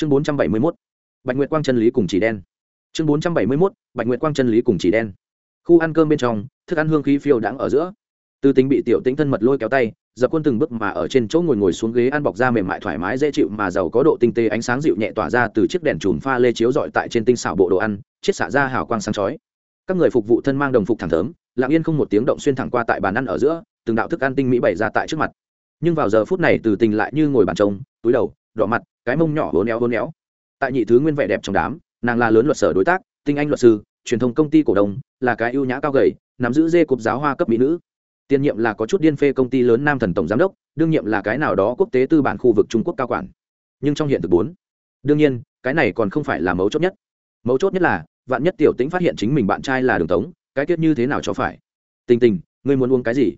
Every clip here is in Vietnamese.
chương bốn trăm bảy mươi mốt, bạch nguyệt quang chân lý cùng chỉ đen. Chương bốn trăm bảy mươi mốt, bạch nguyệt quang chân lý cùng chỉ đen. Khu ăn cơm bên trong, thức ăn hương khí phiêu đãng ở giữa. Từ tính bị tiểu tĩnh thân mật lôi kéo tay, dập quân từng bước mà ở trên chỗ ngồi ngồi xuống ghế ăn bọc da mềm mại thoải mái dễ chịu mà giàu có độ tinh tế ánh sáng dịu nhẹ tỏa ra từ chiếc đèn chùm pha lê chiếu dọi tại trên tinh xảo bộ đồ ăn, chiết xả ra hào quang sáng chói. Các người phục vụ thân mang đồng phục thẳng thớm, lặng yên không một tiếng động xuyên thẳng qua tại bàn ăn ở giữa, từng đạo thức ăn tinh mỹ bày ra tại trước mặt. Nhưng vào giờ phút này từ tình lại như ngồi bàn trông túi đầu, đỏ mặt cái mông nhỏ hố néo hố néo tại nhị thứ nguyên vẻ đẹp trong đám, nàng là lớn luật sở đối tác, tinh anh luật sư, truyền thông công ty cổ đông, là cái ưu nhã cao gầy, nắm giữ dê cục giáo hoa cấp mỹ nữ. Tiền nhiệm là có chút điên phê công ty lớn nam thần tổng giám đốc, đương nhiệm là cái nào đó quốc tế tư bản khu vực trung quốc cao quản. Nhưng trong hiện thực bốn, đương nhiên, cái này còn không phải là mấu chốt nhất. Mấu chốt nhất là, vạn nhất tiểu tĩnh phát hiện chính mình bạn trai là đường tống, cái tiết như thế nào cho phải? Tình tình, ngươi muốn uống cái gì?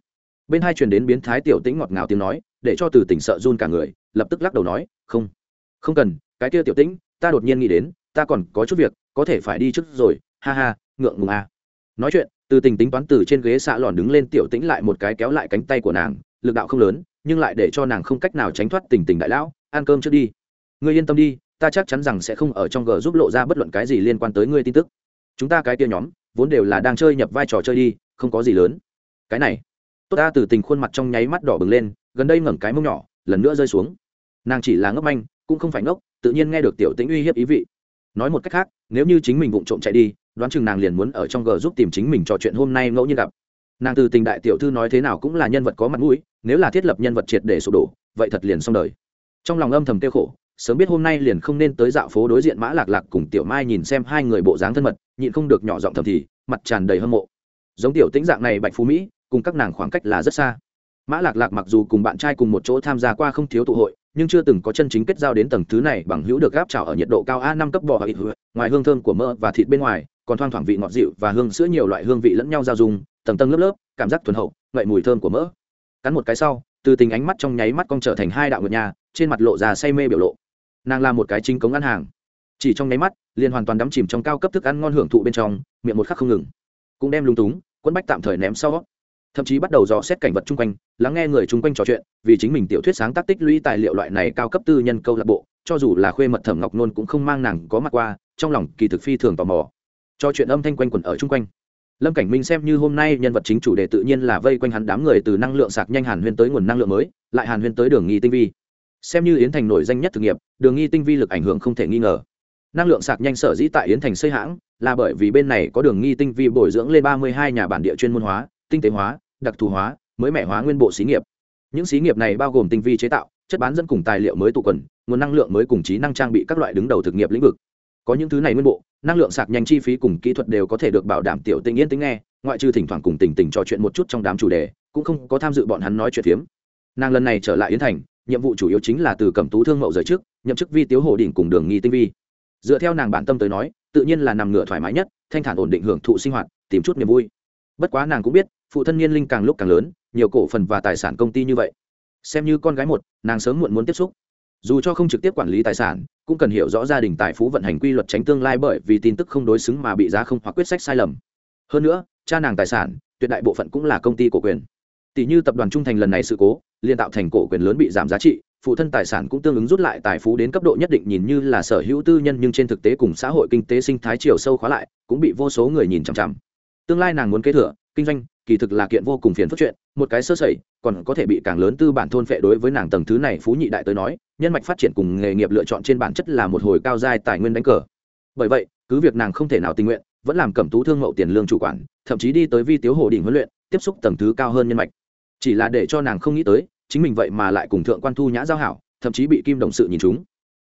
Bên hai truyền đến biến thái tiểu tĩnh ngọt ngào tiếng nói, để cho từ tỉnh sợ run cả người, lập tức lắc đầu nói, không không cần, cái kia tiểu tĩnh, ta đột nhiên nghĩ đến, ta còn có chút việc, có thể phải đi trước rồi, ha ha, ngượng ngùng à. nói chuyện, từ tình tính toán từ trên ghế xạ lòn đứng lên tiểu tĩnh lại một cái kéo lại cánh tay của nàng, lực đạo không lớn, nhưng lại để cho nàng không cách nào tránh thoát tình tình đại lão, ăn cơm trước đi. Ngươi yên tâm đi, ta chắc chắn rằng sẽ không ở trong g giúp lộ ra bất luận cái gì liên quan tới ngươi tin tức. Chúng ta cái kia nhóm, vốn đều là đang chơi nhập vai trò chơi đi, không có gì lớn. Cái này, tốt ta từ tình khuôn mặt trong nháy mắt đỏ bừng lên, gần đây ngẩng cái mông nhỏ, lần nữa rơi xuống. Nàng chỉ là ngấp manh cũng không phải ngốc, tự nhiên nghe được tiểu tĩnh uy hiếp ý vị. Nói một cách khác, nếu như chính mình vụng trộm chạy đi, đoán chừng nàng liền muốn ở trong g giúp tìm chính mình trò chuyện hôm nay ngẫu nhiên gặp. Nàng từ tình đại tiểu thư nói thế nào cũng là nhân vật có mặt mũi, nếu là thiết lập nhân vật triệt để sụp đổ, vậy thật liền xong đời. Trong lòng âm thầm tiêu khổ, sớm biết hôm nay liền không nên tới dạo phố đối diện mã lạc lạc cùng tiểu mai nhìn xem hai người bộ dáng thân mật, nhịn không được nhỏ giọng thầm thì, mặt tràn đầy hâm mộ. Giống tiểu tĩnh dạng này bạch phú mỹ, cùng các nàng khoảng cách là rất xa mã lạc lạc mặc dù cùng bạn trai cùng một chỗ tham gia qua không thiếu tụ hội, nhưng chưa từng có chân chính kết giao đến tầng thứ này bằng hữu được gáp trào ở nhiệt độ cao a năm cấp bò hoặc ít ngoài hương thơm của mỡ và thịt bên ngoài, còn thoang thoảng vị ngọt dịu và hương sữa nhiều loại hương vị lẫn nhau giao dung, tầng tầng lớp lớp, cảm giác thuần hậu, ngậy mùi thơm của mỡ. Cắn một cái sau, từ tình ánh mắt trong nháy mắt cong trở thành hai đạo ngược nhà, trên mặt lộ ra say mê biểu lộ. Nàng là một cái chính cống ăn hàng. Chỉ trong nháy mắt, liền hoàn toàn đắm chìm trong cao cấp thức ăn ngon hưởng thụ bên trong, miệng một khắc không ngừng. Cũng đem lung túng quân bách tạm thời ném sau thậm chí bắt đầu dò xét cảnh vật chung quanh, lắng nghe người chung quanh trò chuyện, vì chính mình tiểu thuyết sáng tác tích lũy tài liệu loại này cao cấp tư nhân câu lạc bộ, cho dù là khuê mật thẩm ngọc nôn cũng không mang nàng có mặt qua, trong lòng kỳ thực phi thường tò mò. Cho chuyện âm thanh quanh quẩn ở chung quanh. Lâm cảnh minh xem như hôm nay nhân vật chính chủ đề tự nhiên là vây quanh hắn đám người từ năng lượng sạc nhanh hàn huyên tới nguồn năng lượng mới, lại hàn huyên tới đường nghi tinh vi. Xem như yến thành nổi danh nhất thực nghiệp, đường nghi tinh vi lực ảnh hưởng không thể nghi ngờ. Năng lượng sạc nhanh sở dĩ tại yến thành xây hãng, là bởi vì bên này có đường nghi tinh vi bồi dưỡng lên ba mươi hai nhà bản địa chuyên môn hóa tinh tế hóa, đặc thù hóa, mới mẻ hóa nguyên bộ xí nghiệp. Những xí nghiệp này bao gồm tinh vi chế tạo, chất bán dẫn cùng tài liệu mới tụ quần, nguồn năng lượng mới cùng trí năng trang bị các loại đứng đầu thực nghiệp lĩnh vực. Có những thứ này nguyên bộ, năng lượng sạc nhanh chi phí cùng kỹ thuật đều có thể được bảo đảm tiểu tinh yên tính nghe, ngoại trừ thỉnh thoảng cùng tình tình trò chuyện một chút trong đám chủ đề, cũng không có tham dự bọn hắn nói chuyện phiếm. Nàng lần này trở lại yến thành, nhiệm vụ chủ yếu chính là từ cẩm tú thương mậu rời trước, nhậm chức vi tiếu hồ đỉnh cùng đường nghi tinh vi. Dựa theo nàng bản tâm tới nói, tự nhiên là nằm ngửa thoải mái nhất, thanh thản ổn định hưởng thụ sinh hoạt, tìm chút niềm vui. Bất quá nàng cũng biết phụ thân niên linh càng lúc càng lớn, nhiều cổ phần và tài sản công ty như vậy. Xem như con gái một, nàng sớm muộn muốn tiếp xúc. Dù cho không trực tiếp quản lý tài sản, cũng cần hiểu rõ gia đình tài phú vận hành quy luật tránh tương lai bởi vì tin tức không đối xứng mà bị giá không hoặc quyết sách sai lầm. Hơn nữa, cha nàng tài sản, tuyệt đại bộ phận cũng là công ty cổ quyền. Tỷ như tập đoàn trung thành lần này sự cố liên tạo thành cổ quyền lớn bị giảm giá trị, phụ thân tài sản cũng tương ứng rút lại tài phú đến cấp độ nhất định nhìn như là sở hữu tư nhân nhưng trên thực tế cùng xã hội kinh tế sinh thái chiều sâu khóa lại, cũng bị vô số người nhìn chằm chằm. Tương lai nàng muốn kế thừa, kinh doanh kỳ thực là kiện vô cùng phiền phức chuyện, một cái sơ sẩy, còn có thể bị càng lớn tư bản thôn phệ đối với nàng tầng thứ này phú nhị đại tới nói, nhân mạch phát triển cùng nghề nghiệp lựa chọn trên bản chất là một hồi cao giai tài nguyên đánh cờ. Bởi vậy, cứ việc nàng không thể nào tình nguyện, vẫn làm cẩm tú thương mậu tiền lương chủ quản, thậm chí đi tới vi tiếu hồ đỉnh huấn luyện, tiếp xúc tầng thứ cao hơn nhân mạch. Chỉ là để cho nàng không nghĩ tới, chính mình vậy mà lại cùng thượng quan thu nhã giao hảo, thậm chí bị kim đồng sự nhìn chúng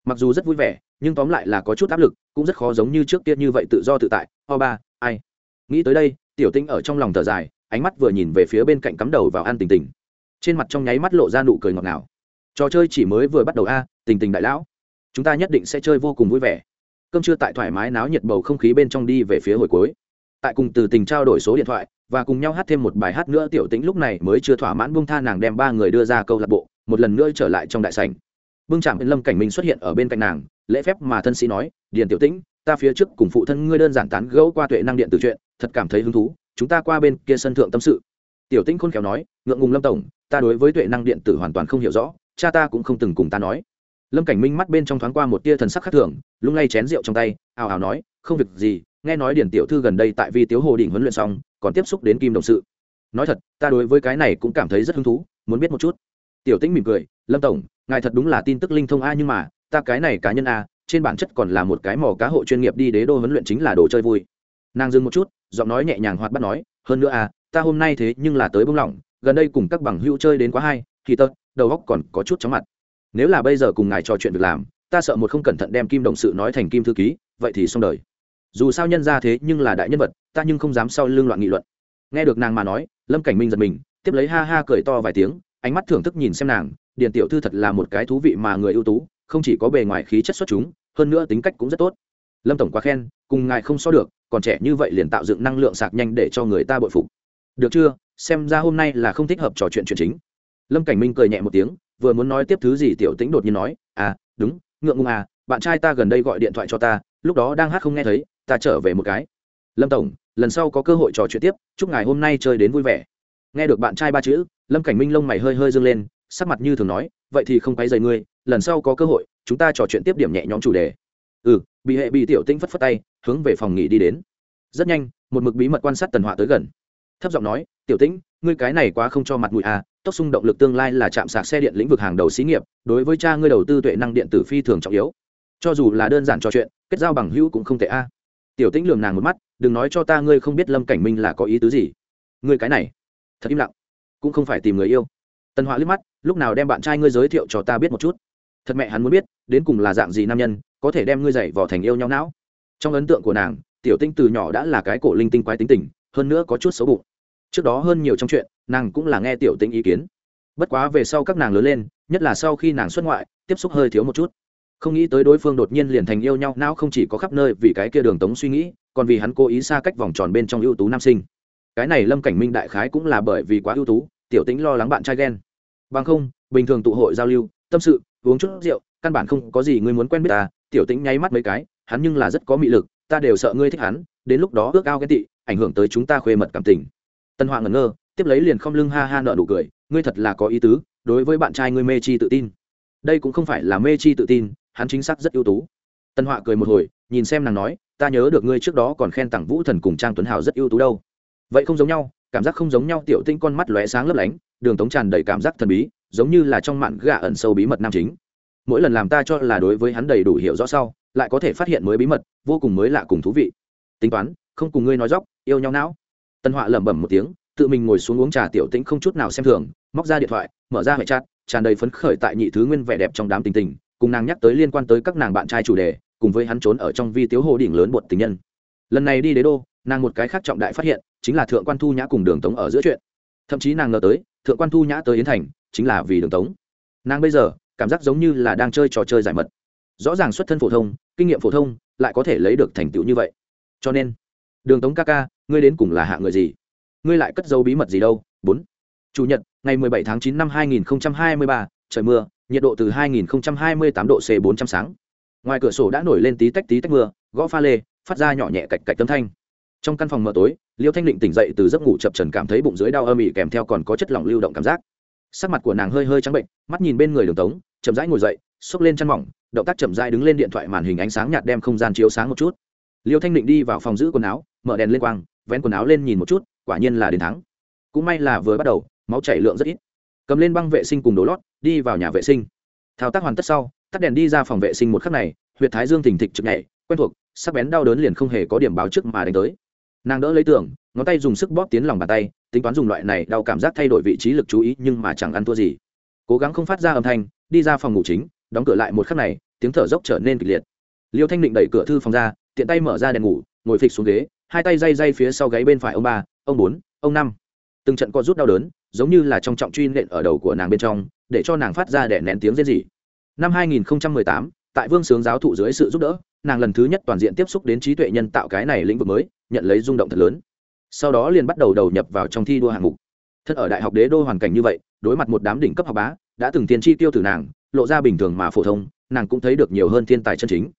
mặc dù rất vui vẻ, nhưng tóm lại là có chút áp lực, cũng rất khó giống như trước kia như vậy tự do tự tại. O ba ai? Nghĩ tới đây, tiểu tinh ở trong lòng thở dài ánh mắt vừa nhìn về phía bên cạnh cắm đầu vào an tình tình. Trên mặt trong nháy mắt lộ ra nụ cười ngọt ngào. Trò chơi chỉ mới vừa bắt đầu a, tình tình đại lão. Chúng ta nhất định sẽ chơi vô cùng vui vẻ. Cơm trưa tại thoải mái náo nhiệt bầu không khí bên trong đi về phía hồi cuối. Tại cùng từ tình trao đổi số điện thoại và cùng nhau hát thêm một bài hát nữa, tiểu tĩnh lúc này mới chưa thỏa mãn bông tha nàng đem ba người đưa ra câu lạc bộ, một lần nữa trở lại trong đại sảnh. Bưng trạm lâm cảnh minh xuất hiện ở bên cạnh nàng, lễ phép mà thân sĩ nói, điền tiểu tĩnh, ta phía trước cùng phụ thân ngươi đơn giản tán gẫu qua tuệ năng điện từ chuyện, thật cảm thấy hứng thú chúng ta qua bên kia sân thượng tâm sự. Tiểu tĩnh khôn khéo nói, ngượng ngùng lâm tổng, ta đối với tuệ năng điện tử hoàn toàn không hiểu rõ, cha ta cũng không từng cùng ta nói. Lâm cảnh minh mắt bên trong thoáng qua một tia thần sắc khác thường, lung lay chén rượu trong tay, ào ào nói, không việc gì, nghe nói điển tiểu thư gần đây tại vi tiếu hồ đỉnh huấn luyện xong, còn tiếp xúc đến kim đồng sự. Nói thật, ta đối với cái này cũng cảm thấy rất hứng thú, muốn biết một chút. Tiểu tĩnh mỉm cười, lâm tổng, ngài thật đúng là tin tức linh thông a, nhưng mà, ta cái này cá nhân a, trên bản chất còn là một cái mò cá hộ chuyên nghiệp đi đế đô huấn luyện chính là đồ chơi vui. Nàng dừng một chút giọng nói nhẹ nhàng hoạt bắt nói hơn nữa à, ta hôm nay thế nhưng là tới bông lỏng gần đây cùng các bằng hữu chơi đến quá hay thì tật đầu góc còn có chút chóng mặt. Nếu là bây giờ cùng ngài trò chuyện việc làm ta sợ một không cẩn thận đem kim đồng sự nói thành kim thư ký vậy thì xong đời. Dù sao nhân ra thế nhưng là đại nhân vật ta nhưng không dám sau lưng loạn nghị luận. Nghe được nàng mà nói lâm cảnh minh giật mình tiếp lấy ha ha cười to vài tiếng ánh mắt thưởng thức nhìn xem nàng điền tiểu thư thật là một cái thú vị mà người ưu tú không chỉ có bề ngoài khí chất xuất chúng hơn nữa tính cách cũng rất tốt. Lâm tổng quá khen cùng ngài không so được còn trẻ như vậy liền tạo dựng năng lượng sạc nhanh để cho người ta bội phục. Được chưa? Xem ra hôm nay là không thích hợp trò chuyện chuyện chính. Lâm cảnh minh cười nhẹ một tiếng, vừa muốn nói tiếp thứ gì tiểu tĩnh đột nhiên nói à đúng, ngượng ngùng à bạn trai ta gần đây gọi điện thoại cho ta, lúc đó đang hát không nghe thấy, ta trở về một cái. Lâm tổng, lần sau có cơ hội trò chuyện tiếp, chúc ngài hôm nay chơi đến vui vẻ. Nghe được bạn trai ba chữ, lâm cảnh minh lông mày hơi hơi dâng lên, sắc mặt như thường nói, vậy thì không quấy dày ngươi, lần sau có cơ hội, chúng ta trò chuyện tiếp điểm nhẹ nhõm chủ đề. Ừ bị hệ bị tiểu tĩnh phất phất tay hướng về phòng nghỉ đi đến. Rất nhanh, một mực bí mật quan sát tần họa tới gần. Thấp giọng nói, tiểu tĩnh, ngươi cái này quá không cho mặt mũi à tốc xung động lực tương lai là chạm sạc xe điện lĩnh vực hàng đầu xí nghiệp, đối với cha ngươi đầu tư tuệ năng điện tử phi thường trọng yếu. Cho dù là đơn giản trò chuyện, kết giao bằng hữu cũng không tệ a. À. tiểu tĩnh lường nàng một mắt, đừng nói cho ta ngươi không biết lâm cảnh minh là có ý tứ gì. Ngươi cái này, thật im lặng, cũng không phải tìm người yêu. Tần họa liếc mắt, lúc nào đem bạn trai ngươi giới thiệu cho ta biết một chút? Thật mẹ hắn muốn biết, đến cùng là dạng gì nam nhân, có thể đem ngươi dậy vò thành yêu nhau não? Trong ấn tượng của nàng, tiểu tinh từ nhỏ đã là cái cổ linh tinh quái tính tình, hơn nữa có chút xấu bụng. Trước đó hơn nhiều trong chuyện, nàng cũng là nghe tiểu tinh ý kiến. Bất quá về sau các nàng lớn lên, nhất là sau khi nàng xuất ngoại, tiếp xúc hơi thiếu một chút. Không nghĩ tới đối phương đột nhiên liền thành yêu nhau não không chỉ có khắp nơi vì cái kia đường tống suy nghĩ, còn vì hắn cố ý xa cách vòng tròn bên trong ưu tú nam sinh. Cái này lâm cảnh minh đại khái cũng là bởi vì quá ưu tú, tiểu tĩnh lo lắng bạn trai ghen. Bằng không, bình thường tụ hội giao lưu, tâm sự, uống chút rượu, căn bản không có gì ngươi muốn quen biết ta, tiểu tĩnh nháy mắt mấy cái hắn nhưng là rất có mị lực, ta đều sợ ngươi thích hắn, đến lúc đó ước ao ghen tị, ảnh hưởng tới chúng ta khuê mật cảm tình. Tân Hoa ngẩn ngơ, tiếp lấy liền không lưng ha ha nợ nụ cười, ngươi thật là có ý tứ, đối với bạn trai ngươi mê chi tự tin. Đây cũng không phải là mê chi tự tin, hắn chính xác rất ưu tú. Tân họa cười một hồi, nhìn xem nàng nói, ta nhớ được ngươi trước đó còn khen tặng vũ thần cùng trang tuấn hào rất ưu tú đâu. Vậy không giống nhau, cảm giác không giống nhau, tiểu tinh con mắt lóe sáng lấp lánh, đường tống tràn đầy cảm giác thần bí, giống như là trong mạn gà ẩn sâu bí mật nam chính. Mỗi lần làm ta cho là đối với hắn đầy đủ hiểu rõ sau lại có thể phát hiện mới bí mật, vô cùng mới lạ cùng thú vị. Tính toán, không cùng ngươi nói dóc, yêu nhau não. Tân họa lẩm bẩm một tiếng, tự mình ngồi xuống uống trà tiểu tĩnh không chút nào xem thường, móc ra điện thoại, mở ra hệ chat, tràn đầy phấn khởi tại nhị thứ nguyên vẻ đẹp trong đám tình tình, cùng nàng nhắc tới liên quan tới các nàng bạn trai chủ đề, cùng với hắn trốn ở trong vi tiếu hồ đỉnh lớn bột tình nhân. Lần này đi đế đô, nàng một cái khác trọng đại phát hiện, chính là thượng quan thu nhã cùng đường tống ở giữa chuyện. Thậm chí nàng ngờ tới, thượng quan thu nhã tới yến thành, chính là vì đường tống. Nàng bây giờ, cảm giác giống như là đang chơi trò chơi giải mật rõ ràng xuất thân phổ thông, kinh nghiệm phổ thông, lại có thể lấy được thành tựu như vậy. Cho nên, đường tống ca ca, ngươi đến cùng là hạ người gì? Ngươi lại cất dấu bí mật gì đâu? Bốn. Chủ nhật, ngày mười bảy tháng chín năm hai nghìn hai mươi ba, trời mưa, nhiệt độ từ hai nghìn hai mươi tám độ c bốn trăm sáng. Ngoài cửa sổ đã nổi lên tí tách tí tách mưa, gõ pha lê, phát ra nhỏ nhẹ cạch cạch tấm thanh. Trong căn phòng mờ tối, liêu thanh định tỉnh dậy từ giấc ngủ chập trần cảm thấy bụng dưới đau âm ỉ kèm theo còn có chất lỏng lưu động cảm giác. Sắc mặt của nàng hơi hơi trắng bệnh, mắt nhìn bên người đường tống, chậm rãi ngồi dậy, xốc lên chăn mỏng động tác chậm rãi đứng lên điện thoại màn hình ánh sáng nhạt đem không gian chiếu sáng một chút. Liêu thanh định đi vào phòng giữ quần áo, mở đèn lên quang, vén quần áo lên nhìn một chút, quả nhiên là đến thắng. Cũng may là vừa bắt đầu, máu chảy lượng rất ít. Cầm lên băng vệ sinh cùng đồ lót, đi vào nhà vệ sinh. Thao tác hoàn tất sau, tắt đèn đi ra phòng vệ sinh một khắc này, huyệt thái dương thình thịch trực nhảy, quen thuộc, sắc bén đau đớn liền không hề có điểm báo trước mà đánh tới. Nàng đỡ lấy tưởng ngón tay dùng sức bóp tiến lòng bàn tay, tính toán dùng loại này đau cảm giác thay đổi vị trí lực chú ý nhưng mà chẳng ăn thua gì. Cố gắng không phát ra âm thanh, đi ra phòng ngủ chính đóng cửa lại một khắc này tiếng thở dốc trở nên kịch liệt. Liêu thanh định đẩy cửa thư phòng ra tiện tay mở ra đèn ngủ ngồi phịch xuống ghế hai tay day day phía sau gáy bên phải ông ba ông bốn ông năm. Từng trận co rút đau đớn giống như là trong trọng truy nện ở đầu của nàng bên trong để cho nàng phát ra để nén tiếng rên rỉ. Năm 2018, tại vương sướng giáo thụ dưới sự giúp đỡ nàng lần thứ nhất toàn diện tiếp xúc đến trí tuệ nhân tạo cái này lĩnh vực mới nhận lấy rung động thật lớn. Sau đó liền bắt đầu đầu nhập vào trong thi đua hạng mục. Thật ở đại học đế đô hoàn cảnh như vậy đối mặt một đám đỉnh cấp học bá đã từng tiền chi tiêu từ nàng lộ ra bình thường mà phổ thông, nàng cũng thấy được nhiều hơn thiên tài chân chính.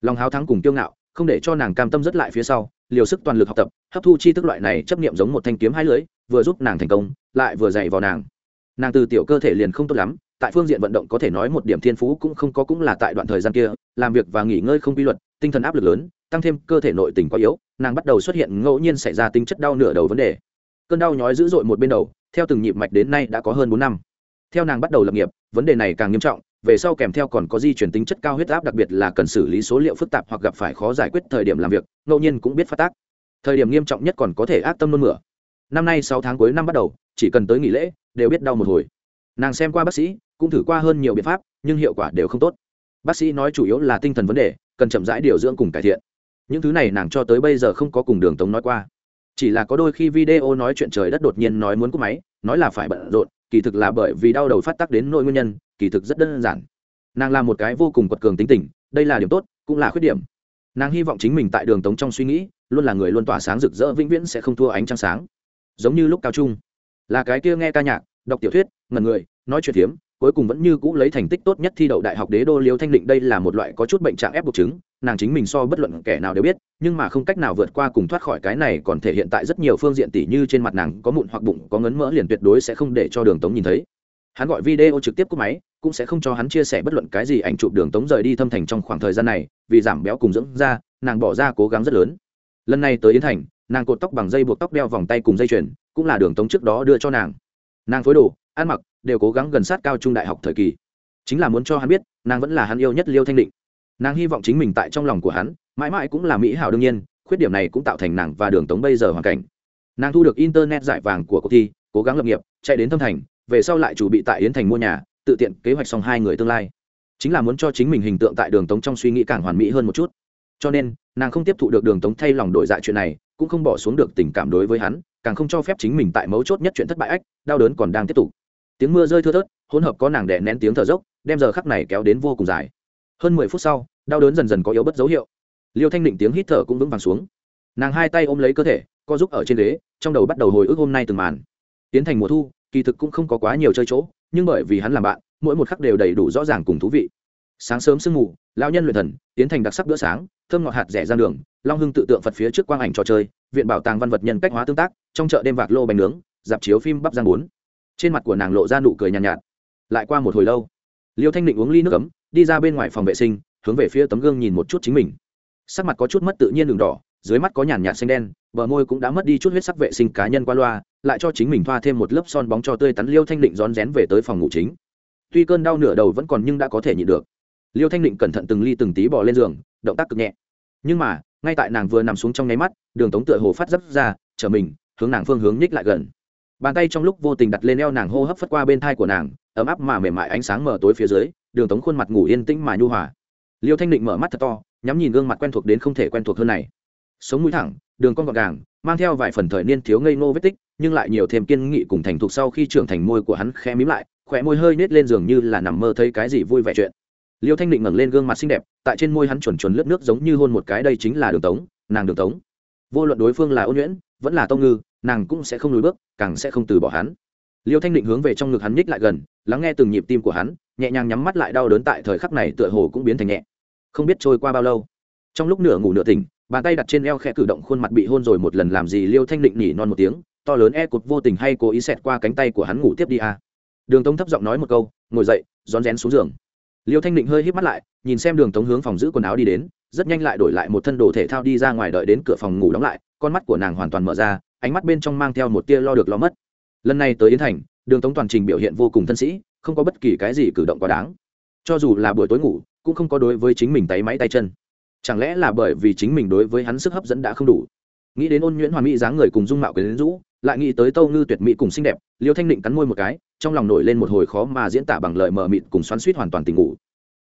Lòng háo thắng cùng kiêu ngạo, không để cho nàng cam tâm dứt lại phía sau, liều sức toàn lực học tập, hấp thu chi thức loại này chấp niệm giống một thanh kiếm hai lưới vừa giúp nàng thành công, lại vừa dạy vào nàng. Nàng từ tiểu cơ thể liền không tốt lắm, tại phương diện vận động có thể nói một điểm thiên phú cũng không có cũng là tại đoạn thời gian kia, làm việc và nghỉ ngơi không quy luật, tinh thần áp lực lớn, tăng thêm cơ thể nội tình quá yếu, nàng bắt đầu xuất hiện ngẫu nhiên xảy ra tính chất đau nửa đầu vấn đề. Cơn đau nhói dữ dội một bên đầu, theo từng nhịp mạch đến nay đã có hơn bốn năm theo nàng bắt đầu lập nghiệp, vấn đề này càng nghiêm trọng, về sau kèm theo còn có di chuyển tính chất cao huyết áp, đặc biệt là cần xử lý số liệu phức tạp hoặc gặp phải khó giải quyết thời điểm làm việc, ngẫu nhiên cũng biết phát tác. Thời điểm nghiêm trọng nhất còn có thể ác tâm nôn mửa. Năm nay sáu tháng cuối năm bắt đầu, chỉ cần tới nghỉ lễ, đều biết đau một hồi. Nàng xem qua bác sĩ, cũng thử qua hơn nhiều biện pháp, nhưng hiệu quả đều không tốt. Bác sĩ nói chủ yếu là tinh thần vấn đề, cần chậm rãi điều dưỡng cùng cải thiện. Những thứ này nàng cho tới bây giờ không có cùng đường tống nói qua. Chỉ là có đôi khi video nói chuyện trời đất đột nhiên nói muốn cúp máy, nói là phải bận rộn kỳ thực là bởi vì đau đầu phát tác đến nội nguyên nhân kỳ thực rất đơn giản. Nàng là một cái vô cùng quật cường tính tình đây là điểm tốt cũng là khuyết điểm. Nàng hy vọng chính mình tại đường tống trong suy nghĩ luôn là người luôn tỏa sáng rực rỡ vĩnh viễn sẽ không thua ánh trăng sáng. Giống như lúc cao trung là cái kia nghe ca nhạc đọc tiểu thuyết ngần người nói chuyện hiếm, cuối cùng vẫn như cũ lấy thành tích tốt nhất thi đậu đại học đế đô liêu thanh định đây là một loại có chút bệnh trạng ép buộc chứng nàng chính mình so bất luận kẻ nào đều biết nhưng mà không cách nào vượt qua cùng thoát khỏi cái này, còn thể hiện tại rất nhiều phương diện tỉ như trên mặt nàng, có mụn hoặc bụng, có ngấn mỡ liền tuyệt đối sẽ không để cho đường tống nhìn thấy. Hắn gọi video trực tiếp cúp máy, cũng sẽ không cho hắn chia sẻ bất luận cái gì ảnh chụp đường tống rời đi thâm thành trong khoảng thời gian này, vì giảm béo cùng dưỡng da, nàng bỏ ra cố gắng rất lớn. Lần này tới yến thành, nàng cột tóc bằng dây buộc tóc đeo vòng tay cùng dây chuyền, cũng là đường tống trước đó đưa cho nàng. Nàng phối đồ, ăn mặc, đều cố gắng gần sát cao trung đại học thời kỳ. Chính là muốn cho hắn biết, nàng vẫn là hắn yêu nhất liêu thanh định. Nàng hy vọng chính mình tại trong lòng của hắn mãi mãi cũng là mỹ hảo đương nhiên, khuyết điểm này cũng tạo thành nàng và đường tống bây giờ hoàn cảnh. Nàng thu được internet giải vàng của cuộc thi, cố gắng lập nghiệp, chạy đến thâm thành, về sau lại chủ bị tại yến thành mua nhà, tự tiện kế hoạch xong hai người tương lai. Chính là muốn cho chính mình hình tượng tại đường tống trong suy nghĩ càng hoàn mỹ hơn một chút. Cho nên, nàng không tiếp thụ được đường tống thay lòng đổi dạ chuyện này, cũng không bỏ xuống được tình cảm đối với hắn, càng không cho phép chính mình tại mấu chốt nhất chuyện thất bại ách, đau đớn còn đang tiếp tục. Tiếng mưa rơi thưa thớt, hỗn hợp có nàng đè nén tiếng thở dốc, đem giờ khắc này kéo đến vô cùng dài. Hơn mười phút sau, đau đớn dần dần có yếu bất dấu hiệu liêu thanh định tiếng hít thở cũng vững vàng xuống. Nàng hai tay ôm lấy cơ thể co giúp ở trên ghế trong đầu bắt đầu hồi ức hôm nay từng màn. Tiến thành mùa thu kỳ thực cũng không có quá nhiều chơi chỗ nhưng bởi vì hắn làm bạn mỗi một khắc đều đầy đủ rõ ràng cùng thú vị. Sáng sớm sương mù lao nhân luyện thần tiến thành đặc sắc bữa sáng thơm ngọt hạt rẻ ra đường long hưng tự tượng phật phía trước quang ảnh trò chơi viện bảo tàng văn vật nhân cách hóa tương tác trong chợ đêm vạc lô bánh nướng dạp chiếu phim bắp giang bốn trên mặt của nàng lộ ra nụ cười nhàn nhạt, nhạt. Lại qua một hồi lâu liêu thanh định uống ly nước ấm đi ra bên ngoài phòng vệ sinh hướng về phía tấm gương nhìn một chút chính mình sắc mặt có chút mất tự nhiên đường đỏ, dưới mắt có nhàn nhạt xanh đen, bờ môi cũng đã mất đi chút huyết sắc vệ sinh cá nhân qua loa, lại cho chính mình thoa thêm một lớp son bóng cho tươi tắn liêu thanh định rón rén về tới phòng ngủ chính. Tuy cơn đau nửa đầu vẫn còn nhưng đã có thể nhịn được. Liêu thanh định cẩn thận từng ly từng tí bỏ lên giường, động tác cực nhẹ. Nhưng mà, ngay tại nàng vừa nằm xuống trong nháy mắt, đường tống tựa hồ phát dấp ra trở mình, hướng nàng phương hướng nhích lại gần. Bàn tay trong lúc vô tình đặt lên eo nàng hô hấp phất qua bên thai của nàng, ấm áp mà mềm mại ánh sáng mở tối phía dưới, đường tống khuôn mặt ngủ yên tĩnh mà nhu hòa. Liêu thanh định mở mắt thật to nhắm nhìn gương mặt quen thuộc đến không thể quen thuộc hơn này. Sống mũi thẳng, đường con gọn gàng, mang theo vài phần thời niên thiếu ngây ngô vết tích, nhưng lại nhiều thêm kiên nghị cùng thành thục sau khi trưởng thành môi của hắn khẽ mím lại khỏe môi hơi nết lên giường như là nằm mơ thấy cái gì vui vẻ chuyện. Liêu thanh định ngẩng lên gương mặt xinh đẹp, tại trên môi hắn chuẩn chuẩn lướt nước giống như hôn một cái đây chính là đường tống, nàng đường tống. Vô luận đối phương là ôn nhuyễn, vẫn là tông ngư, nàng cũng sẽ không lùi bước, càng sẽ không từ bỏ hắn. Liêu thanh định hướng về trong ngực hắn nhích lại gần, lắng nghe từng nhịp tim của hắn, nhẹ nhàng nhắm mắt lại đau đớn tại thời khắc này tựa hồ cũng biến thành nhẹ không biết trôi qua bao lâu. Trong lúc nửa ngủ nửa tỉnh, bàn tay đặt trên eo khẽ cử động khuôn mặt bị hôn rồi một lần làm gì liêu thanh định nhỉ non một tiếng, to lớn e cột vô tình hay cố ý xẹt qua cánh tay của hắn ngủ tiếp đi à. đường tống thấp giọng nói một câu, ngồi dậy, rón rén xuống giường. Liêu thanh định hơi hít mắt lại, nhìn xem đường tống hướng phòng giữ quần áo đi đến, rất nhanh lại đổi lại một thân đồ thể thao đi ra ngoài đợi đến cửa phòng ngủ đóng lại, con mắt của nàng hoàn toàn mở ra, ánh mắt bên trong mang theo một tia lo được lo mất. Lần này tới yến thành, đường tống toàn trình biểu hiện vô cùng thân sĩ, không có bất kỳ cái gì cử động quá đáng. Cho dù là buổi tối ngủ cũng không có đối với chính mình tay máy tay chân. Chẳng lẽ là bởi vì chính mình đối với hắn sức hấp dẫn đã không đủ? Nghĩ đến ôn nhuyễn hoàn mỹ dáng người cùng dung mạo quyến rũ, lại nghĩ tới tâu ngư tuyệt mỹ cùng xinh đẹp, liêu thanh định cắn môi một cái, trong lòng nổi lên một hồi khó mà diễn tả bằng lời mờ mịt cùng xoắn suýt hoàn toàn tình ngủ.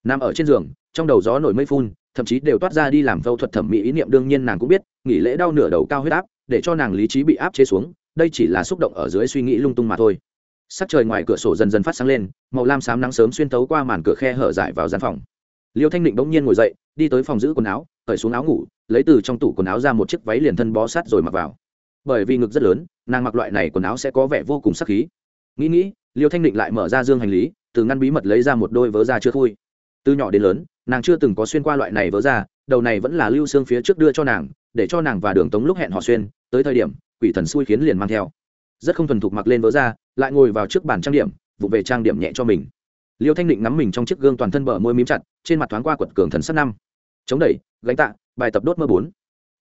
Nằm ở trên giường, trong đầu gió nổi mây phun, thậm chí đều toát ra đi làm phẫu thuật thẩm mỹ ý niệm, đương nhiên nàng cũng biết, nghỉ lễ đau nửa đầu cao huyết áp, để cho nàng lý trí bị áp chế xuống, đây chỉ là xúc động ở dưới suy nghĩ lung tung mà thôi. Sắc trời ngoài cửa sổ dần dần phát sáng lên, màu lam xám nắng sớm xuyên tấu qua màn cửa khe hở dại vào gian phòng liêu thanh định bỗng nhiên ngồi dậy, đi tới phòng giữ quần áo, cởi xuống áo ngủ, lấy từ trong tủ quần áo ra một chiếc váy liền thân bó sát rồi mặc vào. Bởi vì ngực rất lớn, nàng mặc loại này quần áo sẽ có vẻ vô cùng sắc khí. Nghĩ nghĩ, liêu thanh định lại mở ra dương hành lý, từ ngăn bí mật lấy ra một đôi vớ da chưa khui. Từ nhỏ đến lớn, nàng chưa từng có xuyên qua loại này vớ da, đầu này vẫn là lưu xương phía trước đưa cho nàng, để cho nàng và đường tống lúc hẹn họ xuyên, tới thời điểm, quỷ thần xui khiến liền mang theo. Rất không thuần thục mặc lên vớ da, lại ngồi vào trước bàn trang điểm, vụ về trang điểm nhẹ cho mình liêu thanh định ngắm mình trong chiếc gương toàn thân bờ môi mím chặt, trên mặt thoáng qua quật cường thần sắt năm. Chống đẩy, gánh tạ, bài tập đốt mơ bốn.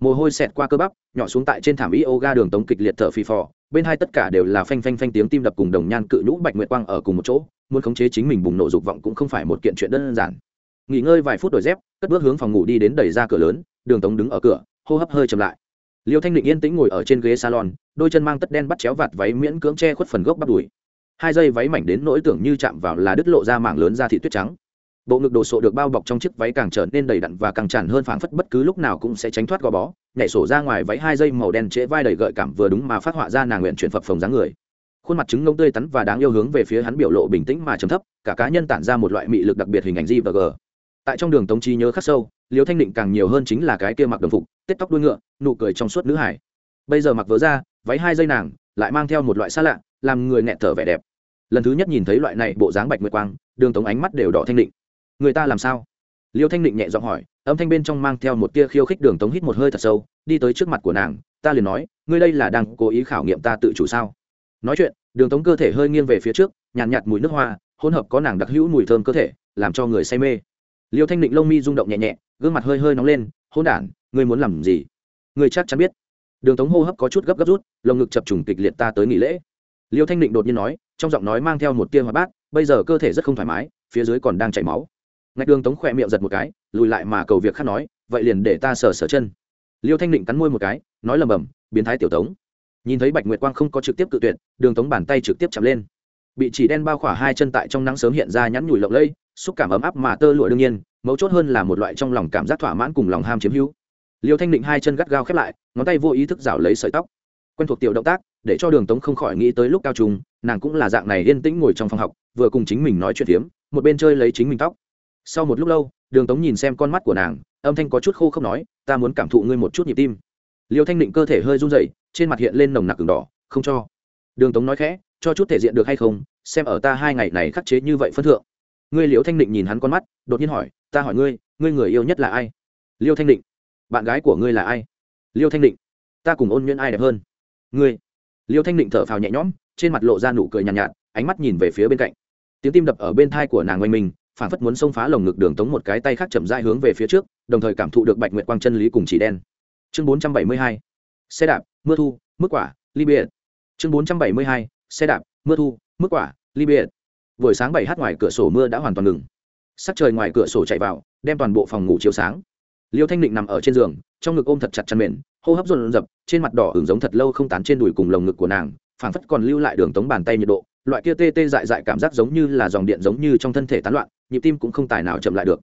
Mồ hôi xẹt qua cơ bắp, nhỏ xuống tại trên thảm yoga đường tống kịch liệt thở phì phò, bên hai tất cả đều là phanh phanh phanh tiếng tim đập cùng đồng nhan cự nhũ bạch nguyệt quang ở cùng một chỗ, muốn khống chế chính mình bùng nổ dục vọng cũng không phải một kiện chuyện đơn giản. Nghỉ ngơi vài phút đổi dép, cất bước hướng phòng ngủ đi đến đẩy ra cửa lớn, đường tống đứng ở cửa, hô hấp hơi chậm lại. Liêu thanh định yên tĩnh ngồi ở trên ghế salon, đôi chân mang tất đen bắt chéo vạt váy miễn cưỡng che khuất phần gốc bắt đùi hai dây váy mảnh đến nỗi tưởng như chạm vào là đứt lộ ra mảng lớn ra thị tuyết trắng. Bộ ngực đồ sộ được bao bọc trong chiếc váy càng trở nên đầy đặn và càng tràn hơn phảng phất bất cứ lúc nào cũng sẽ tránh thoát gò bó, nhảy sổ ra ngoài váy hai dây màu đen trễ vai đầy gợi cảm vừa đúng mà phát họa ra nàng nguyện chuyển phập phồng dáng người. Khuôn mặt trứng ngông tươi tắn và đáng yêu hướng về phía hắn biểu lộ bình tĩnh mà trầm thấp, cả cá nhân tản ra một loại mị lực đặc biệt hình ảnh di và g. Tại trong đường tống trí nhớ khắc sâu liều thanh định càng nhiều hơn chính là cái kia mặc đồng phục, tết tóc đuôi ngựa, nụ cười trong suốt nữ hải. Bây giờ mặc vớ ra, váy hai dây nàng lại mang theo một loại xa lạ làm người nghẹn thở vẻ đẹp. Lần thứ nhất nhìn thấy loại này bộ dáng bạch nguyệt quang đường tống ánh mắt đều đỏ thanh định. Người ta làm sao? Liêu thanh định nhẹ giọng hỏi âm thanh bên trong mang theo một tia khiêu khích đường tống hít một hơi thật sâu đi tới trước mặt của nàng ta liền nói ngươi đây là đang cố ý khảo nghiệm ta tự chủ sao? Nói chuyện đường tống cơ thể hơi nghiêng về phía trước nhàn nhạt, nhạt mùi nước hoa hỗn hợp có nàng đặc hữu mùi thơm cơ thể làm cho người say mê. Liêu thanh định lông mi rung động nhẹ nhẹ gương mặt hơi hơi nóng lên hôn đản ngươi muốn làm gì? Ngươi chắc chắn biết. Đường tống hô hấp có chút gấp gấp rút lồng ngực chập trùng kịch liệt ta tới nghỉ lễ liêu thanh định đột nhiên nói, trong giọng nói mang theo một tia hoạt bát, bây giờ cơ thể rất không thoải mái, phía dưới còn đang chảy máu. Ngạch đường tống khỏe miệng giật một cái, lùi lại mà cầu việc khác nói, vậy liền để ta sờ sờ chân. Liêu thanh định cắn môi một cái, nói lầm bầm biến thái tiểu tống. Nhìn thấy bạch nguyệt quang không có trực tiếp cự tuyệt, đường tống bàn tay trực tiếp chạm lên. Bị chỉ đen bao khỏa hai chân tại trong nắng sớm hiện ra nhắn nhủi lộng lây xúc cảm ấm áp mà tơ lụa đương nhiên, mấu chốt hơn là một loại trong lòng cảm giác thỏa mãn cùng lòng ham chiếm hữu. Liêu thanh định hai chân gắt gao khép lại, ngón tay vô ý thức rảo lấy sợi tóc quen thuộc tiểu động tác để cho đường tống không khỏi nghĩ tới lúc cao trung, nàng cũng là dạng này yên tĩnh ngồi trong phòng học vừa cùng chính mình nói chuyện phiếm một bên chơi lấy chính mình tóc. Sau một lúc lâu đường tống nhìn xem con mắt của nàng âm thanh có chút khô không nói ta muốn cảm thụ ngươi một chút nhịp tim. Liêu thanh định cơ thể hơi run dậy trên mặt hiện lên nồng nặc đường đỏ không cho. Đường tống nói khẽ cho chút thể diện được hay không? Xem ở ta hai ngày này khắc chế như vậy phân thượng. Ngươi liêu thanh định nhìn hắn con mắt đột nhiên hỏi ta hỏi ngươi ngươi người yêu nhất là ai? Liêu thanh định bạn gái của ngươi là ai? Liêu thanh định ta cùng ôn nhuyễn ai đẹp hơn? Ngươi. Liêu thanh định thở phào nhẹ nhõm trên mặt lộ ra nụ cười nhàn nhạt, nhạt ánh mắt nhìn về phía bên cạnh. Tiếng tim đập ở bên thai của nàng oanh mình phản phất muốn xông phá lồng ngực đường tống một cái tay khác chậm dai hướng về phía trước đồng thời cảm thụ được bạch nguyệt quang chân lý cùng chỉ đen. Chương bốn trăm bảy mươi hai. Xe đạp mưa thu mức quả ly biệt. Chương bốn trăm bảy mươi hai. Xe đạp mưa thu mức quả ly biệt. Buổi sáng bảy h ngoài cửa sổ mưa đã hoàn toàn ngừng. Sắc trời ngoài cửa sổ chạy vào đem toàn bộ phòng ngủ chiếu sáng. Liêu thanh định nằm ở trên giường trong ngực ôm thật chặt chăn mền hô hấp dồn dập trên mặt đỏ hưởng giống thật lâu không tán trên đùi cùng lồng ngực của nàng, phảng phất còn lưu lại đường tống bàn tay nhiệt độ, loại kia tê tê dại dại cảm giác giống như là dòng điện giống như trong thân thể tán loạn, nhịp tim cũng không tài nào chậm lại được.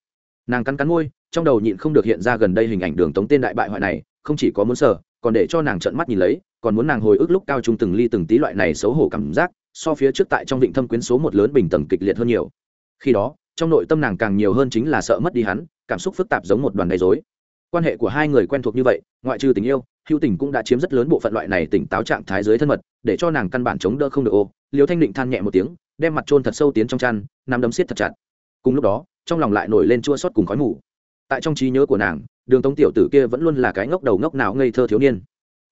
Nàng cắn cắn môi, trong đầu nhịn không được hiện ra gần đây hình ảnh đường tống tên đại bại hoại này, không chỉ có muốn sợ còn để cho nàng trợn mắt nhìn lấy, còn muốn nàng hồi ức lúc cao trung từng ly từng tí loại này xấu hổ cảm giác, so phía trước tại trong vịnh thâm quyến số một lớn bình tầng kịch liệt hơn nhiều. Khi đó, trong nội tâm nàng càng nhiều hơn chính là sợ mất đi hắn, cảm xúc phức tạp giống một đoàn gây dối quan hệ của hai người quen thuộc như vậy, ngoại trừ tình yêu, hữu tình cũng đã chiếm rất lớn bộ phận loại này tỉnh táo trạng thái dưới thân mật, để cho nàng căn bản chống đỡ không được ô. Liều thanh định than nhẹ một tiếng, đem mặt trôn thật sâu tiến trong chăn nằm đấm xiết thật chặt. Cùng lúc đó, trong lòng lại nổi lên chua xót cùng khói mù. Tại trong trí nhớ của nàng, đường tống tiểu tử kia vẫn luôn là cái ngốc đầu ngốc nào ngây thơ thiếu niên.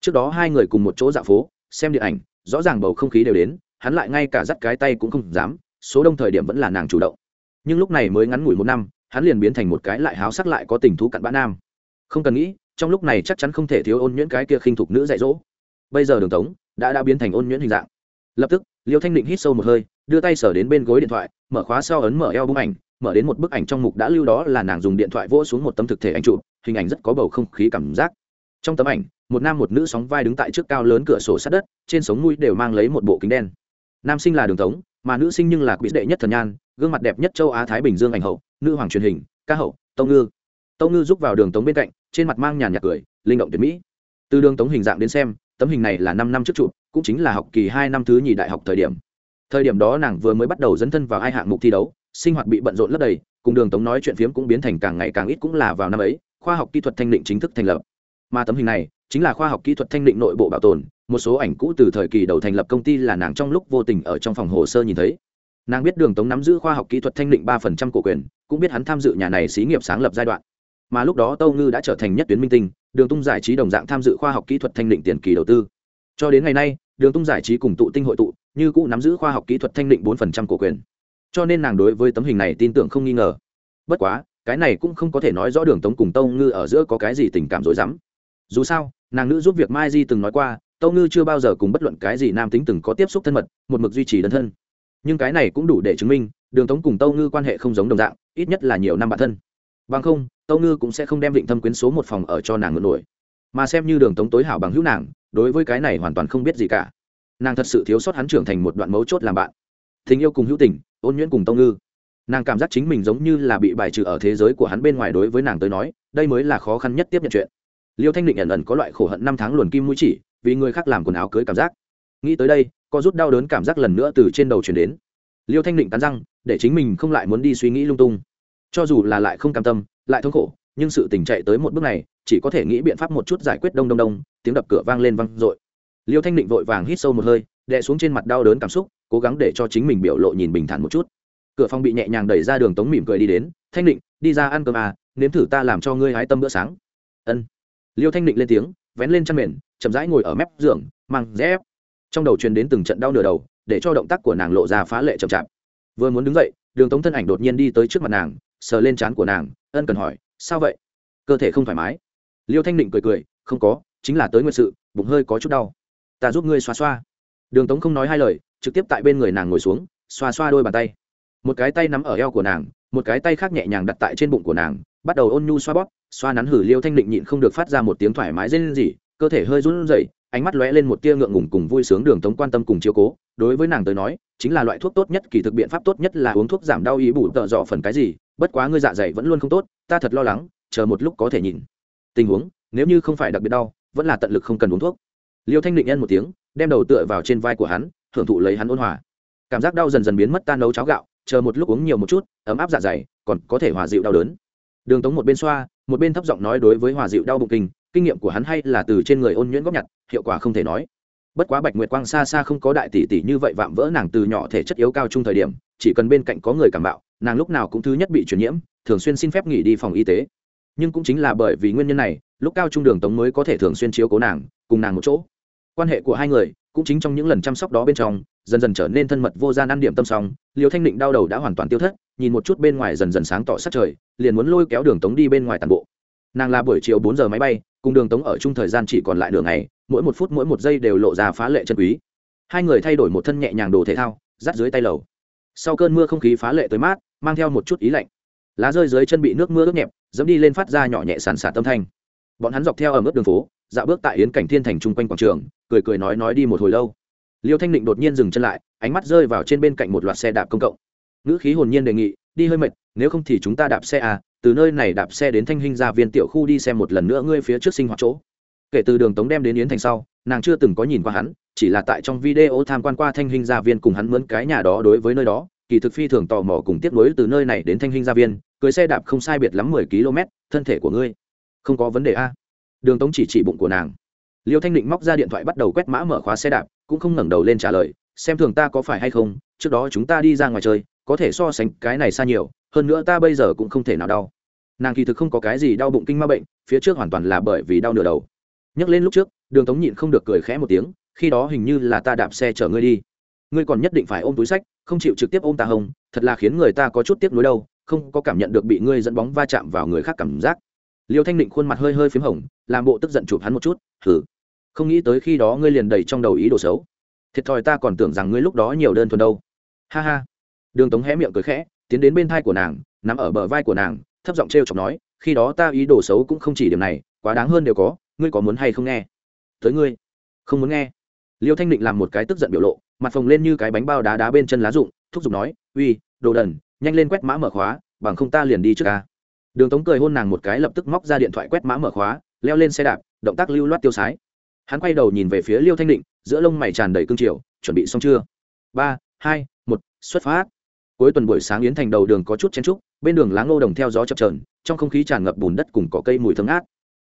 Trước đó hai người cùng một chỗ dạo phố, xem điện ảnh, rõ ràng bầu không khí đều đến, hắn lại ngay cả dắt cái tay cũng không dám, số đông thời điểm vẫn là nàng chủ động. Nhưng lúc này mới ngắn ngủi một năm, hắn liền biến thành một cái lại háo sắc lại có tình thú cặn bã nam không cần nghĩ, trong lúc này chắc chắn không thể thiếu ôn nhuyễn cái kia khinh thục nữ dạy dỗ. Bây giờ đường tống đã đã biến thành ôn nhuyễn hình dạng. Lập tức, liêu thanh định hít sâu một hơi, đưa tay sở đến bên gối điện thoại, mở khóa sau ấn mở eo bức ảnh, mở đến một bức ảnh trong mục đã lưu đó là nàng dùng điện thoại vỗ xuống một tấm thực thể ảnh chụp, hình ảnh rất có bầu không khí cảm giác. Trong tấm ảnh, một nam một nữ sóng vai đứng tại trước cao lớn cửa sổ sát đất, trên sống mũi đều mang lấy một bộ kính đen. Nam sinh là đường tống, mà nữ sinh nhưng là quỹ đệ nhất thần nhan, gương mặt đẹp nhất châu á thái bình dương ảnh hậu, nữ hoàng truyền hình, ca hậu tông ngư. Tông ngư giúp vào đường tống bên cạnh trên mặt mang nhàn nhạt cười, linh động tuyệt mỹ. Từ đường tống hình dạng đến xem, tấm hình này là năm năm trước chụp, cũng chính là học kỳ hai năm thứ nhì đại học thời điểm. Thời điểm đó nàng vừa mới bắt đầu dấn thân vào hai hạng mục thi đấu, sinh hoạt bị bận rộn lấp đầy, cùng đường tống nói chuyện phiếm cũng biến thành càng ngày càng ít cũng là vào năm ấy, khoa học kỹ thuật thanh định chính thức thành lập. Mà tấm hình này chính là khoa học kỹ thuật thanh định nội bộ bảo tồn, một số ảnh cũ từ thời kỳ đầu thành lập công ty là nàng trong lúc vô tình ở trong phòng hồ sơ nhìn thấy. Nàng biết đường tống nắm giữ khoa học kỹ thuật thanh định ba phần trăm cổ quyền, cũng biết hắn tham dự nhà này xí nghiệp sáng lập giai đoạn mà lúc đó tâu ngư đã trở thành nhất tuyến minh tinh, đường tung giải trí đồng dạng tham dự khoa học kỹ thuật thanh định tiền kỳ đầu tư. Cho đến ngày nay, đường tung giải trí cùng tụ tinh hội tụ, như cũ nắm giữ khoa học kỹ thuật thanh định bốn phần trăm cổ quyền. Cho nên nàng đối với tấm hình này tin tưởng không nghi ngờ. Bất quá, cái này cũng không có thể nói rõ đường tống cùng tâu ngư ở giữa có cái gì tình cảm rối rắm. Dù sao, nàng nữ giúp việc mai di từng nói qua, tâu ngư chưa bao giờ cùng bất luận cái gì nam tính từng có tiếp xúc thân mật, một mực duy trì đơn thân. Nhưng cái này cũng đủ để chứng minh, đường tống cùng tâu ngư quan hệ không giống đồng dạng, ít nhất là nhiều năm bạn thân bằng không, tâu ngư cũng sẽ không đem định thâm quyến số một phòng ở cho nàng ngược nổi. Mà xem như đường tống tối hảo bằng hữu nàng, đối với cái này hoàn toàn không biết gì cả. Nàng thật sự thiếu sót hắn trưởng thành một đoạn mấu chốt làm bạn. Tình yêu cùng hữu tình, ôn nhuyễn cùng tâu ngư. Nàng cảm giác chính mình giống như là bị bài trừ ở thế giới của hắn bên ngoài đối với nàng tới nói, đây mới là khó khăn nhất tiếp nhận chuyện. Liêu thanh định ẩn ẩn có loại khổ hận năm tháng luồn kim mũi chỉ, vì người khác làm quần áo cưới cảm giác. Nghĩ tới đây, có rút đau đớn cảm giác lần nữa từ trên đầu chuyển đến. Liêu thanh định cắn răng, để chính mình không lại muốn đi suy nghĩ lung tung cho dù là lại không cam tâm, lại thống khổ, nhưng sự tình chạy tới một bước này, chỉ có thể nghĩ biện pháp một chút giải quyết đông đông đông, tiếng đập cửa vang lên vang dội. Liêu thanh định vội vàng hít sâu một hơi, đè xuống trên mặt đau đớn cảm xúc, cố gắng để cho chính mình biểu lộ nhìn bình thản một chút. Cửa phòng bị nhẹ nhàng đẩy ra đường tống mỉm cười đi đến, thanh định, đi ra ăn cơm à nếm thử ta làm cho ngươi hái tâm bữa sáng. Ân. Liêu thanh định lên tiếng, vén lên chăn mền, chậm rãi ngồi ở mép giường, mang dép trong đầu truyền đến từng trận đau nửa đầu, để cho động tác của nàng lộ ra phá lệ chậm chạp. Vừa muốn đứng dậy, đường tống thân ảnh đột nhiên đi tới trước mặt nàng sờ lên trán của nàng, ân cần hỏi, sao vậy? Cơ thể không thoải mái? Liêu thanh định cười cười, không có, chính là tới nguyện sự, bụng hơi có chút đau. Ta giúp ngươi xoa xoa. Đường tống không nói hai lời, trực tiếp tại bên người nàng ngồi xuống, xoa xoa đôi bàn tay. Một cái tay nắm ở eo của nàng, một cái tay khác nhẹ nhàng đặt tại trên bụng của nàng, bắt đầu ôn nhu xoa bóp, xoa nắn hử liêu thanh định nhịn không được phát ra một tiếng thoải mái rên rỉ, cơ thể hơi run rẩy, ánh mắt lóe lên một tia ngượng ngùng cùng vui sướng đường tống quan tâm cùng chiếu cố. Đối với nàng tới nói, chính là loại thuốc tốt nhất, kỳ thực biện pháp tốt nhất là uống thuốc giảm đau ý bù tợ dọ phần cái gì bất quá ngươi dạ dày vẫn luôn không tốt, ta thật lo lắng, chờ một lúc có thể nhìn. Tình huống, nếu như không phải đặc biệt đau, vẫn là tận lực không cần uống thuốc. Liêu thanh định nhân một tiếng, đem đầu tựa vào trên vai của hắn thưởng thụ lấy hắn ôn hòa. Cảm giác đau dần dần biến mất ta nấu cháo gạo, chờ một lúc uống nhiều một chút, ấm áp dạ dày, còn có thể hòa dịu đau đớn. Đường tống một bên xoa, một bên thấp giọng nói đối với hòa dịu đau bụng kinh kinh nghiệm của hắn hay là từ trên người ôn nhuyễn góp nhặt, hiệu quả không thể nói. Bất quá bạch nguyệt quang xa xa không có đại tỷ tỷ như vậy vạm vỡ nàng từ nhỏ thể chất yếu cao chung thời điểm, chỉ cần bên cạnh có người cảm bạo nàng lúc nào cũng thứ nhất bị truyền nhiễm, thường xuyên xin phép nghỉ đi phòng y tế. Nhưng cũng chính là bởi vì nguyên nhân này, lúc cao trung đường tống mới có thể thường xuyên chiếu cố nàng, cùng nàng một chỗ. Quan hệ của hai người cũng chính trong những lần chăm sóc đó bên trong, dần dần trở nên thân mật vô gian ăn điểm tâm xong liều thanh định đau đầu đã hoàn toàn tiêu thất, nhìn một chút bên ngoài dần dần sáng tỏ sát trời, liền muốn lôi kéo đường tống đi bên ngoài tàn bộ. Nàng là buổi chiều bốn giờ máy bay, cùng đường tống ở chung thời gian chỉ còn lại nửa ngày, mỗi một phút mỗi một giây đều lộ ra phá lệ chân quý. Hai người thay đổi một thân nhẹ nhàng đồ thể thao dắt dưới tay lầu. Sau cơn mưa không khí phá lệ tới mát mang theo một chút ý lạnh. Lá rơi dưới chân bị nước mưa ướt nhẹp, dẫm đi lên phát ra nhỏ nhẹ sàn sạt tâm thanh. Bọn hắn dọc theo ở mức đường phố, dạo bước tại yến cảnh thiên thành chung quanh quảng trường, cười cười nói nói đi một hồi lâu. Liêu thanh định đột nhiên dừng chân lại, ánh mắt rơi vào trên bên cạnh một loạt xe đạp công cộng. Ngữ khí hồn nhiên đề nghị, đi hơi mệt, nếu không thì chúng ta đạp xe à từ nơi này đạp xe đến thanh hình gia viên tiểu khu đi xem một lần nữa ngươi phía trước sinh hoạt chỗ. Kể từ đường tống đem đến yến thành sau, nàng chưa từng có nhìn qua hắn, chỉ là tại trong video tham quan qua thanh hình gia viên cùng hắn mướn cái nhà đó đối với nơi đó kỳ thực phi thường tò mò cùng tiếp nối từ nơi này đến thanh hình gia viên, cưới xe đạp không sai biệt lắm mười km, thân thể của ngươi. Không có vấn đề a. Đường tống chỉ chỉ bụng của nàng. Liêu thanh định móc ra điện thoại bắt đầu quét mã mở khóa xe đạp, cũng không ngẩng đầu lên trả lời, xem thường ta có phải hay không, trước đó chúng ta đi ra ngoài chơi, có thể so sánh cái này xa nhiều, hơn nữa ta bây giờ cũng không thể nào đau. Nàng kỳ thực không có cái gì đau bụng kinh ma bệnh, phía trước hoàn toàn là bởi vì đau nửa đầu. Nhắc lên lúc trước, đường tống nhịn không được cười khẽ một tiếng, khi đó hình như là ta đạp xe chở ngươi đi ngươi còn nhất định phải ôm túi sách, không chịu trực tiếp ôm ta hồng, thật là khiến người ta có chút tiếc nuối đâu, không có cảm nhận được bị ngươi dẫn bóng va chạm vào người khác cảm giác. Liêu thanh định khuôn mặt hơi hơi p h í m hồng, làm bộ tức giận chụp hắn một chút thử không nghĩ tới khi đó ngươi liền đầy trong đầu ý đồ xấu. Thiệt thòi ta còn tưởng rằng ngươi lúc đó nhiều đơn thuần đâu. Ha ha. Đường tống hé miệng cười khẽ, tiến đến bên thai của nàng, nằm ở bờ vai của nàng, thấp giọng t r e o chọc nói, khi đó ta ý đồ xấu cũng không chỉ điểm này, quá đáng hơn đều có, ngươi có muốn hay không nghe? Tới ngươi. Không muốn nghe. Liêu thanh định làm một cái tức giận biểu lộ mặt phồng lên như cái bánh bao đá đá bên chân lá rụng, thúc giục nói, uy, đồ đần, nhanh lên quét mã mở khóa, bằng không ta liền đi trước ca đường tống cười hôn nàng một cái lập tức móc ra điện thoại quét mã mở khóa, leo lên xe đạp, động tác lưu loát tiêu sái. Hắn quay đầu nhìn về phía liêu thanh định, giữa lông mày tràn đầy cương triều, chuẩn bị xong chưa? Ba, hai, một, xuất phát. Cuối tuần buổi sáng yến thành đầu đường có chút chen trúc bên đường lá ngô đồng theo gió chập trờn trong không khí tràn ngập bùn đất cùng cỏ cây mùi thơm ngát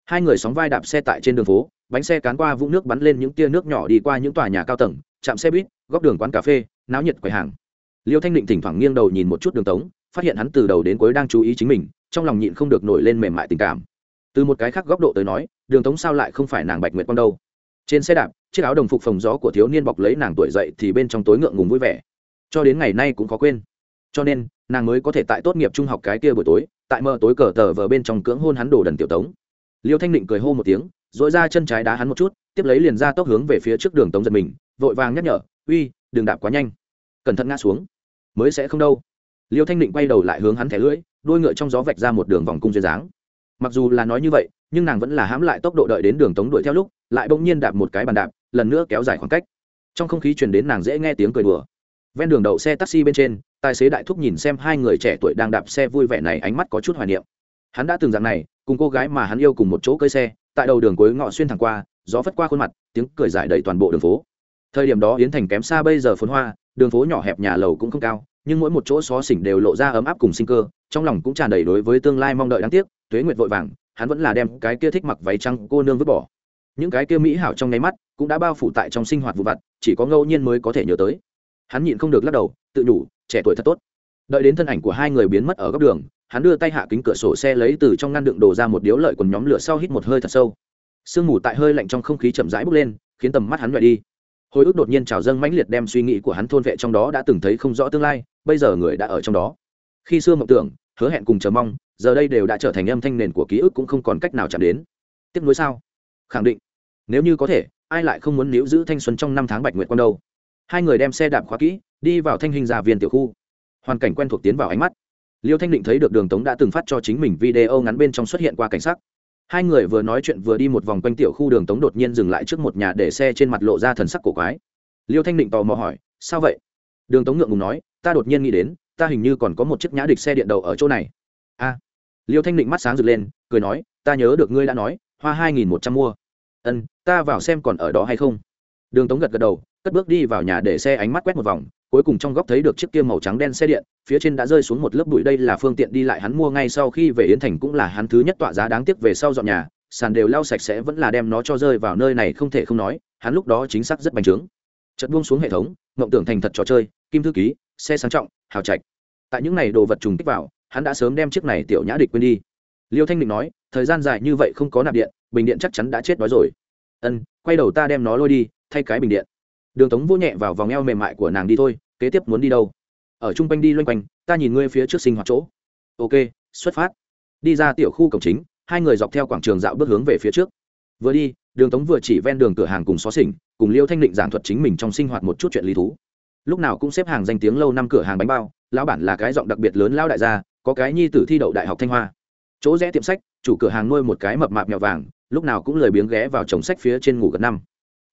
hai người sóng vai đạp xe tại trên đường phố, bánh xe cán qua vũng nước bắn lên những tia nước nhỏ đi qua những tòa nhà cao tầng, chạm xe buýt, góc đường quán cà phê, náo nhiệt quầy hàng. Liêu thanh định thỉnh thoảng nghiêng đầu nhìn một chút đường tống, phát hiện hắn từ đầu đến cuối đang chú ý chính mình, trong lòng nhịn không được nổi lên mềm mại tình cảm. Từ một cái khác góc độ tới nói, đường tống sao lại không phải nàng bạch nguyệt quang đâu? Trên xe đạp, chiếc áo đồng phục phòng gió của thiếu niên bọc lấy nàng tuổi dậy thì bên trong tối ngượng ngùng vui vẻ. Cho đến ngày nay cũng khó quên. Cho nên, nàng mới có thể tại tốt nghiệp trung học cái kia buổi tối, tại mơ tối cờ tờ vờ bên trong cưỡng hôn hắn đồ đần tiểu tống liêu thanh định cười hô một tiếng dội ra chân trái đá hắn một chút, tiếp lấy liền ra tốc hướng về phía trước đường tống giật mình, vội vàng nhắc nhở, uy, đừng đạp quá nhanh, cẩn thận ngã xuống, mới sẽ không đâu. Liêu thanh định quay đầu lại hướng hắn thẻ lưỡi, đôi ngựa trong gió vạch ra một đường vòng cung duyên dáng. Mặc dù là nói như vậy, nhưng nàng vẫn là hãm lại tốc độ đợi đến đường tống đuổi theo lúc, lại bỗng nhiên đạp một cái bàn đạp, lần nữa kéo dài khoảng cách. Trong không khí truyền đến nàng dễ nghe tiếng cười đùa. Ven đường đậu xe taxi bên trên, tài xế đại thúc nhìn xem hai người trẻ tuổi đang đạp xe vui vẻ này, ánh mắt có chút hoài niệm hắn đã từng dạng này, cùng cô gái mà hắn yêu cùng một chỗ cơi xe, tại đầu đường cuối ngõ xuyên thẳng qua, gió phất qua khuôn mặt, tiếng cười giải đầy toàn bộ đường phố. Thời điểm đó yến thành kém xa bây giờ phồn hoa, đường phố nhỏ hẹp nhà lầu cũng không cao, nhưng mỗi một chỗ xó xỉnh đều lộ ra ấm áp cùng sinh cơ, trong lòng cũng tràn đầy đối với tương lai mong đợi đáng tiếc, tuế nguyệt vội vàng, hắn vẫn là đem cái kia thích mặc váy trăng cô nương vứt bỏ. Những cái kia mỹ hảo trong nháy mắt cũng đã bao phủ tại trong sinh hoạt vụ vặt, chỉ có ngẫu nhiên mới có thể nhớ tới. Hắn nhịn không được lắc đầu, tự nhủ, trẻ tuổi thật tốt. Đợi đến thân ảnh của hai người biến mất ở góc đường hắn đưa tay hạ kính cửa sổ xe lấy từ trong ngăn đựng đồ ra một điếu lợi quần nhóm lửa sau hít một hơi thật sâu. Sương mù tại hơi lạnh trong không khí chậm rãi bốc lên, khiến tầm mắt hắn loại đi. Hồi ức đột nhiên trào dâng mãnh liệt đem suy nghĩ của hắn thôn vệ trong đó đã từng thấy không rõ tương lai, bây giờ người đã ở trong đó. Khi xưa mộng tưởng, hứa hẹn cùng chờ mong, giờ đây đều đã trở thành âm thanh nền của ký ức cũng không còn cách nào chạm đến. Tiếp nối sao? Khẳng định. Nếu như có thể, ai lại không muốn níu giữ thanh xuân trong năm tháng bạch nguyệt quan đâu? Hai người đem xe đạp khóa kỹ, đi vào thanh hình gia viên tiểu khu. Hoàn cảnh quen thuộc tiến vào ánh mắt liêu thanh định thấy được đường tống đã từng phát cho chính mình video ngắn bên trong xuất hiện qua cảnh sắc. Hai người vừa nói chuyện vừa đi một vòng quanh tiểu khu, đường tống đột nhiên dừng lại trước một nhà để xe trên mặt lộ ra thần sắc cổ quái. Liêu thanh định tò mò hỏi, sao vậy? Đường tống ngượng ngùng nói, ta đột nhiên nghĩ đến, ta hình như còn có một chiếc nhã địch xe điện đầu ở chỗ này. A. Liêu thanh định mắt sáng rực lên, cười nói, ta nhớ được ngươi đã nói, hoa hai nghìn một trăm mua. Ân, ta vào xem còn ở đó hay không? Đường tống gật gật đầu, cất bước đi vào nhà để xe ánh mắt quét một vòng cuối cùng trong góc thấy được chiếc kia màu trắng đen xe điện, phía trên đã rơi xuống một lớp bụi. Đây là phương tiện đi lại hắn mua ngay sau khi về yến thành cũng là hắn thứ nhất tọa giá đáng tiếc về sau dọn nhà. Sàn đều lau sạch sẽ vẫn là đem nó cho rơi vào nơi này không thể không nói, hắn lúc đó chính xác rất bành trướng. Chật buông xuống hệ thống, mộng tưởng thành thật trò chơi, kim thư ký, xe sang trọng, hào trạch. Tại những này đồ vật trùng kích vào, hắn đã sớm đem chiếc này tiểu nhã địch quên đi. Liêu thanh định nói, thời gian dài như vậy không có nạp điện, bình điện chắc chắn đã chết đói rồi. Ân, quay đầu ta đem nó lôi đi, thay cái bình điện đường tống vô nhẹ vào vòng eo mềm mại của nàng đi thôi, kế tiếp muốn đi đâu? Ở chung quanh đi loanh quanh, ta nhìn ngươi phía trước sinh hoạt chỗ. Ok, xuất phát. Đi ra tiểu khu cổng chính, hai người dọc theo quảng trường dạo bước hướng về phía trước. Vừa đi, đường tống vừa chỉ ven đường cửa hàng cùng xó xỉnh, cùng liêu thanh định giảng thuật chính mình trong sinh hoạt một chút chuyện lý thú. Lúc nào cũng xếp hàng danh tiếng lâu năm cửa hàng bánh bao, lão bản là cái giọng đặc biệt lớn lao đại gia, có cái nhi tử thi đậu đại học thanh hoa. Chỗ rẽ tiệm sách, chủ cửa hàng nuôi một cái mập mạp mẹo vàng, lúc nào cũng lười biếng ghé vào chồng sách phía trên ngủ gần năm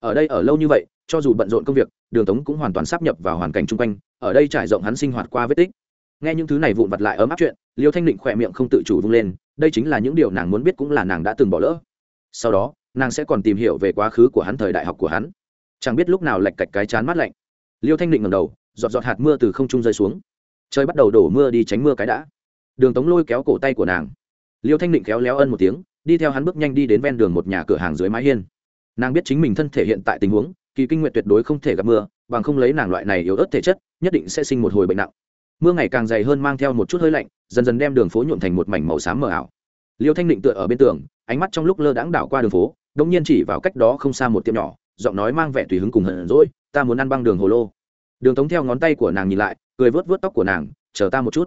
ở đây ở lâu như vậy, cho dù bận rộn công việc, đường tống cũng hoàn toàn sắp nhập vào hoàn cảnh chung quanh, ở đây trải rộng hắn sinh hoạt qua vết tích. Nghe những thứ này vụn vặt lại ấm áp chuyện, liêu thanh định khỏe miệng không tự chủ vung lên, đây chính là những điều nàng muốn biết cũng là nàng đã từng bỏ lỡ. Sau đó, nàng sẽ còn tìm hiểu về quá khứ của hắn, thời đại học của hắn. Chẳng biết lúc nào lạch cạch cái chán mát lạnh. Liêu thanh định ngầm đầu, giọt giọt hạt mưa từ không trung rơi xuống. Trời bắt đầu đổ mưa đi tránh mưa cái đã. Đường tống lôi kéo cổ tay của nàng. Liêu thanh định kéo léo ân một tiếng, đi theo hắn bước nhanh đi đến ven đường một nhà cửa hàng dưới mái hiên nàng biết chính mình thân thể hiện tại tình huống, kỳ kinh nguyện tuyệt đối không thể gặp mưa, bằng không lấy nàng loại này yếu ớt thể chất, nhất định sẽ sinh một hồi bệnh nặng. Mưa ngày càng dày hơn mang theo một chút hơi lạnh, dần dần đem đường phố nhuộm thành một mảnh màu xám mờ ảo. Liêu thanh định tựa ở bên tường, ánh mắt trong lúc lơ đãng đảo qua đường phố đ ỗ n g nhiên chỉ vào cách đó không xa một tiệm nhỏ, giọng nói mang vẻ tùy hứng cùng hận rỗi ta muốn ăn băng đường hồ lô. Đường tống theo ngón tay của nàng nhìn lại, cười vớt vớt tóc của nàng, chờ ta một chút.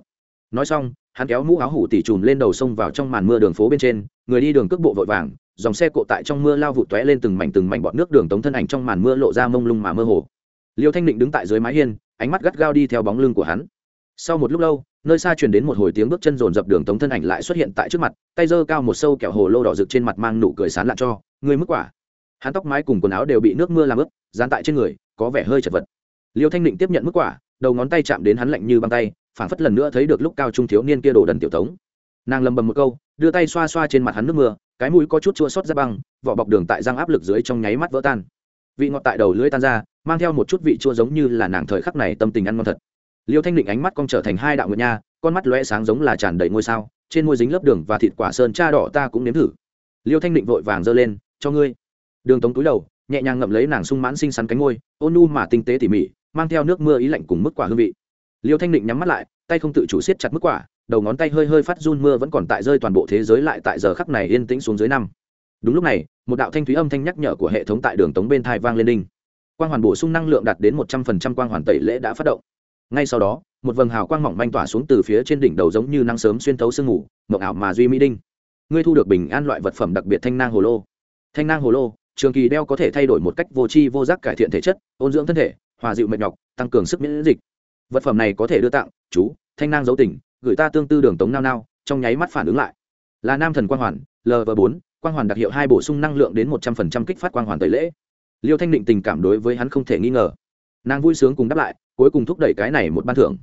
Nói xong, hắn kéo mũ áo hủ tỉ trùm lên đầu sông vào trong màn mưa đường phố bên trên, người đi đường cước bộ vội vàng dòng xe cộ tại trong mưa lao vụt tóe lên từng mảnh từng mảnh bọt nước đường tống thân ảnh trong màn mưa lộ ra mông lung mà mơ hồ. Liêu thanh định đứng tại dưới mái hiên, ánh mắt gắt gao đi theo bóng lưng của hắn. Sau một lúc lâu, nơi xa truyền đến một hồi tiếng bước chân rồn dập đường tống thân ảnh lại xuất hiện tại trước mặt, tay giơ cao một sâu kẹo hồ lô đỏ rực trên mặt mang nụ cười sán lạn cho người mức quả. Hắn tóc mái cùng quần áo đều bị nước mưa làm ướt, dán tại trên người, có vẻ hơi chật vật. Liêu thanh định tiếp nhận mức quả, đầu ngón tay chạm đến hắn lạnh như băng tay, phảng phất lần nữa thấy được lúc cao trung thiếu niên kia đồ đần tiểu tống. Nàng lầm bầm một câu, đưa tay xoa xoa trên mặt hắn nước mưa cái mũi có chút chua xót ra băng, vỏ bọc đường tại răng áp lực dưới trong nháy mắt vỡ tan. Vị ngọt tại đầu lưỡi tan ra, mang theo một chút vị chua giống như là nàng thời khắc này tâm tình ăn ngon thật. Liêu thanh định ánh mắt cong trở thành hai đạo nguyệt nha, con mắt lóe sáng giống là tràn đầy ngôi sao, trên môi dính lớp đường và thịt quả sơn cha đỏ ta cũng nếm thử. Liêu thanh định vội vàng giơ lên, cho ngươi. Đường tống túi đầu, nhẹ nhàng ngậm lấy nàng sung mãn xinh xắn cánh ngôi ôn nu mà tinh tế tỉ mỉ, mang theo nước mưa ý lạnh cùng mức quả hương vị. Liêu thanh định nhắm mắt lại, tay không tự chủ siết chặt mức quả đầu ngón tay hơi hơi phát run, mưa vẫn còn tại rơi, toàn bộ thế giới lại tại giờ khắc này yên tĩnh xuống dưới năm. Đúng lúc này, một đạo thanh thúy âm thanh nhắc nhở của hệ thống tại đường tống bên thai vang lên đinh. Quang hoàn bổ sung năng lượng đạt đến một trăm phần trăm quang hoàn tẩy lễ đã phát động. Ngay sau đó, một vầng hào quang mỏng manh tỏa xuống từ phía trên đỉnh đầu giống như nắng sớm xuyên thấu sương ngủ mộng ảo mà duy mỹ đinh. Ngươi thu được bình an loại vật phẩm đặc biệt thanh nang hồ lô. Thanh nang hồ lô, trường kỳ đeo có thể thay đổi một cách vô tri vô giác cải thiện thể chất, ôn dưỡng thân thể, hòa dịu mệt nhọc, tăng cường sức miễn dịch. Vật phẩm này có thể đưa tặng, chú, thanh nang dấu tình gửi ta tương tư đường tống nao nao, trong nháy mắt phản ứng lại. Là nam thần quang hoàn lv bốn, quang hoàn đặc hiệu hai bổ sung năng lượng đến một trăm phần trăm kích phát quang hoàn tẩy lễ. Liêu thanh định tình cảm đối với hắn không thể nghi ngờ. Nàng vui sướng cùng đáp lại, cuối cùng thúc đẩy cái này một ban thưởng.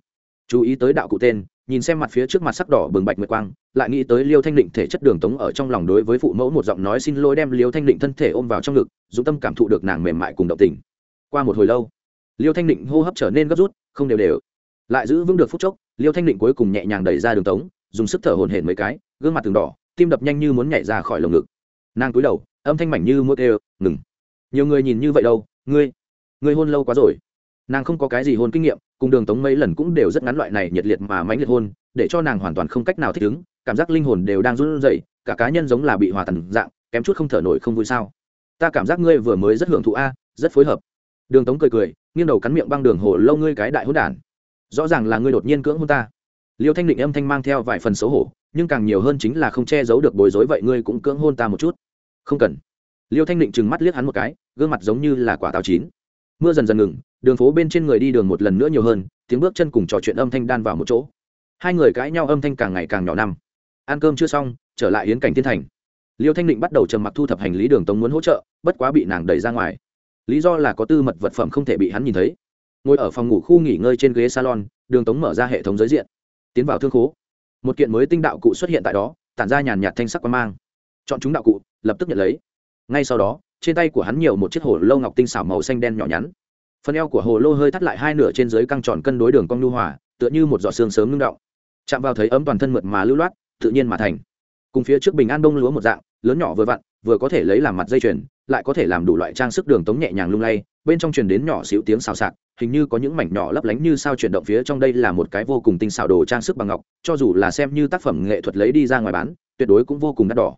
Chú ý tới đạo cụ tên, nhìn xem mặt phía trước mặt sắc đỏ bừng bạch nguyệt quang, lại nghĩ tới liêu thanh định thể chất đường tống ở trong lòng đối với phụ mẫu một giọng nói xin lỗi đem liêu thanh định thân thể ôm vào trong ngực dũng tâm cảm thụ được nàng mềm mại cùng động tình. Qua một hồi lâu, liêu thanh định hô hấp trở nên gấp rút, không đều đều. Lại giữ vững được phút chốc liêu thanh định cuối cùng nhẹ nhàng đẩy ra đường tống, dùng sức thở hồn hển mấy cái, gương mặt từng đỏ, tim đập nhanh như muốn nhảy ra khỏi lồng ngực. Nàng cúi đầu, âm thanh mảnh như mũi tê ngừng. Nhiều người nhìn như vậy đâu, ngươi ngươi hôn lâu quá rồi. Nàng không có cái gì hôn kinh nghiệm, cùng đường tống mấy lần cũng đều rất ngắn loại này nhiệt liệt mà mãnh liệt hôn, để cho nàng hoàn toàn không cách nào thích ứng, cảm giác linh hồn đều đang run rẩy, cả cá nhân giống là bị hòa tần dạng, kém chút không thở nổi không vui sao. Ta cảm giác ngươi vừa mới rất hưởng thụ a, rất phối hợp. Đường tống cười cười, nghiêng đầu cắn miệng băng đường hồ lâu ngươi cái đại hôn đản rõ ràng là ngươi đột nhiên cưỡng hôn ta. Liêu thanh định âm thanh mang theo vài phần xấu hổ, nhưng càng nhiều hơn chính là không che giấu được bối rối vậy ngươi cũng cưỡng hôn ta một chút. Không cần. Liêu thanh định trừng mắt liếc hắn một cái, gương mặt giống như là quả táo chín. Mưa dần dần ngừng, đường phố bên trên người đi đường một lần nữa nhiều hơn, tiếng bước chân cùng trò chuyện âm thanh đan vào một chỗ. Hai người cãi nhau âm thanh càng ngày càng nhỏ năm. Ăn cơm chưa xong, trở lại yến cảnh thiên thành. Liêu thanh định bắt đầu trầm mặc thu thập hành lý đường tống muốn hỗ trợ, bất quá bị nàng đẩy ra ngoài. Lý do là có tư mật vật phẩm không thể bị hắn nhìn thấy ngồi ở phòng ngủ khu nghỉ ngơi trên ghế salon, đường tống mở ra hệ thống giới diện. Tiến vào thương khố. Một kiện mới tinh đạo cụ xuất hiện tại đó, tản ra nhàn nhạt thanh sắc quan mang. Chọn chúng đạo cụ, lập tức nhận lấy. Ngay sau đó, trên tay của hắn nhiều một chiếc hồ lô ngọc tinh xảo màu xanh đen nhỏ nhắn. Phần eo của hồ lô hơi thắt lại hai nửa trên dưới căng tròn cân đối đường cong nhu hòa, tựa như một giọt xương sớm ngưng động. Chạm vào thấy ấm toàn thân mượt mà lưu loát, tự nhiên mà thành. Cùng phía trước bình an đông lúa một dạng, lớn nhỏ vừa vặn, vừa có thể lấy làm mặt dây chuyền, lại có thể làm đủ loại trang sức đường tống nhẹ nhàng lung lay bên trong truyền đến nhỏ xíu tiếng xào xạc, hình như có những mảnh nhỏ lấp lánh như sao chuyển động phía trong đây là một cái vô cùng tinh xảo đồ trang sức bằng ngọc, cho dù là xem như tác phẩm nghệ thuật lấy đi ra ngoài bán, tuyệt đối cũng vô cùng đắt đỏ.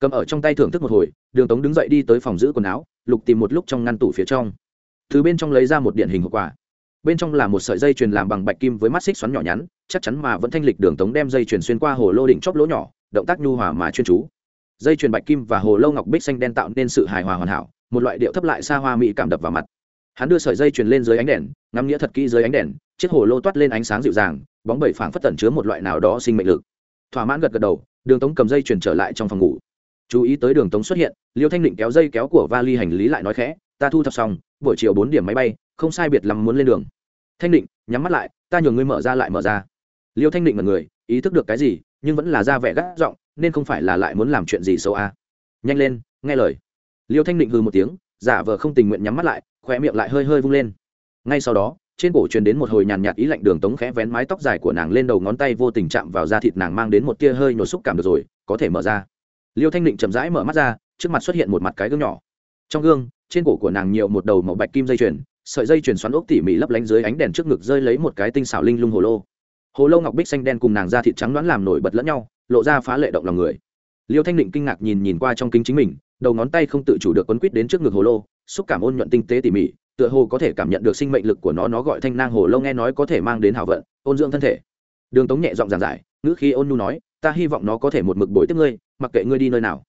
Cầm ở trong tay thưởng thức một hồi, đường tống đứng dậy đi tới phòng giữ quần áo, lục tìm một lúc trong ngăn tủ phía trong. Từ bên trong lấy ra một điện hình hộp quà. Bên trong là một sợi dây chuyền làm bằng bạch kim với mắt xích xoắn nhỏ nhắn, chắc chắn mà vẫn thanh lịch đường tống đem dây chuyền xuyên qua hồ lô đỉnh chóp lỗ nhỏ, động tác nhu hòa mà chuyên chú. Dây chuyền bạch kim và hồ lô ngọc bích xanh đen tạo nên sự hài hòa hoàn hảo một loại điệu thấp lại xa hoa mỹ cảm đập vào mặt. Hắn đưa sợi dây truyền lên dưới ánh đèn, ngắm nghĩa thật kỹ dưới ánh đèn, chiếc hồ lô toát lên ánh sáng dịu dàng, bóng bẩy phảng phất tẩn chứa một loại nào đó sinh mệnh lực. Thỏa mãn gật gật đầu, đường tống cầm dây truyền trở lại trong phòng ngủ. Chú ý tới đường tống xuất hiện, liêu thanh định kéo dây kéo của vali hành lý lại nói khẽ, ta thu thập xong, buổi chiều bốn điểm máy bay, không sai biệt lắm muốn lên đường. Thanh định nhắm mắt lại, ta nhường ngươi mở ra lại mở ra. Liêu thanh định mật người, ý thức được cái gì, nhưng vẫn là ra vẻ gắt giọng, nên không phải là lại muốn làm chuyện gì xấu a à. nhanh lên, nghe lời liêu thanh định hư một tiếng, giả vờ không tình nguyện nhắm mắt lại khoe miệng lại hơi hơi vung lên. Ngay sau đó, trên cổ truyền đến một hồi nhàn nhạt ý lạnh đường tống khẽ vén mái tóc dài của nàng lên đầu ngón tay vô tình chạm vào da thịt nàng mang đến một tia hơi nhổ xúc cảm được rồi, có thể mở ra. Liêu thanh định chậm rãi mở mắt ra, trước mặt xuất hiện một mặt cái gương nhỏ. Trong gương, trên cổ của nàng nhiều một đầu màu bạch kim dây chuyền, sợi dây chuyền xoắn ốc tỉ mỉ lấp lánh dưới ánh đèn trước ngực rơi lấy một cái tinh xảo linh lung hồ lô. Hồ lô ngọc bích xanh đen cùng nàng da thịt trắng đoán làm nổi bật lẫn nhau, lộ ra phá lệ động lòng người. Liêu thanh định kinh ngạc nhìn nhìn qua trong kính chính mình đầu ngón tay không tự chủ được quấn quít đến trước ngực hồ lô, xúc cảm ôn nhuận tinh tế tỉ mỉ, tựa hồ có thể cảm nhận được sinh mệnh lực của nó nó gọi thanh nang hồ lô nghe nói có thể mang đến hảo vận, ôn dưỡng thân thể. Đường tống nhẹ giọng giảng giải, ngữ khi ôn nhu nói, ta hy vọng nó có thể một mực bồi tiếp ngươi, mặc kệ ngươi đi nơi nào.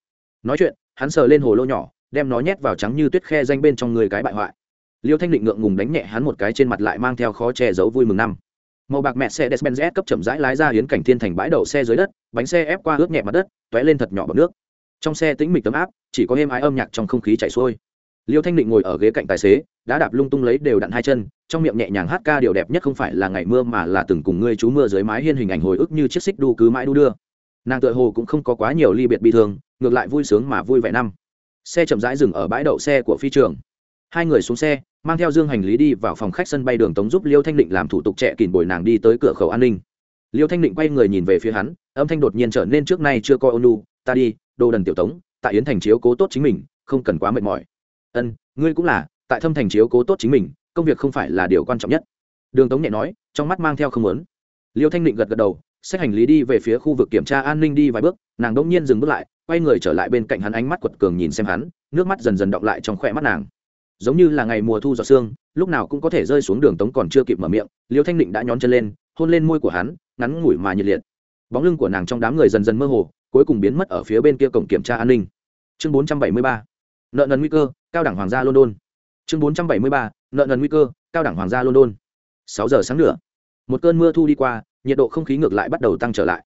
Nói chuyện, hắn sờ lên hồ lô nhỏ, đem nó nhét vào trắng như tuyết khe danh bên trong người cái bại hoại. Liêu thanh định ngượng ngùng đánh nhẹ hắn một cái trên mặt lại mang theo khó che giấu vui mừng năm. Màu bạc mẹ xe despenz cấp chậm rãi lái ra hiến cảnh thiên thành bãi đậu xe dưới đất, bánh xe ép qua ướt nhẹ mặt đất t lên thật nhỏ bọc nước. Trong xe tĩnh mịch tấm áp chỉ có êm ái âm nhạc trong không khí chảy xuôi. Liêu thanh định ngồi ở ghế cạnh tài xế, đã đạp lung tung lấy đều đặn hai chân, trong miệng nhẹ nhàng hát ca điều đẹp nhất không phải là ngày mưa mà là từng cùng ngươi chú mưa dưới mái hiên hình ảnh hồi ức như chiếc xích đu cứ mãi đu đưa. Nàng tựa hồ cũng không có quá nhiều ly biệt bi thương, ngược lại vui sướng mà vui vẻ năm. Xe chậm rãi dừng ở bãi đậu xe của phi trường. Hai người xuống xe, mang theo dương hành lý đi vào phòng khách sân bay đường tống giúp liêu thanh định làm thủ tục trẻ kìm bồi nàng đi tới cửa khẩu an ninh. Liêu thanh định quay người nhìn về phía hắn, âm thanh đột nhiên trở nên trước nay chưa coi ônu ta đi, đồ đần tiểu tống tại yến thành chiếu cố tốt chính mình, không cần quá mệt mỏi. Ân, ngươi cũng là, tại thâm thành chiếu cố tốt chính mình, công việc không phải là điều quan trọng nhất. Đường tống nhẹ nói, trong mắt mang theo không lớn liêu thanh định gật gật đầu, xách hành lý đi về phía khu vực kiểm tra an ninh đi vài bước, nàng đông nhiên dừng bước lại, quay người trở lại bên cạnh hắn ánh mắt quật cường nhìn xem hắn, nước mắt dần dần động lại trong khỏe mắt nàng. Giống như là ngày mùa thu giọt sương, lúc nào cũng có thể rơi xuống đường tống còn chưa kịp mở miệng, liêu thanh định đã nhón chân lên, hôn lên môi của hắn, ngắn ngủi mà nhiệt liệt. Bóng lưng của nàng trong đám người dần dần mơ hồ, cuối cùng biến mất ở phía bên kia cổng kiểm tra an ninh chương 473. nợ nần nguy cơ, cao đẳng hoàng gia london. Chương 473. nợ nần nguy cơ, cao đẳng hoàng gia london. Sáu giờ sáng nữa một cơn mưa thu đi qua, nhiệt độ không khí ngược lại bắt đầu tăng trở lại.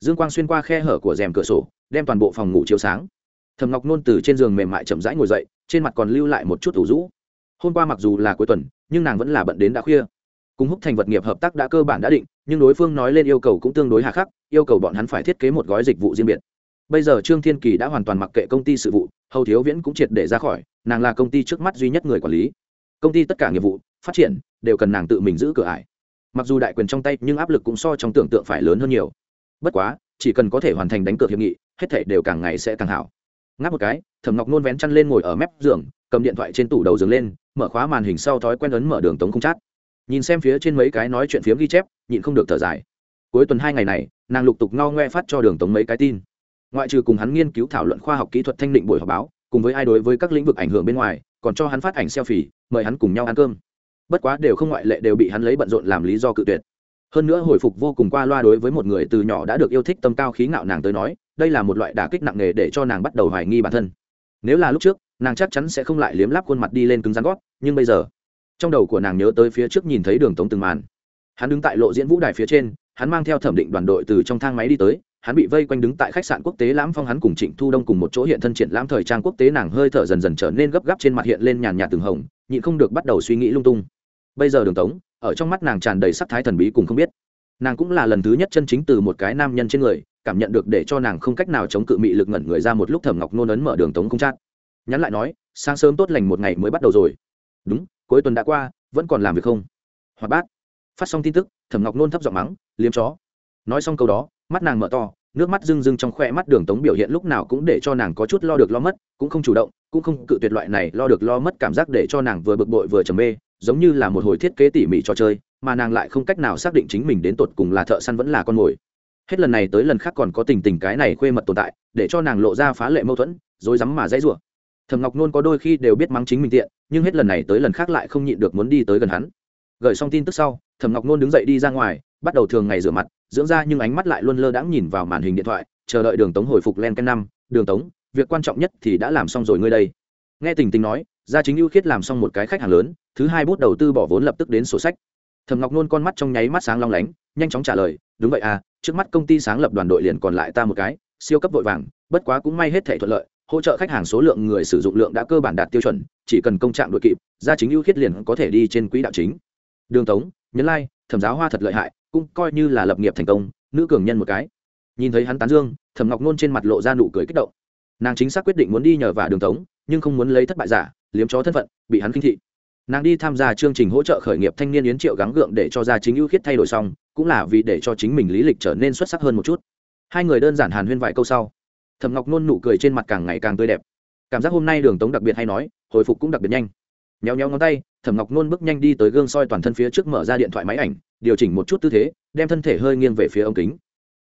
Dương quang xuyên qua khe hở của rèm cửa sổ, đem toàn bộ phòng ngủ chiếu sáng. Thầm ngọc nôn từ trên giường mềm mại chậm rãi ngồi dậy, trên mặt còn lưu lại một chút ủ rũ. Hôm qua mặc dù là cuối tuần, nhưng nàng vẫn là bận đến đã khuya. Cùng húc thành vật nghiệp hợp tác đã cơ bản đã định, nhưng đối phương nói lên yêu cầu cũng tương đối hà khắc, yêu cầu bọn hắn phải thiết kế một gói dịch vụ riêng biệt bây giờ trương thiên kỳ đã hoàn toàn mặc kệ công ty sự vụ, hầu thiếu viễn cũng triệt để ra khỏi, nàng là công ty trước mắt duy nhất người quản lý. Công ty tất cả nghiệp vụ, phát triển, đều cần nàng tự mình giữ cửa ải. Mặc dù đại quyền trong tay, nhưng áp lực cũng so trong tưởng tượng phải lớn hơn nhiều. Bất quá, chỉ cần có thể hoàn thành đánh cược hiệp nghị, hết thể đều càng ngày sẽ càng hảo. Ngáp một cái, thẩm ngọc nôn vén chăn lên ngồi ở mép giường, cầm điện thoại trên tủ đầu giường lên, mở khóa màn hình sau thói quen ấn mở đường tống không chát. Nhìn xem phía trên mấy cái nói chuyện phiếm ghi chép, nhịn không được thở dài. Cuối tuần hai ngày này, nàng lục tục ngao ngoe phát cho đường tống mấy cái tin ngoại trừ cùng hắn nghiên cứu thảo luận khoa học kỹ thuật thanh định buổi họp báo, cùng với ai đối với các lĩnh vực ảnh hưởng bên ngoài, còn cho hắn phát ảnh selfie, mời hắn cùng nhau ăn cơm. Bất quá đều không ngoại lệ đều bị hắn lấy bận rộn làm lý do cự tuyệt. Hơn nữa hồi phục vô cùng qua loa đối với một người từ nhỏ đã được yêu thích tâm cao khí ngạo nàng tới nói, đây là một loại đả kích nặng nề để cho nàng bắt đầu hoài nghi bản thân. Nếu là lúc trước, nàng chắc chắn sẽ không lại liếm láp khuôn mặt đi lên cứng rắn gót, nhưng bây giờ, trong đầu của nàng nhớ tới phía trước nhìn thấy đường tống từng màn. Hắn đứng tại lộ diễn vũ đài phía trên, hắn mang theo thẩm định đoàn đội từ trong thang máy đi tới hắn bị vây quanh đứng tại khách sạn quốc tế lãm phong, hắn cùng trịnh thu đông cùng một chỗ hiện thân triển lãm thời trang quốc tế, nàng hơi thở dần dần trở nên gấp gáp trên mặt hiện lên nhàn nhạt từng hồng, nhịn không được bắt đầu suy nghĩ lung tung. Bây giờ đường tống, ở trong mắt nàng tràn đầy sắc thái thần bí cùng không biết. Nàng cũng là lần thứ nhất chân chính từ một cái nam nhân trên người, cảm nhận được để cho nàng không cách nào chống cự mị lực ngẩn người ra một lúc thẩm ngọc nôn ấn mở đường tống không chát. Nhắn lại nói, sáng sớm tốt lành một ngày mới bắt đầu rồi. Đúng, cuối tuần đã qua, vẫn còn làm việc không? Hoạt bát. Phát xong tin tức, thẩm ngọc nôn thấp giọng mắng, liếm chó. Nói xong câu đó mắt nàng mở to, nước mắt rưng rưng trong khoe mắt đường tống biểu hiện lúc nào cũng để cho nàng có chút lo được lo mất, cũng không chủ động, cũng không cự tuyệt loại này lo được lo mất cảm giác để cho nàng vừa bực bội vừa trầm mê, giống như là một hồi thiết kế tỉ mỉ cho chơi, mà nàng lại không cách nào xác định chính mình đến tột cùng là thợ săn vẫn là con mồi. Hết lần này tới lần khác còn có tình tình cái này khuê mật tồn tại, để cho nàng lộ ra phá lệ mâu thuẫn rồi dám mà dãy rủa. Thầm ngọc nôn có đôi khi đều biết mắng chính mình tiện, nhưng hết lần này tới lần khác lại không nhịn được muốn đi tới gần hắn. Gửi xong tin tức sau thầm ngọc nôn đứng dậy đi ra ngoài bắt đầu thường ngày rửa mặt dưỡng ra nhưng ánh mắt lại luôn lơ đãng nhìn vào màn hình điện thoại chờ đợi đường tống hồi phục len canh năm. Đường tống việc quan trọng nhất thì đã làm xong rồi ngươi đây. Nghe tình tình nói gia chính ưu khiết làm xong một cái khách hàng lớn thứ hai bút đầu tư bỏ vốn lập tức đến sổ sách. Thầm ngọc nôn con mắt trong nháy mắt sáng long lánh nhanh chóng trả lời đúng vậy à trước mắt công ty sáng lập đoàn đội liền còn lại ta một cái siêu cấp vội vàng bất quá cũng may hết thể thuận lợi hỗ trợ khách hàng số lượng người sử dụng lượng đã cơ bản đạt tiêu chuẩn chỉ cần công trạng đội kịp gia chính ưu khiết liền có thể đi trên quỹ đạo chính. Đường tống nhấn lai、like, thẩm giáo hoa thật lợi hại cũng coi như là lập nghiệp thành công, nữ cường nhân một cái. Nhìn thấy hắn tán dương, thẩm ngọc nôn trên mặt lộ ra nụ cười kích động. Nàng chính xác quyết định muốn đi nhờ vả đường tống, nhưng không muốn lấy thất bại giả, liếm chó thân phận, bị hắn kinh thị. Nàng đi tham gia chương trình hỗ trợ khởi nghiệp thanh niên yến triệu gắng gượng để cho gia chính ưu khiết thay đổi xong, cũng là vì để cho chính mình lý lịch trở nên xuất sắc hơn một chút. Hai người đơn giản hàn huyên vài câu sau, thẩm ngọc nôn nụ cười trên mặt càng ngày càng tươi đẹp. Cảm giác hôm nay đường tống đặc biệt hay nói, hồi phục cũng đặc biệt nhanh. Nhéo nhéo ngón tay, thẩm ngọc nôn bước nhanh đi tới gương soi toàn thân phía trước mở ra điện thoại máy ảnh điều chỉnh một chút tư thế, đem thân thể hơi nghiêng về phía ống kính.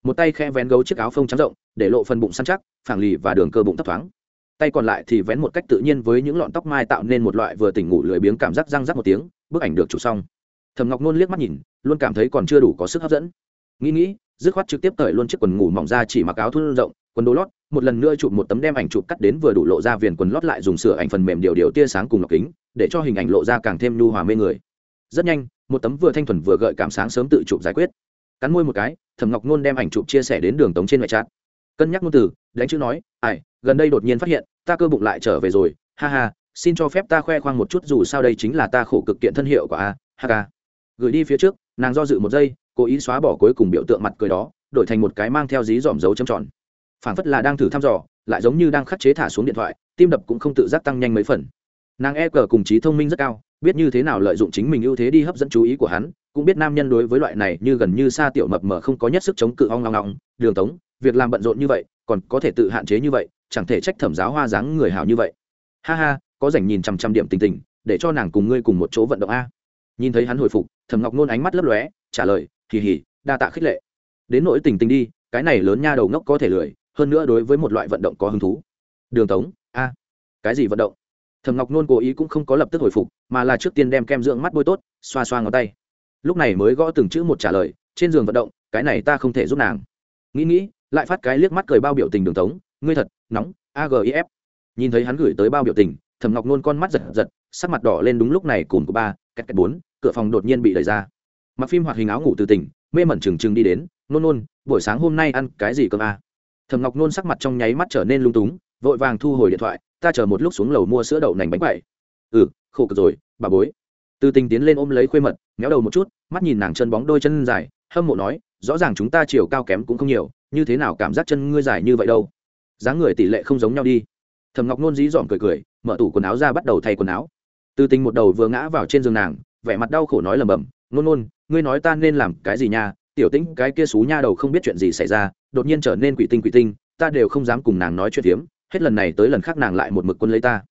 Một tay khe vén gấu chiếc áo phông trắng rộng, để lộ phần bụng săn chắc, phẳng lì và đường cơ bụng thấp thoáng. Tay còn lại thì vén một cách tự nhiên với những lọn tóc mai tạo nên một loại vừa tỉnh ngủ lười biếng cảm giác răng rắc một tiếng, bức ảnh được chụp xong. Thầm ngọc nôn liếc mắt nhìn, luôn cảm thấy còn chưa đủ có sức hấp dẫn. Nghĩ nghĩ, dứt khoát trực tiếp cởi luôn chiếc quần ngủ mỏng ra chỉ mặc áo thun rộng, quần đồ lót, một lần nữa chụp một tấm đem ảnh chụp cắt đến vừa đủ lộ ra viền quần lót lại dùng sửa ảnh phần mềm điều điều tia sáng cùng ngọc kính, để cho hình ảnh lộ ra càng thêm nhu hòa mê người rất nhanh, một tấm vừa thanh thuần vừa gợi cảm sáng sớm tự chụp giải quyết. Cắn môi một cái, thẩm ngọc nôn đem ảnh chụp chia sẻ đến đường tống trên mẹ trát. Cân nhắc ngôn từ, đánh chữ nói, ai, gần đây đột nhiên phát hiện, ta cơ bụng lại trở về rồi. Ha ha, xin cho phép ta khoe khoang một chút dù sao đây chính là ta khổ cực kiện thân hiệu của a, ha ha. Gửi đi phía trước, nàng do dự một giây, cố ý xóa bỏ cuối cùng biểu tượng mặt cười đó, đổi thành một cái mang theo dí dỏm dấu châm tròn. Phản phất là đang thử thăm dò, lại giống như đang khắc chế thả xuống điện thoại, tim đập cũng không tự giác tăng nhanh mấy phần. Nàng e cờ cùng trí thông minh rất cao biết như thế nào lợi dụng chính mình ưu thế đi hấp dẫn chú ý của hắn, cũng biết nam nhân đối với loại này như gần như xa tiểu mập mờ không có nhất sức chống cự ong long long, đường tống, việc làm bận rộn như vậy, còn có thể tự hạn chế như vậy, chẳng thể trách thẩm giáo hoa dáng người hào như vậy. Ha ha, có dành nhìn chằm chằm điểm tình tình, để cho nàng cùng ngươi cùng một chỗ vận động a. Nhìn thấy hắn hồi phục, thẩm ngọc nôn ánh mắt lấp lóe, trả lời kỳ hỉ đa tạ khích lệ. Đến nỗi tình tình đi, cái này lớn nha đầu ngốc có thể lười, hơn nữa đối với một loại vận động có hứng thú. Đường tống, a, cái gì vận động? Thẩm ngọc nôn cố ý cũng không có lập tức hồi phục, mà là trước tiên đem kem dưỡng mắt bôi tốt, xoa xoa ngón tay. Lúc này mới gõ từng chữ một trả lời, trên giường vận động, cái này ta không thể giúp nàng. Nghĩ nghĩ, lại phát cái liếc mắt cười bao biểu tình đường tống, ngươi thật, nóng agif nhìn thấy hắn gửi tới bao biểu tình thầm ngọc nôn con mắt giật giật, sắc mặt đỏ lên đúng lúc này cùng của ba cách cách bốn, cửa phòng đột nhiên bị đẩy ra. Mặc phim hoạt hình áo ngủ từ tỉnh, mê mẩn trừng trừng đi đến, nôn nôn, buổi sáng hôm nay ăn cái gì cơm a à? thầm ngọc nôn sắc mặt trong nháy mắt trở nên lung túng, vội vàng thu hồi điện thoại ta chờ một lúc xuống lầu mua sữa đậu nành bánh quậy. Ừ khổ cực rồi, bà bối. Từ tình tiến lên ôm lấy khuê mật, méo đầu một chút, mắt nhìn nàng chân bóng đôi chân dài, hâm mộ nói, rõ ràng chúng ta chiều cao kém cũng không nhiều, như thế nào cảm giác chân ngươi dài như vậy đâu? Dáng người tỷ lệ không giống nhau đi. Thầm ngọc nôn dí dỏm cười cười, mở tủ quần áo ra bắt đầu thay quần áo. Từ tình một đầu vừa ngã vào trên giường nàng, vẻ mặt đau khổ nói lầm bầm nôn nôn, ngươi nói ta nên làm cái gì nha? Tiểu tĩnh, cái kia xú nha đầu không biết chuyện gì xảy ra, đột nhiên trở nên quỷ tinh quỷ tinh, ta đều không dám cùng nàng nói chuyện hiếm hết lần này tới lần khác nàng lại một mực quân lấy ta.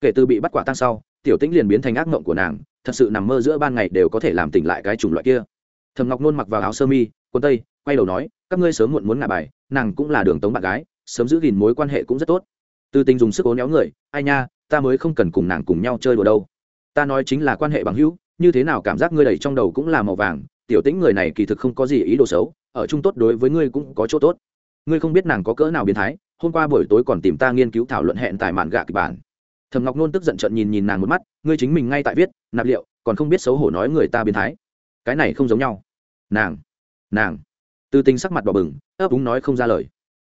Kể từ bị bắt quả tăng sau, tiểu tĩnh liền biến thành ác mộng của nàng, thật sự nằm mơ giữa ban ngày đều có thể làm tỉnh lại cái chủng loại kia. Thầm ngọc nôn mặc vào áo sơ mi, quần tây, quay đầu nói, các ngươi sớm muộn muốn ngả bài, nàng cũng là đường tống bạn gái, sớm giữ gìn mối quan hệ cũng rất tốt. Từ tình dùng sức ố néo người, ai nha, ta mới không cần cùng nàng cùng nhau chơi đùa đâu. Ta nói chính là quan hệ bằng hữu, như thế nào cảm giác ngươi đầy trong đầu cũng là màu vàng, tiểu tĩnh người này kỳ thực không có gì ý đồ xấu, ở chung tốt đối với ngươi cũng có chỗ tốt. Ngươi không biết nàng có cỡ nào biến thái hôm qua buổi tối còn tìm ta nghiên cứu thảo luận hẹn tại mạn gạ kịch bản. Thầm ngọc nôn tức giận trận nhìn nhìn nàng một mắt, ngươi chính mình ngay tại viết, nạp liệu, còn không biết xấu hổ nói người ta biến thái. Cái này không giống nhau. Nàng nàng. Từ tình sắc mặt đỏ bừng, ấp úng nói không ra lời.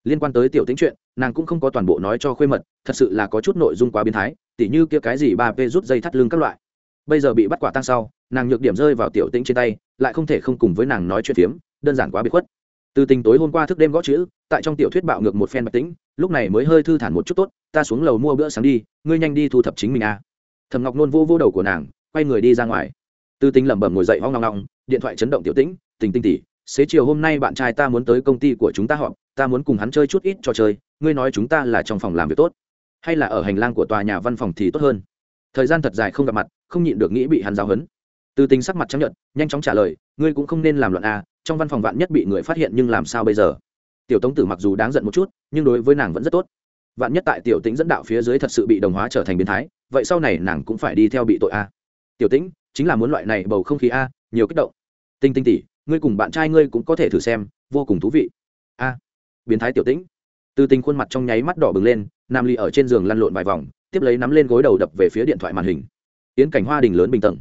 Liên quan tới tiểu tính chuyện, nàng cũng không có toàn bộ nói cho khuê mật, thật sự là có chút nội dung quá biến thái, tỉ như kia cái gì ba p rút dây thắt lưng các loại. Bây giờ bị bắt quả tăng sau, nàng nhược điểm rơi vào tiểu tĩnh trên tay, lại không thể không cùng với nàng nói chuyện phiếm, đơn giản quá bị khuất từ tình tối hôm qua thức đêm gõ chữ, tại trong tiểu thuyết bạo ngược một phen bạch tĩnh, lúc này mới hơi thư thản một chút tốt, ta xuống lầu mua bữa sáng đi, ngươi nhanh đi thu thập chính mình a à. thầm ngọc nôn vô vô đầu của nàng, quay người đi ra ngoài. Từ tình lẩm bẩm ngồi dậy hoang ngong ngong điện thoại chấn động tiểu tĩnh, tình tinh tỉ xế chiều hôm nay bạn trai ta muốn tới công ty của chúng ta họp, ta muốn cùng hắn chơi chút ít trò chơi, ngươi nói chúng ta là trong phòng làm việc tốt, hay là ở hành lang của tòa nhà văn phòng thì tốt hơn. Thời gian thật dài không gặp mặt, không nhịn được nghĩ bị hắn giáo hấn từ tình sắc mặt chấp nhận, nhanh chóng trả lời, ngươi cũng không nên làm loạn a trong văn phòng vạn nhất bị người phát hiện nhưng làm sao bây giờ? Tiểu tống tử mặc dù đáng giận một chút, nhưng đối với nàng vẫn rất tốt. Vạn nhất tại tiểu tĩnh dẫn đạo phía dưới thật sự bị đồng hóa trở thành biến thái, vậy sau này nàng cũng phải đi theo bị tội a. Tiểu tĩnh, chính là muốn loại này bầu không khí a, nhiều kích động. Tinh tinh tỉ ngươi cùng bạn trai ngươi cũng có thể thử xem, vô cùng thú vị. A, biến thái tiểu tĩnh. Từ tình khuôn mặt trong nháy mắt đỏ bừng lên, nam ly ở trên giường lăn lộn vài vòng, tiếp lấy nắm lên gối đầu đập về phía điện thoại màn hình. Tiến cảnh hoa đình lớn bình tầng.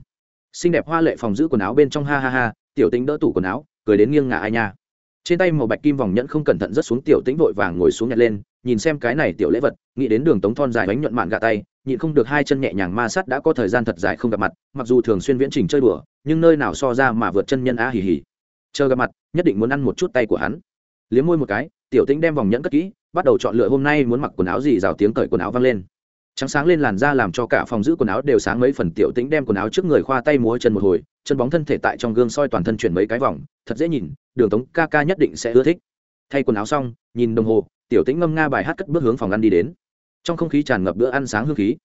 Xinh đẹp hoa lệ phòng giữ quần áo bên trong, ha ha ha, tiểu tĩnh đỡ tủ quần áo cười đến nghiêng ngả ai nha. Trên tay màu bạch kim vòng nhẫn không cẩn thận rất xuống tiểu tĩnh vội vàng ngồi xuống nhặt lên, nhìn xem cái này tiểu lễ vật, nghĩ đến đường tống thon dài bánh nhuận mạn gạ tay, nhịn không được hai chân nhẹ nhàng ma sát đã có thời gian thật dài không gặp mặt, mặc dù thường xuyên viễn trình chơi đùa, nhưng nơi nào so ra mà vượt chân nhân á hì hì. Chờ gặp mặt, nhất định muốn ăn một chút tay của hắn. Liếm môi một cái, tiểu tĩnh đem vòng nhẫn cất kỹ, bắt đầu chọn lựa hôm nay muốn mặc quần áo gì rào tiếng cởi quần áo vang lên trắng sáng lên làn da làm cho cả phòng giữ quần áo đều sáng mấy phần tiểu tĩnh đem quần áo trước người khoa tay múa chân một hồi, chân bóng thân thể tại trong gương soi toàn thân chuyển mấy cái vòng, thật dễ nhìn, đường tống ca ca nhất định sẽ ưa thích. Thay quần áo xong, nhìn đồng hồ, tiểu tĩnh ngâm nga bài hát cất bước hướng phòng ăn đi đến. Trong không khí tràn ngập bữa ăn sáng hương khí.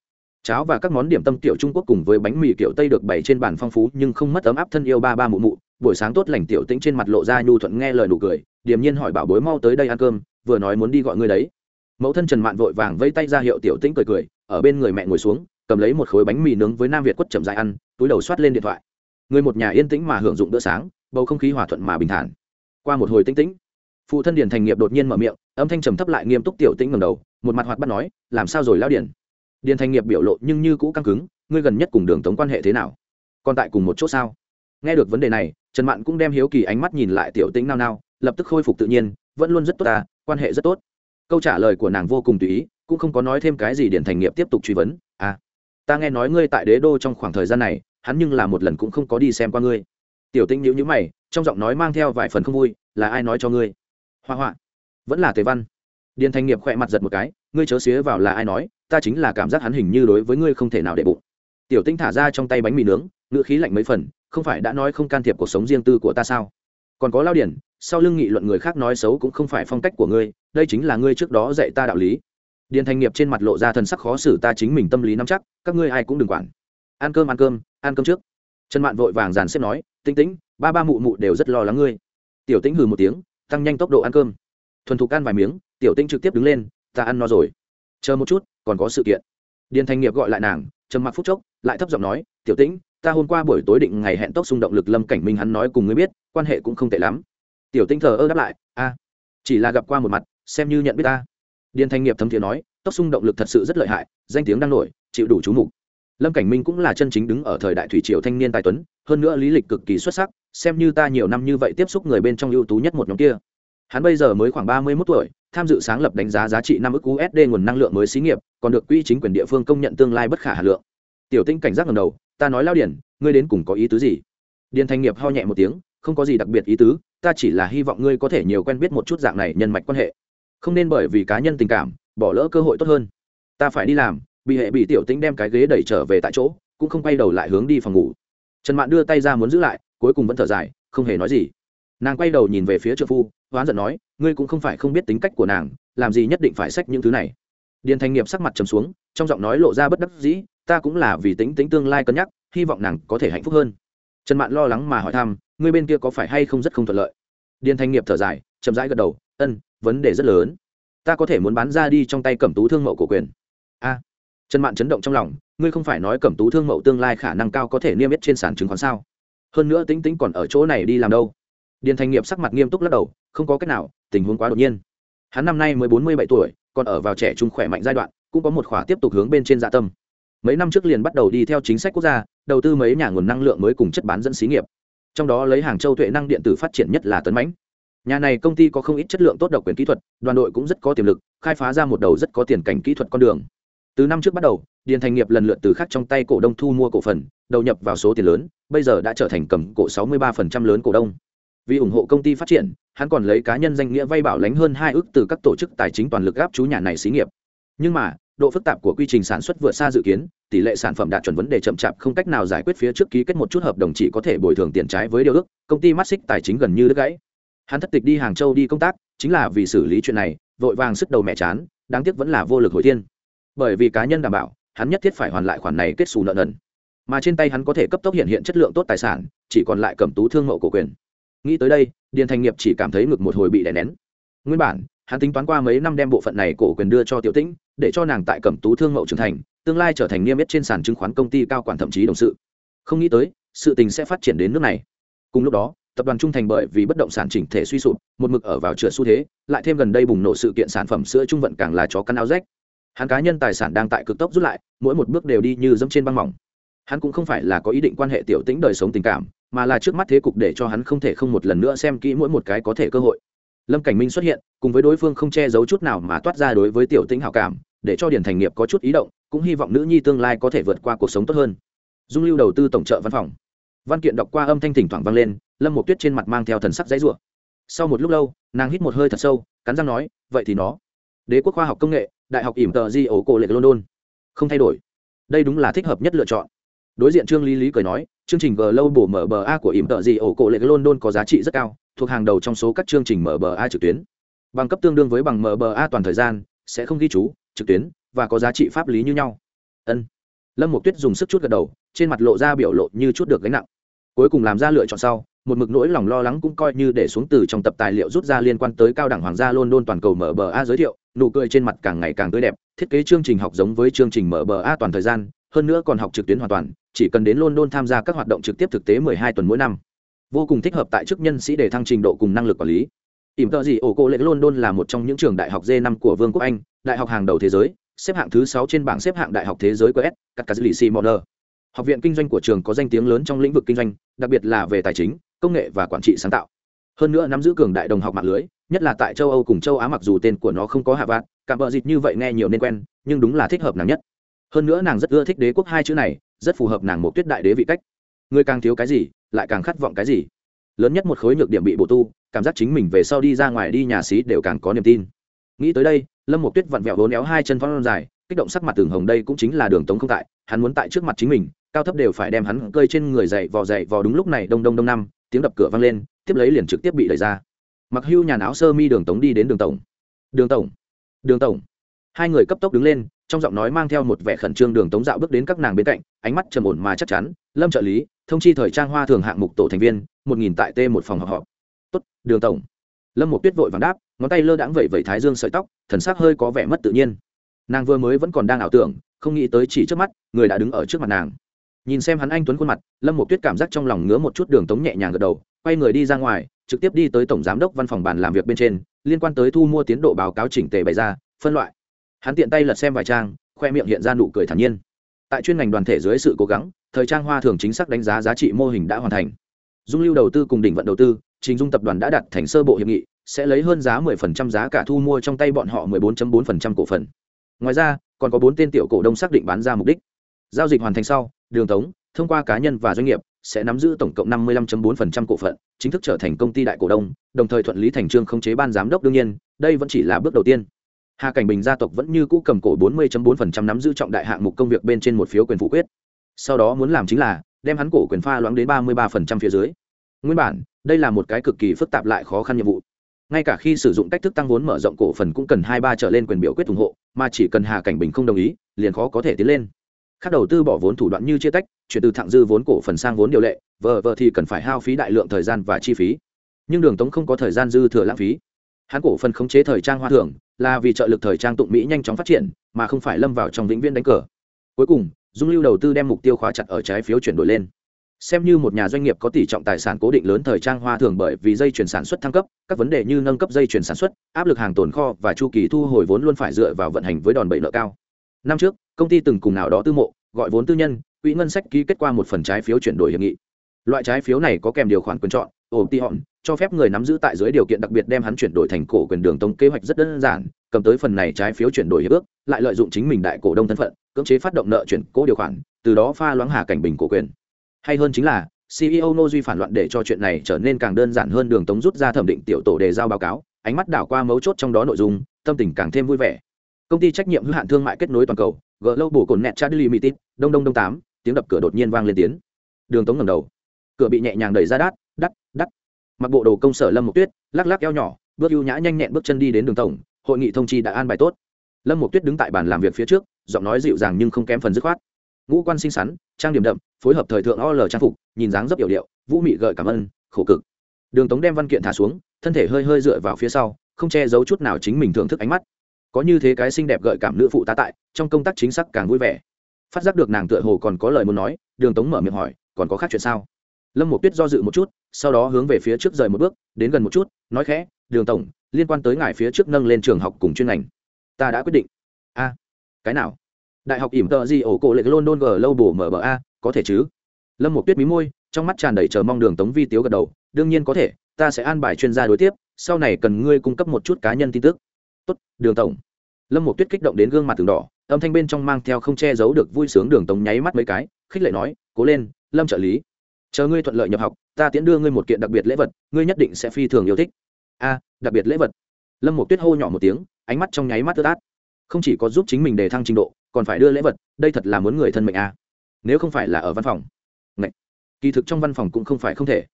Cháo và các món điểm tâm tiểu trung quốc cùng với bánh mì kiểu tây được bày trên bàn phong phú nhưng không mất ấm áp thân yêu ba ba mụ mụ. Buổi sáng tốt lành tiểu tĩnh trên mặt lộ ra nhu thuận nghe lời nụ cười, điềm nhiên hỏi bảo bối mau tới đây ăn cơm, vừa nói muốn đi gọi người đấy. Mẫu thân trần mạn vội vàng vây tay ra hiệu tiểu tĩnh cười cười ở bên người mẹ ngồi xuống, cầm lấy một khối bánh mì nướng với nam việt quất chậm dài ăn, túi đầu soát lên điện thoại. Người một nhà yên tĩnh mà hưởng dụng bữa sáng, bầu không khí hòa thuận mà bình thản. Qua một hồi tĩnh tĩnh, phụ thân Điền thành nghiệp đột nhiên mở miệng, âm thanh trầm thấp lại nghiêm túc tiểu tĩnh ngầm đầu, một mặt hoạt bắt nói, làm sao rồi lao Điền? điền thành nghiệp biểu lộ nhưng như cũ căng cứng, ngươi gần nhất cùng đường tống quan hệ thế nào? Còn tại cùng một chỗ sao? Nghe được vấn đề này, trần mạn cũng đem hiếu kỳ ánh mắt nhìn lại tiểu tĩnh nao nao, lập tức khôi phục tự nhiên, vẫn luôn rất tốt ta, quan hệ rất tốt. Câu trả lời của nàng vô cùng tùy ý cũng không có nói thêm cái gì điển thành nghiệp tiếp tục truy vấn. À ta nghe nói ngươi tại đế đô trong khoảng thời gian này, hắn nhưng là một lần cũng không có đi xem qua ngươi. Tiểu Tinh nhữ nhữ mày, trong giọng nói mang theo vài phần không vui, là ai nói cho ngươi? Hoa hoa. Vẫn là tề văn. Điền thành nghiệp khỏe mặt giật một cái, ngươi chớ xía vào là ai nói, ta chính là cảm giác hắn hình như đối với ngươi không thể nào để bụng. Tiểu tinh thả ra trong tay bánh mì nướng, ngữ khí lạnh mấy phần, không phải đã nói không can thiệp cuộc sống riêng tư của ta sao? Còn có lao điển, sau lưng nghị luận người khác nói xấu cũng không phải phong cách của ngươi, đây chính là ngươi trước đó dạy ta đạo lý điền thành nghiệp trên mặt lộ ra thần sắc khó xử, ta chính mình tâm lý nắm chắc, các ngươi ai cũng đừng quản. Ăn cơm ăn cơm ăn cơm trước. Trần mạn vội vàng dàn xếp nói tinh tĩnh, ba ba mụ mụ đều rất lo lắng ngươi. Tiểu tĩnh hừ một tiếng, tăng nhanh tốc độ ăn cơm. Thuần thục ăn vài miếng, tiểu tĩnh trực tiếp đứng lên, ta ăn no rồi. Chờ một chút, còn có sự kiện. Điền thành nghiệp gọi lại nàng, trầm mặc phút chốc, lại thấp giọng nói, tiểu tĩnh, ta hôm qua buổi tối định ngày hẹn tốc xung động lực lâm cảnh minh hắn nói cùng ngươi biết, quan hệ cũng không tệ lắm. Tiểu tinh thờ ơ đáp lại, a, chỉ là gặp qua một mặt, xem như nhận biết ta điền thanh nghiệp thấm thiế nói, tốc xung động lực thật sự rất lợi hại, danh tiếng đang nổi, chịu đủ chú mục. Lâm cảnh minh cũng là chân chính đứng ở thời đại thủy triều thanh niên tài tuấn, hơn nữa lý lịch cực kỳ xuất sắc, xem như ta nhiều năm như vậy tiếp xúc người bên trong ưu tú nhất một nhóm kia. Hắn bây giờ mới khoảng ba mươi mốt tuổi, tham dự sáng lập đánh giá giá trị năm ức usd nguồn năng lượng mới xí nghiệp, còn được quỹ chính quyền địa phương công nhận tương lai bất khả hà lượng. Tiểu tinh cảnh giác ngầm đầu, ta nói lao điển, ngươi đến cùng có ý tứ gì? Điền thanh nghiệp ho nhẹ một tiếng, không có gì đặc biệt ý tứ, ta chỉ là hy vọng ngươi có thể nhiều quen biết một chút dạng này nhân mạch quan hệ không nên bởi vì cá nhân tình cảm, bỏ lỡ cơ hội tốt hơn. Ta phải đi làm, bị hệ bị tiểu tính đem cái ghế đẩy trở về tại chỗ, cũng không quay đầu lại hướng đi phòng ngủ. Trần mạn đưa tay ra muốn giữ lại, cuối cùng vẫn thở dài, không hề nói gì. Nàng quay đầu nhìn về phía trợ phu, hoán giận nói, ngươi cũng không phải không biết tính cách của nàng, làm gì nhất định phải xách những thứ này. Điền thanh nghiệp sắc mặt trầm xuống, trong giọng nói lộ ra bất đắc dĩ, ta cũng là vì tính tính tương lai cân nhắc, hy vọng nàng có thể hạnh phúc hơn. Trần mạn lo lắng mà hỏi thăm, ngươi bên kia có phải hay không rất không thuận lợi? Điền thanh nghiệp thở dài, chậm rãi gật đầu, ân vấn đề rất lớn. Ta có thể muốn bán ra đi trong tay cẩm tú thương mậu của quyền. A. Trần mạn chấn động trong lòng, ngươi không phải nói cẩm tú thương mậu tương lai khả năng cao có thể niêm yết trên sàn chứng khoán sao? Hơn nữa tính tính còn ở chỗ này đi làm đâu? Điền thành nghiệp sắc mặt nghiêm túc lắc đầu, không có cách nào, tình huống quá đột nhiên. Hắn năm nay mới bốn mươi bảy tuổi, còn ở vào trẻ trung khỏe mạnh giai đoạn, cũng có một khóa tiếp tục hướng bên trên dạ tâm. Mấy năm trước liền bắt đầu đi theo chính sách quốc gia, đầu tư mấy nhà nguồn năng lượng mới cùng chất bán dẫn xí nghiệp. Trong đó lấy hàng châu tuệ năng điện tử phát triển nhất là tấn mãnh nhà này công ty có không ít chất lượng tốt độc quyền kỹ thuật, đoàn đội cũng rất có tiềm lực, khai phá ra một đầu rất có tiền cảnh kỹ thuật con đường. Từ năm trước bắt đầu, điền thành nghiệp lần lượt từ khác trong tay cổ đông thu mua cổ phần, đầu nhập vào số tiền lớn, bây giờ đã trở thành cầm cổ 63% lớn cổ đông. Vì ủng hộ công ty phát triển, hắn còn lấy cá nhân danh nghĩa vay bảo lãnh hơn hai ước từ các tổ chức tài chính toàn lực gáp chú nhà này xí nghiệp. Nhưng mà, độ phức tạp của quy trình sản xuất vượt xa dự kiến, tỷ lệ sản phẩm đạt chuẩn vấn đề chậm chạp không cách nào giải quyết phía trước ký kết một chút hợp đồng chỉ có thể bồi thường tiền trái với điều ước, công ty mắt xích tài chính gần như đứt gãy hắn thất tịch đi hàng châu đi công tác, chính là vì xử lý chuyện này, vội vàng sức đầu mẹ chán, đáng tiếc vẫn là vô lực hồi thiên. Bởi vì cá nhân đảm bảo, hắn nhất thiết phải hoàn lại khoản này kết xù nợ nần. Mà trên tay hắn có thể cấp tốc hiện hiện chất lượng tốt tài sản, chỉ còn lại cầm tú thương mậu cổ quyền. Nghĩ tới đây, điền thành nghiệp chỉ cảm thấy ngực một hồi bị đè nén. Nguyên bản, hắn tính toán qua mấy năm đem bộ phận này cổ quyền đưa cho tiểu tĩnh, để cho nàng tại cẩm tú thương mậu trưởng thành, tương lai trở thành niêm yết trên sàn chứng khoán công ty cao quản thậm chí đồng sự. Không nghĩ tới, sự tình sẽ phát triển đến nước này. Cùng lúc đó tập đoàn trung thành bởi vì bất động sản chỉnh thể suy sụp, một mực ở vào trượt xu thế, lại thêm gần đây bùng nổ sự kiện sản phẩm sữa trung vận càng là chó căn áo rách. Hắn cá nhân tài sản đang tại cực tốc rút lại, mỗi một bước đều đi như dẫm trên băng mỏng. Hắn cũng không phải là có ý định quan hệ tiểu tĩnh đời sống tình cảm, mà là trước mắt thế cục để cho hắn không thể không một lần nữa xem kỹ mỗi một cái có thể cơ hội. Lâm cảnh minh xuất hiện, cùng với đối phương không che giấu chút nào mà toát ra đối với tiểu tĩnh hảo cảm, để cho điển thành nghiệp có chút ý động, cũng hy vọng nữ nhi tương lai có thể vượt qua cuộc sống tốt hơn. Dung lưu đầu tư tổng trợ văn phòng. Văn kiện đọc qua âm thanh thỉnh thoảng vang lên lâm một tuyết trên mặt mang theo thần sắc dãy rủa. Sau một lúc lâu, nàng hít một hơi thật sâu, cắn răng nói, vậy thì nó, đế quốc khoa học công nghệ, đại học ỉm tờ di ổ cổ lệ london. Không thay đổi. Đây đúng là thích hợp nhất lựa chọn. Đối diện trương lý lý cười nói, chương trình g lâu mở a của ỉm tợ gì ổ cổ lệ london có giá trị rất cao, thuộc hàng đầu trong số các chương trình mở bờ a trực tuyến. Bằng cấp tương đương với bằng mở bờ a toàn thời gian, sẽ không ghi chú, trực tuyến, và có giá trị pháp lý như nhau. Ân. Lâm một tuyết dùng sức chút gật đầu, trên mặt lộ ra biểu lộ như chút được gánh nặng. Cuối cùng làm ra lựa chọn sau một mực nỗi lòng lo lắng cũng coi như để xuống từ trong tập tài liệu rút ra liên quan tới cao đẳng hoàng gia london toàn cầu mở bờ a giới thiệu, nụ cười trên mặt càng ngày càng tươi đẹp, thiết kế chương trình học giống với chương trình mở bờ a toàn thời gian, hơn nữa còn học trực tuyến hoàn toàn, chỉ cần đến london tham gia các hoạt động trực tiếp thực tế 12 tuần mỗi năm. Vô cùng thích hợp tại chức nhân sĩ để thăng trình độ cùng năng lực quản lý. Ỉm tợ gì ổ cô lệ london là một trong những trường đại học d 5 của vương quốc anh, đại học hàng đầu thế giới, xếp hạng thứ 6 trên bảng xếp hạng đại học thế giới qs các Cắt lì xì học viện kinh doanh của trường có danh tiếng lớn trong lĩnh vực kinh doanh, đặc biệt là về tài chính công nghệ và quản trị sáng tạo. Hơn nữa nắm giữ cường đại đồng học mạng lưới, nhất là tại châu âu cùng châu á mặc dù tên của nó không có hạ vạn cảm vợ dịch như vậy nghe nhiều nên quen, nhưng đúng là thích hợp nàng nhất. Hơn nữa nàng rất ưa thích đế quốc hai chữ này, rất phù hợp nàng một tuyết đại đế vị cách. Người càng thiếu cái gì, lại càng khát vọng cái gì. Lớn nhất một khối nhược điểm bị bổ tu, cảm giác chính mình về sau đi ra ngoài đi nhà xí đều càng có niềm tin. Nghĩ tới đây, lâm một tuyết vặn vẹo vốn éo hai chân phong dài, kích động sắc mặt tường hồng đây cũng chính là đường tống không tại, hắn muốn tại trước mặt chính mình, cao thấp đều phải đem hắn cơi trên người dậy vò dậy vò đúng lúc này đông đông đông năm tiếng đập cửa vang lên, tiếp lấy liền trực tiếp bị đẩy ra. Mặc hưu nhàn áo sơ mi đường tống đi đến đường tổng. Đường tổng đường tổng. Hai người cấp tốc đứng lên, trong giọng nói mang theo một vẻ khẩn trương đường tống dạo bước đến các nàng bên cạnh, ánh mắt trầm ổn mà chắc chắn, lâm trợ lý, thông chi thời trang hoa thường hạng mục tổ thành viên, một nghìn tại t một phòng họp họp. Tốt, đường tổng. Lâm một tuyết vội vàng đáp, ngón tay lơ đãng vẩy vẩy thái dương sợi tóc, thần sắc hơi có vẻ mất tự nhiên. Nàng vừa mới vẫn còn đang ảo tưởng, không nghĩ tới chỉ trước mắt, người đã đứng ở trước mặt nàng nhìn xem hắn anh tuấn khuôn mặt, lâm một tuyết cảm giác trong lòng ngứa một chút, đường tống nhẹ nhàng gật đầu, quay người đi ra ngoài, trực tiếp đi tới tổng giám đốc văn phòng bàn làm việc bên trên, liên quan tới thu mua tiến độ báo cáo chỉnh tề bày ra, phân loại. Hắn tiện tay lật xem vài trang, khoe miệng hiện ra nụ cười thản nhiên. Tại chuyên ngành đoàn thể dưới sự cố gắng, thời trang hoa thường chính xác đánh giá giá trị mô hình đã hoàn thành. Dung lưu đầu tư cùng đỉnh vận đầu tư, trình dung tập đoàn đã đặt thành sơ bộ hiệp nghị, sẽ lấy hơn giá 10% giá cả thu mua trong tay bọn họ 14.4% cổ phần. Ngoài ra, còn có bốn tên tiểu cổ đông xác định bán ra mục đích. Giao dịch hoàn thành sau đường tống, thông qua cá nhân và doanh nghiệp, sẽ nắm giữ tổng cộng 55.4% cổ phận chính thức trở thành công ty đại cổ đông, đồng thời thuận lý thành trương không chế ban giám đốc đương nhiên, đây vẫn chỉ là bước đầu tiên. Hà cảnh bình gia tộc vẫn như cũ cầm cổ 40.4% nắm giữ trọng đại hạng mục công việc bên trên một phiếu quyền phủ quyết. Sau đó muốn làm chính là, đem hắn cổ quyền pha loãng đến 33% phía dưới. Nguyên bản, đây là một cái cực kỳ phức tạp lại khó khăn nhiệm vụ. Ngay cả khi sử dụng cách thức tăng vốn mở rộng cổ phần cũng cần hai ba trở lên quyền biểu quyết ủng hộ, mà chỉ cần hà cảnh bình không đồng ý, liền khó có thể tiến lên các đầu tư bỏ vốn thủ đoạn như chia tách, chuyển từ thặng dư vốn cổ phần sang vốn điều lệ, vờ vờ thì cần phải hao phí đại lượng thời gian và chi phí. Nhưng đường tống không có thời gian dư thừa lãng phí. Hắn cổ phần khống chế thời trang hoa thường là vì trợ lực thời trang tụng mỹ nhanh chóng phát triển, mà không phải lâm vào trong vĩnh viễn đánh cờ. Cuối cùng, dung lưu đầu tư đem mục tiêu khóa chặt ở trái phiếu chuyển đổi lên. Xem như một nhà doanh nghiệp có tỷ trọng tài sản cố định lớn thời trang hoa thường bởi vì dây chuyển sản xuất thăng cấp, các vấn đề như nâng cấp dây chuyển sản xuất, áp lực hàng tồn kho và chu kỳ thu hồi vốn luôn phải dựa vào vận hành với đòn bẩy nợ cao năm trước, công ty từng cùng nào đó tư mộ, gọi vốn tư nhân, quỹ ngân sách ký kết qua một phần trái phiếu chuyển đổi hiệp nghị. Loại trái phiếu này có kèm điều khoản quyền chọn, ổ ti hòn, cho phép người nắm giữ tại dưới điều kiện đặc biệt đem hắn chuyển đổi thành cổ quyền đường tống kế hoạch rất đơn giản, cầm tới phần này trái phiếu chuyển đổi hiệp ước, lại lợi dụng chính mình đại cổ đông thân phận, cưỡng chế phát động nợ chuyển cố điều khoản, từ đó pha loãng hà cảnh bình cổ quyền. Hay hơn chính là ceo no duy phản loạn để cho chuyện này trở nên càng đơn giản hơn, đường tống rút ra thẩm định tiểu tổ đề giao báo cáo, ánh mắt đảo qua mấu chốt trong đó nội dung, tâm tình càng thêm vui vẻ công ty trách nhiệm hữu hạn thương mại kết nối toàn cầu g lâu bổ cồn net chad limited, đông đông đông tám, tiếng đập cửa đột nhiên vang lên tiếng. Đường tống ngầm đầu. Cửa bị nhẹ nhàng đẩy ra đắt đắt đắt. Mặc bộ đồ công sở lâm Mộc tuyết, lắc lắc eo nhỏ, bước ưu nhã nhanh nhẹn bước chân đi đến đường tổng, hội nghị thông chi đã an bài tốt. Lâm Mộc tuyết đứng tại bàn làm việc phía trước, giọng nói dịu dàng nhưng không kém phần dứt khoát. Ngũ quan xinh xắn, trang điểm đậm, phối hợp thời thượng o l trang phục, nhìn dáng dấp yểu điệu, vũ mị gợi cảm ơn, khổ cực. Đường tống đem văn kiện thả xuống, thân thể hơi hơi dựa vào phía sau, không che giấu chút nào chính mình thưởng thức ánh mắt có như thế cái xinh đẹp gợi cảm nữ phụ tá tại, trong công tác chính xác càng vui vẻ. Phát giác được nàng tựa hồ còn có lời muốn nói, đường tống mở miệng hỏi, còn có khác chuyện sao? Lâm một tuyết do dự một chút, sau đó hướng về phía trước rời một bước, đến gần một chút, nói khẽ, đường tổng, liên quan tới ngài phía trước nâng lên trường học cùng chuyên ngành, ta đã quyết định. A, cái nào? Đại học ỉm tợ gì ổ cổ lệch london g lâu bổ mở bờ a, có thể chứ? Lâm một tuyết mí môi, trong mắt tràn đầy chờ mong đường tống vi tiếu gật đầu, đương nhiên có thể, ta sẽ an bài chuyên gia đối tiếp, sau này cần ngươi cung cấp một chút cá nhân tin tức tốt, đường tổng. Lâm một tuyết kích động đến gương mặt từng đỏ, âm thanh bên trong mang theo không che giấu được vui sướng đường tống nháy mắt mấy cái, khích lệ nói, cố lên, lâm trợ lý. Chờ ngươi thuận lợi nhập học, ta tiễn đưa ngươi một kiện đặc biệt lễ vật, ngươi nhất định sẽ phi thường yêu thích. A, đặc biệt lễ vật? Lâm một tuyết hô nhỏ một tiếng, ánh mắt trong nháy mắt tớt át không chỉ có giúp chính mình đề thăng trình độ, còn phải đưa lễ vật, đây thật là muốn người thân mệnh a. Nếu không phải là ở văn phòng. Ngậy. kỳ thực trong văn phòng cũng không phải không thể.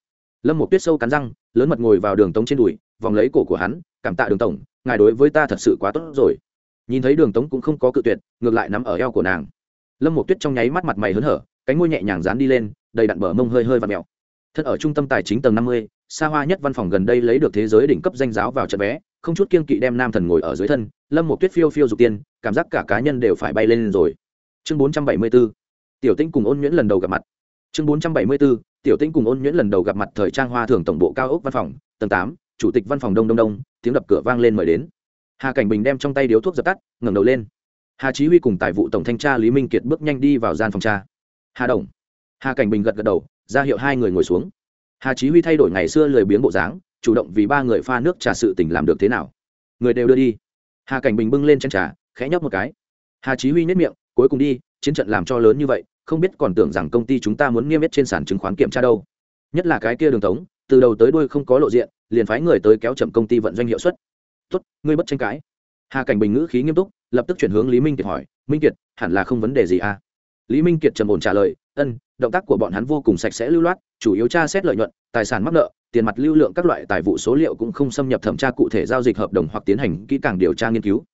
Lâm một tuyết sâu cắn răng, lớn mật ngồi vào đường tống trên đùi, vòng lấy cổ của hắn, cảm tạ đường tổng ngài đối với ta thật sự quá tốt rồi. Nhìn thấy đường tống cũng không có cự tuyệt, ngược lại nắm ở eo của nàng. Lâm một tuyết trong nháy mắt mặt mày hớn hở, cánh môi nhẹ nhàng dán đi lên, đầy đặn bờ mông hơi hơi và mèo. Thân ở trung tâm tài chính tầng năm mươi, xa hoa nhất văn phòng gần đây lấy được thế giới đỉnh cấp danh giáo vào trận vé, không chút kiên kỵ đem nam thần ngồi ở dưới thân, lâm một tuyết phiêu phiêu dục tiên, cảm giác cả cá nhân đều phải bay lên rồi. Chương bốn trăm bảy mươi b ố tiểu tinh cùng ôn nhuyễn lần đầu gặp mặt. Chương bốn trăm bảy mươi b ố tiểu tinh cùng ôn nhuyễn lần đầu gặp mặt thời trang hoa thường tổng bộ cao ốc văn phòng, tầng tám chủ tịch văn phòng đông đông đông, tiếng đập cửa vang lên mời đến. Hà cảnh bình đem trong tay điếu thuốc dập tắt, ngẩng đầu lên. Hà chí huy cùng tài vụ tổng thanh tra lý minh kiệt bước nhanh đi vào gian phòng tra. Hà đồng. Hà cảnh bình gật gật đầu, ra hiệu hai người ngồi xuống. Hà chí huy thay đổi ngày xưa lười biếng bộ dáng, chủ động vì ba người pha nước trà sự tình làm được thế nào. Người đều đưa đi. Hà cảnh bình bưng lên chân trà, khẽ nhấp một cái. Hà chí huy nhất miệng, cuối cùng đi, chiến trận làm cho lớn như vậy, không biết còn tưởng rằng công ty chúng ta muốn niêm yết trên sàn chứng khoán kiểm tra đâu. Nhất là cái kia đường tống, từ đầu tới đuôi không có lộ diện liền phái người tới kéo chậm công ty vận doanh hiệu suất. Tốt, ngươi bất tranh cãi. Hà cảnh bình ngữ khí nghiêm túc, lập tức chuyển hướng lý minh kiệt hỏi, minh kiệt, hẳn là không vấn đề gì à? Lý minh kiệt trầm ổn trả lời, ân, động tác của bọn hắn vô cùng sạch sẽ lưu loát, chủ yếu tra xét lợi nhuận, tài sản mắc nợ, tiền mặt lưu lượng các loại tài vụ số liệu cũng không xâm nhập thẩm tra cụ thể giao dịch hợp đồng hoặc tiến hành kỹ càng điều tra nghiên cứu.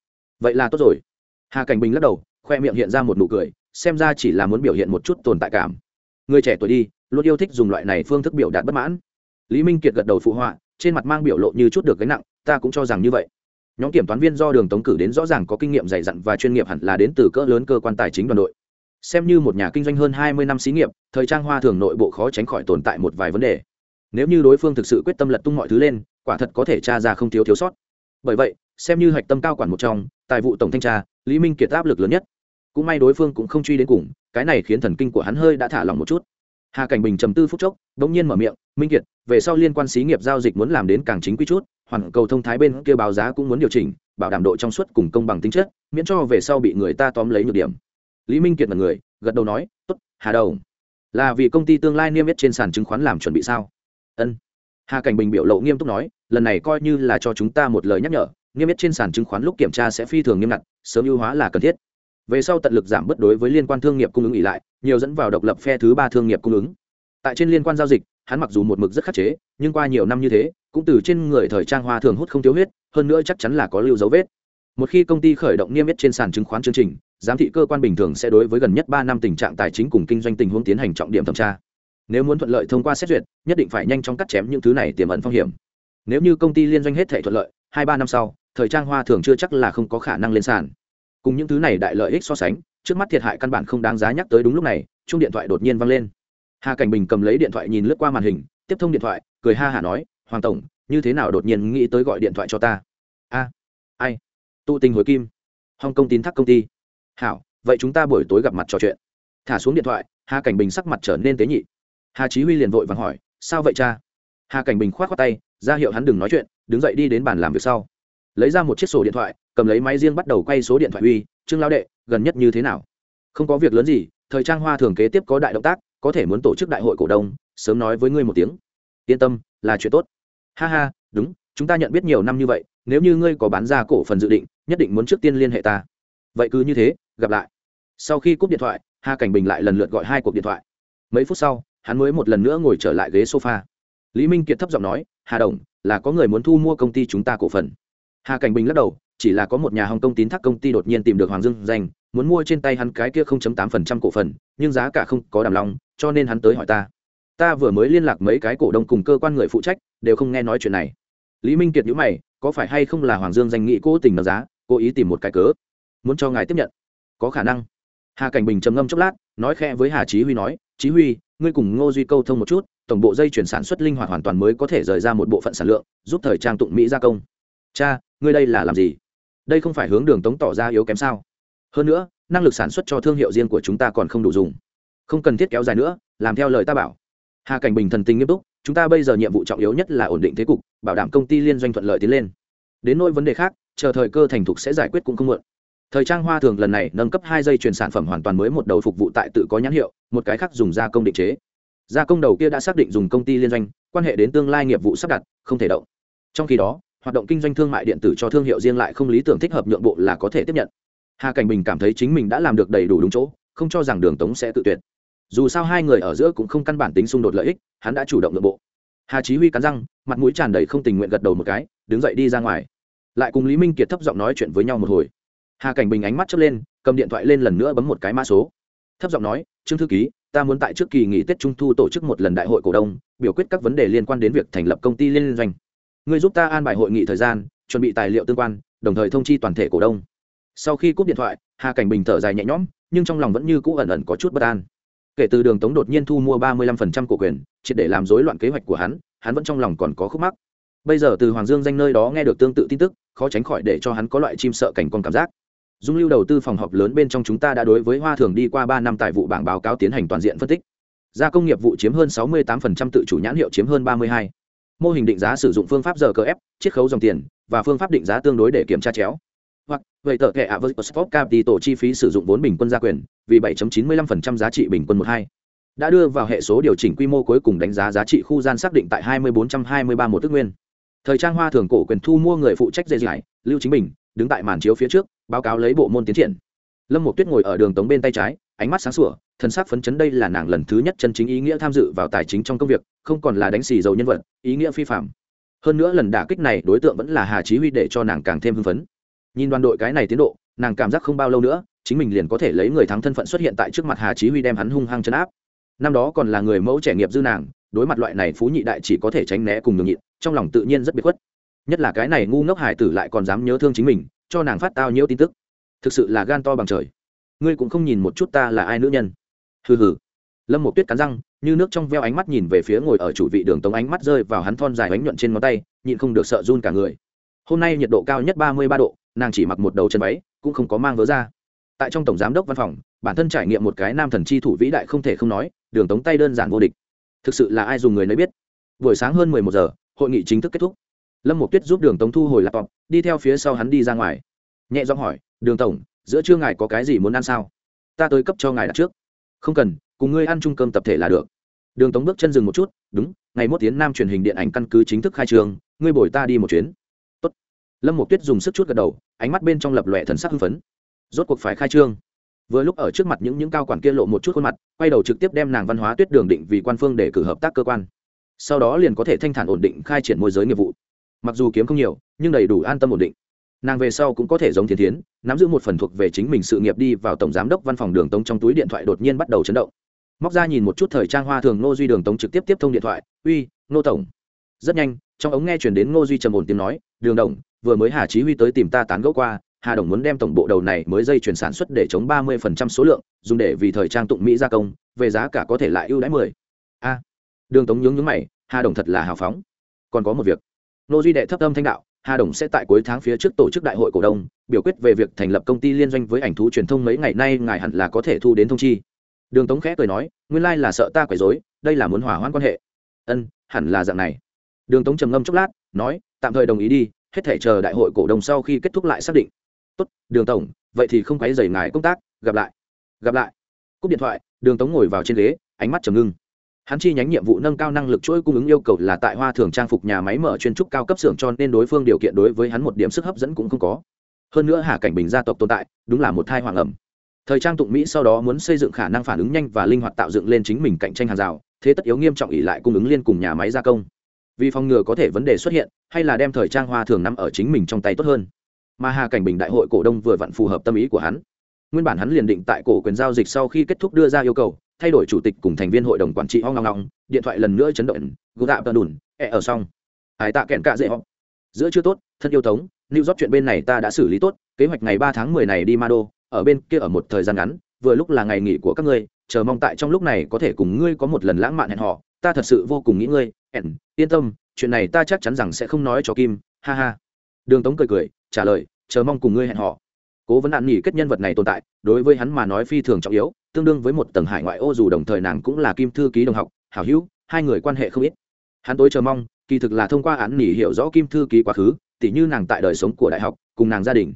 Vậy là tốt rồi. Hà cảnh bình lắc đầu, khoe miệng hiện ra một nụ cười, xem ra chỉ là muốn biểu hiện một chút tồn tại cảm. Người trẻ tuổi đi, luôn yêu thích dùng loại này phương thức biểu đạt bất mãn. Lý minh kiệt gật đầu phụ họa trên mặt mang biểu lộ như chút được gánh nặng, ta cũng cho rằng như vậy. Nhóm kiểm toán viên do đường tống cử đến rõ ràng có kinh nghiệm dày dặn và chuyên nghiệp hẳn là đến từ cỡ lớn cơ quan tài chính đoàn đội. Xem như một nhà kinh doanh hơn hai mươi năm xí nghiệp, thời trang hoa thường nội bộ khó tránh khỏi tồn tại một vài vấn đề. Nếu như đối phương thực sự quyết tâm lật tung mọi thứ lên, quả thật có thể tra ra không thiếu thiếu sót. Bởi vậy, xem như hạch tâm cao quản một trong, tài vụ tổng thanh tra, lý minh kiệt áp lực lớn nhất. Cũng may đối phương cũng không truy đến cùng, cái này khiến thần kinh của hắn hơi đã thả lỏng một chút hà cảnh bình trầm tư phút chốc đ ỗ n g nhiên mở miệng, minh kiệt, về sau liên quan xí nghiệp giao dịch muốn làm đến càng chính quy chút hoàn cầu thông thái bên kia báo giá cũng muốn điều chỉnh, bảo đảm độ trong suốt cùng công bằng tính chất, miễn cho về sau bị người ta tóm lấy nhược điểm. Lý minh kiệt là người, gật đầu nói t ố t hà đầu là vì công ty tương lai niêm yết trên sàn chứng khoán làm chuẩn bị sao? Ân. Hà cảnh bình biểu lộ nghiêm túc nói, lần này coi như là cho chúng ta một lời nhắc nhở, niêm yết trên sàn chứng khoán lúc kiểm tra sẽ phi thường nghiêm ngặt, sớm ưu hóa là cần thiết về sau tận lực giảm bớt đối với liên quan thương nghiệp cung ứng ỉ lại, nhiều dẫn vào độc lập phe thứ ba thương nghiệp cung ứng. Tại trên liên quan giao dịch, hắn mặc dù một mực rất khắc chế, nhưng qua nhiều năm như thế, cũng từ trên người thời trang hoa thường hút không thiếu huyết, hơn nữa chắc chắn là có lưu dấu vết. Một khi công ty khởi động niêm yết trên sàn chứng khoán chương trình, giám thị cơ quan bình thường sẽ đối với gần nhất ba năm tình trạng tài chính cùng kinh doanh tình huống tiến hành trọng điểm thẩm tra. Nếu muốn thuận lợi thông qua xét duyệt, nhất định phải nhanh chóng cắt chém những thứ này tiềm ẩn phong hiểm. Nếu như công ty liên doanh hết thể thuận lợi, hai ba năm sau, thời trang hoa thường chưa chắc là không có khả năng lên sàn cùng những thứ này đại lợi ích so sánh, trước mắt thiệt hại căn bản không đáng giá nhắc tới đúng lúc này chung điện thoại đột nhiên văng lên. Hà cảnh bình cầm lấy điện thoại nhìn lướt qua màn hình, tiếp thông điện thoại, cười ha hả nói, hoàng tổng, như thế nào đột nhiên nghĩ tới gọi điện thoại cho ta? A, ai? Tụ tình hồi kim hong công tín thác công ty. Hảo, vậy chúng ta buổi tối gặp mặt trò chuyện. Thả xuống điện thoại, hà cảnh bình sắc mặt trở nên tế nhị. Hà chí huy liền vội vàng hỏi, sao vậy cha? Hà cảnh bình k h o á t khoác tay, ra hiệu hắn đừng nói chuyện, đứng dậy đi đến bàn làm việc sau lấy ra một chiếc sổ điện thoại, cầm lấy máy riêng bắt đầu quay số điện thoại uy, trương lao đệ, gần nhất như thế nào? Không có việc lớn gì, thời trang hoa thường kế tiếp có đại động tác, có thể muốn tổ chức đại hội cổ đông, sớm nói với ngươi một tiếng. Yên tâm, là chuyện tốt. Ha ha, đúng, chúng ta nhận biết nhiều năm như vậy, nếu như ngươi có bán ra cổ phần dự định, nhất định muốn trước tiên liên hệ ta. Vậy cứ như thế, gặp lại. Sau khi cúp điện thoại, hà cảnh bình lại lần lượt gọi hai cuộc điện thoại. Mấy phút sau, hắn mới một lần nữa ngồi trở lại ghế sofa. Lý minh kiệt thấp giọng nói, hà đồng, là có người muốn thu mua công ty chúng ta cổ phần hà cảnh bình lắc đầu, chỉ là có một nhà hồng kông tín thác công ty đột nhiên tìm được hoàng dương danh, muốn mua trên tay hắn cái kia không chấm tám phần trăm cổ phần, nhưng giá cả không có đàm lòng, cho nên hắn tới hỏi ta. Ta vừa mới liên lạc mấy cái cổ đông cùng cơ quan người phụ trách, đều không nghe nói chuyện này. Lý minh kiệt nhữ mày, có phải hay không là hoàng dương danh nghị cố tình nâng giá, cố ý tìm một cái cớ? Muốn cho ngài tiếp nhận. Có khả năng. Hà cảnh bình trầm ngâm chốc lát, nói khẽ với hà chí huy nói, chí huy, ngươi cùng ngô duy câu thông một chút, tổng bộ dây chuyển sản xuất linh hoạt hoàn toàn mới có thể rời ra một bộ phận sản lượng, giúp thời trang tụng mỹ gia công. Cha ngươi đây là làm gì? Đây không phải hướng đường tống tỏ ra yếu kém sao? Hơn nữa, năng lực sản xuất cho thương hiệu riêng của chúng ta còn không đủ dùng. Không cần thiết kéo dài nữa, làm theo lời ta bảo. Hà cảnh bình thần tình nghiêm túc, chúng ta bây giờ nhiệm vụ trọng yếu nhất là ổn định thế cục, bảo đảm công ty liên doanh thuận lợi tiến lên. Đến nỗi vấn đề khác, chờ thời cơ thành thục sẽ giải quyết cũng không muộn. Thời trang hoa thường lần này nâng cấp hai dây chuyển sản phẩm hoàn toàn mới một đầu phục vụ tại tự có nhãn hiệu, một cái khác dùng gia công định chế. Gia công đầu kia đã xác định dùng công ty liên doanh, quan hệ đến tương lai nghiệp vụ sắp đặt, không thể động. Trong khi đó hoạt động kinh doanh thương mại điện tử cho thương hiệu riêng lại không lý tưởng thích hợp nhượng bộ là có thể tiếp nhận. Hà cảnh bình cảm thấy chính mình đã làm được đầy đủ đúng chỗ, không cho rằng đường tống sẽ tự tuyệt. Dù sao hai người ở giữa cũng không căn bản tính xung đột lợi ích, hắn đã chủ động nhượng bộ. Hà chí huy cắn răng, mặt mũi tràn đầy không tình nguyện gật đầu một cái, đứng dậy đi ra ngoài. Lại cùng lý minh kiệt thấp giọng nói chuyện với nhau một hồi. Hà cảnh bình ánh mắt chớp lên, cầm điện thoại lên lần nữa bấm một cái mã số. Thấp giọng nói, trương thư ký, ta muốn tại trước kỳ nghỉ tết trung thu tổ chức một lần đại hội cổ đông, biểu quyết các vấn đề liên quan đến việc thành lập công ty liên doanh ngươi giúp ta an bài hội nghị thời gian, chuẩn bị tài liệu tương quan, đồng thời thông chi toàn thể cổ đông. Sau khi cúp điện thoại, hà cảnh bình thở dài nhẹ nhõm, nhưng trong lòng vẫn như cũ ẩn ẩn có chút bất an. Kể từ đường tống đột nhiên thu mua ba mươi lăm phần trăm cổ quyền, triệt để làm rối loạn kế hoạch của hắn hắn vẫn trong lòng còn có khúc mắc. Bây giờ từ hoàng dương danh nơi đó nghe được tương tự tin tức, khó tránh khỏi để cho hắn có loại chim sợ cảnh con cảm giác. Dung lưu đầu tư phòng họp lớn bên trong chúng ta đã đối với hoa thường đi qua ba năm tại vụ bảng báo cáo tiến hành toàn diện phân tích. Gia công nghiệp vụ chiếm hơn sáu mươi 68% tự chủ nhãn hiệu chiếm hơn ba mươi hai mô hình định giá sử dụng phương pháp giờ cờ ép, chiết khấu dòng tiền, và phương pháp định giá tương đối để kiểm tra chéo. Hoặc, vậy tờ kệ ạ với sport tổ chi phí sử dụng vốn bình quân gia quyền, vì 7.95% giá trị bình quân một hai. Đã đưa vào hệ số điều chỉnh quy mô cuối cùng đánh giá giá trị khu gian xác định tại 2423 một tức nguyên. Thời trang hoa thường cổ quyền thu mua người phụ trách dây dài lưu chính bình, đứng tại màn chiếu phía trước, báo cáo lấy bộ môn tiến triển. Lâm một tuyết ngồi ở đường tống bên tay trái ánh mắt sáng sủa thân xác phấn chấn đây là nàng lần thứ nhất chân chính ý nghĩa tham dự vào tài chính trong công việc, không còn là đánh xì dầu nhân vật, ý nghĩa phi phạm. Hơn nữa lần đả kích này đối tượng vẫn là hà chí huy để cho nàng càng thêm hưng phấn. Nhìn đoàn đội cái này tiến độ, nàng cảm giác không bao lâu nữa, chính mình liền có thể lấy người thắng thân phận xuất hiện tại trước mặt hà chí huy đem hắn hung hăng chấn áp. Năm đó còn là người mẫu trẻ nghiệp dư nàng, đối mặt loại này phú nhị đại chỉ có thể tránh né cùng nhường nhịn, trong lòng tự nhiên rất biệt khuất. Nhất là cái này ngu ngốc hải tử lại còn dám nhớ thương chính mình, cho nàng phát tao nhiễu tin tức. Thực sự là gan to bằng trời ngươi cũng không nhìn một chút ta là ai nữ nhân. Hừ hừ. Lâm một tuyết cắn răng, như nước trong veo ánh mắt nhìn về phía ngồi ở chủ vị đường tống ánh mắt rơi vào hắn thon dài bánh nhuận trên ngón tay, nhịn không được sợ run cả người. Hôm nay nhiệt độ cao nhất ba mươi ba độ, nàng chỉ mặc một đầu chân váy, cũng không có mang vớ ra tại trong tổng giám đốc văn phòng, bản thân trải nghiệm một cái nam thần chi thủ vĩ đại không thể không nói, đường tống tay đơn giản vô địch. Thực sự là ai dùng người nấy biết. Buổi sáng hơn mười một giờ, hội nghị chính thức kết thúc. Lâm một tuyết giúp đường tống thu hồi laptop, đi theo phía sau hắn đi ra ngoài. Nhẹ giọng hỏi, đường tổng giữa trưa ngài có cái gì muốn ăn sao? Ta tới cấp cho ngài đặt trước. Không cần, cùng ngươi ăn chung cơm tập thể là được. Đường tống bước chân dừng một chút, đúng, ngày mốt tiến nam truyền hình điện ảnh căn cứ chính thức khai trường ngươi bồi ta đi một chuyến. Tốt. lâm một tuyết dùng sức chút gật đầu, ánh mắt bên trong lập lòe thần sắc hưng phấn. Rốt cuộc phải khai trương. Vừa lúc ở trước mặt những những cao quản kia lộ một chút khuôn mặt, quay đầu trực tiếp đem nàng văn hóa tuyết đường định vì quan phương để cử hợp tác cơ quan. Sau đó liền có thể thanh thản ổn định khai triển môi giới nghiệp vụ. Mặc dù kiếm không nhiều, nhưng đầy đủ an tâm ổn định nàng về sau cũng có thể giống thiên tiến nắm giữ một phần thuộc về chính mình sự nghiệp đi vào tổng giám đốc văn phòng đường tống trong túi điện thoại đột nhiên bắt đầu chấn động. Móc ra nhìn một chút thời trang hoa thường ngô duy đường tống trực tiếp tiếp thông điện thoại, uy, ngô tổng. Rất nhanh, trong ống nghe chuyển đến ngô duy trầm ổn tiếng nói, đường đồng vừa mới hà chí huy tới tìm ta tán gẫu qua, hà đồng muốn đem tổng bộ đầu này mới dây chuyển sản xuất để chống ba mươi phần trăm số lượng, dùng để vì thời trang tụng mỹ gia công, về giá cả có thể lại ưu đãi mười. A, đường tống nhướng nhướng mày, hà đồng thật là hào phóng. Còn có một việc. Ngô duy đệ thấp âm thanh đạo hà đồng sẽ tại cuối tháng phía trước tổ chức đại hội cổ đông biểu quyết về việc thành lập công ty liên doanh với ảnh thú truyền thông mấy ngày nay ngài hẳn là có thể thu đến thông chi. Đường tống khẽ cười nói nguyên lai là sợ ta quấy rối, đây là muốn hòa hoãn quan hệ. Ân hẳn là dạng này. Đường tống trầm ngâm chốc lát nói tạm thời đồng ý đi hết thể chờ đại hội cổ đông sau khi kết thúc lại xác định. Tốt đường tổng vậy thì không quấy rầy ngài công tác gặp lại. Gặp lại. Cúp điện thoại đường tống ngồi vào trên ghế ánh mắt trầm ngưng hắn chi nhánh nhiệm vụ nâng cao năng lực chuỗi cung ứng yêu cầu là tại hoa thường trang phục nhà máy mở chuyên trúc cao cấp xưởng cho nên đối phương điều kiện đối với hắn một điểm sức hấp dẫn cũng không có. Hơn nữa hà cảnh bình gia tộc tồn tại, đúng là một thai hoàng ẩm. Thời trang tụng mỹ sau đó muốn xây dựng khả năng phản ứng nhanh và linh hoạt tạo dựng lên chính mình cạnh tranh hàng rào, thế tất yếu nghiêm trọng ỉ lại cung ứng liên cùng nhà máy gia công. Vì phòng ngừa có thể vấn đề xuất hiện, hay là đem thời trang hoa thường nằm ở chính mình trong tay tốt hơn. Mà hà cảnh bình đại hội cổ đông vừa vặn phù hợp tâm ý của hắn. Nguyên bản hắn liền định tại cổ quyền giao dịch sau khi kết thúc đưa ra yêu cầu thay đổi chủ tịch cùng thành viên hội đồng quản trị hoang ngong ngong điện thoại lần nữa chấn động, gù Tạo tờ đùn, ẹ ở xong. Hải tạ kẹn cạ dễ họ giữa chưa tốt thân yêu tống lưu rót chuyện bên này ta đã xử lý tốt, kế hoạch ngày ba tháng mười này đi ma đô ở bên kia ở một thời gian ngắn, vừa lúc là ngày nghỉ của các ngươi, chờ mong tại trong lúc này có thể cùng ngươi có một lần lãng mạn hẹn họ ta thật sự vô cùng nghĩ ngươi, ẻn, yên tâm, chuyện này ta chắc chắn rằng sẽ không nói cho kim, ha ha. Đường tống cười cười, trả lời, chờ mong cùng ngươi hẹn họ cố vấn nạn nghỉ kết nhân vật này tồn tại đối với hắn mà nói phi thường trọng yếu tương đương với một tầng hải ngoại ô dù đồng thời nàng cũng là kim thư ký đồng học hảo hữu hai người quan hệ không ít. Hắn tối chờ mong kỳ thực là thông qua án nghỉ hiểu rõ kim thư ký quá khứ tỉ như nàng tại đời sống của đại học cùng nàng gia đình.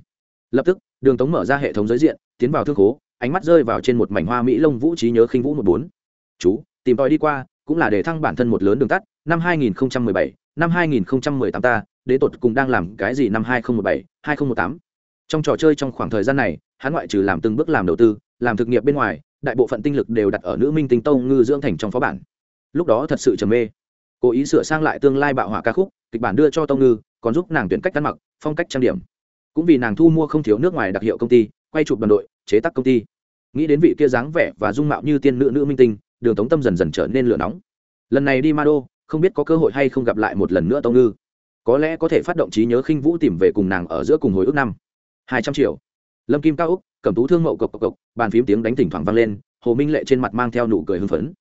Lập tức đường tống mở ra hệ thống giới diện tiến vào thương khố ánh mắt rơi vào trên một mảnh hoa mỹ lông vũ trí nhớ khinh vũ một bốn. Chú tìm tòi đi qua cũng là để thăng bản thân một lớn đường tắt năm 2017, năm 2018 ta đến tột cùng đang làm cái gì năm 2017, 2018 trong trò chơi trong khoảng thời gian này, hắn ngoại trừ làm từng bước làm đầu tư, làm thực nghiệp bên ngoài, đại bộ phận tinh lực đều đặt ở nữ minh tinh tông ngư dưỡng thành trong phó bản. Lúc đó thật sự trầm mê. Cố ý sửa sang lại tương lai bạo hỏa ca khúc, kịch bản đưa cho tông ngư, còn giúp nàng tuyển cách ăn mặc, phong cách trang điểm. Cũng vì nàng thu mua không thiếu nước ngoài đặc hiệu công ty, quay chụp đoàn đội, chế tác công ty. Nghĩ đến vị kia dáng vẻ và dung mạo như tiên nữ nữ minh tinh, đường tống tâm dần dần trở nên lửa nóng. Lần này đi ma đô không biết có cơ hội hay không gặp lại một lần nữa tông ngư. Có lẽ có thể phát động trí nhớ khinh vũ tìm về cùng nàng ở giữa cùng hồi ước năm hai trăm triệu. Lâm kim cao úc cầm tú thương mậu cộc cộc cộc, bàn phím tiếng đánh thỉnh thoảng vang lên, hồ minh lệ trên mặt mang theo nụ cười hưng phấn.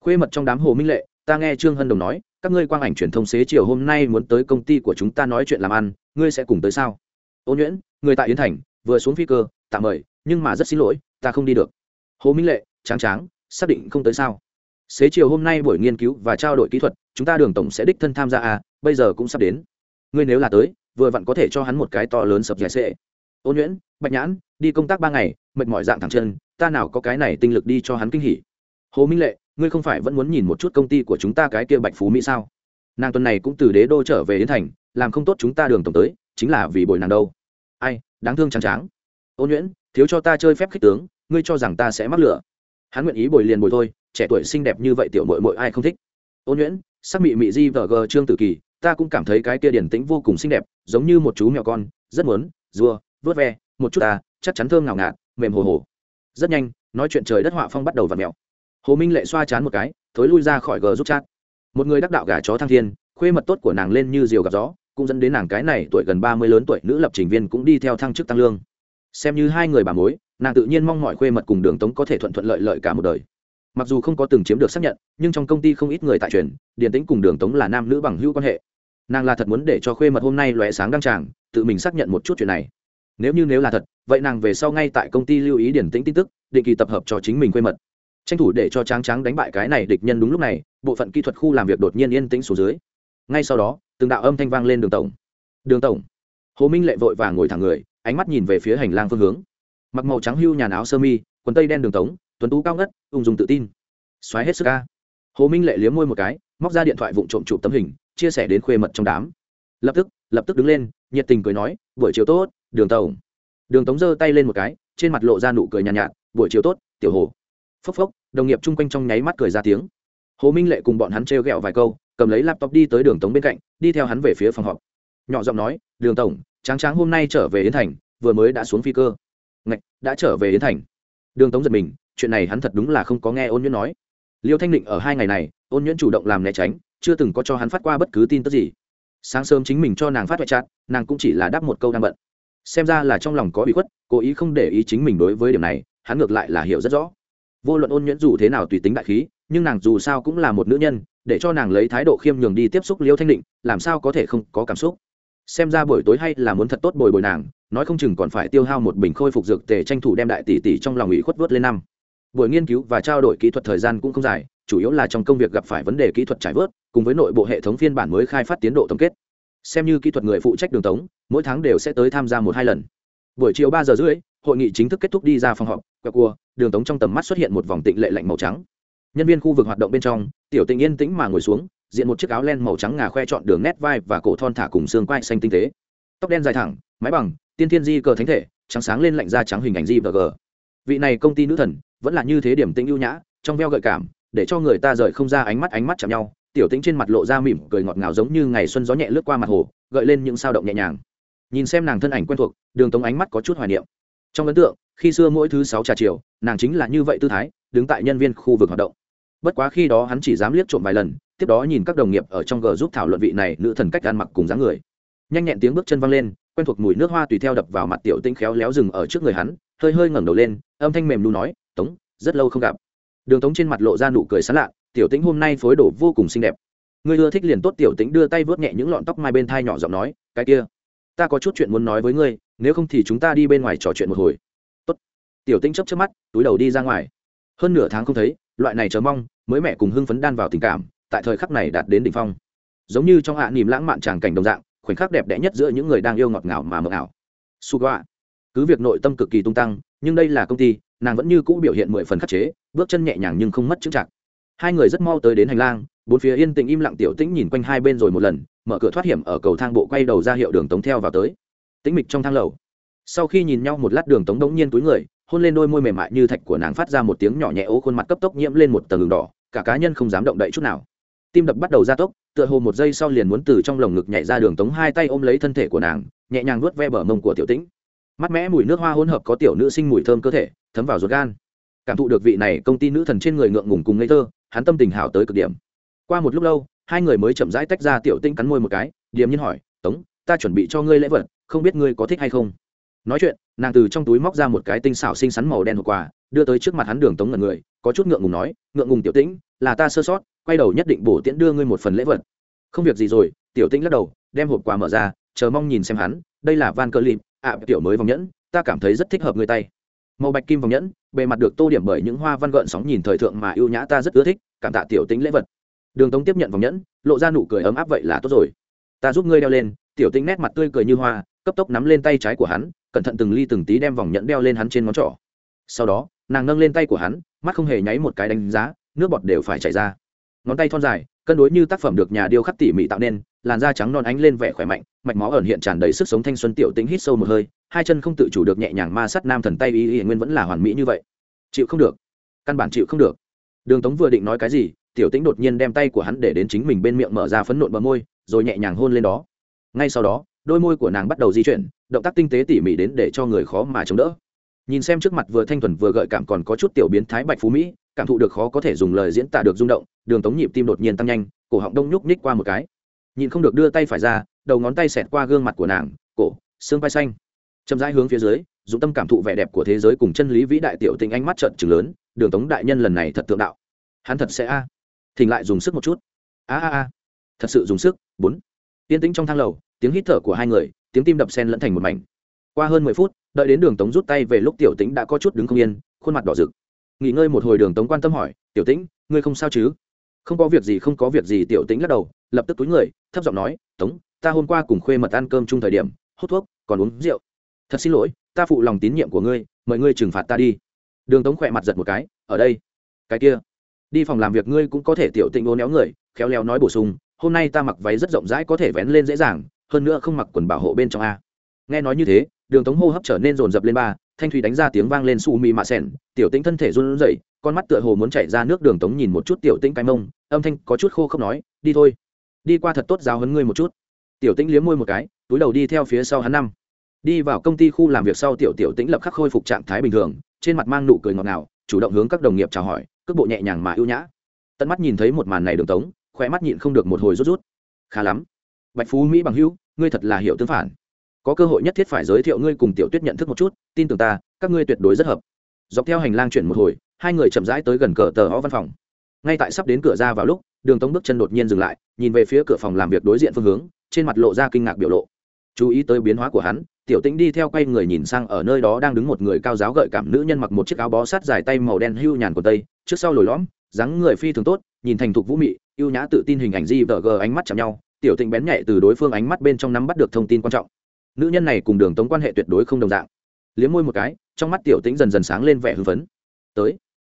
Khuê mật trong đám hồ minh lệ, ta nghe trương hân đồng nói, các ngươi quang ảnh truyền thông xế chiều hôm nay muốn tới công ty của chúng ta nói chuyện làm ăn, ngươi sẽ cùng tới sao? Ô nhuyễn, người tại yến thành, vừa xuống phi cơ, tạm mời, nhưng mà rất xin lỗi, ta không đi được. Hồ minh lệ, tráng tráng, xác định không tới sao? Xế chiều hôm nay buổi nghiên cứu và trao đổi kỹ thuật, chúng ta đường tổng sẽ đích thân tham gia à bây giờ cũng sắp đến. Ngươi nếu là tới, vừa vặn có thể cho hắn một cái to lớn sập giải sệ. Ôn nhuyễn, bạch nhãn, đi công tác ba ngày, mệt mỏi dạng thẳng chân, ta nào có cái này tinh lực đi cho hắn kinh hỉ. Hồ minh lệ, ngươi không phải vẫn muốn nhìn một chút công ty của chúng ta cái kia bạch phú mỹ sao? Nàng tuần này cũng từ đế đô trở về đến thành, làm không tốt chúng ta đường tổng tới, chính là vì bồi nàng đâu. Ai, đáng thương trắng tráng Ôn nhuyễn, thiếu cho ta chơi phép khích tướng, ngươi cho rằng ta sẽ mắc lửa. Hắn nguyện ý bồi liền bồi thôi, trẻ tuổi xinh đẹp như vậy tiểu mội mội ai không thích? Ôn nhuyễn, sắc mị mị di vờ gờ trương tử kỳ, ta cũng cảm thấy cái kia điển tĩnh vô cùng xinh đẹp, giống như một chú mèo con, rất muốn, rùa vớt ve, một chút ta, chắc chắn thơm ngào ngạt, mềm hồ hồ. Rất nhanh, nói chuyện trời đất họa phong bắt đầu và mèo. Hồ minh lệ xoa chán một cái, thối lui ra khỏi gờ giúp chat. Một người đắc đạo gà chó thăng thiên, khuê mật tốt của nàng lên như diều gặp gió, cũng dẫn đến nàng cái này tuổi gần ba mươi lớn tuổi nữ lập trình viên cũng đi theo thăng chức tăng lương. Xem như hai người bà mối, nàng tự nhiên mong mọi khuê mật cùng đường tống có thể thuận thuận lợi lợi cả một đời. Mặc dù không có từng chiếm được xác nhận, nhưng trong công ty không ít người tại truyền điển tính cùng đường tống là nam nữ bằng hữu quan hệ. Nàng là thật muốn để cho khuê mật hôm nay lóe sáng đăng tràng, tự mình xác nhận một chút chuyện này nếu như nếu là thật, vậy nàng về sau ngay tại công ty lưu ý điển tĩnh tin tức, định kỳ tập hợp cho chính mình quê mật. Tranh thủ để cho tráng tráng đánh bại cái này địch nhân đúng lúc này, bộ phận kỹ thuật khu làm việc đột nhiên yên tĩnh xuống dưới. Ngay sau đó, từng đạo âm thanh vang lên đường tổng. Đường tổng. Hồ minh lệ vội vàng ngồi thẳng người, ánh mắt nhìn về phía hành lang phương hướng. Mặc màu trắng hưu nhàn áo sơ mi, quần tây đen đường tống tuấn tú cao ngất, ung dung tự tin. Xoáy hết sức ca. Hồ minh lệ liếm môi một cái, móc ra điện thoại vụng trộm chụp tấm hình, chia sẻ đến khuê mật trong đám. Lập tức lập tức đứng lên, nhiệt tình cười nói buổi chiều tốt đường tổng. Đường tống giơ tay lên một cái trên mặt lộ ra nụ cười nhàn nhạt, nhạt buổi chiều tốt tiểu hồ. Phốc phốc đồng nghiệp chung quanh trong nháy mắt cười ra tiếng. Hồ minh lệ cùng bọn hắn trêu ghẹo vài câu cầm lấy laptop đi tới đường tống bên cạnh đi theo hắn về phía phòng họp. Nhỏ giọng nói đường tổng tráng tráng hôm nay trở về yến thành vừa mới đã xuống phi cơ. Ngạch đã trở về yến thành. Đường tống giật mình chuyện này hắn thật đúng là không có nghe ôn nhuyễn nói. Liêu thanh định ở hai ngày này ôn nhuyễn chủ động làm né tránh chưa từng có cho hắn phát qua bất cứ tin tức gì sáng sớm chính mình cho nàng phát hoại chặt nàng cũng chỉ là đáp một câu đang bận. Xem ra là trong lòng có bị khuất, cố ý không để ý chính mình đối với điểm này, hắn ngược lại là hiểu rất rõ. Vô luận ôn nhuyễn dù thế nào tùy tính đại khí, nhưng nàng dù sao cũng là một nữ nhân, để cho nàng lấy thái độ khiêm nhường đi tiếp xúc liêu thanh định, làm sao có thể không có cảm xúc? Xem ra buổi tối hay là muốn thật tốt bồi bồi nàng, nói không chừng còn phải tiêu hao một bình khôi phục dược tề tranh thủ đem đại tỷ tỷ trong lòng ủy khuất vớt lên năm. Buổi nghiên cứu và trao đổi kỹ thuật thời gian cũng không dài chủ yếu là trong công việc gặp phải vấn đề kỹ thuật trải vớt, cùng với nội bộ hệ thống phiên bản mới khai phát tiến độ tổng kết. Xem như kỹ thuật người phụ trách đường tống, mỗi tháng đều sẽ tới tham gia một hai lần. Buổi chiều ba giờ rưỡi, hội nghị chính thức kết thúc đi ra phòng họp, quẹo cua, đường tống trong tầm mắt xuất hiện một vòng tịnh lệ lạnh màu trắng. Nhân viên khu vực hoạt động bên trong, tiểu tình yên tĩnh mà ngồi xuống, diện một chiếc áo len màu trắng ngà khoe trọn đường nét vai và cổ thon thả cùng xương quai xanh tinh tế. Tóc đen dài thẳng, mái bằng, tiên thiên di cờ thánh thể, trắng sáng lên lạnh da trắng hình ảnh di và g. Vị này công ty nữ thần, vẫn là như thế điểm tĩnh ưu nhã, trong veo gợi cảm để cho người ta rời không ra ánh mắt ánh mắt chạm nhau, tiểu tĩnh trên mặt lộ ra mỉm cười ngọt ngào giống như ngày xuân gió nhẹ lướt qua mặt hồ, gợi lên những sao động nhẹ nhàng. Nhìn xem nàng thân ảnh quen thuộc, đường tống ánh mắt có chút hoài niệm. Trong ấn tượng, khi xưa mỗi thứ sáu trà chiều, nàng chính là như vậy tư thái, đứng tại nhân viên khu vực hoạt động. Bất quá khi đó hắn chỉ dám liếc trộm vài lần, tiếp đó nhìn các đồng nghiệp ở trong g giúp thảo luận vị này nữ thần cách ăn mặc cùng dáng người. Nhanh nhẹn tiếng bước chân văng lên, quen thuộc mùi nước hoa tùy theo đập vào mặt tiểu tinh khéo léo rừng ở trước người hắn, hơi hơi ngẩng đầu lên, âm thanh mềm lu nói, tống, rất lâu không gặp đường tống trên mặt lộ ra nụ cười sán lạ tiểu tĩnh hôm nay phối đồ vô cùng xinh đẹp. Người ưa thích liền tốt. Tiểu tĩnh đưa tay vớt nhẹ những lọn tóc mai bên thai nhỏ giọng nói cái kia ta có chút chuyện muốn nói với ngươi nếu không thì chúng ta đi bên ngoài trò chuyện một hồi. Tốt. Tiểu tĩnh chấp chấp mắt túi đầu đi ra ngoài. Hơn nửa tháng không thấy loại này chờ mong mới mẹ cùng hưng phấn đan vào tình cảm tại thời khắc này đạt đến đỉnh phong. Giống như trong hạ à, lãng mạn tràng cảnh đồng dạng khoảnh khắc đẹp đẽ nhất giữa những người đang yêu ngọt ngào mà mờ ảo. Su goa cứ việc nội tâm cực kỳ tung tăng nhưng đây là công ty nàng vẫn như cũ biểu hiện mười phần khắc chế, bước chân nhẹ nhàng nhưng không mất chững chạc. Hai người rất mau tới đến hành lang, bốn phía yên tĩnh im lặng tiểu tĩnh nhìn quanh hai bên rồi một lần, mở cửa thoát hiểm ở cầu thang bộ quay đầu ra hiệu đường tống theo vào tới. Tĩnh mịch trong thang lầu. Sau khi nhìn nhau một lát đường tống đống nhiên túi người, hôn lên đôi môi mềm mại như thạch của nàng phát ra một tiếng nhỏ nhẹ ố khuôn mặt cấp tốc nhiễm lên một tầng đường đỏ, cả cá nhân không dám động đậy chút nào. Tim đập bắt đầu gia tốc, tựa hồ một giây sau liền muốn từ trong lồng ngực nhảy ra đường tống hai tay ôm lấy thân thể của nàng, nhẹ nhàng nuốt ve bờ mông của tiểu tĩnh mắt mẽ mùi nước hoa hỗn hợp có tiểu nữ sinh mùi thơm cơ thể, thấm vào ruột gan. Cảm thụ được vị này công ty nữ thần trên người ngượng ngùng cùng ngây thơ, hắn tâm tình hảo tới cực điểm. Qua một lúc lâu, hai người mới chậm rãi tách ra tiểu tinh cắn môi một cái, điềm nhiên hỏi, tống, ta chuẩn bị cho ngươi lễ vật, không biết ngươi có thích hay không? Nói chuyện, nàng từ trong túi móc ra một cái tinh xảo xinh xắn màu đen hộp quà, đưa tới trước mặt hắn đường tống ngần người, có chút ngượng ngùng nói, ngượng ngùng tiểu tĩnh, là ta sơ sót, quay đầu nhất định bổ tiễn đưa ngươi một phần lễ vật. Không việc gì rồi, tiểu tĩnh lắc đầu, đem hộp quà mở ra, chờ mong nhìn xem hắn, đây là van cơ lịp ạ tiểu mới vòng nhẫn, ta cảm thấy rất thích hợp người tay. Màu bạch kim vòng nhẫn, bề mặt được tô điểm bởi những hoa văn gợn sóng nhìn thời thượng mà ưu nhã ta rất ưa thích, cảm tạ tiểu tính lễ vật. Đường tống tiếp nhận vòng nhẫn, lộ ra nụ cười ấm áp vậy là tốt rồi. Ta giúp ngươi đeo lên, tiểu tính nét mặt tươi cười như hoa, cấp tốc nắm lên tay trái của hắn, cẩn thận từng ly từng tí đem vòng nhẫn đeo lên hắn trên ngón trỏ. Sau đó, nàng nâng lên tay của hắn, mắt không hề nháy một cái đánh giá, nước bọt đều phải chảy ra. Ngón tay thon dài, cân đối như tác phẩm được nhà điêu khắc tỉ mỉ tạo nên làn da trắng non ánh lên vẻ khỏe mạnh, mạch máu ẩn hiện tràn đầy sức sống thanh xuân tiểu tính hít sâu một hơi, hai chân không tự chủ được nhẹ nhàng ma sát nam thần tay y y, nguyên vẫn là hoàn mỹ như vậy. Chịu không được. Căn bản chịu không được. Đường tống vừa định nói cái gì, tiểu tính đột nhiên đem tay của hắn để đến chính mình bên miệng mở ra phấn nộn bờ môi, rồi nhẹ nhàng hôn lên đó. Ngay sau đó, đôi môi của nàng bắt đầu di chuyển, động tác tinh tế tỉ mỉ đến để cho người khó mà chống đỡ. Nhìn xem trước mặt vừa thanh thuần vừa gợi cảm còn có chút tiểu biến thái bạch phú mỹ, cảm thụ được khó có thể dùng lời diễn tả được rung động, đường tống nhịp tim đột nhiên tăng nhanh, cổ họng đông nhúc nhích qua một cái nhìn không được đưa tay phải ra, đầu ngón tay xẹt qua gương mặt của nàng, cổ, xương vai xanh. Chậm rãi hướng phía dưới dùng tâm cảm thụ vẻ đẹp của thế giới cùng chân lý vĩ đại tiểu tình ánh mắt trận trừng lớn, đường tống đại nhân lần này thật tượng đạo. Hắn thật sẽ a. Thỉnh lại dùng sức một chút. A a a. Thật sự dùng sức. Bốn. Yên tĩnh trong thang lầu, tiếng hít thở của hai người, tiếng tim đập sen lẫn thành một mảnh. Qua hơn mười phút, đợi đến đường tống rút tay về lúc tiểu tĩnh đã có chút đứng không yên, khuôn mặt đỏ rực. Nghỉ ngơi một hồi đường tống quan tâm hỏi, tiểu tĩnh, ngươi không sao chứ? Không có việc gì, không có việc gì, tiểu tĩnh lắc đầu, lập tức túi người, thấp giọng nói, tống, ta hôm qua cùng khuê mật ăn cơm chung thời điểm, hút thuốc, còn uống rượu. Thật xin lỗi, ta phụ lòng tín nhiệm của ngươi, mời ngươi trừng phạt ta đi. Đường tống khỏe mặt giật một cái, ở đây, cái kia, đi phòng làm việc ngươi cũng có thể tiểu tịnh ô néo người, khéo léo nói bổ sung, hôm nay ta mặc váy rất rộng rãi có thể vén lên dễ dàng, hơn nữa không mặc quần bảo hộ bên trong a. Nghe nói như thế, đường tống hô hấp trở nên rồn rập lên ba thanh thủy đánh ra tiếng vang lên su mi mạ sẻn, tiểu tĩnh thân thể run rẩy, con mắt tựa hồ muốn chạy ra nước đường tống nhìn một chút tiểu tĩnh cái mông, âm thanh có chút khô không nói, đi thôi. Đi qua thật tốt giáo hấn ngươi một chút. Tiểu tĩnh liếm môi một cái, túi đầu đi theo phía sau hắn năm. Đi vào công ty khu làm việc sau tiểu tiểu tĩnh lập khắc khôi phục trạng thái bình thường, trên mặt mang nụ cười ngọt ngào, chủ động hướng các đồng nghiệp chào hỏi, cước bộ nhẹ nhàng mà ưu nhã. Tận mắt nhìn thấy một màn này đường tống khỏe mắt nhịn không được một hồi rút rút. Khá lắm. Bạch phú mỹ bằng hữu, ngươi thật là hiểu tướng phản có cơ hội nhất thiết phải giới thiệu ngươi cùng tiểu tuyết nhận thức một chút, tin tưởng ta, các ngươi tuyệt đối rất hợp. Dọc theo hành lang chuyển một hồi, hai người chậm rãi tới gần cờ tờ ho văn phòng. Ngay tại sắp đến cửa ra vào lúc, đường tống bước chân đột nhiên dừng lại, nhìn về phía cửa phòng làm việc đối diện phương hướng, trên mặt lộ ra kinh ngạc biểu lộ. Chú ý tới biến hóa của hắn, tiểu tĩnh đi theo quay người nhìn sang ở nơi đó đang đứng một người cao giáo gợi cảm nữ nhân mặc một chiếc áo bó sát dài tay màu đen hưu nhàn của tây, trước sau lồi lõm, dáng người phi thường tốt, nhìn thành thục vũ mị, ưu nhã tự tin hình ảnh di vợ gờ ánh mắt chạm nhau, tiểu tĩnh bén nhạy từ đối phương ánh mắt bên trong nắm bắt được thông tin quan trọng nữ nhân này cùng đường tống quan hệ tuyệt đối không đồng dạng. Liếm môi một cái, trong mắt tiểu tĩnh dần dần sáng lên vẻ hưng phấn. Tới.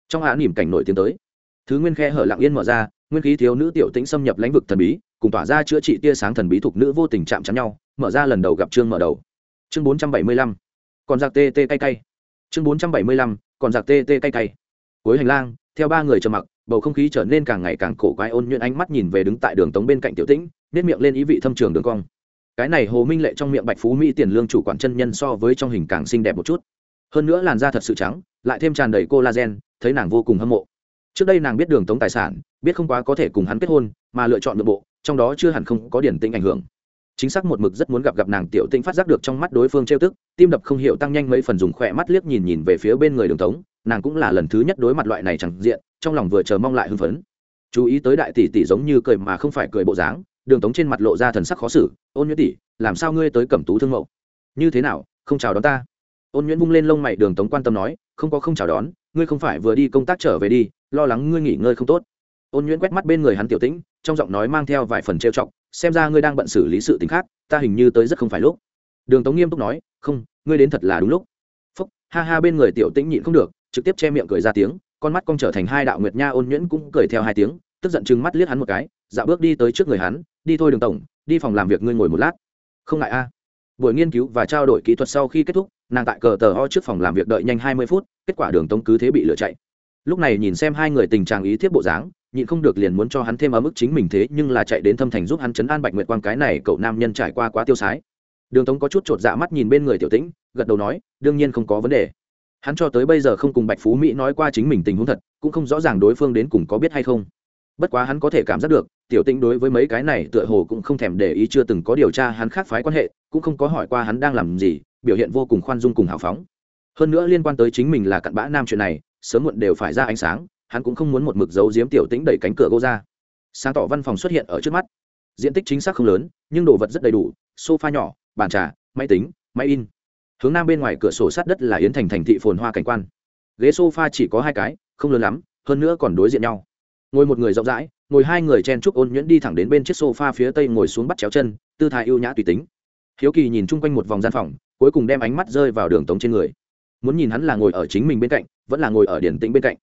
Trong hạ nỉm cảnh nổi tiếng tới. Thứ nguyên khe hở lặng yên mở ra, nguyên khí thiếu nữ tiểu tĩnh xâm nhập lãnh vực thần bí, cùng tỏa ra chữa trị tia sáng thần bí thuộc nữ vô tình chạm chắn nhau, mở ra lần đầu gặp chương mở đầu. Chương bốn trăm bảy mươi lăm. Còn giặc tê tê cay cay. Chương bốn trăm bảy mươi lăm. Còn giặc tê tê cay cay. Cuối hành lang, theo ba người trầm mặc, bầu không khí trở nên càng ngày càng cổ quái, ôn nhuyễn ánh mắt nhìn về đứng tại đường tống bên cạnh tiểu tĩnh nếp miệng lên ý vị thâm trường đường cong cái này hồ minh lệ trong miệng bạch phú mỹ tiền lương chủ quản chân nhân so với trong hình càng xinh đẹp một chút. Hơn nữa làn da thật sự trắng, lại thêm tràn đầy collagen, thấy nàng vô cùng hâm mộ. Trước đây nàng biết đường tống tài sản, biết không quá có thể cùng hắn kết hôn, mà lựa chọn nội bộ, trong đó chưa hẳn không có điển tĩnh ảnh hưởng. Chính xác một mực rất muốn gặp gặp nàng tiểu tĩnh phát giác được trong mắt đối phương trêu tức, tim đập không hiểu tăng nhanh mấy phần dùng khỏe mắt liếc nhìn nhìn về phía bên người đường tống, nàng cũng là lần thứ nhất đối mặt loại này chẳng diện, trong lòng vừa chờ mong lại hưng phấn. Chú ý tới đại tỷ tỷ giống như cười mà không phải cười bộ dáng đường tống trên mặt lộ ra thần sắc khó xử, ôn nhuyễn tỷ, làm sao ngươi tới cẩm tú thương mẫu như thế nào, không chào đón ta? Ôn nhuyễn bung lên lông mày, đường tống quan tâm nói, không có không chào đón, ngươi không phải vừa đi công tác trở về đi, lo lắng ngươi nghỉ ngơi không tốt. Ôn nhuyễn quét mắt bên người hắn tiểu tĩnh, trong giọng nói mang theo vài phần trêu chọc, xem ra ngươi đang bận xử lý sự t khác, ta hình như tới rất không phải lúc. Đường tống nghiêm túc nói, không, ngươi đến thật là đúng lúc. Phúc, ha ha, bên người tiểu tĩnh nhịn không được, trực tiếp che miệng cười ra tiếng, con mắt cong trở thành hai đạo nguyệt nha, ôn nhuyễn cũng cười theo hai tiếng, tức giận chừng mắt liếc hắn một cái dạo bước đi tới trước người hắn đi thôi đường tổng, đi phòng làm việc ngươi ngồi một lát. Không ngại a. Buổi nghiên cứu và trao đổi kỹ thuật sau khi kết thúc, nàng tại cờ tờ ho trước phòng làm việc đợi nhanh hai mươi phút, kết quả đường tống cứ thế bị lựa chạy. Lúc này nhìn xem hai người tình trạng ý thiết bộ dáng, nhịn không được liền muốn cho hắn thêm ở mức chính mình thế nhưng là chạy đến thâm thành giúp hắn chấn an bạch nguyệt quang cái này cậu nam nhân trải qua quá tiêu sái. Đường tống có chút chột dạ mắt nhìn bên người tiểu tĩnh, gật đầu nói, đương nhiên không có vấn đề. Hắn cho tới bây giờ không cùng bạch phú mỹ nói qua chính mình tình huống thật, cũng không rõ ràng đối phương đến cùng có biết hay không bất quá hắn có thể cảm giác được, tiểu tĩnh đối với mấy cái này tựa hồ cũng không thèm để ý chưa từng có điều tra hắn khác phái quan hệ, cũng không có hỏi qua hắn đang làm gì, biểu hiện vô cùng khoan dung cùng hào phóng. Hơn nữa liên quan tới chính mình là cặn bã nam chuyện này, sớm muộn đều phải ra ánh sáng, hắn cũng không muốn một mực giấu giếm tiểu tĩnh đẩy cánh cửa gỗ ra. Sáng tỏ văn phòng xuất hiện ở trước mắt. Diện tích chính xác không lớn, nhưng đồ vật rất đầy đủ, sofa nhỏ, bàn trà, máy tính, máy in. Hướng nam bên ngoài cửa sổ sát đất là yến thành thành thị phồn hoa cảnh quan. Ghế sofa chỉ có hai cái, không lớn lắm, hơn nữa còn đối diện nhau ngồi một người rộng rãi, ngồi hai người chen trúc ôn nhuyễn đi thẳng đến bên chiếc sofa phía tây ngồi xuống bắt chéo chân, tư thái ưu nhã tùy tính. Hiếu kỳ nhìn chung quanh một vòng gian phòng, cuối cùng đem ánh mắt rơi vào đường tống trên người. Muốn nhìn hắn là ngồi ở chính mình bên cạnh, vẫn là ngồi ở điển tĩnh bên cạnh.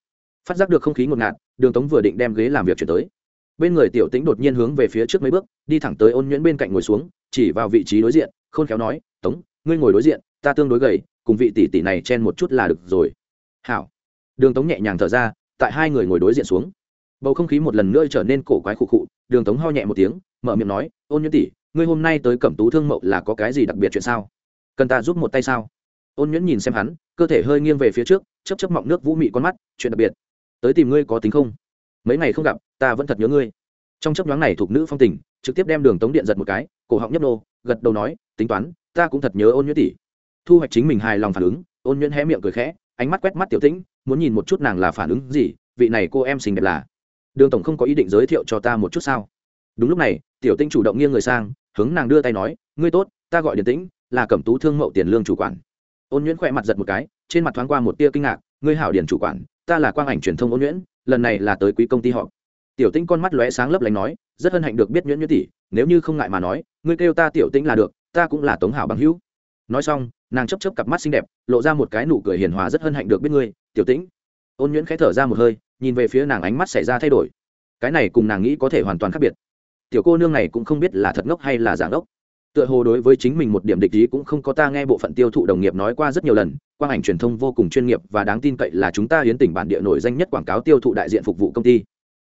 Phát giác được không khí ngột ngạt, đường tống vừa định đem ghế làm việc chuyển tới. Bên người tiểu tĩnh đột nhiên hướng về phía trước mấy bước, đi thẳng tới ôn nhuyễn bên cạnh ngồi xuống, chỉ vào vị trí đối diện, khôn khéo nói, tống, ngươi ngồi đối diện, ta tương đối gầy, cùng vị tỷ tỷ này chen một chút là được rồi. Hảo. Đường tống nhẹ nhàng thở ra, tại hai người ngồi đối diện xuống bầu không khí một lần nữa trở nên cổ quái khụ khụ, đường tống ho nhẹ một tiếng, mở miệng nói, ôn nhuyễn tỷ, ngươi hôm nay tới cẩm tú thương mậu là có cái gì đặc biệt chuyện sao? Cần ta giúp một tay sao? Ôn nhuyễn nhìn xem hắn, cơ thể hơi nghiêng về phía trước chấp chấp mọng nước vũ mị con mắt, chuyện đặc biệt. Tới tìm ngươi có tính không? Mấy ngày không gặp, ta vẫn thật nhớ ngươi. Trong chấp nhoáng này thuộc nữ phong tình, trực tiếp đem đường tống điện giật một cái, cổ họng nhấp nô, gật đầu nói, tính toán, ta cũng thật nhớ ôn nhuyễn tỷ. Thu hoạch chính mình hài lòng phản ứng, ôn nhuyễn hé miệng cười khẽ, ánh mắt quét mắt tiểu tĩnh, muốn nhìn một chút nàng là phản ứng gì, vị này cô em xinh đẹp là đường tổng không có ý định giới thiệu cho ta một chút sao? Đúng lúc này, tiểu tinh chủ động nghiêng người sang, hướng nàng đưa tay nói, ngươi tốt, ta gọi điển tĩnh, là cẩm tú thương mậu tiền lương chủ quản. Ôn nhuyễn khỏe mặt giật một cái, trên mặt thoáng qua một tia kinh ngạc, ngươi hảo điển chủ quản, ta là quang ảnh truyền thông ôn nhuyễn, lần này là tới quý công ty họ tiểu tinh con mắt lóe sáng lấp lánh nói, rất hân hạnh được biết nhuyễn nhuyễn tỷ, nếu như không ngại mà nói, ngươi kêu ta tiểu tinh là được, ta cũng là tống hảo bằng hữu. Nói xong, nàng chấp chấp cặp mắt xinh đẹp, lộ ra một cái nụ cười hiền hòa rất hân hạnh được biết ngươi, tiểu tĩnh. Ôn nhuyễn khẽ thở ra một hơi nhìn về phía nàng ánh mắt xảy ra thay đổi. Cái này cùng nàng nghĩ có thể hoàn toàn khác biệt. Tiểu cô nương này cũng không biết là thật ngốc hay là giả ngốc. Tựa hồ đối với chính mình một điểm địch ý cũng không có ta nghe bộ phận tiêu thụ đồng nghiệp nói qua rất nhiều lần, quang ảnh truyền thông vô cùng chuyên nghiệp và đáng tin cậy là chúng ta hiến tỉnh bản địa nổi danh nhất quảng cáo tiêu thụ đại diện phục vụ công ty.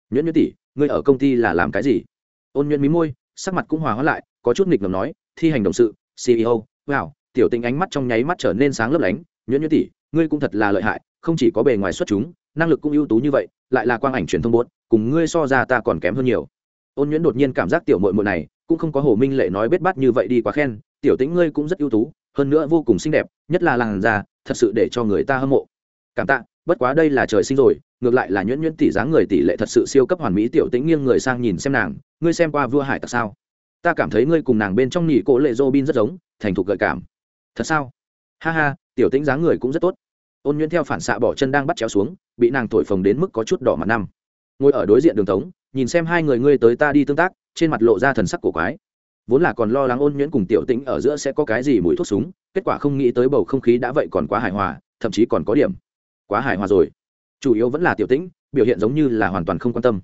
Nhuyễn nhuyễn tỷ, ngươi ở công ty là làm cái gì? Ôn nhuyễn mí môi, sắc mặt cũng hòa hóa lại, có chút nghịch ngầm nói, thi hành động sự ceo wow, tiểu tình ánh mắt trong nháy mắt trở nên sáng lấp lánh. Nhuyễn nhuyễn tỷ, ngươi cũng thật là lợi hại không chỉ có bề ngoài xuất chúng, năng lực cũng ưu tú như vậy, lại là quang ảnh truyền thông bốt cùng ngươi so ra ta còn kém hơn nhiều. Ôn nhuyễn đột nhiên cảm giác tiểu mội mội này, cũng không có hồ minh lệ nói bết bát như vậy đi quá khen, tiểu tĩnh ngươi cũng rất ưu tú, hơn nữa vô cùng xinh đẹp, nhất là làn da, thật sự để cho người ta hâm mộ. Cảm tạ, bất quá đây là trời sinh rồi, ngược lại là nhuyễn nhuyễn tỷ dáng người tỷ lệ thật sự siêu cấp hoàn mỹ, tiểu tĩnh nghiêng người sang nhìn xem nàng, ngươi xem qua vua hải tặc sao? Ta cảm thấy ngươi cùng nàng bên trong nhị cỗ lệ dô bin rất giống, thành thục gợi cảm. Thật sao? Ha ha, tiểu tĩnh dáng người cũng rất tốt ôn nhuyễn theo phản xạ bỏ chân đang bắt chéo xuống, bị nàng thổi phồng đến mức có chút đỏ mặt năm. Ngồi ở đối diện đường tống, nhìn xem hai người ngươi tới ta đi tương tác, trên mặt lộ ra thần sắc cổ quái. Vốn là còn lo lắng ôn nhuyễn cùng tiểu tĩnh ở giữa sẽ có cái gì mùi thuốc súng, kết quả không nghĩ tới bầu không khí đã vậy còn quá hài hòa, thậm chí còn có điểm quá hài hòa rồi. Chủ yếu vẫn là tiểu tĩnh, biểu hiện giống như là hoàn toàn không quan tâm.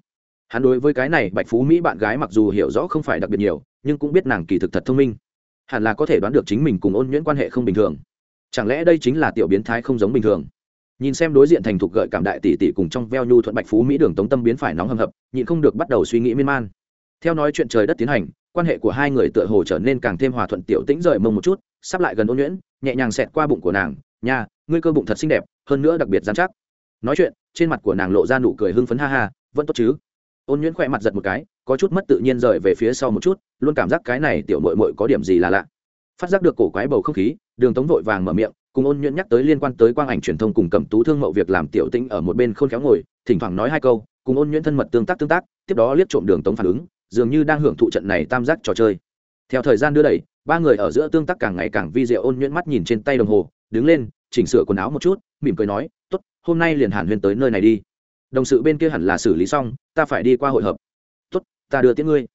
Hắn đối với cái này bạch phú mỹ bạn gái mặc dù hiểu rõ không phải đặc biệt nhiều, nhưng cũng biết nàng kỳ thực thật thông minh. Hẳn là có thể đoán được chính mình cùng ôn nhuyễn quan hệ không bình thường chẳng lẽ đây chính là tiểu biến thái không giống bình thường? Nhìn xem đối diện thành thục gợi cảm đại tỷ tỷ cùng trong veo nhu thuận bạch phú mỹ đường tống tâm biến phải nóng hầm hập, nhịn không được bắt đầu suy nghĩ miên man. Theo nói chuyện trời đất tiến hành, quan hệ của hai người tựa hồ trở nên càng thêm hòa thuận tiểu tĩnh rời mông một chút, sắp lại gần ôn nhuyễn, nhẹ nhàng xẹt qua bụng của nàng, nha, ngươi cơ bụng thật xinh đẹp, hơn nữa đặc biệt dán chắc. Nói chuyện, trên mặt của nàng lộ ra nụ cười hưng phấn ha ha, vẫn tốt chứ? Ôn nhuyễn khỏe mặt giật một cái, có chút mất tự nhiên rời về phía sau một chút, luôn cảm giác cái này tiểu mội mội có điểm gì là lạ. Phát giác được cổ quái bầu không khí đường tống vội vàng mở miệng, cùng ôn nhuận nhắc tới liên quan tới quang ảnh truyền thông cùng cầm tú thương mậu việc làm tiểu tĩnh ở một bên khôn khéo ngồi, thỉnh thoảng nói hai câu, cùng ôn nhuận thân mật tương tác tương tác, tiếp đó liếc trộm đường tống phản ứng, dường như đang hưởng thụ trận này tam giác trò chơi. Theo thời gian đưa đẩy, ba người ở giữa tương tác càng ngày càng vi diệu, ôn nhuận mắt nhìn trên tay đồng hồ, đứng lên, chỉnh sửa quần áo một chút, mỉm cười nói, tốt, hôm nay liền hàn huyên tới nơi này đi. Đồng sự bên kia hẳn là xử lý xong, ta phải đi qua hội hợp. Tốt, ta đưa tiễn ngươi.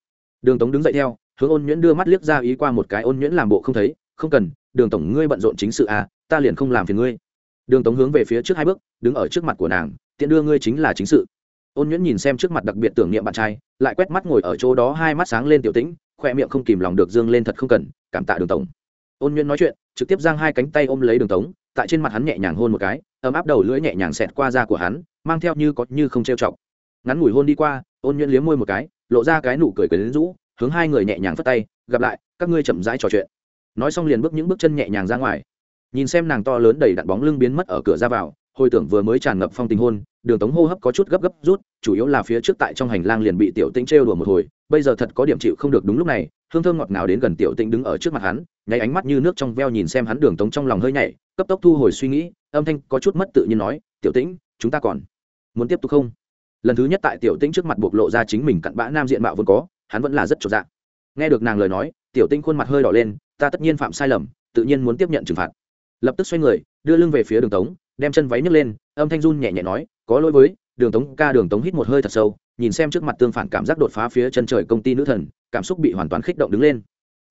Đường tống đứng dậy theo, hướng ôn nhuyễn đưa mắt liếc ra ý qua một cái, ôn nhuyễn làm bộ không thấy, không cần đường tổng ngươi bận rộn chính sự à ta liền không làm phiền ngươi. Đường tống hướng về phía trước hai bước, đứng ở trước mặt của nàng, tiện đưa ngươi chính là chính sự. Ôn nhuyễn nhìn xem trước mặt đặc biệt tưởng niệm bạn trai, lại quét mắt ngồi ở chỗ đó hai mắt sáng lên tiểu tĩnh khoe miệng không kìm lòng được dương lên thật không cần, cảm tạ đường tổng. Ôn nhuyễn nói chuyện, trực tiếp giang hai cánh tay ôm lấy đường tống, tại trên mặt hắn nhẹ nhàng hôn một cái, ấm áp đầu lưỡi nhẹ nhàng xẹt qua da của hắn, mang theo như có như không trêu chọc. Ngắn ngủi hôn đi qua, ôn nhuyễn liếm môi một cái, lộ ra cái nụ cười cười đến rũ, hướng hai người nhẹ nhàng phất tay, gặp lại, các ngươi chậm rãi trò chuyện nói xong liền bước những bước chân nhẹ nhàng ra ngoài. Nhìn xem nàng to lớn đầy đặn bóng lưng biến mất ở cửa ra vào, hồi tưởng vừa mới tràn ngập phong tình hôn, đường tống hô hấp có chút gấp gấp rút, chủ yếu là phía trước tại trong hành lang liền bị tiểu tĩnh trêu đùa một hồi, bây giờ thật có điểm chịu không được đúng lúc này, hương thơm ngọt nào đến gần tiểu tĩnh đứng ở trước mặt hắn, nháy ánh mắt như nước trong veo nhìn xem hắn đường tống trong lòng hơi nhảy, cấp tốc thu hồi suy nghĩ, âm thanh có chút mất tự nhiên nói, tiểu tĩnh, chúng ta còn muốn tiếp tục không? Lần thứ nhất tại tiểu tĩnh trước mặt bộc lộ ra chính mình cặn bã nam diện mạo vốn có, hắn vẫn là rất trộn dạng nghe được nàng lời nói, tiểu tĩnh khuôn mặt hơi đỏ lên ta tất nhiên phạm sai lầm, tự nhiên muốn tiếp nhận trừng phạt. Lập tức xoay người, đưa lưng về phía đường tống, đem chân váy nhấc lên, âm thanh run nhẹ nhẹ nói, có lỗi với, đường tống ca đường tống hít một hơi thật sâu, nhìn xem trước mặt tương phản cảm giác đột phá phía chân trời công ty nữ thần, cảm xúc bị hoàn toàn khích động đứng lên.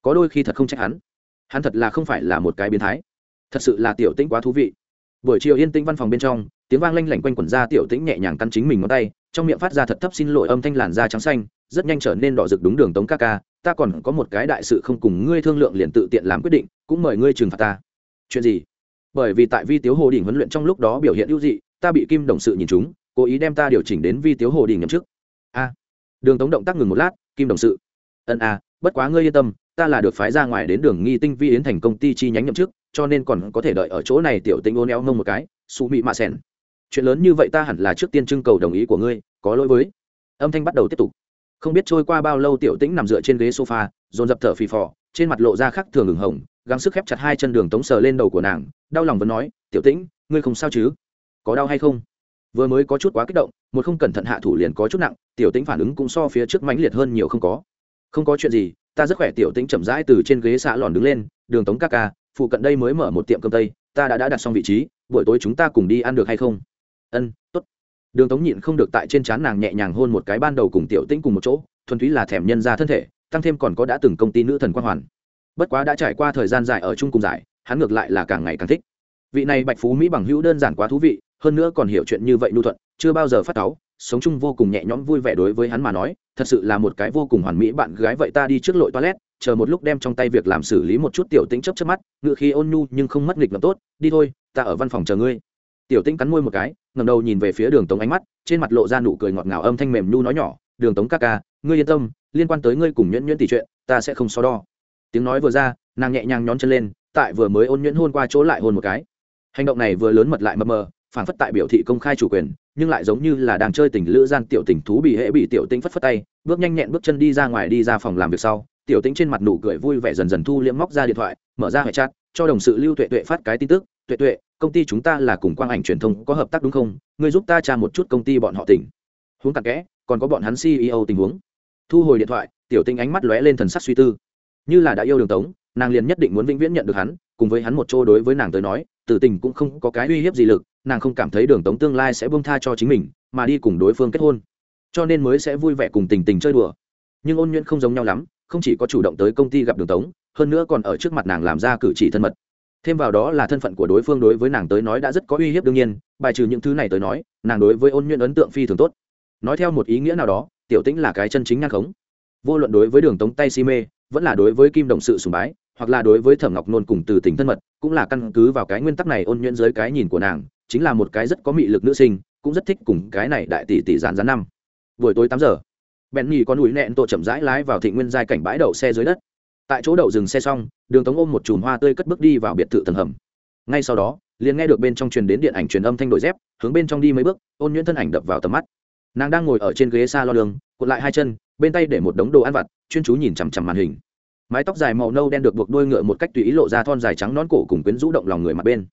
Có đôi khi thật không trách hắn. Hắn thật là không phải là một cái biến thái. Thật sự là tiểu tĩnh quá thú vị. Buổi chiều yên tĩnh văn phòng bên trong, tiếng vang lanh lảnh quanh quẩn ra tiểu tĩnh nhẹ nhàng căn chính mình ngón tay, trong miệng phát ra thật thấp xin lỗi âm thanh làn da trắng xanh, rất nhanh trở nên đỏ rực đúng đường tống ca ca ta còn có một cái đại sự không cùng ngươi thương lượng liền tự tiện làm quyết định, cũng mời ngươi trừng phạt ta. Chuyện gì? Bởi vì tại vi tiếu hồ đình huấn luyện trong lúc đó biểu hiện ưu dị, ta bị kim đồng sự nhìn chúng cố ý đem ta điều chỉnh đến vi tiếu hồ đình nhậm chức. A. Đường tống động tác ngừng một lát, kim đồng sự. Ân a, bất quá ngươi yên tâm, ta là được phái ra ngoài đến đường nghi tinh vi yến thành công ty chi nhánh nhậm chức, cho nên còn có thể đợi ở chỗ này tiểu tinh ôn éo mông một cái xù mị mạ xẻn chuyện lớn như vậy ta hẳn là trước tiên trưng cầu đồng ý của ngươi, có lỗi với. Âm thanh bắt đầu tiếp tục không biết trôi qua bao lâu tiểu tĩnh nằm dựa trên ghế sofa, dồn dập thở phì phò, trên mặt lộ ra khắc thường ửng hồng, gắng sức khép chặt hai chân đường tống sờ lên đầu của nàng, đau lòng vẫn nói, tiểu tĩnh, ngươi không sao chứ? Có đau hay không? Vừa mới có chút quá kích động, một không cẩn thận hạ thủ liền có chút nặng, tiểu tĩnh phản ứng cũng so phía trước mãnh liệt hơn nhiều không có. Không có chuyện gì, ta rất khỏe. Tiểu tĩnh chậm rãi từ trên ghế xạ lòn đứng lên, đường tống ca ca, phụ cận đây mới mở một tiệm cơm tây, ta đã đã đặt xong vị trí, buổi tối chúng ta cùng đi ăn được hay không? Ân t ố t đường tống nhịn không được tại trên trán nàng nhẹ nhàng hôn một cái ban đầu cùng tiểu tĩnh cùng một chỗ, thuần túy là thèm nhân ra thân thể, tăng thêm còn có đã từng công ty nữ thần quan hoàn. Bất quá đã trải qua thời gian dài ở chung cùng giải, hắn ngược lại là càng ngày càng thích. Vị này bạch phú mỹ bằng hữu đơn giản quá thú vị, hơn nữa còn hiểu chuyện như vậy lưu thuận, chưa bao giờ phát táo sống chung vô cùng nhẹ nhõm vui vẻ đối với hắn mà nói, thật sự là một cái vô cùng hoàn mỹ bạn gái vậy ta đi trước lội toilet, chờ một lúc đem trong tay việc làm xử lý một chút tiểu tính chấp chấp mắt ngự khi ôn nhu nhưng không mất nghịch ngợm tốt, đi thôi, ta ở văn phòng chờ ngươi tiểu tĩnh cắn môi một cái ngầm đầu nhìn về phía đường tống ánh mắt, trên mặt lộ ra nụ cười ngọt ngào âm thanh mềm nhu nói nhỏ, đường tống ca ca, ngươi yên tâm, liên quan tới ngươi cùng nhuyễn nhuyễn tỷ chuyện, ta sẽ không so đo. Tiếng nói vừa ra, nàng nhẹ nhàng nhón chân lên, tại vừa mới ôn nhuyễn hôn qua chỗ lại hôn một cái. Hành động này vừa lớn mật lại mờ mờ, phản phất tại biểu thị công khai chủ quyền, nhưng lại giống như là đang chơi tình lữ gian tiểu tình thú bị hệ bị tiểu tĩnh phất phất tay, bước nhanh nhẹn bước chân đi ra ngoài đi ra phòng làm việc sau, tiểu tĩnh trên mặt nụ cười vui vẻ dần dần thu liễm móc ra điện thoại, mở ra hệ chat, cho đồng sự lưu tuệ tuệ phát cái tin tức, tuệ tuệ công ty chúng ta là cùng quang ảnh truyền thông có hợp tác đúng không? Ngươi giúp ta tra một chút công ty bọn họ tỉnh. Huống tặc kẽ, còn có bọn hắn ceo tình huống. Thu hồi điện thoại, tiểu tinh ánh mắt lóe lên thần sắc suy tư. Như là đã yêu đường tống, nàng liền nhất định muốn vĩnh viễn nhận được hắn, cùng với hắn một chỗ đối với nàng tới nói tử tình cũng không có cái uy hiếp gì lực, nàng không cảm thấy đường tống tương lai sẽ bông tha cho chính mình, mà đi cùng đối phương kết hôn. Cho nên mới sẽ vui vẻ cùng tình tình chơi đùa. Nhưng ôn nhuyễn không giống nhau lắm, không chỉ có chủ động tới công ty gặp đường tống, hơn nữa còn ở trước mặt nàng làm ra cử chỉ thân mật thêm vào đó là thân phận của đối phương đối với nàng tới nói đã rất có uy hiếp đương nhiên, bài trừ những thứ này tới nói, nàng đối với ôn nhuận ấn tượng phi thường tốt. Nói theo một ý nghĩa nào đó, tiểu tĩnh là cái chân chính ngang khống. Vô luận đối với đường tống tay si mê, vẫn là đối với kim đồng sự sùng bái, hoặc là đối với thẩm ngọc nôn cùng từ tình thân mật, cũng là căn cứ vào cái nguyên tắc này ôn nhuận dưới cái nhìn của nàng, chính là một cái rất có mị lực nữ sinh, cũng rất thích cùng cái này đại tỷ tỷ gián gián năm. Buổi tối tám giờ bèn nhì con núi nẹn tổ chậm rãi lái vào thị nguyên giai cảnh bãi đậu xe dưới đất tại chỗ đậu dừng xe xong, đường tống ôm một chùm hoa tươi cất bước đi vào biệt thự tầng hầm. Ngay sau đó, liền nghe được bên trong truyền đến điện ảnh truyền âm thanh đổi dép, hướng bên trong đi mấy bước, ôn nhuyễn thân ảnh đập vào tầm mắt. Nàng đang ngồi ở trên ghế s a lo đường, cuộn lại hai chân, bên tay để một đống đồ ăn vặt, chuyên chú nhìn chằm chằm màn hình. Mái tóc dài màu nâu đen được buộc đuôi ngựa một cách tùy ý lộ ra thon dài trắng nón cổ cùng quyến rũ động lòng người mặt bên.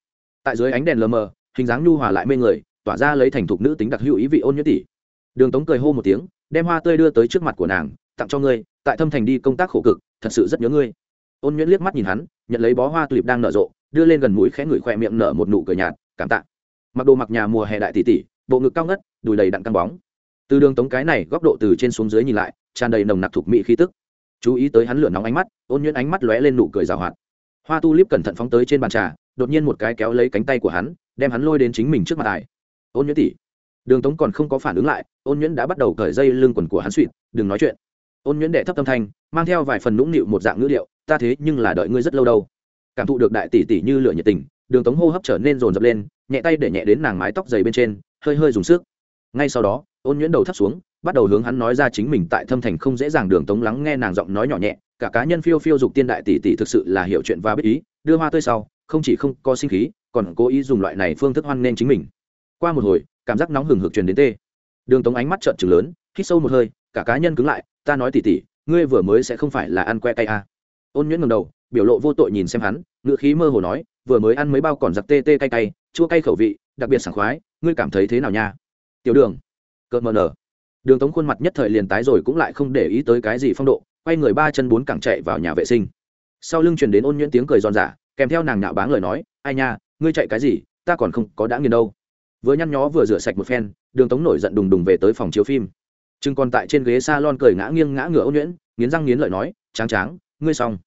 Tại dưới ánh đèn lờ mờ, hình dáng nhu hòa lại mê người, tỏa ra lấy thành thục nữ tính đặc hữu ý vị ôn nhuyễn tỷ đường tống cười hô một tiếng, đem hoa tươi đưa tới trước mặt của nàng, tặng cho ngươi, tại thâm thành đi công tác khổ cực thật sự rất nhớ ngươi. Ôn nhuyễn liếc mắt nhìn hắn nhận lấy bó hoa tulip đang nở rộ đưa lên gần mũi khẽ ngửi khoe miệng nở một nụ cười nhạt cảm tạ. Mặc đồ mặc nhà mùa hè đại tỷ tỷ bộ ngực cao ngất đùi đầy đặn căng bóng. Từ đường tống cái này góc độ từ trên xuống dưới nhìn lại tràn đầy nồng nặc thuộc mỹ khí tức. Chú ý tới hắn lửa nóng ánh mắt ôn nhuyễn ánh mắt lóe lên nụ cười rào hoạt. Hoa tulip cẩn thận phóng tới trên bàn trà đột nhiên một cái kéo lấy cánh tay của hắn đem hắn lôi đến chính mình trước mặt tài ôn nhuyễn tỷ, đường tống còn không có phản ứng lại ôn nhuyễn đã bắt đầu cởi dây lưng quần của hắn suỵt đừng nói chuyện ôn nhuyễn đệ thấp tâm thanh, mang theo vài phần nũng nịu một dạng ngữ điệu, ta thế nhưng là đợi ngươi rất lâu đâu. Cảm thụ được đại tỷ tỷ như lửa nhiệt tình, đường tống hô hấp trở nên rồn rập lên, nhẹ tay để nhẹ đến nàng mái tóc dày bên trên, hơi hơi dùng sức. Ngay sau đó, ôn nhuyễn đầu thấp xuống, bắt đầu hướng hắn nói ra chính mình tại thâm thành không dễ dàng đường tống lắng nghe nàng giọng nói nhỏ nhẹ, cả cá nhân phiêu phiêu dục tiên đại tỷ tỷ thực sự là hiểu chuyện và biết ý, đưa hoa tươi sau, không chỉ không có sinh khí, còn cố ý dùng loại này phương thức hoan nên chính mình. Qua một hồi, cảm giác nóng hừng hực truyền đến tê. Đường tống ánh mắt trợn trừng lớn, hít sâu một hơi, cả cá nhân cứng lại ta nói tỷ tỷ ngươi vừa mới sẽ không phải là ăn que cay à. ôn nhuyễn ngầm đầu, biểu lộ vô tội nhìn xem hắn, ngựa khí mơ hồ nói, vừa mới ăn mấy bao còn giặc tê tê cay cay, chua cay khẩu vị, đặc biệt sảng khoái, ngươi cảm thấy thế nào nha? Tiểu đường cợt mờ nở. Đường tống khuôn mặt nhất thời liền tái rồi cũng lại không để ý tới cái gì phong độ, quay người ba chân bốn cẳng chạy vào nhà vệ sinh. Sau lưng truyền đến ôn nhuyễn tiếng cười giòn giả kèm theo nàng nạo báng lời nói, ai nha, ngươi chạy cái gì, ta còn không có đã nghiền đâu. Vừa nhăn nhó vừa rửa sạch một phen, đường tống nổi giận đùng đùng về tới phòng chiếu phim chừng còn tại trên ghế s a lon cười ngã nghiêng ngã ngửa ôn nhuyễn, nghiến răng nghiến lợi nói, tráng tráng, ngươi xong.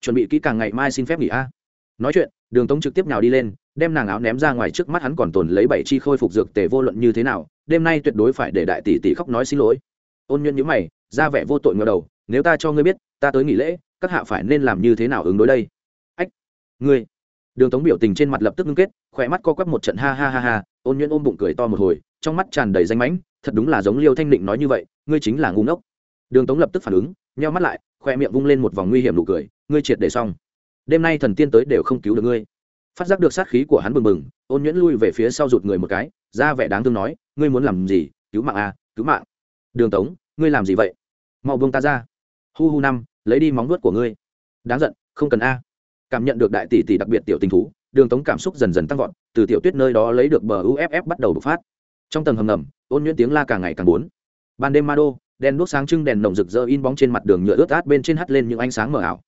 Chuẩn bị kỹ càng ngày mai xin phép nghỉ a. Nói chuyện, đường tống trực tiếp nhào đi lên, đem nàng áo ném ra ngoài trước mắt hắn còn tồn lấy bảy chi khôi phục dược tề vô luận như thế nào, đêm nay tuyệt đối phải để đại tỷ tỷ khóc nói xin lỗi. Ôn nhuận nhữ mày, ra vẻ vô tội ngờ đầu, nếu ta cho ngươi biết, ta tới nghỉ lễ, các hạ phải nên làm như thế nào ứng đối đây? Ách, ngươi. Đường tống biểu tình trên mặt lập tức ngưng kết khỏe mắt co quắp một trận ha ha ha ha, ôn nhuận ôm bụng cười to một hồi trong mắt tràn đầy danh mãnh, thật đúng là giống liêu thanh định nói như vậy, ngươi chính là ngu ngốc. Đường tống lập tức phản ứng, nheo mắt lại, khoe miệng vung lên một vòng nguy hiểm nụ cười, ngươi triệt để xong. Đêm nay thần tiên tới đều không cứu được ngươi. Phát giác được sát khí của hắn bừng bừng, ôn nhuyễn lui về phía sau rụt người một cái, ra vẻ đáng thương nói, ngươi muốn làm gì? Cứu mạng à cứu mạng. Đường tống, ngươi làm gì vậy? Mau buông ta ra. Hu hu năm, lấy đi móng vuốt của ngươi. Đáng giận, không cần a. Cảm nhận được đại tỷ tỷ đặc biệt tiểu tình thú, đường tống cảm xúc dần dần tăng vọt, từ tiểu tuyết nơi đó lấy được bờ uff bắt đầu bộc phát trong tầng hầm ngầm, ôn nhuyễn tiếng la càng ngày càng bốn. Ban đêm ma đô, đèn đốt sáng trưng, đèn nồng rực rỡ in bóng trên mặt đường nhựa ướt át bên trên hắt lên những ánh sáng mờ ảo.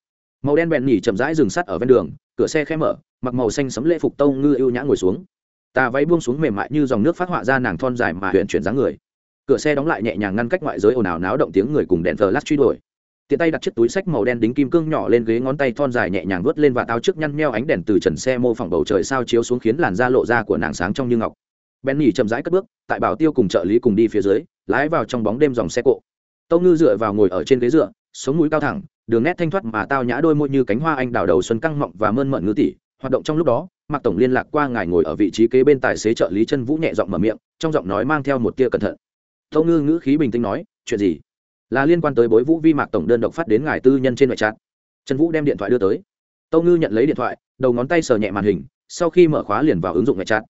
Màu đen bèn nhỉ chậm rãi dừng sắt ở ven đường, cửa xe khẽ mở, mặc màu xanh sấm lễ phục tông ngư ưu nhã ngồi xuống. Tà váy buông xuống mềm mại như dòng nước phát họa ra nàng thon dài mà huyện chuyển dáng người. Cửa xe đóng lại nhẹ nhàng ngăn cách ngoại giới ồn ào náo động tiếng người cùng đèn thờ lát truy đuổi. Tiện tay đặt chiếc túi sách màu đen đính kim cương nhỏ lên ghế ngón tay thon dài nhẹ nhàng vớt lên và tao trước nhăn meo ánh đèn từ trần xe mô phỏng bầu trời sao chiếu xuống khiến làn da lộ ra của nàng sáng trong như ngọc ben nhỉ chậm rãi cất bước, tại bảo tiêu cùng trợ lý cùng đi phía dưới, lái vào trong bóng đêm dòng xe cộ. Tâu ngư dựa vào ngồi ở trên ghế dựa, sống mũi cao thẳng, đường nét thanh thoát mà tao nhã đôi môi như cánh hoa anh đào đầu xuân căng mọng và mơn mận ngư tỷ hoạt động trong lúc đó, mạc tổng liên lạc qua ngài ngồi ở vị trí kế bên tài xế trợ lý chân vũ nhẹ giọng mở miệng, trong giọng nói mang theo một tia cẩn thận. Tâu ngư ngữ khí bình tĩnh nói, chuyện gì? Là liên quan tới bối vũ vi mạc tổng đơn độc phát đến ngài tư nhân trên ngoại trạng. trần vũ đem điện thoại đưa tới. Tâu ngư nhận lấy điện thoại, đầu ngón tay sờ nhẹ màn hình, sau khi mở khóa liền vào ứng dụng ngoại trạng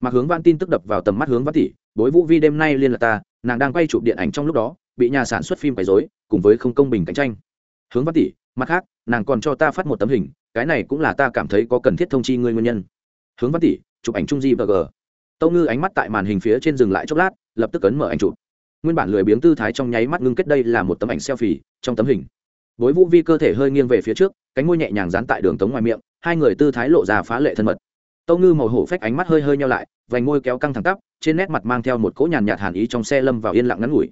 mạc hướng văn tin tức đập vào tầm mắt hướng văn tỷ, bối vũ vi đêm nay liên lạc ta, nàng đang quay chụp điện ảnh trong lúc đó, bị nhà sản xuất phim quấy dối cùng với không công bình cạnh tranh. Hướng văn tỷ, mặt khác, nàng còn cho ta phát một tấm hình, cái này cũng là ta cảm thấy có cần thiết thông chi ngươi nguyên nhân. Hướng văn tỷ, chụp ảnh trung di và g tâu ngư ánh mắt tại màn hình phía trên dừng lại chốc lát, lập tức ấn mở ảnh chụp. Nguyên bản lười biếng tư thái trong nháy mắt ngưng kết đây là một tấm ảnh selfie trong tấm hình. Bối vũ vi cơ thể hơi nghiêng về phía trước, cánh môi nhẹ nhàng dán tại đường tống ngoài miệng, hai người tư thái lộ ra phá lệ thân mật tâu ngư màu hổ phách ánh mắt hơi hơi nhau lại, vành môi kéo căng thẳng tắp, trên nét mặt mang theo một cỗ nhàn nhạt hàn ý trong xe lâm vào yên lặng ngắn ngủi.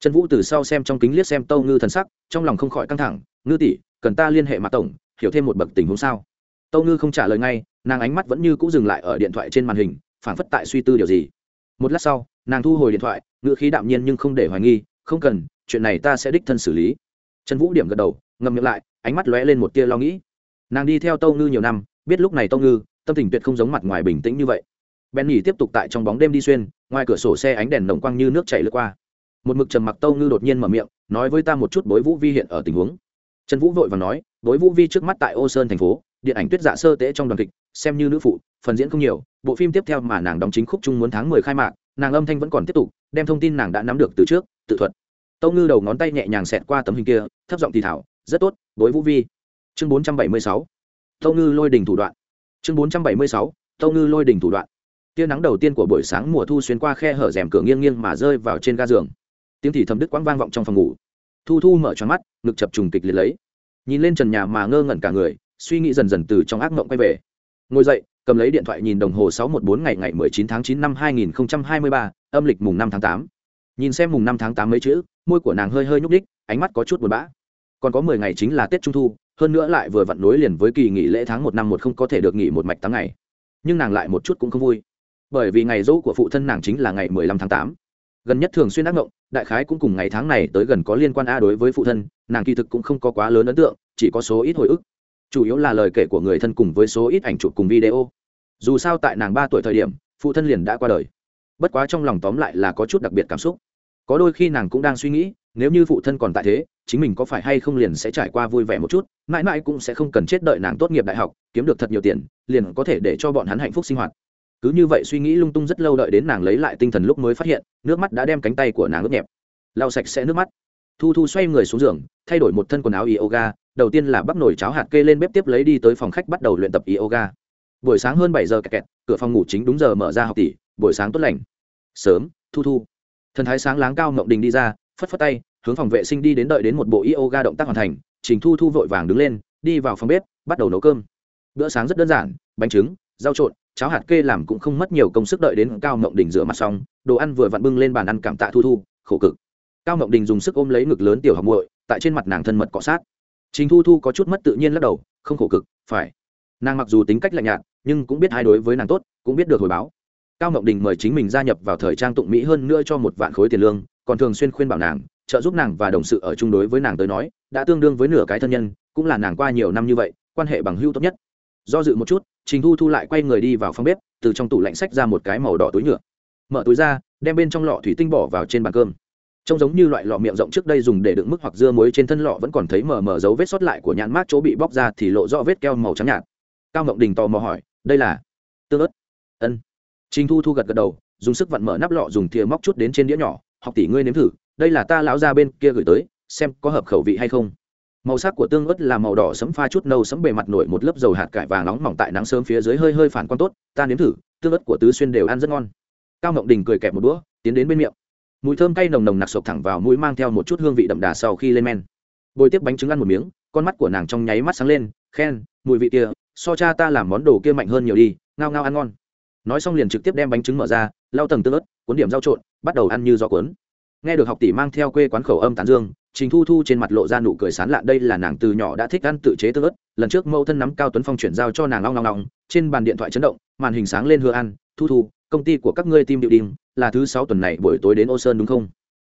Trần vũ từ sau xem trong kính liếc xem tâu ngư thần sắc, trong lòng không khỏi căng thẳng, ngư tỷ, cần ta liên hệ mặt tổng, hiểu thêm một bậc tình huống sao? Tâu ngư không trả lời ngay, nàng ánh mắt vẫn như cũ dừng lại ở điện thoại trên màn hình, phảng phất tại suy tư điều gì. Một lát sau, nàng thu hồi điện thoại, ngữ khí đạm nhiên nhưng không để hoài nghi, không cần, chuyện này ta sẽ đích thân xử lý. Trần vũ điểm gật đầu, ngậm miệng lại, ánh mắt lóe lên một tia lo nghĩ. Nàng đi theo tâu ngư nhiều năm, biết lúc này tâu ngư tâm tình tuyệt không giống mặt ngoài bình tĩnh như vậy. Bèn nhỉ tiếp tục tại trong bóng đêm đi xuyên, ngoài cửa sổ xe ánh đèn nồng quang như nước chảy lướt qua. Một mực trầm mặc tâu ngư đột nhiên mở miệng, nói với ta một chút bối vũ vi hiện ở tình huống. Trần vũ vội và nói, bối vũ vi trước mắt tại ô sơn thành phố, điện ảnh tuyết dạ sơ tễ trong đoàn kịch, xem như nữ phụ, phần diễn không nhiều, bộ phim tiếp theo mà nàng đóng chính khúc chung muốn tháng mười khai mạc, nàng âm thanh vẫn còn tiếp tục, đem thông tin nàng đã nắm được từ trước, tự thuật. Tâu ngư đầu ngón tay nhẹ nhàng xẹt qua tấm hình kia, thấp giọng thì thảo, rất tốt, bối vũ vi. Chương bốn trăm bảy mươi sáu. Tâu ngư lôi đình thủ đoạn chương bốn trăm bảy mươi sáu, tâu ngư lôi đình thủ đoạn. Tia nắng đầu tiên của buổi sáng mùa thu xuyên qua khe hở rèm cửa nghiêng nghiêng mà rơi vào trên ga giường. Tiếng thì thầm đức quãng vang vọng trong phòng ngủ. Thu thu mở tròn mắt, ngực chập trùng kịch liệt lấy. Nhìn lên trần nhà mà ngơ ngẩn cả người, suy nghĩ dần dần từ trong ác mộng quay về. Ngồi dậy, cầm lấy điện thoại nhìn đồng hồ sáu một bốn ngày ngày mười chín tháng chín năm hai nghìn hai mươi ba, âm lịch mùng năm tháng tám. Nhìn xem mùng năm tháng tám mấy chữ, môi của nàng hơi hơi nhúc đích ánh mắt có chút buồn bã. Còn có mười ngày chính là tết trung thu hơn nữa lại vừa vặn nối liền với kỳ nghỉ lễ tháng một năm một không có thể được nghỉ một mạch tám ngày. Nhưng nàng lại một chút cũng không vui. Bởi vì ngày dỗ của phụ thân nàng chính là ngày mười lăm tháng tám. Gần nhất thường xuyên ác ngộng, đại khái cũng cùng ngày tháng này tới gần có liên quan a đối với phụ thân, nàng kỳ thực cũng không có quá lớn ấn tượng, chỉ có số ít hồi ức. Chủ yếu là lời kể của người thân cùng với số ít ảnh chụp cùng video. Dù sao tại nàng ba tuổi thời điểm, phụ thân liền đã qua đời. Bất quá trong lòng tóm lại là có chút đặc biệt cảm xúc. Có đôi khi nàng cũng đang suy nghĩ nếu như phụ thân còn tại thế, chính mình có phải hay không liền sẽ trải qua vui vẻ một chút, mãi mãi cũng sẽ không cần chết đợi nàng tốt nghiệp đại học, kiếm được thật nhiều tiền, liền có thể để cho bọn hắn hạnh phúc sinh hoạt. Cứ như vậy suy nghĩ lung tung rất lâu đợi đến nàng lấy lại tinh thần lúc mới phát hiện, nước mắt đã đem cánh tay của nàng ướt nhẹp. Lau sạch sẽ nước mắt. Thu thu xoay người xuống giường, thay đổi một thân quần áo yoga, đầu tiên là bắt nồi cháo hạt kê lên bếp tiếp lấy đi tới phòng khách bắt đầu luyện tập yoga. Buổi sáng hơn bảy giờ kẹt kẹt, cửa phòng ngủ chính đúng giờ mở ra học tỷ, buổi sáng tốt lành. Sớm, thu thu. Thần thái sáng láng cao ngộng đình đi ra phất phất tay, hướng phòng vệ sinh đi đến đợi đến một bộ yoga động tác hoàn thành, trình thu thu vội vàng đứng lên, đi vào phòng bếp, bắt đầu nấu cơm. Bữa sáng rất đơn giản, bánh trứng, rau trộn, cháo hạt kê làm cũng không mất nhiều công sức đợi đến cao mộng đình rửa mặt xong, đồ ăn vừa vặn bưng lên bàn ăn cảm tạ thu thu, khổ cực. Cao mộng đình dùng sức ôm lấy ngực lớn tiểu học muội, tại trên mặt nàng thân mật cọ sát. Trình thu thu có chút mất tự nhiên lắc đầu, không khổ cực, phải. Nàng mặc dù tính cách lạnh nhạt, nhưng cũng biết hai đối với nàng tốt, cũng biết được hồi báo. Cao mộng đình mời chính mình gia nhập vào thời trang tụng mỹ hơn nữa cho một vạn khối tiền lương còn thường xuyên khuyên bảo nàng, trợ giúp nàng và đồng sự ở chung đối với nàng tới nói, đã tương đương với nửa cái thân nhân, cũng là nàng qua nhiều năm như vậy, quan hệ bằng hưu tốt nhất. Do dự một chút, trình thu thu lại quay người đi vào phòng bếp, từ trong tủ lạnh sách ra một cái màu đỏ túi nhựa. Mở túi ra, đem bên trong lọ thủy tinh bỏ vào trên bàn cơm. Trông giống như loại lọ miệng rộng trước đây dùng để đựng mức hoặc dưa muối trên thân lọ vẫn còn thấy mờ mờ dấu vết sót lại của nhãn mát chỗ bị bóc ra thì lộ rõ vết keo màu trắng nhạt. Cao ngộng đình tò mò hỏi, đây là? Tương ớt. Ân. Trình thu thu gật gật đầu, dùng sức vặn mở nắp lọ dùng thìa móc chút đến trên đĩa nhỏ học tỷ ngươi nếm thử, đây là ta lão ra bên kia gửi tới, xem có hợp khẩu vị hay không. Màu sắc của tương ớt là màu đỏ sẫm pha chút nâu sẫm bề mặt nổi một lớp dầu hạt cải vàng nóng mỏng tại nắng sớm phía dưới hơi hơi phản quang tốt, ta nếm thử, tương ớt của tứ xuyên đều ăn rất ngon. Cao ngọc đình cười kẹp một đũa, tiến đến bên miệng. Mùi thơm cay nồng nồng nặc sộc thẳng vào mũi mang theo một chút hương vị đậm đà sau khi lên men. Bồi tiếp bánh trứng ăn một miếng, con mắt của nàng trong nháy mắt sáng lên, khen, mùi vị kia, so cha ta làm món đồ kia mạnh hơn nhiều đi, ngao ngao ăn ngon. Nói xong liền trực tiếp đem bánh trứng mở ra lau tầng tương ớt, cuốn điểm rau trộn, bắt đầu ăn như gió cuốn. Nghe được học tỷ mang theo quê quán khẩu âm tán dương, trình thu thu trên mặt lộ ra nụ cười sán lạ đây là nàng từ nhỏ đã thích ăn tự chế tương ớt. Lần trước mẫu thân nắm cao tuấn phong chuyển giao cho nàng long long long trên bàn điện thoại chấn động, màn hình sáng lên hứa ăn, thu thu, công ty của các ngươi tim điệu đinh là thứ sáu tuần này buổi tối đến ô sơn đúng không?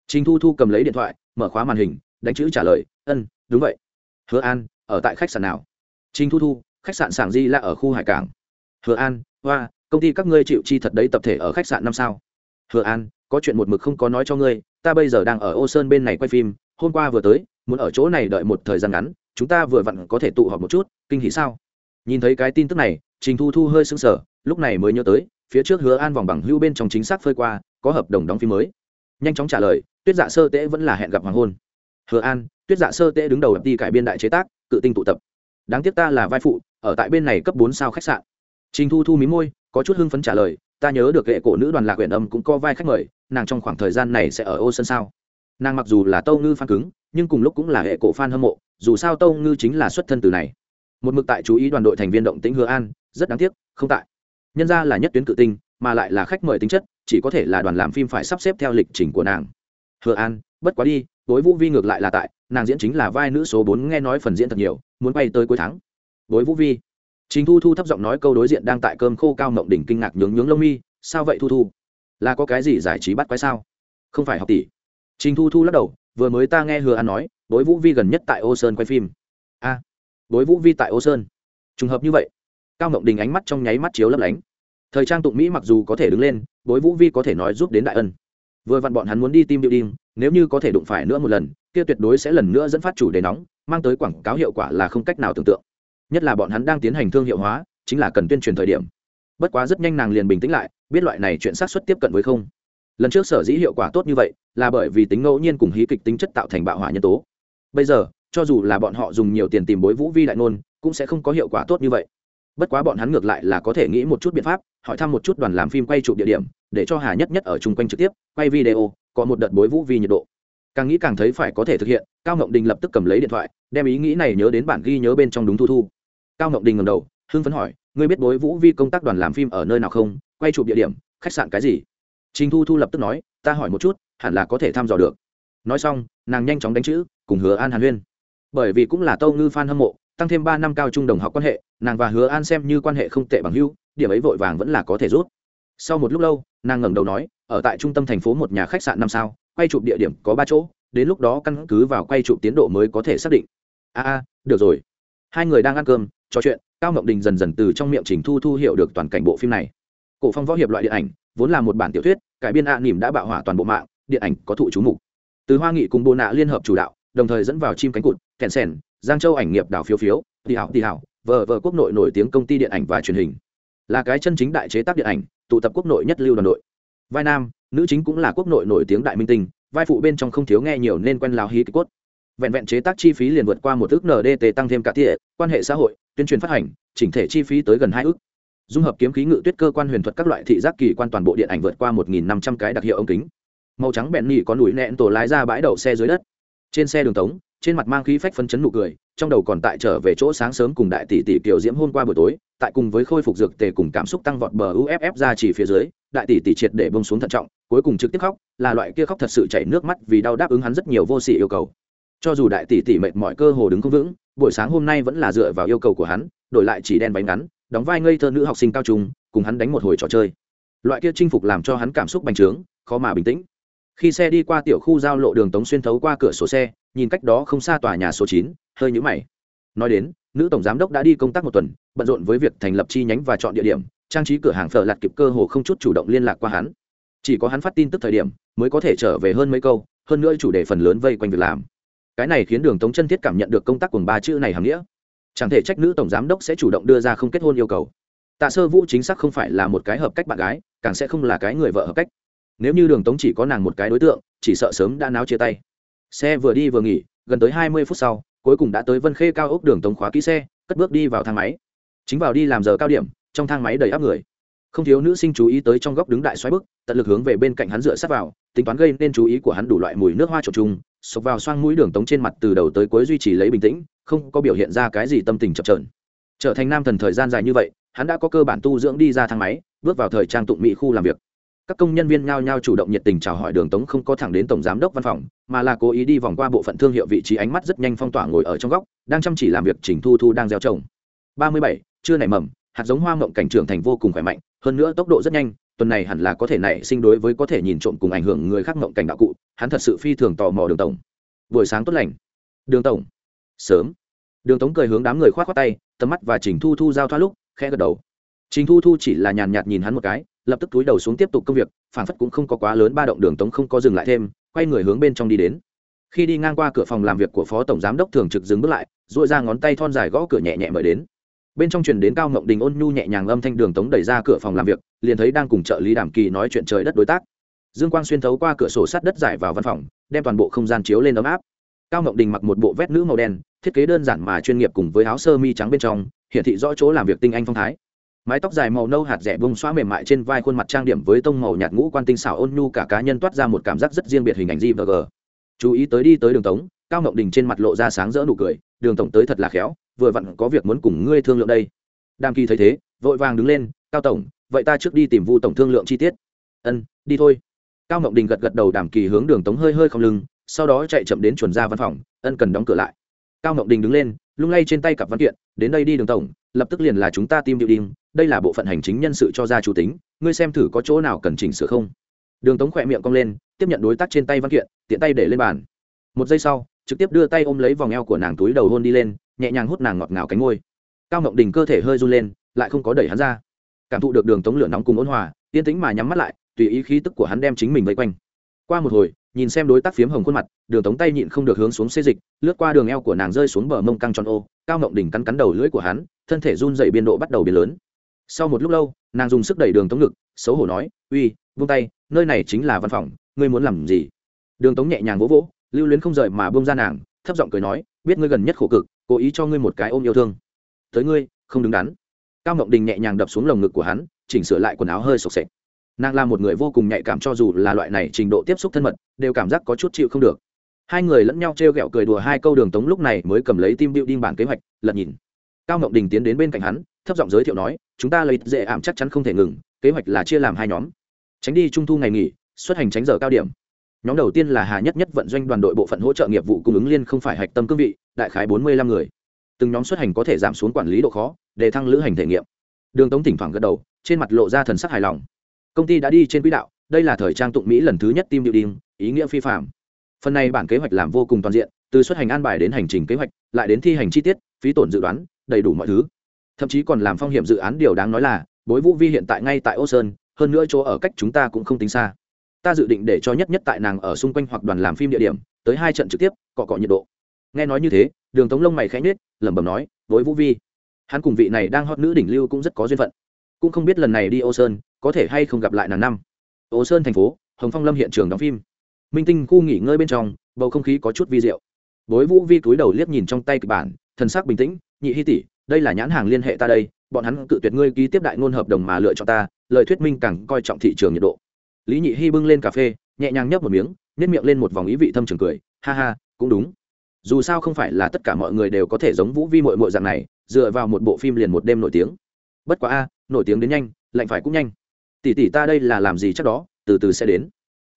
Trình thu thu cầm lấy điện thoại, mở khóa màn hình, đánh chữ trả lời, ân, đúng vậy. Hứa an, ở tại khách sạn nào? Trình thu thu, khách sạn sảng di là ở khu hải cảng. Hứa an, hoa công ty các ngươi chịu chi thật đấy tập thể ở khách sạn năm sao? Hứa an, có chuyện một mực không có nói cho ngươi, ta bây giờ đang ở ô sơn bên này quay phim, hôm qua vừa tới, muốn ở chỗ này đợi một thời gian ngắn, chúng ta vừa vặn có thể tụ họp một chút, kinh hỉ sao? Nhìn thấy cái tin tức này, trình thu thu hơi sững sờ, lúc này mới nhớ tới, phía trước hứa an vòng bằng hưu bên trong chính xác phơi qua, có hợp đồng đóng phim mới. Nhanh chóng trả lời, tuyết dạ sơ tễ vẫn là hẹn gặp hoàng hôn. Hứa an, tuyết dạ sơ tễ đứng đầu đi cải biên đại chế tác, cự tinh tụ tập. Đáng tiếc ta là vai phụ, ở tại bên này cấp bốn sao khách sạn. Trình thu thu mí môi có chút hưng phấn trả lời, ta nhớ được hệ cổ nữ đoàn lạc huyện âm cũng có vai khách mời, nàng trong khoảng thời gian này sẽ ở ô sân sao? Nàng mặc dù là tâu ngư phan cứng, nhưng cùng lúc cũng là hệ cổ f hâm mộ, dù sao tâu ngư chính là xuất thân từ này. Một mực tại chú ý đoàn đội thành viên động tĩnh hứa an, rất đáng tiếc, không tại. Nhân ra là nhất tuyến cự tinh, mà lại là khách mời tính chất, chỉ có thể là đoàn làm phim phải sắp xếp theo lịch trình của nàng. Hứa an, bất quá đi đối vũ vi ngược lại là tại, nàng diễn chính là vai nữ số bốn nghe nói phần diễn thật nhiều, muốn bay tới cuối tháng. Đối vũ vi chính thu thu thấp giọng nói câu đối diện đang tại cơm khô cao mộng đỉnh kinh ngạc nhướng nhướng lông mi sao vậy thu thu? Là có cái gì giải trí bắt quái sao? Không phải học tỷ. Trình thu thu lắc đầu vừa mới ta nghe hứa an nói bối vũ vi gần nhất tại ô sơn quay phim. A à, bối vũ vi tại ô sơn? Trùng hợp như vậy. Cao mộng đình ánh mắt trong nháy mắt chiếu lấp lánh. Thời trang tụng mỹ mặc dù có thể đứng lên bối vũ vi có thể nói giúp đến đại ân. Vừa vặn bọn hắn muốn đi tim điệu đinh nếu như có thể đụng phải nữa một lần kia tuyệt đối sẽ lần nữa dẫn phát chủ đề nóng mang tới quảng cáo hiệu quả là không cách nào tưởng tượng nhất là bọn hắn đang tiến hành thương hiệu hóa, chính là cần tuyên truyền thời điểm. Bất quá rất nhanh nàng liền bình tĩnh lại, biết loại này chuyện xác suất tiếp cận với không. Lần trước sở dĩ hiệu quả tốt như vậy, là bởi vì tính ngẫu nhiên cùng hí kịch tính chất tạo thành bạo hỏa nhân tố. Bây giờ, cho dù là bọn họ dùng nhiều tiền tìm bối vũ vi đại nôn cũng sẽ không có hiệu quả tốt như vậy. Bất quá bọn hắn ngược lại là có thể nghĩ một chút biện pháp, hỏi thăm một chút đoàn làm phim quay chụp địa điểm, để cho hà nhất nhất ở chung quanh trực tiếp, quay video, có một đợt bối vũ vi nhiệt độ càng nghĩ càng thấy phải có thể thực hiện, cao ngộng đình lập tức cầm lấy điện thoại, đem ý nghĩ này nhớ đến bản ghi nhớ bên trong đúng thu thu. Cao ngộng đình ngầm đầu, hưng phấn hỏi, ngươi biết bối vũ vi công tác đoàn làm phim ở nơi nào không? Quay chụp địa điểm, khách sạn cái gì? Trình thu thu lập tức nói, ta hỏi một chút, hẳn là có thể thăm dò được. Nói xong, nàng nhanh chóng đánh chữ, cùng hứa an hàn huyên. Bởi vì cũng là tâu ngư f a n hâm mộ, tăng thêm ba năm cao trung đồng học quan hệ, nàng và hứa an xem như quan hệ không tệ bằng hưu điểm ấy vội vàng vẫn là có thể rút. Sau một lúc lâu, nàng ngẩng đầu nói, ở tại trung tâm thành phố một nhà khách sạn năm sao? Quay chụp địa điểm có ba chỗ, đến lúc đó căn cứ vào quay chụp tiến độ mới có thể xác định. A a được rồi. Hai người đang ăn cơm, trò chuyện, cao mộng đình dần dần từ trong miệng trình thu thu hiểu được toàn cảnh bộ phim này. Cổ phong võ hiệp loại điện ảnh, vốn là một bản tiểu thuyết, cải biên ạ à nỉm đã bạo hỏa toàn bộ mạng, điện ảnh có thụ chú mục. Từ hoa nghị cùng bồ nạ liên hợp chủ đạo, đồng thời dẫn vào chim cánh cụt kèn sèn, giang châu ảnh nghiệp đảo phiếu phiếu đi hảo đi hảo vờ vờ quốc nội nổi tiếng công ty điện ảnh và truyền hình. Là cái chân chính đại chế tác điện ảnh, tụ tập quốc nội nhất lưu đoàn đội. Vai nam nữ chính cũng là quốc nội nổi tiếng đại minh tinh, vai phụ bên trong không thiếu nghe nhiều nên quen lao hí cốt. Vẹn vẹn chế tác chi phí liền vượt qua một ước ndt tăng thêm cả tỉa, quan hệ xã hội, tuyên truyền phát hành, chỉnh thể chi phí tới gần hai ước. Dung hợp kiếm khí ngự tuyết cơ quan huyền thuật các loại thị giác kỳ quan toàn bộ điện ảnh vượt qua một nghìn năm trăm cái đặc hiệu ống kính. Màu trắng bẹn nhị có núi nẹn tổ lái ra bãi đậu xe dưới đất trên xe đường tống, trên mặt mang khí phách phấn chấn nụ cười, trong đầu còn tại trở về chỗ sáng sớm cùng đại tỷ tỷ kiều diễm hôm qua buổi tối, tại cùng với khôi phục dược tề cùng cảm xúc tăng vọt bờ uff ra chỉ phía dưới, đại tỷ tỷ triệt để bông xuống thận trọng, cuối cùng trực tiếp khóc, là loại kia khóc thật sự chảy nước mắt vì đau đáp ứng hắn rất nhiều vô sỉ yêu cầu. Cho dù đại tỷ tỷ mệt mọi cơ hồ đứng không vững, buổi sáng hôm nay vẫn là dựa vào yêu cầu của hắn, đổi lại chỉ đen bánh ngắn, đóng vai ngây thơ nữ học sinh cao trung, cùng hắn đánh một hồi trò chơi. Loại kia chinh phục làm cho hắn cảm xúc bành trướng, khó mà bình tĩnh khi xe đi qua tiểu khu giao lộ đường tống xuyên thấu qua cửa sổ xe, nhìn cách đó không xa tòa nhà số chín, hơi nhũ mày. Nói đến, nữ tổng giám đốc đã đi công tác một tuần, bận rộn với việc thành lập chi nhánh và chọn địa điểm, trang trí cửa hàng phở lạt kịp cơ hồ không chút chủ động liên lạc qua hắn. Chỉ có hắn phát tin tức thời điểm, mới có thể trở về hơn mấy câu, hơn nữa chủ đề phần lớn vây quanh việc làm. Cái này khiến đường tống chân thiết cảm nhận được công tác cùng ba chữ này hàm nghĩa. Chẳng thể trách nữ tổng giám đốc sẽ chủ động đưa ra không kết hôn yêu cầu. Tạ sơ vũ chính xác không phải là một cái hợp cách bạn gái, càng sẽ không là cái người vợ hợp cách nếu như đường tống chỉ có nàng một cái đối tượng, chỉ sợ sớm đã náo chia tay. Xe vừa đi vừa nghỉ, gần tới hai mươi phút sau, cuối cùng đã tới vân khê cao ốc đường tống khóa kỹ xe, cất bước đi vào thang máy. Chính vào đi làm giờ cao điểm, trong thang máy đầy áp người. Không thiếu nữ sinh chú ý tới trong góc đứng đại xoáy bức, tận lực hướng về bên cạnh hắn dựa sát vào, tính toán gây nên chú ý của hắn đủ loại mùi nước hoa trộn trùng sộc vào xoang mũi đường tống trên mặt từ đầu tới cuối duy trì lấy bình tĩnh, không có biểu hiện ra cái gì tâm tình chập trờn trở thành nam thần thời gian dài như vậy, hắn đã có cơ bản tu dưỡng đi ra thang máy, bước vào thời trang tụng mỹ khu làm việc các công nhân viên nhao nhao chủ động nhiệt tình chào hỏi đường tống không có thẳng đến tổng giám đốc văn phòng, mà là cố ý đi vòng qua bộ phận thương hiệu vị trí ánh mắt rất nhanh phong tỏa ngồi ở trong góc, đang chăm chỉ làm việc chỉnh thu thu đang gieo trồng. Ba mươi bảy chưa nảy mầm, hạt giống hoa mộng cảnh trưởng thành vô cùng khỏe mạnh, hơn nữa tốc độ rất nhanh, tuần này hẳn là có thể nảy sinh đối với có thể nhìn trộm cùng ảnh hưởng người khác mộng cảnh đạo cụ, hắn thật sự phi thường tò mò đường tổng. Buổi sáng tốt lành. Đường tổng. Sớm. Đường tống cười hướng đám người k h o á t khoác tay, tầm mắt và trình thu thu giao thoa lúc khe gật đầu. Trình thu thu chỉ là nhàn nhạt nhìn hắn một cái lập tức túi đầu xuống tiếp tục công việc phản phất cũng không có quá lớn ba động đường tống không có dừng lại thêm, quay người hướng bên trong đi đến. Khi đi ngang qua cửa phòng làm việc của phó tổng giám đốc thường trực dừng bước lại dội ra ngón tay thon dài gõ cửa nhẹ nhẹ mời đến. Bên trong truyền đến cao ngộng đình ôn nhu nhẹ nhàng âm thanh đường tống đẩy ra cửa phòng làm việc, liền thấy đang cùng trợ lý đàm kỳ nói chuyện trời đất đối tác. Dương quang xuyên thấu qua cửa sổ sắt đất giải vào văn phòng, đem toàn bộ không gian chiếu lên ấm áp. Cao ngộng đình mặc một bộ vét nữ màu đen, thiết kế đơn giản mà chuyên nghiệp cùng với áo sơ mi trắng bên trong, hiển thị rõ chỗ làm việc tinh anh phong thái mái tóc dài màu nâu hạt rẻ bông xóa mềm mại trên vai khuôn mặt trang điểm với tông màu nhạt ngũ quan tinh xảo ôn nhu, cả cá nhân toát ra một cảm giác rất riêng biệt hình ảnh g và g. Chú ý tới đi tới đường tống, cao ngọc đình trên mặt lộ ra sáng rỡ nụ cười, đường tổng tới thật là khéo, vừa vặn có việc muốn cùng ngươi thương lượng đây. Đàm kỳ thấy thế, vội vàng đứng lên, cao tổng, vậy ta trước đi tìm vu tổng thương lượng chi tiết. Ân, đi thôi. Cao ngọc đình gật gật đầu, đàm kỳ hướng đường tống hơi hơi không lưng, sau đó chạy chậm đến chuẩn ra văn phòng, ân cần đóng cửa lại. Cao ngọc đình đứng lên lung lay trên tay cặp văn kiện, đến đây đi đường tổng, lập tức liền là chúng ta tim điệu đinh đây là bộ phận hành chính nhân sự cho ra chủ tính, ngươi xem thử có chỗ nào cần chỉnh sửa không? Đường tống khỏe miệng cong lên, tiếp nhận đối tác trên tay văn kiện, tiện tay để lên bàn. Một giây sau, trực tiếp đưa tay ôm lấy vòng eo của nàng túi đầu hôn đi lên, nhẹ nhàng hút nàng ngọt ngào cánh ngôi cao ngộng đình cơ thể hơi run lên, lại không có đẩy hắn ra. Cảm thụ được đường tống lửa nóng cùng ôn hòa, yên tĩnh mà nhắm mắt lại, tùy ý khí tức của hắn đem chính mình vây quanh. Qua một hồi nhìn xem đối tác phiếm hồng khuôn mặt, đường tống tay nhịn không được hướng xuống xê dịch, lướt qua đường eo của nàng rơi xuống bờ mông căng tròn ô, cao mộng đỉnh cắn cắn đầu lưỡi của hắn, thân thể run dậy biên độ bắt đầu biến lớn. Sau một lúc lâu, nàng dùng sức đẩy đường tống ngực, xấu hổ nói, uy vung tay, nơi này chính là văn phòng, ngươi muốn làm gì? Đường tống nhẹ nhàng vỗ vỗ, lưu luyến không rời mà bông ra nàng, thấp giọng cười nói, biết ngươi gần nhất khổ cực, cố ý cho ngươi một cái ôm yêu thương. Tới ngươi, không đứng đắn. Cao mộng đình nhẹ nhàng đập xuống lồng ngực của hắn, chỉnh sửa lại quần áo hơi sộc sệch nàng là một người vô cùng nhạy cảm cho dù là loại này trình độ tiếp xúc thân mật, đều cảm giác có chút chịu không được. Hai người lẫn nhau t r e o g ẹ o cười đùa hai câu đường tống lúc này mới cầm lấy tim điệu đinh bản kế hoạch, lật nhìn. Cao ngọc đình tiến đến bên cạnh hắn, thấp giọng giới thiệu nói, chúng ta lấy dễ ảm chắc chắn không thể ngừng, kế hoạch là chia làm hai nhóm. Tránh đi trung thu ngày nghỉ, xuất hành tránh giờ cao điểm. Nhóm đầu tiên là hà nhất nhất vận doanh đoàn đội bộ phận hỗ trợ nghiệp vụ cung ứng liên không phải hạch tâm cương vị, đại khái bốn mươi lăm người. Từng nhóm xuất hành có thể giảm xuống quản lý độ khó, để thăng lữ hành thể nghiệm. Đường tống thỉnh thoảng gật đầu, trên mặt lộ ra thần sắc hài lòng công ty đã đi trên quỹ đạo, đây là thời trang tụng mỹ lần thứ nhất tim điệu đinh ý nghĩa phi phạm phần này bản kế hoạch làm vô cùng toàn diện, từ xuất hành an bài đến hành trình kế hoạch, lại đến thi hành chi tiết, phí tổn dự đoán, đầy đủ mọi thứ. Thậm chí còn làm phong hiểm dự án điều đáng nói là, bối vũ vi hiện tại ngay tại ô sơn hơn nữa chỗ ở cách chúng ta cũng không tính xa. Ta dự định để cho nhất nhất tại nàng ở xung quanh hoặc đoàn làm phim địa điểm, tới hai trận trực tiếp, cọ cọ nhiệt độ. Nghe nói như thế, đường tống lông mày khẽ nhết lẩm bẩm nói, bối vũ vi. Hắn cùng vị này đang hot nữ đỉnh lưu cũng rất có duyên phận. Cũng không biết lần này đi ô sơn có thể hay không gặp lại nàng năm. Ô sơn thành phố, hồng phong lâm hiện trường đóng phim. Minh tinh khu nghỉ ngơi bên trong, bầu không khí có chút vi diệu. Bối vũ vi túi đầu liếc nhìn trong tay kịch bản, thần sắc bình tĩnh, nhị hy tỷ, đây là nhãn hàng liên hệ ta đây, bọn hắn cự tuyệt ngươi ký tiếp đại ngôn hợp đồng mà lựa chọn ta, lời thuyết minh càng coi trọng thị trường nhiệt độ. Lý nhị hy bưng lên cà phê, nhẹ nhàng nhấp một miếng nhét miệng lên một vòng ý vị thâm trường cười, ha ha, cũng đúng. Dù sao không phải là tất cả mọi người đều có thể giống vũ vi mội mội dạng này, dựa vào một bộ phim liền một đêm nổi tiếng. Bất quá a, nổi tiếng đến nhanh, lạnh phải cũng nhanh tỷ tỷ ta đây là làm gì chắc đó, từ từ sẽ đến.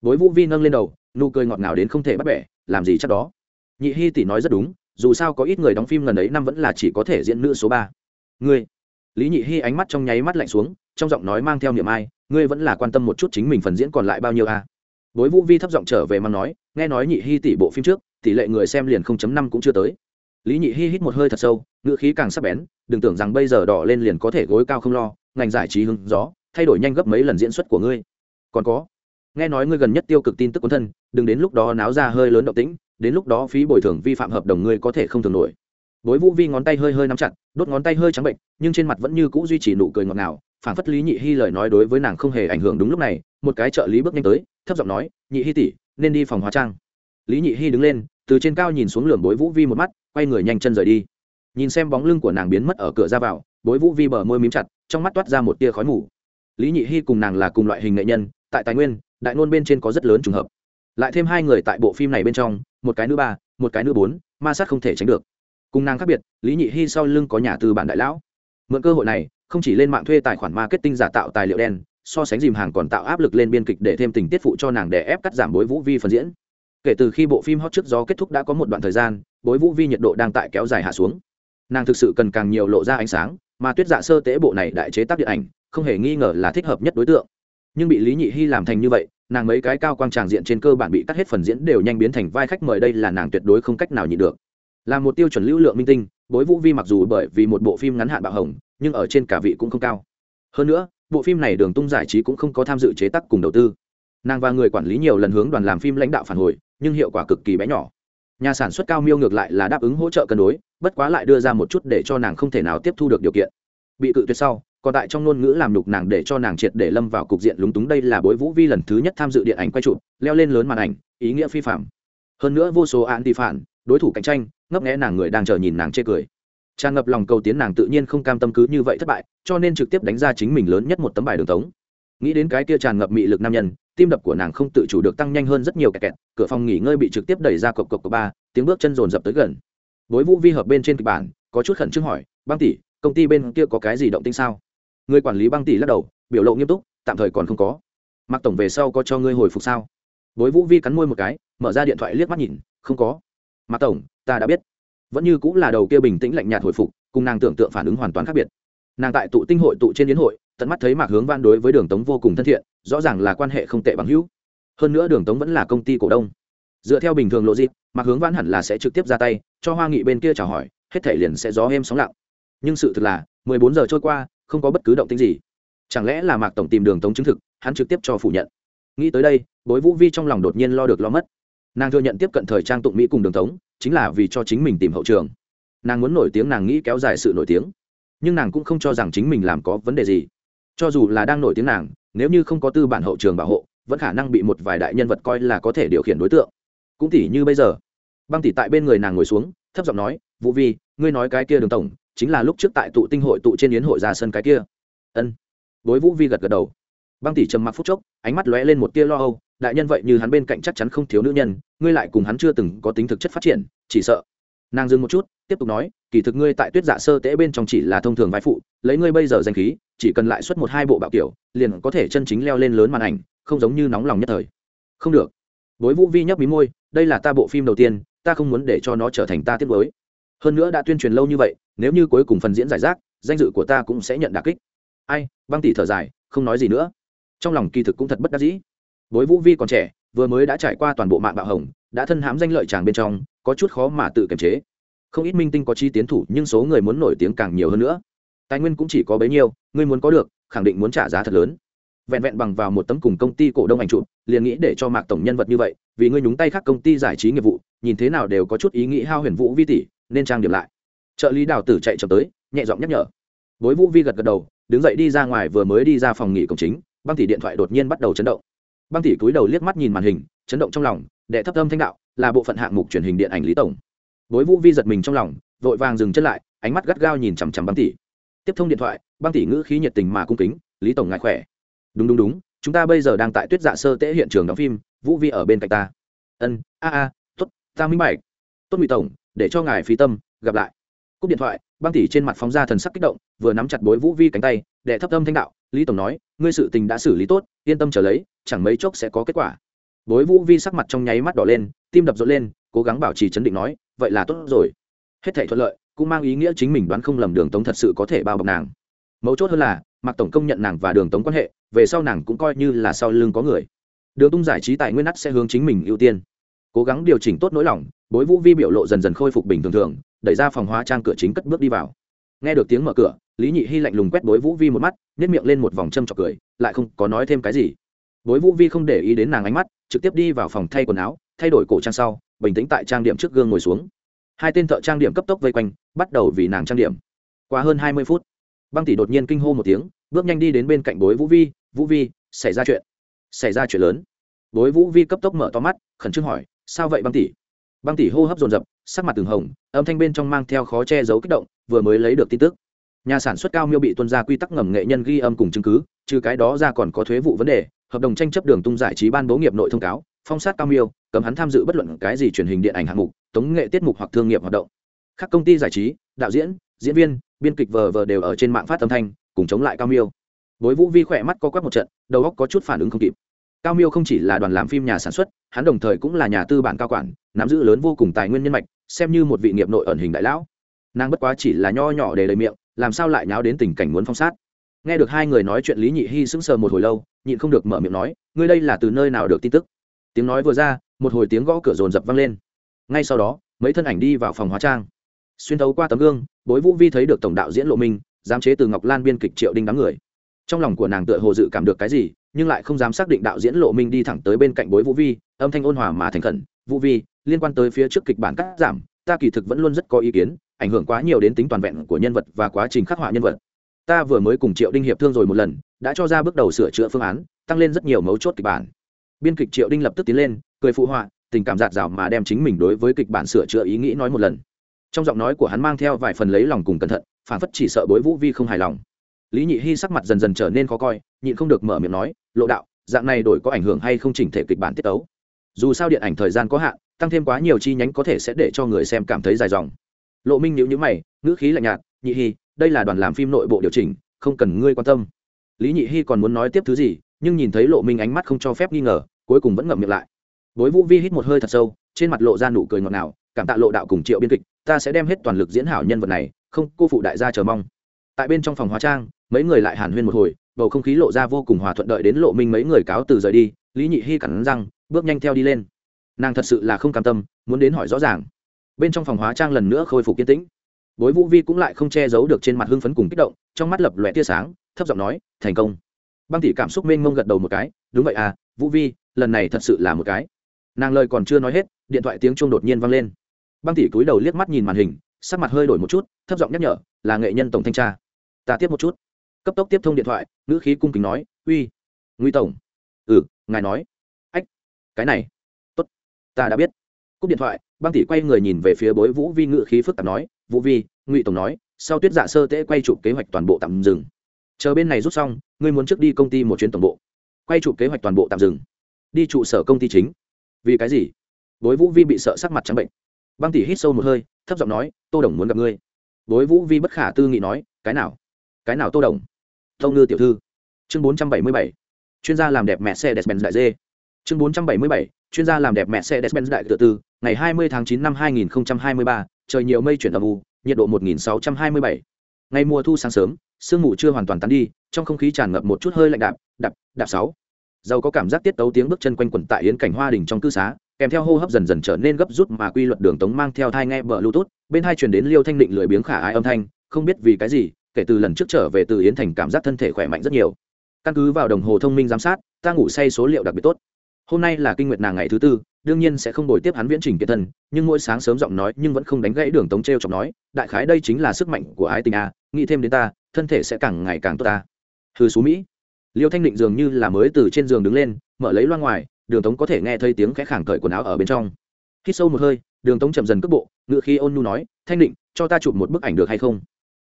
Bối vũ vi nâng lên đầu, nụ cười ngọt ngào đến không thể bắt bẻ, làm gì chắc đó. Nhị Hi tỷ nói rất đúng, dù sao có ít người đóng phim lần ấy năm vẫn là chỉ có thể diễn nữ số ba. Ngươi. Lý nhị Hi ánh mắt trong nháy mắt lạnh xuống, trong giọng nói mang theo niềm ai, ngươi vẫn là quan tâm một chút chính mình phần diễn còn lại bao nhiêu a bối vũ vi thấp giọng trở về mà nói, nghe nói nhị Hi tỷ bộ phim trước, tỷ lệ người xem liền không chấm năm cũng chưa tới. Lý nhị Hi hít một hơi thật sâu, ngữ khí càng sắp bén, đừng tưởng rằng bây giờ đỏ lên liền có thể gối cao không lo, ngành giải trí hứng gió thay đổi nhanh gấp mấy lần diễn xuất của ngươi. Còn có, nghe nói ngươi gần nhất tiêu cực tin tức quân thân, đừng đến lúc đó náo ra hơi lớn động tĩnh, đến lúc đó phí bồi thường vi phạm hợp đồng ngươi có thể không thường nổi. Bối vũ vi ngón tay hơi hơi nắm chặt, đốt ngón tay hơi trắng bệnh, nhưng trên mặt vẫn như cũ duy trì nụ cười ngọt ngào phản phất lý nhị hy lời nói đối với nàng không hề ảnh hưởng đúng lúc này, một cái trợ lý bước nhanh tới, thấp giọng nói, nhị hy tỷ, nên đi phòng hóa trang. Lý nhị hy đứng lên, từ trên cao nhìn xuống lườm bối vũ vi một mắt, quay người nhanh chân rời đi. Nhìn xem bóng lưng của nàng biến mất ở cửa ra vào, bối vũ vi bờ môi mím chặt, trong mắt toát ra một tia khói mù lý nhị hy cùng nàng là cùng loại hình nghệ nhân, tại tài nguyên, đại ngôn bên trên có rất lớn trùng hợp. Lại thêm hai người tại bộ phim này bên trong, một cái nữ ba, một cái nữ bốn, ma sát không thể tránh được. Cùng nàng khác biệt, lý nhị hy sau lưng có nhà tư bản đại lão. Mượn cơ hội này, không chỉ lên mạng thuê tài khoản marketing giả tạo tài liệu đen, so sánh dìm hàng còn tạo áp lực lên biên kịch để thêm tình tiết phụ cho nàng để ép cắt giảm bối vũ vi phần diễn. Kể từ khi bộ phim hot trước gió kết thúc đã có một đoạn thời gian, bối vũ vi nhiệt độ đang tại kéo dài hạ xuống. Nàng thực sự cần càng nhiều lộ ra ánh sáng, mà tuyết dạ sơ tế bộ này đại chế tác điện ảnh không hề nghi ngờ là thích hợp nhất đối tượng. Nhưng bị lý nhị hy làm thành như vậy, nàng mấy cái cao quang tràng diện trên cơ bản bị cắt hết phần diễn đều nhanh biến thành vai khách mời đây là nàng tuyệt đối không cách nào nhịn được. Là một tiêu chuẩn lưu lượng minh tinh, bối vũ vi mặc dù bởi vì một bộ phim ngắn hạn bạo hồng, nhưng ở trên cả vị cũng không cao. Hơn nữa, bộ phim này đường tung giải trí cũng không có tham dự chế tác cùng đầu tư. Nàng và người quản lý nhiều lần hướng đoàn làm phim lãnh đạo phản hồi, nhưng hiệu quả cực kỳ bé nhỏ. Nhà sản xuất cao miêu ngược lại là đáp ứng hỗ trợ cân đối, bất quá lại đưa ra một chút để cho nàng không thể nào tiếp thu được điều kiện. Bị cự tuyệt sau còn tại trong ngôn ngữ làm nhục nàng để cho nàng triệt để lâm vào cục diện lúng túng, đây là bối vũ vi lần thứ nhất tham dự điện ảnh quay trụ leo lên lớn màn ảnh, ý nghĩa phi phạm. Hơn nữa vô số án ti phản, đối thủ cạnh tranh, ngấp nghẽ nàng người đang chờ nhìn nàng chê cười. Tràn ngập lòng cầu tiến nàng tự nhiên không cam tâm cứ như vậy thất bại, cho nên trực tiếp đánh ra chính mình lớn nhất một tấm bài đường tống. Nghĩ đến cái kia tràn ngập mị lực nam nhân, tim đập của nàng không tự chủ được tăng nhanh hơn rất nhiều kẹt kẹt, cửa phòng nghỉ ngơi bị trực tiếp đẩy ra cộc cộc cộc ba, tiếng bước chân dồn dập tới gần. Bối vũ vi hợp bên trên kịch bản, có chút khẩn trương hỏi, băng tỷ, công ty bên kia có cái gì động tinh sao? Người quản lý băng tỷ lắc đầu, biểu lộ nghiêm túc, tạm thời còn không có. Mặc tổng về sau có cho ngươi hồi phục sao? Bối vũ vi cắn môi một cái, mở ra điện thoại liếc mắt nhìn, không có. Mặc tổng, ta đã biết. Vẫn như cũng là đầu kia bình tĩnh lạnh nhạt hồi phục, cùng nàng tưởng tượng phản ứng hoàn toàn khác biệt. Nàng tại tụ tinh hội, tụ trên yến hội, tận mắt thấy mạc hướng văn đối với đường tống vô cùng thân thiện, rõ ràng là quan hệ không tệ bằng hữu. Hơn nữa đường tống vẫn là công ty cổ đông. Dựa theo bình thường lộ dịp, mạc hướng văn hẳn là sẽ trực tiếp ra tay, cho hoa nghị bên kia chào hỏi, hết thể liền sẽ gió êm sóng lặng. Nhưng sự thật là, mười bốn giờ trôi qua không có bất cứ động tĩnh gì. Chẳng lẽ là mạc tổng tìm đường tống chứng thực, hắn trực tiếp cho phủ nhận? Nghĩ tới đây, bối vũ vi trong lòng đột nhiên lo được lo mất. Nàng thừa nhận tiếp cận thời trang tụng mỹ cùng đường tống, chính là vì cho chính mình tìm hậu trường. Nàng muốn nổi tiếng nàng nghĩ kéo dài sự nổi tiếng. Nhưng nàng cũng không cho rằng chính mình làm có vấn đề gì. Cho dù là đang nổi tiếng nàng, nếu như không có tư bản hậu trường bảo hộ, vẫn khả năng bị một vài đại nhân vật coi là có thể điều khiển đối tượng. Cũng tỉ như bây giờ, băng tỉ tại bên người nàng ngồi xuống, thấp giọng nói, vũ vi, ngươi nói cái kia đường tổng chính là lúc trước tại tụ tinh hội tụ trên yến hội ra sân cái kia. Ân. Bối vũ vi gật gật đầu. Băng tỷ trầm mặc phút chốc, ánh mắt lóe lên một tia lo âu, đại nhân vậy như hắn bên cạnh chắc chắn không thiếu nữ nhân, ngươi lại cùng hắn chưa từng có tính thực chất phát triển, chỉ sợ. Nàng dừng một chút, tiếp tục nói, kỳ thực ngươi tại tuyết dạ sơ tễ bên trong chỉ là thông thường vai phụ, lấy ngươi bây giờ danh khí, chỉ cần lại xuất một hai bộ bạo kiểu, liền có thể chân chính leo lên lớn màn ảnh, không giống như nóng lòng nhất thời. Không được. Bối vũ vi nhấp mí môi, đây là ta bộ phim đầu tiên, ta không muốn để cho nó trở thành ta tiếp với hơn nữa đã tuyên truyền lâu như vậy, nếu như cuối cùng phần diễn giải rác, danh dự của ta cũng sẽ nhận đà kích. Ai, băng tỷ thở dài, không nói gì nữa. Trong lòng kỳ thực cũng thật bất đắc dĩ. Bối vũ vi còn trẻ, vừa mới đã trải qua toàn bộ mạng bạo hồng, đã thân hãm danh lợi chàng bên trong, có chút khó mà tự kiềm chế. Không ít minh tinh có chi tiến thủ, nhưng số người muốn nổi tiếng càng nhiều hơn nữa. Tài nguyên cũng chỉ có bấy nhiêu, ngươi muốn có được, khẳng định muốn trả giá thật lớn. Vẹn vẹn bằng vào một tấm cùng công ty cổ đông ảnh chụp, liền nghĩ để cho mạc tổng nhân vật như vậy, vì ngươi nhúng tay khác công ty giải trí nghiệp vụ, nhìn thế nào đều có chút ý nghĩ hao huyền vũ vi tỷ nên trang điểm lại. Trợ lý đào tử chạy chậm tới, nhẹ giọng nhắc nhở. Bối vũ vi gật gật đầu, đứng dậy đi ra ngoài vừa mới đi ra phòng nghỉ cổng chính, băng tỷ điện thoại đột nhiên bắt đầu chấn động. Băng tỷ cúi đầu liếc mắt nhìn màn hình, chấn động trong lòng, đệ thấp âm thanh đạo, là bộ phận hạng mục truyền hình điện ảnh lý tổng. Bối vũ vi giật mình trong lòng, vội vàng dừng chân lại, ánh mắt gắt gao nhìn chằm chằm băng tỷ. Tiếp thông điện thoại, băng tỷ ngữ khí nhiệt tình mà cung kính, lý tổng ngại khỏe? Đúng đúng đúng, chúng ta bây giờ đang tại tuyết dạ sơ tễ hiện trường đóng phim, vũ vi ở bên cạnh ta. Ân, a a t ố t ta minh bạch. Tốt ngụy tổng để cho ngài phí tâm, gặp lại. Cúp điện thoại, băng tỷ trên mặt phóng ra thần sắc kích động, vừa nắm chặt bối vũ vi cánh tay để thấp âm thanh đạo, lý tổng nói, ngươi sự tình đã xử lý tốt, yên tâm trở lấy, chẳng mấy chốc sẽ có kết quả. Bối vũ vi sắc mặt trong nháy mắt đỏ lên, tim đập rộn lên, cố gắng bảo trì chấn định nói, vậy là tốt rồi. Hết thể thuận lợi, cũng mang ý nghĩa chính mình đoán không lầm đường tống thật sự có thể bao bọc nàng. Mấu chốt hơn là mặc tổng công nhận nàng và đường tống quan hệ, về sau nàng cũng coi như là sau lưng có người. Đường tung giải trí tại nguyên nắt sẽ hướng chính mình ưu tiên. Cố gắng điều chỉnh tốt nỗi lòng bối vũ vi biểu lộ dần dần khôi phục bình thường thường, đẩy ra phòng hóa trang cửa chính cất bước đi vào. Nghe được tiếng mở cửa, lý nhị hy lạnh lùng quét bối vũ vi một mắt nếp miệng lên một vòng châm trọc cười, lại không có nói thêm cái gì. Bối vũ vi không để ý đến nàng ánh mắt, trực tiếp đi vào phòng thay quần áo, thay đổi cổ trang sau, bình tĩnh tại trang điểm trước gương ngồi xuống. Hai tên thợ trang điểm cấp tốc vây quanh, bắt đầu vì nàng trang điểm. Qua hơn hai mươi phút, băng tỷ đột nhiên kinh hô một tiếng, bước nhanh đi đến bên cạnh bối vũ vi vũ vi, xảy ra chuyện, xảy ra chuyện lớn. Bối vũ vi cấp tốc mở to mắt, khẩn trương hỏi, sao vậy băng tỷ? Băng tỷ hô hấp dồn dập, sắc mặt từng hồng, âm thanh bên trong mang theo khó che giấu kích động, vừa mới lấy được tin tức. Nhà sản xuất cao miêu bị tuân ra quy tắc ngầm nghệ nhân ghi âm cùng chứng cứ, trừ cái đó ra còn có thuế vụ vấn đề, hợp đồng tranh chấp đường tung giải trí ban bố nghiệp nội thông cáo, phong sát cao miêu, cấm hắn tham dự bất luận cái gì truyền hình điện ảnh hạng mục, tống nghệ tiết mục hoặc thương nghiệp hoạt động. Các công ty giải trí, đạo diễn diễn viên, biên kịch vờ vờ đều ở trên mạng phát âm thanh, cùng chống lại cao miêu. Bối vũ vi khỏe mắt co quắp một trận, đầu óc có chút phản ứng không kịp cao miêu không chỉ là đoàn làm phim nhà sản xuất, hắn đồng thời cũng là nhà tư bản cao quản, nắm giữ lớn vô cùng tài nguyên nhân mạch, xem như một vị nghiệp nội ẩn hình đại lão. Nàng bất quá chỉ là nho nhỏ để lời miệng, làm sao lại nháo đến tình cảnh muốn phong sát? Nghe được hai người nói chuyện lý nhị hy sững sờ một hồi lâu, nhịn không được mở miệng nói, ngươi đây là từ nơi nào được tin tức? Tiếng nói vừa ra, một hồi tiếng gõ cửa rồn rập vang lên. Ngay sau đó, mấy thân ảnh đi vào phòng hóa trang. Xuyên thấu qua tấm gương, bối vũ vi thấy được tổng đạo diễn lộ minh, giám chế từ ngọc lan biên kịch triệu đinh đám người. Trong lòng của nàng tựa hồ dự cảm được cái gì nhưng lại không dám xác định đạo diễn lộ minh đi thẳng tới bên cạnh bối vũ vi, âm thanh ôn hòa mà thành khẩn. Vũ vi, liên quan tới phía trước kịch bản cắt giảm, ta kỳ thực vẫn luôn rất có ý kiến, ảnh hưởng quá nhiều đến tính toàn vẹn của nhân vật và quá trình khắc họa nhân vật. Ta vừa mới cùng triệu đinh hiệp thương rồi một lần, đã cho ra bước đầu sửa chữa phương án, tăng lên rất nhiều mấu chốt kịch bản. Biên kịch triệu đinh lập tức tiến lên, cười phụ họa, tình cảm giạt rào mà đem chính mình đối với kịch bản sửa chữa ý nghĩ nói một lần. Trong giọng nói của hắn mang theo vài phần lấy lòng cùng cẩn thận, phản phất chỉ sợ bối vũ vi không hài lòng lý nhị hy sắc mặt dần dần trở nên khó coi, nhịn không được mở miệng nói, lộ đạo, dạng này đổi có ảnh hưởng hay không chỉnh thể kịch bản tiết tấu? Dù sao điện ảnh thời gian có hạn, tăng thêm quá nhiều chi nhánh có thể sẽ để cho người xem cảm thấy dài dòng. Lộ minh nhữ nhữ mày, ngữ khí lạnh nhạt, nhị hy đây là đoàn làm phim nội bộ điều chỉnh, không cần ngươi quan tâm. Lý nhị hy còn muốn nói tiếp thứ gì, nhưng nhìn thấy lộ minh ánh mắt không cho phép nghi ngờ, cuối cùng vẫn ngậm miệng lại. Bối vũ vi hít một hơi thật sâu, trên mặt lộ ra nụ cười ngọt ngào, cảm tạ lộ đạo cùng triệu biên kịch, ta sẽ đem hết toàn lực diễn hảo nhân vật này, không, cô phụ đại gia chờ mong. Tại bên trong phòng hóa trang mấy người lại hàn huyên một hồi, bầu không khí lộ ra vô cùng hòa thuận đợi đến lộ minh mấy người cáo từ rời đi, lý nhị hy cẳng răng, bước nhanh theo đi lên. Nàng thật sự là không cam tâm, muốn đến hỏi rõ ràng. Bên trong phòng hóa trang lần nữa khôi phục kiên tĩnh. Bối vũ vi cũng lại không che giấu được trên mặt hưng phấn cùng kích động, trong mắt lập lòe tia sáng, thấp giọng nói, thành công. Băng tỷ cảm xúc mênh mông gật đầu một cái, đúng vậy à vũ vi, lần này thật sự là một cái. Nàng lời còn chưa nói hết, điện thoại tiếng chuông đột nhiên vang lên. Băng tỷ cúi đầu liếc mắt nhìn màn hình, sắc mặt hơi đổi một chút, thấp giọng nhắc nhở, là nghệ nhân tổng thanh tra. Ta tiếp một chút cấp tốc tiếp thông điện thoại, ngữ khí cung kính nói, uy nguy tổng. Ừ ngài nói. Ách, cái này. Tốt, ta đã biết. Cúp điện thoại, băng tỷ quay người nhìn về phía bối vũ vi ngữ khí phức tạp nói, vũ vi, ngụy tổng nói, sau tuyết dạ sơ tễ quay chụp kế hoạch toàn bộ tạm dừng. Chờ bên này rút xong, ngươi muốn trước đi công ty một chuyến tổng bộ. Quay chụp kế hoạch toàn bộ tạm dừng. Đi trụ sở công ty chính. Vì cái gì? Bối vũ vi bị sợ sắc mặt trắng bệnh. Băng tỷ hít sâu một hơi, thấp giọng nói, tô đồng muốn gặp ngươi. Bối vũ vi bất khả tư nghị nói, cái nào? Cái nào tô đồng? Tông ngư tiểu thư. Chương bốn trăm bảy mươi bảy. Chuyên gia làm đẹp mẹ xe despen đại dê. Chương bốn trăm bảy mươi bảy. Chuyên gia làm đẹp mẹ xe despen đại tự tư. Ngày hai mươi tháng chín năm hai nghìn hai mươi ba, trời nhiều mây chuyển âm u, nhiệt độ một nghìn sáu trăm hai mươi bảy. Ngày mùa thu sáng sớm, sương mù chưa hoàn toàn tán đi, trong không khí tràn ngập một chút hơi lạnh đạp đạp đạp sáu. Giàu có cảm giác tiết tấu tiếng bước chân quanh quẩn tại yến cảnh hoa đình trong cư xá, kèm theo hô hấp dần dần trở nên gấp rút mà quy luật đường tống mang theo thai nghe bờ bluetooth, bên hai truyền đến liêu thanh định lười biếng khả ái âm thanh, không biết vì cái gì kể từ lần trước trở về từ yến thành cảm giác thân thể khỏe mạnh rất nhiều. Căn cứ vào đồng hồ thông minh giám sát, ta ngủ say số liệu đặc biệt tốt. Hôm nay là kinh nguyệt nàng ngày thứ tư, đương nhiên sẽ không đổi tiếp hắn viễn trình kiệt thân, nhưng mỗi sáng sớm giọng nói nhưng vẫn không đánh gãy đường tống t r e o chọc nói, đại khái đây chính là sức mạnh của ái tình a, nghĩ thêm đến ta, thân thể sẽ càng ngày càng tốt ta. Thư xú mỹ. Liêu thanh định dường như là mới từ trên giường đứng lên, mở lấy loa ngoài, đường tống có thể nghe thấy tiếng khẽ khàng cởi quần áo ở bên trong. Khi sâu một hơi, đường tống chậm dần cước bộ, ngựa khi ôn nhu nói, thanh định, cho ta chụp một bức ảnh được hay không?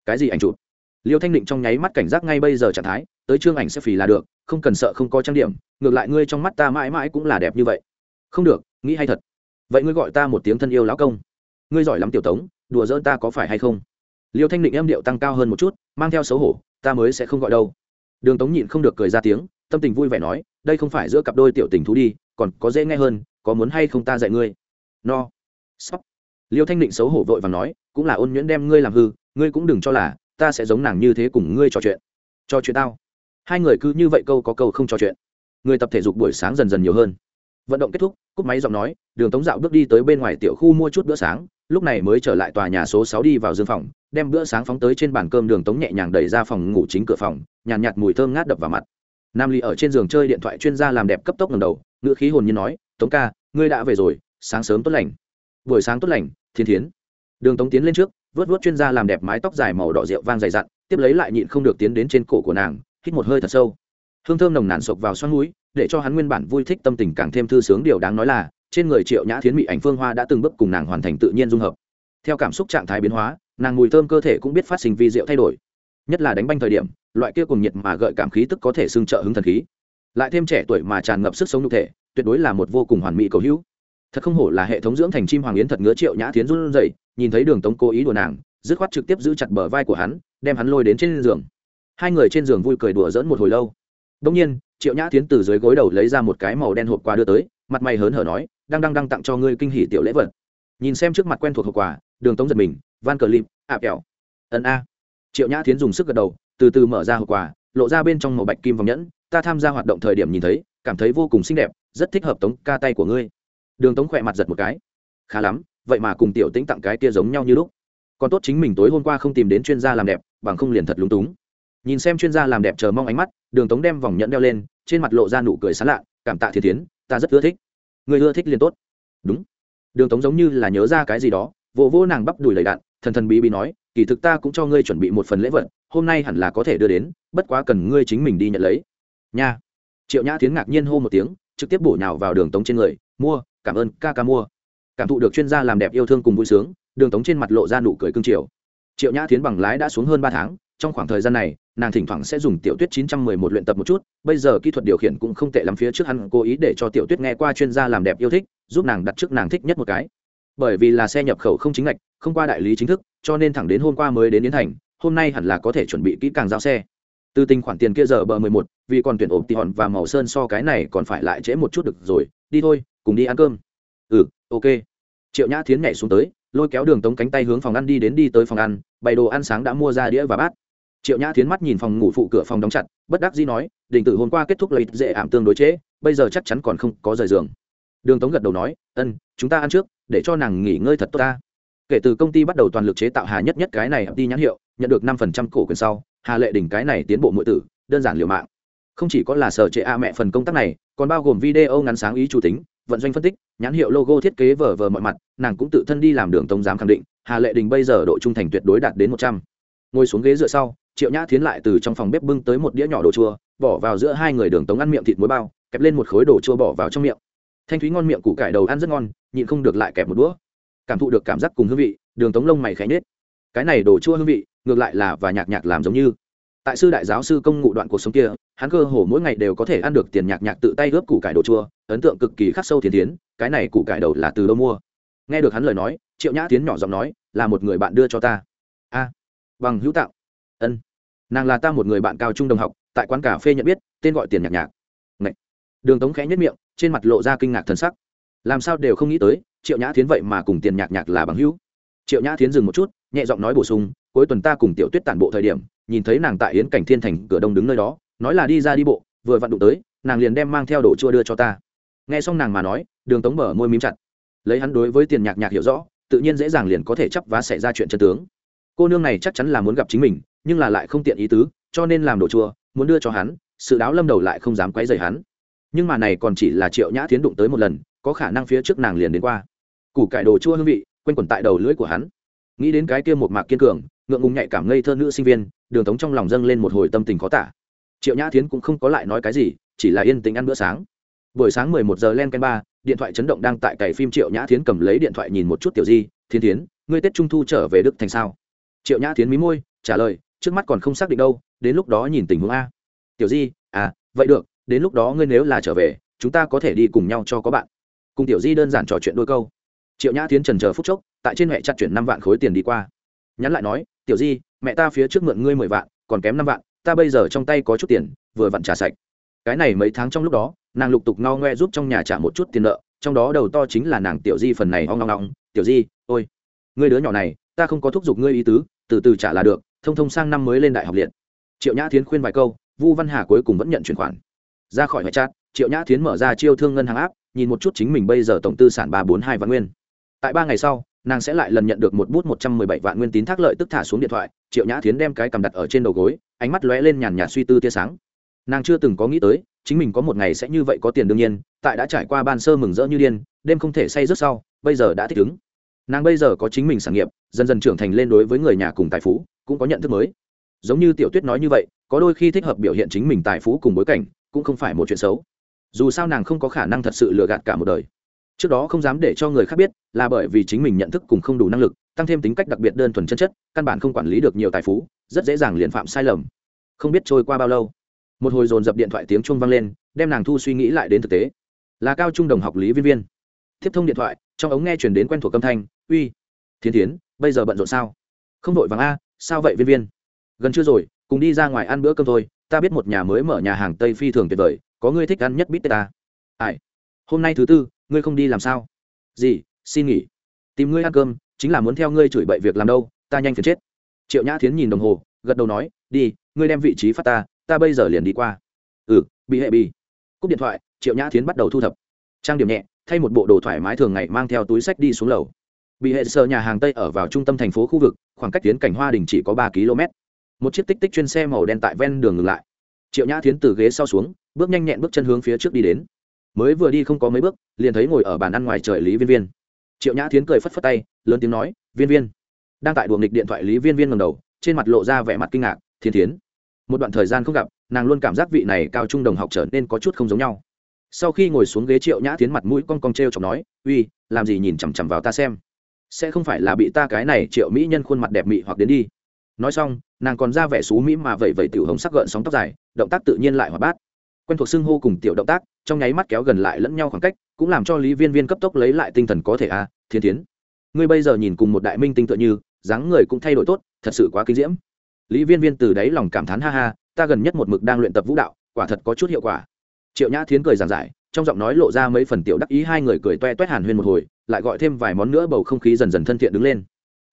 Cái gì ảnh chụp? Liêu thanh định trong nháy mắt cảnh giác ngay bây giờ trạng thái, tới chương ảnh sẽ phì là được, không cần sợ, không có trang điểm, ngược lại ngươi trong mắt ta mãi mãi cũng là đẹp như vậy. Không được, nghĩ hay thật. Vậy ngươi gọi ta một tiếng thân yêu lão công. Ngươi giỏi lắm tiểu tống, đùa giỡn ta có phải hay không? Liêu thanh định em điệu tăng cao hơn một chút, mang theo xấu hổ, ta mới sẽ không gọi đâu. Đường tống nhịn không được cười ra tiếng, tâm tình vui vẻ nói, đây không phải giữa cặp đôi tiểu tình thú đi, còn có dễ nghe hơn, có muốn hay không ta dạy ngươi? No. Sắp liêu thanh định xấu hổ vội và nói, cũng là ôn nhuyễn đem ngươi làm hư, ngươi cũng đừng cho là ta sẽ giống nàng như thế cùng ngươi trò chuyện. Trò chuyện tao. Hai người cứ như vậy câu có câu không trò chuyện. Người tập thể dục buổi sáng dần dần nhiều hơn. Vận động kết thúc cúp máy giọng nói đường tống dạo bước đi tới bên ngoài tiểu khu mua chút bữa sáng lúc này mới trở lại tòa nhà số sáu đi vào dương phòng đem bữa sáng phóng tới trên bàn cơm đường tống nhẹ nhàng đẩy ra phòng ngủ chính cửa phòng nhàn nhạt, nhạt mùi thơm ngát đập vào mặt. Nam ly ở trên giường chơi điện thoại chuyên gia làm đẹp cấp tốc ngầm đầu ngữ khí hồn nhiên nói tống ca ngươi đã về rồi sáng sớm tốt lành. Buổi sáng tốt lành thiên thiến. Đường tống tiến lên trước vớt vớt chuyên gia làm đẹp mái tóc dài màu đỏ rượu vang dày dặn, tiếp lấy lại nhịn không được tiến đến trên cổ của nàng, hít một hơi thật sâu. Hương thơm nồng nàn sộc vào xoắn núi để cho hắn nguyên bản vui thích tâm tình càng thêm thư sướng điều đáng nói là, trên người triệu nhã thiến mỹ ảnh phương hoa đã từng bước cùng nàng hoàn thành tự nhiên dung hợp. Theo cảm xúc trạng thái biến hóa, nàng mùi thơm cơ thể cũng biết phát sinh vi diệu thay đổi. Nhất là đánh banh thời điểm, loại kia cùng nhiệt mà gợi cảm khí tức có thể xương trợ hứng thần khí. Lại thêm trẻ tuổi mà tràn ngập sức sống nhục thể, tuyệt đối là một vô cùng hoàn mỹ cầu hữu thật không hổ là hệ thống dưỡng thành chim hoàng yến thật ngứa triệu nhã thiến run rẩy, nhìn thấy đường tống cố ý đùa nàng, dứt khoát trực tiếp giữ chặt bờ vai của hắn, đem hắn lôi đến trên giường. Hai người trên giường vui cười đùa dỡn một hồi lâu. Đông nhiên, triệu nhã tiến từ dưới gối đầu lấy ra một cái màu đen hộp quà đưa tới, mặt mày hớn hở nói, đang đang đang tặng cho ngươi kinh hỉ tiểu lễ vật. Nhìn xem trước mặt quen thuộc hộp quà, đường tống giật mình, van cờ lim ạ, kẹo. Ân a. Triệu nhã tiến dùng sức gật đầu, từ từ mở ra hộp quà, lộ ra bên trong màu bạch kim vòng nhẫn, ta tham gia hoạt động thời điểm nhìn thấy, cảm thấy vô cùng xinh đẹp, rất thích hợp tống ca tay của ngươi đường tống khỏe mặt giật một cái. Khá lắm, vậy mà cùng tiểu tĩnh tặng cái kia giống nhau như lúc. Còn tốt chính mình tối hôm qua không tìm đến chuyên gia làm đẹp, bằng không liền thật lúng túng. Nhìn xem chuyên gia làm đẹp chờ mong ánh mắt, đường tống đem vòng nhẫn đeo lên, trên mặt lộ ra nụ cười sán lạ, cảm tạ thiên tiến ta rất ưa thích. Người ưa thích liền tốt. Đúng. Đường tống giống như là nhớ ra cái gì đó, vỗ vỗ nàng bắp đùi lầy đạn, thần thần bí bí nói, kỳ thực ta cũng cho ngươi chuẩn bị một phần lễ vật, hôm nay hẳn là có thể đưa đến, bất quá cần ngươi chính mình đi nhận lấy. Nha. Triệu nhã tiến ngạc nhiên hô một tiếng, trực tiếp bổ nhào vào đường tống trên người, mua cảm ơn ca ca mua. Cảm thụ được chuyên gia làm đẹp yêu thương cùng vui sướng đường tống trên mặt lộ ra nụ cười cưng chiều. Triệu nhã tiến bằng lái đã xuống hơn ba tháng trong khoảng thời gian này nàng thỉnh thoảng sẽ dùng tiểu tuyết 911 luyện tập một chút bây giờ kỹ thuật điều khiển cũng không tệ lắm phía trước hắn cố ý để cho tiểu tuyết nghe qua chuyên gia làm đẹp yêu thích giúp nàng đặt trước nàng thích nhất một cái. Bởi vì là xe nhập khẩu không chính ngạch không qua đại lý chính thức cho nên thẳng đến hôm qua mới đến yến thành hôm nay hẳn là có thể chuẩn bị kỹ càng giao xe. Từ tình khoản tiền kia giờ bờ 11, vì còn tuyển ổn tỉ hòn và màu sơn so cái này còn phải lại trễ một chút được rồi đi thôi cùng đi ăn cơm. Ừ ok. Triệu nhã thiến nhảy xuống tới lôi kéo đường tống cánh tay hướng phòng ăn đi đến đi tới phòng ăn bày đồ ăn sáng đã mua ra đĩa và bát. Triệu nhã thiến mắt nhìn phòng ngủ phụ cửa phòng đóng chặt bất đắc dĩ nói đình tử hôm qua kết thúc lấy dễ ảm tương đối chế, bây giờ chắc chắn còn không có rời giường. Đường tống gật đầu nói ân chúng ta ăn trước để cho nàng nghỉ ngơi thật tốt ta. Kể từ công ty bắt đầu toàn lực chế tạo hà nhất nhất cái này đi nhãn hiệu nhận được năm phần trăm cổ quyền sau hà lệ đỉnh cái này tiến bộ mọi tử đơn giản liều mạng. Không chỉ có là sở chế a mẹ phần công tác này còn bao gồm video ngắn sáng ý chủ tính vận doanh phân tích, nhãn hiệu logo thiết kế vờ vờ mọi mặt, nàng cũng tự thân đi làm đường tống giám khẳng định, hà lệ đình bây giờ độ trung thành tuyệt đối đạt đến một trăm. Ngồi xuống ghế dựa sau, triệu nhã thiến lại từ trong phòng bếp bưng tới một đĩa nhỏ đồ chua, bỏ vào giữa hai người đường tống ăn miệng thịt muối bao, kẹp lên một khối đồ chua bỏ vào trong miệng. Thanh thúy ngon miệng củ cải đầu ăn rất ngon, nhịn không được lại kẹp một đũa. Cảm thụ được cảm giác cùng hương vị, đường tống lông mày khẽ nhết cái này đồ chua hương vị, ngược lại là và nhạc nhạc làm giống như tại sư đại giáo sư công ngụ đoạn cuộc sống kia, hắn cơ hồ mỗi ngày đều có thể ăn được tiền nhạc nhạc tự tay ướp củ cải đồ chua, ấn tượng cực kỳ khắc sâu thiền tiến cái này củ cải đầu là từ đâu mua? Nghe được hắn lời nói, triệu nhã tiến nhỏ giọng nói, là một người bạn đưa cho ta. A, bằng hữu tạo. Ân, nàng là ta một người bạn cao trung đồng học, tại quán cà phê nhận biết, tên gọi tiền nhạc nhạc. Ngậy. đường tống khẽ nhất miệng, trên mặt lộ ra kinh ngạc thần sắc. Làm sao đều không nghĩ tới, triệu nhã tiến vậy mà cùng tiền nhạc nhạc là bằng hữu? Triệu nhã tiến dừng một chút, nhẹ giọng nói bổ sung, cuối tuần ta cùng tiểu tuyết tản bộ thời điểm nhìn thấy nàng tại yến cảnh thiên thành cửa đông đứng nơi đó, nói là đi ra đi bộ, vừa vặn đụng tới, nàng liền đem mang theo đồ chua đưa cho ta. Nghe xong nàng mà nói, đường tống mở môi mím chặt. Lấy hắn đối với tiền nhạc nhạc hiểu rõ, tự nhiên dễ dàng liền có thể chấp và xảy ra chuyện chân tướng. Cô nương này chắc chắn là muốn gặp chính mình, nhưng là lại không tiện ý tứ, cho nên làm đồ chua, muốn đưa cho hắn, sự đáo lâm đầu lại không dám quấy rầy hắn. Nhưng mà này còn chỉ là triệu nhã tiến đụng tới một lần, có khả năng phía trước nàng liền đến qua. Củ cải đồ chua hương vị, quanh quẩn tại đầu lưỡi của hắn. Nghĩ đến cái kia một mạc kiên cường, ngượng ngùng nhạy cảm ngây thơ nữ sinh viên đường tống trong lòng dâng lên một hồi tâm tình khó tả. Triệu nhã tiến cũng không có lại nói cái gì, chỉ là yên tĩnh ăn bữa sáng. Buổi sáng mười một giờ len canh ba, điện thoại chấn động đang tại cày phim triệu nhã thiến cầm lấy điện thoại nhìn một chút tiểu di thiên tiến ngươi tết trung thu trở về đức thành sao? Triệu nhã thiến mí môi, trả lời, trước mắt còn không xác định đâu, đến lúc đó nhìn tình huống a. Tiểu di à vậy được, đến lúc đó ngươi nếu là trở về, chúng ta có thể đi cùng nhau cho có bạn. Cùng tiểu di đơn giản trò chuyện đôi câu. Triệu nhã tiến trần chờ phút chốc, tại trên mẹ chặt chuyển năm vạn khối tiền đi qua. Nhắn lại nói tiểu di, mẹ ta phía trước mượn ngươi mười vạn, còn kém năm vạn, ta bây giờ trong tay có chút tiền, vừa vặn trả sạch. Cái này mấy tháng trong lúc đó, nàng lục tục ngao ngoe giúp trong nhà trả một chút tiền nợ, trong đó đầu to chính là nàng tiểu di phần này hoang long long tiểu di, ôi, ngươi đứa nhỏ này, ta không có thúc giục ngươi ý tứ, từ từ trả là được, thông thông sang năm mới lên đại học liệt triệu nhã thiến khuyên vài câu, vu văn hà cuối cùng vẫn nhận chuyển khoản. Ra khỏi ngoại trát, triệu nhã thiến mở ra chiêu thương ngân hàng áp nhìn một chút chính mình bây giờ tổng tư sản ba bốn hai vạn nguyên. Tại ba ngày sau nàng sẽ lại lần nhận được một bút một trăm mười bảy vạn nguyên tín thác lợi tức thả xuống điện thoại, triệu nhã thiến đem cái cầm đặt ở trên đầu gối, ánh mắt lóe lên nhàn nhạt suy tư tia sáng. Nàng chưa từng có nghĩ tới, chính mình có một ngày sẽ như vậy có tiền đương nhiên, tại đã trải qua ban sơ mừng rỡ như điên, đêm không thể say rất sau, bây giờ đã thích ứng. Nàng bây giờ có chính mình sản nghiệp, dần dần trưởng thành lên đối với người nhà cùng tài phú, cũng có nhận thức mới. Giống như tiểu tuyết nói như vậy, có đôi khi thích hợp biểu hiện chính mình tài phú cùng bối cảnh, cũng không phải một chuyện xấu. Dù sao nàng không có khả năng thật sự lừa gạt cả một đời trước đó không dám để cho người khác biết, là bởi vì chính mình nhận thức cùng không đủ năng lực, tăng thêm tính cách đặc biệt đơn thuần chân chất, căn bản không quản lý được nhiều tài phú, rất dễ dàng liền phạm sai lầm. Không biết trôi qua bao lâu, một hồi dồn dập điện thoại tiếng chuông vang lên, đem nàng thu suy nghĩ lại đến thực tế. Là cao trung đồng học lý viên viên. Tiếp thông điện thoại, trong ống nghe chuyển đến quen thuộc âm thanh, uy thiên tiến bây giờ bận rộn sao? Không đội vàng a, sao vậy viên viên? Gần chưa rồi, cùng đi ra ngoài ăn bữa cơm thôi, ta biết một nhà mới mở nhà hàng tây phi thường tuyệt vời, có người thích ăn nhất bít tết ta. Ai, hôm nay thứ tư ngươi không đi làm sao? Gì, xin nghỉ. Tìm ngươi ăn cơm, chính là muốn theo ngươi chửi bậy việc làm đâu, ta nhanh phiền chết. Triệu nhã thiến nhìn đồng hồ, gật đầu nói, đi, ngươi đem vị trí phát ta ta bây giờ liền đi qua. Ừ bị hệ bị. Cúp điện thoại, triệu nhã thiến bắt đầu thu thập. Trang điểm nhẹ, thay một bộ đồ thoải mái thường ngày mang theo túi sách đi xuống lầu. Bị hệ sơ nhà hàng tây ở vào trung tâm thành phố khu vực, khoảng cách tiến cảnh hoa đình chỉ có ba km. Một chiếc tích tích chuyên xe màu đen tại ven đường ngừng lại. Triệu nhã thiến từ ghế sau xuống, bước nhanh nhẹn bước chân hướng phía trước đi đến mới vừa đi không có mấy bước, liền thấy ngồi ở bàn ăn ngoài trời lý viên viên. Triệu nhã thiến cười phất phất tay, lớn tiếng nói, viên viên. Đang tại đuồng nghịch điện thoại lý viên viên ngầm đầu, trên mặt lộ ra vẻ mặt kinh ngạc thiên thiến. Một đoạn thời gian không gặp, nàng luôn cảm giác vị này cao trung đồng học trở nên có chút không giống nhau. Sau khi ngồi xuống ghế triệu nhã tiến mặt mũi con con t r e o chọc nói, uy, làm gì nhìn chằm chằm vào ta xem? Sẽ không phải là bị ta cái này triệu mỹ nhân khuôn mặt đẹp mị hoặc đến đi. Nói xong, nàng còn ra vẻ xú mỹ mà vẩy vẩy tiểu hồng sắc gợn sóng tóc dài, động tác tự nhiên lại hoạt bát quen thuộc xưng hô cùng tiểu động tác, trong nháy mắt kéo gần lại lẫn nhau khoảng cách, cũng làm cho lý viên viên cấp tốc lấy lại tinh thần có thể à thiên tiến ngươi bây giờ nhìn cùng một đại minh tinh tựa như, dáng người cũng thay đổi tốt, thật sự quá kinh diễm. Lý viên viên từ đáy lòng cảm thán ha ha, ta gần nhất một mực đang luyện tập vũ đạo, quả thật có chút hiệu quả. Triệu nhã thiến cười giảng giải, trong giọng nói lộ ra mấy phần tiểu đắc ý hai người cười toe toét hàn huyên một hồi, lại gọi thêm vài món nữa bầu không khí dần dần thân thiện đứng lên.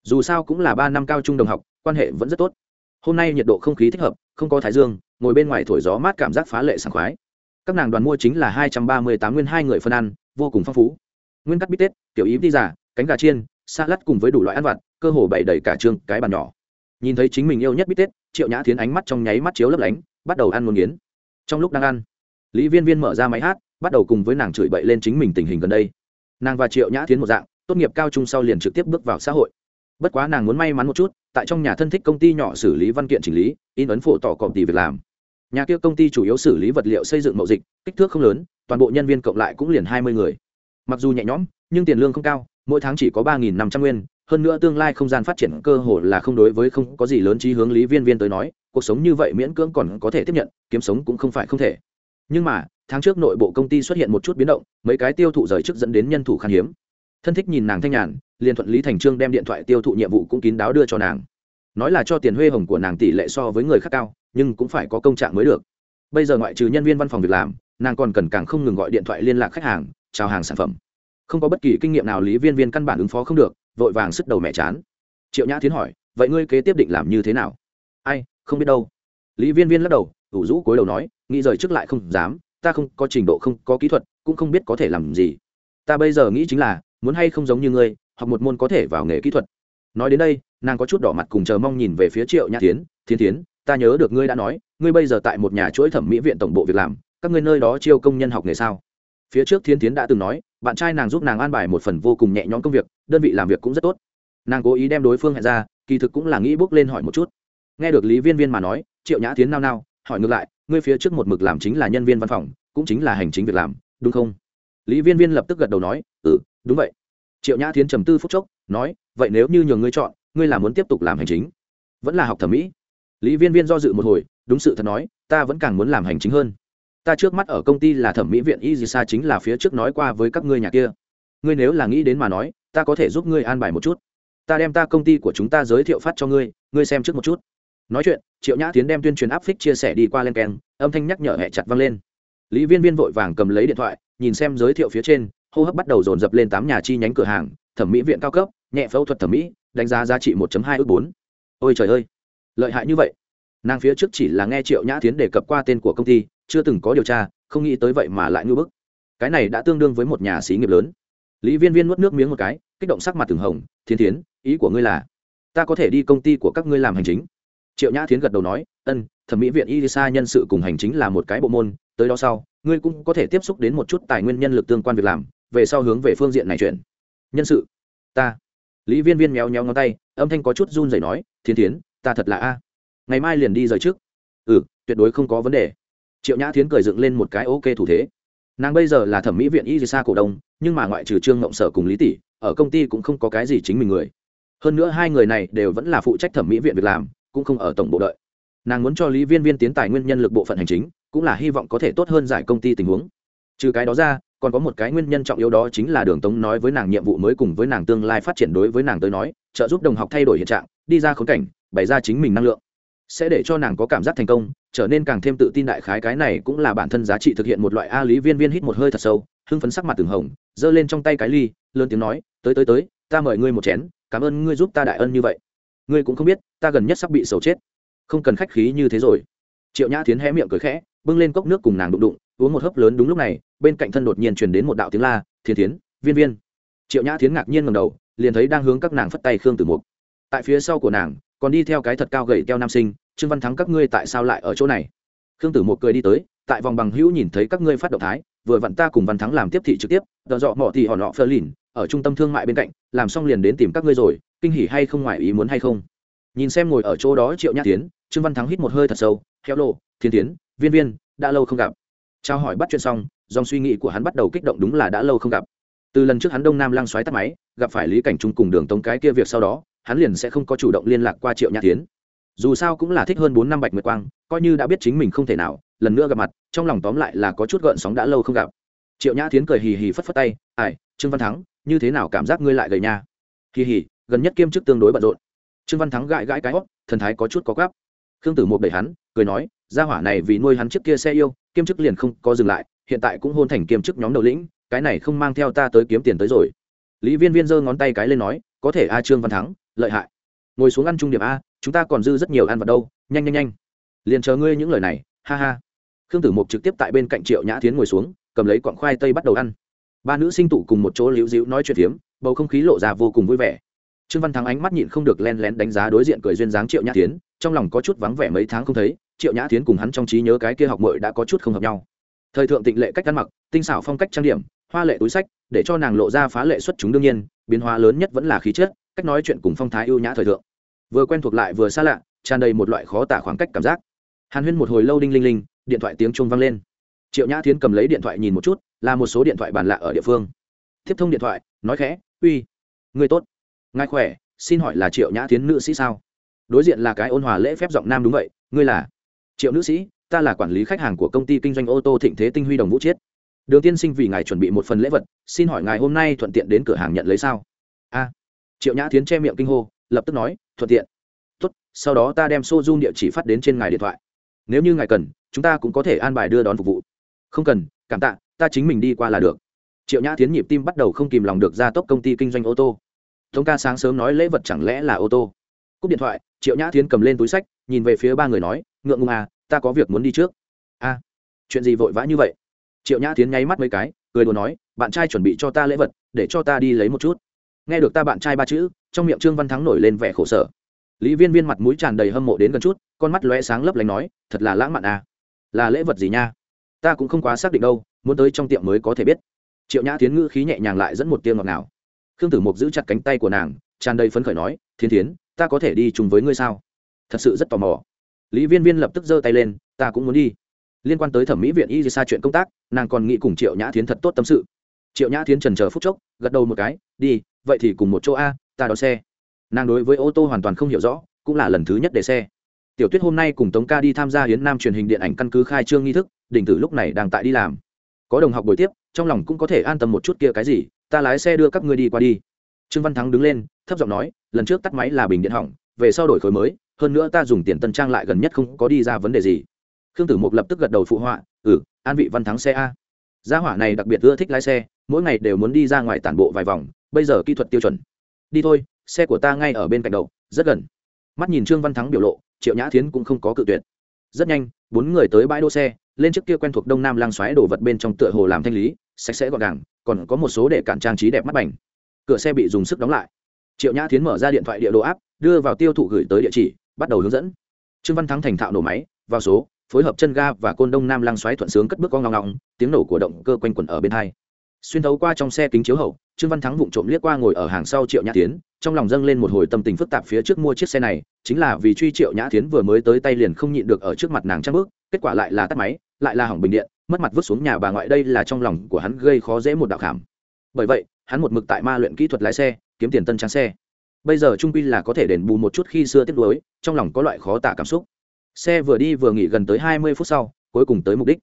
Dù sao cũng là ba năm cao trung đồng học, quan hệ vẫn rất tốt hôm nay nhiệt độ không khí thích hợp, không có thái dương, ngồi bên ngoài thổi gió mát cảm giác phá lệ sảng khoái. Các nàng đoàn mua chính là hai trăm ba mươi tám nguyên hai người phân ăn, vô cùng phong phú. Nguyên cắt bít tết, tiểu ý đi giả cánh gà chiên xa lắt cùng với đủ loại ăn vặt, cơ hồ bày đầy cả trường, cái bàn nhỏ. Nhìn thấy chính mình yêu nhất bít tết, triệu nhã tiến ánh mắt trong nháy mắt chiếu lấp lánh, bắt đầu ăn một nghiến. Trong lúc đang ăn, lý viên viên mở ra máy hát, bắt đầu cùng với nàng chửi bậy lên chính mình tình hình gần đây. Nàng và triệu nhã tiến một dạng, tốt nghiệp cao trung sau liền trực tiếp bước vào xã hội bất quá nàng muốn may mắn một chút, tại trong nhà thân thích công ty nhỏ xử lý văn kiện chỉnh lý, in ấn phổ tỏ cọp tỷ việc làm. Nhà kia công ty chủ yếu xử lý vật liệu xây dựng mậu dịch, kích thước không lớn, toàn bộ nhân viên cộng lại cũng liền hai mươi người. Mặc dù nhẹ nhõm, nhưng tiền lương không cao, mỗi tháng chỉ có ba nghìn năm trăm nguyên, hơn nữa tương lai không gian phát triển cơ hồ là không đối với không có gì lớn trí hướng lý viên viên tới nói, cuộc sống như vậy miễn cưỡng còn có thể tiếp nhận, kiếm sống cũng không phải không thể. Nhưng mà, tháng trước nội bộ công ty xuất hiện một chút biến động, mấy cái tiêu thụ rời chức dẫn đến nhân thủ khan hiếm. Thân thích nhìn nàng thanh nhàn liền thuận lý thành trương đem điện thoại tiêu thụ nhiệm vụ cũng kín đáo đưa cho nàng. Nói là cho tiền huê hồng của nàng tỷ lệ so với người khác cao, nhưng cũng phải có công trạng mới được. Bây giờ ngoại trừ nhân viên văn phòng việc làm, nàng còn cần càng không ngừng gọi điện thoại liên lạc khách hàng, chào hàng sản phẩm. Không có bất kỳ kinh nghiệm nào lý viên viên căn bản ứng phó không được, vội vàng sức đầu mẹ chán. Triệu nhã tiến hỏi, vậy ngươi kế tiếp định làm như thế nào? Ai, không biết đâu. Lý viên viên lắc đầu, ủ rũ cối đầu nói, nghĩ rời trước lại không dám, ta không có trình độ, không có kỹ thuật, cũng không biết có thể làm gì. Ta bây giờ nghĩ chính là, muốn hay không giống như ngươi học một môn có thể vào nghề kỹ thuật. Nói đến đây, nàng có chút đỏ mặt cùng chờ mong nhìn về phía triệu nhã tiến thiên tiến ta nhớ được ngươi đã nói, ngươi bây giờ tại một nhà chuỗi thẩm mỹ viện tổng bộ việc làm, các ngươi nơi đó chiêu công nhân học nghề sao? Phía trước thiên tiến đã từng nói, bạn trai nàng giúp nàng an bài một phần vô cùng nhẹ nhõm công việc, đơn vị làm việc cũng rất tốt. Nàng cố ý đem đối phương hẹn ra, kỳ thực cũng là nghĩ bước lên hỏi một chút. Nghe được lý viên viên mà nói, triệu nhã tiến nao nao, hỏi ngược lại, ngươi phía trước một mực làm chính là nhân viên văn phòng, cũng chính là hành chính việc làm, đúng không? Lý viên viên lập tức gật đầu nói ừ đúng vậy triệu nhã thiến trầm tư phúc chốc, nói, vậy nếu như nhường ngươi chọn, ngươi là muốn tiếp tục làm hành chính? Vẫn là học thẩm mỹ. Lý viên viên do dự một hồi, đúng sự thật nói, ta vẫn càng muốn làm hành chính hơn. Ta trước mắt ở công ty là thẩm mỹ viện y gì xa chính là phía trước nói qua với các ngươi nhà kia. Ngươi nếu là nghĩ đến mà nói, ta có thể giúp ngươi an bài một chút. Ta đem ta công ty của chúng ta giới thiệu phát cho ngươi ngươi xem trước một chút. Nói chuyện, triệu nhã tiến đem tuyên truyền áp phích chia sẻ đi qua len keng, âm thanh nhắc nhở hẹ chặt vang lên. Lý viên viên vội vàng cầm lấy điện thoại, nhìn xem giới thiệu phía trên hô hấp bắt đầu dồn dập lên tám nhà chi nhánh cửa hàng, thẩm mỹ viện cao cấp, nhẹ phẫu thuật thẩm mỹ, đánh giá giá trị một hai ước bốn. Ôi trời ơi, lợi hại như vậy. Nàng phía trước chỉ là nghe triệu nhã tiến đề cập qua tên của công ty, chưa từng có điều tra, không nghĩ tới vậy mà lại ngưỡng bức. Cái này đã tương đương với một nhà xí nghiệp lớn. Lý viên viên nuốt nước miếng một cái, kích động sắc mặt từng hồng thiên tiến ý của ngươi là, ta có thể đi công ty của các ngươi làm hành chính. Triệu nhã tiến gật đầu nói, ân, thẩm mỹ viện y sa nhân sự cùng hành chính là một cái bộ môn, tới đó sau, ngươi cũng có thể tiếp xúc đến một chút tài nguyên nhân lực tương quan việc làm về sau hướng về phương diện này chuyển. Nhân sự. Ta. Lý viên viên méo méo ngón tay, âm thanh có chút run rẩy nói, thiên tiến ta thật là a. Ngày mai liền đi rời trước. Ừ tuyệt đối không có vấn đề. Triệu nhã Thiến cười dựng lên một cái ok thủ thế. Nàng bây giờ là thẩm mỹ viện y cổ đông, nhưng mà ngoại trừ trương ngộng sở cùng lý tỷ, ở công ty cũng không có cái gì chính mình người. Hơn nữa hai người này đều vẫn là phụ trách thẩm mỹ viện việc làm, cũng không ở tổng bộ đợi. Nàng muốn cho lý viên viên tiến tài nguyên nhân lực bộ phận hành chính, cũng là hy vọng có thể tốt hơn giải công ty tình huống. Trừ cái đó ra còn có một cái nguyên nhân trọng yếu đó chính là đường tống nói với nàng nhiệm vụ mới cùng với nàng tương lai phát triển đối với nàng tới nói, trợ giúp đồng học thay đổi hiện trạng, đi ra khốn cảnh, bày ra chính mình năng lượng. Sẽ để cho nàng có cảm giác thành công, trở nên càng thêm tự tin đại khái cái này cũng là bản thân giá trị thực hiện một loại a lý viên viên hít một hơi thật sâu, hưng phấn sắc mặt từng hồng, giơ lên trong tay cái ly, lớn tiếng nói, tới tới tới, ta mời ngươi một chén, cảm ơn ngươi giúp ta đại ân như vậy. Ngươi cũng không biết, ta gần nhất sắp bị sầu chết. Không cần khách khí như thế rồi. Triệu nhã tiến hé miệng cười khẽ, bưng lên cốc nước cùng nàng đụng đụng, uống một hớp lớn đúng lúc này bên cạnh thân đột nhiên truyền đến một đạo tiếng la, thiên tiến viên viên. Triệu nhã tiến ngạc nhiên ngầm đầu, liền thấy đang hướng các nàng phất tay khương tử mục. Tại phía sau của nàng, còn đi theo cái thật cao gầy keo nam sinh, trương văn thắng, các ngươi tại sao lại ở chỗ này? Khương tử mục cười đi tới, tại vòng bằng hữu nhìn thấy các ngươi phát động thái, vừa vặn ta cùng văn thắng làm tiếp thị trực tiếp đờ dọ mỏ thì họ nọ phơ lìn, ở trung tâm thương mại bên cạnh, làm xong liền đến tìm các ngươi rồi, kinh hỉ hay không, ngoài ý muốn hay không? Nhìn xem ngồi ở chỗ đó triệu nhã tiến trương văn thắng hít một hơi thật sâu heo lộ thiên tiến viên viên, đã lâu không gặp. Trao hỏi bắt chuyện xong dòng suy nghĩ của hắn bắt đầu kích động đúng là đã lâu không gặp. Từ lần trước hắn đông nam lang xoáy tắt máy, gặp phải lý cảnh trung cùng đường tống cái kia việc sau đó, hắn liền sẽ không có chủ động liên lạc qua triệu nhã tiến dù sao cũng là thích hơn bốn năm bạch nguyệt quang, coi như đã biết chính mình không thể nào, lần nữa gặp mặt, trong lòng tóm lại là có chút gợn sóng đã lâu không gặp. Triệu nhã tiến cười hì hì phất phất tay, ai, trương văn thắng, như thế nào cảm giác ngươi lại gầy nha? Hì hì, gần nhất kiêm chức tương đối bận rộn. Trương văn thắng gãi gãi cái hót, thần thái có chút có gáp. Khương tử một đẩy hắn, cười nói, gia hỏa này vì nuôi hắn trước kia xe yêu, kiêm chức liền không có dừng lại hiện tại cũng hôn thành kiêm chức nhóm đầu lĩnh, cái này không mang theo ta tới kiếm tiền tới rồi. Lý viên viên giơ ngón tay cái lên nói, có thể a trương văn thắng, lợi hại. Ngồi xuống ăn trung điểm a, chúng ta còn dư rất nhiều ăn vào đâu, nhanh nhanh nhanh. Liền chờ ngươi những lời này, ha ha. Khương tử mục trực tiếp tại bên cạnh triệu nhã tiến ngồi xuống, cầm lấy quặng khoai tây bắt đầu ăn. Ba nữ sinh tụ cùng một chỗ liễu dĩu nói chuyện phiếm, bầu không khí lộ ra vô cùng vui vẻ. Trương văn thắng ánh mắt nhịn không được len lén đánh giá đối diện cười duyên dáng triệu nhã tiến trong lòng có chút vắng vẻ mấy tháng không thấy, triệu nhã tiến cùng hắn trong trí nhớ cái kia học mội đã có chút không hợp nhau thời thượng tịnh lệ cách ăn mặc, tinh xảo phong cách trang điểm, hoa lệ túi sách, để cho nàng lộ ra phá lệ xuất chúng đương nhiên, biến hóa lớn nhất vẫn là khí chất, cách nói chuyện cùng phong thái ưu nhã thời thượng. Vừa quen thuộc lại vừa xa lạ, tràn đầy một loại khó tả khoảng cách cảm giác. Hàn huyên một hồi lâu đinh linh linh, điện thoại tiếng chuông vang lên. Triệu nhã Thiến cầm lấy điện thoại nhìn một chút, là một số điện thoại bàn lạ ở địa phương. Tiếp thông điện thoại, nói khẽ, uy, người tốt. Ngài khỏe, xin hỏi là triệu nhã Thiến nữ sĩ sao? Đối diện là cái ôn hòa lễ phép giọng nam đúng vậy, ngươi là? Triệu nữ sĩ ta là quản lý khách hàng của công ty kinh doanh ô tô thịnh thế tinh huy đồng vũ chiết. Đường tiên sinh vì ngài chuẩn bị một phần lễ vật, xin hỏi ngài hôm nay thuận tiện đến cửa hàng nhận lấy sao? A. Triệu nhã tiến che miệng kinh hô, lập tức nói, thuận tiện. Tốt, sau đó ta đem xô dung địa chỉ phát đến trên ngài điện thoại. Nếu như ngài cần, chúng ta cũng có thể an bài đưa đón phục vụ. Không cần, cảm tạ, ta chính mình đi qua là được. Triệu nhã tiến nhịp tim bắt đầu không kìm lòng được ra tốc công ty kinh doanh ô tô. Tống ca sáng sớm nói lễ vật chẳng lẽ là ô tô? Cúp điện thoại, triệu nhã tiến cầm lên túi sách, nhìn về phía ba người nói, ngượng ngùng à ta có việc muốn đi trước. A, chuyện gì vội vã như vậy? Triệu nhã tiến nháy mắt mấy cái, cười đùa nói, bạn trai chuẩn bị cho ta lễ vật, để cho ta đi lấy một chút. Nghe được ta bạn trai ba chữ, trong miệng trương văn thắng nổi lên vẻ khổ sở. Lý viên viên mặt mũi tràn đầy hâm mộ đến gần chút, con mắt lóe sáng lấp lánh nói, thật là lãng mạn à. Là lễ vật gì nha? Ta cũng không quá xác định đâu, muốn tới trong tiệm mới có thể biết. Triệu nhã tiến ngữ khí nhẹ nhàng lại dẫn một tiếng ngọt nào khương tử mục giữ chặt cánh tay của nàng, tràn đầy phấn khởi nói thiên tiến ta có thể đi chung với ngươi sao? Thật sự rất tò mò lý viên viên lập tức giơ tay lên, ta cũng muốn đi. Liên quan tới thẩm mỹ viện y xa chuyện công tác, nàng còn nghĩ cùng triệu nhã tiến thật tốt tâm sự. Triệu nhã tiến trần chờ phút chốc, gật đầu một cái, đi, vậy thì cùng một chỗ a, ta đón xe. Nàng đối với ô tô hoàn toàn không hiểu rõ, cũng là lần thứ nhất để xe. Tiểu tuyết hôm nay cùng tống ca đi tham gia hiến nam truyền hình điện ảnh căn cứ khai trương nghi thức, đình tử lúc này đang tại đi làm. Có đồng học buổi tiếp, trong lòng cũng có thể an tâm một chút kia cái gì, ta lái xe đưa các ngươi đi qua đi. Trương văn thắng đứng lên, thấp giọng nói, lần trước tắt máy là bình điện hỏng, về sau đổi khối mới hơn nữa ta dùng tiền tân trang lại gần nhất không có đi ra vấn đề gì. Khương tử mục lập tức gật đầu phụ họa ừ an vị văn thắng xe a. Gia hỏa này đặc biệt ưa thích lái xe, mỗi ngày đều muốn đi ra ngoài tản bộ vài vòng, bây giờ kỹ thuật tiêu chuẩn. Đi thôi, xe của ta ngay ở bên cạnh đầu rất gần. Mắt nhìn trương văn thắng biểu lộ, triệu nhã thiến cũng không có cự tuyệt. Rất nhanh, bốn người tới bãi đỗ xe, lên trước kia quen thuộc đông nam lang xoáy đổ vật bên trong tựa hồ làm thanh lý, sạch sẽ gọn gàng, còn có một số để cản trang trí đẹp mắt bành. Cửa xe bị dùng sức đóng lại. Triệu nhã thiến mở ra điện thoại địa đồ áp đưa vào tiêu thụ gửi tới địa chỉ bắt đầu hướng dẫn. Trương văn thắng thành thạo nổ máy, vào số, phối hợp chân ga và côn đông nam lang xoáy thuận sướng cất bước con ngong ngong tiếng nổ của động cơ quanh quẩn ở bên hai. Xuyên thấu qua trong xe kính chiếu hậu, trương văn thắng vụng trộm liếc qua ngồi ở hàng sau triệu nhã tiến, trong lòng dâng lên một hồi tâm tình phức tạp phía trước mua chiếc xe này, chính là vì truy triệu nhã tiến vừa mới tới tay liền không nhịn được ở trước mặt nàng trang bước, kết quả lại là tắt máy, lại là hỏng bình điện, mất mặt vứt xuống nhà bà ngoại đây là trong lòng của hắn gây khó dễ một đạo khảm. Bởi vậy, hắn một mực tại ma luyện kỹ thuật lái xe, kiếm tiền tân trang xe bây giờ trung quy là có thể đền bù một chút khi xưa tiếp nối trong lòng có loại khó tả cảm xúc. Xe vừa đi vừa nghỉ gần tới hai mươi phút sau, cuối cùng tới mục đích.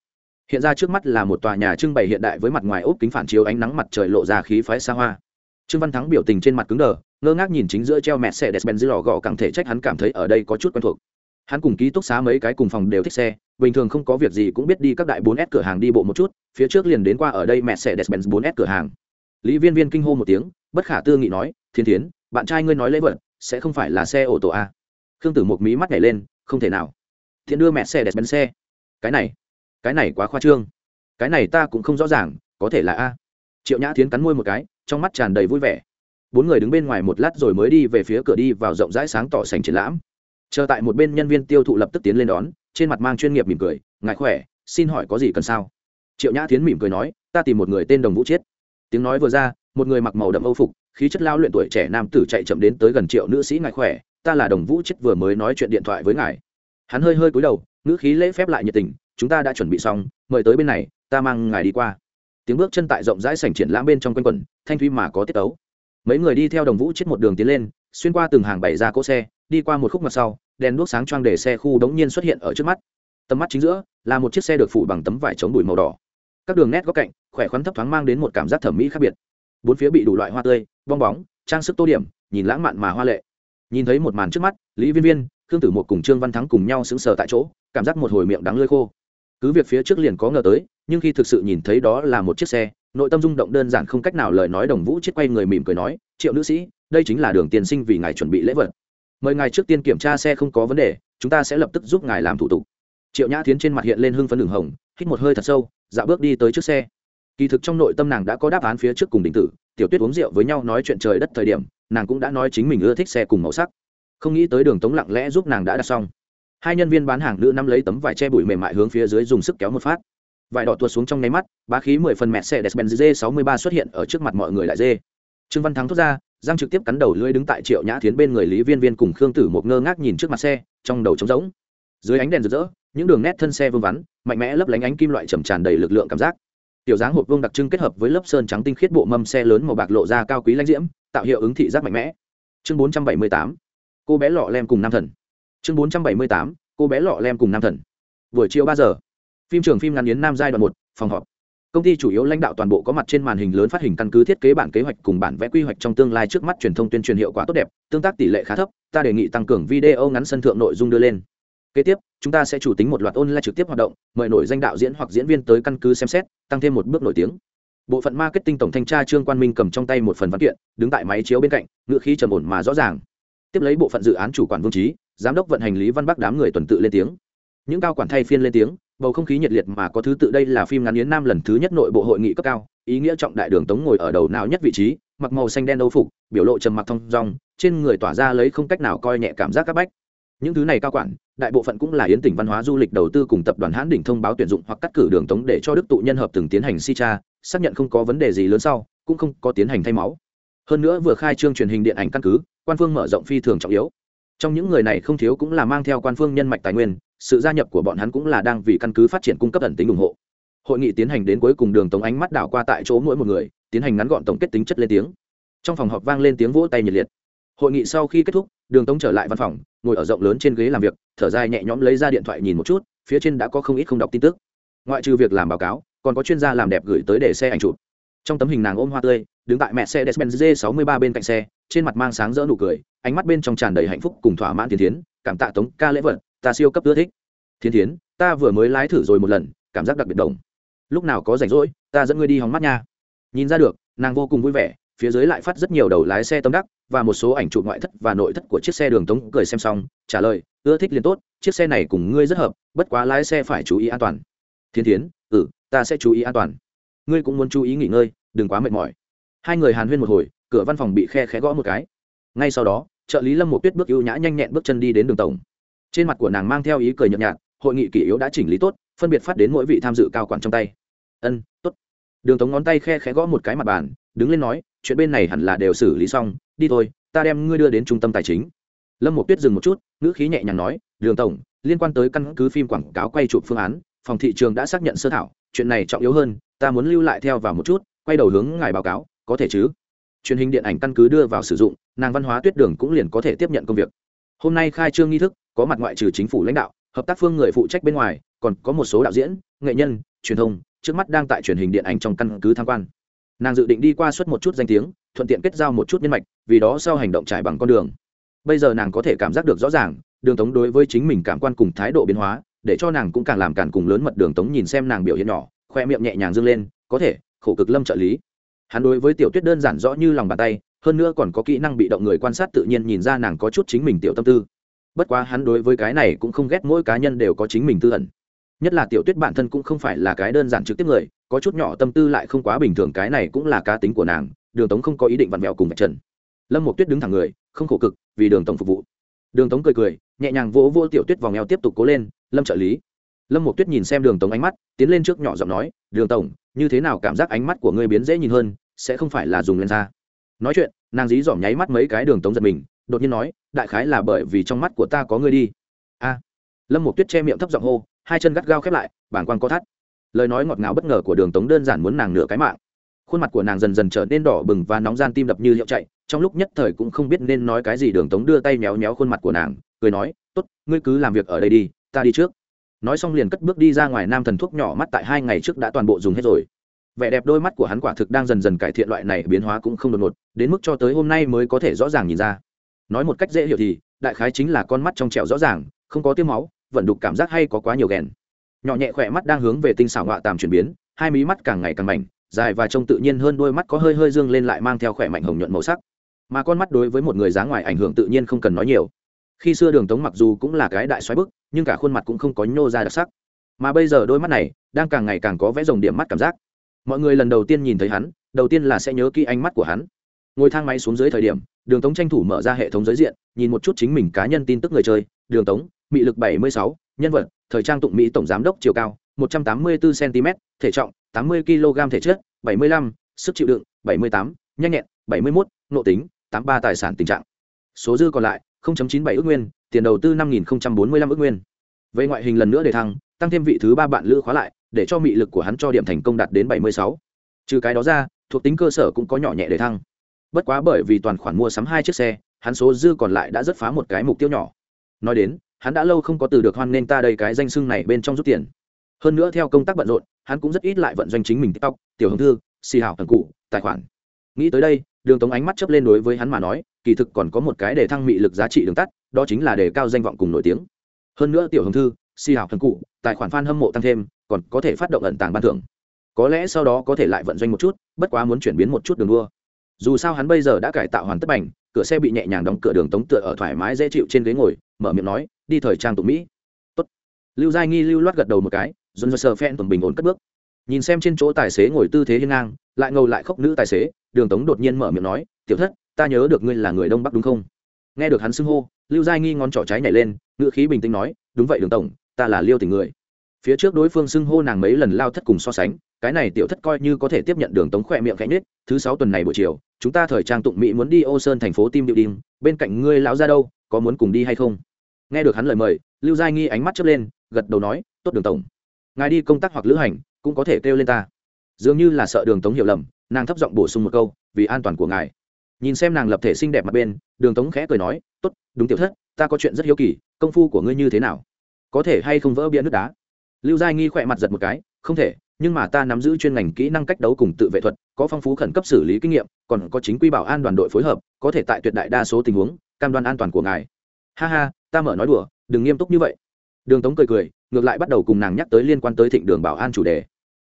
Hiện ra trước mắt là một tòa nhà trưng bày hiện đại với mặt ngoài ốp kính phản chiếu ánh nắng mặt trời lộ ra khí phái xa hoa. Trương văn thắng biểu tình trên mặt cứng đờ, ngơ ngác nhìn chính giữa treo mẹ xe despen dưới lò gọ càng thể trách hắn cảm thấy ở đây có chút quen thuộc. Hắn cùng ký túc xá mấy cái cùng phòng đều thích xe, bình thường không có việc gì cũng biết đi các đại 4S cửa hàng đi bộ một chút, phía trước liền đến qua ở đây mẹ xe despen 4S cửa hàng. Lý viên viên kinh hô một tiếng, bất khả tư nghị nói, thiên thiến bạn trai ngươi nói lễ vật, sẽ không phải là xe ô tô a khương tử một mí mắt nhảy lên, không thể nào. Thiện đưa mẹ xe đẹp bên xe. Cái này cái này quá khoa trương. Cái này ta cũng không rõ ràng, có thể là a? Triệu nhã tiến cắn môi một cái, trong mắt tràn đầy vui vẻ. Bốn người đứng bên ngoài một lát rồi mới đi về phía cửa đi vào rộng rãi sáng tỏ sành triển lãm. Chờ tại một bên nhân viên tiêu thụ lập tức tiến lên đón, trên mặt mang chuyên nghiệp mỉm cười ngại khỏe, xin hỏi có gì cần sao? Triệu nhã tiến mỉm cười nói, ta tìm một người tên đồng vũ chiết. Tiếng nói vừa ra, một người mặc màu đậm âu phục khí chất lao luyện tuổi trẻ nam tử chạy chậm đến tới gần triệu nữ sĩ ngài khỏe, ta là đồng vũ chết vừa mới nói chuyện điện thoại với ngài. Hắn hơi hơi cúi đầu nữ khí lễ phép lại nhiệt tình, chúng ta đã chuẩn bị xong, mời tới bên này, ta mang ngài đi qua. Tiếng bước chân tại rộng rãi sảnh triển lãm bên trong quanh quẩn, thanh thúy mà có tiết tấu. Mấy người đi theo đồng vũ chết một đường tiến lên, xuyên qua từng hàng bảy ra cỗ xe, đi qua một khúc mặt sau, đèn đuốc sáng choang để xe khu đống nhiên xuất hiện ở trước mắt. Tầm mắt chính giữa, là một chiếc xe được phủ bằng tấm vải chống bụi màu đỏ. Các đường nét góc cạnh, khỏe khoắn thấp thoáng mang đến một cảm giác thẩm mỹ khác biệt bốn phía bị đủ loại hoa tươi, bong bóng, trang sức tô điểm, nhìn lãng mạn mà hoa lệ. Nhìn thấy một màn trước mắt, lý viên viên, khương tử một cùng trương văn thắng cùng nhau sững sờ tại chỗ, cảm giác một hồi miệng đắng lơi khô. Cứ việc phía trước liền có ngờ tới, nhưng khi thực sự nhìn thấy đó là một chiếc xe, nội tâm rung động đơn giản không cách nào lời nói đồng vũ chết quay người mỉm cười nói, triệu nữ sĩ, đây chính là đường tiền sinh vì ngài chuẩn bị lễ vật. Mời ngài trước tiên kiểm tra xe không có vấn đề, chúng ta sẽ lập tức giúp ngài làm thủ tục. Triệu nhã tiến trên mặt hiện lên hưng phấn đường hồng, hít một hơi thật sâu dạo bước đi tới trước xe kỳ thực trong nội tâm nàng đã có đáp án phía trước cùng đình tử, tiểu tuyết uống rượu với nhau nói chuyện trời đất thời điểm, nàng cũng đã nói chính mình ưa thích xe cùng màu sắc. Không nghĩ tới đường tống lặng lẽ giúp nàng đã đặt xong. Hai nhân viên bán hàng nữ năm lấy tấm vải che bụi mềm mại hướng phía dưới dùng sức kéo một phát. Vải đỏ tuột xuống trong nháy mắt, bá khí mười phần mẹ xe despen d sáu mươi ba xuất hiện ở trước mặt mọi người lại dê. Trương văn thắng thốt ra, giang trực tiếp cắn đầu lưỡi đứng tại triệu nhã tiến bên người lý viên viên cùng khương tử một ngơ ngác nhìn trước mặt xe, trong đầu trống rỗng. Dưới ánh đèn rực rỡ, những đường nét thân xe vương vắn, mạnh mẽ lấp lánh ánh kim loại chầm tràn đầy lực lượng cảm giác tiểu dáng hộp vương đặc trưng kết hợp với lớp sơn trắng tinh khiết bộ mâm xe lớn màu bạc lộ ra cao quý lãnh diễm, tạo hiệu ứng thị giác mạnh mẽ. Chương bốn trăm bảy mươi tám, cô bé lọ lem cùng nam thần. Chương bốn trăm bảy mươi tám, cô bé lọ lem cùng nam thần. Buổi chiều ba giờ, phim trường phim ngắn yến nam giai đoạn một, phòng họp. Công ty chủ yếu lãnh đạo toàn bộ có mặt trên màn hình lớn phát hình căn cứ thiết kế bản kế hoạch cùng bản vẽ quy hoạch trong tương lai trước mắt truyền thông tuyên truyền hiệu quả tốt đẹp, tương tác tỷ lệ khá thấp, ta đề nghị tăng cường video ngắn sân thượng nội dung đưa lên kế tiếp, chúng ta sẽ chủ tính một loạt online trực tiếp hoạt động, mời nổi danh đạo diễn hoặc diễn viên tới căn cứ xem xét, tăng thêm một bước nổi tiếng. Bộ phận marketing tổng thanh tra trương quan minh cầm trong tay một phần văn kiện, đứng tại máy chiếu bên cạnh, ngựa khí trầm ổn mà rõ ràng. Tiếp lấy bộ phận dự án chủ quản vương trí, giám đốc vận hành lý văn bắc đám người tuần tự lên tiếng. Những cao quản thay phiên lên tiếng, bầu không khí nhiệt liệt mà có thứ tự đây là phim ngắn yến nam lần thứ nhất nội bộ hội nghị cấp cao, ý nghĩa trọng đại đường tống ngồi ở đầu nào nhất vị trí, mặc màu xanh đen âu phục, biểu lộ trầm mặc thông rong trên người tỏa ra lấy không cách nào coi nhẹ cảm giác các bách. Những thứ này cao quản đại bộ phận cũng là yến tỉnh văn hóa du lịch đầu tư cùng tập đoàn hãn đỉnh thông báo tuyển dụng hoặc cắt cử đường tống để cho đức tụ nhân hợp từng tiến hành si tra, xác nhận không có vấn đề gì lớn sau, cũng không có tiến hành thay máu. Hơn nữa vừa khai trương truyền hình điện ảnh căn cứ, quan phương mở rộng phi thường trọng yếu. Trong những người này không thiếu cũng là mang theo quan phương nhân mạch tài nguyên, sự gia nhập của bọn hắn cũng là đang vì căn cứ phát triển cung cấp ẩn tính ủng hộ. Hội nghị tiến hành đến cuối cùng đường tống ánh mắt đảo qua tại chỗ mỗi một người, tiến hành ngắn gọn tổng kết tính chất lên tiếng. Trong phòng họp vang lên tiếng vỗ tay nhiệt liệt. Hội nghị sau khi kết thúc, đường tống trở lại văn phòng ngồi ở rộng lớn trên ghế làm việc, thở dài nhẹ nhõm lấy ra điện thoại nhìn một chút, phía trên đã có không ít không đọc tin tức. Ngoại trừ việc làm báo cáo, còn có chuyên gia làm đẹp gửi tới để xe ảnh chụp. Trong tấm hình nàng ôm hoa tươi, đứng tại mẹ xe despenz sáu mươi 63 bên cạnh xe, trên mặt mang sáng rỡ nụ cười, ánh mắt bên trong tràn đầy hạnh phúc cùng thỏa mãn thiên thiến, cảm tạ tống ca lễ vật, ta siêu cấp ưa thích. Thiên thiến, ta vừa mới lái thử rồi một lần, cảm giác đặc biệt đồng. Lúc nào có rảnh rỗi, ta dẫn ngươi đi hóng mắt nha. Nhìn ra được, nàng vô cùng vui vẻ, phía dưới lại phát rất nhiều đầu lái xe tâm đắc và một số ảnh chụp ngoại thất và nội thất của chiếc xe đường tống cười xem xong, trả lời, ưa thích liền tốt, chiếc xe này cùng ngươi rất hợp, bất quá lái xe phải chú ý an toàn. Thiên thiến ừ ta sẽ chú ý an toàn. Ngươi cũng muốn chú ý nghỉ ngơi, đừng quá mệt mỏi. Hai người hàn huyên một hồi, cửa văn phòng bị khe khẽ gõ một cái. Ngay sau đó, trợ lý lâm một tuyết bước ưu nhã nhanh nhẹn bước chân đi đến đường tổng. Trên mặt của nàng mang theo ý cười nhợt nhạt, hội nghị kỷ yếu đã chỉnh lý tốt, phân biệt phát đến mỗi vị tham dự cao quản trong tay. Ân, tốt. Đường tống ngón tay khe khẽ gõ một cái mặt bàn, đứng lên nói chuyện bên này hẳn là đều xử lý xong, đi thôi, ta đem ngươi đưa đến trung tâm tài chính. Lâm một tuyết dừng một chút, ngữ khí nhẹ nhàng nói, đường tổng, liên quan tới căn cứ phim quảng cáo quay chụp phương án, phòng thị trường đã xác nhận sơ thảo, chuyện này trọng yếu hơn, ta muốn lưu lại theo vào một chút, quay đầu hướng ngài báo cáo, có thể chứ? Truyền hình điện ảnh căn cứ đưa vào sử dụng, nàng văn hóa tuyết đường cũng liền có thể tiếp nhận công việc. Hôm nay khai trương nghi thức, có mặt ngoại trừ chính phủ lãnh đạo, hợp tác phương người phụ trách bên ngoài, còn có một số đạo diễn, nghệ nhân, truyền thông, trước mắt đang tại truyền hình điện ảnh trong căn cứ tham quan nàng dự định đi qua suốt một chút danh tiếng, thuận tiện kết giao một chút nhân mạch, vì đó sau hành động trải bằng con đường. Bây giờ nàng có thể cảm giác được rõ ràng, đường tống đối với chính mình cảm quan cùng thái độ biến hóa, để cho nàng cũng càng làm càng cùng lớn mật đường tống nhìn xem nàng biểu hiện nhỏ, khoe miệng nhẹ nhàng dâng lên, có thể, khổ cực lâm trợ lý. Hắn đối với tiểu tuyết đơn giản rõ như lòng bàn tay, hơn nữa còn có kỹ năng bị động người quan sát tự nhiên nhìn ra nàng có chút chính mình tiểu tâm tư. Bất quá hắn đối với cái này cũng không ghét mỗi cá nhân đều có chính mình tư ẩn nhất là tiểu tuyết bản thân cũng không phải là cái đơn giản trực tiếp người, có chút nhỏ tâm tư lại không quá bình thường, cái này cũng là cá tính của nàng, đường tống không có ý định vặn vẹo cùng vạch trần. Lâm một tuyết đứng thẳng người, không khổ cực, vì đường tổng phục vụ. Đường tống cười cười, nhẹ nhàng vỗ vỗ tiểu tuyết vòng eo tiếp tục cố lên, lâm trợ lý. Lâm một tuyết nhìn xem đường tống ánh mắt, tiến lên trước nhỏ giọng nói, đường tổng, như thế nào cảm giác ánh mắt của ngươi biến dễ nhìn hơn, sẽ không phải là dùng lên ra nói chuyện, nàng dí dỏm nháy mắt mấy cái đường tống giật mình, đột nhiên nói, đại khái là bởi vì trong mắt của ta có ngươi đi. A. Lâm một tuyết che miệng thấp giọng hô hai chân gắt gao khép lại bảng quang có thắt. Lời nói ngọt ngào bất ngờ của đường tống đơn giản muốn nàng nửa cái mạng. Khuôn mặt của nàng dần dần trở nên đỏ bừng và nóng gian tim đập như hiệu chạy, trong lúc nhất thời cũng không biết nên nói cái gì đường tống đưa tay méo méo khuôn mặt của nàng, cười nói t ố t ngươi cứ làm việc ở đây đi, ta đi trước. Nói xong liền cất bước đi ra ngoài nam thần thuốc nhỏ mắt tại hai ngày trước đã toàn bộ dùng hết rồi. Vẻ đẹp đôi mắt của hắn quả thực đang dần dần cải thiện loại này biến hóa cũng không đột ngột, đến mức cho tới hôm nay mới có thể rõ ràng nhìn ra. Nói một cách dễ hiểu thì, đại khái chính là con mắt trong trẻo rõ ràng, không có tiêm máu vận đục cảm giác hay có quá nhiều ghen, nhỏ nhẹ khỏe mắt đang hướng về tinh xảo ngọa tàm chuyển biến hai mí mắt càng ngày càng mảnh dài và trông tự nhiên hơn đôi mắt có hơi hơi dương lên lại mang theo khỏe mạnh hồng nhuận màu sắc. Mà con mắt đối với một người dáng ngoài ảnh hưởng tự nhiên không cần nói nhiều. Khi xưa đường tống mặc dù cũng là cái đại xoáy bức nhưng cả khuôn mặt cũng không có nhô ra đặc sắc. Mà bây giờ đôi mắt này đang càng ngày càng có vẽ rồng điểm mắt cảm giác. Mọi người lần đầu tiên nhìn thấy hắn đầu tiên là sẽ nhớ kỹ ánh mắt của hắn. Ngồi thang máy xuống dưới thời điểm đường tống tranh thủ mở ra hệ thống giới diện nhìn một chút chính mình cá nhân tin tức người chơi đường tống mị lực 76, nhân vật thời trang tụng mỹ tổng giám đốc chiều cao 184 cm thể trọng 80 kg thể chất 75, sức chịu đựng 78, nhanh nhẹn 71, nộ tính 83 tài sản tình trạng. Số dư còn lại 0.97 ước nguyên tiền đầu tư 5.045 ước nguyên. Về ngoại hình lần nữa để thăng tăng thêm vị thứ ba bạn lữ khóa lại để cho mị lực của hắn cho điểm thành công đạt đến 76. trừ cái đó ra thuộc tính cơ sở cũng có nhỏ nhẹ để thăng. Bất quá bởi vì toàn khoản mua sắm hai chiếc xe hắn số dư còn lại đã rất phá một cái mục tiêu nhỏ. Nói đến hắn đã lâu không có từ được hoan nên ta đây cái danh xưng này bên trong rút tiền. Hơn nữa theo công tác bận rộn, hắn cũng rất ít lại vận doanh chính mình tiktok, tiểu hồng thư, xì hảo thần cụ, tài khoản. Nghĩ tới đây, đường tống ánh mắt chấp lên đối với hắn mà nói, kỳ thực còn có một cái để thăng mị lực giá trị đường tắt, đó chính là đề cao danh vọng cùng nổi tiếng. Hơn nữa tiểu hồng thư, xì hảo thần cụ, tài khoản f a n hâm mộ tăng thêm, còn có thể phát động ẩn tàng ban thưởng. Có lẽ sau đó có thể lại vận doanh một chút, bất quá muốn chuyển biến một chút đường đua. Dù sao hắn bây giờ đã cải tạo hoàn tất bành cửa xe bị nhẹ nhàng đóng cửa đường tống tựa ở thoải mái dễ chịu trên ghế ngồi, mở miệng nói, đi thời trang tụng mỹ. Tốt. lưu giai nghi lưu loát gật đầu một cái dồn dơ sờ phen tuần bình ổn cất bước. Nhìn xem trên chỗ tài xế ngồi tư thế hiên ngang, lại ngầu lại khóc nữ tài xế, đường tống đột nhiên mở miệng nói, tiểu thất, ta nhớ được ngươi là người đông bắc đúng không? Nghe được hắn xưng hô, lưu giai nghi ngón trỏ trái nhảy lên ngựa khí bình tĩnh nói, đúng vậy đường tổng, ta là liêu tình người. Phía trước đối phương xưng hô nàng mấy lần lao thất cùng so sánh, cái này tiểu thất coi như có thể tiếp nhận đường tống khỏe miệng khẽ nhết thứ sáu tuần này buổi chiều chúng ta thời trang tụng mỹ muốn đi ô sơn thành phố tim điệu đinh, bên cạnh ngươi lão ra đâu, có muốn cùng đi hay không? Nghe được hắn lời mời, lưu giai nghi ánh mắt chớp lên, gật đầu nói, tốt đường tổng. Ngài đi công tác hoặc lữ hành, cũng có thể kêu lên ta. Dường như là sợ đường tống hiểu lầm, nàng thấp giọng bổ sung một câu, vì an toàn của ngài. Nhìn xem nàng lập thể xinh đẹp mặt bên, đường tống khẽ cười nói, tốt, đúng tiểu thất, ta có chuyện rất hiếu kỳ, công phu của ngươi như thế nào? Có thể hay không vỡ bia nước đá? Lưu giai nghi khỏe mặt giật một cái, không thể nhưng mà ta nắm giữ chuyên ngành kỹ năng cách đấu cùng tự vệ thuật, có phong phú khẩn cấp xử lý kinh nghiệm, còn có chính quy bảo an đoàn đội phối hợp, có thể tại tuyệt đại đa số tình huống, cam đoan an toàn của ngài. Ha ha, ta mở nói đùa, đừng nghiêm túc như vậy. Đường tống cười cười, ngược lại bắt đầu cùng nàng nhắc tới liên quan tới thịnh đường bảo an chủ đề.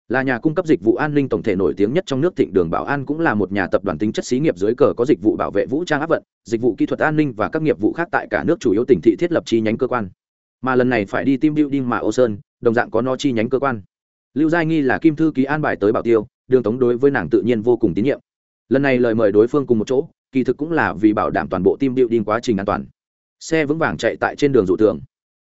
Là nhà cung cấp dịch vụ an ninh tổng thể nổi tiếng nhất trong nước, thịnh đường bảo an cũng là một nhà tập đoàn tính chất xí nghiệp dưới cờ có dịch vụ bảo vệ vũ trang áp vận, dịch vụ kỹ thuật an ninh và các nghiệp vụ khác tại cả nước chủ yếu tỉnh thị thiết lập chi nhánh cơ quan. Mà lần này phải đi team building mà ô sơn, đồng dạng có nó chi nhánh cơ quan lưu giai nghi là kim thư ký an bài tới bảo tiêu, đường tống đối với nàng tự nhiên vô cùng tín nhiệm. Lần này lời mời đối phương cùng một chỗ, kỳ thực cũng là vì bảo đảm toàn bộ tim điệu đi quá trình an toàn. Xe vững vàng chạy tại trên đường dụ tường.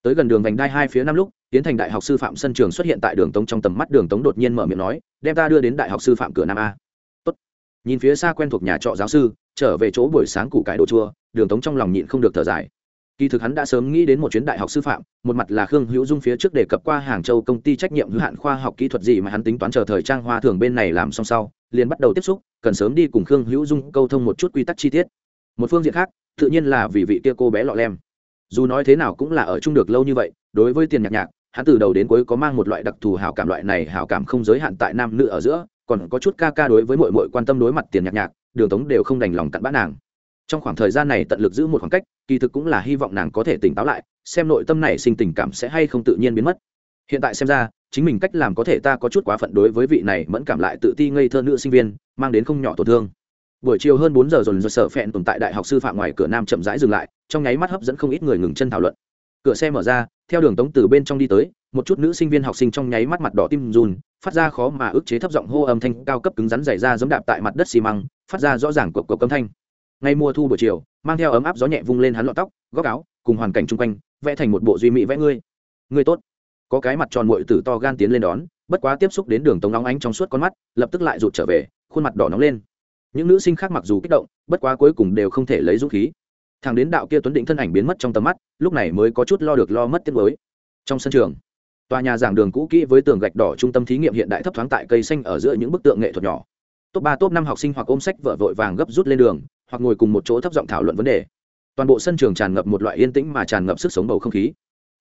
Tới gần đường vành đai hai phía năm lúc, tiến thành đại học sư phạm sân trường xuất hiện tại đường tống trong tầm mắt, đường tống đột nhiên mở miệng nói, đem ta đưa đến đại học sư phạm cửa nam a. Tốt. nhìn phía xa quen thuộc nhà trọ giáo sư, trở về chỗ buổi sáng củ cải đồ chua, đường tống trong lòng nhịn không được thở dài kỳ thực hắn đã sớm nghĩ đến một chuyến đại học sư phạm, một mặt là khương hữu dung phía trước đề cập qua hàng châu công ty trách nhiệm hữu hạn khoa học kỹ thuật gì mà hắn tính toán chờ thời trang hoa thường bên này làm xong sau, liền bắt đầu tiếp xúc, cần sớm đi cùng khương hữu dung câu thông một chút quy tắc chi tiết. Một phương diện khác, tự nhiên là vì vị kia cô bé lọ lem. Dù nói thế nào cũng là ở chung được lâu như vậy, đối với tiền nhạc nhạc, hắn từ đầu đến cuối có mang một loại đặc thù hảo cảm loại này hảo cảm không giới hạn tại nam nữ ở giữa, còn có chút ca ca đối với mọi mọi quan tâm đối mặt tiền nhạc nhạc, đường tống đều không đành lòng cặn bã nàng trong khoảng thời gian này tận lực giữ một khoảng cách, kỳ thực cũng là hy vọng nàng có thể tỉnh táo lại, xem nội tâm này sinh tình cảm sẽ hay không tự nhiên biến mất. Hiện tại xem ra, chính mình cách làm có thể ta có chút quá phận đối với vị này mẫn cảm lại tự ti ngây thơ nữ sinh viên, mang đến không nhỏ tổn thương. Buổi chiều hơn bốn giờ dồn dồn sợ phẹn tồn tại đại học sư phạm ngoài cửa nam chậm rãi dừng lại, trong nháy mắt hấp dẫn không ít người ngừng chân thảo luận. Cửa xe mở ra, theo đường tống từ bên trong đi tới, một chút nữ sinh viên học sinh trong nháy mắt mặt đỏ tim run, phát ra khó mà ức chế thấp giọng hô âm thanh cao cấp cứng rắn dày ra giống đạp tại mặt đất xi măng, phát ra rõ ràng cuộc cộc âm thanh ngay mùa thu buổi chiều, mang theo ấm áp gió nhẹ vung lên hắn lọn tóc, góc áo, cùng hoàn cảnh chung quanh, vẽ thành một bộ duy mỹ vẽ ngươi. Ngươi tốt. Có cái mặt tròn muội tử to gan tiến lên đón, bất quá tiếp xúc đến đường tống nóng ánh trong suốt con mắt, lập tức lại rụt trở về, khuôn mặt đỏ nóng lên. Những nữ sinh khác mặc dù kích động, bất quá cuối cùng đều không thể lấy dũng khí. Thằng đến đạo kia tuấn định thân ảnh biến mất trong tầm mắt, lúc này mới có chút lo được lo mất tiết mới trong sân trường, tòa nhà giảng đường cũ kỹ với tường gạch đỏ trung tâm thí nghiệm hiện đại thấp thoáng tại cây xanh ở giữa những bức tượng nghệ thuật nhỏ top ba, top năm học sinh hoặc ôm sách vợ vội vàng gấp rút lên đường, hoặc ngồi cùng một chỗ thấp giọng thảo luận vấn đề. Toàn bộ sân trường tràn ngập một loại yên tĩnh mà tràn ngập sức sống bầu không khí.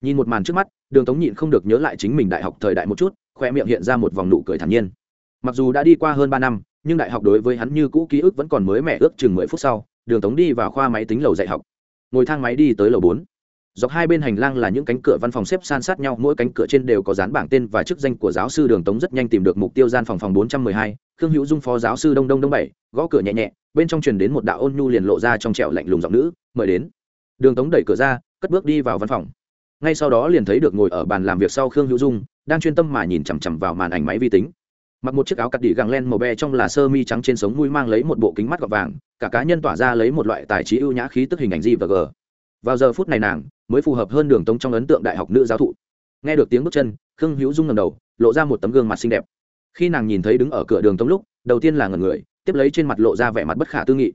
Nhìn một màn trước mắt, đường tống nhịn không được nhớ lại chính mình đại học thời đại một chút khoe miệng hiện ra một vòng nụ cười thản nhiên. Mặc dù đã đi qua hơn ba năm, nhưng đại học đối với hắn như cũ ký ức vẫn còn mới mẻ ước chừng mười phút sau, đường tống đi vào khoa máy tính lầu dạy học. Ngồi thang máy đi tới lầu bốn dọc hai bên hành lang là những cánh cửa văn phòng xếp san sát nhau, mỗi cánh cửa trên đều có dán bảng tên và chức danh của giáo sư đường tống rất nhanh tìm được mục tiêu gian phòng phòng bốn trăm mười hai, khương hữu dung, phó giáo sư đông đông đông bảy, gõ cửa nhẹ nhẹ, bên trong truyền đến một đạo ôn nhu liền lộ ra trong trẻo lạnh lùng giọng nữ, mời đến. Đường tống đẩy cửa ra, cất bước đi vào văn phòng. Ngay sau đó liền thấy được ngồi ở bàn làm việc sau khương hữu dung, đang chuyên tâm mà nhìn chằm chằm vào màn ảnh máy vi tính. Mặc một chiếc áo cắt đỉ găng len màu be trong là sơ mi trắng trên sống mũi mang lấy một bộ kính mắt gọt vàng, cả cá nhân tỏa ra lấy một loại tài trí ưu nhã khí tức hình ảnh gì và g. Vào giờ phút này nàng mới phù hợp hơn đường tống trong ấn tượng đại học nữ giáo thụ. Nghe được tiếng bước chân, khương hữu dung ngầm đầu, lộ ra một tấm gương mặt xinh đẹp. Khi nàng nhìn thấy đứng ở cửa đường tống lúc, đầu tiên là ngần người, tiếp lấy trên mặt lộ ra vẻ mặt bất khả tư nghị.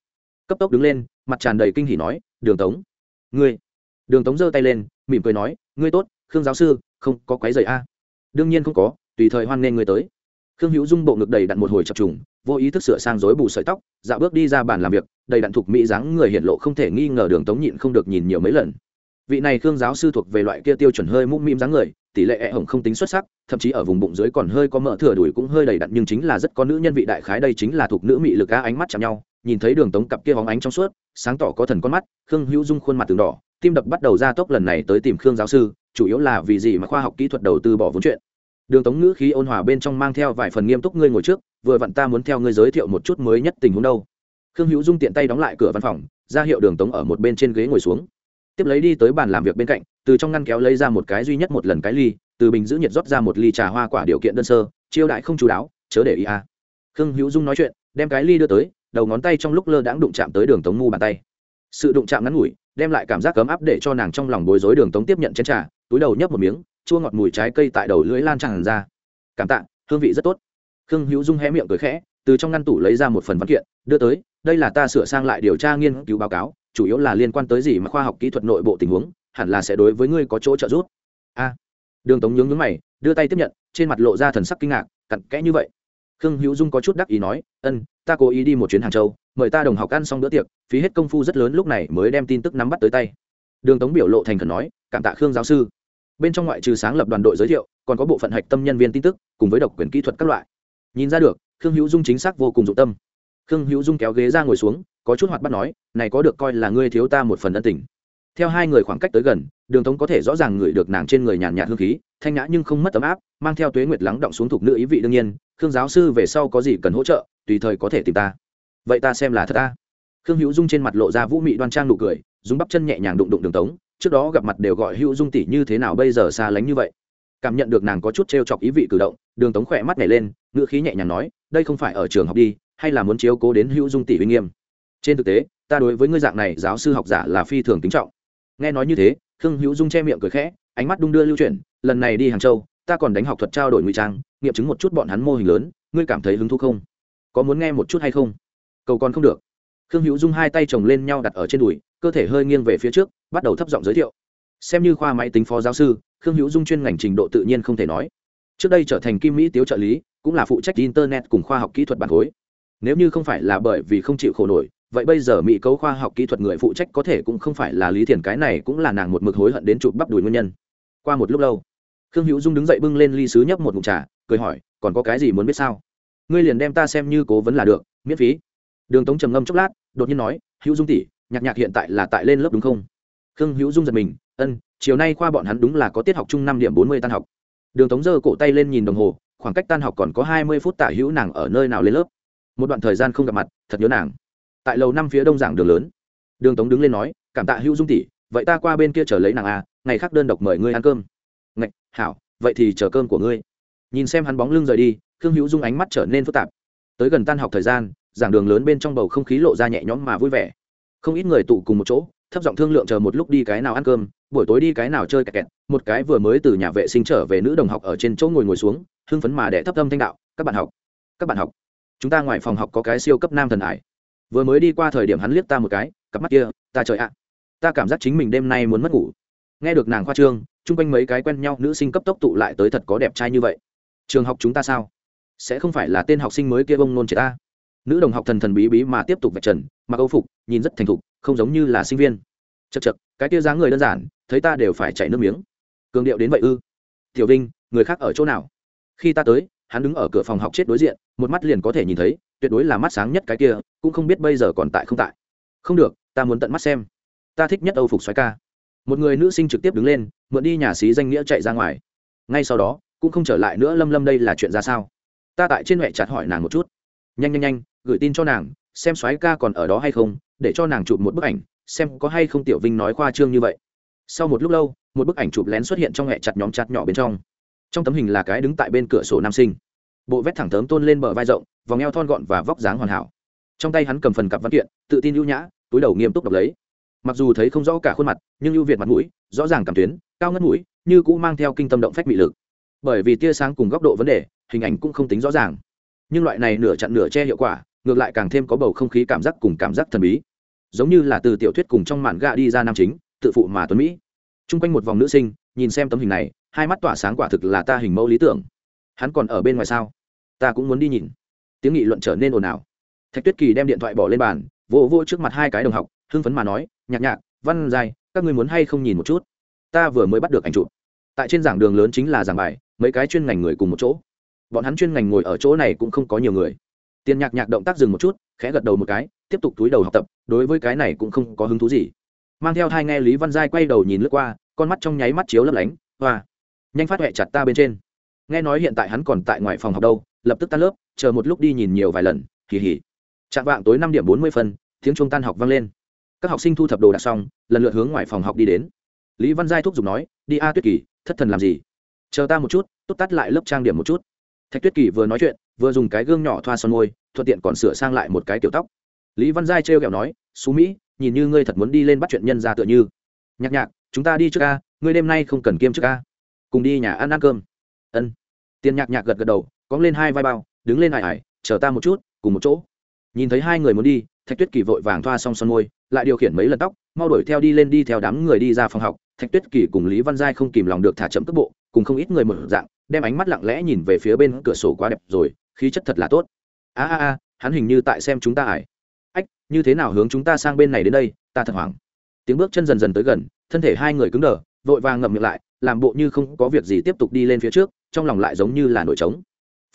Cấp tốc đứng lên, mặt tràn đầy kinh hỉ nói, đường tống, ngươi. Đường tống giơ tay lên, mỉm cười nói, ngươi tốt, khương giáo sư, không có quái dày a. Đương nhiên không có, tùy thời hoan nghênh ngươi tới. Khương hữu dung bộ ngực đầy đặn một hồi chập trùng, vô ý thức sửa sang dối bù sợi tóc, dạo bước đi ra bàn làm việc, đầy đặn thục mỹ dáng người hiện lộ không thể nghi ngờ đường tống nhịn không được nhìn nhiều mấy lần vị này khương giáo sư thuộc về loại kia tiêu chuẩn hơi mũm mĩm dáng người, tỷ lệ e hồng không tính xuất sắc, thậm chí ở vùng bụng dưới còn hơi có mỡ thừa đùi cũng hơi đầy đặn nhưng chính là rất có nữ nhân vị đại khái đây chính là thuộc nữ mị lực á ánh mắt chạm nhau, nhìn thấy đường tống cặp kia hóng ánh trong suốt, sáng tỏ có thần con mắt, khương hữu dung khuôn mặt từng đỏ, tim đập bắt đầu ra tốc lần này tới tìm khương giáo sư, chủ yếu là vì gì mà khoa học kỹ thuật đầu tư bỏ vốn chuyện. Đường tống ngữ khí ôn hòa bên trong mang theo vài phần nghiêm túc ngươi ngồi trước, vừa vặn ta muốn theo ngươi giới thiệu một chút mới nhất tình huống đâu. Khương hữu dung tiện tay đóng lại cửa văn phòng, ra hiệu đường tống ở một bên trên ghế ngồi xuống tiếp lấy đi tới bàn làm việc bên cạnh, từ trong ngăn kéo lấy ra một cái duy nhất một lần cái ly, từ bình giữ nhiệt rót ra một ly trà hoa quả điều kiện đơn sơ, chiêu đãi không chú đáo, chớ để ý a à. khương hữu dung nói chuyện, đem cái ly đưa tới, đầu ngón tay trong lúc lơ đãng đụng chạm tới đường tống ngu bàn tay. Sự đụng chạm ngắn ngủi, đem lại cảm giác cấm áp để cho nàng trong lòng bối rối đường tống tiếp nhận chén trà, túi đầu nhấp một miếng, chua ngọt mùi trái cây tại đầu lưỡi lan tràn ra. Cảm tạ, hương vị rất tốt. Khương hữu dung hé miệng cười khẽ, từ trong ngăn tủ lấy ra một phần văn kiện, đưa tới, đây là ta sửa sang lại điều tra nghiên cứu báo cáo chủ yếu là liên quan tới gì mà khoa học kỹ thuật nội bộ tình huống, hẳn là sẽ đối với ngươi có chỗ trợ giúp. A. Đường tống nhướng nhướng mày, đưa tay tiếp nhận, trên mặt lộ ra thần sắc kinh ngạc, cặn kẽ như vậy. Khương hữu dung có chút đắc ý nói, ân, ta cố ý đi một chuyến hàng châu, mời ta đồng học ăn xong bữa tiệc, phí hết công phu rất lớn lúc này mới đem tin tức nắm bắt tới tay. Đường tống biểu lộ thành khẩn nói, cảm tạ khương giáo sư. Bên trong ngoại trừ sáng lập đoàn đội giới thiệu, còn có bộ phận hạch tâm nhân viên tin tức, cùng với độc quyền kỹ thuật các loại. Nhìn ra được, khương hữu dung chính xác vô cùng dụng tâm. Khương hữu dung kéo ghế ra ngồi xuống có chút hoạt bắt nói, này có được coi là ngươi thiếu ta một phần ân tình. Theo hai người khoảng cách tới gần, đường tống có thể rõ ràng ngửi được nàng trên người nhàn nhạt hương khí, thanh nhã nhưng không mất ấm áp, mang theo tuế nguyệt lắng động xuống thuộc nữ ý vị đương nhiên, khương giáo sư về sau có gì cần hỗ trợ, tùy thời có thể tìm ta. Vậy ta xem là thật ta. Khương hữu dung trên mặt lộ ra vũ mị đoan trang nụ cười, dùng bắp chân nhẹ nhàng đụng đụng đường tống, trước đó gặp mặt đều gọi hữu dung tỷ như thế nào bây giờ xa lánh như vậy. Cảm nhận được nàng có chút t r e o chọc ý vị cử động, đường tống khỏe mắt nhảy lên, ngữ khí nhẹ nhàng nói, đây không phải ở trường học đi, hay là muốn chiếu cố đến hữu dung tỷ uy nghiêm? Trên thực tế, ta đối với ngươi dạng này, giáo sư học giả là phi thường kính trọng. Nghe nói như thế, khương hữu dung che miệng cười khẽ, ánh mắt đung đưa lưu chuyển, lần này đi hàng châu, ta còn đánh học thuật trao đổi ngụy trang, nghiệm chứng một chút bọn hắn mô hình lớn, ngươi cảm thấy hứng thú không? Có muốn nghe một chút hay không? Cầu còn không được. Khương hữu dung hai tay chồng lên nhau đặt ở trên đùi, cơ thể hơi nghiêng về phía trước, bắt đầu thấp giọng giới thiệu. Xem như khoa máy tính phó giáo sư, khương hữu dung chuyên ngành trình độ tự nhiên không thể nói. Trước đây trở thành kim mỹ tiếu trợ lý, cũng là phụ trách internet cùng khoa học kỹ thuật bản khối. Nếu như không phải là bởi vì không chịu khổ nổi vậy bây giờ mỹ cấu khoa học kỹ thuật người phụ trách có thể cũng không phải là lý thiền cái này cũng là nàng một mực hối hận đến chụp bắp đùi nguyên nhân. Qua một lúc lâu, khương hữu dung đứng dậy bưng lên ly sứ nhấp một mụn trà, cười hỏi, còn có cái gì muốn biết sao? Ngươi liền đem ta xem như cố vấn là được, miễn phí. Đường tống trầm ngâm chốc lát, đột nhiên nói, hữu dung tỷ, nhạc nhạc hiện tại là tại lên lớp đúng không? Khương hữu dung giật mình, ân, chiều nay khoa bọn hắn đúng là có tiết học chung năm điểm bốn mươi tan học. Đường tống giơ cổ tay lên nhìn đồng hồ, khoảng cách tan học còn có hai mươi phút tả hữu nàng ở nơi nào lên lớp. Một đoạn thời gian không gặp mặt, thật nhớ nàng tại lầu năm phía đông giảng đường lớn. Đường tống đứng lên nói, cảm tạ hữu dung tỷ, vậy ta qua bên kia chờ lấy nàng à ngày khác đơn độc mời ngươi ăn cơm. Ngạch, hảo, vậy thì chờ cơm của ngươi. Nhìn xem hắn bóng lưng rời đi, khương hữu dung ánh mắt trở nên phức tạp. Tới gần tan học thời gian, giảng đường lớn bên trong bầu không khí lộ ra nhẹ nhõm mà vui vẻ. Không ít người tụ cùng một chỗ, thấp giọng thương lượng chờ một lúc đi cái nào ăn cơm, buổi tối đi cái nào chơi kẹt kẹt, một cái vừa mới từ nhà vệ sinh trở về nữ đồng học ở trên chỗ ngồi ngồi xuống, hưng phấn mà để thấp âm thanh đạo, các bạn học, các bạn học, chúng ta ngoài phòng học có cái siêu cấp nam thần ải vừa mới đi qua thời điểm hắn liếc ta một cái, cặp mắt kia, ta trời ạ. Ta cảm giác chính mình đêm nay muốn mất ngủ. Nghe được nàng khoa trương, chung quanh mấy cái quen nhau nữ sinh cấp tốc tụ lại tới thật có đẹp trai như vậy. Trường học chúng ta sao? Sẽ không phải là tên học sinh mới kia bông nôn trẻ ta? Nữ đồng học thần thần bí bí mà tiếp tục vạch trần, mặc âu phục, nhìn rất thành thục, không giống như là sinh viên. Chật chật cái kia dáng người đơn giản, thấy ta đều phải chảy nước miếng. Cường điệu đến vậy ư? Tiểu vinh, người khác ở chỗ nào? Khi ta tới hắn đứng ở cửa phòng học chết đối diện, một mắt liền có thể nhìn thấy, tuyệt đối là mắt sáng nhất cái kia, cũng không biết bây giờ còn tại không tại. Không được, ta muốn tận mắt xem. Ta thích nhất âu phục xoáy ca. Một người nữ sinh trực tiếp đứng lên, mượn đi nhà xí danh nghĩa chạy ra ngoài. Ngay sau đó, cũng không trở lại nữa, lâm lâm đây là chuyện ra sao? Ta tại trên huệ chặt hỏi nàng một chút. Nhanh nhanh nhanh, gửi tin cho nàng, xem xoáy ca còn ở đó hay không, để cho nàng chụp một bức ảnh, xem có hay không tiểu vinh nói khoa trương như vậy. Sau một lúc lâu, một bức ảnh chụp lén xuất hiện trong hệ chặt nhóm chặt nhỏ bên trong trong tấm hình là cái đứng tại bên cửa sổ nam sinh. Bộ vét thẳng thớm tôn lên bờ vai rộng, vòng eo thon gọn và vóc dáng hoàn hảo. Trong tay hắn cầm phần cặp văn kiện, tự tin ưu nhã, túi đầu nghiêm túc đọc lấy. Mặc dù thấy không rõ cả khuôn mặt, nhưng ưu việt mặt mũi, rõ ràng cảm tuyến, cao ngất mũi, như cũ mang theo kinh tâm động phách bị lực. Bởi vì tia sáng cùng góc độ vấn đề, hình ảnh cũng không tính rõ ràng. Nhưng loại này nửa chặn nửa che hiệu quả, ngược lại càng thêm có bầu không khí cảm giác cùng cảm giác thần bí. Giống như là từ tiểu thuyết cùng trong màn gạ đi ra nam chính, tự phụ mà tuấn mỹ. T r u n g quanh một vòng nữ sinh, nhìn xem tấm hình này hai mắt tỏa sáng quả thực là ta hình mẫu lý tưởng. Hắn còn ở bên ngoài sao? Ta cũng muốn đi nhìn. Tiếng nghị luận trở nên ồn ào. Thạch tuyết kỳ đem điện thoại bỏ lên bàn, vỗ vỗ trước mặt hai cái đồng học, hưng phấn mà nói, nhạc nhạc, văn dài, các người muốn hay không nhìn một chút? Ta vừa mới bắt được ảnh chụp. Tại trên giảng đường lớn chính là giảng bài, mấy cái chuyên ngành người cùng một chỗ. Bọn hắn chuyên ngành ngồi ở chỗ này cũng không có nhiều người. Tiền nhạc nhạc động tác dừng một chút, khẽ gật đầu một cái, tiếp tục túi đầu học tập, đối với cái này cũng không có hứng thú gì. Mang theo thai nghe lý văn giai quay đầu nhìn lướt qua, con mắt trong nháy mắt chiếu lấp lánh, hoa nhanh phát huệ chặt ta bên trên. Nghe nói hiện tại hắn còn tại ngoài phòng học đâu, lập tức tan lớp, chờ một lúc đi nhìn nhiều vài lần kỳ hỉ chạm vạng tối năm điểm bốn mươi phân, tiếng trung tan học vang lên. Các học sinh thu thập đồ đạc xong, lần lượt hướng ngoài phòng học đi đến. Lý văn giai thúc giục nói, đi a tuyết kỳ, thất thần làm gì? Chờ ta một chút, tốt tắt lại lớp trang điểm một chút. Thạch tuyết kỳ vừa nói chuyện, vừa dùng cái gương nhỏ thoa son môi, thuận tiện còn sửa sang lại một cái kiểu tóc. Lý văn giai trêu ghẹo nói, xú mỹ, nhìn như ngươi thật muốn đi lên bắt chuyện nhân ra tựa như. Nhạc nhạc, chúng ta đi trước ca ngươi đêm nay không cần kiêm trước ca cùng đi nhà ăn ăn cơm. Ân. Tiền nhạc nhạc gật gật đầu cóng lên hai vai bao, đứng lên ải ải, chờ ta một chút, cùng một chỗ. Nhìn thấy hai người muốn đi, thạch tuyết kỳ vội vàng thoa xong son môi, lại điều khiển mấy lần tóc, mau đuổi theo đi lên đi theo đám người đi ra phòng học. Thạch tuyết kỳ cùng lý văn giai không kìm lòng được thả chậm tốc bộ cùng không ít người một dạng, đem ánh mắt lặng lẽ nhìn về phía bên cửa sổ quá đẹp rồi, khí chất thật là tốt. A a a, hắn hình như tại xem chúng ta ải. Ách, như thế nào hướng chúng ta sang bên này đến đây, ta thật hoảng. Tiếng bước chân dần dần tới gần, thân thể hai người cứng đờ, vội vàng ngậm miệng lại làm bộ như không có việc gì tiếp tục đi lên phía trước, trong lòng lại giống như là nổi trống.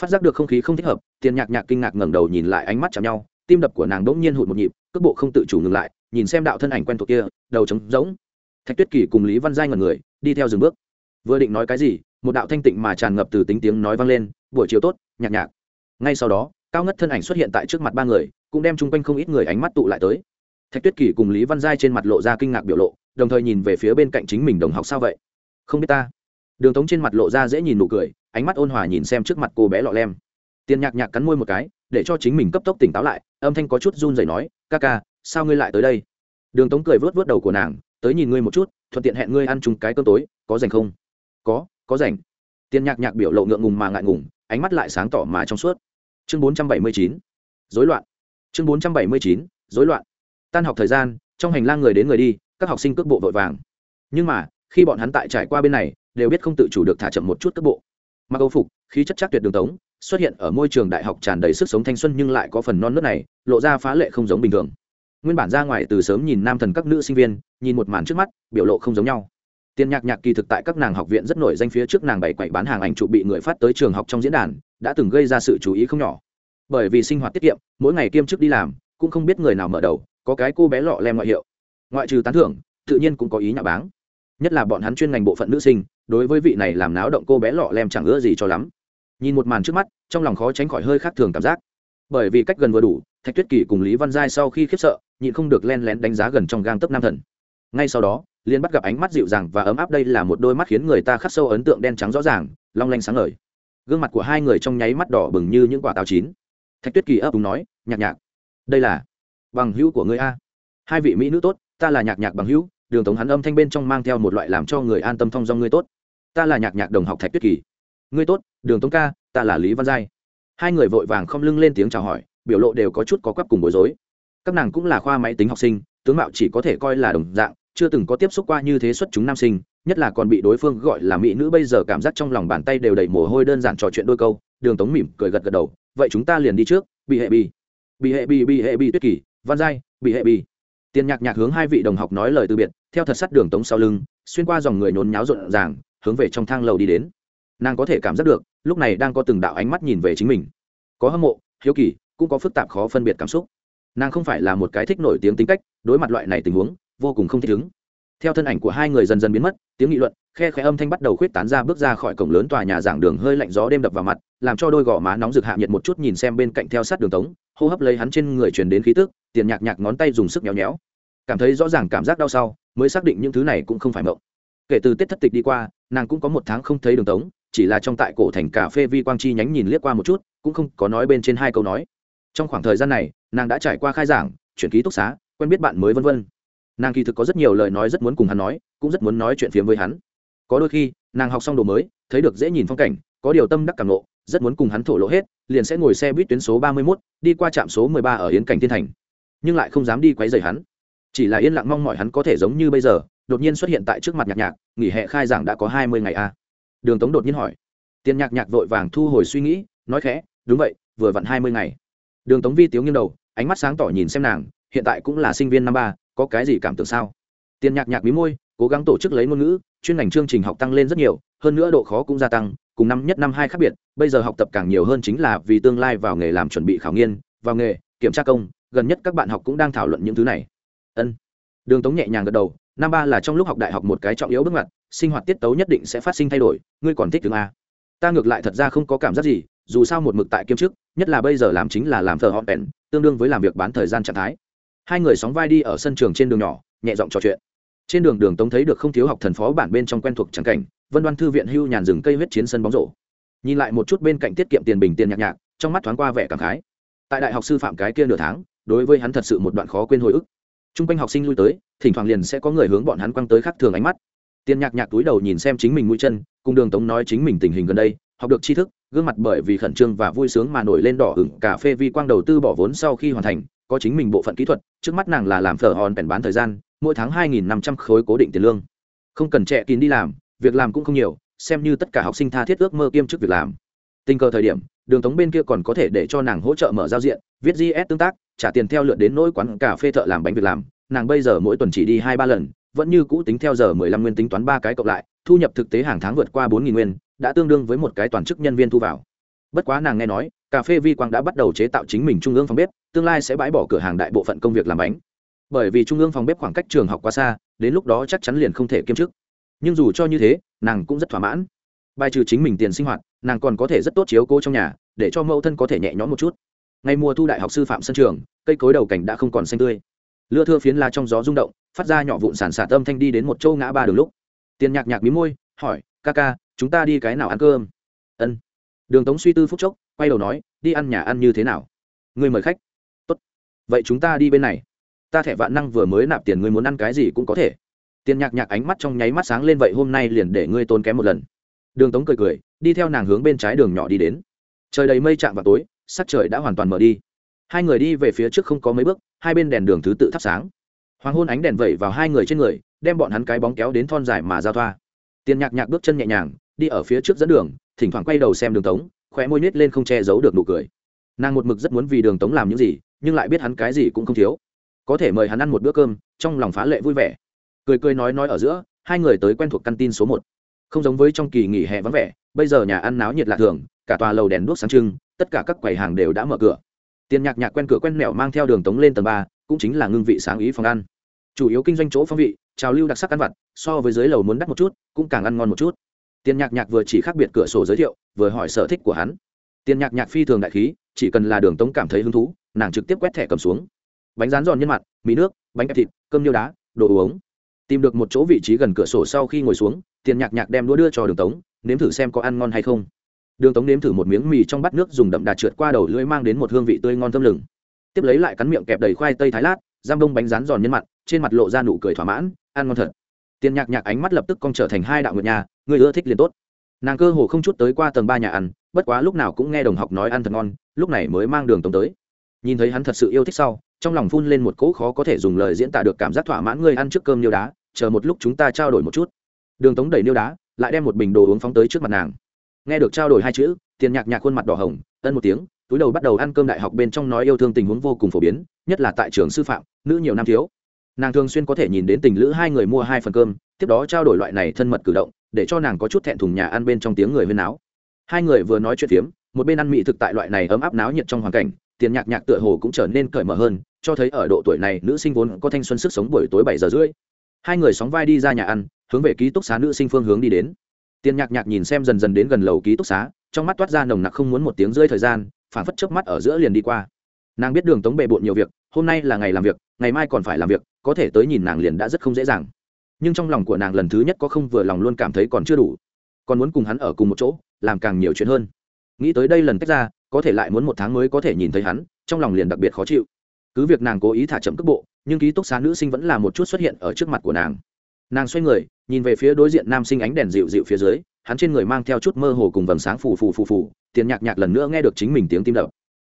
Phát giác được không khí không thích hợp, tiền nhạc nhạc kinh ngạc ngẩng đầu nhìn lại ánh mắt chạm nhau, tim đập của nàng đ ỗ n g nhiên hụt một nhịp, cước bộ không tự chủ ngừng lại, nhìn xem đạo thân ảnh quen thuộc kia, đầu trống rỗng. Thạch tuyết kỳ cùng lý văn giai ngần người, đi theo dừng bước. Vừa định nói cái gì, một đạo thanh tịnh mà tràn ngập từ tính tiếng nói vang lên, buổi chiều tốt, nhạc nhạc. Ngay sau đó, cao ngất thân ảnh xuất hiện tại trước mặt ba người, cũng đem chung quanh không ít người ánh mắt tụ lại tới. Thạch tuyết kỳ cùng lý văn giai trên mặt lộ ra kinh ngạc biểu lộ, đồng thời nhìn về phía bên cạnh chính mình đồng học sao vậy? Không biết ta. Đường tống trên mặt lộ ra dễ nhìn nụ cười, ánh mắt ôn hòa nhìn xem trước mặt cô bé lọ lem. Tiền nhạc nhạc cắn môi một cái, để cho chính mình cấp tốc tỉnh táo lại, âm thanh có chút run rẩy nói, ca ca, sao ngươi lại tới đây? Đường tống cười vớt vớt đầu của nàng, tới nhìn ngươi một chút, thuận tiện hẹn ngươi ăn chung cái cơm tối, có rảnh không? Có có rảnh. Tiền nhạc nhạc biểu lộ ngượng ngùng mà ngại ngùng, ánh mắt lại sáng tỏ mà trong suốt. Chương bốn trăm bảy mươi chín. Dối loạn. Chương bốn trăm bảy mươi chín. Rối loạn. Tan học thời gian, trong hành lang người đến người đi, các học sinh cước bộ vội vàng. Nhưng mà khi bọn hắn tại trải qua bên này, đều biết không tự chủ được thả chậm một chút tốc bộ. Mặc âu phục, khí chất chắc tuyệt đường tống, xuất hiện ở môi trường đại học tràn đầy sức sống thanh xuân nhưng lại có phần non nớt này, lộ ra phá lệ không giống bình thường. Nguyên bản ra ngoài từ sớm nhìn nam thần các nữ sinh viên, nhìn một màn trước mắt, biểu lộ không giống nhau. Tiền nhạc nhạc kỳ thực tại các nàng học viện rất nổi danh phía trước nàng bày quậy bán hàng ảnh trụ bị người phát tới trường học trong diễn đàn, đã từng gây ra sự chú ý không nhỏ. Bởi vì sinh hoạt tiết kiệm, mỗi ngày kiêm chức đi làm, cũng không biết người nào mở đầu, có cái cô bé lọ lem ngoại hiệu. Ngoại trừ tán thưởng, tự nhiên cũng có ý nhà báng nhất là bọn hắn chuyên ngành bộ phận nữ sinh, đối với vị này làm náo động cô bé lọ lem chẳng ưa gì cho lắm. Nhìn một màn trước mắt, trong lòng khó tránh khỏi hơi khác thường cảm giác. Bởi vì cách gần vừa đủ, thạch tuyết kỳ cùng lý văn giai sau khi khiếp sợ, nhịn không được len lén đánh giá gần trong gang tấc nam thần. Ngay sau đó liên bắt gặp ánh mắt dịu dàng và ấm áp đây là một đôi mắt khiến người ta khắc sâu ấn tượng đen trắng rõ ràng, long lanh sáng ngời. Gương mặt của hai người trong nháy mắt đỏ bừng như những quả táo chín. Thạch tuyết kỳ ấp úng nói, nhạc nhạc, đây là bằng hữu của ngươi a. Hai vị mỹ nữ tốt, ta là nhạc nhạc bằng hữu đường tống hắn âm thanh bên trong mang theo một loại làm cho người an tâm thong do ngươi tốt. Ta là nhạc nhạc đồng học thạch tuyết kỳ. Ngươi tốt, đường tống ca, ta là lý văn giai. Hai người vội vàng không lưng lên tiếng chào hỏi, biểu lộ đều có chút có quắp cùng bối rối. Các nàng cũng là khoa máy tính học sinh, tướng mạo chỉ có thể coi là đồng dạng, chưa từng có tiếp xúc qua như thế xuất chúng nam sinh, nhất là còn bị đối phương gọi là mỹ nữ bây giờ cảm giác trong lòng bàn tay đều đầy mồ hôi đơn giản trò chuyện đôi câu, đường tống mỉm cười gật gật đầu, vậy chúng ta liền đi trước bị hệ bi. Bị hệ bi bị hệ bi tuyết kỳ, văn giai bị hệ bi tiền nhạc nhạc hướng hai vị đồng học nói lời từ biệt, theo thật sắt đường tống sau lưng, xuyên qua dòng người nhốn nháo rộn ràng, hướng về trong thang lầu đi đến. Nàng có thể cảm giác được, lúc này đang có từng đạo ánh mắt nhìn về chính mình. Có hâm mộ, hiếu kỳ, cũng có phức tạp khó phân biệt cảm xúc. Nàng không phải là một cái thích nổi tiếng tính cách, đối mặt loại này tình huống, vô cùng không thích ứng. Theo thân ảnh của hai người dần dần biến mất, tiếng nghị luận, khe khẽ âm thanh bắt đầu khuyết tán ra bước ra khỏi cổng lớn tòa nhà giảng đường hơi lạnh gió đêm đập vào mặt, làm cho đôi gò má nóng rực hạ nhiệt một chút nhìn xem bên cạnh theo sát đường tống, hô hấp lấy hắn trên người truyền đến khí tức tiền nhạc nhạc ngón tay dùng sức nhéo nhéo. Cảm thấy rõ ràng cảm giác đau sau mới xác định những thứ này cũng không phải mộng. Kể từ tết thất tịch đi qua nàng cũng có một tháng không thấy đường tống chỉ là trong tại cổ thành cà phê vi quang chi nhánh nhìn liếc qua một chút cũng không có nói bên trên hai câu nói. Trong khoảng thời gian này nàng đã trải qua khai giảng chuyển ký túc xá quen biết bạn mới vân vân. Nàng kỳ thực có rất nhiều lời nói rất muốn cùng hắn nói cũng rất muốn nói chuyện phiếm với hắn. Có đôi khi nàng học xong đồ mới thấy được dễ nhìn phong cảnh có điều tâm đắc cảm lộ rất muốn cùng hắn thổ lộ hết liền sẽ ngồi xe buýt tuyến số ba mươi 31, đi qua trạm số mười ba ở yến cảnh thiên thành nhưng lại không dám đi quấy rầy hắn. Chỉ là yên lặng mong mỏi hắn có thể giống như bây giờ, đột nhiên xuất hiện tại trước mặt nhạc nhạc, nghỉ hè khai giảng đã có hai mươi ngày a. À. đường tống đột nhiên hỏi. Tiền nhạc nhạc vội vàng thu hồi suy nghĩ, nói khẽ, đúng vậy, vừa vặn hai mươi ngày. Đường tống vi tiếu nghiêng đầu, ánh mắt sáng tỏ nhìn xem nàng, hiện tại cũng là sinh viên năm ba, có cái gì cảm tưởng sao? Tiền nhạc nhạc mí môi, cố gắng tổ chức lấy ngôn ngữ, chuyên ngành chương trình học tăng lên rất nhiều, hơn nữa độ khó cũng gia tăng, cùng năm nhất năm hai khác biệt, bây giờ học tập càng nhiều hơn chính là vì tương lai vào nghề làm chuẩn bị khảo nghiên, vào nghề, kiểm tra công gần nhất các bạn học cũng đang thảo luận những thứ này. Ân. Đường tống nhẹ nhàng gật đầu, năm ba là trong lúc học đại học một cái trọng yếu bước ngoặt, sinh hoạt tiết tấu nhất định sẽ phát sinh thay đổi, ngươi còn thích tiếng a. Ta ngược lại thật ra không có cảm giác gì, dù sao một mực tại kiêm chức, nhất là bây giờ làm chính là làm thờ họ bèn, tương đương với làm việc bán thời gian trạng thái. Hai người sóng vai đi ở sân trường trên đường nhỏ, nhẹ giọng trò chuyện. Trên đường đường tống thấy được không thiếu học thần phó bản bên trong quen thuộc trắng cảnh, vân đoan thư viện hưu nhàn rừng cây huyết chiến sân bóng rổ. Nhìn lại một chút bên cạnh tiết kiệm tiền bình tiền nhạc nhạc, trong mắt thoáng qua vẻ cảm khái. Tại đại học sư phạm cái kia nửa tháng đối với hắn thật sự một đoạn khó quên hồi ức. T r u n g quanh học sinh lui tới, thỉnh thoảng liền sẽ có người hướng bọn hắn quăng tới khác thường ánh mắt. Tiền nhạc nhạc túi đầu nhìn xem chính mình mũi chân, cùng đường tống nói chính mình tình hình gần đây, học được tri thức, gương mặt bởi vì khẩn trương và vui sướng mà nổi lên đỏ ửng, cà phê vi quang đầu tư bỏ vốn sau khi hoàn thành, có chính mình bộ phận kỹ thuật, trước mắt nàng là làm phở hòn bèn bán thời gian, mỗi tháng hai nghìn năm trăm khối cố định tiền lương. Không cần trẻ kín đi làm, việc làm cũng không nhiều, xem như tất cả học sinh tha thiết ước mơ kiêm chức việc làm. Tình cờ thời điểm, đường tống bên kia còn có thể để cho nàng hỗ trợ mở giao diện, viết gs tương tác trả tiền theo lượt đến nỗi quán cà phê thợ làm bánh việc làm. Nàng bây giờ mỗi tuần chỉ đi hai ba lần, vẫn như cũ tính theo giờ mười lăm nguyên tính toán ba cái cộng lại, thu nhập thực tế hàng tháng vượt qua bốn nghìn nguyên, đã tương đương với một cái toàn chức nhân viên thu vào. Bất quá nàng nghe nói, cà phê vi quang đã bắt đầu chế tạo chính mình trung ương phòng bếp, tương lai sẽ bãi bỏ cửa hàng đại bộ phận công việc làm bánh. Bởi vì trung ương phòng bếp khoảng cách trường học quá xa, đến lúc đó chắc chắn liền không thể kiêm chức. Nhưng dù cho như thế, nàng cũng rất thỏa mãn. Bài trừ chính mình tiền sinh hoạt, nàng còn có thể rất tốt chiếu cố trong nhà, để cho mẫu thân có thể nhẹ nhõm một chút ngay mùa thu đại học sư phạm sân trường, cây cối đầu cảnh đã không còn xanh tươi. Lưa thưa phiến la trong gió rung động, phát ra nhỏ vụn sản xả tâm thanh đi đến một châu ngã ba đường lúc. Tiền nhạc nhạc mí môi, hỏi, ca ca, chúng ta đi cái nào ăn cơm? Ân. Đường tống suy tư phúc chốc, quay đầu nói, đi ăn nhà ăn như thế nào? Người mời khách. Tốt. Vậy chúng ta đi bên này. Ta thẻ vạn năng vừa mới nạp tiền, ngươi muốn ăn cái gì cũng có thể. Tiền nhạc nhạc ánh mắt trong nháy mắt sáng lên, vậy hôm nay liền để ngươi tốn kém một lần. Đường tống cười cười, đi theo nàng hướng bên trái đường nhỏ đi đến. Trời đầy mây chạm vào tối sắc trời đã hoàn toàn mở đi. Hai người đi về phía trước không có mấy bước, hai bên đèn đường thứ tự thắp sáng. Hoàng hôn ánh đèn vẩy vào hai người trên người, đem bọn hắn cái bóng kéo đến thon dài mà giao thoa. Tiền nhạc nhạc bước chân nhẹ nhàng, đi ở phía trước dẫn đường, thỉnh thoảng quay đầu xem đường tống, khóe môi nít lên không che giấu được nụ cười. Nàng một mực rất muốn vì đường tống làm những gì, nhưng lại biết hắn cái gì cũng không thiếu. Có thể mời hắn ăn một bữa cơm, trong lòng phá lệ vui vẻ. Cười cười nói nói ở giữa, hai người tới quen thuộc căn tin số một. Không giống với trong kỳ nghỉ hè vắng vẻ, bây giờ nhà ăn náo nhiệt lạ thường, cả tòa lầu đèn đuốc sáng trưng tất cả các quầy hàng đều đã mở cửa. Tiền nhạc nhạc quen cửa quen mẹo mang theo đường tống lên tầng ba, cũng chính là ngưng vị sáng ý phòng ăn. Chủ yếu kinh doanh chỗ phong vị, trào lưu đặc sắc ăn vặt, so với dưới lầu muốn đắt một chút, cũng càng ăn ngon một chút. Tiền nhạc nhạc vừa chỉ khác biệt cửa sổ giới thiệu, vừa hỏi sở thích của hắn. Tiền nhạc nhạc phi thường đại khí, chỉ cần là đường tống cảm thấy hứng thú, nàng trực tiếp quét thẻ cầm xuống. Bánh rán giòn nhân mặt mì nước, bánh kẹp thịt, cơm niêu đá, đồ uống. Tìm được một chỗ vị trí gần cửa sổ sau khi ngồi xuống, tiền nhạc nhạc đem đũa đưa cho đường tống, nếm thử xem có ăn ngon hay không đường tống nếm thử một miếng mì trong bát nước dùng đậm đà trượt qua đầu lưỡi mang đến một hương vị tươi ngon thơm lừng. Tiếp lấy lại cắn miệng kẹp đầy khoai tây thái lát, giam bông bánh rán giòn nhân mặt, trên mặt lộ ra nụ cười thỏa mãn, ăn ngon thật. Tiền nhạc nhạc ánh mắt lập tức cong trở thành hai đạo nguyệt nhà, người ưa thích liền tốt. Nàng cơ hồ không chút tới qua tầng ba nhà ăn, bất quá lúc nào cũng nghe đồng học nói ăn thật ngon, lúc này mới mang đường tống tới. Nhìn thấy hắn thật sự yêu thích sau, trong lòng phun lên một cỗ khó có thể dùng lời diễn tả được cảm giác thỏa mãn người ăn trước cơm niêu đá, chờ một lúc chúng ta trao đổi một chút. Đường tống đẩy niêu đá, lại đem một bình đồ uống phóng tới trước mặt nàng nghe được trao đổi hai chữ, tiền nhạc nhạc khuôn mặt đỏ hồng, ân một tiếng, túi đầu bắt đầu ăn cơm đại học bên trong nói yêu thương tình huống vô cùng phổ biến, nhất là tại trường sư phạm, nữ nhiều nam thiếu. Nàng thường xuyên có thể nhìn đến tình lữ hai người mua hai phần cơm, tiếp đó trao đổi loại này thân mật cử động, để cho nàng có chút thẹn thùng nhà ăn bên trong tiếng người huyên náo. Hai người vừa nói chuyện phiếm, một bên ăn mị thực tại loại này ấm áp náo nhiệt trong hoàn cảnh, tiền nhạc nhạc tựa hồ cũng trở nên cởi mở hơn, cho thấy ở độ tuổi này nữ sinh vốn có thanh xuân sức sống buổi tối bảy giờ rưỡi. Hai người sóng vai đi ra nhà ăn, hướng về ký túc xá nữ sinh phương hướng đi đến tiền nhạc nhạc nhìn xem dần dần đến gần lầu ký túc xá, trong mắt toát ra nồng nặc không muốn một tiếng rơi thời gian phản phất chớp mắt ở giữa liền đi qua. Nàng biết đường tống bề bộn nhiều việc, hôm nay là ngày làm việc, ngày mai còn phải làm việc, có thể tới nhìn nàng liền đã rất không dễ dàng. Nhưng trong lòng của nàng lần thứ nhất có không vừa lòng luôn cảm thấy còn chưa đủ. Còn muốn cùng hắn ở cùng một chỗ, làm càng nhiều chuyện hơn. Nghĩ tới đây lần tách ra, có thể lại muốn một tháng mới có thể nhìn thấy hắn, trong lòng liền đặc biệt khó chịu. Cứ việc nàng cố ý thả chậm cước bộ, nhưng ký túc xá nữ sinh vẫn là một chút xuất hiện ở trước mặt của nàng nàng xoay người, nhìn về phía đối diện nam sinh ánh đèn dịu dịu phía dưới, hắn trên người mang theo chút mơ hồ cùng vầng sáng phù phù phù phù, tiền nhạc nhạc lần nữa nghe được chính mình tiếng tim đập.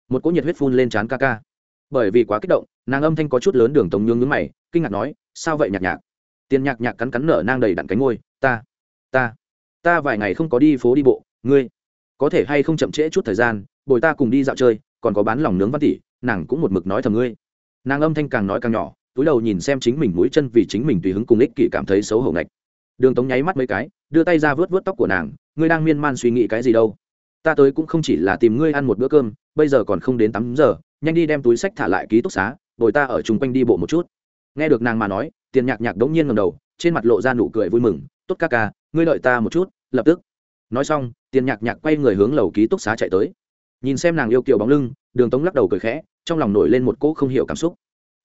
Một cỗ nhiệt huyết phun lên trán ca ca. Bởi vì quá kích động, nàng âm thanh có chút lớn đường tống nhướng nhướng mày, kinh ngạc nói, sao vậy nhạc nhạc? Tiền nhạc nhạc cắn cắn nở nang đầy đặn cánh ngôi ta ta ta vài ngày không có đi phố đi bộ, ngươi có thể hay không chậm trễ chút thời gian, bồi ta cùng đi dạo chơi, còn có bán lòng nướng văn tỷ nàng cũng một mực nói thầm ngươi. Nàng âm thanh càng nói càng nhỏ túi đầu nhìn xem chính mình mũi chân vì chính mình tùy hứng cùng ích kỷ cảm thấy xấu hổ ngạch. Đường tống nháy mắt mấy cái, đưa tay ra vớt vớt tóc của nàng, ngươi đang miên man suy nghĩ cái gì đâu? Ta tới cũng không chỉ là tìm ngươi ăn một bữa cơm, bây giờ còn không đến tám giờ, nhanh đi đem túi sách thả lại ký túc xá, bồi ta ở chung quanh đi bộ một chút. Nghe được nàng mà nói, tiền nhạc nhạc đống nhiên ngầm đầu, trên mặt lộ ra nụ cười vui mừng, tốt ca ca, ngươi đợi ta một chút, lập tức. Nói xong, tiền nhạc nhạc quay người hướng lầu ký túc xá chạy tới. Nhìn xem nàng yêu kiều bóng lưng, đường tống lắc đầu cười khẽ, trong lòng nổi lên một cỗ không hiểu cảm xúc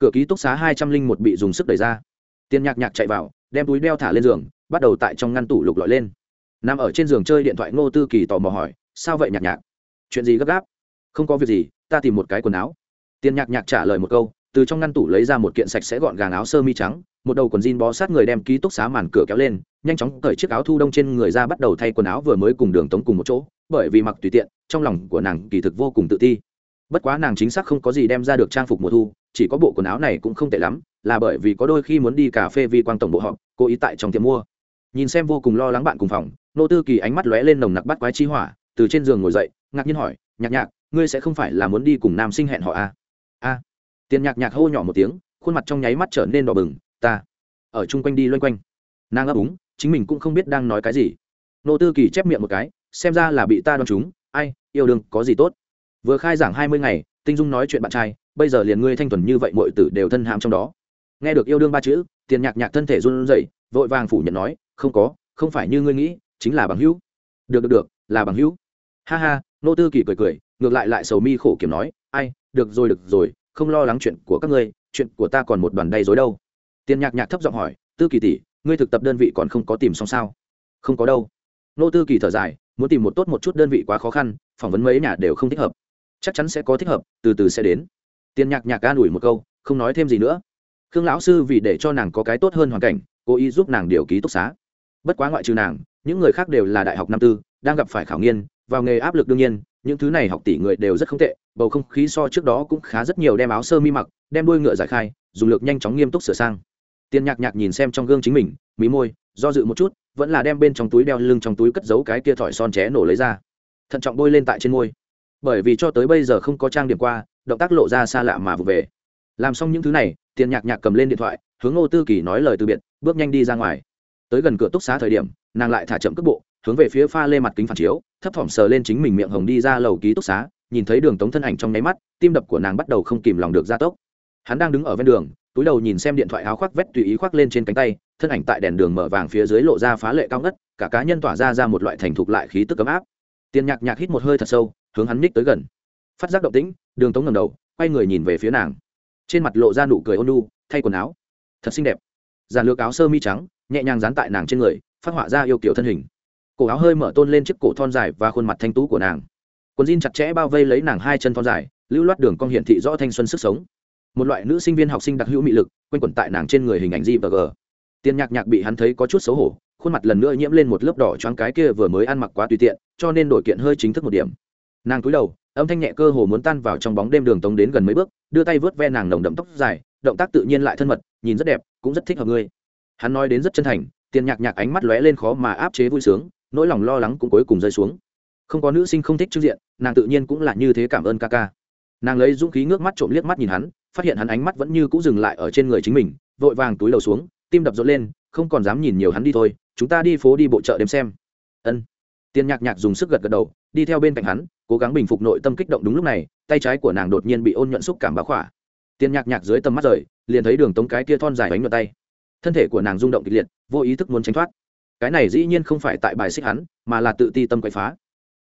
cửa ký túc xá hai trăm linh một bị dùng sức đẩy ra. Tiền nhạc nhạc chạy vào, đem túi đeo thả lên giường, bắt đầu tại trong ngăn tủ lục lọi lên. Nằm ở trên giường chơi điện thoại ngô tư kỳ tò mò hỏi, sao vậy nhạc nhạc? Chuyện gì gấp gáp? Không có việc gì, ta tìm một cái quần áo. Tiền nhạc nhạc trả lời một câu, từ trong ngăn tủ lấy ra một kiện sạch sẽ gọn gàng áo sơ mi trắng, một đầu quần jean bó sát người đem ký túc xá màn cửa kéo lên, nhanh chóng cởi chiếc áo thu đông trên người ra bắt đầu thay quần áo vừa mới cùng đường tống cùng một chỗ, bởi vì mặc tùy tiện, trong lòng của nàng kỳ thực vô cùng tự ti. Bất quá nàng chính xác không có gì đem ra được trang phục mùa thu chỉ có bộ quần áo này cũng không tệ lắm, là bởi vì có đôi khi muốn đi cà phê vi quang tổng bộ họ cố ý tại trong tiệm mua. Nhìn xem vô cùng lo lắng bạn cùng phòng, nô tư kỳ ánh mắt lóe lên nồng nặc bắt quái chi hỏa, từ trên giường ngồi dậy, ngạc nhiên hỏi, nhạc nhạc, ngươi sẽ không phải là muốn đi cùng nam sinh hẹn họ à? a. Tiền nhạc nhạc hô nhỏ một tiếng, khuôn mặt trong nháy mắt trở nên đỏ bừng, ta, ở chung quanh đi loanh quanh. Nàng ấp úng, chính mình cũng không biết đang nói cái gì. Nô tư kỳ chép miệng một cái, xem ra là bị ta đoán chúng, ai, yêu đương, có gì tốt? Vừa khai giảng hai mươi ngày, tinh dung nói chuyện bạn trai bây giờ liền ngươi thanh thuần như vậy mọi tử đều thân hàm trong đó. Nghe được yêu đương ba chữ, tiền nhạc nhạc thân thể run rẩy, vội vàng phủ nhận nói, không có, không phải như ngươi nghĩ, chính là bằng hữu. Được được được, là bằng hữu. Ha ha, nô tư kỳ cười cười, ngược lại lại sầu mi khổ kiểm nói, ai, được rồi được rồi, không lo lắng chuyện của các ngươi, chuyện của ta còn một đoàn đầy dối đâu. Tiền nhạc nhạc thấp giọng hỏi, tư kỳ tỷ, ngươi thực tập đơn vị còn không có tìm xong sao? Không có đâu. Nô tư kỳ thở dài, muốn tìm một tốt một chút đơn vị quá khó khăn, phỏng vấn mấy nhà đều không thích hợp. Chắc chắn sẽ có thích hợp, từ từ sẽ đến tiền nhạc nhạc an ủi một câu, không nói thêm gì nữa. Khương lão sư vì để cho nàng có cái tốt hơn hoàn cảnh, cố ý giúp nàng điều ký túc xá. Bất quá ngoại trừ nàng, những người khác đều là đại học năm tư, đang gặp phải khảo nghiên, vào nghề áp lực đương nhiên, những thứ này học tỷ người đều rất không tệ, bầu không khí so trước đó cũng khá rất nhiều, đem áo sơ mi mặc, đem đuôi ngựa giải khai, dùng lược nhanh chóng nghiêm túc sửa sang. Tiền nhạc nhạc nhìn xem trong gương chính mình, mí môi, do dự một chút, vẫn là đem bên trong túi đeo lưng trong túi cất giấu cái kia thỏi son ché nổ lấy ra. Thận trọng bôi lên tại trên môi bởi vì cho tới bây giờ không có trang điểm qua, động tác lộ ra xa lạ mà vụ về. Làm xong những thứ này, tiền nhạc nhạc cầm lên điện thoại, hướng ngô tư kỳ nói lời từ biệt, bước nhanh đi ra ngoài. Tới gần cửa túc xá thời điểm, nàng lại thả chậm cước bộ, hướng về phía pha lê mặt kính phản chiếu, thấp thỏm sờ lên chính mình miệng hồng đi ra lầu ký túc xá, nhìn thấy đường tống thân ảnh trong nháy mắt, tim đập của nàng bắt đầu không kìm lòng được gia tốc. Hắn đang đứng ở ven đường, túi đầu nhìn xem điện thoại áo khoác vét tùy ý khoác lên trên cánh tay, thân ảnh tại đèn đường mở vàng phía dưới lộ ra phá lệ cao ngất, cả cá nhân tỏa ra ra một loại thành thục lại khí tức ấm áp. Tiền nhạc nhạc hít một hơi thật sâu hướng hắn ních tới gần. Phát giác động tĩnh, đường tống ngầm đầu, quay người nhìn về phía nàng. Trên mặt lộ ra nụ cười ôn nu thay quần áo. Thật xinh đẹp. Giàn lược áo sơ mi trắng, nhẹ nhàng dán tại nàng trên người, phát họa ra yêu kiểu thân hình. Cổ áo hơi mở tôn lên chiếc cổ thon dài và khuôn mặt thanh tú của nàng. Quần jean chặt chẽ bao vây lấy nàng hai chân thon dài, lưu loát đường cong hiện thị rõ thanh xuân sức sống. Một loại nữ sinh viên học sinh đặc hữu mị lực, quanh quẩn tại nàng trên người hình ảnh di và g. Tiền nhạc nhạc bị hắn thấy có chút xấu hổ, khuôn mặt lần nữa nhiễm lên một lớp đỏ choáng cái kia vừa mới ăn mặc quá tùy tiện, cho nên đổi kiện hơi chính thức một điểm nàng cúi đầu, âm thanh nhẹ cơ hồ muốn tan vào trong bóng đêm đường tống đến gần mấy bước, đưa tay vớt ve nàng nồng đậm tóc dài, động tác tự nhiên lại thân mật, nhìn rất đẹp, cũng rất thích hợp ngươi. Hắn nói đến rất chân thành, tiền nhạc nhạc ánh mắt lóe lên khó mà áp chế vui sướng, nỗi lòng lo lắng cũng cuối cùng rơi xuống. Không có nữ sinh không thích trước diện, nàng tự nhiên cũng là như thế cảm ơn ca ca. Nàng lấy dũng khí ngước mắt trộm liếc mắt nhìn hắn, phát hiện hắn ánh mắt vẫn như cũng dừng lại ở trên người chính mình, vội vàng túi đầu xuống, tim đập rộn lên, không còn dám nhìn nhiều hắn đi thôi, chúng ta đi phố đi bộ chợ đêm xem. Ân tiền nhạc nhạc dùng sức gật gật đầu, đi theo bên cạnh hắn, cố gắng bình phục nội tâm kích động đúng lúc này, tay trái của nàng đột nhiên bị ôn nhuận xúc cảm báo khỏa. Tiền nhạc nhạc dưới tầm mắt rời, liền thấy đường tống cái kia thon dài bánh vào tay. Thân thể của nàng rung động kịch liệt, vô ý thức muốn tránh thoát. Cái này dĩ nhiên không phải tại bài xích hắn, mà là tự ti tâm quậy phá.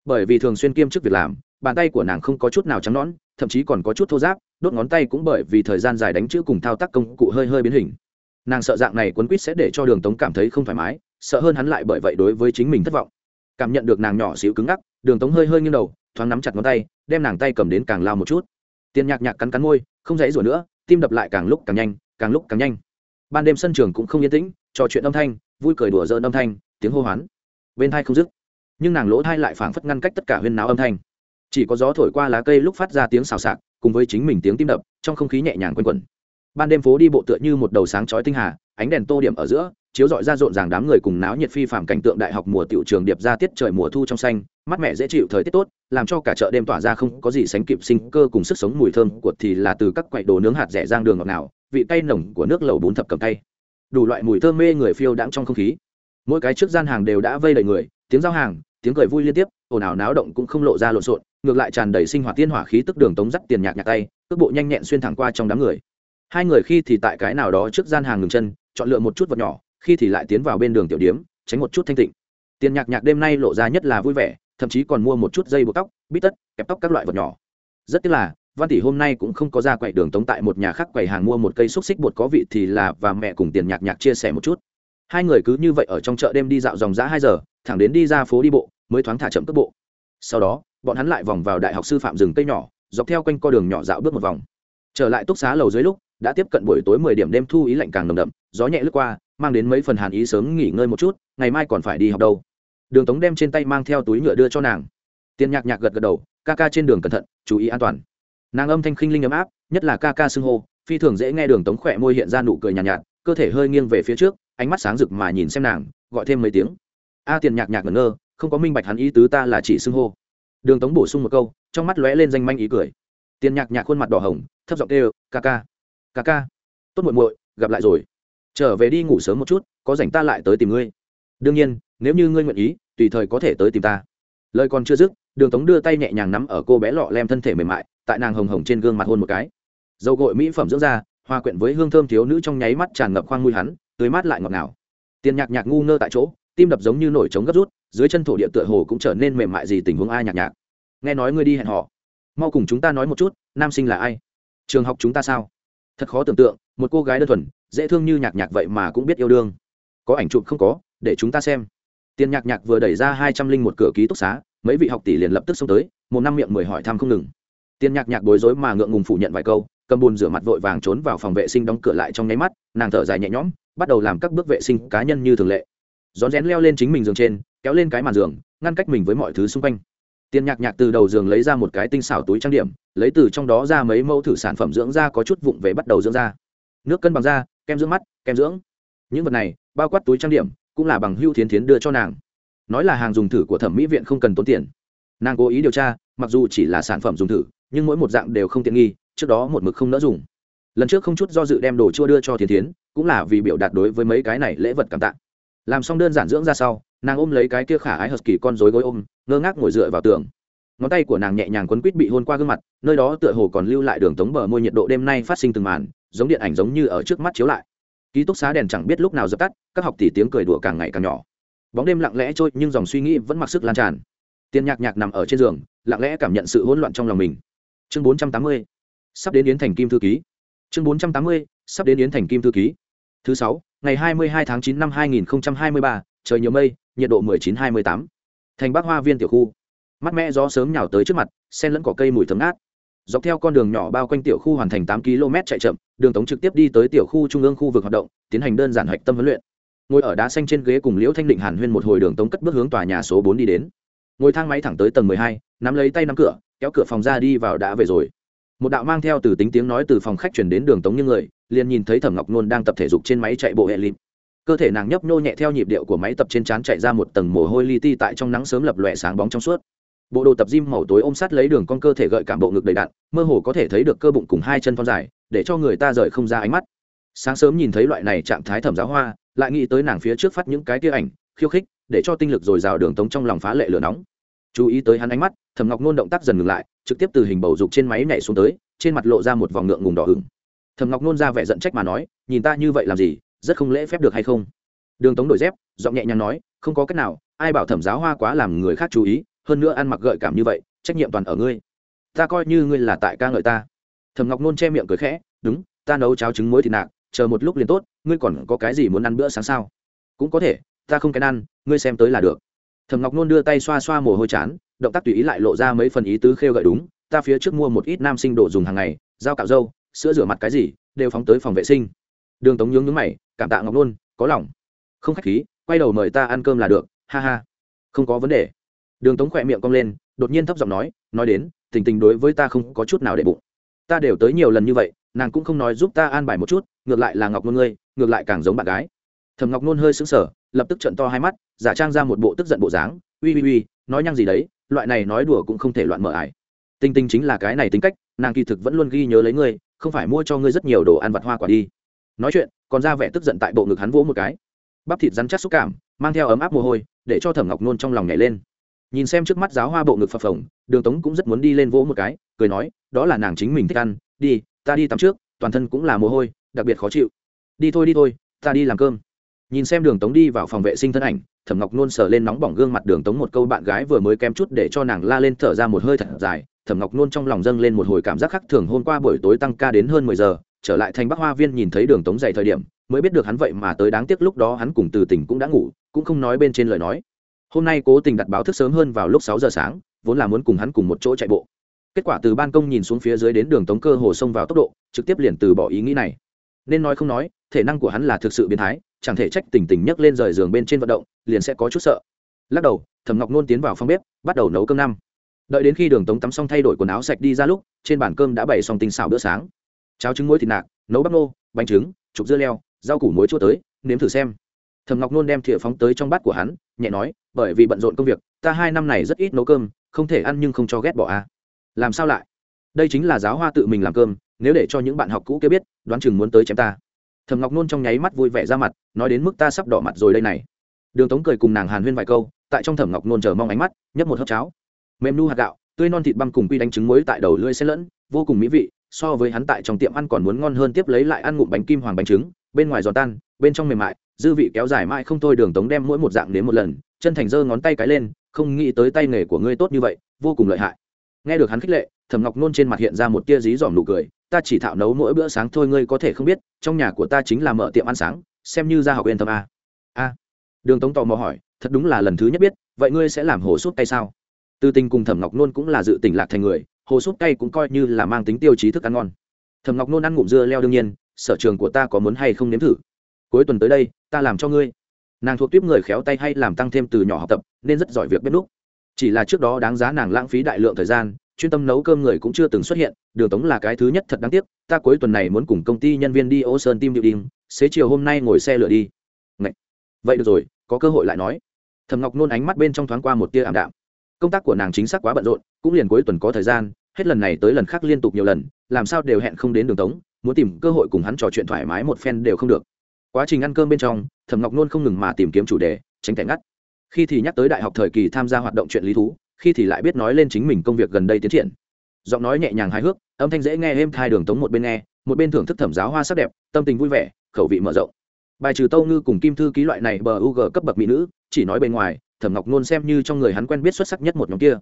Bởi vì thường xuyên kiêm chức việc làm, bàn tay của nàng không có chút nào trắng nõn, thậm chí còn có chút thô giáp, đốt ngón tay cũng bởi vì thời gian dài đánh chữ cùng thao tác công cụ hơi hơi biến hình. Nàng sợ dạng này quấn quýt sẽ để cho đường tống cảm thấy không thoải mái, sợ hơn hắn lại bởi vậy đối với chính mình thất vọng cảm nhận được nàng nhỏ xíu cứng ngắc, đường tống hơi hơi nghiêng đầu, thoáng nắm chặt ngón tay, đem nàng tay cầm đến càng lao một chút. Tiền nhạc nhạc cắn cắn môi, không dãy rủa nữa, tim đập lại càng lúc càng nhanh, càng lúc càng nhanh. Ban đêm sân trường cũng không yên tĩnh, trò chuyện âm thanh, vui cười đùa giỡn âm thanh, tiếng hô hoán. Bên thai không dứt, nhưng nàng lỗ thai lại phảng phất ngăn cách tất cả huyên náo âm thanh. Chỉ có gió thổi qua lá cây lúc phát ra tiếng xào xạc, cùng với chính mình tiếng tim đập, trong không khí nhẹ nhàng quanh quẩn. Ban đêm phố đi bộ tựa như một đầu sáng chói tinh hà, ánh đèn tô điểm ở giữa chiếu dọi ra rộn ràng đám người cùng náo nhiệt phi phạm cảnh tượng đại học mùa tiểu trường điệp ra tiết trời mùa thu trong xanh, mát mẻ dễ chịu thời tiết tốt, làm cho cả chợ đêm tỏa ra không có gì sánh kịp sinh cơ cùng sức sống mùi thơm của thì là từ các quậy đồ nướng hạt rẻ rang đường ngọt nào vị cay nồng của nước lẩu bún thập cầm tay đủ loại mùi thơm mê người phiêu đãng trong không khí. Mỗi cái trước gian hàng đều đã vây đầy người, tiếng giao hàng, tiếng cười vui liên tiếp, ồn ào náo động cũng không lộ ra lộn xộn, ngược lại tràn đầy sinh hoạt tiên hỏa khí tức đường tống dắt tiền nhạc nhạc tay, cước bộ nhanh nhẹn xuyên thẳng qua trong đám người. Hai người khi thì tại cái nào đó trước gian hàng ngừng chân, chọn lựa một chút vật nhỏ khi thì lại tiến vào bên đường tiểu điếm, tránh một chút thanh tịnh. Tiền nhạc nhạc đêm nay lộ ra nhất là vui vẻ, thậm chí còn mua một chút dây buộc tóc, bít tất, kẹp tóc các loại vật nhỏ. Rất tiếc là, văn tỷ hôm nay cũng không có ra quậy đường tống tại một nhà khác quầy hàng mua một cây xúc xích bột có vị thì là và mẹ cùng tiền nhạc nhạc chia sẻ một chút. Hai người cứ như vậy ở trong chợ đêm đi dạo dòng giã hai giờ, thẳng đến đi ra phố đi bộ, mới thoáng thả chậm cước bộ. Sau đó, bọn hắn lại vòng vào đại học sư phạm rừng cây nhỏ, dọc theo quanh co đường nhỏ dạo bước một vòng. Trở lại túc xá lầu dưới lúc, đã tiếp cận buổi tối mười điểm đêm thu ý lạnh càng nồng đậm, gió nhẹ lướt qua mang đến mấy phần hàn ý sớm nghỉ ngơi một chút ngày mai còn phải đi học đâu. Đường tống đem trên tay mang theo túi nhựa đưa cho nàng. Tiền nhạc nhạc gật gật đầu ca ca trên đường cẩn thận chú ý an toàn. Nàng âm thanh khinh linh ấm áp nhất là ca ca xưng hô phi thường dễ nghe đường tống khỏe môi hiện ra nụ cười nhàn nhạt, nhạt cơ thể hơi nghiêng về phía trước ánh mắt sáng rực mà nhìn xem nàng gọi thêm mấy tiếng. A tiền nhạc nhạc ngẩn ngơ không có minh bạch hắn ý tứ ta là chỉ xưng hô. Đường tống bổ sung một câu trong mắt lóe lên danh manh ý cười. Tiền nhạc nhạc khuôn mặt đỏ hồng thấp giọng kêu ca ca ca ca tốt muội muội gặp lại rồi trở về đi ngủ sớm một chút, có rảnh ta lại tới tìm ngươi. Đương nhiên, nếu như ngươi nguyện ý, tùy thời có thể tới tìm ta. Lời còn chưa dứt, đường tống đưa tay nhẹ nhàng nắm ở cô bé lọ lem thân thể mềm mại, tại nàng hồng hồng trên gương mặt hôn một cái. Dầu gội mỹ phẩm dưỡng da, hoa quyện với hương thơm thiếu nữ trong nháy mắt tràn ngập khoang mùi hắn, tươi mát lại ngọt ngào. Tiền nhạc nhạc ngu ngơ tại chỗ, tim đập giống như nổi trống gấp rút, dưới chân thổ địa tựa hồ cũng trở nên mềm mại gì tình huống ai nhạc nhạc. Nghe nói ngươi đi hẹn họ mau cùng chúng ta nói một chút, nam sinh là ai? Trường học chúng ta sao? Thật khó tưởng tượng một cô gái đơn thuần, dễ thương như nhạc nhạc vậy mà cũng biết yêu đương. Có ảnh chụp không có, để chúng ta xem. Tiền nhạc nhạc vừa đẩy ra hai trăm linh một cửa ký túc xá, mấy vị học tỷ liền lập tức xông tới, một năm miệng mười hỏi thăm không ngừng. Tiền nhạc nhạc bối rối mà ngượng ngùng phủ nhận vài câu, cầm bùn rửa mặt vội vàng trốn vào phòng vệ sinh đóng cửa lại trong nháy mắt, nàng thở dài nhẹ nhõm, bắt đầu làm các bước vệ sinh cá nhân như thường lệ. Rón rén leo lên chính mình giường trên, kéo lên cái màn giường, ngăn cách mình với mọi thứ xung quanh. Tiền nhạc nhạc từ đầu giường lấy ra một cái tinh xảo túi trang điểm, lấy từ trong đó ra mấy mẫu thử sản phẩm dưỡng da có chút vụng về bắt đầu dưỡng da nước cân bằng da, kem dưỡng mắt, kem dưỡng. Những vật này, bao quát túi trang điểm, cũng là bằng hưu thiến thiến đưa cho nàng. Nói là hàng dùng thử của thẩm mỹ viện không cần tốn tiền. Nàng cố ý điều tra, mặc dù chỉ là sản phẩm dùng thử, nhưng mỗi một dạng đều không tiện nghi, trước đó một mực không nỡ dùng. Lần trước không chút do dự đem đồ chua đưa cho thiến thiến, cũng là vì biểu đạt đối với mấy cái này lễ vật cảm tạ. Làm xong đơn giản dưỡng ra sau, nàng ôm lấy cái kia khả ái hờt kỳ con dối gối ôm, ngơ ngác ngồi dựa vào tường. Ngón tay của nàng nhẹ nhàng quấn quýt bị hôn qua gương mặt, nơi đó tựa hồ còn lưu lại đường tống bờ môi nhiệt độ đêm nay phát sinh từng màn giống điện ảnh giống như ở trước mắt chiếu lại. Ký túc xá đèn chẳng biết lúc nào dập tắt, các học tỷ tiếng cười đùa càng ngày càng nhỏ. Bóng đêm lặng lẽ trôi, nhưng dòng suy nghĩ vẫn mặc sức lan tràn. Tiền nhạc nhạc nằm ở trên giường, lặng lẽ cảm nhận sự hỗn loạn trong lòng mình. Chương bốn trăm tám mươi, sắp đến yến thành kim thư ký. Chương bốn trăm tám mươi, sắp đến yến thành kim thư ký. Thứ sáu, ngày hai mươi hai tháng chín năm hai nghìn hai mươi ba, trời nhiều mây, nhiệt độ mười chín hai mươi tám. Thành bắc hoa viên tiểu khu. Mắt mẹ gió sớm nhào tới trước mặt sen lẫn cỏ cây mùi thấm ngát dọc theo con đường nhỏ bao quanh tiểu khu hoàn thành tám km chạy chậm, đường tống trực tiếp đi tới tiểu khu trung ương khu vực hoạt động, tiến hành đơn giản hạch tâm huấn luyện. Ngồi ở đá xanh trên ghế cùng liễu thanh định hàn huyên một hồi đường tống cất bước hướng tòa nhà số bốn đi đến. Ngồi thang máy thẳng tới tầng mười hai, nắm lấy tay nắm cửa, kéo cửa phòng ra đi vào đã về rồi. Một đạo mang theo từ tính tiếng nói từ phòng khách chuyển đến đường tống như người, liền nhìn thấy thẩm ngọc nôn đang tập thể dục trên máy chạy bộ hệ lịp. Cơ thể nàng nhấp nhô nhẹ theo nhịp điệu của máy tập trên trán chạy ra một tầng mồ hôi li ti tại trong nắng sớm lập lòe sáng bóng trong suốt bộ đồ tập gym màu tối ôm sát lấy đường con cơ thể gợi cảm bộ ngực đầy đặn, mơ hồ có thể thấy được cơ bụng cùng hai chân thon dài, để cho người ta rời không ra ánh mắt. Sáng sớm nhìn thấy loại này trạng thái thẩm giáo hoa, lại nghĩ tới nàng phía trước phát những cái tia ảnh, khiêu khích, để cho tinh lực dồi dào đường tống trong lòng phá lệ lửa nóng. Chú ý tới hắn ánh mắt, thẩm ngọc nôn động tác dần ngừng lại, trực tiếp từ hình bầu dục trên máy nhảy xuống tới, trên mặt lộ ra một vòng ngượng ngùng đỏ hừng thẩm ngọc nôn ra vẻ giận trách mà nói, nhìn ta như vậy làm gì, rất không lễ phép được hay không? Đường tống đổi dép, giọng nhẹ nhàng nói, không có cách nào, ai bảo thẩm giáo hoa quá làm người khác chú ý hơn nữa ăn mặc gợi cảm như vậy, trách nhiệm toàn ở ngươi. Ta coi như ngươi là tại ca ngợi ta. Thầm ngọc nôn che miệng cười khẽ, đúng, ta nấu cháo trứng muối thịt nạc, chờ một lúc liền tốt, ngươi còn có cái gì muốn ăn bữa sáng sao? Cũng có thể, ta không cái ăn, ngươi xem tới là được. Thầm ngọc nôn đưa tay xoa xoa mồ hôi chán, động tác tùy ý lại lộ ra mấy phần ý tứ khêu gợi đúng, ta phía trước mua một ít nam sinh đồ dùng hàng ngày dao cạo râu sữa rửa mặt cái gì, đều phóng tới phòng vệ sinh. Đường tống nhướng nhướng mày, cảm tạ ngọc nôn, có lòng. Không khách khí, quay đầu mời ta ăn cơm là được, ha ha. Không có vấn đề đường tống khỏe miệng cong lên, đột nhiên thấp giọng nói nói đến, tình tình đối với ta không có chút nào để bụng. Ta đều tới nhiều lần như vậy, nàng cũng không nói giúp ta an bài một chút, ngược lại là ngọc nôn ngươi, ngược lại càng giống bạn gái. Thầm ngọc nôn hơi sững sờ, lập tức trận to hai mắt, giả trang ra một bộ tức giận bộ dáng, uy uy uy, nói nhăng gì đấy, loại này nói đùa cũng không thể loạn mở ải. Tinh tinh chính là cái này tính cách, nàng kỳ thực vẫn luôn ghi nhớ lấy ngươi, không phải mua cho ngươi rất nhiều đồ ăn vặt hoa quả đi. Nói chuyện, còn ra vẻ tức giận tại bộ ngực hắn vỗ một cái. Bắp thịt rắn chắc xúc cảm, mang theo ấm áp mồ hôi, để cho thẩm ngọc nôn trong lòng nhảy lên nhìn xem trước mắt giáo hoa bộ ngực phập phồng, đường tống cũng rất muốn đi lên vỗ một cái, cười nói, đó là nàng chính mình thích ăn, đi, ta đi tắm trước, toàn thân cũng là mồ hôi, đặc biệt khó chịu. Đi thôi đi thôi, ta đi làm cơm. Nhìn xem đường tống đi vào phòng vệ sinh thân ảnh, thẩm ngọc nôn sờ lên nóng bỏng gương mặt đường tống một câu bạn gái vừa mới kém chút để cho nàng la lên thở ra một hơi thật dài. Thẩm ngọc nôn trong lòng dâng lên một hồi cảm giác khác thường hôm qua buổi tối tăng ca đến hơn mười giờ, trở lại thành bắc hoa viên nhìn thấy đường tống dày thời điểm, mới biết được hắn vậy mà tới đáng tiếc lúc đó hắn cùng từ tỉnh cũng đã ngủ, cũng không nói bên trên lời nói hôm nay cố tình đặt báo thức sớm hơn vào lúc sáu giờ sáng, vốn là muốn cùng hắn cùng một chỗ chạy bộ. Kết quả từ ban công nhìn xuống phía dưới đến đường tống cơ hồ xông vào tốc độ, trực tiếp liền từ bỏ ý nghĩ này. Nên nói không nói, thể năng của hắn là thực sự biến thái, chẳng thể trách tỉnh tỉnh nhấc lên rời giường bên trên vận động, liền sẽ có chút sợ. Lắc đầu, thẩm ngọc nôn tiến vào phòng bếp, bắt đầu nấu cơm năm. Đợi đến khi đường tống tắm xong thay đổi quần áo sạch đi ra lúc, trên bàn cơm đã bày xong tinh xào bữa sáng. Cháo trứng muối thịt nạc, nấu bắp nô, bánh trứng, trục dưa leo, rau củ muối chua tới, nếm thử xem thầm ngọc nôn đem thìa phóng tới trong bát của hắn, nhẹ nói, bởi vì bận rộn công việc, ta hai năm này rất ít nấu cơm, không thể ăn nhưng không cho ghét bỏ a. À. làm sao lại? Đây chính là giáo hoa tự mình làm cơm, nếu để cho những bạn học cũ kia biết, đoán chừng muốn tới chém ta. Thầm ngọc nôn trong nháy mắt vui vẻ ra mặt, nói đến mức ta sắp đỏ mặt rồi đây này. Đường tống cười cùng nàng hàn huyên vài câu, tại trong thẩm ngọc nôn chờ mong ánh mắt, nhấp một hớp cháo. Mềm nu hạt gạo, tươi non thịt băm cùng quy đánh trứng muối tại đầu lưỡi xen lẫn, vô cùng mỹ vị, so với hắn tại trong tiệm ăn còn muốn ngon hơn tiếp lấy lại ăn ngụm bánh kim hoàng bánh trứng, bên ngoài giòn tan, bên trong mềm mại dư vị kéo dài mãi không thôi, đường tống đem mỗi một dạng đến một lần, chân thành giơ ngón tay cái lên, không nghĩ tới tay nghề của ngươi tốt như vậy, vô cùng lợi hại. Nghe được hắn khích lệ, thẩm ngọc nôn trên mặt hiện ra một tia dí dỏm nụ cười, ta chỉ thạo nấu mỗi bữa sáng thôi, ngươi có thể không biết, trong nhà của ta chính là mở tiệm ăn sáng, xem như ra học yên tâm a a đường tống tò mò hỏi, thật đúng là lần thứ nhất biết, vậy ngươi sẽ làm hồ súp tay sao? Tư tình cùng thẩm ngọc nôn cũng là dự tỉnh lạc thành người, hồ súp tay cũng coi như là mang tính tiêu chí thức ăn ngon. Thẩm ngọc nôn ăn ngụm dưa leo đương nhiên, sở trường của ta có muốn hay không nếm thử? Cuối tuần tới đây ta làm cho ngươi. Nàng thuộc tiếp người khéo tay hay làm tăng thêm từ nhỏ học tập, nên rất giỏi việc bếp núc chỉ là trước đó đáng giá nàng lãng phí đại lượng thời gian, chuyên tâm nấu cơm người cũng chưa từng xuất hiện, đường tống là cái thứ nhất thật đáng tiếc, ta cuối tuần này muốn cùng công ty nhân viên đi ô sơn tim điệu đinh xế chiều hôm nay ngồi xe lửa đi. Ngậy. vậy được rồi, có cơ hội lại nói. Thầm ngọc nôn ánh mắt bên trong thoáng qua một tia ảm đạm. Công tác của nàng chính xác quá bận rộn, cũng liền cuối tuần có thời gian, hết lần này tới lần khác liên tục nhiều lần, làm sao đều hẹn không đến đường tống, muốn tìm cơ hội cùng hắn trò chuyện thoải mái một phen đều không được quá trình ăn cơm bên trong, thẩm ngọc nôn không ngừng mà tìm kiếm chủ đề, tránh kẻ ngắt. Khi thì nhắc tới đại học thời kỳ tham gia hoạt động chuyện lý thú, khi thì lại biết nói lên chính mình công việc gần đây tiến triển. Giọng nói nhẹ nhàng hài hước, âm thanh dễ nghe êm thai đường tống một bên nghe, một bên thưởng thức thẩm giáo hoa sắc đẹp, tâm tình vui vẻ, khẩu vị mở rộng. Bài trừ tâu ngư cùng kim thư ký loại này bờ u g cấp bậc mỹ nữ, chỉ nói bên ngoài, thẩm ngọc nôn xem như trong người hắn quen biết xuất sắc nhất một nhóm kia.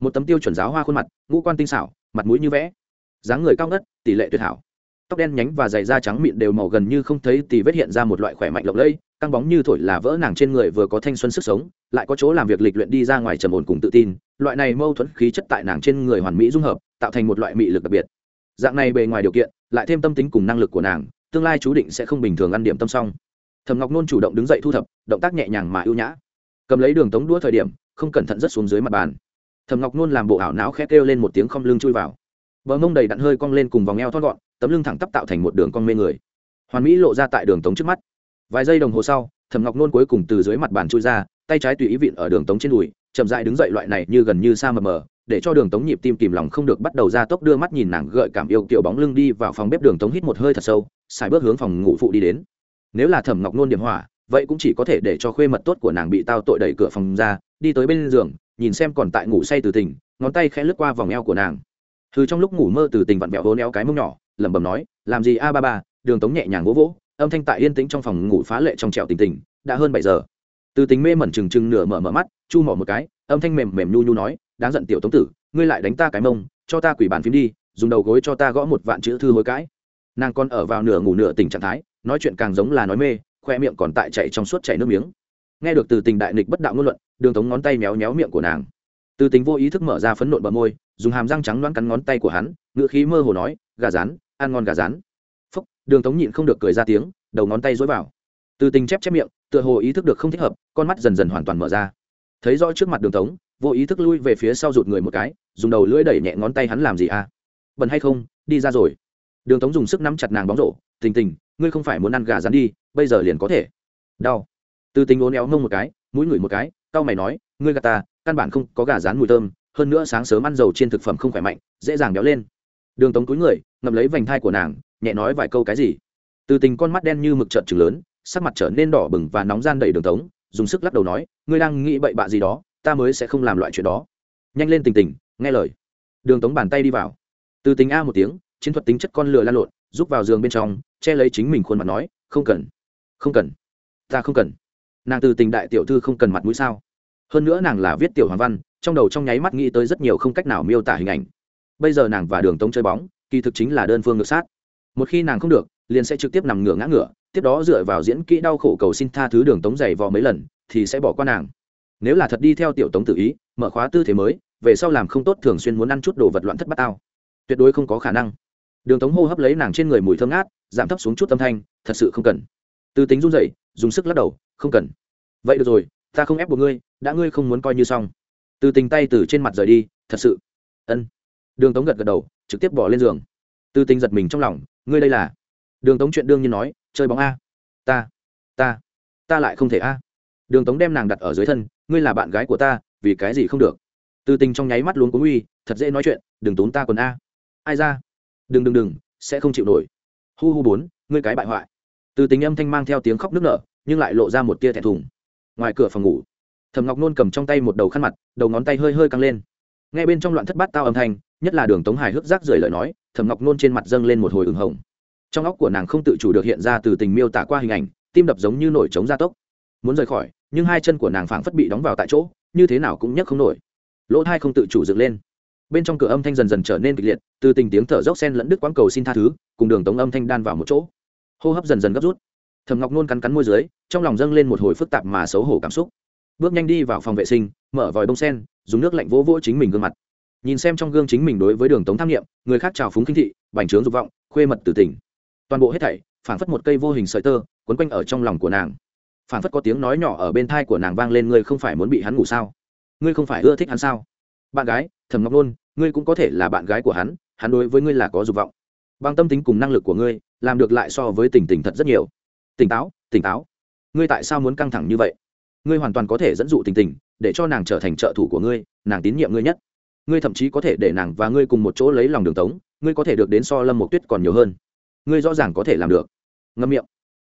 Một tấm tiêu chuẩn giáo hoa khuôn mặt, ngũ quan tinh xảo, mặt mũi như vẽ, dáng người cao ngất, tỷ lệ tuyệt hảo tóc đen nhánh và dày da trắng mịn đều màu gần như không thấy thì vết hiện ra một loại khỏe mạnh lộng lẫy, căng bóng như thổi là vỡ nàng trên người vừa có thanh xuân sức sống, lại có chỗ làm việc lịch luyện đi ra ngoài trầm ổn cùng tự tin, loại này mâu thuẫn khí chất tại nàng trên người hoàn mỹ dung hợp, tạo thành một loại mị lực đặc biệt. Dạng này bề ngoài điều kiện, lại thêm tâm tính cùng năng lực của nàng, tương lai chú định sẽ không bình thường ăn điểm tâm xong. Thầm ngọc nôn chủ động đứng dậy thu thập, động tác nhẹ nhàng mà ưu nhã. Cầm lấy đường tống đũa thời điểm, không cẩn thận rất xuống dưới mặt bàn. Thầm ngọc nôn làm bộ ảo não khét kêu lên một tiếng không lưng chui vào bờ mông đầy đặn hơi cong lên cùng vòng eo thon gọn tấm lưng thẳng tắp tạo thành một đường cong mê người. Hoàn mỹ lộ ra tại đường tống trước mắt. Vài giây đồng hồ sau Thẩm ngọc nôn cuối cùng từ dưới mặt bàn chui ra tay trái tùy ý vịn ở đường tống trên đùi chậm dại đứng dậy loại này như gần như xa mờ mờ để cho đường tống nhịp tim kìm lòng không được bắt đầu ra tốc đưa mắt nhìn nàng gợi cảm yêu kiểu bóng lưng đi vào phòng bếp đường tống hít một hơi thật sâu xài bước hướng phòng ngủ phụ đi đến. Nếu là thẩm ngọc nôn điểm hỏa vậy cũng chỉ có thể để cho khuê mật tốt của nàng bị tao tội đẩy cửa phòng ra đi tới bên giường nhìn xem còn tại ngủ say từ tỉnh, ngón tay khẽ lướt qua vòng eo của nàng từ trong lúc ngủ mơ từ tình vặn vẹo hố neo cái mông nhỏ, lẩm bẩm nói, làm gì, a ba ba? Đường tống nhẹ nhàng vỗ vỗ, âm thanh tại yên tĩnh trong phòng ngủ phá lệ trong trẹo tình tình, đã hơn bảy giờ. Từ tình mê mẩn trừng trừng nửa mở mở mắt, chu mỏ một cái, âm thanh mềm mềm nhu nhu nói, đáng giận tiểu tống tử, ngươi lại đánh ta cái mông, cho ta quỷ bàn phím đi, dùng đầu gối cho ta gõ một vạn chữ thư hối cãi. Nàng còn ở vào nửa ngủ nửa tình trạng thái, nói chuyện càng giống là nói mê, khoe miệng còn tại chạy trong suốt chảy nước miếng. Nghe được từ tình đại nghịch bất đạo ngôn luận, đường tống ngón tay méo méo miệng của nàng từ tình vô ý thức mở ra phấn nộn bờ môi, dùng hàm răng trắng loãng cắn ngón tay của hắn ngựa khí mơ hồ nói, gà rán, ăn ngon gà rán. Phúc, đường tống nhịn không được cười ra tiếng, đầu ngón tay dối vào. Từ tình chép chép miệng, tựa hồ ý thức được không thích hợp, con mắt dần dần hoàn toàn mở ra. Thấy rõ trước mặt đường tống, vô ý thức lui về phía sau rụt người một cái, dùng đầu lưỡi đẩy nhẹ ngón tay hắn làm gì à? Bẩn hay không? Đi ra rồi. Đường tống dùng sức nắm chặt nàng bóng rổ, tình tình, ngươi không phải muốn ăn gà rán đi, bây giờ liền có thể. Đau. Từ tình ốn éo mông một cái, mũi ngửi một cái, cau mày nói, ngươi gà ta căn bản không có gà rán mùi thơm, hơn nữa sáng sớm ăn dầu trên thực phẩm không khỏe mạnh, dễ dàng béo lên. Đường tống túi người, ngậm lấy vành thai của nàng, nhẹ nói vài câu cái gì. Từ tình con mắt đen như mực trợn trừng lớn, sắc mặt trở nên đỏ bừng và nóng gian đầy đường tống, dùng sức lắc đầu nói, ngươi đang nghĩ bậy bạ gì đó, ta mới sẽ không làm loại chuyện đó. Nhanh lên tình tình nghe lời. Đường tống bàn tay đi vào. Từ tình a một tiếng, chiến thuật tính chất con lừa lan lộn giúp vào giường bên trong, che lấy chính mình khuôn mặt nói, không cần không cần, ta không cần. Nàng từ tình đại tiểu thư không cần mặt mũi sao? Hơn nữa nàng là viết tiểu hoàng văn, trong đầu trong nháy mắt nghĩ tới rất nhiều không cách nào miêu tả hình ảnh. Bây giờ nàng và đường tống chơi bóng, kỳ thực chính là đơn phương ngược sát. Một khi nàng không được, liền sẽ trực tiếp nằm ngửa ngã ngửa, tiếp đó dựa vào diễn kỹ đau khổ cầu xin tha thứ đường tống giày vò mấy lần, thì sẽ bỏ qua nàng. Nếu là thật đi theo tiểu tống tự ý, mở khóa tư thế mới, về sau làm không tốt thường xuyên muốn ăn chút đồ vật loạn thất bát tao. Tuyệt đối không có khả năng. Đường tống hô hấp lấy nàng trên người mùi thơm ngát, giảm thấp xuống chút âm thanh, thật sự không cần. Từ tính run rẩy, dùng sức lắc đầu, không cần. Vậy được rồi, ta không ép buộc ngươi đã ngươi không muốn coi như xong. Từ tình tay từ trên mặt rời đi, thật sự. Ân. Đường tống gật gật đầu, trực tiếp bỏ lên giường. Từ tình giật mình trong lòng, ngươi đây là. Đường tống chuyện đương nhiên nói, chơi bóng a. Ta ta ta lại không thể a. Đường tống đem nàng đặt ở dưới thân, ngươi là bạn gái của ta, vì cái gì không được? Từ tình trong nháy mắt luôn cố uy, thật dễ nói chuyện, đừng tốn ta còn a. Ai ra? Đừng đừng đừng, sẽ không chịu nổi. Hu hu bốn, ngươi cái bại hoại. Từ tình âm thanh mang theo tiếng khóc nức nở, nhưng lại lộ ra một tia thẹn thùng. Ngoài cửa phòng ngủ thầm ngọc nôn cầm trong tay một đầu khăn mặt, đầu ngón tay hơi hơi căng lên. Ngay bên trong loạn thất bát tao âm thanh, nhất là đường tống hài hước rác rưởi lời nói thầm ngọc nôn trên mặt dâng lên một hồi ửng hồng. Trong óc của nàng không tự chủ được hiện ra từ tình miêu tả qua hình ảnh, tim đập giống như nổi trống gia tốc. Muốn rời khỏi, nhưng hai chân của nàng phảng phất bị đóng vào tại chỗ, như thế nào cũng nhấc không nổi. Lỗ thai không tự chủ dựng lên. Bên trong cửa âm thanh dần dần trở nên kịch liệt, từ tình tiếng thở dốc sen lẫn đứt quãng cầu xin tha thứ, cùng đường tống âm thanh đan vào một chỗ. Hô hấp dần dần gấp rút. Thầm ngọc nôn cắn cắn môi dưới, trong lòng dâng lên một hồi phức tạp mà xấu hổ cảm xúc bước nhanh đi vào phòng vệ sinh, mở vòi bông sen, dùng nước lạnh vỗ vỗ chính mình gương mặt. Nhìn xem trong gương chính mình đối với đường tống tham nghiệm, người khác trào phúng kinh thị, bành trướng dục vọng, khuê mật tử tình. Toàn bộ hết thảy, phảng phất một cây vô hình sợi tơ, quấn quanh ở trong lòng của nàng. Phảng phất có tiếng nói nhỏ ở bên thai của nàng vang lên, ngươi không phải muốn bị hắn ngủ sao? Ngươi không phải ưa thích hắn sao? Bạn gái, thẩm ngọc nôn, ngươi cũng có thể là bạn gái của hắn hắn đối với ngươi là có dục vọng. Bằng tâm tính cùng năng lực của ngươi, làm được lại so với tình tình thật rất nhiều. Tỉnh táo tỉnh táo. Ngươi tại sao muốn căng thẳng như vậy? Ngươi hoàn toàn có thể dẫn dụ tình tình, để cho nàng trở thành trợ thủ của ngươi, nàng tín nhiệm ngươi nhất. Ngươi thậm chí có thể để nàng và ngươi cùng một chỗ lấy lòng đường tống, ngươi có thể được đến so lâm một tuyết còn nhiều hơn. Ngươi rõ ràng có thể làm được. Ngâm miệng.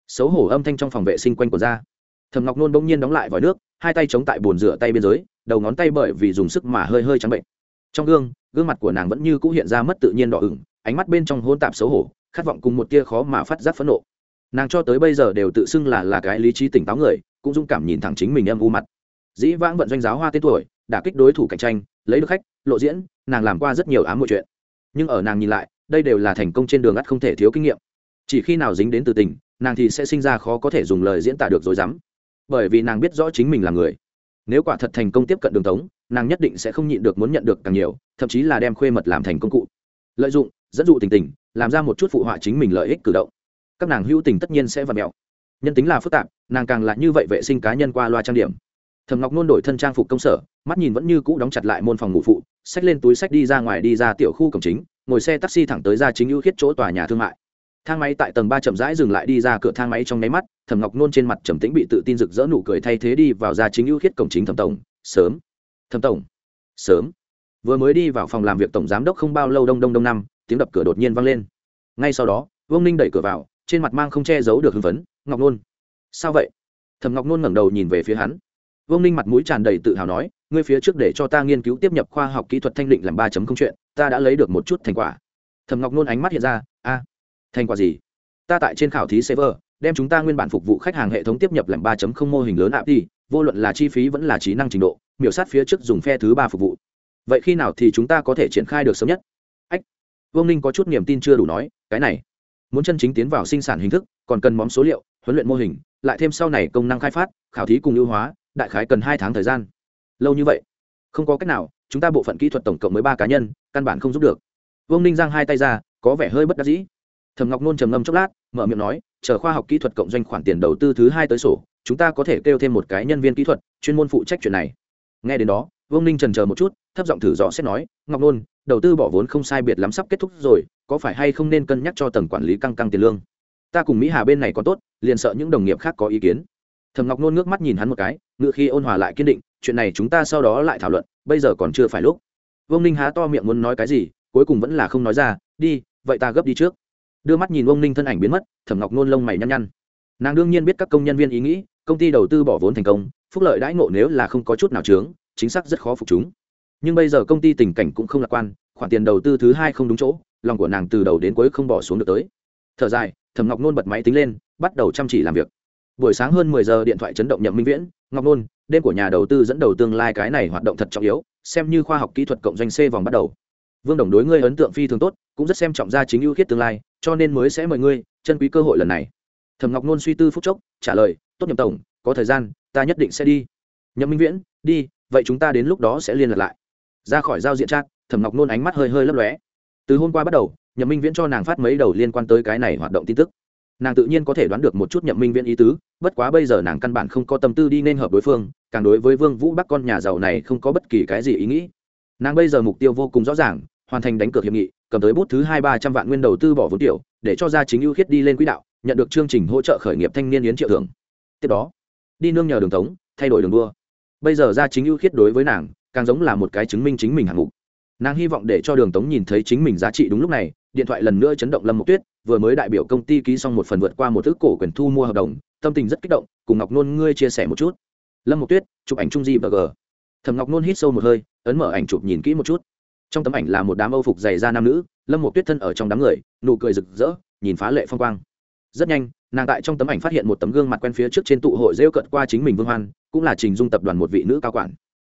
Xấu hổ âm thanh trong phòng vệ sinh quanh của ra. Thầm ngọc nôn bỗng nhiên đóng lại vòi nước, hai tay chống tại bồn rửa tay biên giới đầu ngón tay bởi vì dùng sức mà hơi hơi trắng bệnh. Trong gương gương mặt của nàng vẫn như cũ hiện ra mất tự nhiên đỏ ửng, ánh mắt bên trong hôn tạp xấu hổ, khát vọng cùng một tia khó mà phát giác phẫn nộ. Nàng cho tới bây giờ đều tự xưng là là cái lý trí tỉnh táo người cũng dũng cảm nhìn thẳng chính mình âm u mặt. Dĩ vãng vận doanh giáo hoa tên tuổi, đả kích đối thủ cạnh tranh, lấy được khách, lộ diễn, nàng làm qua rất nhiều ám mọi chuyện. Nhưng ở nàng nhìn lại, đây đều là thành công trên đường ắt không thể thiếu kinh nghiệm. Chỉ khi nào dính đến từ tình, nàng thì sẽ sinh ra khó có thể dùng lời diễn tả được dối rắm. Bởi vì nàng biết rõ chính mình là người. Nếu quả thật thành công tiếp cận đường tống, nàng nhất định sẽ không nhịn được muốn nhận được càng nhiều, thậm chí là đem khuê mật làm thành công cụ. Lợi dụng, dẫn dụ tình tình, làm ra một chút phụ họa chính mình lợi ích cử động. Các nàng hữu tình tất nhiên sẽ vặt mẹo. Nhân tính là phức tạp nàng càng là như vậy vệ sinh cá nhân qua loa trang điểm. Thầm ngọc nôn đổi thân trang phục công sở, mắt nhìn vẫn như cũ đóng chặt lại môn phòng ngủ phụ, xách lên túi sách đi ra ngoài đi ra tiểu khu cổng chính, ngồi xe taxi thẳng tới ra chính ưu khiết chỗ tòa nhà thương mại. Thang máy tại tầng ba chậm rãi dừng lại đi ra cửa thang máy trong nháy mắt thầm ngọc nôn trên mặt trầm tĩnh bị tự tin rực rỡ nụ cười thay thế đi vào ra chính ưu khiết cổng chính thẩm tổng. Sớm. Thẩm tổng. Sớm. Vừa mới đi vào phòng làm việc tổng giám đốc không bao lâu đông đông đông năm, tiếng đập cửa đột nhiên vang lên. Ngay sau đó, vương ninh đẩy cửa vào, trên mặt mang không che giấu được hưng phấn. Ngọc nôn sao vậy? Thầm ngọc nôn ngẩng đầu nhìn về phía hắn. Vương ninh mặt mũi tràn đầy tự hào nói, ngươi phía trước để cho ta nghiên cứu tiếp nhập khoa học kỹ thuật thanh định làm ba chấm không chuyện, ta đã lấy được một chút thành quả. Thầm ngọc nôn ánh mắt hiện ra, a, thành quả gì? Ta tại trên khảo thí server, đem chúng ta nguyên bản phục vụ khách hàng hệ thống tiếp nhập làm ba chấm không mô hình lớn áp đi, vô luận là chi phí vẫn là trí năng trình độ, miểu sát phía trước dùng phe thứ ba phục vụ. Vậy khi nào thì chúng ta có thể triển khai được sớm nhất? Ách, vương ninh có chút niềm tin chưa đủ nói, cái này, muốn chân chính tiến vào sinh sản hình thức, còn cần móm số liệu, huấn luyện mô hình lại thêm sau này công năng khai phát, khảo thí cùng ưu hóa, đại khái cần hai tháng thời gian. Lâu như vậy, không có cách nào, chúng ta bộ phận kỹ thuật tổng cộng mới ba cá nhân, căn bản không giúp được. Vương ninh giang hai tay ra, có vẻ hơi bất đắc dĩ. Thầm ngọc nôn trầm ngâm chốc lát, mở miệng nói, chờ khoa học kỹ thuật cộng doanh khoản tiền đầu tư thứ hai tới sổ, chúng ta có thể kêu thêm một cái nhân viên kỹ thuật, chuyên môn phụ trách chuyện này. Nghe đến đó, vương ninh trần chờ một chút, thấp giọng thử rõ xét nói, ngọc nôn, đầu tư bỏ vốn không sai biệt lắm sắp kết thúc rồi, có phải hay không nên cân nhắc cho tầng quản lý căng căng tiền lương? Ta cùng mỹ hà bên này còn tốt, liền sợ những đồng nghiệp khác có ý kiến. Thầm ngọc nôn nước mắt nhìn hắn một cái ngự khi ôn hòa lại kiên định, chuyện này chúng ta sau đó lại thảo luận, bây giờ còn chưa phải lúc. Vương ninh há to miệng muốn nói cái gì, cuối cùng vẫn là không nói ra, đi, vậy ta gấp đi trước. Đưa mắt nhìn vương ninh thân ảnh biến mất, thẩm ngọc nôn lông mày nhăn nhăn. Nàng đương nhiên biết các công nhân viên ý nghĩ, công ty đầu tư bỏ vốn thành công, phúc lợi đãi ngộ nếu là không có chút nào trướng chính xác rất khó phục chúng. Nhưng bây giờ công ty tình cảnh cũng không lạc quan, khoản tiền đầu tư thứ hai không đúng chỗ, lòng của nàng từ đầu đến cuối không bỏ xuống được tới. Thở dài thẩm ngọc nôn bật máy tính lên bắt đầu chăm chỉ làm việc. Buổi sáng hơn mười giờ điện thoại chấn động nhậm minh viễn ngọc nôn đêm của nhà đầu tư dẫn đầu tương lai cái này hoạt động thật trọng yếu xem như khoa học kỹ thuật cộng doanh c vòng bắt đầu. Vương đồng đối ngươi ấn tượng phi thường tốt cũng rất xem trọng gia chính ưu khiết tương lai cho nên mới sẽ mời ngươi chân quý cơ hội lần này. Thẩm ngọc nôn suy tư phúc chốc trả lời tốt nhậm tổng có thời gian ta nhất định sẽ đi. Nhậm minh viễn đi vậy chúng ta đến lúc đó sẽ liên lạc lại. Ra khỏi giao diện trang, thẩm ngọc nôn ánh mắt hơi hơi lấp lóe. Từ hôm qua bắt đầu nhậm minh viễn cho nàng phát mấy đầu liên quan tới cái này hoạt động tin tức. Nàng tự nhiên có thể đoán được một chút nhậm minh viễn ý tứ, bất quá bây giờ nàng căn bản không có tâm tư đi nên hợp đối phương, càng đối với vương vũ bắc con nhà giàu này không có bất kỳ cái gì ý nghĩ. Nàng bây giờ mục tiêu vô cùng rõ ràng, hoàn thành đánh cược hiệp nghị, cầm tới bút thứ hai ba trăm vạn nguyên đầu tư bỏ vốn tiểu, để cho gia chính ưu khiết đi lên quỹ đạo, nhận được chương trình hỗ trợ khởi nghiệp thanh niên yến triệu thưởng. Tiếp đó, đi nương nhờ đường tống, thay đổi đường đua. Bây giờ gia chính ưu khiết đối với nàng, càng giống là một cái chứng minh chính mình hạng mục. Nàng hy vọng để cho đường tống nhìn thấy chính mình giá trị đúng lúc này điện thoại lần nữa chấn động lâm mộc tuyết, vừa mới đại biểu công ty ký xong một phần vượt qua một thứ cổ quyền thu mua hợp đồng, tâm tình rất kích động, cùng ngọc nôn ngươi chia sẻ một chút. Lâm mộc tuyết, chụp ảnh trung di và g. Thầm ngọc nôn hít sâu một hơi, ấn mở ảnh chụp nhìn kỹ một chút. Trong tấm ảnh là một đám âu phục dày da nam nữ, lâm một tuyết thân ở trong đám người, nụ cười rực rỡ, nhìn phá lệ phong quang. Rất nhanh, nàng tại trong tấm ảnh phát hiện một tấm gương mặt quen phía trước trên tụ hội rêu cận qua chính mình vương hoan, cũng là trình dung tập đoàn một vị nữ cao quản.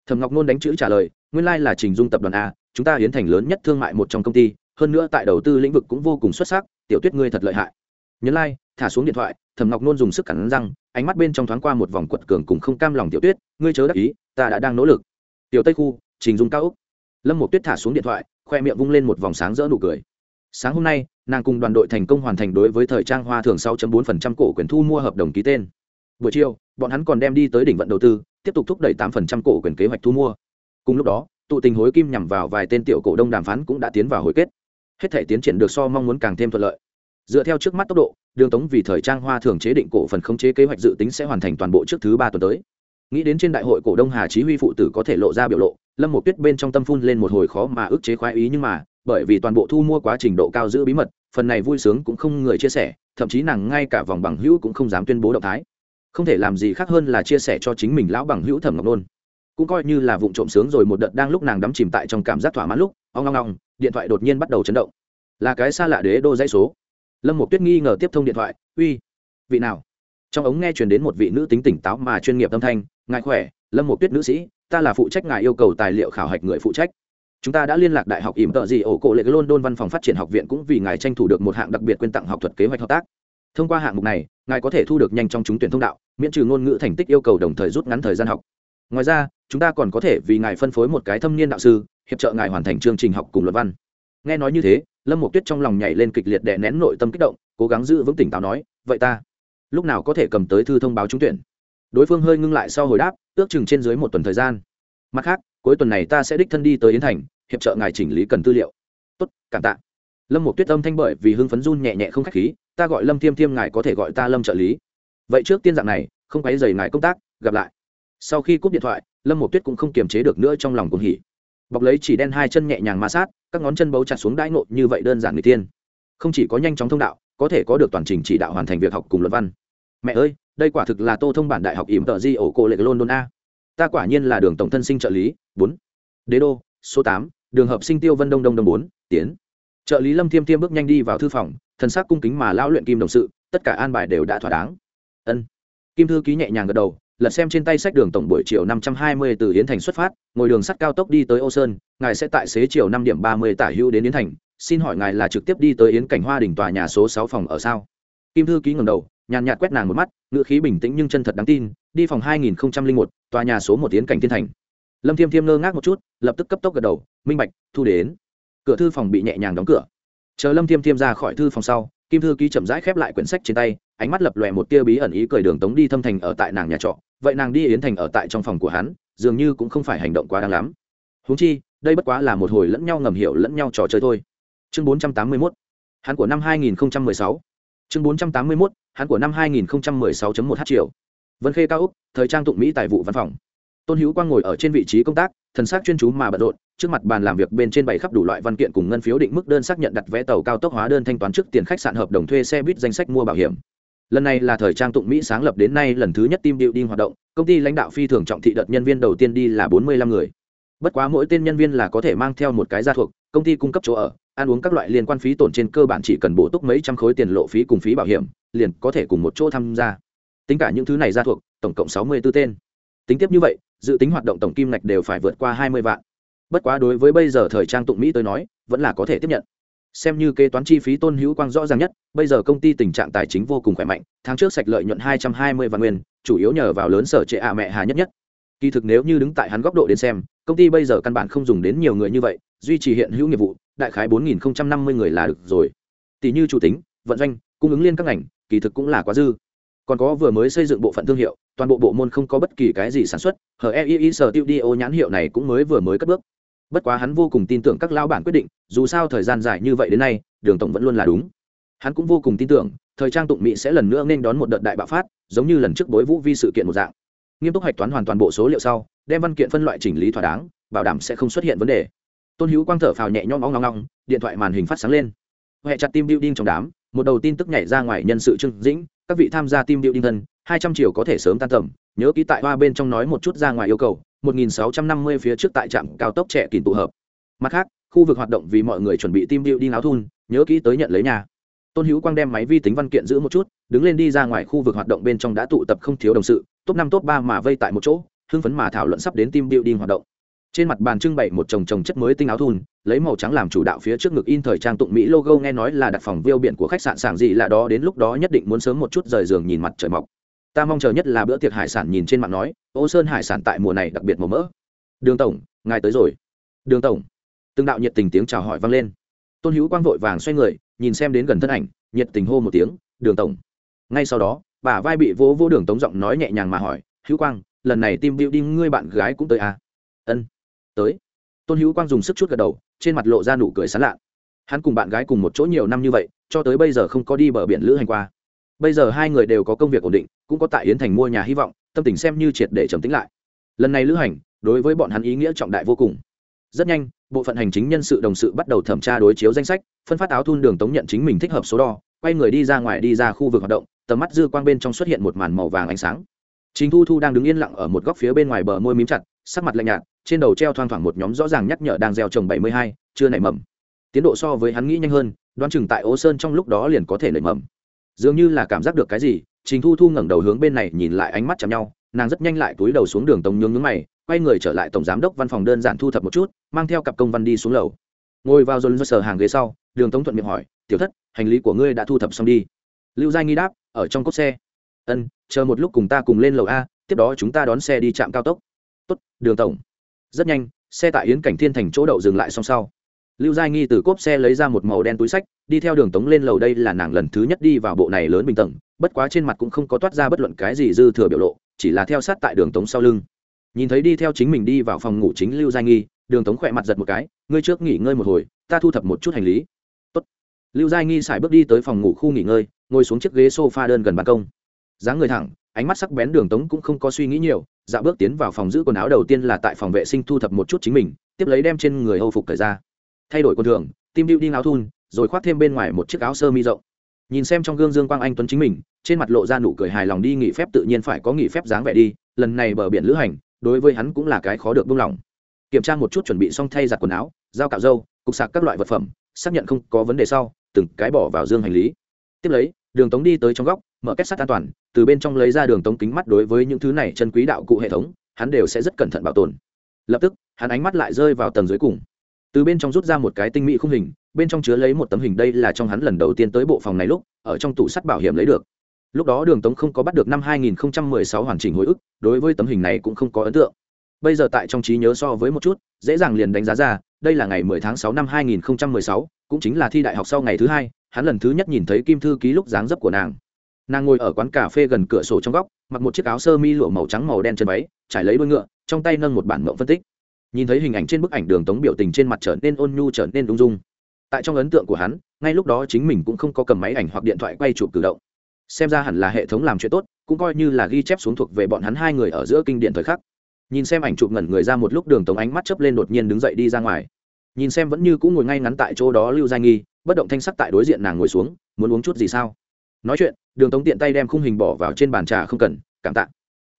Thầm ngọc nôn đánh chữ trả lời, nguyên lai là trình dung tập đoàn a, chúng ta hiến thành lớn nhất thương mại một trong công ty hơn nữa tại đầu tư lĩnh vực cũng vô cùng xuất sắc tiểu tuyết ngươi thật lợi hại. Nhấn lai、like, thả xuống điện thoại thầm ngọc nôn dùng sức cắn răng ánh mắt bên trong thoáng qua một vòng quật cường cùng không cam lòng tiểu tuyết ngươi chớ đắc ý ta đã đang nỗ lực. Tiểu tây khu trình dung cao úc lâm một tuyết thả xuống điện thoại khoe miệng vung lên một vòng sáng rỡ nụ cười. Sáng hôm nay nàng cùng đoàn đội thành công hoàn thành đối với thời trang hoa thường 6.4% cổ quyền thu mua hợp đồng ký tên. Buổi chiều bọn hắn còn đem đi tới đỉnh vận đầu tư tiếp tục thúc đẩy 8% cổ quyền kế hoạch thu mua. Cùng lúc đó tụ tình hối kim nhằm vào vài tên tiểu cổ đông đàm phán cũng đã tiến vào hồi kết hết thể tiến triển được so mong muốn càng thêm thuận lợi. Dựa theo trước mắt tốc độ, đường tống vì thời trang hoa thường chế định cổ phần khống chế kế hoạch dự tính sẽ hoàn thành toàn bộ trước thứ ba tuần tới. Nghĩ đến trên đại hội cổ đông hà chí huy phụ tử có thể lộ ra biểu lộ, lâm một tuyết bên trong tâm phun lên một hồi khó mà ức chế khoái ý nhưng mà, bởi vì toàn bộ thu mua quá trình độ cao giữ bí mật, phần này vui sướng cũng không người chia sẻ, thậm chí nàng ngay cả vòng bằng hữu cũng không dám tuyên bố động thái. Không thể làm gì khác hơn là chia sẻ cho chính mình lão bằng hữu thẩm ngọc nôn. Cũng coi như là vụ trộm sướng rồi một đợt đang lúc nàng đắm chìm tại trong cảm giác thỏa mãn lúc, ong ong ong điện thoại đột nhiên bắt đầu chấn động. Là cái xa lạ đế đô dãy số. Lâm một tuyết nghi ngờ tiếp thông điện thoại, uy, vị nào? Trong ống nghe truyền đến một vị nữ tính tỉnh táo mà chuyên nghiệp âm thanh, ngài khỏe, lâm một tuyết nữ sĩ, ta là phụ trách ngài yêu cầu tài liệu khảo hạch người phụ trách. Chúng ta đã liên lạc đại học ỉm tợ gì ổ cổ lệ london văn phòng phát triển học viện cũng vì ngài tranh thủ được một hạng đặc biệt quyên tặng học thuật kế hoạch hợp tác. Thông qua hạng mục này, ngài có thể thu được nhanh trong trúng tuyển thông đạo, miễn trừ ngôn ngữ thành tích yêu cầu đồng thời rút ngắn thời gian học. Ngoài ra chúng ta còn có thể vì ngài phân phối một cái thâm niên đạo sư, hiệp trợ ngài hoàn thành chương trình học cùng luật văn. Nghe nói như thế, lâm một tuyết trong lòng nhảy lên kịch liệt đè nén nội tâm kích động, cố gắng giữ vững tỉnh táo nói, vậy ta, lúc nào có thể cầm tới thư thông báo trúng tuyển? Đối phương hơi ngưng lại sau hồi đáp, ước chừng trên dưới một tuần thời gian. Mặt khác, cuối tuần này ta sẽ đích thân đi tới yến thành, hiệp trợ ngài chỉnh lý cần tư liệu. Tốt, cảm tạ. Lâm một tuyết âm thanh bởi vì hưng phấn run nhẹ nhẹ không k h á c h khí, ta gọi lâm thiêm thiêm ngài có thể gọi ta lâm trợ lý. Vậy trước tiên dạng này, không quáy dày ngài công tác, gặp lại sau khi cúp điện thoại, lâm một tuyết cũng không kiềm chế được nữa trong lòng cuồng hỉ. Bọc lấy chỉ đen hai chân nhẹ nhàng ma sát, các ngón chân bấu chặt xuống đãi nộ như vậy đơn giản người tiên. Không chỉ có nhanh chóng thông đạo, có thể có được toàn trình chỉ đạo hoàn thành việc học cùng luật văn. Mẹ ơi, đây quả thực là tô thông bản đại học ỉm tờ di ổ cô lệ london a. Ta quả nhiên là đường tổng thân sinh trợ lý, bốn. Đế đô, số tám, đường hợp sinh tiêu vân đông đông đông bốn, tiến. Trợ lý lâm thiêm thiêm bước nhanh đi vào thư phòng, thần sắc cung kính mà lão luyện kim đồng sự, tất cả an bài đều đã thỏa đáng. Ân. Kim thư ký nhẹ nhàng gật đầu lật xem trên tay sách đường tổng buổi chiều năm trăm hai mươi từ yến thành xuất phát, ngồi đường sắt cao tốc đi tới ô sơn, ngài sẽ tại xế chiều năm điểm ba mươi tả hữu đến yến thành. Xin hỏi ngài là trực tiếp đi tới yến cảnh hoa đỉnh tòa nhà số sáu phòng ở sao? Kim thư ký ngẩng đầu, nhàn nhạt quét nàng một mắt, ngữ khí bình tĩnh nhưng chân thật đáng tin, đi phòng hai nghìn một, tòa nhà số một yến cảnh thiên thành. Lâm thiêm thiêm ngơ ngác một chút, lập tức cấp tốc gật đầu, minh bạch, thu đến. Cửa thư phòng bị nhẹ nhàng đóng cửa. Chờ lâm thiêm thiêm ra khỏi thư phòng sau kim thư ký chậm rãi khép lại quyển sách trên tay, ánh mắt lập lòe một tia bí ẩn ý cười đường tống đi thâm thành ở tại nàng nhà trọ. Vậy nàng đi yến thành ở tại trong phòng của hắn, dường như cũng không phải hành động quá đáng lắm. Húng chi, đây bất quá là một hồi lẫn nhau ngầm hiểu lẫn nhau trò chơi thôi. Chương bốn trăm tám mươi mốt, hắn của năm hai nghìn sáu. Chương bốn trăm tám mươi mốt, hắn của năm hai nghìn sáu một h triệu vân khê cao úc, thời trang tụng mỹ tại vụ văn phòng. Tôn hữu quang ngồi ở trên vị trí công tác, thần sắc chuyên chú mà bận rộn trước mặt bàn làm việc bên trên bày khắp đủ loại văn kiện cùng ngân phiếu định mức đơn xác nhận đặt vé tàu cao tốc hóa đơn thanh toán trước tiền khách sạn hợp đồng thuê xe buýt danh sách mua bảo hiểm. Lần này là thời trang tụng mỹ sáng lập đến nay lần thứ nhất team building hoạt động, công ty lãnh đạo phi thường trọng thị đợt nhân viên đầu tiên đi là bốn mươi lăm người. Bất quá mỗi tên nhân viên là có thể mang theo một cái gia thuộc, công ty cung cấp chỗ ở, ăn uống các loại liên quan phí tổn trên cơ bản chỉ cần bổ túc mấy trăm khối tiền lộ phí cùng phí bảo hiểm, liền có thể cùng một chỗ tham gia. Tính cả những thứ này gia thuộc, tổng cộng sáu mươi 64 tên. Tính tiếp như vậy, dự tính hoạt động tổng kim ngạch đều phải vượt qua hai mươi vạn bất quá đối với bây giờ thời trang tụng mỹ tôi nói, vẫn là có thể tiếp nhận. Xem như kế toán chi phí tôn hữu quang rõ ràng nhất, bây giờ công ty tình trạng tài chính vô cùng khỏe mạnh, tháng trước sạch lợi nhuận hai trăm hai mươi vạn nguyên, chủ yếu nhờ vào lớn sở trệ ạ mẹ hà nhất nhất. Kỳ thực nếu như đứng tại hắn góc độ đến xem, công ty bây giờ căn bản không dùng đến nhiều người như vậy, duy trì hiện hữu nghiệp vụ, đại khái bốn nghìn năm mươi người là được rồi. Tỷ như chủ tính, vận doanh, cung ứng liên các ngành, kỳ thực cũng là quá dư. Còn có vừa mới xây dựng bộ phận thương hiệu, toàn bộ bộ môn không có bất kỳ cái gì sản xuất hờ ei sở tiêu đi ô nhãn hiệu này cũng mới vừa mới cất bước bất quá hắn vô cùng tin tưởng các lao bản quyết định, dù sao thời gian dài như vậy đến nay, đường tổng vẫn luôn là đúng. Hắn cũng vô cùng tin tưởng, thời trang tụng mỹ sẽ lần nữa nên đón một đợt đại bạo phát, giống như lần trước bối vũ vi sự kiện một dạng. Nghiêm túc hạch toán hoàn toàn bộ số liệu sau, đem văn kiện phân loại chỉnh lý thỏa đáng, bảo đảm sẽ không xuất hiện vấn đề. Tôn hữu quang thở phào nhẹ nhõm ngong ngong ngong điện thoại màn hình phát sáng lên. Huệ chặt tim building trong đám, một đầu tin tức nhảy ra ngoài nhân sự trưng dĩnh, các vị tham gia team building thân, hai trăm triệu có thể sớm tan tầm, nhớ ký tại hoa bên trong nói một chút ra ngoài yêu cầu một nghìn sáu trăm năm mươi phía trước tại trạm cao tốc trẻ kín tụ hợp. Mặt khác, khu vực hoạt động vì mọi người chuẩn bị team building áo thun, nhớ kỹ tới nhận lấy nhà. Tôn hữu quang đem máy vi tính văn kiện giữ một chút, đứng lên đi ra ngoài khu vực hoạt động bên trong đã tụ tập không thiếu đồng sự, top năm, top ba mà vây tại một chỗ, hưng phấn mà thảo luận sắp đến team building hoạt động. Trên mặt bàn trưng bày một chồng chồng chất mới tinh áo thun, lấy màu trắng làm chủ đạo phía trước ngực in thời trang tụng mỹ logo nghe nói là đặt phòng viêu biển của khách sạn sảng gì là đó, đến lúc đó nhất định muốn sớm một chút rời giường nhìn mặt trời mọc ta mong chờ nhất là bữa tiệc hải sản nhìn trên mạng nói, ô sơn hải sản tại mùa này đặc biệt màu mỡ. Đường tổng, ngài tới rồi. Đường tổng, từng đạo nhiệt tình tiếng chào hỏi vang lên. Tôn hữu quang vội vàng xoay người, nhìn xem đến gần thân ảnh, nhiệt tình hô một tiếng, đường tổng. Ngay sau đó bà vai bị vỗ vỗ đường tống giọng nói nhẹ nhàng mà hỏi, hữu quang, lần này tim bịu đi ngươi bạn gái cũng tới à? ân, tới. Tôn hữu quang dùng sức chút gật đầu, trên mặt lộ ra nụ cười sán lạ. Hắn cùng bạn gái cùng một chỗ nhiều năm như vậy, cho tới bây giờ không có đi bờ biển lữ hành qua bây giờ hai người đều có công việc ổn định, cũng có tại yến thành mua nhà hy vọng, tâm tình xem như triệt để trầm tính lại. Lần này lữ hành, đối với bọn hắn ý nghĩa trọng đại vô cùng. Rất nhanh, bộ phận hành chính nhân sự đồng sự bắt đầu thẩm tra đối chiếu danh sách, phân phát áo thun đường tống nhận chính mình thích hợp số đo, quay người đi ra ngoài đi ra khu vực hoạt động, tầm mắt dư quang bên trong xuất hiện một màn màu vàng ánh sáng. Chính thu thu đang đứng yên lặng ở một góc phía bên ngoài bờ môi mím chặt, sắc mặt lạnh nhạt, trên đầu treo thoang thoảng một nhóm rõ ràng nhắc nhở đang gieo trồng bảy mươi hai, chưa nảy mầm. Tiến độ so với hắn nghĩ nhanh hơn, đoán chừng tại ô sơn trong lúc đó liền có thể nảy mầm dường như là cảm giác được cái gì, trình thu thu ngẩng đầu hướng bên này nhìn lại ánh mắt chạm nhau, nàng rất nhanh lại túi đầu xuống đường tống nhướng nhướng mày, quay người trở lại tổng giám đốc văn phòng đơn giản thu thập một chút, mang theo cặp công văn đi xuống lầu. Ngồi vào dồn sờ hàng ghế sau, đường tống thuận miệng hỏi, tiểu thất, hành lý của ngươi đã thu thập xong đi? Lưu giai nghi đáp, ở trong cốt xe. Ân, chờ một lúc cùng ta cùng lên lầu a, tiếp đó chúng ta đón xe đi trạm cao tốc. Tốt, đường tổng. Rất nhanh, xe tại yến cảnh thiên thành chỗ đậu dừng lại song sau lưu giai nghi từ cốp xe lấy ra một màu đen túi sách, đi theo đường tống lên lầu đây là nàng lần thứ nhất đi vào bộ này lớn bình tầng, bất quá trên mặt cũng không có toát ra bất luận cái gì dư thừa biểu lộ, chỉ là theo sát tại đường tống sau lưng. Nhìn thấy đi theo chính mình đi vào phòng ngủ chính lưu giai nghi, đường tống khỏe mặt giật một cái, ngươi trước nghỉ ngơi một hồi, ta thu thập một chút hành lý. Tốt. lưu giai nghi xài bước đi tới phòng ngủ khu nghỉ ngơi, ngồi xuống chiếc ghế s o f a đơn gần ban công. Dáng người thẳng, ánh mắt sắc bén đường tống cũng không có suy nghĩ nhiều dạo bước tiến vào phòng giữ quần áo đầu tiên là tại phòng vệ sinh thu thập một chút chính mình, tiếp lấy đem trên người âu phục thời ra thay đổi quần thường tim điệu đi áo thun, rồi khoác thêm bên ngoài một chiếc áo sơ mi rộng. Nhìn xem trong gương dương quang anh tuấn chính mình, trên mặt lộ ra nụ cười hài lòng đi nghỉ phép tự nhiên phải có nghỉ phép dáng vẻ đi, lần này bờ biển lữ hành, đối với hắn cũng là cái khó được buông lỏng. Kiểm tra một chút chuẩn bị xong thay giặt quần áo, dao cạo râu, cục sạc các loại vật phẩm, xác nhận không có vấn đề sau, từng cái bỏ vào dương hành lý. Tiếp lấy, đường tống đi tới trong góc, mở kết sắt an toàn, từ bên trong lấy ra đường tống kính mắt đối với những thứ này chân quý đạo cụ hệ thống, hắn đều sẽ rất cẩn thận bảo tồn. Lập tức, hắn ánh mắt lại rơi vào tầng dưới cùng từ bên trong rút ra một cái tinh mỹ khung hình bên trong chứa lấy một tấm hình đây là trong hắn lần đầu tiên tới bộ phòng này lúc ở trong tủ sắt bảo hiểm lấy được. Lúc đó đường tống không có bắt được năm 2016 hoàn chỉnh hồi ức đối với tấm hình này cũng không có ấn tượng. Bây giờ tại trong trí nhớ so với một chút dễ dàng liền đánh giá ra đây là ngày 10 tháng 6 năm 2016, cũng chính là thi đại học sau ngày thứ hai hắn lần thứ nhất nhìn thấy kim thư ký lúc dáng dấp của nàng. Nàng ngồi ở quán cà phê gần cửa sổ trong góc mặc một chiếc áo sơ mi lụa màu trắng màu đen chân váy trải lấy đuôi ngựa trong tay nâng một bản mộng phân tích nhìn thấy hình ảnh trên bức ảnh đường tống biểu tình trên mặt trở nên ôn nhu trở nên ung dung. Tại trong ấn tượng của hắn, ngay lúc đó chính mình cũng không có cầm máy ảnh hoặc điện thoại quay chụp cử động. Xem ra hẳn là hệ thống làm chuyện tốt, cũng coi như là ghi chép xuống thuộc về bọn hắn hai người ở giữa kinh điện thời khắc. Nhìn xem ảnh chụp ngẩn người ra một lúc, đường tống ánh mắt chớp lên đột nhiên đứng dậy đi ra ngoài. Nhìn xem vẫn như cũng ngồi ngay ngắn tại chỗ đó lưu giai nghi, bất động thanh sắc tại đối diện nàng ngồi xuống, muốn uống chút gì sao? Nói chuyện, đường tống tiện tay đem khung hình bỏ vào trên bàn trà không cần, cảm tạ.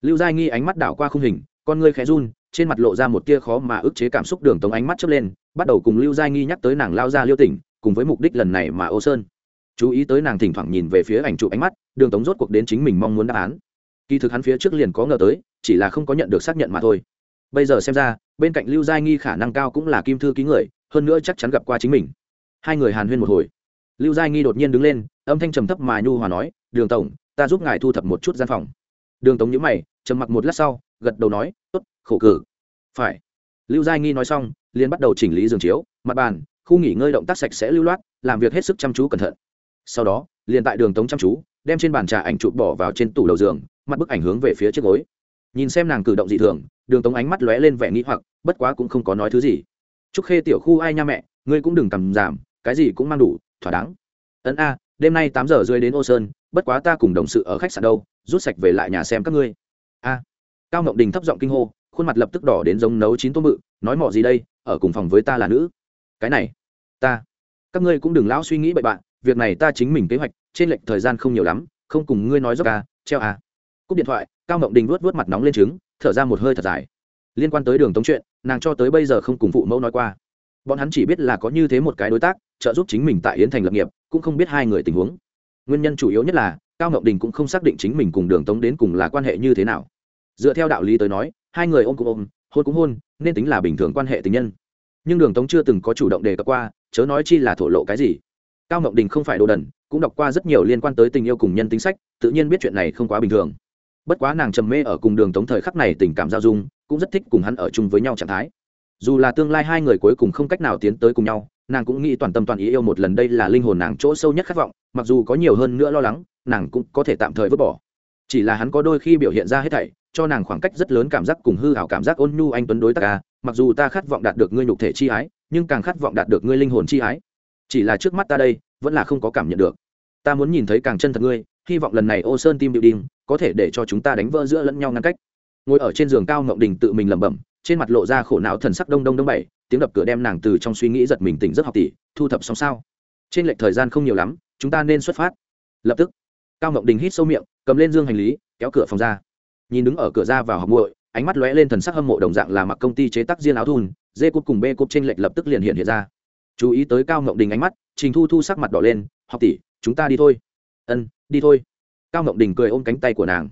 Lưu giai nghi ánh mắt đảo qua khung hình, con ngươi khẽ run trên mặt lộ ra một tia khó mà ức chế cảm xúc đường tống ánh mắt chớp lên, bắt đầu cùng lưu giai nghi nhắc tới nàng lao ra liêu tỉnh, cùng với mục đích lần này mà ô sơn. Chú ý tới nàng thỉnh thoảng nhìn về phía ảnh chụp ánh mắt, đường tống rốt cuộc đến chính mình mong muốn đáp án. Kỳ thực hắn phía trước liền có ngờ tới, chỉ là không có nhận được xác nhận mà thôi. Bây giờ xem ra, bên cạnh lưu giai nghi khả năng cao cũng là kim thư ký người, hơn nữa chắc chắn gặp qua chính mình. Hai người hàn huyên một hồi. Lưu giai nghi đột nhiên đứng lên, âm thanh trầm thấp mà nhu hòa nói, đường tổng, ta giúp ngài thu thập một chút gian phòng. Đường tống nhữ mày, trầm mặc một lát sau gật đầu nói, tốt, khổ cử. Phải. Lưu giai nghi nói xong, liền bắt đầu chỉnh lý giường chiếu, mặt bàn, khu nghỉ ngơi động tác sạch sẽ lưu loát, làm việc hết sức chăm chú cẩn thận. Sau đó, liền tại đường tống chăm chú, đem trên bàn trà ảnh chụp bỏ vào trên tủ đầu giường, mặt bức ảnh hướng về phía chiếc gối. Nhìn xem nàng cử động dị thường, đường tống ánh mắt lóe lên vẻ nghĩ hoặc, bất quá cũng không có nói thứ gì. Chúc khê tiểu khu ai nha mẹ, ngươi cũng đừng cầm giảm, cái gì cũng mang đủ, thỏa đáng. Ấn a, đêm nay tám giờ rơi đến ô sơn, bất quá ta cùng đồng sự ở khách sạn đâu, rút sạch về lại nhà xem các ngươi. A cao ngọc đình thấp giọng kinh hô khuôn mặt lập tức đỏ đến giống nấu chín tôm bự nói mọ gì đây ở cùng phòng với ta là nữ. Cái này ta các ngươi cũng đừng lão suy nghĩ bậy bạn việc này ta chính mình kế hoạch trên lệnh thời gian không nhiều lắm không cùng ngươi nói dốc à, treo à. Cúp điện thoại cao ngọc đình vuốt vuốt mặt nóng lên trứng thở ra một hơi thật dài. Liên quan tới đường tống chuyện nàng cho tới bây giờ không cùng phụ mẫu nói qua. Bọn hắn chỉ biết là có như thế một cái đối tác trợ giúp chính mình tại yến thành lập nghiệp cũng không biết hai người tình huống. Nguyên nhân chủ yếu nhất là cao ngọc đình cũng không xác định chính mình cùng đường tống đến cùng là quan hệ như thế nào dựa theo đạo lý tới nói, hai người ôm cũng ôm, hôn cũng hôn, nên tính là bình thường quan hệ tình nhân. Nhưng đường tống chưa từng có chủ động đề cập qua, chớ nói chi là thổ lộ cái gì. Cao ngọc đình không phải đồ đần, cũng đọc qua rất nhiều liên quan tới tình yêu cùng nhân tính sách, tự nhiên biết chuyện này không quá bình thường. Bất quá nàng trầm mê ở cùng đường tống thời khắc này tình cảm giao dung, cũng rất thích cùng hắn ở chung với nhau trạng thái. Dù là tương lai hai người cuối cùng không cách nào tiến tới cùng nhau, nàng cũng nghĩ toàn tâm toàn ý yêu một lần đây là linh hồn nàng chỗ sâu nhất khát vọng, mặc dù có nhiều hơn nữa lo lắng, nàng cũng có thể tạm thời vứt bỏ chỉ là hắn có đôi khi biểu hiện ra hết thảy, cho nàng khoảng cách rất lớn cảm giác cùng hư hảo cảm giác ôn nhu anh tuấn đối ta ca à, mặc dù ta khát vọng đạt được ngươi nhục thể chi ái, nhưng càng khát vọng đạt được ngươi linh hồn chi ái. Chỉ là trước mắt ta đây, vẫn là không có cảm nhận được. Ta muốn nhìn thấy càng chân thật ngươi, hy vọng lần này ô sơn tim điệu đinh có thể để cho chúng ta đánh vỡ giữa lẫn nhau ngăn cách. Ngồi ở trên giường cao ngộng đình tự mình lẩm bẩm, trên mặt lộ ra khổ não thần sắc đông đông đông bảy, tiếng đập cửa đem nàng từ trong suy nghĩ giật mình tỉnh rất học tỷ, thu thập xong sao. Trên lệch thời gian không nhiều lắm, chúng ta nên xuất phát. Lập tức, cao ngộng đình hít sâu miệng cầm lên dương hành lý, kéo cửa phòng ra. Nhìn đứng ở cửa ra vào học muội, ánh mắt lóe lên thần sắc hâm mộ đồng dạng là mặc công ty chế tác riêng áo thun, dê cúp cùng bê cúp trên lệch lập tức liền hiện hiện ra. Chú ý tới cao ngộng đình ánh mắt, trình thu thu sắc mặt đỏ lên, học tỷ, chúng ta đi thôi. Ân, đi thôi. Cao ngộng đình cười ôm cánh tay của nàng.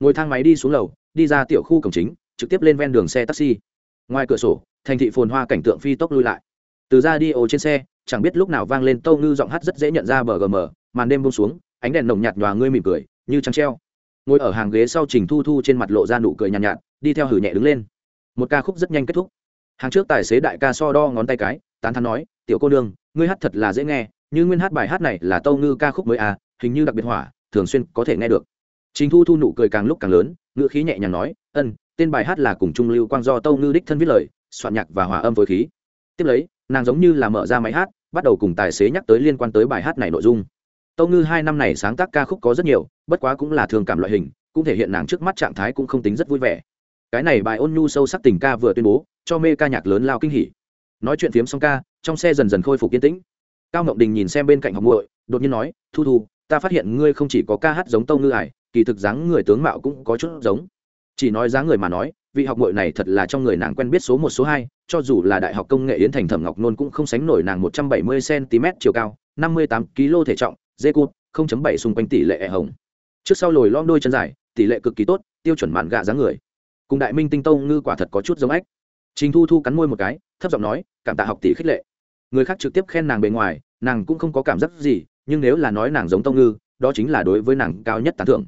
Ngồi thang máy đi xuống lầu, đi ra tiểu khu cổng chính, trực tiếp lên ven đường xe taxi. Ngoài cửa sổ, thành thị phồn hoa cảnh tượng phi tốc lui lại. Từ ra đi ô trên xe, chẳng biết lúc nào vang lên tâu ngư giọng hát rất dễ nhận ra bờ gm, màn đêm bông xuống, ánh đèn nồng nhạt nhòa ngươi mỉm cười như trăng treo. Ngồi ở hàng ghế sau trình thu thu trên mặt lộ ra nụ cười nhàn nhạt, nhạt đi theo hử nhẹ đứng lên. Một ca khúc rất nhanh kết thúc. Hàng trước tài xế đại ca so đo ngón tay cái tán thắn nói tiểu cô đương, ngươi hát thật là dễ nghe như nguyên hát bài hát này là tâu ngư ca khúc mới à hình như đặc biệt hỏa thường xuyên có thể nghe được. Trình thu thu nụ cười càng lúc càng lớn ngữ khí nhẹ nhàng nói ân tên bài hát là cùng trung lưu quang do tâu ngư đích thân viết lời soạn nhạc và hòa âm với khí. Tiếp lấy nàng giống như là mở ra máy hát bắt đầu cùng tài xế nhắc tới liên quan tới bài hát này nội dung tâu ngư hai năm này sáng tác ca khúc có rất nhiều, bất quá cũng là thường cảm loại hình, cũng thể hiện nàng trước mắt trạng thái cũng không tính rất vui vẻ. Cái này bài ôn nhu sâu sắc tình ca vừa tuyên bố, cho mê ca nhạc lớn lao kinh hỉ. Nói chuyện phiếm xong ca, trong xe dần dần khôi phục yên tĩnh. Cao ngọc đình nhìn xem bên cạnh học muội, đột nhiên nói, thu thu, ta phát hiện ngươi không chỉ có ca hát giống tâu ngư ải, kỳ thực dáng người tướng mạo cũng có chút giống. Chỉ nói dáng người mà nói, vị học muội này thật là trong người nàng quen biết số một, số hai, cho dù là đại học công nghệ yến thành thẩm ngọc nôn cũng không sánh nổi nàng một trăm bảy mươi cm chiều cao, năm mươi tám kg thể trọng dê cụt không chấm bảy xung quanh tỷ lệ ẻ hồng. Trước sau lồi lom đôi chân dài, tỷ lệ cực kỳ tốt, tiêu chuẩn mạn gạ dáng người. Cùng đại minh tinh tông ngư quả thật có chút giống ếch trình thu thu cắn môi một cái, thấp giọng nói, cảm tạ học tỷ khích lệ. Người khác trực tiếp khen nàng bề ngoài, nàng cũng không có cảm giác gì, nhưng nếu là nói nàng giống tông ngư, đó chính là đối với nàng cao nhất tán thưởng.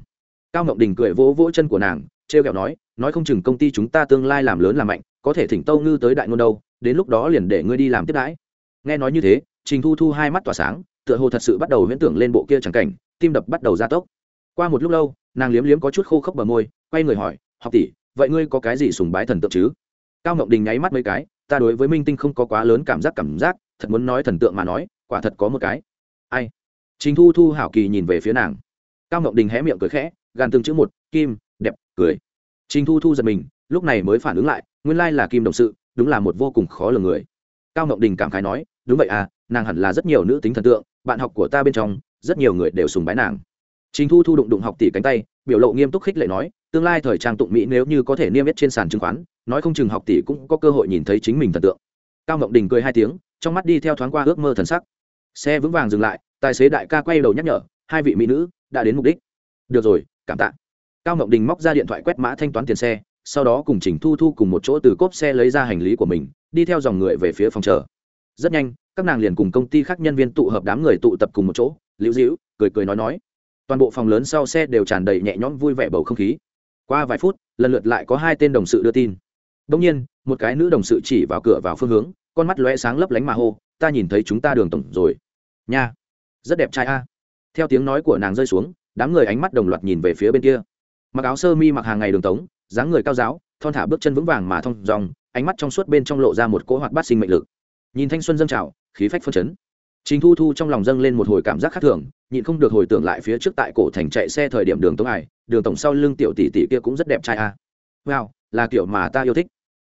Cao ngọc đình cười vỗ vỗ chân của nàng t r e o kẹo nói nói không chừng công ty chúng ta tương lai làm lớn làm mạnh, có thể thỉnh tâu ngư tới đại ngôn đâu, đến lúc đó liền để ngươi đi làm tiếp đãi. Nghe nói như thế, trình thu thu hai mắt tỏa sáng tựa hồ thật sự bắt đầu huyễn tưởng lên bộ kia chẳng cảnh, tim đập bắt đầu gia tốc. Qua một lúc lâu, nàng liếm liếm có chút khô khốc bờ môi, quay người hỏi, học tỷ, vậy ngươi có cái gì sùng bái thần tượng chứ? Cao ngọc đình nháy mắt mấy cái, ta đối với minh tinh không có quá lớn cảm giác cảm giác, thật muốn nói thần tượng mà nói, quả thật có một cái. Ai? Trình thu thu hảo kỳ nhìn về phía nàng. Cao ngọc đình hé miệng cười khẽ, gàn từng chữ một, kim, đẹp, cười. Trình thu thu giật mình, lúc này mới phản ứng lại, nguyên lai là kim đồng sự, đúng là một vô cùng khó lường người. Cao ngọc đình cảm khái nói, đúng vậy à nàng hẳn là rất nhiều nữ tính thần tượng bạn học của ta bên trong rất nhiều người đều sùng bái nàng Chính Thu Thu đụng đụng học tỷ cánh tay, biểu lộ nghiêm túc khích lệ nói, tương lai thời trang tụng mỹ nếu như có thể niêm yết trên sàn chứng khoán, nói không chừng học tỷ cũng có cơ hội nhìn thấy chính mình thần tượng. Cao Ngọc Đình cười hai tiếng, trong mắt đi theo thoáng qua ước mơ thần sắc. Xe vững vàng dừng lại, tài xế đại ca quay đầu nhắc nhở, hai vị mỹ nữ đã đến mục đích. Được rồi, cảm tạ. Cao Ngọc Đình móc ra điện thoại quét mã thanh toán tiền xe, sau đó cùng chỉnh Thu Thu cùng một chỗ từ cốp xe lấy ra hành lý của mình, đi theo dòng người về phía phòng chờ. Rất nhanh, các nàng liền cùng công ty khác nhân viên tụ hợp đám người tụ tập cùng một chỗ, liễu diễu, cười cười nói nói. Toàn bộ phòng lớn sau xe đều tràn đầy nhẹ nhõm vui vẻ bầu không khí. Qua vài phút lần lượt lại có hai tên đồng sự đưa tin. Đông nhiên một cái nữ đồng sự chỉ vào cửa vào phương hướng con mắt lóe sáng lấp lánh mà hô ta nhìn thấy chúng ta đường tổng rồi. Nha rất đẹp trai a. Theo tiếng nói của nàng rơi xuống đám người ánh mắt đồng loạt nhìn về phía bên kia. Mặc áo sơ mi mặc hàng ngày đường tống dáng người cao giáo thon thả bước chân vững vàng mà thong dòng ánh mắt trong suốt bên trong lộ ra một cỗ hoạt bát sinh mệnh lực. Nhìn thanh xuân dâng trào khí phách phân chấn Trình Thu Thu trong lòng dâng lên một hồi cảm giác khác thường, nhịn không được hồi tưởng lại phía trước tại cổ thành chạy xe thời điểm đường tống ải, đường tổng sau lưng tiểu tỷ tỷ kia cũng rất đẹp trai a. À. Wow, là kiểu mà ta yêu thích.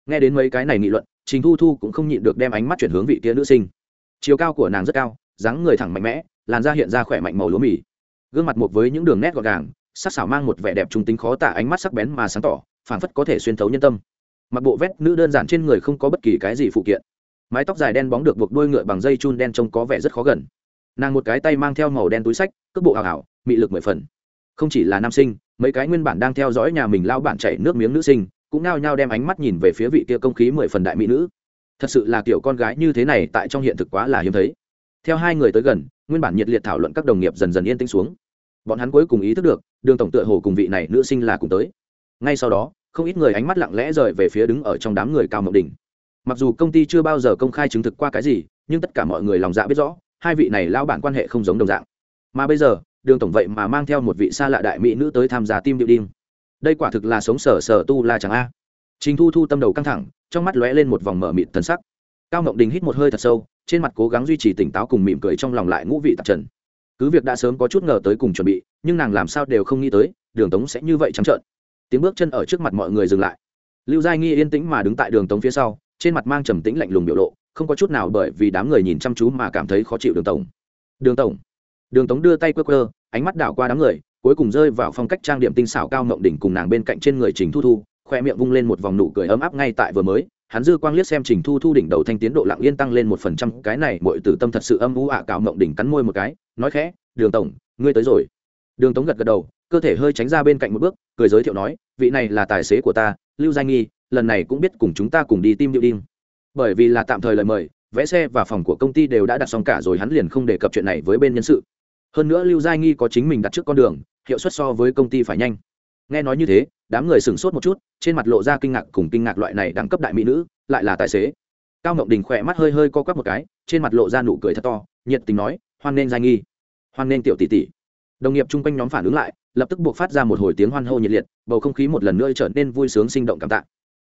Nghe đến mấy cái này nghị luận, Trình Thu Thu cũng không nhịn được đem ánh mắt chuyển hướng vị kia nữ sinh. Chiều cao của nàng rất cao, dáng người thẳng mạnh mẽ, làn da hiện ra khỏe mạnh màu lúa mì. Gương mặt một với những đường nét gọn gàng, sắc xảo mang một vẻ đẹp trung tính khó tả ánh mắt sắc bén mà sáng tỏ, phảng phất có thể xuyên thấu nhân tâm. Mặc bộ vest nữ đơn giản trên người không có bất kỳ cái gì phụ kiện mái tóc dài đen bóng được buộc đuôi ngựa bằng dây chun đen trông có vẻ rất khó gần. Nàng một cái tay mang theo màu đen túi sách cước bộ hào hào, mị lực mười phần. Không chỉ là nam sinh mấy cái nguyên bản đang theo dõi nhà mình lao bản chạy nước miếng nữ sinh cũng nao nhao đem ánh mắt nhìn về phía vị kia công khí mười phần đại mỹ nữ. Thật sự là kiểu con gái như thế này tại trong hiện thực quá là hiếm thấy. Theo hai người tới gần nguyên bản nhiệt liệt thảo luận các đồng nghiệp dần dần yên tĩnh xuống. Bọn hắn cuối cùng ý thức được đường tổng tựa hồ cùng vị này nữ sinh là cùng tới. Ngay sau đó không ít người ánh mắt lặng lẽ rời về phía đứng ở trong đám người cao mộng đỉnh mặc dù công ty chưa bao giờ công khai chứng thực qua cái gì, nhưng tất cả mọi người lòng dạ biết rõ, hai vị này lao bản quan hệ không giống đồng dạng. Mà bây giờ, đường tổng vậy mà mang theo một vị xa lạ đại mỹ nữ tới tham gia tim điệu đinh đây quả thực là sống sở sở tu la chẳng a. Trình thu thu tâm đầu căng thẳng, trong mắt lóe lên một vòng mở mịt thần sắc. Cao ngộng đình hít một hơi thật sâu, trên mặt cố gắng duy trì tỉnh táo cùng mỉm cười trong lòng lại ngũ vị tạp trần. Cứ việc đã sớm có chút ngờ tới cùng chuẩn bị, nhưng nàng làm sao đều không nghĩ tới, đường tống sẽ như vậy trắng trợn. Tiếng bước chân ở trước mặt mọi người dừng lại. Lưu giai nghi yên tĩnh mà đứng tại đường tống phía sau trên mặt mang trầm tĩnh lạnh lùng biểu lộ, không có chút nào bởi vì đám người nhìn chăm chú mà cảm thấy khó chịu đường tổng. Đường tổng. Đường tống đưa tay quơ quơ, ánh mắt đảo qua đám người, cuối cùng rơi vào phong cách trang điểm tinh xảo cao mộng đỉnh cùng nàng bên cạnh trên người trình thu thu, khoe miệng vung lên một vòng nụ cười ấm áp ngay tại vừa mới. Hắn dư quang liếc xem trình thu thu đỉnh đầu thanh tiến độ lặng yên tăng lên một phần trăm, cái này mọi tử tâm thật sự âm u ạ à cào mộng đỉnh cắn môi một cái, nói khẽ, đường tổng, ngươi tới rồi. Đường tống gật gật đầu, cơ thể hơi tránh ra bên cạnh một bước, cười giới thiệu nói, vị này là tài xế của ta, lưu danh nghi lần này cũng biết cùng chúng ta cùng đi tim điệu đinh bởi vì là tạm thời lời mời vẽ xe và phòng của công ty đều đã đặt xong cả rồi, hắn liền không đề cập chuyện này với bên nhân sự. Hơn nữa lưu Giai nghi có chính mình đặt trước con đường, hiệu suất so với công ty phải nhanh. Nghe nói như thế, đám người sửng sốt một chút, trên mặt lộ ra kinh ngạc cùng kinh ngạc loại này đẳng cấp đại mỹ nữ, lại là tài xế. Cao ngọc đình khỏe mắt hơi hơi co quắp một cái, trên mặt lộ ra nụ cười thật to, nhiệt tình nói, hoan nên giai nghi. Hoan nên tiểu tỷ tỷ. Đồng nghiệp chung quanh nhóm phản ứng lại, lập tức buộc phát ra một hồi tiếng hoan hô nhiệt liệt, bầu không khí một lần nữa trở nên vui sướng sinh động cảm tạ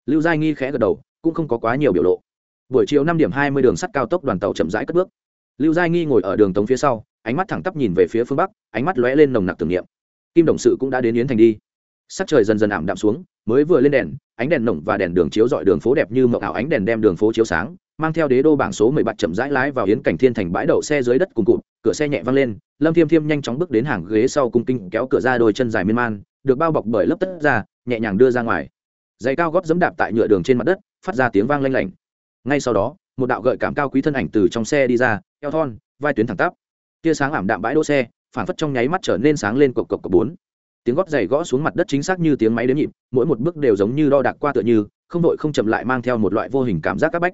lưu giai nghi khẽ gật đầu, cũng không có quá nhiều biểu lộ. Buổi chiều năm điểm hai mươi đường sắt cao tốc đoàn tàu chậm rãi cất bước. Lưu giai nghi ngồi ở đường tống phía sau, ánh mắt thẳng tắp nhìn về phía phương bắc, ánh mắt lóe lên nồng nặc tưởng niệm. Kim đồng sự cũng đã đến yến thành đi. Sắc trời dần dần ảm đạm xuống, mới vừa lên đèn, ánh đèn nồng và đèn đường chiếu dọi đường phố đẹp như mộng ảo, ánh đèn đem đường phố chiếu sáng, mang theo đế đô bảng số mười bạt chậm rãi lái vào yến cảnh thiên thành bãi đậu xe dưới đất cùng cụt, cửa xe nhẹ văng lên, lâm thiêm thiêm nhanh chóng bước đến hàng ghế sau cung kinh kéo cửa ra đôi chân dài miên man, được bao bọc bởi lớp tất ra, nhẹ nhàng đưa ra ngoài giày cao gót dẫm đạp tại nhựa đường trên mặt đất, phát ra tiếng vang lanh lảnh. Ngay sau đó, một đạo gợi cảm cao quý thân ảnh từ trong xe đi ra, eo thon, vai tuyến thẳng tắp. Tia sáng ảm đạm bãi đỗ xe phản phất trong nháy mắt trở nên sáng lên cộc cộc cộc bốn. Tiếng gót giày gõ xuống mặt đất chính xác như tiếng máy đếm nhịp, mỗi một bước đều giống như đo đạc qua tựa như, không đội không chậm lại mang theo một loại vô hình cảm giác c áp bách.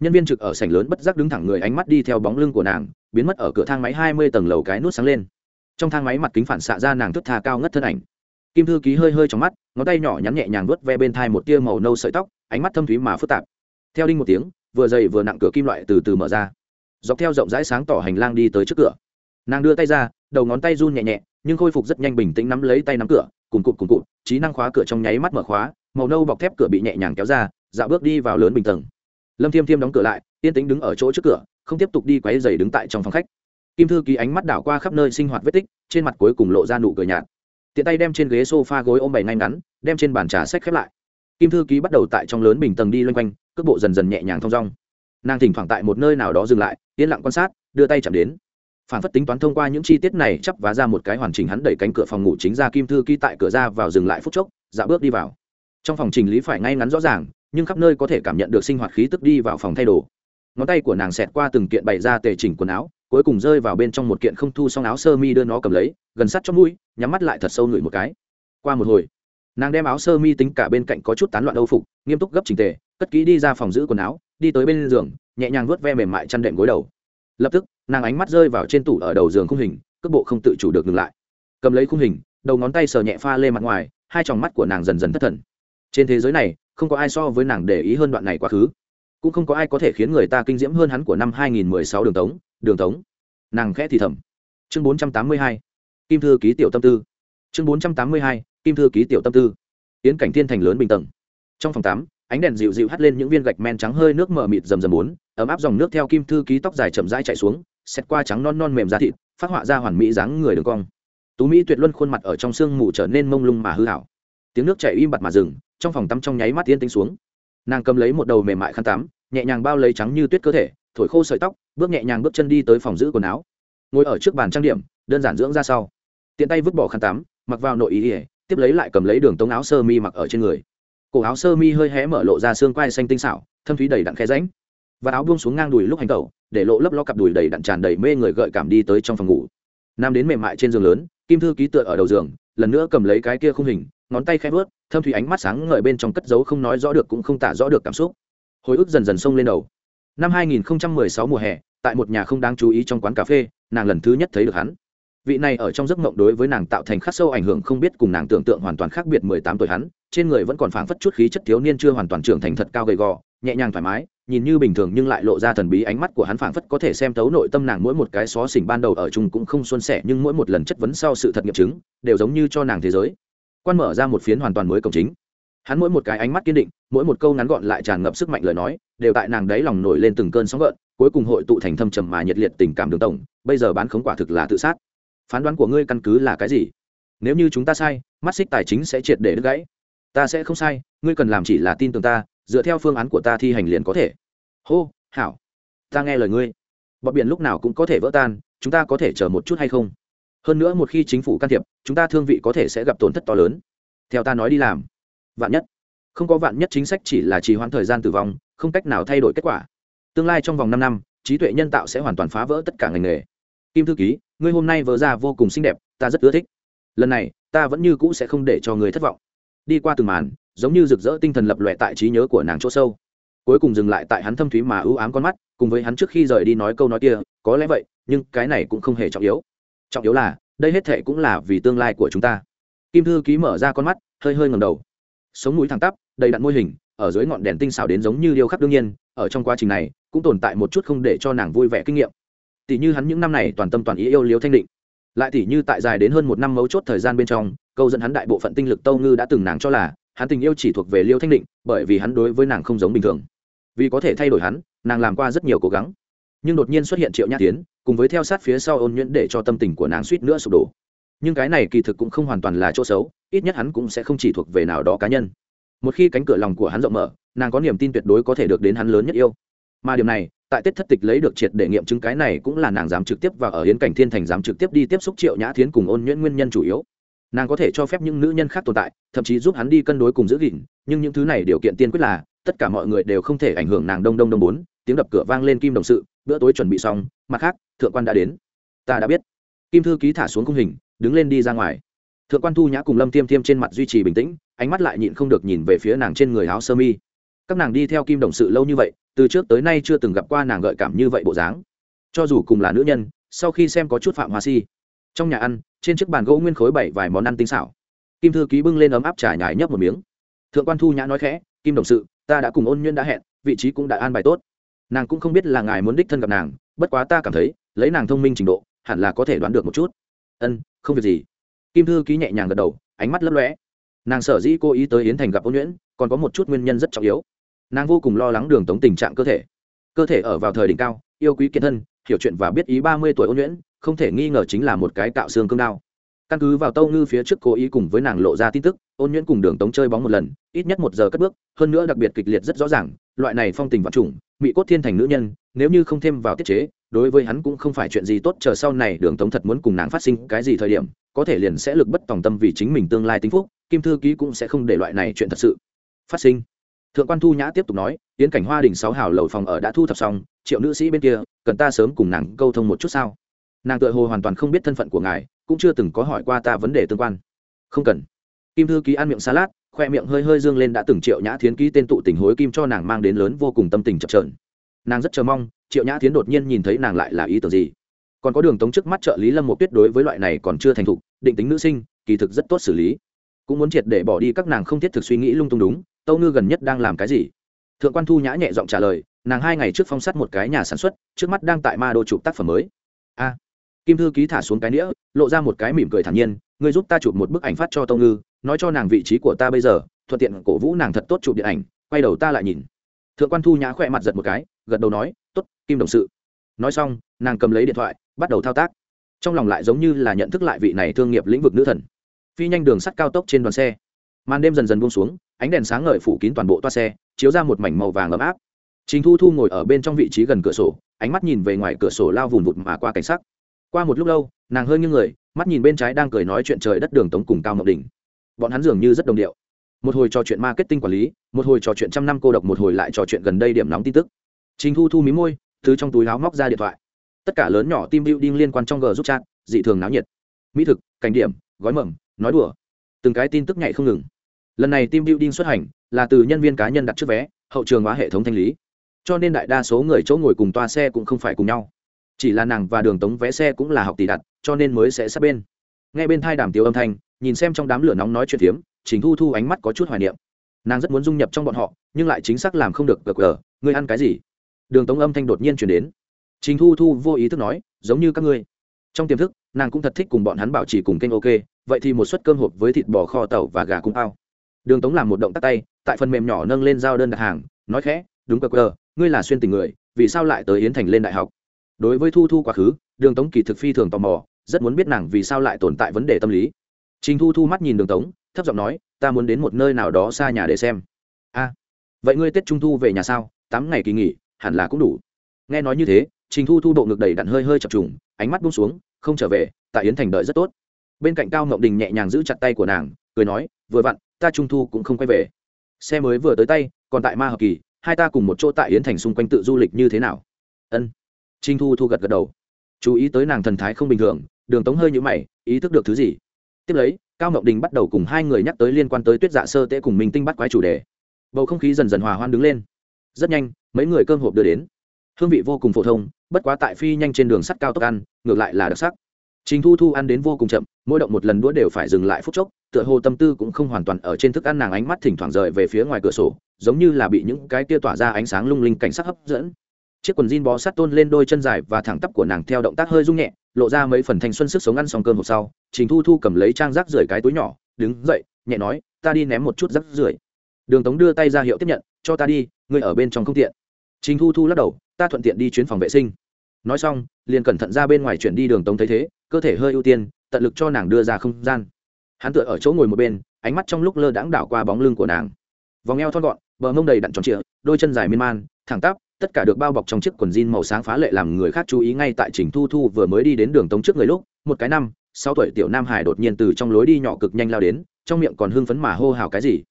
Nhân viên trực ở sảnh lớn bất giác đứng thẳng người ánh mắt đi theo bóng lưng của nàng, biến mất ở cửa thang máy hai mươi tầng lầu cái nút sáng lên. Trong thang máy mặt kính phản xạ ra nàng thức tha cao ngất thân ảnh kim thư ký hơi hơi trong mắt, ngón tay nhỏ nhắn nhẹ nhàng vớt ve bên thai một tia màu nâu sợi tóc, ánh mắt thâm thúy mà phức tạp. Theo đinh một tiếng, vừa dày vừa nặng cửa kim loại từ từ mở ra. Dọc theo rộng rãi sáng tỏ hành lang đi tới trước cửa. Nàng đưa tay ra, đầu ngón tay run nhẹ nhẹ, nhưng khôi phục rất nhanh bình tĩnh nắm lấy tay nắm cửa, cùng cụt cùng cụt, trí năng khóa cửa trong nháy mắt mở khóa, màu nâu bọc thép cửa bị nhẹ nhàng kéo ra, dạo bước đi vào lớn bình tầng. Lâm thiêm thiêm đóng cửa lại, yên tĩnh đứng ở chỗ trước cửa, không tiếp tục đi quáy dày đứng tại trong phòng khách. Kim thư ký ánh mắt đảo qua khắp nơi sinh hoạt vết tích, trên mặt cuối cùng lộ ra nụ cười nhạt tiện tay đem trên ghế sofa gối ôm bày ngay ngắn, đem trên bàn trà sách khép lại. Kim thư ký bắt đầu tại trong lớn bình tầng đi loanh quanh, cước bộ dần dần nhẹ nhàng thong dong. Nàng thỉnh thoảng tại một nơi nào đó dừng lại, yên lặng quan sát, đưa tay chạm đến. Phản phất tính toán thông qua những chi tiết này chắp vá ra một cái hoàn chỉnh hắn đẩy cánh cửa phòng ngủ chính ra kim thư ký tại cửa ra vào dừng lại phút chốc dạ bước đi vào. Trong phòng trình lý phải ngay ngắn rõ ràng, nhưng khắp nơi có thể cảm nhận được sinh hoạt khí tức đi vào phòng thay đồ. Ngón tay của nàng xẹt qua từng kiện bày ra tề chỉnh quần áo cuối cùng rơi vào bên trong một kiện không thu xong áo sơ mi đưa nó cầm lấy, gần sát trong mũi, nhắm mắt lại thật sâu ngửi một cái. Qua một hồi, nàng đem áo sơ mi tính cả bên cạnh có chút tán loạn âu phục, nghiêm túc gấp trình tề, cất kỹ đi ra phòng giữ quần áo, đi tới bên giường, nhẹ nhàng vuốt ve mềm mại chăn đệm gối đầu. Lập tức, nàng ánh mắt rơi vào trên tủ ở đầu giường khung hình, cước bộ không tự chủ được ngừng lại. Cầm lấy khung hình, đầu ngón tay sờ nhẹ pha lê mặt ngoài, hai tròng mắt của nàng dần dần thất thần. Trên thế giới này, không có ai so với nàng để ý hơn đoạn này quá khứ cũng không có ai có thể khiến người ta kinh diễm hơn hắn của năm 2016 đường tống đường tống. Nàng khẽ thì thầm. Chương 482 kim thư ký tiểu tâm tư. Chương 482 kim thư ký tiểu tâm tư. Tiến cảnh thiên thành lớn bình tầng. Trong phòng tắm ánh đèn dịu dịu hắt lên những viên gạch men trắng hơi nước mờ mịt rầm rầm bốn, ấm áp dòng nước theo kim thư ký tóc dài chậm rãi chạy xuống xét qua trắng non non mềm da thịt, phát họa ra hoàn mỹ dáng người đường cong. Tú mỹ tuyệt luân khuôn mặt ở trong sương mù trở nên mông lung mà hư hảo. Tiếng nước chảy im bặt mà dừng, trong phòng tắm trong nháy mắt yên tính xuống nàng cầm lấy một đầu mềm mại khăn tắm, nhẹ nhàng bao lấy trắng như tuyết cơ thể, thổi khô sợi tóc, bước nhẹ nhàng bước chân đi tới phòng giữ quần áo. Ngồi ở trước bàn trang điểm, đơn giản dưỡng ra sau. Tiện tay vứt bỏ khăn tắm, mặc vào nội ý ỉa tiếp lấy lại cầm lấy đường tống áo sơ mi mặc ở trên người. Cổ áo sơ mi hơi hé mở lộ ra xương quai xanh tinh xảo, thâm thúy đầy đặn khe ránh và áo buông xuống ngang đùi lúc hành tẩu, để lộ lấp lo cặp đùi đầy đặn tràn đầy mê người gợi cảm đi tới trong phòng ngủ. Nam đến mềm mại trên giường lớn, kim thư ký tựa ở đầu giường lần nữa cầm lấy cái kia khung hình, ngón tay khẽ vớt thâm thủy ánh mắt sáng ngời bên trong cất dấu không nói rõ được cũng không tả rõ được cảm xúc. Hồi ức dần dần sông lên đầu. Năm 2016 mùa hè, tại một nhà không đáng chú ý trong quán cà phê, nàng lần thứ nhất thấy được hắn. Vị này ở trong giấc mộng đối với nàng tạo thành khắc sâu ảnh hưởng không biết cùng nàng tưởng tượng hoàn toàn khác biệt mười tám tuổi hắn, trên người vẫn còn phảng phất chút khí chất thiếu niên chưa hoàn toàn trưởng thành thật cao gầy gò, nhẹ nhàng thoải mái nhìn như bình thường nhưng lại lộ ra thần bí ánh mắt của hắn phảng phất có thể xem thấu nội tâm nàng mỗi một cái xó xỉnh ban đầu ở chung cũng không xuân sẻ nhưng mỗi một lần chất vấn sau sự thật nghiệm chứng, đều giống như cho nàng thế giới. Quan mở ra một phiến hoàn toàn mới cổng chính. Hắn mỗi một cái ánh mắt kiên định, mỗi một câu ngắn gọn lại tràn ngập sức mạnh lời nói, đều tại nàng đấy lòng nổi lên từng cơn sóng gợn, cuối cùng hội tụ thành thâm trầm mà nhiệt liệt tình cảm đường tổng, bây giờ bán khống quả thực là tự sát. Phán đoán của ngươi căn cứ là cái gì? Nếu như chúng ta sai, mắt xích tài chính sẽ triệt để đứt gãy. Ta sẽ không sai, ngươi cần làm chỉ là tin tưởng ta dựa theo phương án của ta thi hành liền có thể. Hô, hảo. Ta nghe lời ngươi. Bọn biển lúc nào cũng có thể vỡ tan, chúng ta có thể chờ một chút hay không? Hơn nữa một khi chính phủ can thiệp, chúng ta thương vị có thể sẽ gặp tổn thất to lớn. Theo ta nói đi làm. Vạn nhất. Không có vạn nhất chính sách chỉ là trì hoãn thời gian tử vong, không cách nào thay đổi kết quả. Tương lai trong vòng năm năm, trí tuệ nhân tạo sẽ hoàn toàn phá vỡ tất cả ngành nghề. Kim thư ký, ngươi hôm nay vỡ ra vô cùng xinh đẹp, ta rất ưa thích. Lần này, ta vẫn như cũ sẽ không để cho người thất vọng. Đi qua từng màn giống như rực rỡ tinh thần lập lòe tại trí nhớ của nàng chỗ sâu. Cuối cùng dừng lại tại hắn thâm thúy mà ưu ám con mắt, cùng với hắn trước khi rời đi nói câu nói kia, có lẽ vậy, nhưng cái này cũng không hề trọng yếu. Trọng yếu là, đây hết thệ cũng là vì tương lai của chúng ta. Kim thư ký mở ra con mắt, hơi hơi ngầm đầu. Sống mũi thẳng tắp, đầy đặn môi hình, ở dưới ngọn đèn tinh xảo đến giống như điêu khắc đương nhiên, ở trong quá trình này, cũng tồn tại một chút không để cho nàng vui vẻ kinh nghiệm. Tỷ như hắn những năm này toàn tâm toàn ý yêu liếu thanh định. Lại tỷ như tại dài đến hơn một năm mấu chốt thời gian bên trong, câu dẫn hắn đại bộ phận tinh lực tâu ngư đã từng nàng cho là hắn tình yêu chỉ thuộc về liêu thanh định, bởi vì hắn đối với nàng không giống bình thường. Vì có thể thay đổi hắn, nàng làm qua rất nhiều cố gắng. Nhưng đột nhiên xuất hiện triệu nhã tiến, cùng với theo sát phía sau ôn nhuyễn để cho tâm tình của nàng suýt nữa sụp đổ. Nhưng cái này kỳ thực cũng không hoàn toàn là chỗ xấu, ít nhất hắn cũng sẽ không chỉ thuộc về nào đó cá nhân. Một khi cánh cửa lòng của hắn rộng mở, nàng có niềm tin tuyệt đối có thể được đến hắn lớn nhất yêu. Mà điểm này, tại tết thất tịch lấy được triệt để nghiệm chứng cái này cũng là nàng dám trực tiếp và ở hiến cảnh thiên thành dám trực tiếp đi tiếp xúc triệu nhã thiến cùng ôn nhuyễn nguyên nhân chủ yếu nàng có thể cho phép những nữ nhân khác tồn tại, thậm chí giúp hắn đi cân đối cùng giữ gìn, nhưng những thứ này điều kiện tiên quyết là, tất cả mọi người đều không thể ảnh hưởng nàng đông đông đông bốn, tiếng đập cửa vang lên kim đồng sự, bữa tối chuẩn bị xong, mặt khác, thượng quan đã đến. Ta đã biết. Kim thư ký thả xuống khung hình, đứng lên đi ra ngoài. Thượng quan thu nhã cùng lâm tiêm tiêm trên mặt duy trì bình tĩnh, ánh mắt lại nhịn không được nhìn về phía nàng trên người áo sơ mi. Các nàng đi theo kim đồng sự lâu như vậy, từ trước tới nay chưa từng gặp qua nàng gợi cảm như vậy bộ dáng. Cho dù cùng là nữ nhân, sau khi xem có chút phạm hoa si trong nhà ăn, trên chiếc bàn gỗ nguyên khối bảy vài món ăn tinh xảo. Kim thư ký bưng lên ấm áp trà nhải nhấp một miếng. Thượng quan thu nhã nói khẽ, kim đồng sự, ta đã cùng ôn nhuyễn đã hẹn, vị trí cũng đã an bài tốt. Nàng cũng không biết là ngài muốn đích thân gặp nàng, bất quá ta cảm thấy, lấy nàng thông minh trình độ, hẳn là có thể đoán được một chút. Ân, không việc gì. Kim thư ký nhẹ nhàng gật đầu, ánh mắt lấp lóe. Nàng sở dĩ cố ý tới yến thành gặp ôn nhuyễn còn có một chút nguyên nhân rất trọng yếu. Nàng vô cùng lo lắng đường tống tình trạng cơ thể. Cơ thể ở vào thời đỉnh cao, yêu quý kiệt thân hiểu chuyện và biết ý ba mươi tuổi ôn nhuyễn, không thể nghi ngờ chính là một cái cạo xương cương đao. Căn cứ vào tâu ngư phía trước cố ý cùng với nàng lộ ra tin tức, ôn nhuyễn cùng đường tống chơi bóng một lần, ít nhất một giờ cất bước, hơn nữa đặc biệt kịch liệt rất rõ ràng, loại này phong tình vật chủng mỹ cốt thiên thành nữ nhân, nếu như không thêm vào tiết chế, đối với hắn cũng không phải chuyện gì tốt, chờ sau này đường tống thật muốn cùng nàng phát sinh cái gì thời điểm, có thể liền sẽ lực bất tòng tâm vì chính mình tương lai tính phúc, kim thư ký cũng sẽ không để loại này chuyện thật sự phát sinh. Thượng quan thu nhã tiếp tục nói tiến cảnh hoa đình sáu hào lầu phòng ở đã thu thập xong triệu nữ sĩ bên kia, cần ta sớm cùng nàng câu thông một chút sao? Nàng tự hồ hoàn toàn không biết thân phận của ngài, cũng chưa từng có hỏi qua ta vấn đề tương quan. Không cần. Kim thư ký ăn miệng salad, khoe miệng hơi hơi dương lên đã từng triệu nhã thiến ký tên tụ tình hối kim cho nàng mang đến lớn vô cùng tâm tình chập trờn nàng rất chờ mong, triệu nhã thiến đột nhiên nhìn thấy nàng lại là ý tưởng gì. Còn có đường tống trước mắt trợ lý lâm một tuyết đối với loại này còn chưa thành thục, định tính nữ sinh, kỳ thực rất tốt xử lý. Cũng muốn triệt để bỏ đi các nàng không thiết thực suy nghĩ lung tung đúng, tâu ngư gần nhất đang làm cái gì? Thượng quan thu nhã nhẹ giọng trả lời nàng hai ngày trước phong sát một cái nhà sản xuất, trước mắt đang tại ma đô chụp tác phẩm mới. A, kim thư ký thả xuống cái nĩa, lộ ra một cái mỉm cười thản nhiên, ngươi giúp ta chụp một bức ảnh phát cho Tông ngư, nói cho nàng vị trí của ta bây giờ, thuận tiện cổ vũ nàng thật tốt chụp điện ảnh, quay đầu ta lại nhìn. Thượng quan thu nhã khỏe mặt giật một cái, gật đầu nói t ố t kim đồng sự. Nói xong, nàng cầm lấy điện thoại, bắt đầu thao tác. Trong lòng lại giống như là nhận thức lại vị này thương nghiệp lĩnh vực nữ thần. Phi nhanh đường sắt cao tốc trên đoàn xe. Màn đêm dần dần buông xuống, ánh đèn sáng ngời phủ kín toàn bộ toa xe, chiếu ra một mảnh màu vàng ấm áp trình thu thu ngồi ở bên trong vị trí gần cửa sổ, ánh mắt nhìn về ngoài cửa sổ lao vùn vụt mà qua cảnh sắc. Qua một lúc lâu, nàng hơi nghiêng người, mắt nhìn bên trái đang cười nói chuyện trời đất đường tống cùng cao ngọc đình bọn hắn dường như rất đồng điệu. Một hồi trò chuyện marketing quản lý, một hồi trò chuyện trăm năm cô độc, một hồi lại trò chuyện gần đây điểm nóng tin tức. Trình thu thu mí môi thứ trong túi áo móc ra điện thoại. Tất cả lớn nhỏ team building liên quan trong g giúp chat, dị thường náo nhiệt. Mỹ thực, cảnh điểm, gói mầm, nói đùa. Từng cái tin tức nhảy không ngừng. Lần này team building xuất hành là từ nhân viên cá nhân đặt trước vé, hậu trường hóa hệ thống thanh lý cho nên đại đa số người chỗ ngồi cùng toa xe cũng không phải cùng nhau. Chỉ là nàng và đường tống vé xe cũng là học tỷ đặt, cho nên mới sẽ sát bên. Nghe bên thai đàm tiêu âm thanh, nhìn xem trong đám lửa nóng nói chuyện phiếm chính thu thu ánh mắt có chút hoài niệm. Nàng rất muốn dung nhập trong bọn họ, nhưng lại chính xác làm không được gờ gờ ngươi ăn cái gì? Đường tống âm thanh đột nhiên chuyển đến. Chỉnh thu thu vô ý thức nói, giống như các ngươi. Trong tiềm thức, nàng cũng thật thích cùng bọn hắn bảo trì cùng kênh ok, vậy thì một suất cơm hộp với thịt bò kho tàu và gà cung ao. Đường tống làm một động tác tay, tại phần mềm nhỏ nâng lên giao đơn đặt hàng, nói khẽ, đúng gờ ngươi là xuyên tình người, vì sao lại tới yến thành lên đại học? Đối với thu thu quá khứ, đường tống kỳ thực phi thường tò mò, rất muốn biết nàng vì sao lại tồn tại vấn đề tâm lý. Trình thu thu mắt nhìn đường tống, thấp giọng nói, ta muốn đến một nơi nào đó xa nhà để xem. A, vậy ngươi tết trung thu về nhà sao? Tám ngày kỳ nghỉ, hẳn là cũng đủ. Nghe nói như thế, trình thu thu độ ngực đầy đặn hơi hơi chập trùng, ánh mắt bung xuống, không trở về, tại yến thành đợi rất tốt. Bên cạnh cao ngậu đình nhẹ nhàng giữ chặt tay của nàng, cười nói, vừa vặn, ta trung thu cũng không quay về. Xe mới vừa tới tay, còn tại ma hợp kỳ hai ta cùng một chỗ tại yến thành xung quanh tự du lịch như thế nào? Ân. Trinh thu thu gật gật đầu. Chú ý tới nàng thần thái không bình thường đường tống hơi nhũ mày ý thức được thứ gì? Tiếp lấy cao ngọc đình bắt đầu cùng hai người nhắc tới liên quan tới tuyết dạ sơ tễ cùng minh tinh bắt quái chủ đề. Bầu không khí dần dần hòa hoan đứng lên. Rất nhanh mấy người cơm hộp đưa đến. Hương vị vô cùng phổ thông bất quá tại phi nhanh trên đường sắt cao tốc ăn ngược lại là đặc sắc. Trình Thu Thu ăn đến vô cùng chậm, mỗi động một lần đũa đều phải dừng lại phút chốc, tựa hồ tâm tư cũng không hoàn toàn ở trên thức ăn nàng ánh mắt thỉnh thoảng rời về phía ngoài cửa sổ, giống như là bị những cái kia tỏa ra ánh sáng lung linh cảnh sắc hấp dẫn. Chiếc quần jean bó sát tôn lên đôi chân dài và thẳng tắp của nàng theo động tác hơi rung nhẹ, lộ ra mấy phần thanh xuân sức sống ăn xong cơm hộp sau, Trình Thu Thu cầm lấy trang rác rưởi cái túi nhỏ, đứng dậy, nhẹ nói, "Ta đi ném một chút rác rưởi." Đường Tống đưa tay ra hiệu tiếp nhận, "Cho ta đi, ngươi ở bên trong không tiện." Trình Thu Thu lắc đầu, "Ta thuận tiện đi chuyến phòng vệ sinh." Nói xong, liền cẩn thận ra bên ngoài chuyển đi Đường Tống thấy thế, cơ thể hơi ưu tiên tận lực cho nàng đưa ra không gian hắn tựa ở chỗ ngồi một bên ánh mắt trong lúc lơ đãng đảo qua bóng lưng của nàng vòng eo thon gọn, bờ mông đầy đặn tròn trịa, đôi chân dài miên man, thẳng tắp, tất cả được bao bọc trong chiếc quần jean màu sáng phá lệ làm người khác chú ý ngay tại trình thu thu vừa mới đi đến đường tống trước người lúc, một cái năm, sáu tuổi tiểu nam hải đột nhiên từ trong lối đi nhỏ cực nhanh lao đến, trong miệng còn hưng phấn mà hô hào cái gì.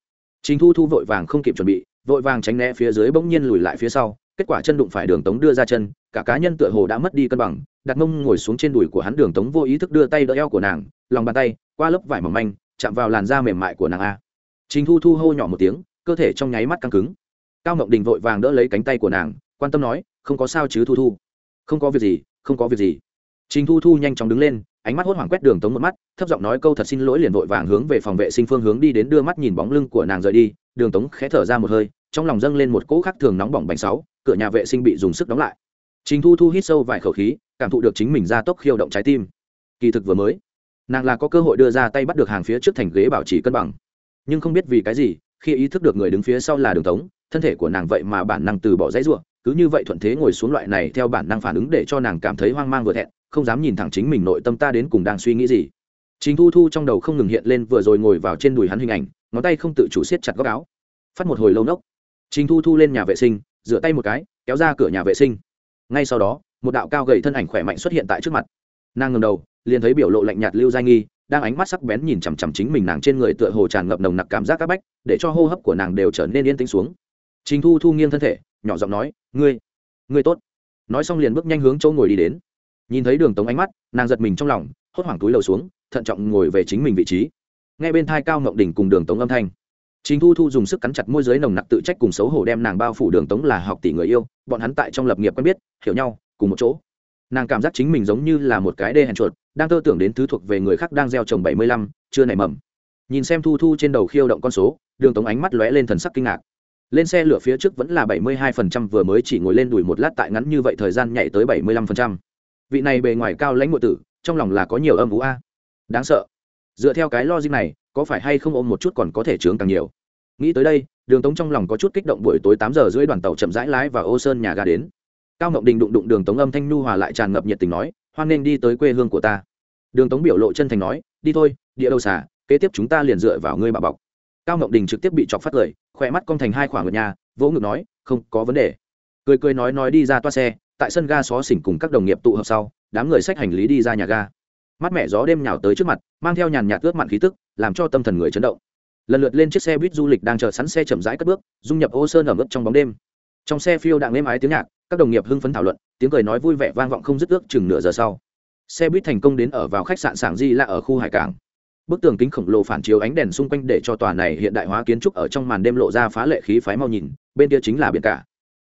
Trình thu thu vội vàng không kịp chuẩn bị, vội vàng tránh né phía dưới bỗng nhiên lùi lại phía sau, kết quả chân đụng phải đường tống đưa ra chân, cả cá nhân tựa hồ đã mất đi cân bằng, đặt mông ngồi xuống trên đùi của hắn đường tống vô ý thức đưa tay đỡ eo của nàng, lòng bàn tay, qua lớp vải mỏng manh, chạm vào làn da mềm mại của nàng a. Trình thu thu hô nhỏ một tiếng cơ thể trong nháy mắt căng cứng. Cao ngọc đình vội vàng đỡ lấy cánh tay của nàng, quan tâm nói, không có sao chứ thu thu? Không có việc gì, không có việc gì. Trình thu thu nhanh chóng đứng lên, ánh mắt hốt hoảng quét đường tống một mắt, thấp giọng nói câu thật xin lỗi liền vội vàng hướng về phòng vệ sinh phương hướng đi đến đưa mắt nhìn bóng lưng của nàng rời đi. Đường tống khẽ thở ra một hơi, trong lòng dâng lên một cỗ khác thường nóng bỏng bánh sáu, cửa nhà vệ sinh bị dùng sức đóng lại. Trình thu thu hít sâu vài khẩu khí, cảm thụ được chính mình ra tốc khiêu động trái tim. Kỳ thực vừa mới, nàng là có cơ hội đưa ra tay bắt được hàng phía trước thành ghế bảo trì cân bằng. Nhưng không biết vì cái gì khi ý thức được người đứng phía sau là đường tống, thân thể của nàng vậy mà bản năng từ bỏ dãy ruộng cứ như vậy thuận thế ngồi xuống loại này theo bản năng phản ứng để cho nàng cảm thấy hoang mang vừa thẹn, không dám nhìn thẳng chính mình nội tâm ta đến cùng đang suy nghĩ gì. Chính thu thu trong đầu không ngừng hiện lên vừa rồi ngồi vào trên đùi hắn hình ảnh, ngón tay không tự chủ siết chặt góc áo. Phát một hồi lâu nốc. Chính thu thu lên nhà vệ sinh, rửa tay một cái, kéo ra cửa nhà vệ sinh. Ngay sau đó, một đạo cao gầy thân ảnh khỏe mạnh xuất hiện tại trước mặt. Nàng ngầm đầu, liền thấy biểu lộ lạnh nhạt lưu giai nghi đang ánh mắt sắc bén nhìn chằm chằm chính mình nàng trên người tựa hồ tràn ngập nồng nặc cảm giác các bách để cho hô hấp của nàng đều trở nên yên tĩnh xuống. Trình thu thu nghiêng thân thể nhỏ giọng nói ngươi ngươi tốt. Nói xong liền bước nhanh hướng châu ngồi đi đến. Nhìn thấy đường tống ánh mắt nàng giật mình trong lòng hốt hoảng túi lầu xuống thận trọng ngồi về chính mình vị trí. Ngay bên thai cao ngộng đỉnh cùng đường tống âm thanh Trình Thu Thu dùng sức cắn chặt môi dưới nồng nặc tự trách cùng xấu hổ đem nàng bao phủ đường tống là học tỷ người yêu, bọn hắn tại trong lập nghiệp quen biết, hiểu nhau, cùng một chỗ. Nàng cảm giác chính mình giống như là một cái đê hèn chuột, đang tơ tưởng đến thứ thuộc về người khác đang gieo trồng bảy mươi lăm, chưa nảy mầm. Nhìn xem Thu Thu trên đầu khiêu động con số, đường tống ánh mắt lóe lên thần sắc kinh ngạc. Lên xe lửa phía trước vẫn là bảy mươi hai phần trăm vừa mới chỉ ngồi lên đùi một lát tại ngắn như vậy thời gian nhảy tới bảy mươi lăm phần trăm. Vị này bề ngoài cao lãnh muội tử, trong lòng là có nhiều âm vũ a. Đáng sợ. Dựa theo cái logic này, có phải hay không ôm một chút còn có thể chướng càng nhiều nghĩ tới đây đường tống trong lòng có chút kích động buổi tối tám giờ rưỡi đoàn tàu chậm rãi lái và ô sơn nhà ga đến cao ngọc đình đụng đụng đường tống âm thanh nhu hòa lại tràn ngập nhiệt tình nói, hoan nên đi tới quê hương của ta. Đường tống biểu lộ chân thành nói, đi thôi, địa đầu xả kế tiếp chúng ta liền dựa vào ngươi bà bọc. Cao ngọc đình trực tiếp bị chọc phát cười khỏe mắt cong thành hai khoảng ở nhà, vỗ ngực nói, không có vấn đề. Cười cười nói nói đi ra toa xe, tại sân ga xó xỉnh cùng các đồng nghiệp tụ hợp sau, đám người xách hành lý đi ra nhà ga. Mắt mẹ gió đêm nhào tới trước mặt, mang theo nhàn nhạt ướt mặn khí tức, làm cho tâm thần người chấn động. Lần lượt lên chiếc xe buýt du lịch đang chờ sẵn xe chậm rãi cất bước, dung nhập ô sơn ở mức trong bóng đêm. Trong xe phiêu đạn êm ái tiếng nhạc các đồng nghiệp hưng phấn thảo luận, tiếng cười nói vui vẻ vang vọng không dứt ước chừng nửa giờ sau. Xe buýt thành công đến ở vào khách sạn sảng di là ở khu hải cảng. Bức tường kính khổng lồ phản chiếu ánh đèn xung quanh để cho tòa này hiện đại hóa kiến trúc ở trong màn đêm lộ ra phá lệ khí phái mau nhìn, bên kia chính là biển cả.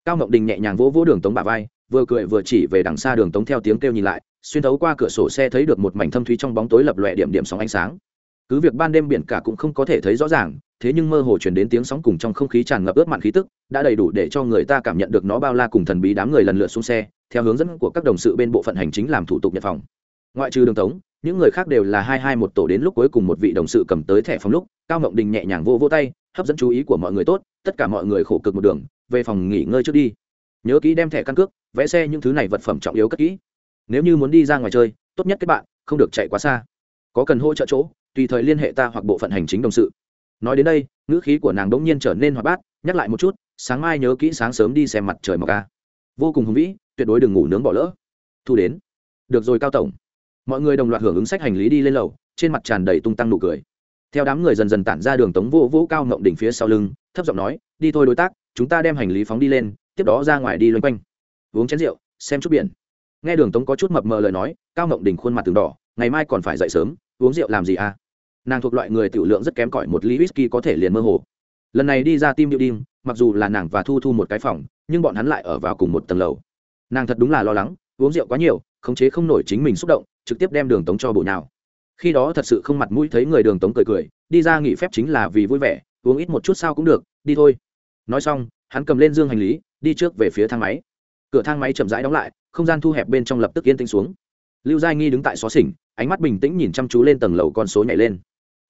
Cao ngọc đình nhẹ nhàng vỗ vỗ đường tống bà vai, vừa cười vừa chỉ về đằng xa đường tống theo tiếng kêu nhìn lại, xuyên thấu qua cửa sổ xe thấy được một mảnh thâm thúy trong bóng tối lập lòe điểm điểm sóng ánh sáng cứ việc ban đêm biển cả cũng không có thể thấy rõ ràng, thế nhưng mơ hồ chuyển đến tiếng sóng cùng trong không khí tràn ngập ướt mặn khí tức, đã đầy đủ để cho người ta cảm nhận được nó bao la cùng thần bí đám người lần lượt xuống xe, theo hướng dẫn của các đồng sự bên bộ phận hành chính làm thủ tục nhận phòng. Ngoại trừ đường tống, những người khác đều là hai hai một tổ đến lúc cuối cùng một vị đồng sự cầm tới thẻ phòng lúc, cao ngộng đình nhẹ nhàng vô vô tay, hấp dẫn chú ý của mọi người tốt, tất cả mọi người khổ cực một đường, về phòng nghỉ ngơi trước đi. Nhớ kỹ đem thẻ căn cước, vẽ xe những thứ này vật phẩm trọng yếu cất kỹ. Nếu như muốn đi ra ngoài chơi, tốt nhất các bạn, không được chạy quá xa. Có cần hỗ trợ chỗ tùy thời liên hệ ta hoặc bộ phận hành chính đồng sự. Nói đến đây, ngữ khí của nàng đống nhiên trở nên hoạt bát, nhắc lại một chút, sáng mai nhớ kỹ sáng sớm đi xem mặt trời mọc ca vô cùng hùng vĩ, tuyệt đối đừng ngủ nướng bỏ lỡ. Thu đến. Được rồi cao tổng. Mọi người đồng loạt hưởng ứng sách hành lý đi lên lầu, trên mặt tràn đầy tung tăng nụ cười. Theo đám người dần dần tản ra đường tống vô vũ cao ngộng đỉnh phía sau lưng, thấp giọng nói, đi thôi đối tác, chúng ta đem hành lý phóng đi lên, tiếp đó ra ngoài đi loanh quanh. Uống chén rượu, xem chút biển. Nghe đường tống có chút mập mờ lời nói, cao ngộng đỉnh khuôn mặt từng đỏ, ngày mai còn phải dậy sớm, uống rượu làm gì à? Nàng thuộc loại người tiểu lượng rất kém cỏi, một ly whisky có thể liền mơ hồ. Lần này đi ra tim điệu đinh mặc dù là nàng và thu thu một cái phòng, nhưng bọn hắn lại ở vào cùng một tầng lầu. Nàng thật đúng là lo lắng, uống rượu quá nhiều, khống chế không nổi chính mình xúc động, trực tiếp đem đường tống cho bộ nào khi đó thật sự không mặt mũi thấy người đường tống cười cười, đi ra nghỉ phép chính là vì vui vẻ, uống ít một chút sao cũng được, đi thôi. Nói xong, hắn cầm lên dương hành lý, đi trước về phía thang máy. Cửa thang máy chậm rãi đóng lại, không gian thu hẹp bên trong lập tức yên tĩnh xuống. Lưu giai nghi đứng tại xó xỉnh, ánh mắt bình tĩnh nhìn chăm chú lên tầng lầu con số nhảy lên.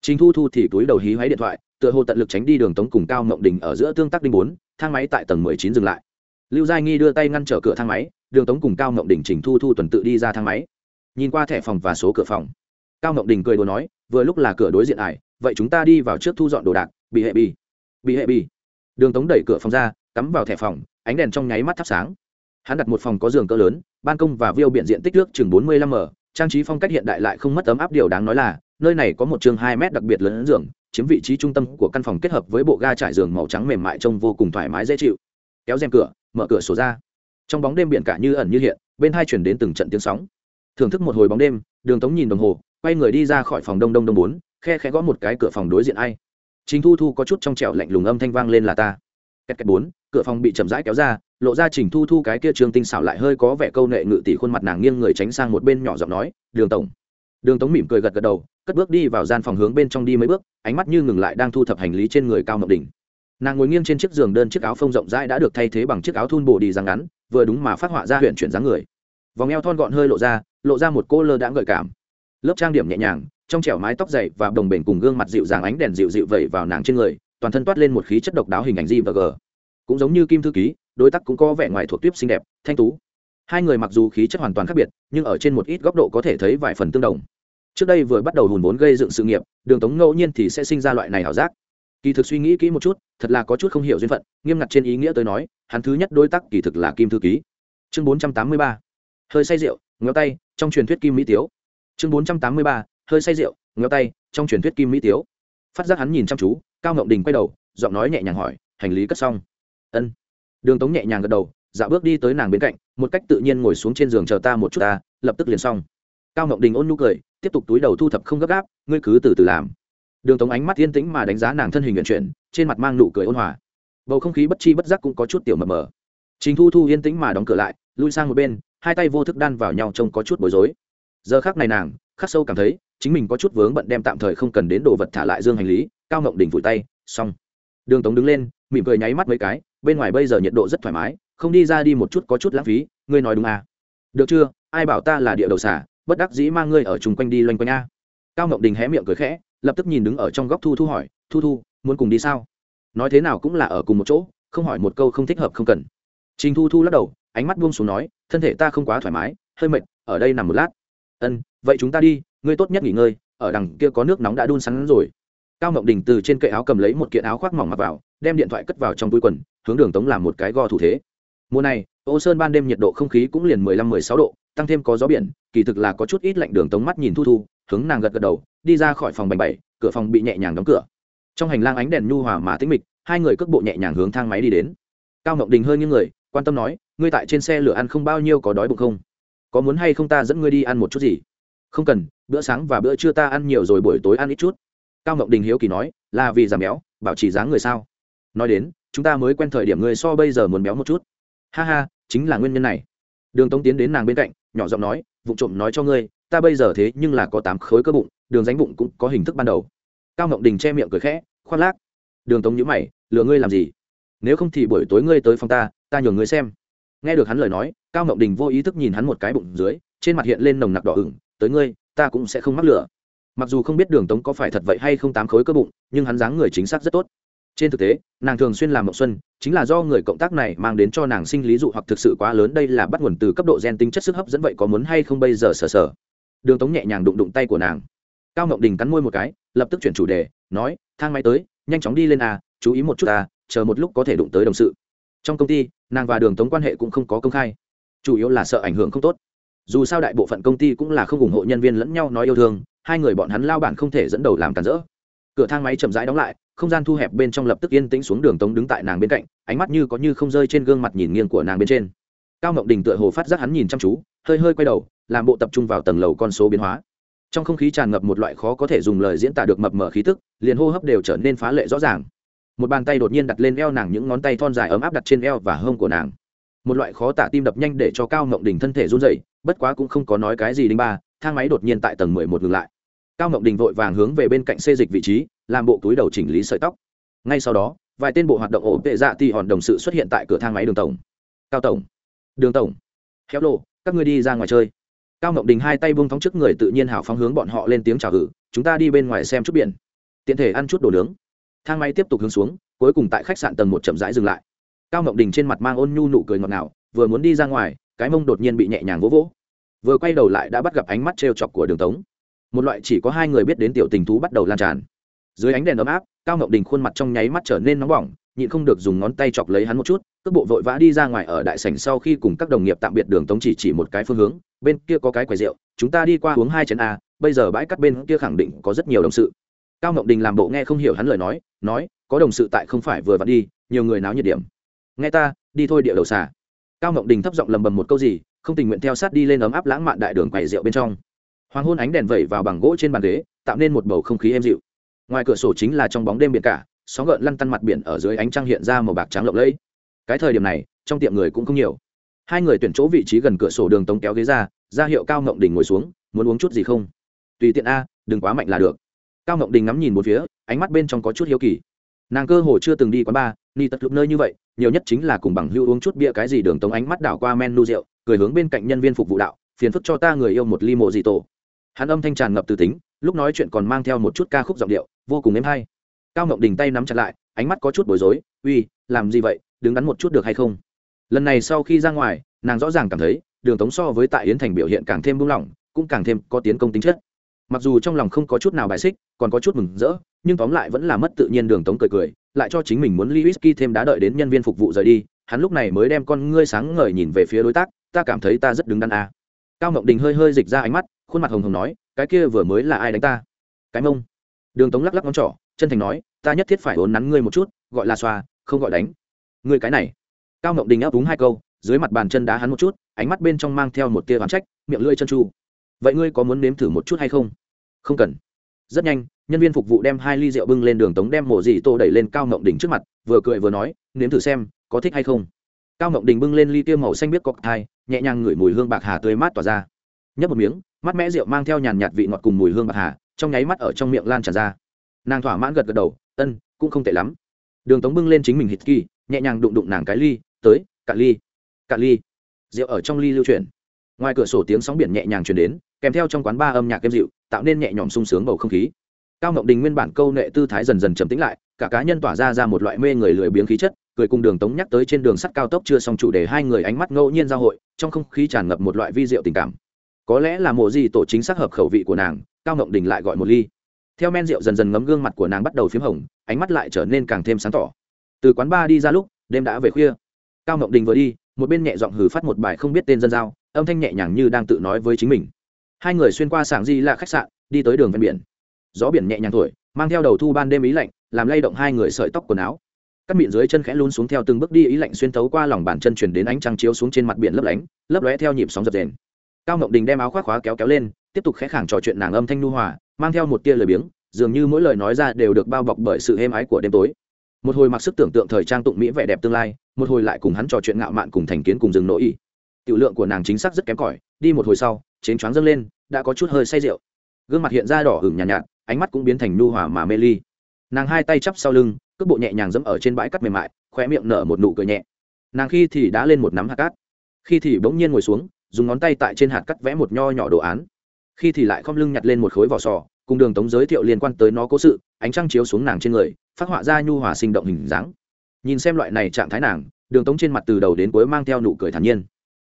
Trình Thu Thu thì túi đầu hí hoáy điện thoại, tựa hồ tận lực tránh đi đường tống cùng cao ngộng đình ở giữa tương tác đinh bốn, thang máy tại tầng mười chín dừng lại. Lưu Giai Nghi đưa tay ngăn trở cửa thang máy, đường tống cùng cao ngộng đình Trình Thu Thu tuần tự đi ra thang máy. Nhìn qua thẻ phòng và số cửa phòng, cao ngộng đình cười đùa nói, vừa lúc là cửa đối diện ải, vậy chúng ta đi vào trước thu dọn đồ đạc, bị hệ bị. Bị hệ bị. Đường tống đẩy cửa phòng ra, cắm vào thẻ phòng, ánh đèn trong nháy mắt thắp sáng. Hắn đặt một phòng có giường cỡ lớn, ban công và viêu biển diện tích nước chừng bốn mươi lăm m trang trí phong cách hiện đại lại không mất ấm áp điều đáng nói là nơi này có một chương hai mét đặc biệt lớn giường, chiếm vị trí trung tâm của căn phòng kết hợp với bộ ga trải giường màu trắng mềm mại trông vô cùng thoải mái dễ chịu. Kéo rèm cửa, mở cửa sổ ra. Trong bóng đêm biển cả như ẩn như hiện, bên hai chuyển đến từng trận tiếng sóng. Thưởng thức một hồi bóng đêm, đường tống nhìn đồng hồ, quay người đi ra khỏi phòng đông đông đông bốn, khe khẽ gõ một cái cửa phòng đối diện ai. Chính thu thu có chút trong trẻo lạnh lùng âm thanh vang lên là ta. Cách cách bốn, cửa phòng bị chậm rãi kéo ra, lộ ra trình thu thu cái kia trương tinh xảo lại hơi có vẻ câu nệ ngự tỷ khuôn mặt nàng nghiêng người tránh sang một bên nhỏ giọng nói, đường tổng đường tống mỉm cười gật gật đầu, cất bước đi vào gian phòng hướng bên trong đi mấy bước, ánh mắt như ngừng lại đang thu thập hành lý trên người cao ngọc đỉnh nàng ngồi nghiêng trên chiếc giường đơn chiếc áo phông rộng rãi đã được thay thế bằng chiếc áo thun bồ đi răng ngắn, vừa đúng mà phát họa ra huyện chuyển dáng người. Vòng eo thon gọn hơi lộ ra lộ ra một cô lơ đã gợi cảm. Lớp trang điểm nhẹ nhàng, trong trẻo mái tóc dày và đồng bền cùng gương mặt dịu dàng ánh đèn dịu dịu vẩy vào nàng trên người, toàn thân toát lên một khí chất độc đáo hình ảnh di và g. Cũng giống như kim thư ký, đối tác cũng có vẻ ngoài thuộc tuyếp xinh đẹp, thanh tú. Hai người mặc dù khí chất hoàn toàn khác biệt, nhưng ở trên một ít góc độ có thể thấy vài phần tương đồng trước đây vừa bắt đầu hùn vốn gây dựng sự nghiệp, đường tống ngẫu nhiên thì sẽ sinh ra loại này ảo giác. Kỳ thực suy nghĩ kỹ một chút, thật là có chút không hiểu duyên phận, nghiêm ngặt trên ý nghĩa tới nói, hắn thứ nhất đối tác kỳ thực là kim thư ký. Chương bốn trăm tám mươi ba, hơi say rượu, ngéo tay, trong truyền thuyết kim mỹ tiếu. Chương bốn trăm tám mươi ba, hơi say rượu, ngéo tay, trong truyền thuyết kim mỹ tiếu. Phát giác hắn nhìn chăm chú, cao ngậu đình quay đầu, giọng nói nhẹ nhàng hỏi, hành lý cất xong? Ân. Đường tống nhẹ nhàng gật đầu, dạo bước đi tới nàng bên cạnh, một cách tự nhiên ngồi xuống trên giường chờ ta một chút ta, lập tức liền xong cao ngọc đình ôn nhu cười, tiếp tục túi đầu thu thập không gấp gáp, ngươi cứ từ từ làm. Đường tống ánh mắt yên tĩnh mà đánh giá nàng thân hình nguyện chuyển, trên mặt mang nụ cười ôn hòa. Bầu không khí bất chi bất giác cũng có chút tiểu mờ mờ. Trình thu thu yên tĩnh mà đóng cửa lại, lui sang một bên, hai tay vô thức đan vào nhau trông có chút bối rối. Giờ khác này nàng, khắc sâu cảm thấy, chính mình có chút vướng bận đem tạm thời không cần đến đồ vật thả lại dương hành lý, cao ngộng đình vùi tay, xong. Đường tống đứng lên, mỉm cười nháy mắt mấy cái, bên ngoài bây giờ nhiệt độ rất thoải mái, không đi ra đi một chút có chút lãng phí, ngươi nói đúng à? Được chưa? Ai bảo ta là địa đầu xả bất đắc dĩ mang ngươi ở chung quanh đi loanh quanh a. Cao ngọc đình hé miệng cười khẽ, lập tức nhìn đứng ở trong góc thu thu hỏi, thu thu, muốn cùng đi sao? Nói thế nào cũng là ở cùng một chỗ, không hỏi một câu không thích hợp không cần. Trình thu thu lắc đầu, ánh mắt buông xuống nói, thân thể ta không quá thoải mái, hơi mệt, ở đây nằm một lát. Ân, vậy chúng ta đi, ngươi tốt nhất nghỉ ngơi, ở đằng kia có nước nóng đã đun sẵn rồi. Cao ngọc đình từ trên cậy áo cầm lấy một kiện áo khoác mỏng mặc vào, đem điện thoại cất vào trong túi quần, hướng đường tống làm một cái go thủ thế. Mùa này, ô sơn ban đêm nhiệt độ không khí cũng liền mười lăm, mười sáu độ tăng thêm có gió biển, kỳ thực là có chút ít lạnh đường tống mắt nhìn thu thu, hướng nàng gật gật đầu, đi ra khỏi phòng bành bảy cửa phòng bị nhẹ nhàng đóng cửa. Trong hành lang ánh đèn nhu hòa mà tĩnh mịch, hai người cước bộ nhẹ nhàng hướng thang máy đi đến. Cao ngọc đình hơn như người, quan tâm nói, ngươi tại trên xe lửa ăn không bao nhiêu có đói bụng không? Có muốn hay không ta dẫn ngươi đi ăn một chút gì? Không cần, bữa sáng và bữa trưa ta ăn nhiều rồi buổi tối ăn ít chút. Cao ngọc đình hiếu kỳ nói, là vì giảm béo, bảo trì dáng người sao? Nói đến, chúng ta mới quen thời điểm ngươi so bây giờ muốn béo một chút. Ha ha, chính là nguyên nhân này. Đường tống tiến đến nàng bên cạnh nhỏ giọng nói vụ trộm nói cho ngươi, ta bây giờ thế nhưng là có tám khối cơ bụng, đường ránh bụng cũng có hình thức ban đầu. Cao ngọc đình che miệng cười khẽ, khoác lác. Đường tống nhữ mày, lừa ngươi làm gì? Nếu không thì buổi tối ngươi tới phòng ta ta nhường ngươi xem. Nghe được hắn lời nói, cao ngọc đình vô ý thức nhìn hắn một cái bụng dưới, trên mặt hiện lên nồng nặc đỏ ửng, tới ngươi, ta cũng sẽ không mắc lửa mặc dù không biết đường tống có phải thật vậy hay không tám khối cơ bụng, nhưng hắn dáng người chính xác rất tốt trên thực tế, nàng thường xuyên làm mộng xuân, chính là do người cộng tác này mang đến cho nàng sinh lý dụ hoặc thực sự quá lớn, đây là bắt nguồn từ cấp độ gen tính chất sức hấp dẫn vậy có muốn hay không bây giờ sờ sờ. Đường tống nhẹ nhàng đụng đụng tay của nàng. Cao ngọc đình cắn môi một cái, lập tức chuyển chủ đề, nói, thang máy tới, nhanh chóng đi lên à chú ý một chút à chờ một lúc có thể đụng tới đồng sự. Trong công ty, nàng và đường tống quan hệ cũng không có công khai, chủ yếu là sợ ảnh hưởng không tốt. Dù sao đại bộ phận công ty cũng là không ủng hộ nhân viên lẫn nhau nói yêu thương, hai người bọn hắn lao bản không thể dẫn đầu làm cản rỡ. Cửa thang máy chậm rãi đóng lại không gian thu hẹp bên trong lập tức yên tĩnh xuống đường tống đứng tại nàng bên cạnh, ánh mắt như có như không rơi trên gương mặt nhìn nghiêng của nàng bên trên. Cao mộng đình tựa hồ phát giác hắn nhìn chăm chú, hơi hơi quay đầu, làm bộ tập trung vào tầng lầu con số biến hóa. Trong không khí tràn ngập một loại khó có thể dùng lời diễn tả được mập mờ khí tức, liền hô hấp đều trở nên phá lệ rõ ràng. Một bàn tay đột nhiên đặt lên eo nàng, những ngón tay thon dài ấm áp đặt trên eo và hông của nàng. Một loại khó tả tim đập nhanh để cho cao mộng đình thân thể run dậy bất quá cũng không có nói cái gì đinh ba, thang máy đột nhiên tại tầng mười một ngừng lại cao mộng đình vội vàng hướng về bên cạnh xê dịch vị trí, làm bộ túi đầu chỉnh lý sợi tóc. Ngay sau đó, vài tên bộ hoạt động ổ tệ dạ thì hòn đồng sự xuất hiện tại cửa thang máy đường tổng. Cao tổng, đường tổng, khéo lộ các ngươi đi ra ngoài chơi. Cao mộng đình hai tay buông thóng trước người tự nhiên hào phóng hướng bọn họ lên tiếng chào hử, chúng ta đi bên ngoài xem chút biển, tiện thể ăn chút đồ nướng. Thang máy tiếp tục hướng xuống, cuối cùng tại khách sạn tầng một chậm rãi dừng lại. Cao mộng đình trên mặt mang ôn nhu nụ cười ngọt ngào, vừa muốn đi ra ngoài, cái mông đột nhiên bị nhẹ nhàng vỗ vỗ. Vừa quay đầu lại đã bắt gặp ánh mắt trêu chọc của đường tống một loại chỉ có hai người biết đến tiểu tình thú bắt đầu lan tràn. Dưới ánh đèn ấm áp, cao ngọc đình khuôn mặt trong nháy mắt trở nên nóng bỏng, nhịn không được dùng ngón tay chọc lấy hắn một chút, cước bộ vội vã đi ra ngoài ở đại sảnh sau khi cùng các đồng nghiệp tạm biệt đường tống chỉ chỉ một cái phương hướng, bên kia có cái quầy rượu, chúng ta đi qua uống hai chén a, bây giờ bãi cắt bên kia khẳng định có rất nhiều đồng sự. Cao ngọc đình làm bộ nghe không hiểu hắn lời nói nói, có đồng sự tại không phải vừa vặn đi, nhiều người náo nhiệt điểm. Nghe ta, đi thôi địa đầu xà. Cao ngọc đình thấp giọng lầm bầm một câu gì, không tình nguyện theo sát đi lên ấm áp lãng mạn đại đường quầy rượu bên trong hoàng hôn ánh đèn vẩy vào bằng gỗ trên bàn ghế, tạo nên một bầu không khí êm dịu. Ngoài cửa sổ chính là trong bóng đêm biển cả, sóng gợn lăn tăn mặt biển ở dưới ánh trăng hiện ra màu bạc trắng lộng lẫy. Cái thời điểm này, trong tiệm người cũng không nhiều. Hai người tuyển chỗ vị trí gần cửa sổ đường tống kéo ghế ra ra hiệu cao ngộng đình ngồi xuống, muốn uống chút gì không? Tùy tiện a, đừng quá mạnh là được. Cao ngộng đình ngắm nhìn một phía, ánh mắt bên trong có chút hiếu kỳ. Nàng cơ hồ chưa từng đi quán bar, ni tật lúc nơi như vậy, nhiều nhất chính là cùng bằng hưu uống chút bia cái gì đường tống ánh mắt đảo qua men nu rượu, cười hướng bên cạnh nhân viên phục vụ đạo, phiền phức cho ta người yêu một ly mộ gì tổ hắn âm thanh tràn ngập từ tính, lúc nói chuyện còn mang theo một chút ca khúc giọng điệu, vô cùng êm hay. Cao ngọc đình tay nắm chặt lại, ánh mắt có chút bối rối, uy, làm gì vậy? Đứng đắn một chút được hay không? Lần này sau khi ra ngoài, nàng rõ ràng cảm thấy, đường tống so với tại yến thành biểu hiện càng thêm buông lỏng, cũng càng thêm có tiến công tính chất. Mặc dù trong lòng không có chút nào bài xích, còn có chút mừng rỡ, nhưng tóm lại vẫn là mất tự nhiên đường tống cười cười, lại cho chính mình muốn ly whisky thêm đá đợi đến nhân viên phục vụ rời đi, hắn lúc này mới đem con ngươi sáng ngời nhìn về phía đối tác, ta cảm thấy ta rất đứng đắn à. cao ngọc đình hơi hơi dịch ra ánh mắt khuôn mặt hồng hồng nói, cái kia vừa mới là ai đánh ta? Cái mông. Đường tống lắc lắc ngón trỏ, chân thành nói, ta nhất thiết phải ốn nắn ngươi một chút, gọi là xoa, không gọi đánh. Ngươi cái này. Cao ngọc đình ấp đúng hai câu, dưới mặt bàn chân đá hắn một chút, ánh mắt bên trong mang theo một tia oán trách, miệng lưỡi chân chu vậy ngươi có muốn nếm thử một chút hay không? Không cần. Rất nhanh, nhân viên phục vụ đem hai ly rượu bưng lên đường tống đem mổ dị tô đẩy lên cao ngọc đình trước mặt, vừa cười vừa nói, nếm thử xem, có thích hay không? Cao ngọc đình bưng lên ly tiêu màu xanh biết cọc thai nhẹ nhàng ngửi mùi hương bạc hà tươi mát tỏa ra nhấp một miếng mắt mẽ rượu mang theo nhàn nhạt vị ngọt cùng mùi hương bạc hà, trong nháy mắt ở trong miệng lan tràn ra. Nàng thỏa mãn gật gật đầu, ân, cũng không tệ lắm. Đường tống bưng lên chính mình hít kỳ, nhẹ nhàng đụng đụng nàng cái ly, tới, cạn ly cạn ly. Rượu ở trong ly lưu chuyển. Ngoài cửa sổ tiếng sóng biển nhẹ nhàng chuyển đến, kèm theo trong quán ba âm nhạc êm dịu, tạo nên nhẹ nhõm sung sướng bầu không khí. Cao ngọc đình nguyên bản câu nệ tư thái dần dần trầm tĩnh lại, cả cá nhân tỏa ra ra một loại mê người lười biếng khí chất, cười cùng đường tống nhắc tới trên đường sắt cao tốc chưa xong chủ đề hai người ánh mắt ngẫu nhiên giao hội, trong không khí tràn ngập một loại vi diệu tình cảm có lẽ là mộ gì tổ chính xác hợp khẩu vị của nàng, cao ngộng đình lại gọi một ly. Theo men rượu dần dần ngấm gương mặt của nàng bắt đầu p h í m hồng, ánh mắt lại trở nên càng thêm sáng tỏ. Từ quán ba đi ra lúc, đêm đã về khuya. Cao ngộng đình vừa đi, một bên nhẹ giọng hử phát một bài không biết tên dân giao, âm thanh nhẹ nhàng như đang tự nói với chính mình. Hai người xuyên qua sảng di là khách sạn, đi tới đường ven biển. Gió biển nhẹ nhàng thổi, mang theo đầu thu ban đêm ý lạnh, làm lay động hai người sợi tóc quần áo. Các miệng dưới chân khẽ lún xuống theo từng bước đi ý lạnh xuyên thấu qua lòng bàn chân chuyển đến ánh trăng chiếu xuống trên mặt biển lấp lánh, lấp lóe theo nhịp sóng dập dền cao ngọc đình đem áo khoác khóa kéo kéo lên tiếp tục khẽ khàng trò chuyện nàng âm thanh nu hòa mang theo một tia lời biếng dường như mỗi lời nói ra đều được bao bọc bởi sự êm ái của đêm tối. Một hồi mặc sức tưởng tượng thời trang tụng mỹ vẻ đẹp tương lai một hồi lại cùng hắn trò chuyện ngạo mạn cùng thành kiến cùng rừng nỗi y. Tiểu lượng của nàng chính xác rất kém cỏi đi một hồi sau chén choáng dâng lên đã có chút hơi say rượu. Gương mặt hiện ra đỏ hửng nhàn nhạt, nhạt ánh mắt cũng biến thành nu hòa mà mê ly. Nàng hai tay chắp sau lưng cước bộ nhẹ nhàng dẫm ở trên bãi cắt mềm mại khóe miệng nở một nụ cười nhẹ. Nàng khi thì đã lên một nắm hạt cát. Khi thì bỗng nhiên ngồi xuống dùng ngón tay tại trên hạt cắt vẽ một nho nhỏ đồ án. Khi thì lại khom lưng nhặt lên một khối vỏ sò, cùng đường tống giới thiệu liên quan tới nó cố sự, ánh trăng chiếu xuống nàng trên người, phát họa ra nhu hòa sinh động hình dáng. Nhìn xem loại này trạng thái nàng, đường tống trên mặt từ đầu đến cuối mang theo nụ cười thản nhiên.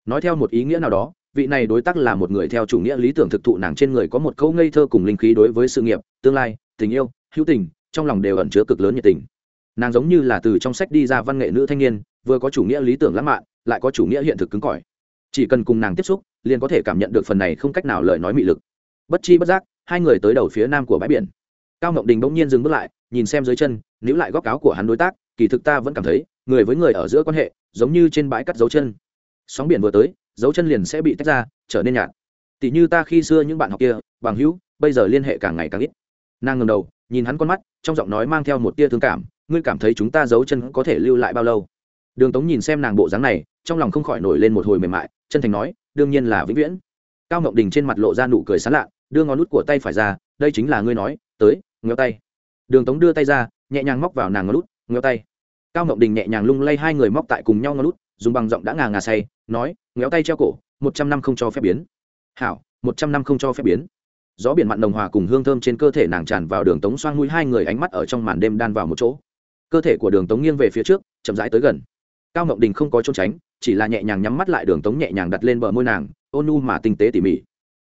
Nói theo một ý nghĩa nào đó, vị này đối tác là một người theo chủ nghĩa lý tưởng thực thụ nàng trên người có một câu ngây thơ cùng linh khí đối với sự nghiệp, tương lai, tình yêu, hữu tình, trong lòng đều ẩn chứa cực lớn nhiệt tình. Nàng giống như là từ trong sách đi ra văn nghệ nữ thanh niên, vừa có chủ nghĩa lý tưởng lãng mạn, lại có chủ nghĩa hiện thực cứng cỏi chỉ cần cùng nàng tiếp xúc, liền có thể cảm nhận được phần này không cách nào lời nói mị lực. Bất chi bất giác, hai người tới đầu phía nam của bãi biển. Cao ngọc đình bỗng nhiên dừng bước lại, nhìn xem dưới chân, níu lại góc áo của hắn đối tác, kỳ thực ta vẫn cảm thấy, người với người ở giữa quan hệ, giống như trên bãi cắt dấu chân. Sóng biển vừa tới, dấu chân liền sẽ bị tách ra, trở nên nhạt. Tỷ như ta khi xưa những bạn học kia, bằng hữu, bây giờ liên hệ càng ngày càng ít. Nàng ngầm đầu, nhìn hắn con mắt, trong giọng nói mang theo một tia thương cảm, ngươi cảm thấy chúng ta dấu chân có thể lưu lại bao lâu? Đường tống nhìn xem nàng bộ dáng này, trong lòng không khỏi nổi lên một hồi mềm mại chân thành nói, đương nhiên là vĩnh viễn. Cao ngọc đình trên mặt lộ ra nụ cười sán lạ, đưa ngón nút của tay phải ra, đây chính là ngươi nói, tới, ngheo tay. Đường tống đưa tay ra, nhẹ nhàng móc vào nàng ngón nút, ngheo tay. Cao ngọc đình nhẹ nhàng lung lay hai người móc tại cùng nhau ngón nút, dùng bằng giọng đã ngà ngà say, nói, ngheo tay treo cổ, một trăm năm không cho phép biến. Hảo, một trăm năm không cho phép biến. Gió biển mặn đồng hòa cùng hương thơm trên cơ thể nàng tràn vào đường tống xoang mũi hai người ánh mắt ở trong màn đêm đan vào một chỗ. Cơ thể của đường tống nghiêng về phía trước, chậm rãi tới gần. Cao ngọc đình không có trốn tránh chỉ là nhẹ nhàng nhắm mắt lại đường tống nhẹ nhàng đặt lên bờ môi nàng, ôn nu mà tinh tế tỉ mỉ.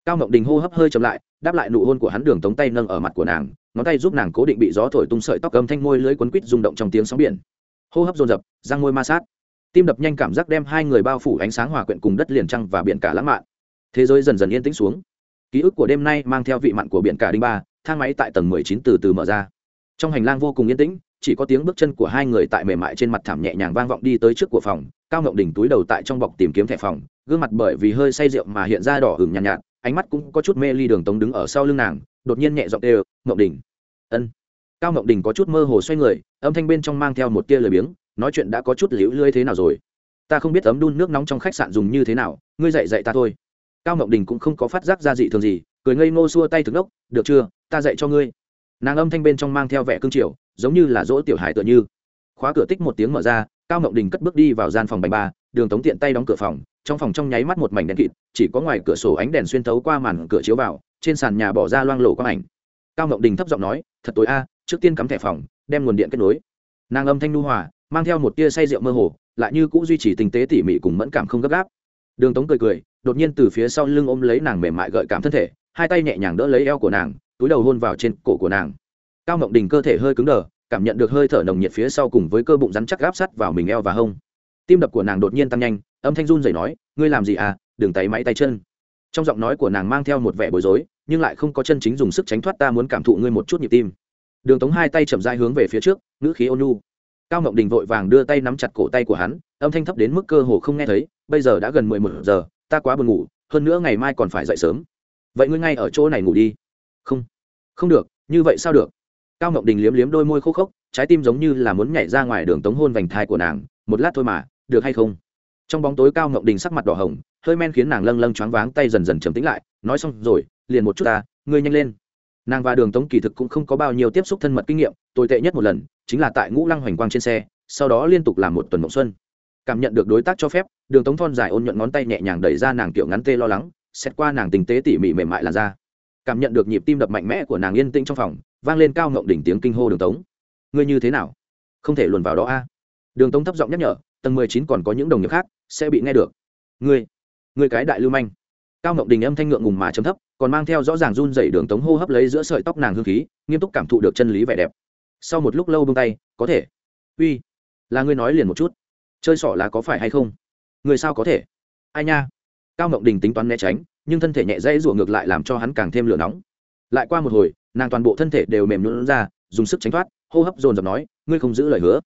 Cao ngọc đình hô hấp hơi chậm lại, đáp lại nụ hôn của hắn đường tống tay nâng ở mặt của nàng, ngón tay giúp nàng cố định bị gió thổi tung sợi tóc âm thanh môi lưới quấn quít rung động trong tiếng sóng biển. Hô hấp dồn dập, răng môi ma sát. Tim đập nhanh cảm giác đem hai người bao phủ ánh sáng hòa quyện cùng đất liền trăng và biển cả lãng mạn. Thế giới dần dần yên tĩnh xuống. Ký ức của đêm nay mang theo vị mặn của biển cả đinh ba, thang máy tại tầng mười chín từ từ mở ra. Trong hành lang vô cùng yên tĩnh chỉ có tiếng bước chân của hai người tại mềm mại trên mặt thảm nhẹ nhàng vang vọng đi tới trước của phòng cao ngộng đỉnh túi đầu tại trong bọc tìm kiếm thẻ phòng gương mặt bởi vì hơi say rượu mà hiện ra đỏ hừng nhàn nhạt, nhạt ánh mắt cũng có chút mê ly đường tống đứng ở sau lưng nàng đột nhiên nhẹ giọng đều ngộng đỉnh ân. Cao ngộng đỉnh có chút mơ hồ xoay người âm thanh bên trong mang theo một tia lời biếng nói chuyện đã có chút liễu lưới thế nào rồi? Ta không biết ấm đun nước nóng trong khách sạn dùng như thế nào ngươi dạy dạy ta thôi. Cao ngọc đình cũng không có phát giác ra dị thường gì cười ngây ngô xua tay thực ốc được chưa ta dạy cho ngươi. Nàng âm thanh bên trong mang theo vẻ cương triều giống như là dỗ tiểu hải tựa như. Khóa cửa tích một tiếng mở ra, cao ngọc đình cất bước đi vào gian phòng bành ba, đường tống tiện tay đóng cửa phòng, trong phòng trong nháy mắt một mảnh đèn kịt, chỉ có ngoài cửa sổ ánh đèn xuyên thấu qua màn cửa chiếu vào, trên sàn nhà bỏ ra loang lổ quang ảnh. Cao ngọc đình thấp giọng nói, thật tối a, trước tiên cắm thẻ phòng, đem nguồn điện kết nối. Nàng âm thanh nu hòa, mang theo một tia say rượu mơ hồ, lại như cũng duy trì tinh tế tỉ mỉ cùng mẫn cảm không gấp gáp. Đường tống cười cười, đột nhiên từ phía sau lưng ôm lấy nàng mềm mại gợi cảm thân thể, hai tay nhẹ nhàng đỡ lấy eo của nàng, túi đầu hôn vào trên cổ của nàng cao Mộng đình cơ thể hơi cứng đờ, cảm nhận được hơi thở nồng nhiệt phía sau cùng với cơ bụng rắn chắc gáp sắt vào mình eo và hông. Tim đập của nàng đột nhiên tăng nhanh, âm thanh run rẩy nói, ngươi làm gì à? Đừng tay máy tay chân. Trong giọng nói của nàng mang theo một vẻ bối rối, nhưng lại không có chân chính dùng sức tránh thoát ta muốn cảm thụ ngươi một chút nhịp tim. Đường tống hai tay chậm dai hướng về phía trước, ngữ khí ôn nhu. Cao ngọc đình vội vàng đưa tay nắm chặt cổ tay của hắn, âm thanh thấp đến mức cơ hồ không nghe thấy, bây giờ đã gần mười một giờ, ta quá buồn ngủ, hơn nữa ngày mai còn phải dậy sớm. Vậy ngươi ngay ở chỗ này ngủ đi. Không. Không được, như vậy sao được? Cao ngọc đình liếm liếm đôi môi khô khốc, trái tim giống như là muốn nhảy ra ngoài đường tống hôn vành thai của nàng, một lát thôi mà, được hay không? Trong bóng tối cao ngọc đình sắc mặt đỏ hồng, hơi men khiến nàng lâng lâng choáng váng tay dần dần trầm tĩnh lại, nói xong rồi, liền một chút ta, ngươi nhanh lên. Nàng và đường tống kỳ thực cũng không có bao nhiêu tiếp xúc thân mật kinh nghiệm, tồi tệ nhất một lần, chính là tại ngũ lăng hoành quang trên xe, sau đó liên tục làm một tuần mộng xuân. Cảm nhận được đối tác cho phép, đường tống thon dài ôn nhuận ngón tay nhẹ nhàng đẩy ra nàng kiểu ngắn tê lo lắng, xét qua nàng tình tế tỉ mỉ mềm mại làn da. Cảm nhận được nhịp tim đập mạnh mẽ của nàng yên tĩnh trong phòng vang lên cao ngộng đỉnh tiếng kinh hô đường tống. Ngươi như thế nào? Không thể luồn vào đó a. Đường tống thấp giọng nhắc nhở, tầng mười chín còn có những đồng nghiệp khác, sẽ bị nghe được. Ngươi ngươi cái đại lưu manh. Cao ngộng đình âm thanh ngượng ngùng mà chấm thấp, còn mang theo rõ ràng run dày đường tống hô hấp lấy giữa sợi tóc nàng hương khí, nghiêm túc cảm thụ được chân lý vẻ đẹp. Sau một lúc lâu bông tay, có thể. Uy, là ngươi nói liền một chút. Chơi sỏ là có phải hay không? Người sao có thể? Ai nha? Cao ngộng đình tính toán né tránh, nhưng thân thể nhẹ dãy rủa ngược lại làm cho hắn càng thêm lửa nóng. Lại qua một hồi nàng toàn bộ thân thể đều mềm nhũn ra, dùng sức tránh thoát, hô hấp dồn dập nói, ngươi không giữ lời hứa.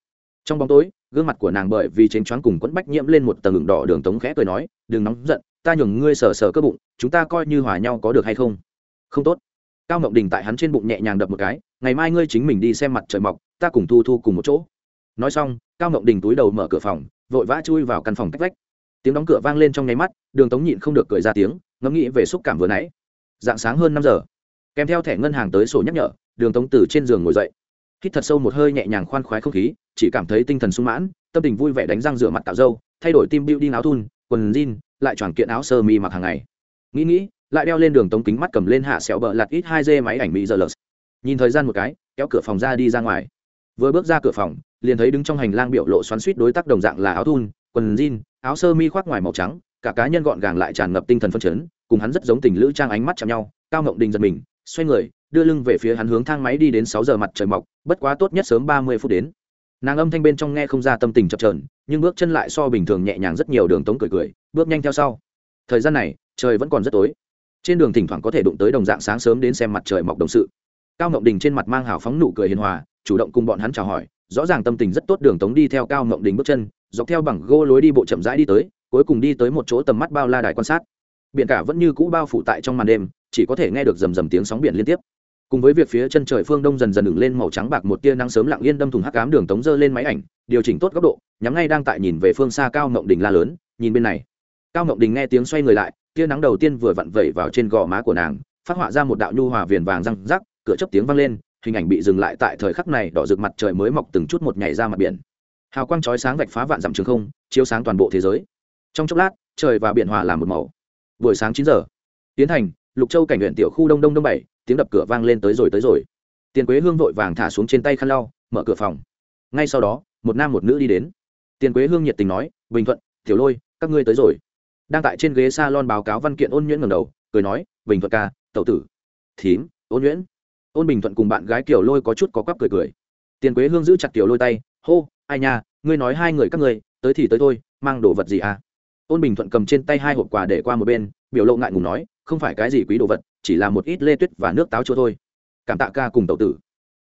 Trong bóng tối, gương mặt của nàng bởi vì chênh choáng cùng quẫn bách nhiễm lên một tầng ngừng đỏ đường tống khẽ cười nói, đừng nóng giận, ta nhường ngươi sờ sờ cơ bụng, chúng ta coi như hòa nhau có được hay không? Không tốt. Cao ngọc đình tại hắn trên bụng nhẹ nhàng đập một cái, ngày mai ngươi chính mình đi xem mặt trời mọc, ta cùng thu thu cùng một chỗ. Nói xong, cao ngọc đình túi đầu mở cửa phòng, vội vã chui vào căn phòng cách vách. Tiếng đóng cửa vang lên trong nháy mắt, đường tống nhịn không được cười ra tiếng, ngẫm nghĩ về xúc cảm vừa nãy. Dạng sáng hơn năm giờ kèm theo thẻ ngân hàng tới sổ nhắc nhở, đường tống từ trên giường ngồi dậy. Hít thật sâu một hơi nhẹ nhàng khoan khoái không khí, chỉ cảm thấy tinh thần sung mãn, tâm tình vui vẻ đánh răng rửa mặt tạo dâu, thay đổi tim bưu đi áo thun, quần jean, lại choàng kiện áo sơ mi mặc hàng ngày. Nghĩ nghĩ, lại đeo lên đường tống kính mắt cầm lên hạ sẹo bờ lặt ít hai dê máy ảnh mỹ giờ lợt nhìn thời gian một cái, kéo cửa phòng ra đi ra ngoài. Vừa bước ra cửa phòng, liền thấy đứng trong hành lang biểu lộ xoắn suýt đối tác đồng dạng là áo thun, quần jean, áo sơ mi khoác ngoài màu trắng, cả cá nhân gọn gàng lại tràn ngập tinh thần phân chấn, cùng hắn rất giống tình lữ trang ánh mắt chạm nhau, cao ngộng đình giật mình xoay người, đưa lưng về phía hắn hướng thang máy đi đến sáu giờ mặt trời mọc, bất quá tốt nhất sớm ba mươi phút đến. Nàng âm thanh bên trong nghe không ra tâm tình chập trờn nhưng bước chân lại so bình thường nhẹ nhàng rất nhiều đường tống cười cười, bước nhanh theo sau. Thời gian này, trời vẫn còn rất tối. Trên đường thỉnh thoảng có thể đụng tới đồng dạng sáng sớm đến xem mặt trời mọc đồng sự. Cao ngộng đình trên mặt mang hào phóng nụ cười hiền hòa, chủ động cùng bọn hắn chào hỏi, rõ ràng tâm tình rất tốt đường tống đi theo cao ngộng đình bước chân, dọc theo bằng gô lối đi bộ chậm rãi đi tới, cuối cùng đi tới một chỗ tầm mắt bao la đài quan sát biển cả vẫn như cũ bao phủ tại trong màn đêm, chỉ có thể nghe được rầm rầm tiếng sóng biển liên tiếp. Cùng với việc phía chân trời phương đông dần dần ửng lên màu trắng bạc một tia nắng sớm lặng yên đâm thùng hắc cám đường tống dơ lên máy ảnh, điều chỉnh tốt góc độ, nhắm ngay đang tại nhìn về phương xa cao ngộng đình la lớn, nhìn bên này. Cao ngộng đình nghe tiếng xoay người lại, tia nắng đầu tiên vừa vặn vẩy vào trên gò má của nàng, phát họa ra một đạo nhu hòa viền vàng răng rắc, cửa chấp tiếng vang lên, hình ảnh bị dừng lại tại thời khắc này đỏ rực mặt trời mới mọc từng chút một nhảy ra mặt biển. Hào quang chói sáng vạch phá vạn dặm trường không, chiếu sáng toàn bộ thế giới. Trong chốc lát, trời và biển hòa làm một màu buổi sáng chín giờ. Tiến hành lục châu cảnh huyện tiểu khu đông đông đông bảy, tiếng đập cửa vang lên tới rồi tới rồi. Tiền quế hương vội vàng thả xuống trên tay khăn lau, mở cửa phòng. Ngay sau đó, một nam một nữ đi đến. Tiền quế hương nhiệt tình nói, bình thuận, tiểu lôi, các ngươi tới rồi. Đang tại trên ghế s a lon báo cáo văn kiện ôn nhuyễn ngầm đầu, cười nói, bình thuận ca tậu tử. Thím, ôn nhuyễn. Ôn bình thuận cùng bạn gái kiểu lôi có chút có quắp cười cười. Tiền quế hương giữ chặt Tiểu lôi tay, hô, ai nha, ngươi nói hai người các ngươi, tới thì tới thôi, mang đồ vật gì à? Ôn bình thuận cầm trên tay hai hộp quà để qua một bên, biểu lộ ngại ngùng nói, không phải cái gì quý đồ vật, chỉ là một ít lê tuyết và nước táo chua thôi. Cảm tạ ca cùng tậu tử.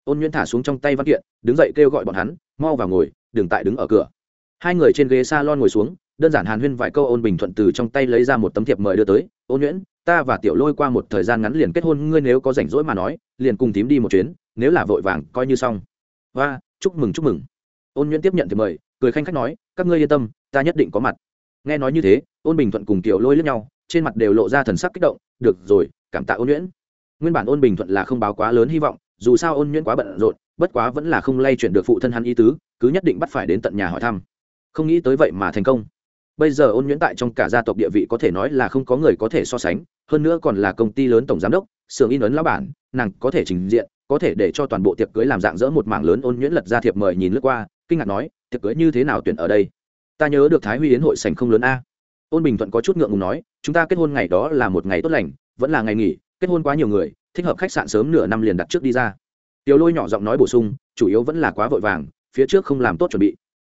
Ôn nhuyễn thả xuống trong tay văn kiện, đứng dậy kêu gọi bọn hắn, mau vào ngồi, đừng tại đứng ở cửa. Hai người trên ghế s a lon ngồi xuống, đơn giản hàn huyên vài câu ôn bình thuận từ trong tay lấy ra một tấm thiệp mời đưa tới, ôn nhuyễn, ta và tiểu lôi qua một thời gian ngắn liền kết hôn, ngươi nếu có rảnh rỗi mà nói, liền cùng tím đi một chuyến, nếu là vội vàng, coi như xong. Và chúc mừng chúc mừng. Ôn nhuyễn tiếp nhận thiệp mời, cười khanh khách nói, các ngươi yên tâm, ta nhất định có mặt nghe nói như thế, ôn bình thuận cùng tiểu lôi lướt nhau, trên mặt đều lộ ra thần sắc kích động, được rồi, cảm tạ ôn nhuyễn. Nguyên bản ôn bình thuận là không báo quá lớn hy vọng, dù sao ôn nhuyễn quá bận rộn, bất quá vẫn là không lay chuyển được phụ thân hắn ý tứ, cứ nhất định bắt phải đến tận nhà hỏi thăm. Không nghĩ tới vậy mà thành công. Bây giờ ôn nhuyễn tại trong cả gia tộc địa vị có thể nói là không có người có thể so sánh, hơn nữa còn là công ty lớn tổng giám đốc, xưởng in ấn lão bản, nàng có thể trình diện, có thể để cho toàn bộ tiệc cưới làm dạng dỡ một mảng lớn ôn nhuyễn lật ra thiệp mời nhìn lướt qua, kinh ngạc nói, tiệc cưới như thế nào tuyển ở đây? Ta nhớ được thái huy yến hội sành không lớn a. Ôn bình thuận có chút ngượng ngùng nói, chúng ta kết hôn ngày đó là một ngày tốt lành, vẫn là ngày nghỉ, kết hôn quá nhiều người, thích hợp khách sạn sớm nửa năm liền đặt trước đi ra. Tiểu lôi nhỏ giọng nói bổ sung, chủ yếu vẫn là quá vội vàng, phía trước không làm tốt chuẩn bị.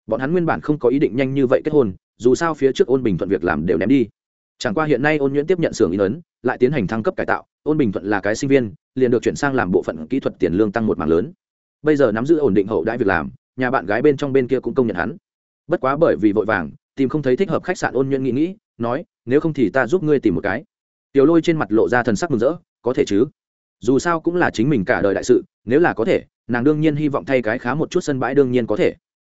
Bọn hắn nguyên bản không có ý định nhanh như vậy kết hôn, dù sao phía trước ôn bình thuận việc làm đều ném đi. Chẳng qua hiện nay ôn nhuyễn tiếp nhận xưởng in ấn, lại tiến hành thăng cấp cải tạo, ôn bình thuận là cái sinh viên, liền được chuyển sang làm bộ phận kỹ thuật tiền lương tăng một mảng lớn. Bây giờ nắm giữ ổn định hậu đãi việc làm, nhà bạn gái bên trong bên kia cũng công nhận hắn bất quá bởi vì vội vàng, tìm không thấy thích hợp khách sạn ôn nhuyễn nghĩ nghĩ, nói, nếu không thì ta giúp ngươi tìm một cái. Tiểu lôi trên mặt lộ ra thần sắc mừng rỡ, có thể chứ? Dù sao cũng là chính mình cả đời đại sự, nếu là có thể, nàng đương nhiên hy vọng thay cái khá một chút sân bãi đương nhiên có thể.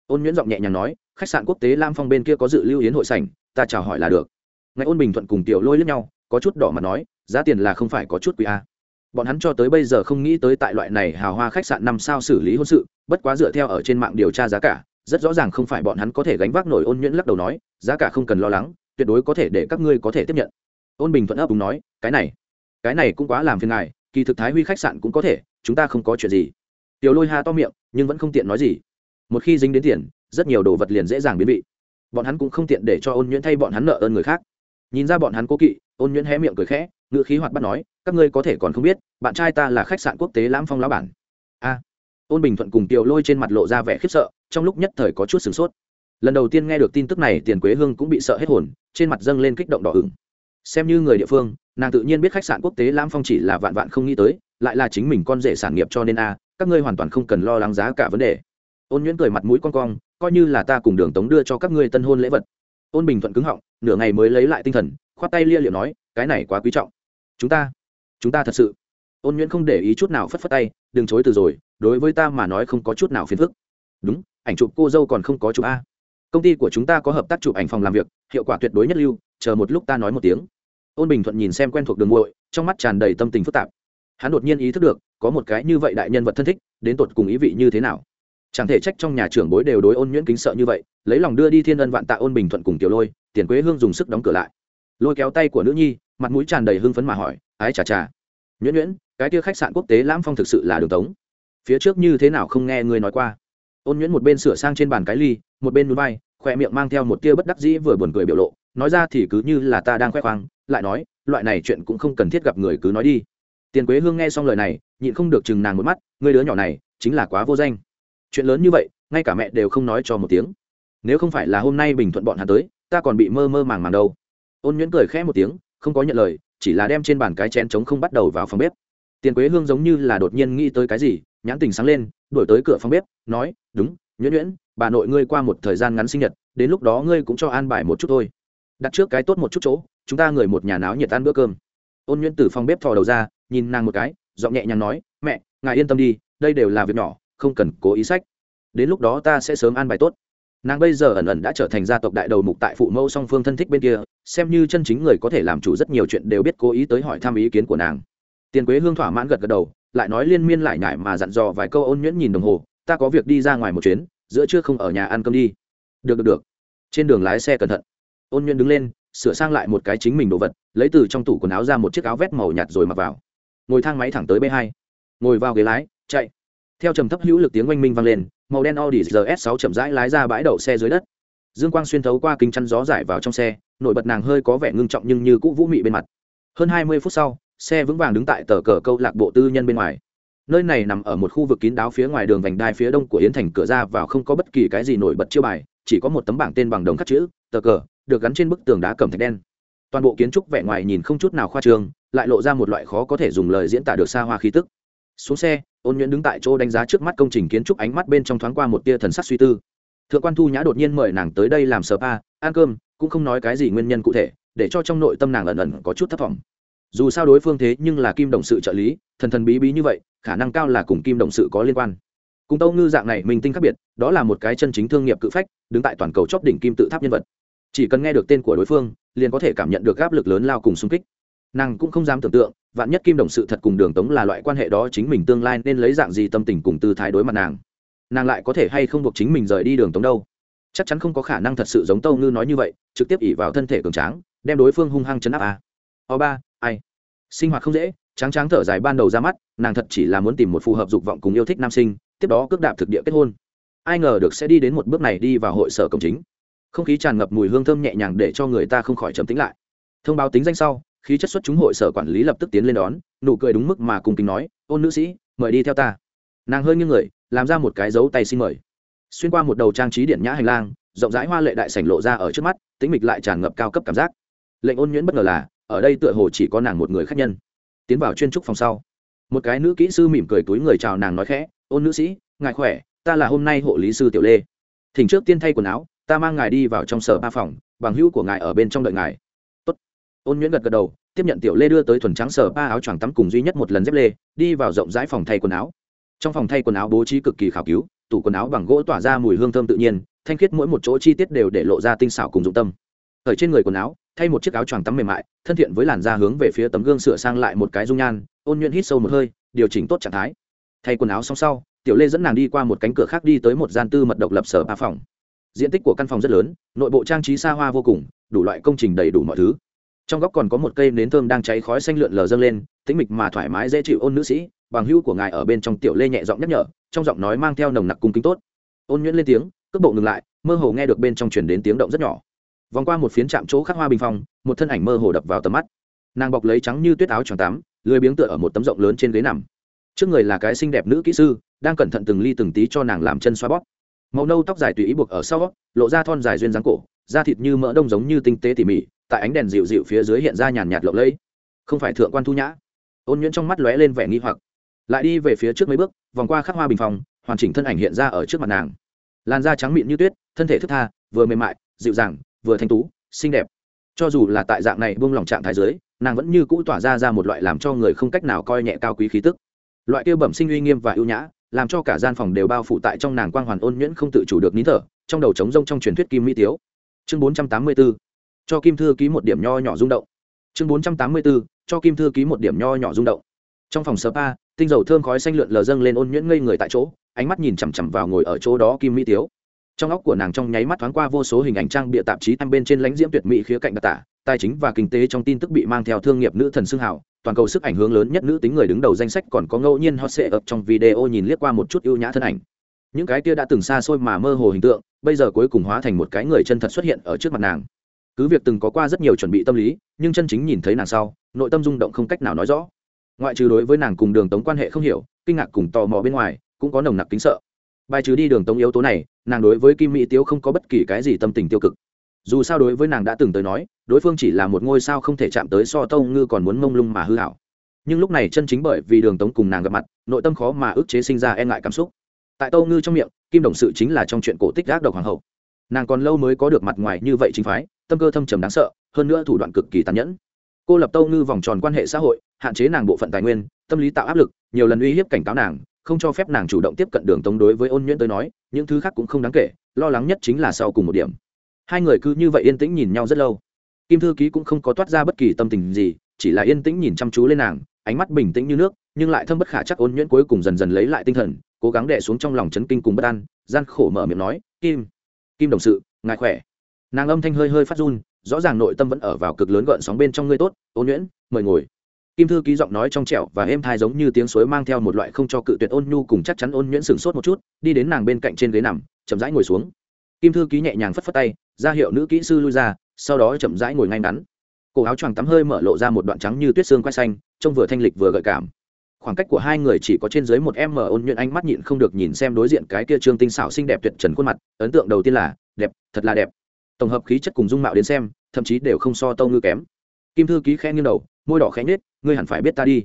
Ôn nhuyễn giọng nhẹ nhàng nói, khách sạn quốc tế lam phong bên kia có dự lưu yến hội sảnh, ta chào hỏi là được. Ngay ôn bình thuận cùng tiểu lôi lướt nhau, có chút đỏ mặt nói, giá tiền là không phải có chút quý a. Bọn hắn cho tới bây giờ không nghĩ tới tại loại này hào hoa khách sạn năm sao xử lý hôn sự, bất quá dựa theo ở trên mạng điều tra giá cả rất rõ ràng không phải bọn hắn có thể gánh vác nổi ôn nhuyễn lắc đầu nói, giá cả không cần lo lắng, tuyệt đối có thể để các ngươi có thể tiếp nhận. Ôn bình thuận ấp đúng nói, cái này cái này cũng quá làm phiền ngài, kỳ thực thái huy khách sạn cũng có thể, chúng ta không có chuyện gì. Tiểu lôi ha to miệng, nhưng vẫn không tiện nói gì. Một khi dính đến tiền, rất nhiều đồ vật liền dễ dàng biến vị. Bọn hắn cũng không tiện để cho ôn nhuyễn thay bọn hắn nợ ơn người khác. Nhìn ra bọn hắn cố kỵ, ôn nhuyễn hé miệng cười khẽ ngựa khí hoạt bắt nói, các ngươi có thể còn không biết, bạn trai ta là khách sạn quốc tế lãm phong lão bản. A ôn bình thuận cùng tiểu lôi trên mặt lộ ra vẻ khiếp sợ, trong lúc nhất thời có chút sửng sốt. Lần đầu tiên nghe được tin tức này, tiền quế hương cũng bị sợ hết hồn, trên mặt dâng lên kích động đỏ ửng. Xem như người địa phương, nàng tự nhiên biết khách sạn quốc tế lam phong chỉ là vạn vạn không nghĩ tới, lại là chính mình con rể sản nghiệp cho nên a, các ngươi hoàn toàn không cần lo lắng giá cả vấn đề. Ôn nhuyễn cười mặt mũi con cong, coi như là ta cùng đường tống đưa cho các ngươi tân hôn lễ vật. Ôn bình thuận cứng họng, nửa ngày mới lấy lại tinh thần, khoát tay lia liệu nói, cái này quá quý trọng. Chúng ta chúng ta thật sự. Ôn nhuyễn không để ý chút nào phất phất tay, đừng chối từ rồi đối với ta mà nói không có chút nào phiền phức. Đúng, ảnh chụp cô dâu còn không có chụp a. Công ty của chúng ta có hợp tác chụp ảnh phòng làm việc, hiệu quả tuyệt đối nhất lưu, chờ một lúc ta nói một tiếng. Ôn bình thuận nhìn xem quen thuộc đường muội, trong mắt tràn đầy tâm tình phức tạp. Hắn đột nhiên ý thức được, có một cái như vậy đại nhân vật thân thích, đến tột cùng ý vị như thế nào? Chẳng thể trách trong nhà trưởng bối đều đối ôn nhuyễn kính sợ như vậy, lấy lòng đưa đi thiên ân vạn tạ ôn bình thuận cùng tiểu lôi, tiền quế hương dùng sức đóng cửa lại. Lôi kéo tay của nữ nhi, mặt mũi tràn đầy hưng phấn mà hỏi, ái chà chà. Nhuyễn nhuyễn, cái kia khách sạn quốc tế lãm phong thực sự là đường tống phía trước như thế nào không nghe ngươi nói qua. Ôn nhuyễn một bên sửa sang trên bàn cái ly, một bên núi bay khoe miệng mang theo một tia bất đắc dĩ vừa buồn cười biểu lộ, nói ra thì cứ như là ta đang khoe khoang, lại nói, loại này chuyện cũng không cần thiết gặp người cứ nói đi. Tiền quế hương nghe xong lời này, nhịn không được chừng nàng một mắt, người đứa nhỏ này, chính là quá vô danh. Chuyện lớn như vậy, ngay cả mẹ đều không nói cho một tiếng. Nếu không phải là hôm nay bình thuận bọn hắn tới, ta còn bị mơ mơ màng màng đâu. Ôn nhuyễn cười khẽ một tiếng, không có nhận lời, chỉ là đem trên bàn cái chén trống không bắt đầu vào phòng bếp. Tiền quế hương giống như là đột nhiên nghĩ tới cái gì nhãn tình sáng lên, đổi tới cửa phòng bếp, nói, đúng, nhuyễn nhuyễn, bà nội ngươi qua một thời gian ngắn sinh nhật, đến lúc đó ngươi cũng cho an bài một chút thôi. Đặt trước cái tốt một chút chỗ, chúng ta người một nhà náo nhiệt ăn bữa cơm. Ôn nhuyễn từ phòng bếp thò đầu ra, nhìn nàng một cái, giọng nhẹ nhàng nói, mẹ, ngài yên tâm đi, đây đều là việc nhỏ, không cần cố ý sách. Đến lúc đó ta sẽ sớm an bài tốt. Nàng bây giờ ẩn ẩn đã trở thành gia tộc đại đầu mục tại phụ mẫu song phương thân thích bên kia, xem như chân chính người có thể làm chủ rất nhiều chuyện đều biết cố ý tới hỏi thăm ý kiến của nàng. Tiền quế hương thỏa mãn gật gật đầu lại nói liên miên lại nhải mà dặn dò vài câu ôn nhuyễn nhìn đồng hồ, ta có việc đi ra ngoài một chuyến, giữa trưa không ở nhà ăn cơm đi. Được được được. Trên đường lái xe cẩn thận, ôn nhuyễn đứng lên, sửa sang lại một cái chính mình đồ vật, lấy từ trong tủ quần áo ra một chiếc áo vét màu nhạt rồi mặc vào. Ngồi thang máy thẳng tới b hai. Ngồi vào ghế lái, chạy. Theo trầm thấp hữu lực tiếng oanh minh vang lên, màu đen audi rs 6 chậm rãi lái ra bãi đậu xe dưới đất. Dương quang xuyên thấu qua kính chắn gió giải vào trong xe, nổi bật nàng hơi có vẻ ngưng trọng nhưng như cũ vũ mị bên mặt. Hơn hai mươi phút sau xe vững vàng đứng tại tờ cờ câu lạc bộ tư nhân bên ngoài. Nơi này nằm ở một khu vực kín đáo phía ngoài đường vành đai phía đông của yến thành, cửa ra vào không có bất kỳ cái gì nổi bật chiêu bài, chỉ có một tấm bảng tên bằng đồng khắc chữ, tờ cờ, được gắn trên bức tường đá cẩm thạch đen. Toàn bộ kiến trúc vẻ ngoài nhìn không chút nào khoa trương, lại lộ ra một loại khó có thể dùng lời diễn tả được xa hoa khí tức. Xuống xe, ôn nhuyễn đứng tại chỗ đánh giá trước mắt công trình kiến trúc ánh mắt bên trong thoáng qua một tia thần sắc suy tư. Thượng quan thu nhã đột nhiên mời nàng tới đây làm spa ăn cơm, cũng không nói cái gì nguyên nhân cụ thể, để cho trong nội tâm nàng ẩn ẩn có chút thất vọng dù sao đối phương thế nhưng là kim đồng sự trợ lý, thần thần bí bí như vậy, khả năng cao là cùng kim đồng sự có liên quan. Cùng tâu ngư dạng này mình tinh khác biệt, đó là một cái chân chính thương nghiệp cự phách, đứng tại toàn cầu chóp đỉnh kim tự tháp nhân vật. Chỉ cần nghe được tên của đối phương, liền có thể cảm nhận được áp lực lớn lao cùng xung kích. Nàng cũng không dám tưởng tượng, vạn nhất kim đồng sự thật cùng đường tống là loại quan hệ đó chính mình tương lai nên lấy dạng gì tâm tình cùng tư thái đối mặt nàng. Nàng lại có thể hay không buộc chính mình rời đi đường tống đâu? Chắc chắn không có khả năng thật sự giống tâu ngư nói như vậy, trực tiếp ỉ vào thân thể cường tráng, đem đối phương hung hăng chấn áp a. O ba ai? Sinh hoạt không dễ, tráng tráng thở dài ban đầu ra mắt, nàng thật chỉ là muốn tìm một phù hợp dục vọng cùng yêu thích nam sinh, tiếp đó cước đạp thực địa kết hôn. Ai ngờ được sẽ đi đến một bước này đi vào hội sở cổng chính. Không khí tràn ngập mùi hương thơm nhẹ nhàng để cho người ta không khỏi trầm tính lại. Thông báo tính danh sau, khí chất xuất chúng hội sở quản lý lập tức tiến lên đón, nụ cười đúng mức mà cùng kính nói, ôn nữ sĩ, mời đi theo ta. Nàng hơi như người, làm ra một cái dấu tay xin mời. Xuyên qua một đầu trang trí điện nhã hành lang, rộng rãi hoa lệ đại sảnh lộ ra ở trước mắt tính mịch lại tràn ngập cao cấp cảm giác. Lệnh ôn nhuyễn bất ngờ là ở đây tựa hồ chỉ có nàng một người khách nhân. Tiến vào chuyên trúc phòng sau, một cái nữ kỹ sư mỉm cười túi người chào nàng nói khẽ, ôn nữ sĩ, ngài khỏe, ta là hôm nay hộ lý sư tiểu lê. Thỉnh trước tiên thay quần áo, ta mang ngài đi vào trong sở ba phòng, bằng hữu của ngài ở bên trong đợi ngài. Tốt. ôn nhuyễn gật gật đầu, tiếp nhận tiểu lê đưa tới thuần trắng sở ba áo choàng tắm cùng duy nhất một lần dép lê, đi vào rộng rãi phòng thay quần áo. Trong phòng thay quần áo bố trí cực kỳ khảo cứu, tủ quần áo bằng gỗ tỏa ra mùi hương thơm tự nhiên, thanh khiết mỗi một chỗ chi tiết đều để lộ ra tinh xảo cùng dụng tâm ở trên người quần áo, thay một chiếc áo choàng tắm mềm mại, thân thiện với làn da hướng về phía tấm gương sửa sang lại một cái dung nhan, ôn nhuận hít sâu một hơi, điều chỉnh tốt trạng thái. Thay quần áo xong sau, tiểu lê dẫn nàng đi qua một cánh cửa khác đi tới một gian tư mật độc lập sở ba phòng. Diện tích của căn phòng rất lớn, nội bộ trang trí xa hoa vô cùng, đủ loại công trình đầy đủ mọi thứ. Trong góc còn có một cây nến thơm đang cháy khói xanh lượn lờ dâng lên, tĩnh mịch mà thoải mái dễ chịu ôn nữ sĩ, bằng hữu của ngài ở bên trong tiểu lê nhẹ giọng nhắc nhở, trong giọng nói mang theo nồng nặc cung kính tốt. Ôn nhuyễn lên tiếng, cước bộ ngừng lại, mơ hồ nghe được bên trong truyền đến tiếng động rất nhỏ vòng qua một phiến trạm chỗ khắc hoa bình phong một thân ảnh mơ hồ đập vào tầm mắt. Nàng bọc lấy trắng như tuyết áo tròn tám, lười biếng tựa ở một tấm rộng lớn trên ghế nằm. Trước người là cái xinh đẹp nữ kỹ sư đang cẩn thận từng ly từng tí cho nàng làm chân xoa bóp. Màu nâu tóc dài tùy ý buộc ở sau lộ ra thon dài duyên dáng cổ da thịt như mỡ đông giống như tinh tế tỉ mỉ tại ánh đèn dịu dịu phía dưới hiện ra nhàn nhạt lộng lẫy. Không phải thượng quan thu nhã. Ôn nhuyễn trong mắt lóe lên vẻ nghi hoặc. Lại đi về phía trước mấy bước vòng qua khắc hoa bình phòng hoàn chỉnh thân ảnh hiện ra ở trước mặt nàng. Làn da trắng mịn như tuyết thân thể thức tha vừa mềm mại dịu dàng vừa thanh tú, xinh đẹp. Cho dù là tại dạng này buông lỏng trạng thái giới nàng vẫn như cũ tỏa ra ra một loại làm cho người không cách nào coi nhẹ cao quý khí tức. Loại kia bẩm sinh uy nghiêm và ưu nhã, làm cho cả gian phòng đều bao phủ tại trong nàng quang hoàn ôn nhuyễn không tự chủ được nín thở, trong đầu trống rông trong truyền thuyết kim mỹ tiếu. Chương bốn trăm tám mươi 484 cho kim thư ký một điểm nho nhỏ rung động. Chương bốn trăm tám mươi 484 cho kim thư ký một điểm nho nhỏ rung động. Trong phòng spa, tinh dầu thơm khói xanh lượn lờ dâng lên ôn nhuyễn ngây người tại chỗ, ánh mắt nhìn chằm chằm vào ngồi ở chỗ đó kim mỹ tiếu trong óc của nàng trong nháy mắt thoáng qua vô số hình ảnh trang bịa tạp chí em bên trên lãnh diễm tuyệt mỹ khía cạnh đặc tả, tài chính và kinh tế trong tin tức bị mang theo thương nghiệp nữ thần xương hảo toàn cầu sức ảnh hưởng lớn nhất nữ tính người đứng đầu danh sách còn có ngẫu nhiên hot sệ ập trong video nhìn liếc qua một chút ưu nhã thân ảnh. Những cái kia đã từng xa xôi mà mơ hồ hình tượng, bây giờ cuối cùng hóa thành một cái người chân thật xuất hiện ở trước mặt nàng. Cứ việc từng có qua rất nhiều chuẩn bị tâm lý, nhưng chân chính nhìn thấy nàng sau, nội tâm rung động không cách nào nói rõ. Ngoại trừ đối với nàng cùng đường tống quan hệ không hiểu, kinh ngạc cùng tò mò bên ngoài, cũng có nồng nặc kính sợ bài trừ đi đường tống yếu tố này, nàng đối với kim mỹ tiếu không có bất kỳ cái gì tâm tình tiêu cực. Dù sao đối với nàng đã từng tới nói, đối phương chỉ là một ngôi sao không thể chạm tới so tâu ngư còn muốn mông lung mà hư hảo. Nhưng lúc này chân chính bởi vì đường tống cùng nàng gặp mặt, nội tâm khó mà ức chế sinh ra e ngại cảm xúc. Tại tâu ngư trong miệng, kim đồng sự chính là trong chuyện cổ tích gác độc hoàng hậu. Nàng còn lâu mới có được mặt ngoài như vậy chính phái, tâm cơ thâm trầm đáng sợ, hơn nữa thủ đoạn cực kỳ tàn nhẫn. Cô lập tâu ngư vòng tròn quan hệ xã hội, hạn chế nàng bộ phận tài nguyên, tâm lý tạo áp lực, nhiều lần uy hiếp cảnh cáo nàng không cho phép nàng chủ động tiếp cận đường tống đối với ôn nhuyễn tới nói, những thứ khác cũng không đáng kể, lo lắng nhất chính là sau cùng một điểm. Hai người cứ như vậy yên tĩnh nhìn nhau rất lâu. Kim thư ký cũng không có toát ra bất kỳ tâm tình gì, chỉ là yên tĩnh nhìn chăm chú lên nàng, ánh mắt bình tĩnh như nước, nhưng lại thâm bất khả chắc ôn nhuyễn cuối cùng dần dần lấy lại tinh thần, cố gắng đè xuống trong lòng chấn kinh cùng bất an, gian khổ mở miệng nói, kim kim đồng sự, ngài khỏe? Nàng âm thanh hơi hơi phát run, rõ ràng nội tâm vẫn ở vào cực lớn gợn sóng bên trong ngươi tốt, ôn nhuyễn, mời ngồi kim thư ký giọng nói trong trẻo và êm thai giống như tiếng suối mang theo một loại không cho cự tuyệt ôn nhu cùng chắc chắn ôn nhuyễn sửng sốt một chút, đi đến nàng bên cạnh trên ghế nằm, chậm rãi ngồi xuống. Kim thư ký nhẹ nhàng phất phất tay, ra hiệu nữ kỹ sư lui ra, sau đó chậm rãi ngồi ngay ngắn. Cổ áo choàng tắm hơi mở lộ ra một đoạn trắng như tuyết xương quay xanh, trông vừa thanh lịch vừa gợi cảm. Khoảng cách của hai người chỉ có trên dưới một em mở ôn nhuận ánh mắt nhịn không được nhìn xem đối diện cái kia trương tinh xảo xinh đẹp tuyệt trần khuôn mặt, ấn tượng đầu tiên là, đẹp, thật là đẹp. Tổng hợp khí chất cùng dung mạo đến xem, thậm chí đều không so tâu ngư kém. Kim thư ký khen nghiêng đầu môi đỏ khẽ nhếch, ngươi hẳn phải biết ta đi.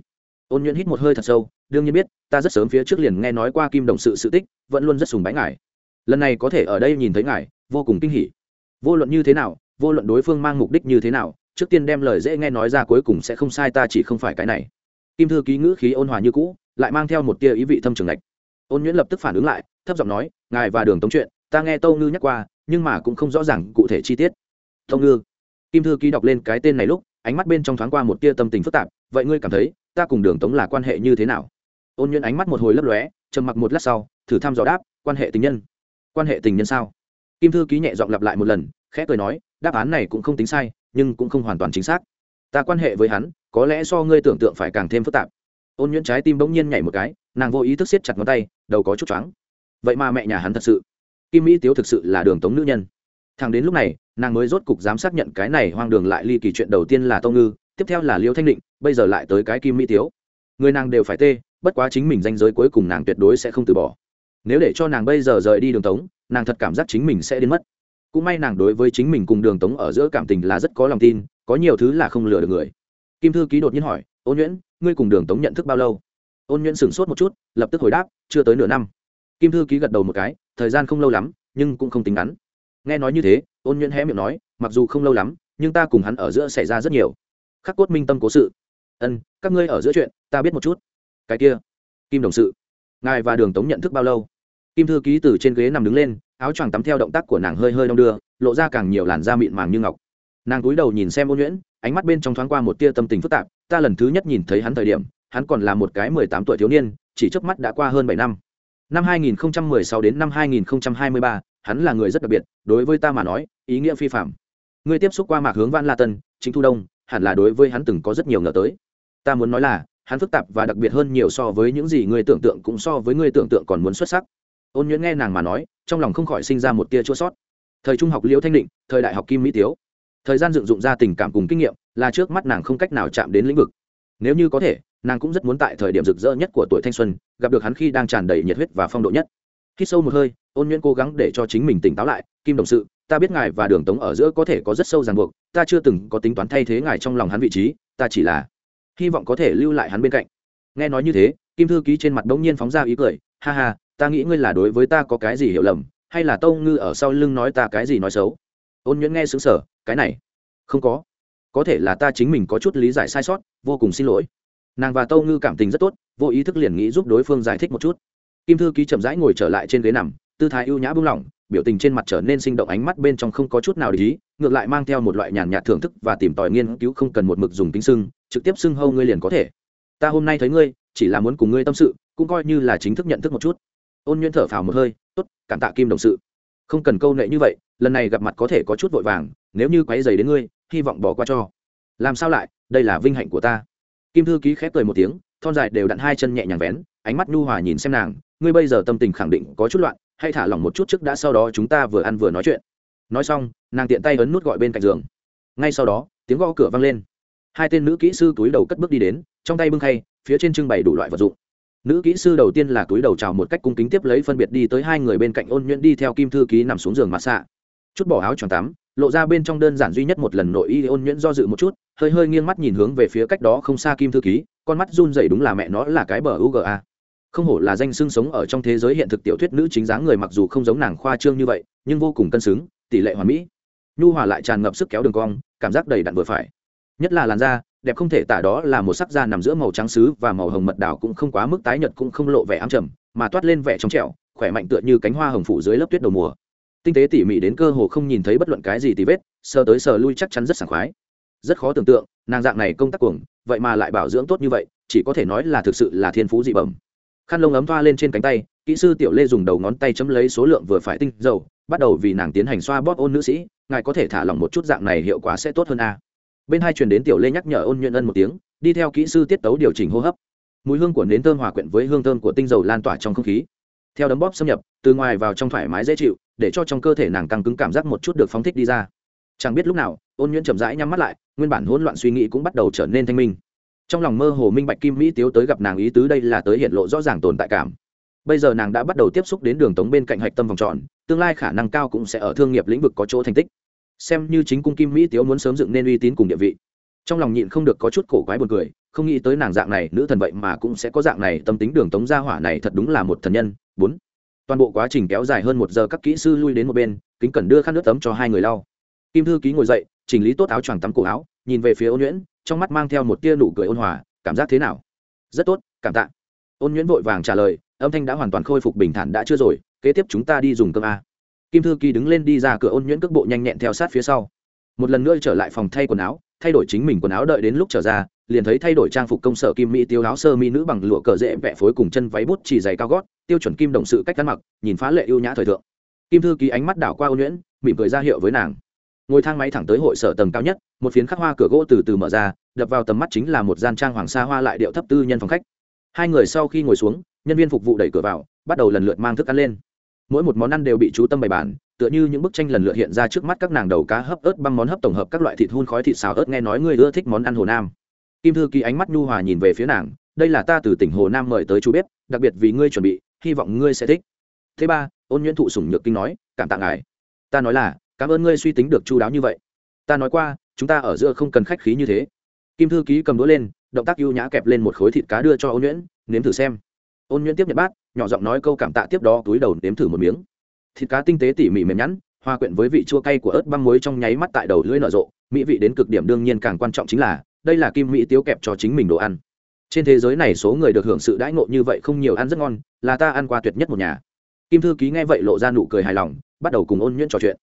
Ôn Nhuyễn hít một hơi thật sâu đương nhiên biết ta rất sớm phía trước liền nghe nói qua kim đồng sự sự tích vẫn luôn rất sùng bái ngài. Lần này có thể ở đây nhìn thấy ngài vô cùng kinh hỉ. Vô luận như thế nào vô luận đối phương mang mục đích như thế nào trước tiên đem lời dễ nghe nói ra cuối cùng sẽ không sai ta chỉ không phải cái này. Kim thư ký ngữ khí ôn hòa như cũ lại mang theo một tia ý vị thâm trường lạnh. ôn nhuyễn lập tức phản ứng lại thấp giọng nói ngài và đường tống chuyện ta nghe tâu ngư nhắc qua nhưng mà cũng không rõ ràng cụ thể chi tiết. Tâu ngư. Kim thư ký đọc lên cái tên này lúc ánh mắt bên trong thoáng qua một tia tâm tình phức tạp, vậy ngươi cảm thấy ta cùng đường tống là quan hệ như thế nào? Ôn nhuyễn ánh mắt một hồi lấp lóe, trầm mặc một lát sau, thử thăm dò đáp, quan hệ tình nhân. Quan hệ tình nhân sao? Kim thư ký nhẹ giọng lặp lại một lần, khẽ cười nói, đáp án này cũng không tính sai, nhưng cũng không hoàn toàn chính xác. Ta quan hệ với hắn, có lẽ so ngươi tưởng tượng phải càng thêm phức tạp. Ôn nhuyễn trái tim bỗng nhiên nhảy một cái, nàng vô ý thức siết chặt ngón tay, đầu có chút choáng. Vậy mà mẹ nhà hắn thật sự. Kim mỹ tiếu thực sự là đường tống nữ nhân thằng đến lúc này, nàng mới rốt cục dám xác nhận cái này hoang đường lại ly kỳ chuyện đầu tiên là tông ngư, tiếp theo là liêu thanh định, bây giờ lại tới cái kim mỹ tiếu. Người nàng đều phải tê, bất quá chính mình danh giới cuối cùng nàng tuyệt đối sẽ không từ bỏ. Nếu để cho nàng bây giờ rời đi đường tống, nàng thật cảm giác chính mình sẽ đến mất. Cũng may nàng đối với chính mình cùng đường tống ở giữa cảm tình là rất có lòng tin, có nhiều thứ là không lừa được người. Kim thư ký đột nhiên hỏi ôn nhuyễn, ngươi cùng đường tống nhận thức bao lâu? Ôn nhuyễn sửng sốt một chút, lập tức hồi đáp, chưa tới nửa năm. Kim thư ký gật đầu một cái, thời gian không lâu lắm, nhưng cũng không tính ngắn nghe nói như thế ôn nhuận hé miệng nói mặc dù không lâu lắm nhưng ta cùng hắn ở giữa xảy ra rất nhiều. Khắc cốt minh tâm cố sự. Ân các ngươi ở giữa chuyện ta biết một chút. Cái kia kim đồng sự. Ngài và đường tống nhận thức bao lâu? Kim thư ký từ trên ghế nằm đứng lên áo choàng tắm theo động tác của nàng hơi hơi đong đưa lộ ra càng nhiều làn da mịn màng như ngọc. Nàng cúi đầu nhìn xem ôn nhuyễn ánh mắt bên trong thoáng qua một tia tâm tình phức tạp ta lần thứ nhất nhìn thấy hắn thời điểm hắn còn là một cái mười tám tuổi thiếu niên chỉ trước mắt đã qua hơn bảy năm. Năm 2016 đến năm 2023, hắn là người rất đặc biệt, đối với ta mà nói, ý nghĩa phi phạm ngươi tiếp xúc qua mạc hướng văn la tân chính thu đông, hẳn là đối với hắn từng có rất nhiều ngờ tới. Ta muốn nói là, hắn phức tạp và đặc biệt hơn nhiều so với những gì ngươi tưởng tượng cũng so với ngươi tưởng tượng còn muốn xuất sắc. Ôn nhuyễn nghe nàng mà nói, trong lòng không khỏi sinh ra một tia chua sót. Thời trung học liễu thanh định, thời đại học kim mỹ tiếu. Thời gian dựng dụng ra tình cảm cùng kinh nghiệm, là trước mắt nàng không cách nào chạm đến lĩnh vực. Nếu như có thể, nàng cũng rất muốn tại thời điểm rực rỡ nhất của tuổi thanh xuân, gặp được hắn khi đang tràn đầy nhiệt huyết và phong độ nhất. Khi sâu một hơi ôn nhuyễn cố gắng để cho chính mình tỉnh táo lại, kim đồng sự, ta biết ngài và đường tống ở giữa có thể có rất sâu ràng buộc, ta chưa từng có tính toán thay thế ngài trong lòng hắn vị trí, ta chỉ là hy vọng có thể lưu lại hắn bên cạnh. Nghe nói như thế, kim thư ký trên mặt bỗng nhiên phóng ra ý cười, ha ha, ta nghĩ ngươi là đối với ta có cái gì hiểu lầm, hay là tâu ngư ở sau lưng nói ta cái gì nói xấu? Ôn nhuyễn nghe xứng sở cái này, không có. Có thể là ta chính mình có chút lý giải sai sót, vô cùng xin lỗi. Nàng và tâu ngư cảm tình rất tốt, vô ý thức liền nghĩ giúp đối phương giải thích một chút. Kim thư ký chậm rãi ngồi trở lại trên ghế nằm tư thái ưu nhã buông lỏng, biểu tình trên mặt trở nên sinh động, ánh mắt bên trong không có chút nào để ý, ngược lại mang theo một loại nhàn nhạt thưởng thức và tìm tòi nghiên cứu không cần một mực dùng tính sưng, trực tiếp sưng hâu ngươi liền có thể. Ta hôm nay thấy ngươi, chỉ là muốn cùng ngươi tâm sự, cũng coi như là chính thức nhận thức một chút. Ôn nhuyễn thở phào một hơi, tốt, cảm tạ kim đồng sự. Không cần câu nệ như vậy, lần này gặp mặt có thể có chút vội vàng, nếu như quáy dày đến ngươi, hy vọng bỏ qua cho. Làm sao lại, đây là vinh hạnh của ta. Kim thư ký khép cười một tiếng, thon dài đều đặn hai chân nhẹ nhàng vén, ánh mắt nhu hòa nhìn xem nàng, ngươi bây giờ tâm tình khẳng định có chút loạn hay thả lỏng một chút trước đã, sau đó chúng ta vừa ăn vừa nói chuyện. Nói xong, nàng tiện tay ấn nút gọi bên cạnh giường. Ngay sau đó, tiếng gõ cửa vang lên. Hai tên nữ kỹ sư túi đầu cất bước đi đến, trong tay bưng khay, phía trên trưng bày đủ loại vật dụng. Nữ kỹ sư đầu tiên là túi đầu chào một cách cung kính tiếp lấy phân biệt đi tới hai người bên cạnh ôn nhuyễn đi theo kim thư ký nằm xuống giường mặt xạ. Chút bỏ áo choàng tắm, lộ ra bên trong đơn giản duy nhất một lần nội y ôn nhuyễn do dự một chút, hơi hơi nghiêng mắt nhìn hướng về phía cách đó không xa kim thư ký, con mắt run dậy đúng là mẹ nó là cái bờ uga không hổ là danh xưng sống ở trong thế giới hiện thực tiểu thuyết nữ chính dáng người mặc dù không giống nàng khoa trương như vậy, nhưng vô cùng cân xứng, tỷ lệ hoàn mỹ. Nhu hòa lại tràn ngập sức kéo đường cong, cảm giác đầy đặn vừa phải. Nhất là làn da, đẹp không thể tả đó là một sắc da nằm giữa màu trắng xứ và màu hồng mật đảo cũng không quá mức tái nhật cũng không lộ vẻ ám trầm, mà toát lên vẻ trong trẻo, khỏe mạnh tựa như cánh hoa hồng phủ dưới lớp tuyết đầu mùa. Tinh tế tỉ mỉ đến cơ hồ không nhìn thấy bất luận cái gì tì vết, sờ tới sờ lui chắc chắn rất sảng khoái. Rất khó tưởng tượng, nàng dạng này công tác cuồng, vậy mà lại bảo dưỡng tốt như vậy, chỉ có thể nói là thực sự là thiên phú dị bẩm khăn lông ấm thoa lên trên cánh tay, kỹ sư tiểu lê dùng đầu ngón tay chấm lấy số lượng vừa phải tinh dầu, bắt đầu vì nàng tiến hành xoa bóp ôn nữ sĩ, ngài có thể thả lỏng một chút dạng này hiệu quả sẽ tốt hơn a. Bên hai truyền đến tiểu lê nhắc nhở ôn nhuận ân một tiếng, đi theo kỹ sư tiết tấu điều chỉnh hô hấp. Mùi hương của nến thơm hòa quyện với hương thơm của tinh dầu lan tỏa trong không khí. Theo đấm bóp xâm nhập, từ ngoài vào trong thoải mái dễ chịu, để cho trong cơ thể nàng căng cứng cảm giác một chút được phóng thích đi ra. Chẳng biết lúc nào, ôn nhuyễn chậm rãi nhắm mắt lại, nguyên bản hỗn loạn suy nghĩ cũng bắt đầu trở nên thanh minh trong lòng mơ hồ minh bạch kim mỹ tiếu tới gặp nàng ý tứ đây là tới hiện lộ rõ ràng tồn tại cảm. Bây giờ nàng đã bắt đầu tiếp xúc đến đường tống bên cạnh hạch tâm vòng tròn, tương lai khả năng cao cũng sẽ ở thương nghiệp lĩnh vực có chỗ thành tích. Xem như chính cung kim mỹ tiếu muốn sớm dựng nên uy tín cùng địa vị. Trong lòng nhịn không được có chút cổ quái buồn cười, không nghĩ tới nàng dạng này nữ thần vậy mà cũng sẽ có dạng này tâm tính đường tống gia hỏa này thật đúng là một thần nhân. Bốn. Toàn bộ quá trình kéo dài hơn một giờ, các kỹ sư lui đến một bên, kính cẩn đưa khăn nước tấm cho hai người lau. Kim thư ký ngồi dậy, chỉnh lý tốt áo choàng tắm cổ áo, nhìn về phía ô nhuyễn trong mắt mang theo một tia nụ cười ôn hòa, cảm giác thế nào? Rất tốt, cảm tạ. Ôn nhuyễn vội vàng trả lời, âm thanh đã hoàn toàn khôi phục bình thản, đã chưa rồi, kế tiếp chúng ta đi dùng cơm a. Kim thư kỳ đứng lên đi ra cửa, ôn nhuyễn cước bộ nhanh nhẹn theo sát phía sau. Một lần nữa trở lại phòng thay quần áo, thay đổi chính mình quần áo đợi đến lúc trở ra, liền thấy thay đổi trang phục công sở kim mỹ tiêu áo sơ mi nữ bằng lụa cờ dễ vẽ phối cùng chân váy bút chỉ dày cao gót, tiêu chuẩn kim đồng sự cách ăn mặc, nhìn phá lệ ưu nhã thời thượng. Kim thư ký ánh mắt đảo qua ôn nhuyễn, mỉm cười ra hiệu với nàng ngồi thang máy thẳng tới hội sở tầng cao nhất, một phiến khắc hoa cửa gỗ từ từ mở ra, đập vào tầm mắt chính là một gian trang hoàng sa hoa lại điệu thấp tư nhân phòng khách. Hai người sau khi ngồi xuống, nhân viên phục vụ đẩy cửa vào, bắt đầu lần lượt mang thức ăn lên. Mỗi một món ăn đều bị chú tâm bày bản tựa như những bức tranh lần lượt hiện ra trước mắt các nàng đầu cá hấp ớt băng món hấp tổng hợp các loại thịt hun khói thịt xào ớt nghe nói ngươi ưa thích món ăn hồ nam. Kim thư ký ánh mắt nhu hòa nhìn về phía nàng, đây là ta từ tỉnh hồ nam mời tới chú bếp, đặc biệt vì ngươi chuẩn bị, hy vọng ngươi sẽ thích. Thứ ba, ôn nhuyễn thụ sủng nhược kinh nói, cảm tạ ngài. Ta nói là cảm ơn ngươi suy tính được chu đáo như vậy. Ta nói qua, chúng ta ở giữa không cần khách khí như thế. Kim thư ký cầm đũa lên, động tác ưu nhã kẹp lên một khối thịt cá đưa cho ôn nhuyễn, nếm thử xem. Ôn nhuyễn tiếp nhận bát, nhỏ giọng nói câu cảm tạ tiếp đó túi đầu nếm thử một miếng. Thịt cá tinh tế tỉ mỉ mềm nhẵn hoa quyện với vị chua cay của ớt băm muối trong nháy mắt tại đầu lưỡi nở rộ, mỹ vị đến cực điểm đương nhiên càng quan trọng chính là, đây là kim mỹ tiếu kẹp cho chính mình đồ ăn. Trên thế giới này số người được hưởng sự đãi ngộ như vậy không nhiều, ăn rất ngon, là ta ăn qua tuyệt nhất một nhà. Kim thư ký nghe vậy lộ ra nụ cười hài lòng, bắt đầu cùng ôn nhuyễn trò chuyện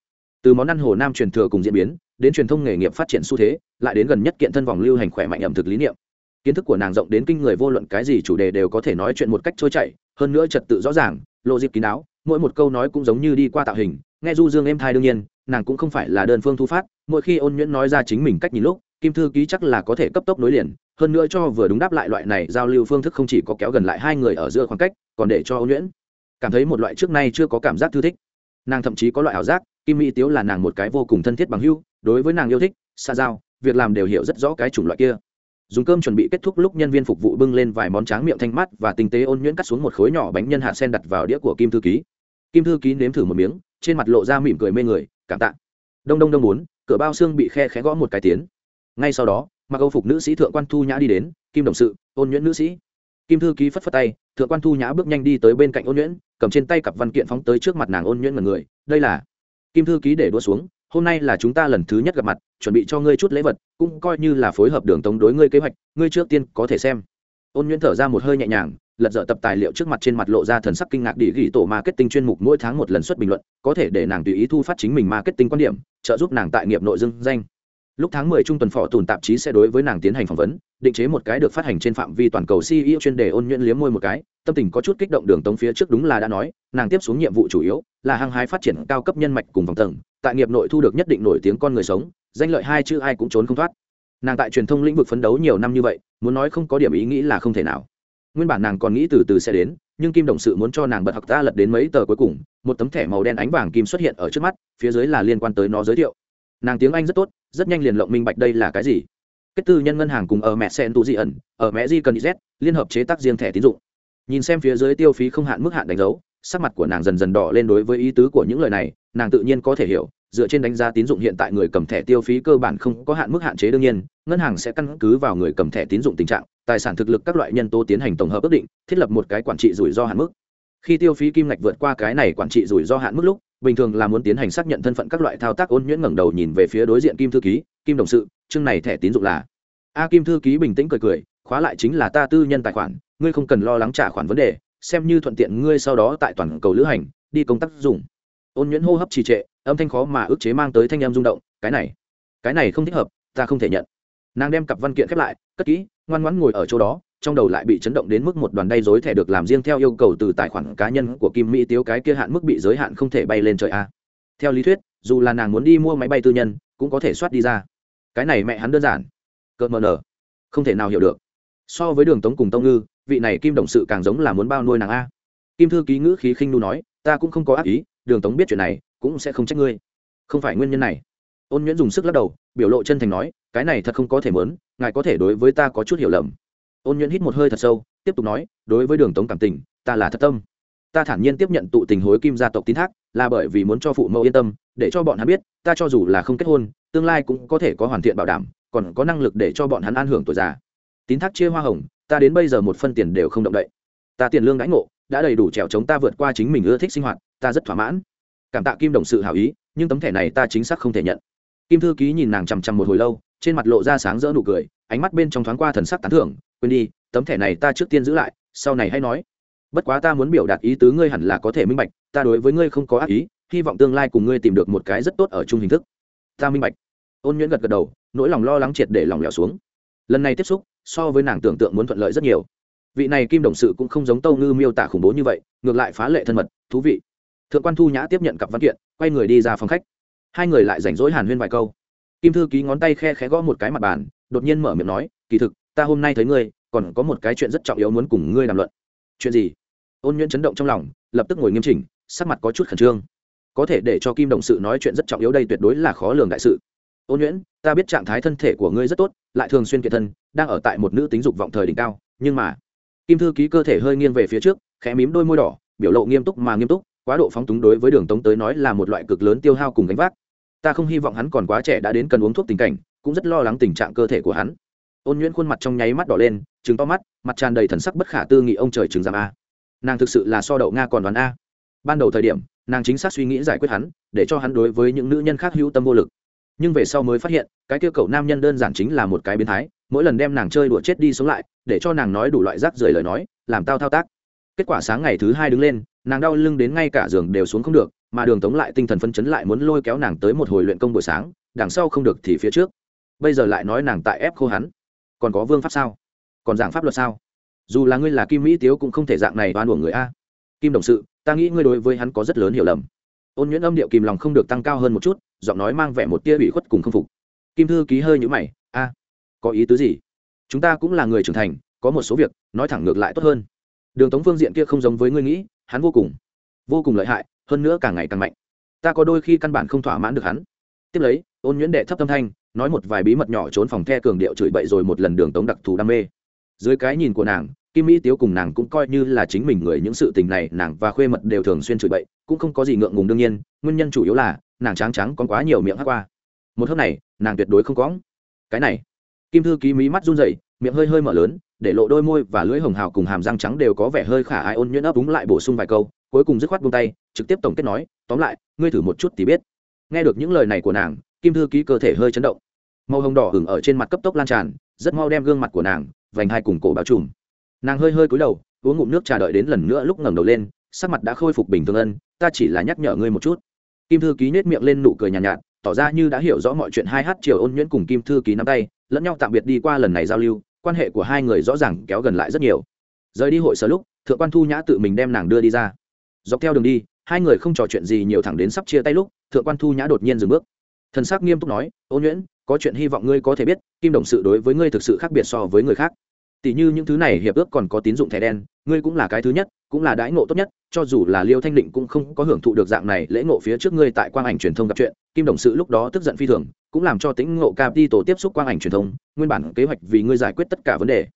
từ món ăn hồ nam truyền thừa cùng diễn biến, đến truyền thông nghề nghiệp phát triển xu thế, lại đến gần nhất kiện thân vòng lưu hành khỏe mạnh ẩm thực lý niệm. Kiến thức của nàng rộng đến kinh người vô luận cái gì chủ đề đều có thể nói chuyện một cách trôi chảy, hơn nữa trật tự rõ ràng, lộ dịp kín đáo, mỗi một câu nói cũng giống như đi qua tạo hình, nghe du dương êm thai đương nhiên, nàng cũng không phải là đơn phương thu phát, mỗi khi ôn nhuyễn nói ra chính mình cách nhìn lúc, kim thư ký chắc là có thể cấp tốc nối liền, hơn nữa cho vừa đúng đáp lại loại này giao lưu phương thức không chỉ có kéo gần lại hai người ở giữa khoảng cách, còn để cho ôn nhuyễn cảm thấy một loại trước nay chưa có cảm giác thư thích. Nàng thậm chí có loại ảo giác kim mỹ tiếu là nàng một cái vô cùng thân thiết bằng hưu đối với nàng yêu thích, xa giao, việc làm đều hiểu rất rõ cái chủng loại kia. Dùng cơm chuẩn bị kết thúc lúc nhân viên phục vụ bưng lên vài món tráng miệng thanh mát và tinh tế ôn nhuyễn cắt xuống một khối nhỏ bánh nhân hạt sen đặt vào đĩa của kim thư ký. Kim thư ký nếm thử một miếng, trên mặt lộ ra mỉm cười mê người, cảm tạ. Đông đông đông muốn, cửa bao xương bị khe khẽ gõ một cái tiến. Ngay sau đó, mặc âu phục nữ sĩ thượng quan thu nhã đi đến, kim đồng sự, ôn nhuyễn nữ sĩ. Kim thư ký phất phất tay, thượng quan thu nhã bước nhanh đi tới bên cạnh ôn nhuyễn, cầm trên tay cặp văn kiện phóng tới trước mặt nàng ôn nhuyễn mật người, đây là kim thư ký để đua xuống, hôm nay là chúng ta lần thứ nhất gặp mặt, chuẩn bị cho ngươi chút lễ vật, cũng coi như là phối hợp đường tống đối ngươi kế hoạch, ngươi trước tiên có thể xem. Ôn nhuyễn thở ra một hơi nhẹ nhàng, lật dở tập tài liệu trước mặt trên mặt lộ ra thần sắc kinh ngạc địa ghi tổ marketing chuyên mục mỗi tháng một lần xuất bình luận, có thể để nàng tùy ý thu phát chính mình marketing quan điểm, trợ giúp nàng tại nghiệp nội dung danh lúc tháng 10 trung tuần phỏ tùn tạp chí sẽ đối với nàng tiến hành phỏng vấn, định chế một cái được phát hành trên phạm vi toàn cầu ceo chuyên đề ôn nhuyễn liếm môi một cái, tâm tình có chút kích động đường tống phía trước đúng là đã nói, nàng tiếp xuống nhiệm vụ chủ yếu là hăng hái phát triển cao cấp nhân mạch cùng vòng tầng, tại nghiệp nội thu được nhất định nổi tiếng con người sống, danh lợi hai chữ ai cũng trốn không thoát. Nàng tại truyền thông lĩnh vực phấn đấu nhiều năm như vậy, muốn nói không có điểm ý nghĩ là không thể nào. Nguyên bản nàng còn nghĩ từ từ sẽ đến, nhưng kim đồng sự muốn cho nàng bật học ta lật đến mấy tờ cuối cùng, một tấm thẻ màu đen ánh vàng kim xuất hiện ở trước mắt, phía dưới là liên quan tới nó giới thiệu nàng tiếng anh rất tốt rất nhanh liền lộng minh bạch đây là cái gì kết tư nhân ngân hàng cùng ở mẹ sen tu di ẩn, ở mẹ di cần z, liên hợp chế tác riêng thẻ tín dụng. Nhìn xem phía dưới tiêu phí không hạn mức hạn đánh dấu, sắc mặt của nàng dần dần đỏ lên đối với ý tứ của những lời này, nàng tự nhiên có thể hiểu, dựa trên đánh giá tín dụng hiện tại người cầm thẻ tiêu phí cơ bản không có hạn mức hạn chế đương nhiên, ngân hàng sẽ căn cứ vào người cầm thẻ tín dụng tình trạng, tài sản thực lực các loại nhân tố tiến hành tổng hợp ước định, thiết lập một cái quản trị rủi ro hạn mức. Khi tiêu phí kim ngạch vượt qua cái này quản trị rủi ro hạn mức lúc bình thường là muốn tiến hành xác nhận thân phận các loại thao tác ôn nhuyễn ngẩng đầu nhìn về phía đối diện kim thư ký, kim đồng sự, chương này thẻ tín dụng là. A kim thư ký bình tĩnh cười cười, khóa lại chính là ta tư nhân tài khoản, ngươi không cần lo lắng trả khoản vấn đề, xem như thuận tiện ngươi sau đó tại toàn cầu lữ hành, đi công tác dùng. Ôn nhuyễn hô hấp trì trệ, âm thanh khó mà ức chế mang tới thanh em rung động, cái này cái này không thích hợp, ta không thể nhận. Nàng đem cặp văn kiện khép lại, cất kỹ, ngoan ngoãn ngồi ở chỗ đó trong đầu lại bị chấn động đến mức một đoàn đay dối thẻ được làm riêng theo yêu cầu từ tài khoản cá nhân của kim mỹ tiếu, cái kia hạn mức bị giới hạn không thể bay lên trời a. Theo lý thuyết, dù là nàng muốn đi mua máy bay tư nhân, cũng có thể soát đi ra. Cái này mẹ hắn đơn giản. Cợt mờ nở. Không thể nào hiểu được. So với đường tống cùng tông ngư, vị này kim đồng sự càng giống là muốn bao nuôi nàng a. Kim thư ký ngữ khí khinh nu nói, ta cũng không có ác ý, đường tống biết chuyện này, cũng sẽ không trách ngươi. Không phải nguyên nhân này. Ôn nhuyễn dùng sức lắc đầu, biểu lộ chân thành nói, cái này thật không có thể mớn ngài có thể đối với ta có chút hiểu lầm ôn nhuyễn hít một hơi thật sâu, tiếp tục nói, đối với đường tống cảm tình, ta là thật tâm. Ta thản nhiên tiếp nhận tụ tình hối kim gia tộc tín thác, là bởi vì muốn cho phụ mẫu yên tâm, để cho bọn hắn biết, ta cho dù là không kết hôn, tương lai cũng có thể có hoàn thiện bảo đảm, còn có năng lực để cho bọn hắn an hưởng tuổi già. Tín thác chia hoa hồng, ta đến bây giờ một phân tiền đều không động đậy. Ta tiền lương đãi ngộ, đã đầy đủ trèo chống ta vượt qua chính mình ưa thích sinh hoạt, ta rất thỏa mãn. Cảm tạ kim đồng sự hảo ý, nhưng tấm thẻ này ta chính xác không thể nhận. Kim thư ký nhìn nàng chằm chằm một hồi lâu, trên mặt lộ ra sáng rỡ nụ cười, ánh mắt bên trong thoáng qua thần sắc tán thưởng quên đi, tấm thẻ này ta trước tiên giữ lại, sau này hãy nói. Bất quá ta muốn biểu đạt ý tứ ngươi hẳn là có thể minh bạch, ta đối với ngươi không có ác ý, hy vọng tương lai cùng ngươi tìm được một cái rất tốt ở chung hình thức. Ta minh bạch. Ôn nhuyễn gật gật đầu, nỗi lòng lo lắng triệt để lòng lẻo xuống. Lần này tiếp xúc, so với nàng tưởng tượng muốn thuận lợi rất nhiều. Vị này kim đồng sự cũng không giống tâu ngư miêu tả khủng bố như vậy, ngược lại phá lệ thân mật, thú vị. Thượng quan thu nhã tiếp nhận cặp văn kiện, quay người đi ra phòng khách. Hai người lại rảnh rỗi hàn huyên vài câu. Kim thư ký ngón tay khe khẽ gõ một cái mặt bàn, đột nhiên mở miệng nói, kỳ thực ta hôm nay thấy ngươi, còn có một cái chuyện rất trọng yếu muốn cùng ngươi đàm luận. Chuyện gì? Ôn nhuyễn chấn động trong lòng, lập tức ngồi nghiêm chỉnh, sắc mặt có chút khẩn trương. Có thể để cho kim đồng sự nói chuyện rất trọng yếu đây tuyệt đối là khó lường đại sự. Ôn nhuyễn, ta biết trạng thái thân thể của ngươi rất tốt, lại thường xuyên kiệt thân, đang ở tại một nữ tính dục vọng thời đỉnh cao, nhưng mà, kim thư ký cơ thể hơi nghiêng về phía trước, khẽ mím đôi môi đỏ, biểu lộ nghiêm túc mà nghiêm túc, quá độ phóng túng đối với đường tống tới nói là một loại cực lớn tiêu hao cùng gánh vác. Ta không hy vọng hắn còn quá trẻ đã đến cần uống thuốc tình cảnh, cũng rất lo lắng tình trạng cơ thể của hắn ôn nhuyễn khuôn mặt trong nháy mắt đỏ lên trứng to mắt, mặt tràn đầy thần sắc bất khả tư nghị ông trời trứng giảm a. Nàng thực sự là so đậu nga còn đoán a. Ban đầu thời điểm, nàng chính xác suy nghĩ giải quyết hắn, để cho hắn đối với những nữ nhân khác hữu tâm vô lực. Nhưng về sau mới phát hiện, cái kia cậu nam nhân đơn giản chính là một cái biến thái, mỗi lần đem nàng chơi đùa chết đi sống lại, để cho nàng nói đủ loại rác rưởi lời nói, làm tao thao tác. Kết quả sáng ngày thứ hai đứng lên, nàng đau lưng đến ngay cả giường đều xuống không được, mà đường tống lại tinh thần phân chấn lại muốn lôi kéo nàng tới một hồi luyện công buổi sáng, đằng sau không được thì phía trước. Bây giờ lại nói nàng tại ép khô hắn còn có vương pháp sao? Còn giảng pháp luật sao? Dù là ngươi là kim mỹ tiếu cũng không thể dạng này oan uổng người a. Kim đồng sự, ta nghĩ ngươi đối với hắn có rất lớn hiểu lầm. Ôn nhuyễn âm điệu kìm lòng không được tăng cao hơn một chút, giọng nói mang vẻ một tia ủy khuất cùng không phục. Kim thư ký hơi nhũ mày, a, có ý tứ gì? Chúng ta cũng là người trưởng thành, có một số việc, nói thẳng ngược lại tốt hơn. Đường tống phương diện kia không giống với ngươi nghĩ, hắn vô cùng vô cùng lợi hại, hơn nữa càng ngày càng mạnh. Ta có đôi khi căn bản không thỏa mãn được hắn. Tiếp lấy, ôn nhuyễn đệ thấp tâm thanh nói một vài bí mật nhỏ trốn phòng the cường điệu chửi bậy rồi một lần đường tống đặc thù đam mê. Dưới cái nhìn của nàng, kim mỹ tiếu cùng nàng cũng coi như là chính mình người, những sự tình này nàng và khuê mật đều thường xuyên chửi bậy, cũng không có gì ngượng ngùng đương nhiên, nguyên nhân chủ yếu là nàng trắng trắng còn quá nhiều miệng hát qua. Một hôm này, nàng tuyệt đối không có. Cái này, kim thư ký Mỹ mắt run rẩy, miệng hơi hơi mở lớn, để lộ đôi môi và lưỡi hồng hào cùng hàm răng trắng đều có vẻ hơi khả ai ôn nhuyễn ấp úng lại bổ sung vài câu, cuối cùng dứt khoát buông tay, trực tiếp tổng kết nói, tóm lại, ngươi thử một chút thì biết. Nghe được những lời này của nàng kim thư ký cơ thể hơi chấn động. Màu hồng đỏ hửng ở trên mặt cấp tốc lan tràn rất mau đem gương mặt của nàng vành hai cùng cổ bao trùm. Nàng hơi hơi cúi đầu uống ngụm nước trà đợi đến lần nữa lúc ngẩng đầu lên sắc mặt đã khôi phục bình thường ân ta chỉ là nhắc nhở ngươi một chút. Kim thư ký nhếch miệng lên nụ cười nhàn nhạt, nhạt tỏ ra như đã hiểu rõ mọi chuyện hai hát chiều ôn nhuyễn cùng kim thư ký nắm tay lẫn nhau tạm biệt đi qua lần này giao lưu quan hệ của hai người rõ ràng kéo gần lại rất nhiều. Rời đi hội sở lúc thượng quan thu nhã tự mình đem nàng đưa đi ra. Dọc theo đường đi hai người không trò chuyện gì nhiều thẳng đến sắp chia tay lúc thượng quan thu nhã đột nhiên dừng bước thần sắc nghiêm túc nói ôn nhuyễn, có chuyện hy vọng ngươi có thể biết, kim đồng sự đối với ngươi thực sự khác biệt so với người khác. Tỷ như những thứ này hiệp ước còn có tín dụng thẻ đen, ngươi cũng là cái thứ nhất, cũng là đãi ngộ tốt nhất, cho dù là liêu thanh định cũng không có hưởng thụ được dạng này lễ ngộ phía trước ngươi tại quang ảnh truyền thông gặp chuyện, kim đồng sự lúc đó tức giận phi thường, cũng làm cho tính ngộ cap đi tổ tiếp xúc quang ảnh truyền thông, nguyên bản kế hoạch vì ngươi giải quyết tất cả vấn đề.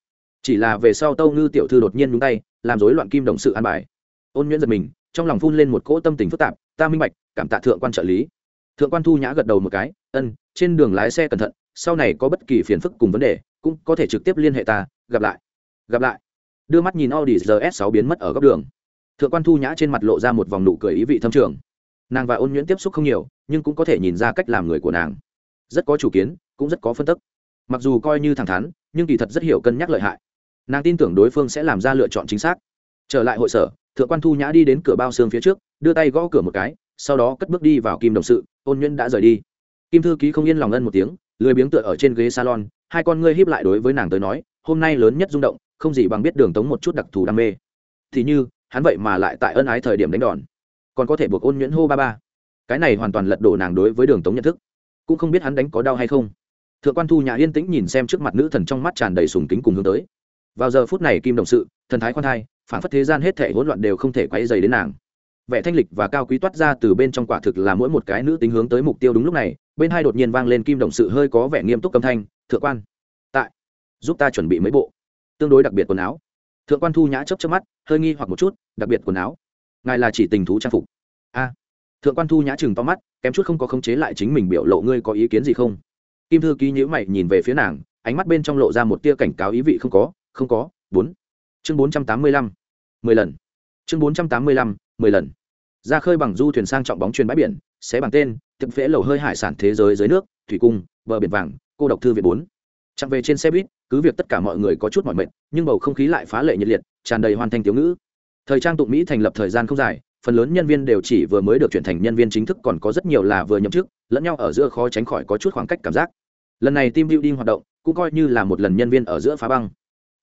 Chỉ là về sau tâu ngư tiểu thư đột nhiên nhúng tay, làm rối loạn kim đồng sự an bài. Ôn nhuyễn giật mình, trong lòng phun lên một cỗ tâm tình phức tạp, ta minh bạch, cảm tạ thượng quan trợ lý thượng quan thu nhã gật đầu một cái, ân, trên đường lái xe cẩn thận, sau này có bất kỳ phiền phức cùng vấn đề, cũng có thể trực tiếp liên hệ ta, gặp lại. Gặp lại. Đưa mắt nhìn audi rs 6 biến mất ở góc đường. Thượng quan thu nhã trên mặt lộ ra một vòng nụ cười ý vị thâm trường. Nàng và ôn nhuyễn tiếp xúc không nhiều, nhưng cũng có thể nhìn ra cách làm người của nàng. Rất có chủ kiến, cũng rất có phân tức. Mặc dù coi như thẳng thắn, nhưng kỳ thật rất hiểu cân nhắc lợi hại. Nàng tin tưởng đối phương sẽ làm ra lựa chọn chính xác. Trở lại hội sở, thượng quan thu nhã đi đến cửa bao xương phía trước, đưa tay gõ cửa một cái, sau đó cất bước đi vào kim đồng sự ôn nhuyễn đã rời đi. Kim thư ký không yên lòng ân một tiếng, lười biếng tựa ở trên ghế salon, hai con ngươi híp lại đối với nàng tới nói, hôm nay lớn nhất rung động, không gì bằng biết đường tống một chút đặc thù đam mê. Thì như, hắn vậy mà lại tại ân ái thời điểm đánh đòn. Còn có thể buộc ôn nhuyễn hô ba ba. Cái này hoàn toàn lật đổ nàng đối với đường tống nhận thức. Cũng không biết hắn đánh có đau hay không. Thượng quan thu nhà yên tĩnh nhìn xem trước mặt nữ thần trong mắt tràn đầy sùng kính cùng hướng tới. Vào giờ phút này kim đồng sự, thần thái khoan thai, phản phất thế gian hết thể hỗn loạn đều không thể quay dày đến nàng vẻ thanh lịch và cao quý toát ra từ bên trong quả thực là mỗi một cái nữ tính hướng tới mục tiêu đúng lúc này, bên hai đột nhiên vang lên kim đồng sự hơi có vẻ nghiêm túc âm thanh, thượng quan, tại, giúp ta chuẩn bị mấy bộ, tương đối đặc biệt quần áo. Thượng quan thu nhã chấp chấp mắt, hơi nghi hoặc một chút, đặc biệt quần áo? Ngài là chỉ tình thú trang phục. A. Thượng quan thu nhã chừng to mắt, kém chút không có khống chế lại chính mình biểu lộ, ngươi có ý kiến gì không? Kim thư ký nhữ mày nhìn về phía nàng, ánh mắt bên trong lộ ra một tia cảnh cáo ý vị không có không có, bốn. Chương bốn trăm tám mươi lăm, mười lần. Chương bốn trăm tám mươi lăm mười lần. Ra khơi bằng du thuyền sang trọng bóng truyền bãi biển, xé bằng tên, tiệm phễ lầu hơi hải sản thế giới dưới nước, thủy cung, bờ biển vàng, cô độc thư viện bốn. Chẳng về trên xe buýt, cứ việc tất cả mọi người có chút mỏi mệt, nhưng bầu không khí lại phá lệ nhiệt liệt, tràn đầy hoàn thành tiểu ngữ. Thời trang tụng mỹ thành lập thời gian không dài, phần lớn nhân viên đều chỉ vừa mới được chuyển thành nhân viên chính thức, còn có rất nhiều là vừa nhậm chức, lẫn nhau ở giữa khó tránh khỏi có chút khoảng cách cảm giác. Lần này team building hoạt động, cũng coi như là một lần nhân viên ở giữa phá băng.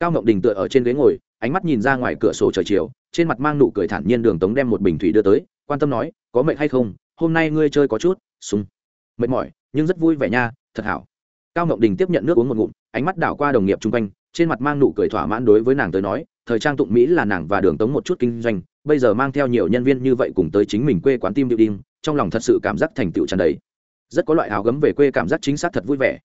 Cao ngọc đình tựa ở trên ghế ngồi, ánh mắt nhìn ra ngoài cửa sổ trời chiều trên mặt mang nụ cười thản nhiên đường tống đem một bình thủy đưa tới, quan tâm nói, có mệnh hay không? Hôm nay ngươi chơi có chút, súng. Mệt mỏi, nhưng rất vui vẻ nha, thật hảo. Cao ngọc đình tiếp nhận nước uống một ngụm, ánh mắt đảo qua đồng nghiệp chung quanh, trên mặt mang nụ cười thỏa mãn đối với nàng tới nói, thời trang tụng mỹ là nàng và đường tống một chút kinh doanh, bây giờ mang theo nhiều nhân viên như vậy cùng tới chính mình quê quán tim điệu đinh trong lòng thật sự cảm giác thành tựu tràn đầy. Rất có loại hào gấm về quê cảm giác chính xác thật vui vẻ.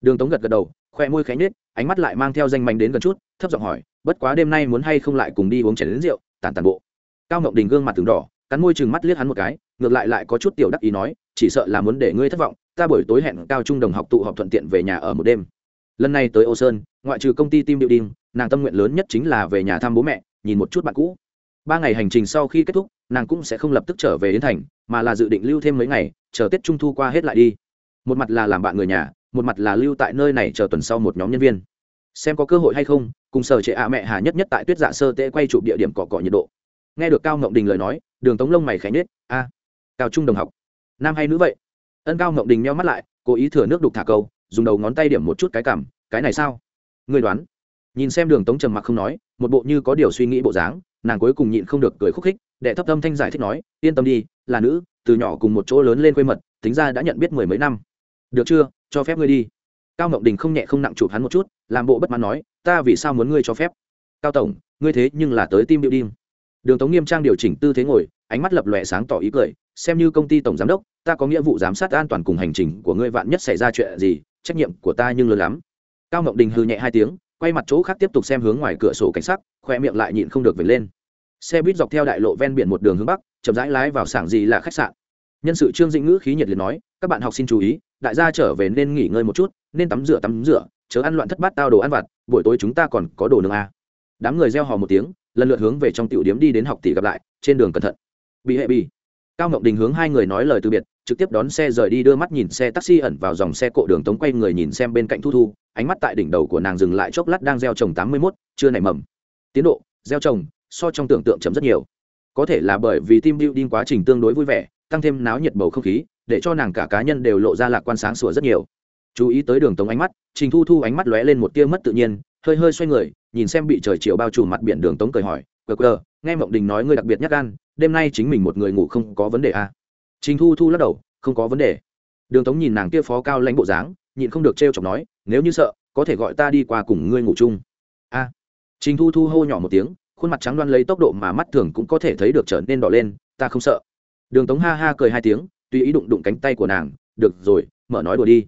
Đường tống gật gật đầu, khoe môi khẽ nhết ánh mắt lại mang theo danh mạnh đến gần chút, thấp giọng hỏi, bất quá đêm nay muốn hay không lại cùng đi uống chén đến rượu? Tàn tàn bộ. Cao ngọc đình gương mặt từng đỏ, cắn môi chừng mắt liếc hắn một cái, ngược lại lại có chút tiểu đắc ý nói, chỉ sợ là muốn để ngươi thất vọng, ta buổi tối hẹn cao trung đồng học tụ họp thuận tiện về nhà ở một đêm. Lần này tới ô sơn, ngoại trừ công ty tim điệu đinh nàng tâm nguyện lớn nhất chính là về nhà thăm bố mẹ, nhìn một chút bạn cũ. Ba ngày hành trình sau khi kết thúc, nàng cũng sẽ không lập tức trở về đến thành, mà là dự định lưu thêm mấy ngày, chờ tết trung thu qua hết lại đi. Một mặt là làm bạn người nhà, một mặt là lưu tại nơi này chờ tuần sau một nhóm nhân viên xem có cơ hội hay không, cùng sở trệ ạ mẹ hà nhất nhất tại tuyết dạ sơ tễ quay chụp địa điểm cọ cọ nhiệt độ. Nghe được cao ngộng đình lời nói, đường tống lông mày khánh nết a, cao trung đồng học, nam hay nữ vậy? Ân cao ngộng đình meo mắt lại, cố ý thừa nước đục thả câu, dùng đầu ngón tay điểm một chút cái cảm, cái này sao? Người đoán. Nhìn xem đường tống trầm mặc không nói, một bộ như có điều suy nghĩ bộ dáng, nàng cuối cùng nhịn không được cười khúc khích, đệ thấp tâm thanh giải thích nói, yên tâm đi, là nữ, từ nhỏ cùng một chỗ lớn lên quê mật, tính ra đã nhận biết mười mấy năm. Được chưa? Cho phép ngươi đi cao ngọc đình không nhẹ không nặng chụp hắn một chút, làm bộ bất mãn nói, ta vì sao muốn ngươi cho phép? Cao tổng, ngươi thế nhưng là tới tim điệu đinh đường tống nghiêm trang điều chỉnh tư thế ngồi, ánh mắt lập lòe sáng tỏ ý cười, xem như công ty tổng giám đốc, ta có nghĩa vụ giám sát an toàn cùng hành trình của ngươi vạn nhất xảy ra chuyện gì, trách nhiệm của ta nhưng lớn lắm. Cao ngọc đình hư nhẹ hai tiếng, quay mặt chỗ khác tiếp tục xem hướng ngoài cửa sổ cảnh sắc, khoe miệng lại nhịn không được vệt lên. Xe buýt dọc theo đại lộ ven biển một đường hướng bắc, chậm rãi lái vào sảng gì là khách sạn. Nhân sự trương dĩnh ngữ khí nhiệt liệt nói, các bạn học xin chú ý đại gia trở về nên nghỉ ngơi một chút, nên tắm rửa tắm rửa, chớ ăn loạn thất bát tao đồ ăn vặt, buổi tối chúng ta còn có đồ nướng à. đám người reo hò một tiếng, lần lượt hướng về trong tiểu điếm đi đến học tỷ gặp lại, trên đường cẩn thận. Bị hệ bị. Cao ngọc đình hướng hai người nói lời từ biệt, trực tiếp đón xe rời đi đưa mắt nhìn xe taxi ẩn vào dòng xe cộ đường tống quay người nhìn xem bên cạnh thu thu, ánh mắt tại đỉnh đầu của nàng dừng lại chốc lát đang gieo trồng tám mươi mốt, chưa nảy mầm. Tiến độ, gieo trồng, so trong tưởng tượng chấm rất nhiều. Có thể là bởi vì team building quá trình tương đối vui vẻ tăng thêm náo nhiệt bầu không khí, để cho nàng cả cá nhân đều lộ ra lạc quan sáng sủa rất nhiều. Chú ý tới đường tống ánh mắt, trình thu thu ánh mắt lóe lên một tia mất tự nhiên, hơi hơi xoay người, nhìn xem bị trời chiều bao trùm mặt biển đường tống cười hỏi cờ cờ nghe mộng đình nói ngươi đặc biệt nhắc gan, đêm nay chính mình một người ngủ không có vấn đề à. trình thu thu lắc đầu, không có vấn đề. Đường tống nhìn nàng kia phó cao lãnh bộ dáng, nhịn không được t r e o chọc nói, nếu như sợ, có thể gọi ta đi qua cùng ngươi ngủ chung. A. Trình thu thu hô nhỏ một tiếng, khuôn mặt trắng đoan lấy tốc độ mà mắt thường cũng có thể thấy được trở nên đỏ lên, ta không sợ đường tống ha ha cười hai tiếng, tùy ý đụng đụng cánh tay của nàng, được rồi, mở nói đùa đi.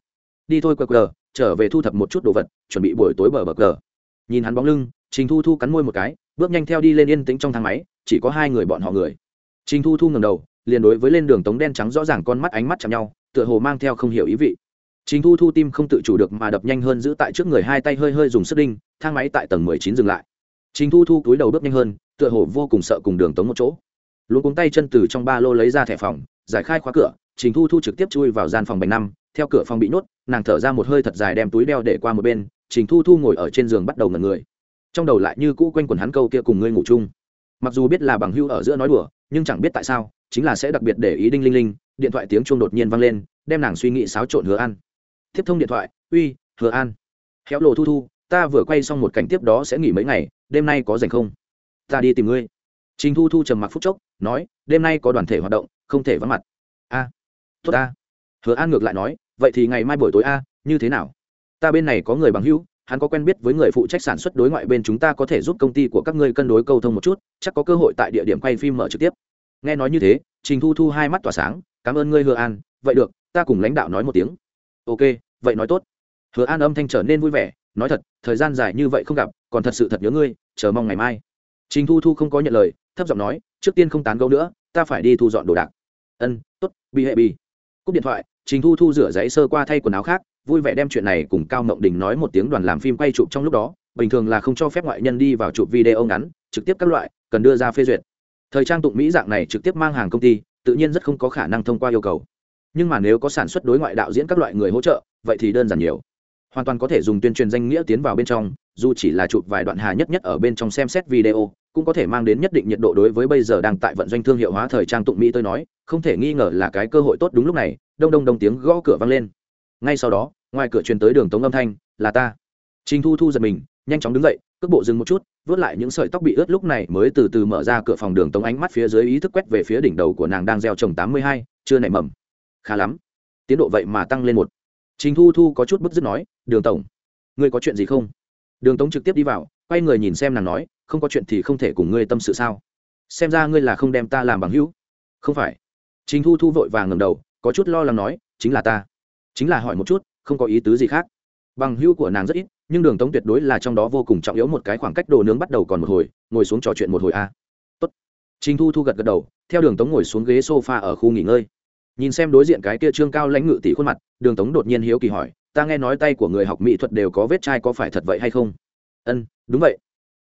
Đi thôi quờ quờ trở về thu thập một chút đồ vật, chuẩn bị buổi tối bờ bờ cờ. Nhìn hắn bóng lưng, trình thu thu cắn môi một cái, bước nhanh theo đi lên yên tĩnh trong thang máy, chỉ có hai người bọn họ người. Trình thu thu ngầm đầu, liền đối với lên đường tống đen trắng rõ ràng con mắt ánh mắt chạm nhau, tựa hồ mang theo không hiểu ý vị. Trình thu thu tim không tự chủ được mà đập nhanh hơn giữ tại trước người hai tay hơi hơi dùng sức đinh, thang máy tại tầng mười chín dừng lại. Trình thu thu cúi đầu bước nhanh hơn, tựa hồ vô cùng sợ cùng đường tống một chỗ luôn cuống tay chân từ trong ba lô lấy ra thẻ phòng, giải khai khóa cửa, trình thu thu trực tiếp chui vào gian phòng bành năm, theo cửa phòng bị nhốt, nàng thở ra một hơi thật dài đem túi đeo để qua một bên, trình thu thu ngồi ở trên giường bắt đầu ngẩn người. Trong đầu lại như cũ quanh quần hắn câu kia cùng ngươi ngủ chung. Mặc dù biết là bằng hưu ở giữa nói đùa, nhưng chẳng biết tại sao, chính là sẽ đặc biệt để ý đinh linh linh, điện thoại tiếng chuông đột nhiên vang lên, đem nàng suy nghĩ xáo trộn hứa an. Tiếp thông điện thoại, uy, hứa an. Khéo lộ thu thu, ta vừa quay xong một cảnh tiếp đó sẽ nghỉ mấy ngày, đêm nay có dành không? Ta đi tìm ngươi trình thu thu trầm mặc phút chốc, nói, đêm nay có đoàn thể hoạt động, không thể vắng mặt. A, tốt a hứa an ngược lại nói, vậy thì ngày mai buổi tối a, như thế nào? Ta bên này có người bằng hữu, hắn có quen biết với người phụ trách sản xuất đối ngoại bên chúng ta có thể giúp công ty của các ngươi cân đối câu thông một chút, chắc có cơ hội tại địa điểm quay phim mở trực tiếp. Nghe nói như thế, trình thu thu hai mắt tỏa sáng, cảm ơn ngươi hứa an, vậy được, ta cùng lãnh đạo nói một tiếng. Ok, vậy nói tốt. Hứa an âm thanh trở nên vui vẻ, nói thật, thời gian dài như vậy không gặp, còn thật sự thật nhớ ngươi, chờ mong ngày mai trình thu thu không có nhận lời, thấp giọng nói, trước tiên không tán gấu nữa, ta phải đi thu dọn đồ đạc. Ân t ố t bị hệ bị. Cúp điện thoại, trình thu thu rửa giấy sơ qua thay quần áo khác, vui vẻ đem chuyện này cùng cao mộng đình nói một tiếng đoàn làm phim quay chụp trong lúc đó, bình thường là không cho phép ngoại nhân đi vào chụp video ngắn, trực tiếp các loại, cần đưa ra phê duyệt. Thời trang tụng mỹ dạng này trực tiếp mang hàng công ty, tự nhiên rất không có khả năng thông qua yêu cầu. Nhưng mà nếu có sản xuất đối ngoại đạo diễn các loại người hỗ trợ, vậy thì đơn giản nhiều. Hoàn toàn có thể dùng tuyên truyền danh nghĩa tiến vào bên trong dù chỉ là chụp vài đoạn hà nhất nhất ở bên trong xem xét video, cũng có thể mang đến nhất định nhiệt độ đối với bây giờ đang tại vận doanh thương hiệu hóa thời trang tụng mỹ tôi nói, không thể nghi ngờ là cái cơ hội tốt đúng lúc này, đông đông đông tiếng gõ cửa vang lên. Ngay sau đó, ngoài cửa truyền tới đường tống âm thanh, là ta. Trình thu thu giật mình, nhanh chóng đứng dậy, cước bộ dừng một chút vớt lại những sợi tóc bị ướt lúc này mới từ từ mở ra cửa phòng đường tống ánh mắt phía dưới ý thức quét về phía đỉnh đầu của nàng đang gieo trồng tám mươi hai, chưa nảy mầm. Khá lắm. Tiến độ vậy mà tăng lên một. Trình thu thu có chút bức dứt nói, đường tổng, ngươi có chuyện gì không? Đường tống trực tiếp đi vào, quay người nhìn xem nàng nói, không có chuyện thì không thể cùng ngươi tâm sự sao? Xem ra ngươi là không đem ta làm bằng hữu. Không phải. Trình thu thu vội vàng ngầm đầu, có chút lo lắng nói, chính là ta. Chính là hỏi một chút, không có ý tứ gì khác. Bằng hữu của nàng rất ít, nhưng đường tống tuyệt đối là trong đó vô cùng trọng yếu một cái khoảng cách đồ nướng bắt đầu còn một hồi, ngồi xuống trò chuyện một hồi a. Tốt. Trình thu thu gật gật đầu, theo đường tống ngồi xuống ghế s o f a ở khu nghỉ ngơi. Nhìn xem đối diện cái kia trương cao lãnh ngự tỷ khuôn mặt, đường tống đột nhiên hiếu kỳ hỏi ta nghe nói tay của người học mỹ thuật đều có vết chai có phải thật vậy hay không? Ân, đúng vậy.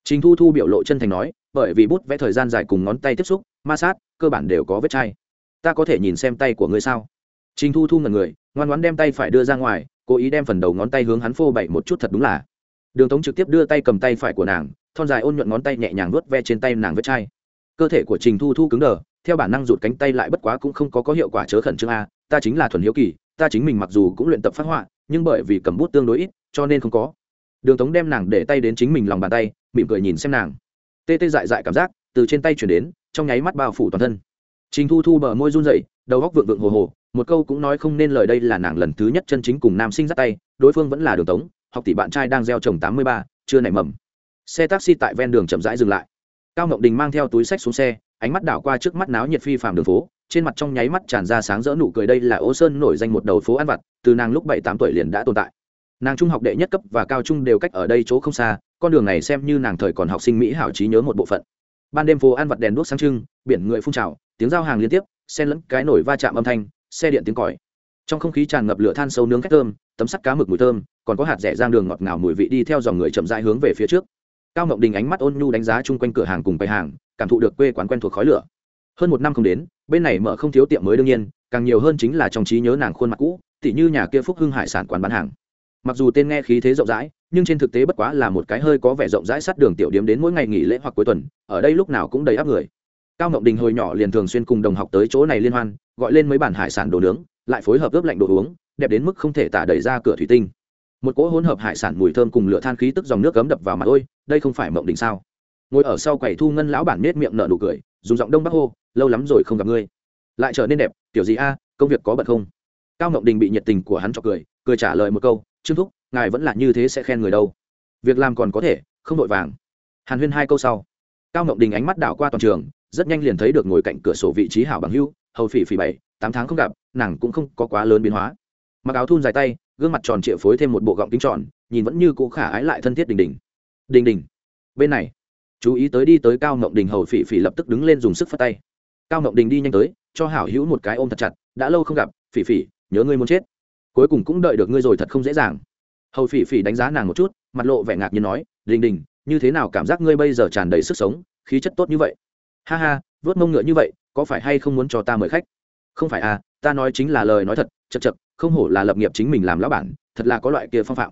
Trình thu thu biểu lộ chân thành nói, bởi vì bút vẽ thời gian dài cùng ngón tay tiếp xúc, ma sát, cơ bản đều có vết chai. Ta có thể nhìn xem tay của ngươi sao? Trình thu thu ngần người, ngoan ngoãn đem tay phải đưa ra ngoài, cố ý đem phần đầu ngón tay hướng hắn phô bậy một chút thật đúng là. Đường tống trực tiếp đưa tay cầm tay phải của nàng, thon dài ôn nhuận ngón tay nhẹ nhàng vớt ve trên tay nàng vết chai. Cơ thể của trình thu thu cứng đờ, theo bản năng rụt cánh tay lại bất quá cũng không có có hiệu quả chớ khẩn trương a, ta chính là thuần hiếu kỳ, ta chính mình mặc dù cũng luyện tập phát họa nhưng bởi vì cầm bút tương đối ít, cho nên không có. Đường tống đem nàng để tay đến chính mình lòng bàn tay, mỉm cười nhìn xem nàng. Tê tê dại dại cảm giác từ trên tay chuyển đến, trong nháy mắt bao phủ toàn thân. Trình thu thu bờ môi run rẩy, đầu góc vượng vượng hồ hồ, một câu cũng nói không nên lời đây là nàng lần thứ nhất chân chính cùng nam sinh dắt tay, đối phương vẫn là đường tống, học tỷ bạn trai đang gieo trồng tám mươi ba, chưa nảy mầm. Xe taxi tại ven đường chậm rãi dừng lại. Cao ngọc đình mang theo túi sách xuống xe ánh mắt đảo qua trước mắt náo nhiệt phi phàm đường phố, trên mặt trong nháy mắt tràn ra sáng rỡ nụ cười đây là ô sơn nổi danh một đầu phố ăn vặt, từ nàng lúc bảy tám tuổi liền đã tồn tại. Nàng trung học đệ nhất cấp và cao trung đều cách ở đây chỗ không xa, con đường này xem như nàng thời còn học sinh mỹ hảo trí nhớ một bộ phận. Ban đêm phố ăn vặt đèn đuốc sáng trưng, biển người phun trào, tiếng giao hàng liên tiếp, xen lẫn cái nổi va chạm âm thanh, xe điện tiếng còi. Trong không khí tràn ngập lửa than sâu nướng cách thơm, tấm sắt cá mực mùi thơm, còn có hạt rẻ rang đường ngọt ngào mùi vị đi theo dòng người chậm rãi hướng về phía trước. Cao ngọc đình ánh mắt ôn nhu đánh giá chung quanh cửa hàng cùng bày hàng cảm thụ được quê quán quen thuộc khói lửa. Hơn một năm không đến, bên này mở không thiếu tiệm mới đương nhiên, càng nhiều hơn chính là trong trí nhớ nàng khuôn mặt cũ, tỉ như nhà kia phúc hưng hải sản quán bán hàng. Mặc dù tên nghe khí thế rộng rãi, nhưng trên thực tế bất quá là một cái hơi có vẻ rộng rãi sát đường tiểu điếm đến mỗi ngày nghỉ lễ hoặc cuối tuần, ở đây lúc nào cũng đầy áp người. Cao ngọc đình hồi nhỏ liền thường xuyên cùng đồng học tới chỗ này liên hoan, gọi lên mấy bản hải sản đồ nướng, lại phối hợp ướp lạnh đồ uống, đẹp đến mức không thể tả đẩy ra cửa thủy tinh. Một cỗ hỗn hợp hải sản mùi thơm cùng lửa than khí tức dòng nước cấm đập vào mặt ôi, đây không phải mộng đình sao? Ngồi ở sau quầy thu ngân lão bản nết miệng nở nụ cười, dùng giọng đông bắc hô, lâu lắm rồi không gặp ngươi. Lại trở nên đẹp, tiểu gì a, công việc có bận không? Cao ngọc đình bị nhiệt tình của hắn cho cười cười trả lời một câu, trương thúc, ngài vẫn là như thế sẽ khen người đâu. Việc làm còn có thể, không vội vàng. Hàn huyên hai câu sau. Cao ngọc đình ánh mắt đảo qua toàn trường, rất nhanh liền thấy được ngồi cạnh cửa sổ vị trí hảo bằng hưu hầu phỉ phỉ bảy, tám tháng không gặp, nàng cũng không có quá lớn biến hóa. Mặc áo thun dài tay, gương mặt tròn trịa phối thêm một bộ gọng kính tròn, nhìn vẫn như cũ khả ái lại thân thiết đình đình. Đình đình. Bên này chú ý tới đi tới cao ngộng đình hầu phỉ phỉ lập tức đứng lên dùng sức phát tay cao ngộng đình đi nhanh tới cho hảo hữu một cái ôm thật chặt đã lâu không gặp phỉ phỉ nhớ ngươi muốn chết cuối cùng cũng đợi được ngươi rồi thật không dễ dàng hầu phỉ phỉ đánh giá nàng một chút mặt lộ vẻ ngạc nhiên nói đình đình như thế nào cảm giác ngươi bây giờ tràn đầy sức sống khí chất tốt như vậy ha ha vớt mông ngựa như vậy có phải hay không muốn cho ta mời khách không phải à ta nói chính là lời nói thật chật chật không hổ là lập nghiệp chính mình làm lão bản thật là có loại kia phong phạm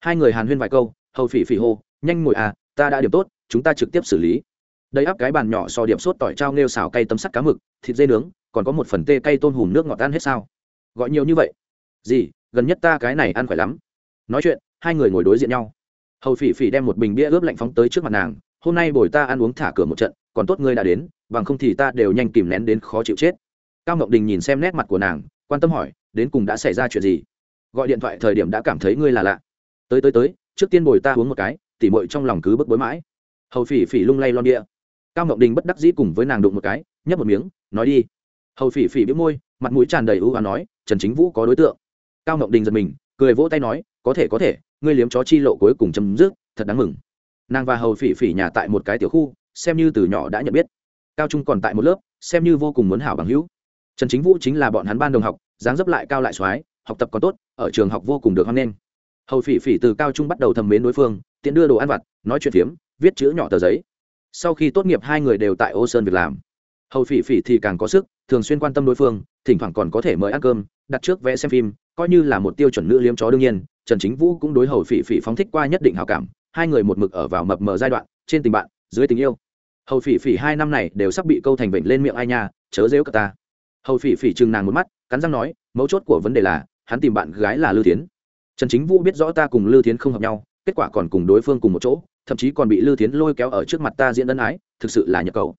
hai người hàn huyên vài câu hầu phỉ phỉ hô nhanh ngồi à ta đã điểm tốt chúng ta trực tiếp xử lý. Đây áp cái bàn nhỏ so điểm sốt tỏi trao nêu xào cay tấm sắt cá mực, thịt dê nướng, còn có một phần tê cay tôm hùm nước ngọt ăn hết sao? Gọi nhiều như vậy? Gì, gần nhất ta cái này ăn khỏe lắm. Nói chuyện, hai người ngồi đối diện nhau. Hầu phỉ phỉ đem một bình bia ướp lạnh phóng tới trước mặt nàng, hôm nay bồi ta ăn uống thả cửa một trận, còn tốt ngươi đã đến, bằng không thì ta đều nhanh kìm nén đến khó chịu chết. Cao ngọc đình nhìn xem nét mặt của nàng, quan tâm hỏi, đến cùng đã xảy ra chuyện gì? Gọi điện thoại thời điểm đã cảm thấy ngươi là lạ. Tới tới tới, trước tiên bồi ta uống một cái, tỉ mội trong lòng cứ bức bối mãi hầu phỉ phỉ lung lay lon địa, cao ngọc đình bất đắc dĩ cùng với nàng đụng một cái nhấp một miếng nói đi. Hầu phỉ phỉ biếu môi mặt mũi tràn đầy ưu và nói trần chính vũ có đối tượng. Cao ngọc đình giật mình cười vỗ tay nói có thể có thể ngươi liếm chó chi lộ cuối cùng chấm dứt thật đáng mừng. Nàng và hầu phỉ phỉ nhà tại một cái tiểu khu xem như từ nhỏ đã nhận biết. Cao trung còn tại một lớp xem như vô cùng muốn hảo bằng hữu. Trần chính vũ chính là bọn hắn ban đồng học dáng dấp lại cao lại soái học tập còn tốt ở trường học vô cùng được hoan nghênh. Hầu phỉ phỉ từ cao trung bắt đầu thầm mến đối phương tiện đưa đồ ăn vặt nói chuyện phiếm viết chữ nhỏ tờ giấy. Sau khi tốt nghiệp, hai người đều tại ô sơn việc làm. Hầu phỉ phỉ thì càng có sức, thường xuyên quan tâm đối phương, thỉnh thoảng còn có thể mời ăn cơm, đặt trước vẽ xem phim, coi như là một tiêu chuẩn nữ liếm chó đương nhiên, trần chính vũ cũng đối hầu phỉ phỉ phóng thích qua nhất định hào cảm, hai người một mực ở vào mập mờ giai đoạn, trên tình bạn, dưới tình yêu. Hầu phỉ phỉ hai năm này đều sắp bị câu thành bệnh lên miệng ai nha, chớ dễu cả ta. Hầu phỉ phỉ chừng nàng một mắt, cắn răng nói, mấu chốt của vấn đề là, hắn tìm bạn gái là lư tiến trần chính vũ biết rõ ta cùng lư tiến không hợp nhau, kết quả còn cùng đối phương cùng một chỗ thậm chí còn bị lư tiến lôi kéo ở trước mặt ta diễn ân ái, thực sự là nhập cầu.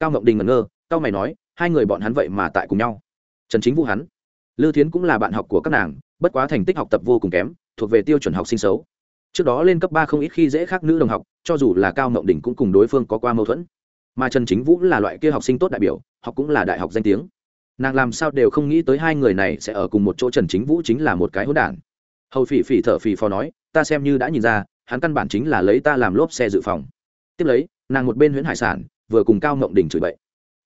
Cao ngọc đình ngẩn ngơ cao mày nói, hai người bọn hắn vậy mà tại cùng nhau. Trần chính vũ hắn. Lư tiến cũng là bạn học của các nàng, bất quá thành tích học tập vô cùng kém, thuộc về tiêu chuẩn học sinh xấu. Trước đó lên cấp ba không ít khi dễ khác nữ đồng học, cho dù là cao ngọc đình cũng cùng đối phương có qua mâu thuẫn. Mà trần chính vũ là loại kia học sinh tốt đại biểu, học cũng là đại học danh tiếng. Nàng làm sao đều không nghĩ tới hai người này sẽ ở cùng một chỗ trần chính vũ chính là một cái hỗn đản. Hầu phỉ phỉ thở phì phò nói, ta xem như đã nhìn ra hắn căn bản chính là lấy ta làm lốp xe dự phòng. Tiếp lấy, nàng một bên huyễn hải sản, vừa cùng cao mộng đình chửi bậy.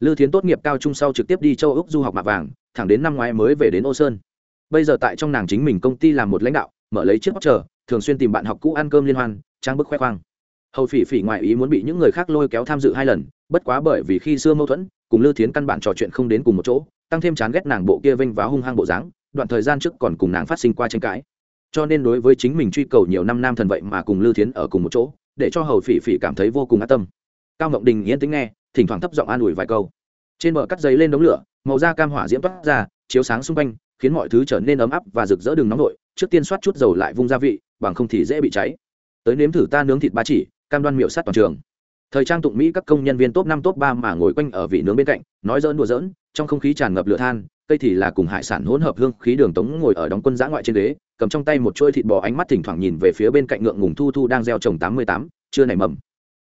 Lư thiến tốt nghiệp cao trung sau trực tiếp đi châu úc du học mạ vàng, thẳng đến năm ngoái mới về đến ô sơn. Bây giờ tại trong nàng chính mình công ty làm một lãnh đạo, mở lấy chiếc bóc chờ thường xuyên tìm bạn học cũ ăn cơm liên hoan, trang bức khoe khoang. Hầu phỉ phỉ ngoại ý muốn bị những người khác lôi kéo tham dự hai lần, bất quá bởi vì khi xưa mâu thuẫn, cùng lư thiến căn bản trò chuyện không đến cùng một chỗ, tăng thêm chán ghét nàng bộ kia vênh váo hung hăng bộ dáng, đoạn thời gian trước còn cùng nàng phát sinh qua tranh cãi cho nên đối với chính mình truy cầu nhiều năm nam thần vậy mà cùng lưu thiến ở cùng một chỗ, để cho hầu phỉ phỉ cảm thấy vô cùng an tâm. Cao ngọc đình yên tính nghe, thỉnh thoảng thấp giọng an ủi vài câu. Trên bờ cắt giấy lên đống lửa, màu da cam hỏa diễm toát ra, chiếu sáng xung quanh, khiến mọi thứ trở nên ấm áp và rực rỡ đường nóng nổi, trước tiên soát chút dầu lại vung gia vị, bằng không thì dễ bị cháy. Tới nếm thử ta nướng thịt ba chỉ, cam đoan miệu sát toàn trường. Thời trang tụng mỹ các công nhân viên top năm, top ba mà ngồi quanh ở vị nướng bên cạnh, nói dỡn đùa dỡn trong không khí tràn ngập lửa than, cây thì là cùng hải sản hỗn hợp hương khí đường tống ngồi ở đóng quân giã ngoại trên đế cầm trong tay một chuôi thịt bò ánh mắt thỉnh thoảng nhìn về phía bên cạnh ngượng ngùng thu thu đang gieo trồng tám mươi tám, chưa nảy mầm.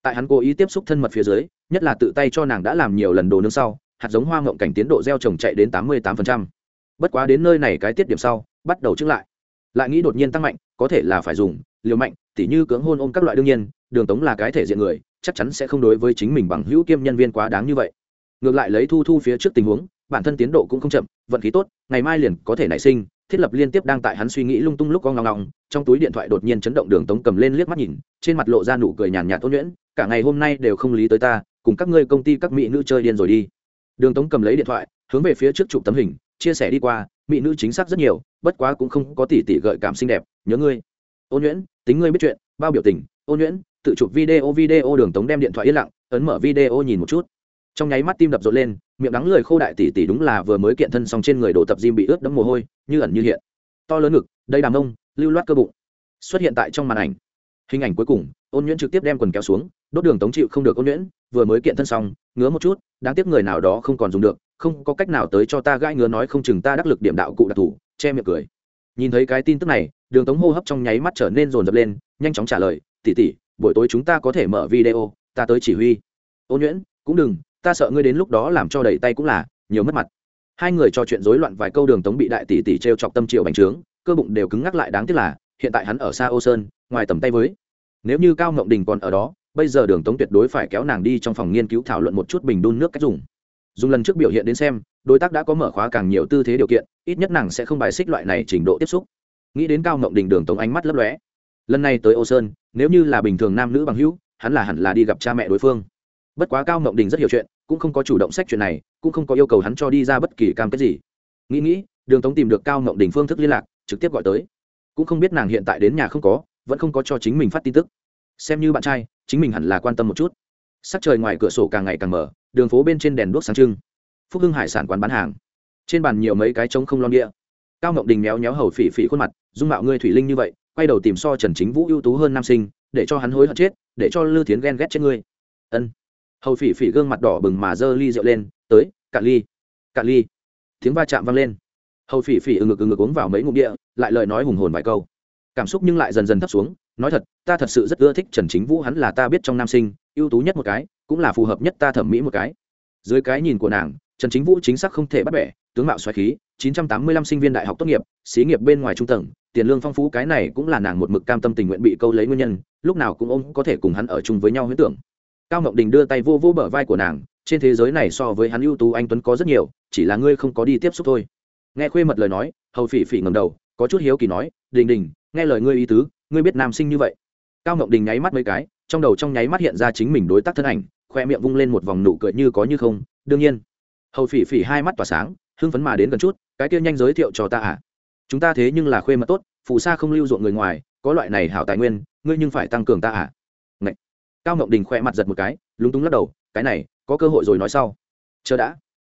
Tại hắn cố ý tiếp xúc thân mật phía dưới, nhất là tự tay cho nàng đã làm nhiều lần đồ nướng sau, hạt giống hoa ngộng cảnh tiến độ gieo trồng chạy đến tám mươi tám bất quá đến nơi này cái tiết điểm sau, bắt đầu chứng lại. Lại nghĩ đột nhiên tăng mạnh, có thể là phải dùng, liều mạnh, tỉ như cưỡng hôn ôm các loại đương nhiên, đường tống là cái thể diện người, chắc chắn sẽ không đối với chính mình bằng hữu kiêm nhân viên quá đáng như vậy. Ngược lại lấy thu thu phía trước tình huống bản thân tiến độ cũng không chậm, vận khí tốt, ngày mai liền có thể nảy sinh. Thiết lập liên tiếp đang tại hắn suy nghĩ lung tung lúc con ngong ngong, trong túi điện thoại đột nhiên chấn động đường tống cầm lên liếc mắt nhìn, trên mặt lộ ra nụ cười nhàn nhạt ôn nhuyễn, cả ngày hôm nay đều không lý tới ta, cùng các ngươi công ty các mỹ nữ chơi điên rồi đi. Đường tống cầm lấy điện thoại, hướng về phía trước chụp tấm hình, chia sẻ đi qua, mỹ nữ chính xác rất nhiều, bất quá cũng không có tỷ tỷ gợi cảm xinh đẹp, nhớ ngươi. Ôn nhuyễn, tính ngươi biết chuyện, bao biểu tình, ôn nhuyễn, tự chụp video video. Đường tống đem điện thoại yên lặng, ấn mở video nhìn một chút trong nháy mắt tim đập rộn lên miệng đắng lười khô đại tỷ tỷ đúng là vừa mới kiện thân xong trên người đổ tập gym bị ướt đẫm mồ hôi như ẩn như hiện. To lớn ngực đầy đàm ông lưu loát cơ bụng. Xuất hiện tại trong màn ảnh. Hình ảnh cuối cùng ôn nhuyễn trực tiếp đem quần kéo xuống đốt đường tống chịu không được ôn nhuyễn vừa mới kiện thân xong ngứa một chút đáng tiếc người nào đó không còn dùng được không có cách nào tới cho ta gãi ngứa nói không chừng ta đắc lực điểm đạo cụ đặc thủ, che miệng cười. Nhìn thấy cái tin tức này đường tống hô hấp trong nháy mắt trở nên rồn rập lên nhanh chóng trả lời tỉ tỉ buổi tối chúng ta có thể mở video ta tới chỉ huy. Ôn nhuyễn cũng đừng ta sợ ngươi đến lúc đó làm cho đầy tay cũng là, nhiều mất mặt. Hai người trò chuyện rối loạn vài câu đường tống bị đại tỷ tỷ t r e o chọc tâm triệu bành trướng, cơ bụng đều cứng ngắc lại đáng tiếc là, hiện tại hắn ở xa ô sơn, ngoài tầm tay với. Nếu như cao ngộng đình còn ở đó, bây giờ đường tống tuyệt đối phải kéo nàng đi trong phòng nghiên cứu thảo luận một chút bình đun nước cách dùng. Dùng lần trước biểu hiện đến xem, đối tác đã có mở khóa càng nhiều tư thế điều kiện, ít nhất nàng sẽ không bài xích loại này trình độ tiếp xúc. Nghĩ đến cao ngộng đình đường tống ánh mắt lấp lóe. Lần này tới ô sơn, nếu như là bình thường nam nữ bằng hữu, hắn là hẳn là đi gặp cha mẹ đối phương bất quá cao mộng đình rất hiểu chuyện, cũng không có chủ động sách chuyện này, cũng không có yêu cầu hắn cho đi ra bất kỳ cam kết gì. Nghĩ nghĩ, đường tống tìm được cao mộng đình phương thức liên lạc, trực tiếp gọi tới. Cũng không biết nàng hiện tại đến nhà không có, vẫn không có cho chính mình phát tin tức. Xem như bạn trai, chính mình hẳn là quan tâm một chút. Sắc trời ngoài cửa sổ càng ngày càng mở, đường phố bên trên đèn đuốc sáng trưng. Phúc hưng hải sản quán bán hàng. Trên bàn nhiều mấy cái trống không lon đĩa. Cao ngộng đình méo méo hầu phỉ phỉ khuôn mặt, dung mạo ngươi thủy linh như vậy, quay đầu tìm so trần chính vũ ưu tú hơn nam sinh, để cho hắn hối hận chết, để cho lư thiến ghen ghét chết ngươi. Ân hầu phỉ phỉ gương mặt đỏ bừng mà giơ ly rượu lên, tới, cạn ly cạn ly. Tiếng va chạm vang lên. Hầu phỉ phỉ ừ ngực ừ ngực uống vào mấy ngụm địa, lại lời nói hùng hồn vài câu. Cảm xúc nhưng lại dần dần thấp xuống, nói thật, ta thật sự rất ưa thích trần chính vũ, hắn là ta biết trong nam sinh, ưu tú nhất một cái, cũng là phù hợp nhất ta thẩm mỹ một cái. Dưới cái nhìn của nàng, trần chính vũ chính xác không thể bắt bẻ, tướng mạo xoáy khí 985 sinh viên đại học tốt nghiệp, xí nghiệp bên ngoài trung tầng, tiền lương phong phú, cái này cũng là nàng một mực cam tâm tình nguyện bị câu lấy nguyên nhân, lúc nào cũng ông có thể cùng hắn ở chung với nhau huyết tưởng cao ngọc đình đưa tay vô vô bờ vai của nàng, trên thế giới này so với hắn ưu tú anh tuấn có rất nhiều, chỉ là ngươi không có đi tiếp xúc thôi. Nghe khuê mật lời nói, hầu phỉ phỉ ngầm đầu, có chút hiếu kỳ nói, đình đình, nghe lời ngươi ý tứ, ngươi biết nam sinh như vậy. Cao ngọc đình nháy mắt mấy cái, trong đầu trong nháy mắt hiện ra chính mình đối tác thân ảnh, khoe miệng vung lên một vòng nụ cười như có như không, đương nhiên. Hầu phỉ phỉ hai mắt tỏa sáng, hưng phấn mà đến gần chút, cái kia nhanh giới thiệu cho ta à? Chúng ta thế nhưng là khuê mật tốt, phù sa không lưu ruộng người ngoài, có loại này hảo tài nguyên, ngươi nhưng phải tăng cường ta à? Cao ngọc đình khỏe mặt giật một cái, lúng túng lắc đầu, cái này, có cơ hội rồi nói sau. Chờ đã.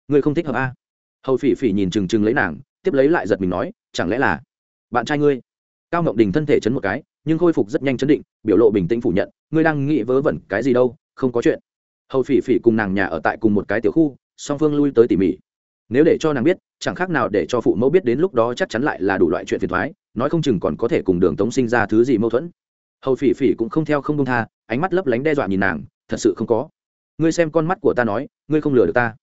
Ngươi không thích hợp à? hầu phỉ phỉ nhìn chừng chừng lấy nàng, tiếp lấy lại giật mình nói, chẳng lẽ là bạn trai ngươi? Cao ngọc đình thân thể chấn một cái, nhưng khôi phục rất nhanh chấn định, biểu lộ bình tĩnh phủ nhận, ngươi đang nghĩ vớ vẩn cái gì đâu, không có chuyện. Hầu phỉ phỉ cùng nàng nhà ở tại cùng một cái tiểu khu, song phương lui tới tỉ mỉ. Nếu để cho nàng biết, chẳng khác nào để cho phụ mẫu biết đến lúc đó chắc chắn lại là đủ loại chuyện phiền thoái nói không chừng còn có thể cùng đường tống sinh ra thứ gì mâu thuẫn. Hầu phỉ phỉ cũng không theo không công tha ánh mắt lấp lánh đe dọa nhìn nàng, thật sự không có. Ngươi xem con mắt của ta nói, ngươi không lừa được ta.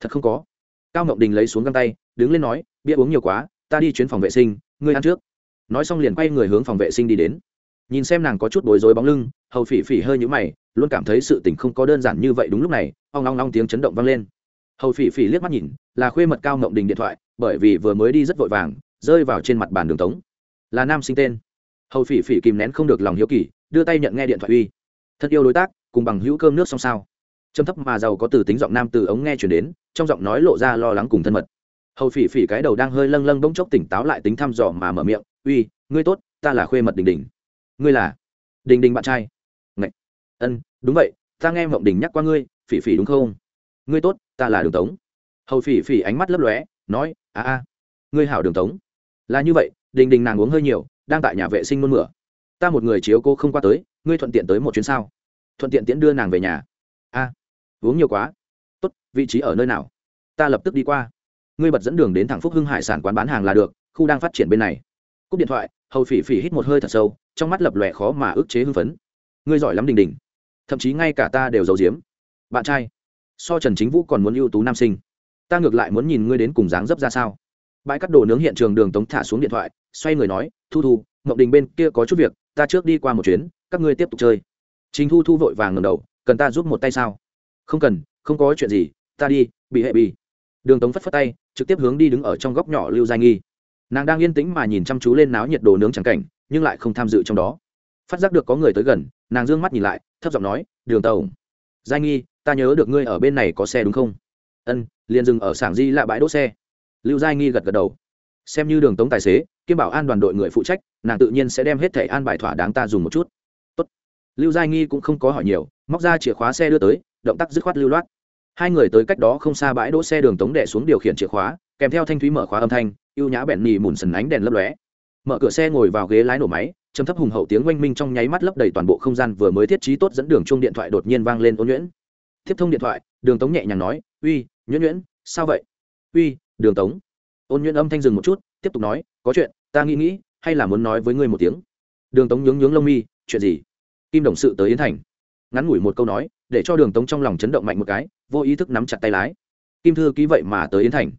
Thật không có. Cao ngọc đình lấy xuống găng tay, đứng lên nói, bia uống nhiều quá, ta đi chuyến phòng vệ sinh, ngươi ăn trước. Nói xong liền quay người hướng phòng vệ sinh đi đến. Nhìn xem nàng có chút bối rối bóng lưng, hầu phỉ phỉ hơi nhũ mày, luôn cảm thấy sự tình không có đơn giản như vậy đúng lúc này, ong long long tiếng chấn động vang lên. Hầu phỉ phỉ liếc mắt nhìn, là khuê mật cao ngộng đình điện thoại, bởi vì vừa mới đi rất vội vàng, rơi vào trên mặt bàn đường tống. Là nam sinh tên. Hầu phỉ phỉ kìm nén không được lòng hiếu kỳ, đưa tay nhận nghe điện thoại uy thân yêu đối tác, cùng bằng hữu cơm nước xong sao. Trầm thấp mà giàu có từ tính giọng nam từ ống nghe chuyển đến, trong giọng nói lộ ra lo lắng cùng thân mật. Hầu phỉ phỉ cái đầu đang hơi lâng lâng bỗng chốc tỉnh táo lại tính thăm dò mà mở miệng, uy, ngươi tốt, ta là khuê mật đình đình. Ngươi là? Đình đình bạn trai. Ngậy. ân, đúng vậy, ta nghe mộng đình nhắc qua ngươi, phỉ phỉ đúng không? Ngươi tốt, ta là đường tống. Hầu phỉ phỉ ánh mắt lấp lóe, nói, a a, ngươi hảo đường tống. Là như vậy, đình đình nàng uống hơi nhiều, đang tại nhà vệ sinh nôn mửa. Ta một người chiếu cô không qua tới ngươi thuận tiện tới một chuyến sao? Thuận tiện tiễn đưa nàng về nhà. A, uống nhiều quá. Tốt, vị trí ở nơi nào? Ta lập tức đi qua. Ngươi bật dẫn đường đến thẳng phúc hưng hải sản quán bán hàng là được, khu đang phát triển bên này. Cúp điện thoại, hầu phỉ phỉ hít một hơi thật sâu, trong mắt lập lòe khó mà ức chế hưng phấn. Ngươi giỏi lắm đình đình, thậm chí ngay cả ta đều giấu giếm. Bạn trai, so trần chính vũ còn muốn ưu tú nam sinh. Ta ngược lại muốn nhìn ngươi đến cùng dáng dấp ra sao. Bãi cắt đồ nướng hiện trường đường tống thả xuống điện thoại, xoay người nói, thu thu, mộng đình bên kia có chút việc, ta trước đi qua một chuyến các ngươi tiếp tục chơi. Chính thu thu vội vàng ngầm đầu, cần ta giúp một tay sao? Không cần, không có chuyện gì, ta đi, bị hệ bị. Đường tống phất phất tay, trực tiếp hướng đi đứng ở trong góc nhỏ lưu giai nghi. Nàng đang yên tĩnh mà nhìn chăm chú lên náo nhiệt đồ nướng trắng cảnh, nhưng lại không tham dự trong đó. Phát giác được có người tới gần, nàng d ư ơ n g mắt nhìn lại, thấp giọng nói, đường tàu giai nghi, ta nhớ được ngươi ở bên này có xe đúng không? Ân, liền dừng ở sảng di lạ bãi đỗ xe. Lưu giai nghi gật gật đầu. Xem như đường tống tài xế kiêm bảo an đoàn đội người phụ trách, nàng tự nhiên sẽ đem hết thẻ an bài thỏa đáng ta dùng một chút lưu giai nghi cũng không có hỏi nhiều, móc ra chìa khóa xe đưa tới, động tác dứt khoát lưu loát. Hai người tới cách đó không xa bãi đỗ xe đường tống đẻ xuống điều khiển chìa khóa, kèm theo thanh thúy mở khóa âm thanh, ưu nhã bẹn mì mùn sần ánh đèn lấp lóe. Mở cửa xe ngồi vào ghế lái nổ máy chấm thấp hùng hậu tiếng oanh minh trong nháy mắt lấp đầy toàn bộ không gian vừa mới thiết trí tốt dẫn đường chung điện thoại đột nhiên vang lên ôn nhuyễn tiếp thông điện thoại, đường tống nhẹ nhàng nói, uy nhuyễn nhuyễn sao vậy? Uy, đường tống. Ôn nhuyễn âm thanh dừng một chút, tiếp tục nói, có chuyện, ta nghĩ nghĩ, hay là muốn nói với ngươi một tiếng. Đường tống nhướng nhướng lông mi, chuyện gì? Kim đồng sự tới yến thành. Ngắn ngủi một câu nói, để cho đường tống trong lòng chấn động mạnh một cái, vô ý thức nắm chặt tay lái. Kim thư ký vậy mà tới yến thành.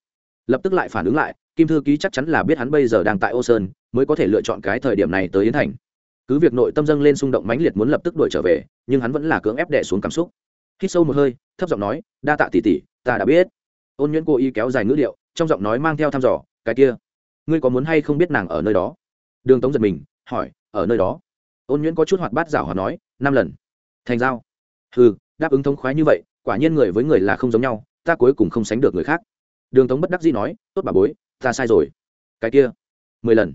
Lập tức lại phản ứng lại, kim thư ký chắc chắn là biết hắn bây giờ đang tại ô sơn, mới có thể lựa chọn cái thời điểm này tới yến thành. Cứ việc nội tâm dâng lên xung động mãnh liệt muốn lập tức đuổi trở về, nhưng hắn vẫn là cưỡng ép đẻ xuống cảm xúc. Hít sâu một hơi, thấp giọng nói, đa tạ tỉ tỉ ta đã biết. Ôn nhuyễn cô y kéo dài ngữ điệu, trong giọng nói mang theo thăm dò, cái kia, ngươi có muốn hay không biết nàng ở nơi đó? Đường tống giật mình, hỏi, ở nơi đó? Ôn nhuyễn có chút hoạt bát rảo hoạt nói, năm lần. Thành giao. Ừ đáp ứng thông khoái như vậy, quả nhiên người với người là không giống nhau, ta cuối cùng không sánh được người khác. Đường tống bất đắc dĩ nói, tốt bà bối, ta sai rồi. Cái kia, mười lần.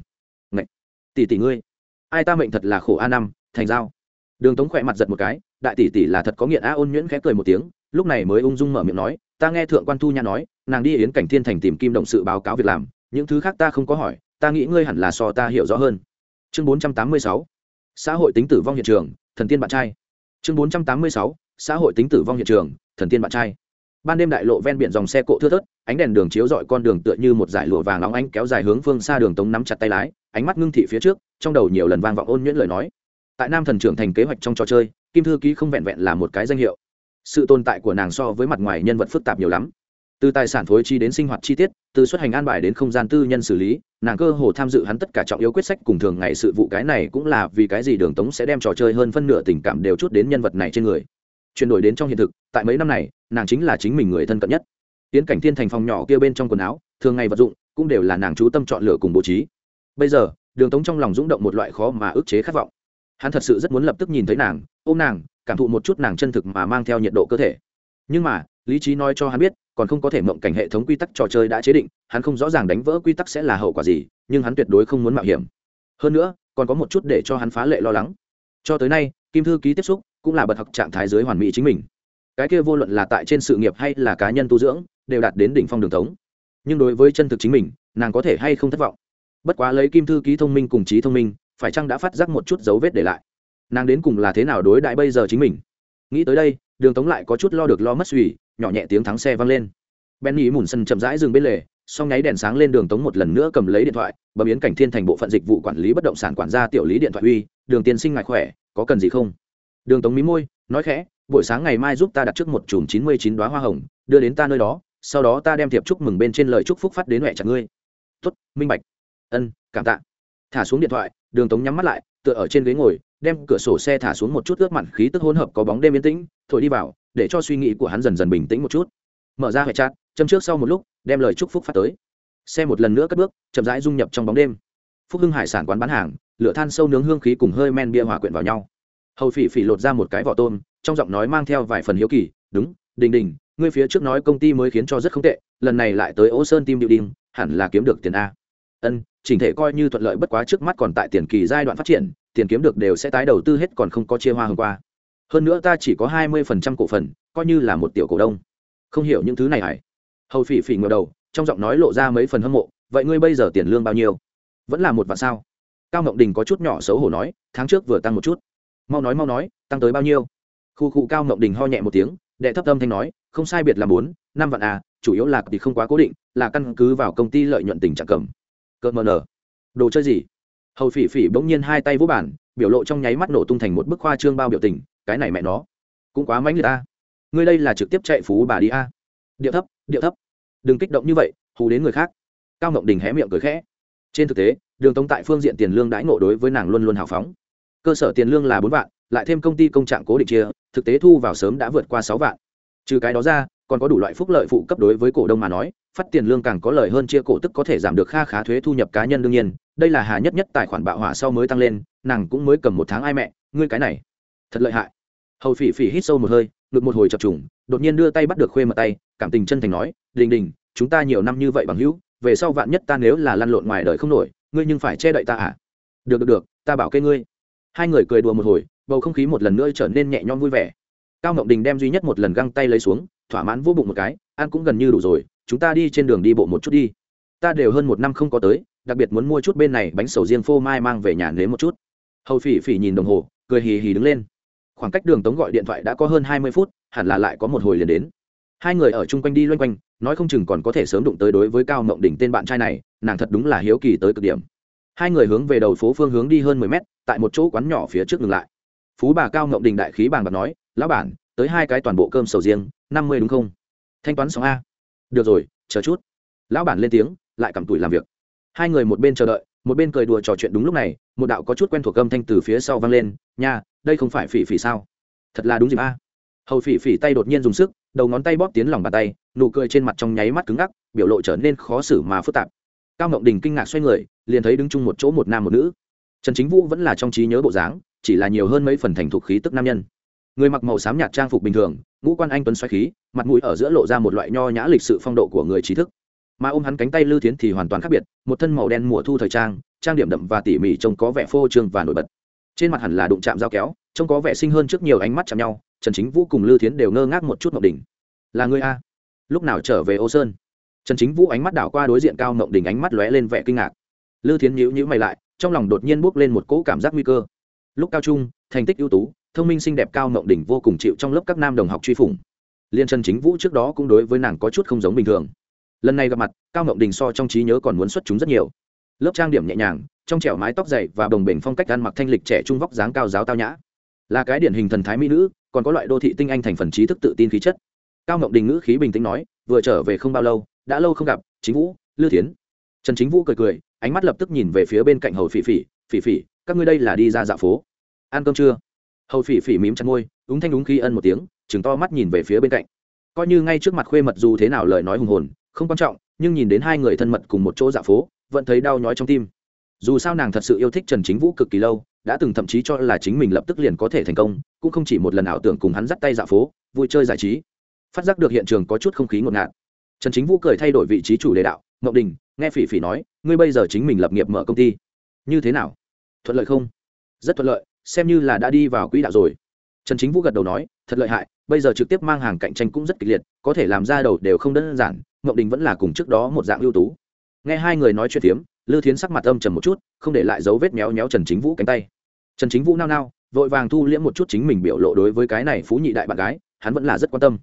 Ngạy tỷ tỷ ngươi, ai ta mệnh thật là khổ a năm, thành giao. Đường tống khỏe mặt giật một cái, đại tỷ tỷ là thật có nghiện a. Ôn nhuyễn khẽ cười một tiếng, lúc này mới ung dung mở miệng nói, ta nghe thượng quan thu nha nói, nàng đi yến cảnh thiên thành tìm kim động sự báo cáo việc làm, những thứ khác ta không có hỏi, ta nghĩ ngươi hẳn là so ta hiểu rõ hơn. Chương bốn trăm tám mươi sáu xã hội tính tử vong hiện trường, thần tiên bạn trai. Chương bốn trăm tám mươi sáu, xã hội tính tử vong hiện trường, thần tiên bạn trai. Ban đêm đại lộ ven biển dòng xe cộ thưa thớt, ánh đèn đường chiếu dọi con đường tựa như một dải lụa vàng óng ánh kéo dài hướng phương xa đường tống nắm chặt tay lái, ánh mắt ngưng thị phía trước, trong đầu nhiều lần vang vọng ôn nhuyễn lời nói. Tại nam thần trưởng thành kế hoạch trong trò chơi, kim thư ký không vẹn vẹn là một cái danh hiệu. Sự tồn tại của nàng so với mặt ngoài nhân vật phức tạp nhiều lắm. Từ tài sản phối chi đến sinh hoạt chi tiết từ xuất hành an bài đến không gian tư nhân xử lý, nàng cơ hồ tham dự hắn tất cả trọng yếu quyết sách cùng thường ngày sự vụ, cái này cũng là vì cái gì đường tống sẽ đem trò chơi hơn phân nửa tình cảm đều chút đến nhân vật này trên người. Chuyển đổi đến trong hiện thực, tại mấy năm này, nàng chính là chính mình người thân cận nhất. Tiến cảnh thiên thành phòng nhỏ kia bên trong quần áo, thường ngày vật dụng cũng đều là nàng chú tâm chọn lựa cùng bố trí. Bây giờ, đường tống trong lòng rúng động một loại khó mà ức chế khát vọng. Hắn thật sự rất muốn lập tức nhìn thấy nàng, ôm nàng, cảm thụ một chút nàng chân thực mà mang theo nhiệt độ cơ thể. Nhưng mà lý trí nói cho hắn biết, còn không có thể mộng cảnh hệ thống quy tắc trò chơi đã chế định, hắn không rõ ràng đánh vỡ quy tắc sẽ là hậu quả gì, nhưng hắn tuyệt đối không muốn mạo hiểm. Hơn nữa, còn có một chút để cho hắn phá lệ lo lắng. Cho tới nay, kim thư ký tiếp xúc cũng là bật học trạng thái giới hoàn mỹ chính mình. Cái kia vô luận là tại trên sự nghiệp hay là cá nhân tu dưỡng, đều đạt đến đỉnh phong đường thống nhưng đối với chân thực chính mình, nàng có thể hay không thất vọng. Bất quá lấy kim thư ký thông minh cùng trí thông minh, phải chăng đã phát giác một chút dấu vết để lại? Nàng đến cùng là thế nào đối đại bây giờ chính mình? Nghĩ tới đây đường tống lại có chút lo được lo mất suy, nhỏ nhẹ tiếng thắng xe vang lên. Benny mùn sân chậm rãi dừng bên lề, song nháy đèn sáng lên đường tống một lần nữa cầm lấy điện thoại, bấm biến cảnh thiên thành bộ phận dịch vụ quản lý bất động sản quản gia tiểu lý điện thoại uy, đường tiên sinh ngại khỏe, có cần gì không? Đường tống mí môi, nói khẽ, buổi sáng ngày mai giúp ta đặt trước một chùm chín mươi chín đoá hoa hồng, đưa đến ta nơi đó, sau đó ta đem thiệp chúc mừng bên trên lời chúc phúc phát đến huệ chặt ngươi. Tuất minh bạch. Ân, cảm tạ. Thả xuống điện thoại, đường tống nhắm mắt lại, tựa ở trên ghế ngồi, đem cửa sổ xe thả xuống một chút ướt mặn khí tức hỗn hợp có bóng đêm yên tĩnh thổi đi vào, để cho suy nghĩ của hắn dần dần bình tĩnh một chút. Mở ra hệ chat châm trước sau một lúc, đem lời chúc phúc phát tới. Xe một lần nữa cất bước, chậm rãi dung nhập trong bóng đêm. Phúc hưng hải sản quán bán hàng, lửa than sâu nướng hương khí cùng hơi men bia hòa quyện vào nhau. Hầu phỉ phỉ lột ra một cái vỏ tôm, trong giọng nói mang theo vài phần hiếu kỳ, đúng, đình đình, ngươi phía trước nói công ty mới khiến cho rất không tệ, lần này lại tới ô sơn tim điệu đinh hẳn là kiếm được tiền a. Ân, chỉnh thể coi như thuận lợi bất quá trước mắt còn tại tiền kỳ giai đoạn phát triển, tiền kiếm được đều sẽ tái đầu tư hết còn không có chia hoa hôm qua hơn nữa ta chỉ có hai mươi phần trăm cổ phần, coi như là một tiểu cổ đông. Không hiểu những thứ này hải hầu phỉ phỉ ngờ đầu, trong giọng nói lộ ra mấy phần hâm mộ, vậy ngươi bây giờ tiền lương bao nhiêu? Vẫn là một vạn sao? Cao ngọc đình có chút nhỏ xấu hổ nói, tháng trước vừa tăng một chút. Mau nói mau nói, tăng tới bao nhiêu? Khu khu cao ngọc đình ho nhẹ một tiếng, đệ thấp tâm thanh nói, không sai biệt là bốn, năm vạn à chủ yếu là thì không quá cố định, là căn cứ vào công ty lợi nhuận tình trạng cầm. Cợt mờ nở đồ chơi gì? Hầu phỉ phỉ bỗng nhiên hai tay vũ bản biểu lộ trong nháy mắt nổ tung thành một bức khoa trương bao biểu tình cái này mẹ nó, cũng quá mánh người ta. Ngươi đây là trực tiếp chạy phú bà đi a. À. điệu thấp điệu thấp. Đừng kích động như vậy, hù đến người khác. Cao ngọc đình hé miệng cười khẽ. Trên thực tế, đường tống tại phương diện tiền lương đãi ngộ đối với nàng luôn luôn hào phóng. Cơ sở tiền lương là bốn vạn, lại thêm công ty công trạng cố định chia, thực tế thu vào sớm đã vượt qua sáu vạn. Trừ cái đó ra, còn có đủ loại phúc lợi phụ cấp đối với cổ đông mà nói, phát tiền lương càng có lợi hơn chia cổ tức có thể giảm được kha khá thuế thu nhập cá nhân đương nhiên, đây là hà nhất nhất tài khoản bạo hỏa sau mới tăng lên, nàng cũng mới cầm một tháng ai mẹ, ngươi cái này, thật lợi hại hầu phỉ phỉ hít sâu một hơi, ngực một hồi chập trùng, đột nhiên đưa tay bắt được khuê mật tay, cảm tình chân thành nói, đình đình, chúng ta nhiều năm như vậy bằng hữu, về sau vạn nhất ta nếu là lăn lộn ngoài đời không nổi, ngươi nhưng phải che đậy ta à? Được được được, ta bảo kê ngươi. Hai người cười đùa một hồi, bầu không khí một lần nữa trở nên nhẹ nhõm vui vẻ. Cao ngọc đình đem duy nhất một lần găng tay lấy xuống, thỏa mãn vô bụng một cái, ăn cũng gần như đủ rồi, chúng ta đi trên đường đi bộ một chút đi. Ta đều hơn một năm không có tới, đặc biệt muốn mua chút bên này bánh sầu riêng phô mai mang về nhà nếm một chút. Hầu phỉ phỉ nhìn đồng hồ, cười hì hì đứng lên khoảng cách đường tống gọi điện thoại đã có hơn hai mươi phút, hẳn là lại có một hồi liền đến. Hai người ở chung quanh đi loanh quanh, nói không chừng còn có thể sớm đụng tới đối với cao mộng đỉnh tên bạn trai này, nàng thật đúng là hiếu kỳ tới cực điểm. Hai người hướng về đầu phố phương hướng đi hơn mười mét, tại một chỗ quán nhỏ phía trước ngừng lại. Phú bà cao mộng đình đại khí bàn bạc nói, lão bản, tới hai cái toàn bộ cơm sầu riêng, năm mươi đúng không? Thanh toán xong a. Được rồi, chờ chút. Lão bản lên tiếng, lại cầm tủi làm việc. Hai người một bên chờ đợi một bên cười đùa trò chuyện đúng lúc này, một đạo có chút quen thuộc âm thanh từ phía sau vang lên, nha, đây không phải phỉ phỉ sao? Thật là đúng dịp a. Hầu phỉ phỉ tay đột nhiên dùng sức, đầu ngón tay bóp tiến lòng bàn tay, nụ cười trên mặt trong nháy mắt cứng ngắc, biểu lộ trở nên khó xử mà phức tạp. Cao ngọc đình kinh ngạc xoay người, liền thấy đứng chung một chỗ một nam một nữ. Trần chính vũ vẫn là trong trí nhớ bộ dáng, chỉ là nhiều hơn mấy phần thành thục khí tức nam nhân. Người mặc màu xám nhạt trang phục bình thường, ngũ quan anh tuấn xoáy khí, mặt mũi ở giữa lộ ra một loại nho nhã lịch sự phong độ của người trí thức mà ôm hắn cánh tay lư thiến thì hoàn toàn khác biệt, một thân màu đen mùa thu thời trang trang điểm đậm và tỉ mỉ trông có vẻ phô trương và nổi bật. Trên mặt hẳn là đụng chạm dao kéo, trông có vẻ sinh hơn trước nhiều ánh mắt chạm nhau, trần chính vũ cùng lư thiến đều ngơ ngác một chút ngọc đỉnh. Là người a? Lúc nào trở về ô sơn? Trần chính vũ ánh mắt đảo qua đối diện cao ngọc đỉnh ánh mắt lóe lên vẻ kinh ngạc. Lư thiến nhíu nhíu mày lại, trong lòng đột nhiên bốc lên một cỗ cảm giác nguy cơ. Lúc cao trung, thành tích ưu tú, thông minh xinh đẹp cao ngọc đỉnh vô cùng chịu trong lớp các nam đồng học truy phủng. Liên trần chính vũ trước đó cũng đối với nàng có chút không giống bình thường lần này gặp mặt, cao ngọc đình so trong trí nhớ còn muốn xuất chúng rất nhiều. Lớp trang điểm nhẹ nhàng, trong trẻo mái tóc dày và bồng bềnh phong cách ăn mặc thanh lịch trẻ trung vóc dáng cao giáo tao nhã. Là cái điển hình thần thái mỹ nữ, còn có loại đô thị tinh anh thành phần trí thức tự tin khí chất. Cao ngọc đình ngữ khí bình tĩnh nói, vừa trở về không bao lâu, đã lâu không gặp, chính vũ, lư thiến. Trần chính vũ cười cười, ánh mắt lập tức nhìn về phía bên cạnh hầu phỉ phỉ phỉ phỉ, các ngươi đây là đi ra dạo phố. Ăn cơm chưa? Hầu phỉ phỉ mím chặt môi, úng thanh úng khi ân một tiếng chừng to mắt nhìn về phía bên cạnh. Coi như ngay trước mặt khuê mật dù thế nào lời nói hùng hồn không quan trọng, nhưng nhìn đến hai người thân mật cùng một chỗ dạo phố, vẫn thấy đau nhói trong tim. Dù sao nàng thật sự yêu thích trần chính vũ cực kỳ lâu, đã từng thậm chí cho là chính mình lập tức liền có thể thành công, cũng không chỉ một lần ảo tưởng cùng hắn dắt tay dạo phố, vui chơi giải trí. Phát giác được hiện trường có chút không khí ngột ngạt. Trần chính vũ cười thay đổi vị trí chủ đề đạo ngọc đình, nghe phỉ phỉ nói, ngươi bây giờ chính mình lập nghiệp mở công ty. Như thế nào? Thuận lợi không? Rất thuận lợi, xem như là đã đi vào quỹ đạo rồi. Trần chính vũ gật đầu nói, thật lợi hại, bây giờ trực tiếp mang hàng cạnh tranh cũng rất kịch liệt, có thể làm ra đầu đều không đơn giản Ngộ đình vẫn là cùng trước đó một dạng ưu tú. Nghe hai người nói chuyện phiếm, lư thiến sắc mặt âm trầm một chút, không để lại dấu vết méo méo trần chính vũ cánh tay. Trần chính vũ nao nao, vội vàng thu liễm một chút chính mình biểu lộ đối với cái này phú nhị đại bạn gái, hắn vẫn là rất quan tâm.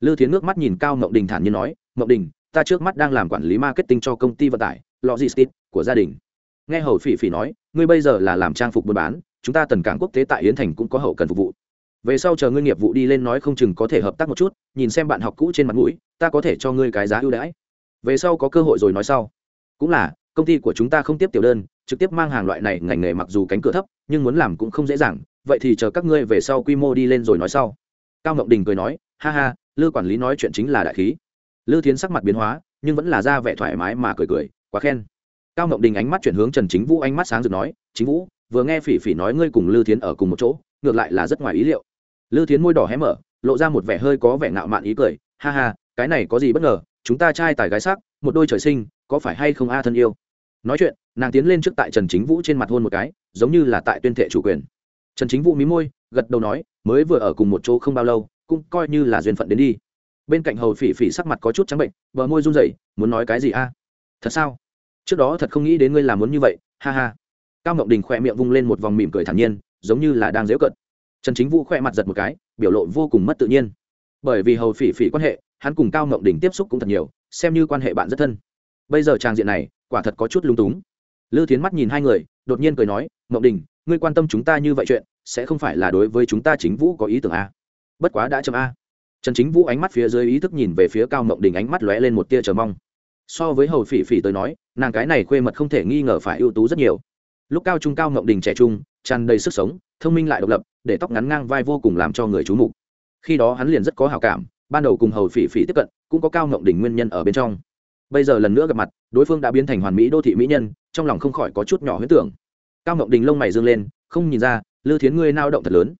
Lư thiến nước mắt nhìn cao Ngộ đình thản nhiên nói Ngộ đình, ta trước mắt đang làm quản lý marketing cho công ty vận tải, logistics của gia đình. Nghe hầu phỉ phỉ nói, ngươi bây giờ là làm trang phục buôn bán, chúng ta tần cảng quốc tế tại yến thành cũng có hậu cần phục vụ về sau chờ ngươi nghiệp vụ đi lên nói không chừng có thể hợp tác một chút, nhìn xem bạn học cũ trên mặt mũi, ta có thể cho ngươi cái giá ưu đãi. Về sau có cơ hội rồi nói sau. Cũng là, công ty của chúng ta không tiếp tiểu đơn, trực tiếp mang hàng loại này, ngành nghề mặc dù cánh cửa thấp, nhưng muốn làm cũng không dễ dàng, vậy thì chờ các ngươi về sau quy mô đi lên rồi nói sau. Cao ngọc đình cười nói, ha ha, lư quản lý nói chuyện chính là đại khí. Lư thiến sắc mặt biến hóa, nhưng vẫn là ra vẻ thoải mái mà cười cười, quá khen. Cao ngọc đình ánh mắt chuyển hướng trần chính vũ ánh mắt sáng rực nói, chính vũ, vừa nghe phỉ phỉ nói ngươi cùng lư thiến ở cùng một chỗ, ngược lại là rất ngoài ý liệu lư thiến môi đỏ hé mở, lộ ra một vẻ hơi có vẻ ngạo mạn ý cười, ha ha, cái này có gì bất ngờ, chúng ta trai tài gái sắc, một đôi trời sinh, có phải hay không a thân yêu? Nói chuyện, nàng tiến lên trước tại trần chính vũ trên mặt hôn một cái, giống như là tại tuyên thệ chủ quyền. Trần chính vũ mí môi, gật đầu nói, mới vừa ở cùng một chỗ không bao lâu, cũng coi như là duyên phận đến đi. Bên cạnh hầu phỉ phỉ sắc mặt có chút trắng bệnh, bờ môi run rẩy, muốn nói cái gì a? Thật sao? Trước đó thật không nghĩ đến ngươi làm muốn như vậy, ha ha. Cao ngọc đình khỏe miệng vung lên một vòng mỉm cười thản nhiên, giống như là đang dễu cận trần chính vũ khỏe mặt giật một cái, biểu lộ vô cùng mất tự nhiên. Bởi vì hầu phỉ phỉ quan hệ, hắn cùng cao ngộng đình tiếp xúc cũng thật nhiều, xem như quan hệ bạn rất thân. Bây giờ trang diện này, quả thật có chút lung túng. Lư thiến mắt nhìn hai người, đột nhiên cười nói, ngộng đình, ngươi quan tâm chúng ta như vậy chuyện, sẽ không phải là đối với chúng ta chính vũ có ý tưởng a bất quá đã chậm a trần chính vũ ánh mắt phía dưới ý thức nhìn về phía cao ngộng đình, ánh mắt lóe lên một tia chờ mong. So với hầu phỉ phỉ tới nói, nàng cái này khuê mật không thể nghi ngờ phải ưu tú rất nhiều. Lúc cao trung cao ngộng đình trẻ trung, tràn đầy sức sống, thông minh lại độc lập để tóc ngắn ngang vai vô cùng làm cho người chú mục. Khi đó hắn liền rất có hào cảm, ban đầu cùng hầu phỉ phỉ tiếp cận, cũng có cao ngộng đỉnh nguyên nhân ở bên trong. Bây giờ lần nữa gặp mặt, đối phương đã biến thành hoàn mỹ đô thị mỹ nhân, trong lòng không khỏi có chút nhỏ huyết tưởng. Cao ngộng đình lông mày dương lên, không nhìn ra, lư thiến ngươi nao động thật lớn.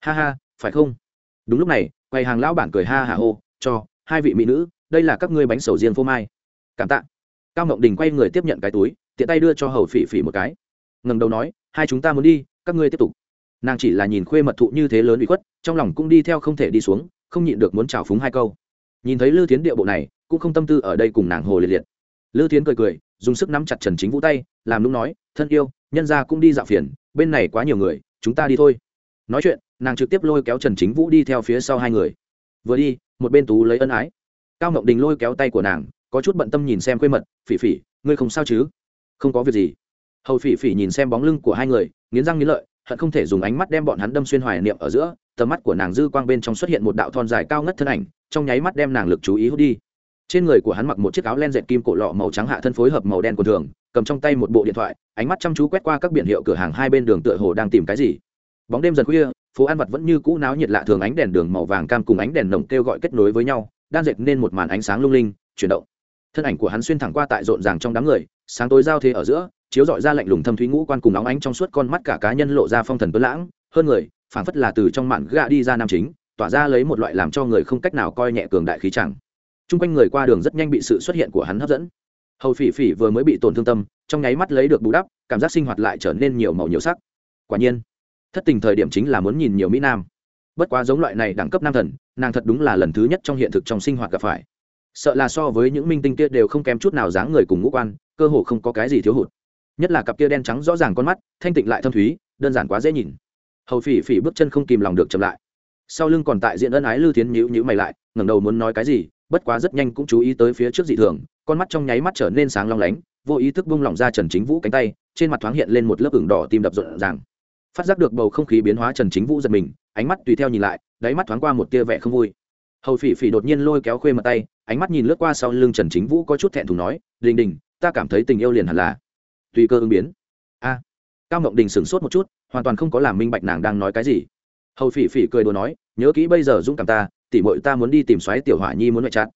Ha ha, phải không? Đúng lúc này, quầy hàng lão bản cười ha hả hô, cho, hai vị mỹ nữ, đây là các ngươi bánh sầu riêng phô mai. Cảm tạ. Cao ngộng đình quay người tiếp nhận cái túi, tiện tay đưa cho hầu phỉ phỉ một cái. Ngầm đầu nói, hai chúng ta muốn đi, các ngươi tiếp tục nàng chỉ là nhìn khuê mật thụ như thế lớn bị khuất, trong lòng cũng đi theo không thể đi xuống, không nhịn được muốn trào phúng hai câu. Nhìn thấy lư tiến địa bộ này, cũng không tâm tư ở đây cùng nàng hồ liệt liệt. Lư tiến cười cười, dùng sức nắm chặt trần chính vũ tay, làm lúc nói, thân yêu, nhân ra cũng đi dạo phiền, bên này quá nhiều người, chúng ta đi thôi. Nói chuyện, nàng trực tiếp lôi kéo trần chính vũ đi theo phía sau hai người. Vừa đi, một bên tú lấy ân ái. Cao ngọc đình lôi kéo tay của nàng, có chút bận tâm nhìn xem quê mật, phỉ phỉ, ngươi không sao chứ? Không có việc gì. Hầu phỉ phỉ nhìn xem bóng lưng của hai người, nghiến răng nghiến lợi hận không thể dùng ánh mắt đem bọn hắn đâm xuyên hoài niệm ở giữa, tầm mắt của nàng dư quang bên trong xuất hiện một đạo thon dài cao ngất thân ảnh, trong nháy mắt đem nàng lực chú ý hút đi. Trên người của hắn mặc một chiếc áo len dệt kim cổ lọ màu trắng hạ thân phối hợp màu đen của thường, cầm trong tay một bộ điện thoại, ánh mắt chăm chú quét qua các biển hiệu cửa hàng hai bên đường tựa hồ đang tìm cái gì. Bóng đêm dần khuya, phố ăn vật vẫn như cũ náo nhiệt lạ thường ánh đèn đường màu vàng cam cùng ánh đèn nồng kêu gọi kết nối với nhau, đan dệt nên một màn ánh sáng lung linh, chuyển động. Thân ảnh của hắn xuyên thẳng qua tại rộn ràng trong đám người, sáng tối giao thế ở giữa chiếu dọi ra lạnh lùng thâm thúy ngũ quan cùng óng ánh trong suốt con mắt cả cá nhân lộ ra phong thần tuấn lãng. Hơn người, phảng phất là từ trong mạn gạ đi ra nam chính, tỏa ra lấy một loại làm cho người không cách nào coi nhẹ cường đại khí chẳng. Chung quanh người qua đường rất nhanh bị sự xuất hiện của hắn hấp dẫn. Hầu phỉ phỉ vừa mới bị tổn thương tâm, trong nháy mắt lấy được bù đắp, cảm giác sinh hoạt lại trở nên nhiều màu nhiều sắc. Quả nhiên, thất tình thời điểm chính là muốn nhìn nhiều mỹ nam. Bất quá giống loại này đẳng cấp nam thần, nàng thật đúng là lần thứ nhất trong hiện thực trong sinh hoạt gặp phải. Sợ là so với những minh tinh kia đều không kém chút nào dáng người cùng ngũ quan, cơ hồ không có cái gì thiếu hụt nhất là cặp kia đen trắng rõ ràng con mắt, thanh tịnh lại thâm thúy, đơn giản quá dễ nhìn. Hầu phỉ phỉ bước chân không kìm lòng được chậm lại. Sau lưng còn tại diện ân ái lư tiến nhữ nhữ mày lại, ngẩng đầu muốn nói cái gì, bất quá rất nhanh cũng chú ý tới phía trước dị thường, con mắt trong nháy mắt trở nên sáng long lánh, vô ý thức bung lỏng ra trần chính vũ cánh tay, trên mặt thoáng hiện lên một lớp ửng đỏ tim đập rộn ràng. Phát giác được bầu không khí biến hóa trần chính vũ giật mình, ánh mắt tùy theo nhìn lại, đáy mắt thoáng qua một tia vẻ không vui. Hầu phỉ phỉ đột nhiên lôi kéo khuê mặt tay, ánh mắt nhìn lướt qua sau lưng trần chính vũ có chút thẹn thùng nói, đình đình, ta cảm thấy tình yêu liền hẳn là tùy cơ ứng biến. A. Cao ngộng đình sửng sốt một chút, hoàn toàn không có làm minh bạch nàng đang nói cái gì. Hầu phỉ phỉ cười đùa nói, nhớ kỹ bây giờ dũng cảm ta, tỉ mội ta muốn đi tìm xoáy tiểu hỏa nhi muốn ngoại chặn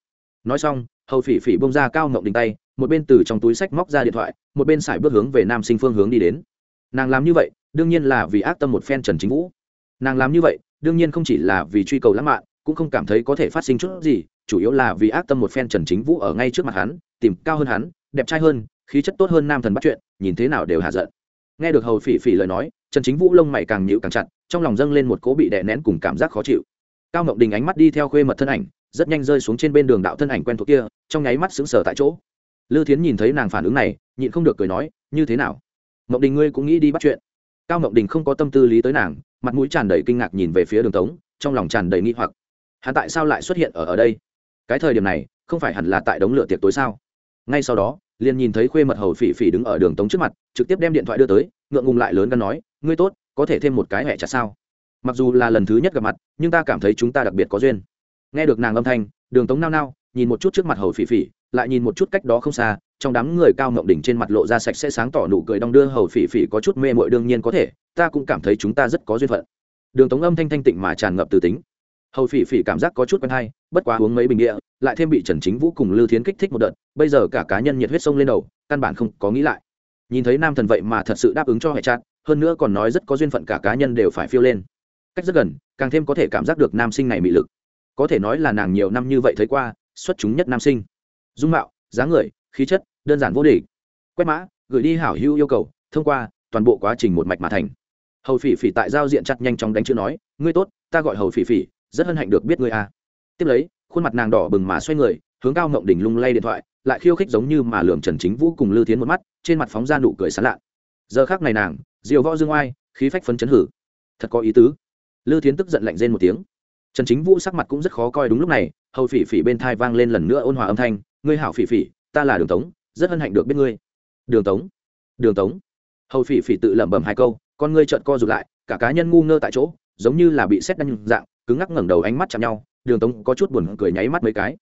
nói xong, hầu phỉ phỉ bông ra cao ngộng đình tay, một bên từ trong túi sách móc ra điện thoại, một bên xài bước hướng về nam sinh phương hướng đi đến. Nàng làm như vậy, đương nhiên là vì ác tâm một phen trần chính vũ. Nàng làm như vậy, đương nhiên không chỉ là vì truy cầu lãng mạn, cũng không cảm thấy có thể phát sinh chút gì, chủ yếu là vì ác tâm một phen trần chính vũ ở ngay trước mặt hắn, tìm cao hơn hắn, đẹp trai hơn khí chất tốt hơn nam thần bắt chuyện, nhìn thế nào đều hạ giận. Nghe được hầu phỉ phỉ lời nói, trần chính vũ lông mày càng nhịu càng chặt, trong lòng dâng lên một cố bị đè nén cùng cảm giác khó chịu. Cao ngọc đình ánh mắt đi theo khuê mật thân ảnh, rất nhanh rơi xuống trên bên đường đạo thân ảnh quen thuộc kia, trong nháy mắt sững sờ tại chỗ. Lư thiến nhìn thấy nàng phản ứng này, nhịn không được cười nói, như thế nào? Ngọc đình ngươi cũng nghĩ đi bắt chuyện. Cao ngọc đình không có tâm tư lý tới nàng, mặt mũi tràn đầy kinh ngạc nhìn về phía đường tống, trong lòng tràn đầy nghi hoặc. Hắn tại sao lại xuất hiện ở ở đây? Cái thời điểm này, không phải hẳn là tại đống lửa tiệc tối sao? Ngay sau đó liền nhìn thấy khuê mật hầu phỉ phỉ đứng ở đường tống trước mặt, trực tiếp đem điện thoại đưa tới, ngượng ngùng lại lớn gắn nói, ngươi tốt, có thể thêm một cái hẹ chặt sao? Mặc dù là lần thứ nhất gặp mặt, nhưng ta cảm thấy chúng ta đặc biệt có duyên. Nghe được nàng âm thanh, đường tống nao nao, nhìn một chút trước mặt hầu phỉ phỉ, lại nhìn một chút cách đó không xa, trong đám người cao ngộng đỉnh trên mặt lộ ra sạch sẽ sáng tỏ nụ cười đong đưa hầu phỉ phỉ có chút mê mội đương nhiên có thể, ta cũng cảm thấy chúng ta rất có duyên phận. Đường tống âm thanh thanh tịnh mà tràn ngập từ tính. Hầu phỉ phỉ cảm giác có chút quen hay, bất quá uống mấy bình địa lại thêm bị trần chính vũ cùng lưu thiến kích thích một đợt, bây giờ cả cá nhân nhiệt huyết sông lên đầu, căn bản không có nghĩ lại. Nhìn thấy nam thần vậy mà thật sự đáp ứng cho hệ chặt hơn nữa còn nói rất có duyên phận cả cá nhân đều phải phiêu lên. Cách rất gần, càng thêm có thể cảm giác được nam sinh này mị lực. Có thể nói là nàng nhiều năm như vậy thấy qua, xuất chúng nhất nam sinh. Dung mạo, dáng người, khí chất, đơn giản vô địch. Quét mã, gửi đi hảo hữu yêu cầu, thông qua, toàn bộ quá trình một mạch mà thành. Hầu phỉ phỉ tại giao diện chặt nhanh chóng đánh chữ nói, ngươi tốt, ta gọi hầu phỉ phỉ, rất hân hạnh được biết ngươi a à. tiếp lấy khuôn mặt nàng đỏ bừng mà xoay người, hướng cao ngộng đỉnh lung lay điện thoại, lại khiêu khích giống như mà lường trần chính vũ cùng lưu tiến một mắt, trên mặt phóng ra nụ cười sán lạ. Giờ khác này nàng diều võ dương oai, khí phách phấn chấn hử. Thật có ý tứ. Lưu tiến tức giận lạnh rên một tiếng. Trần chính vũ sắc mặt cũng rất khó coi đúng lúc này, hầu phỉ phỉ bên thai vang lên lần nữa ôn hòa âm thanh, ngươi hảo phỉ phỉ, ta là đường tống, rất hân hạnh được biết ngươi. Đường tống? Đường tống? Hầu phỉ phỉ tự lẩm bẩm hai câu, con ngươi trợn co rụt lại, cả cá nhân ngu ngơ tại chỗ, giống như là bị xét đánh dạng, cứng ngắc ngẩng đầu ánh mắt chạm nhau đường tống có chút buồn cười nháy mắt mấy cái.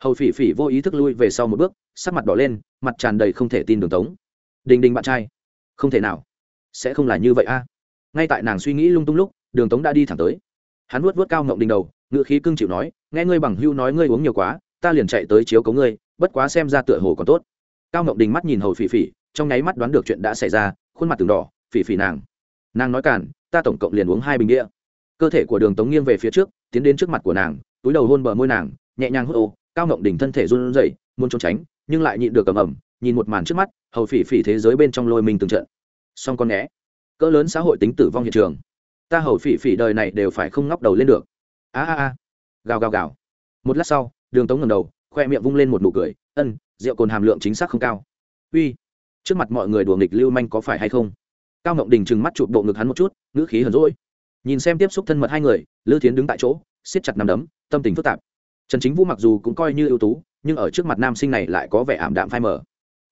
Hầu phỉ phỉ vô ý thức lui về sau một bước, sắc mặt đỏ lên, mặt tràn đầy không thể tin đường tống. Đình đình bạn trai. Không thể nào. Sẽ không là như vậy a. Ngay tại nàng suy nghĩ lung tung lúc, đường tống đã đi thẳng tới. Hắn vuốt vuốt cao ngộng đình đầu ngự khí cưng chịu nói, nghe ngươi bằng hưu nói ngươi uống nhiều quá, ta liền chạy tới chiếu cống ngươi, bất quá xem ra tựa hồ còn tốt. Cao ngộng đình mắt nhìn hầu phỉ phỉ, trong nháy mắt đoán được chuyện đã xảy ra, khuôn mặt từng đỏ, phỉ phỉ nàng. Nàng nói cản ta tổng cộng liền uống hai bình đĩa cơ thể của đường tống nghiêng về phía trước tiến đến trước mặt của nàng, túi đầu hôn bờ môi nàng, nhẹ nhàng hút ô, cao ngộng đỉnh thân thể run rẩy, muốn trốn tránh, nhưng lại nhịn được cầm ẩm, nhìn một màn trước mắt, hầu phỉ phỉ thế giới bên trong lôi mình từng trận. Song con né cỡ lớn xã hội tính tử vong hiện trường. Ta hầu phỉ phỉ đời này đều phải không ngóc đầu lên được. A a a. Gào gào gào. Một lát sau, đường tống ngầm đầu, khoe miệng vung lên một nụ cười, ân, rượu cồn hàm lượng chính xác không cao. Uy. Trước mặt mọi người đùa nghịch lưu manh có phải hay không? Cao ngộng đình trừng mắt chụp bộ ngực hắn một chút, ngữ khí hờn rỗi nhìn xem tiếp xúc thân mật hai người, lư thiến đứng tại chỗ, siết chặt nằm đấm, tâm tình phức tạp. Trần chính vũ mặc dù cũng coi như ưu tú, nhưng ở trước mặt nam sinh này lại có vẻ ảm đạm phai mờ.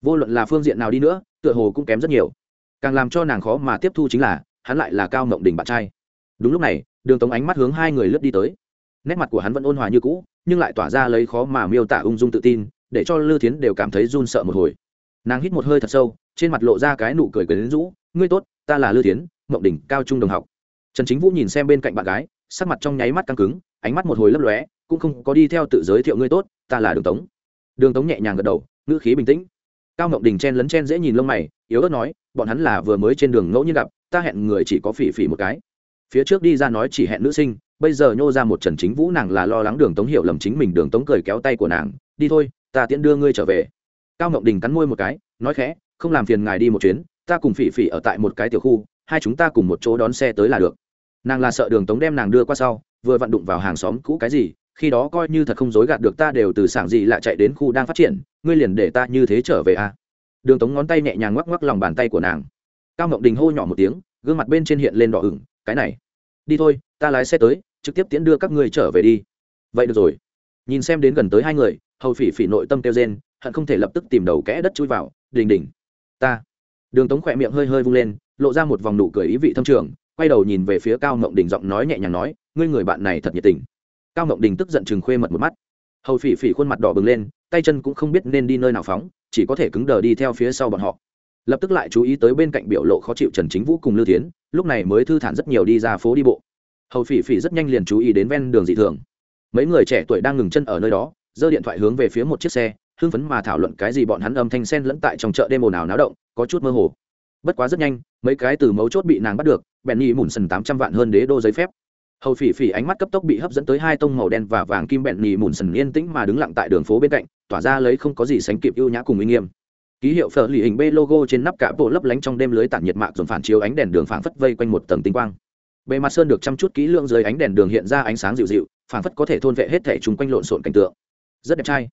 Vô luận là phương diện nào đi nữa, tựa hồ cũng kém rất nhiều. Càng làm cho nàng khó mà tiếp thu chính là, hắn lại là cao mộng đình bạn trai. Đúng lúc này, đường tống ánh mắt hướng hai người lướt đi tới. Nét mặt của hắn vẫn ôn hòa như cũ, nhưng lại tỏa ra lấy khó mà miêu tả ung dung tự tin, để cho lư thiến đều cảm thấy run sợ một hồi. Nàng hít một hơi thật sâu, trên mặt lộ ra cái nụ cười quyến rũ, ngươi tốt, ta là lư thiến mộng đỉnh cao trung đồng học trần chính vũ nhìn xem bên cạnh bạn gái, sắc mặt trong nháy mắt căng cứng, ánh mắt một hồi lấp lóe, cũng không có đi theo tự giới thiệu ngươi tốt, ta là đường tống. Đường tống nhẹ nhàng gật đầu, ngữ khí bình tĩnh. Cao Ngọc đình chen lấn chen dễ nhìn lông mày, yếu ớt nói, bọn hắn là vừa mới trên đường ngẫu nhiên gặp, ta hẹn người chỉ có phỉ phỉ một cái. Phía trước đi ra nói chỉ hẹn nữ sinh, bây giờ nhô ra một trần chính vũ nàng là lo lắng đường tống hiểu lầm chính mình, đường tống cười kéo tay của nàng, đi thôi, ta tiễn đưa ngươi trở về. Cao Ngọc đình cắn môi một cái, nói khẽ, không làm phiền ngài đi một chuyến, ta cùng phỉ phỉ ở tại một cái tiểu khu hai chúng ta cùng một chỗ đón xe tới là được. Nàng là sợ đường tống đem nàng đưa qua sau, vừa vặn đụng vào hàng xóm cũ cái gì, khi đó coi như thật không dối gạt được ta đều từ sảng gì lại chạy đến khu đang phát triển, ngươi liền để ta như thế trở về à. đường tống ngón tay nhẹ nhàng ngoắc ngoắc lòng bàn tay của nàng. Cao mộng đình hô nhỏ một tiếng, gương mặt bên trên hiện lên đỏ ửng, cái này, đi thôi, ta lái xe tới, trực tiếp tiễn đưa các ngươi trở về đi. Vậy được rồi. Nhìn xem đến gần tới hai người, hầu phỉ phỉ nội tâm kêu rên, hận không thể lập tức tìm đầu kẽ đất chui vào, đình đình, ta. Đường tống khỏe miệng hơi hơi vung lên lộ ra một vòng nụ cười ý vị thâm trường, quay đầu nhìn về phía cao ngộng đình giọng nói nhẹ nhàng nói, ngươi người bạn này thật nhiệt tình. Cao ngộng đình tức giận chừng khuê mật một mắt. Hầu phỉ phỉ khuôn mặt đỏ bừng lên, tay chân cũng không biết nên đi nơi nào phóng, chỉ có thể cứng đờ đi theo phía sau bọn họ. Lập tức lại chú ý tới bên cạnh biểu lộ khó chịu trần chính vũ cùng lưu tiến lúc này mới thư thản rất nhiều đi ra phố đi bộ. Hầu phỉ phỉ rất nhanh liền chú ý đến ven đường dị thường. Mấy người trẻ tuổi đang ngừng chân ở nơi đó, giơ điện thoại hướng về phía một chiếc xe, hưng phấn mà thảo luận cái gì bọn hắn âm thanh sen lẫn tại trong chợ đêm ồn ào náo động, có chút mơ hồ bất quá rất nhanh, mấy cái từ mấu chốt bị nàng bắt được bèn nhi mùn sần tám trăm vạn hơn đế đô giấy phép. Hầu phỉ phỉ ánh mắt cấp tốc bị hấp dẫn tới hai tông màu đen và vàng kim bẹn nhì mùn sần yên tĩnh mà đứng lặng tại đường phố bên cạnh, tỏa ra lấy không có gì sánh kịp ưu nhã cùng uy nghiêm. Ký hiệu phở lì hình b logo trên nắp cả bộ lấp lánh trong đêm lưới tản nhiệt mạc dồn phản chiếu ánh đèn đường phảng phất vây quanh một tầng tinh quang. Bề mặt sơn được chăm chút kỹ lưỡng dưới ánh đèn đường hiện ra ánh sáng dịu dịu, phảng phất có thể thôn vệ hết thể chúng quanh lộn xộn cảnh tượng. Rất đẹp trai.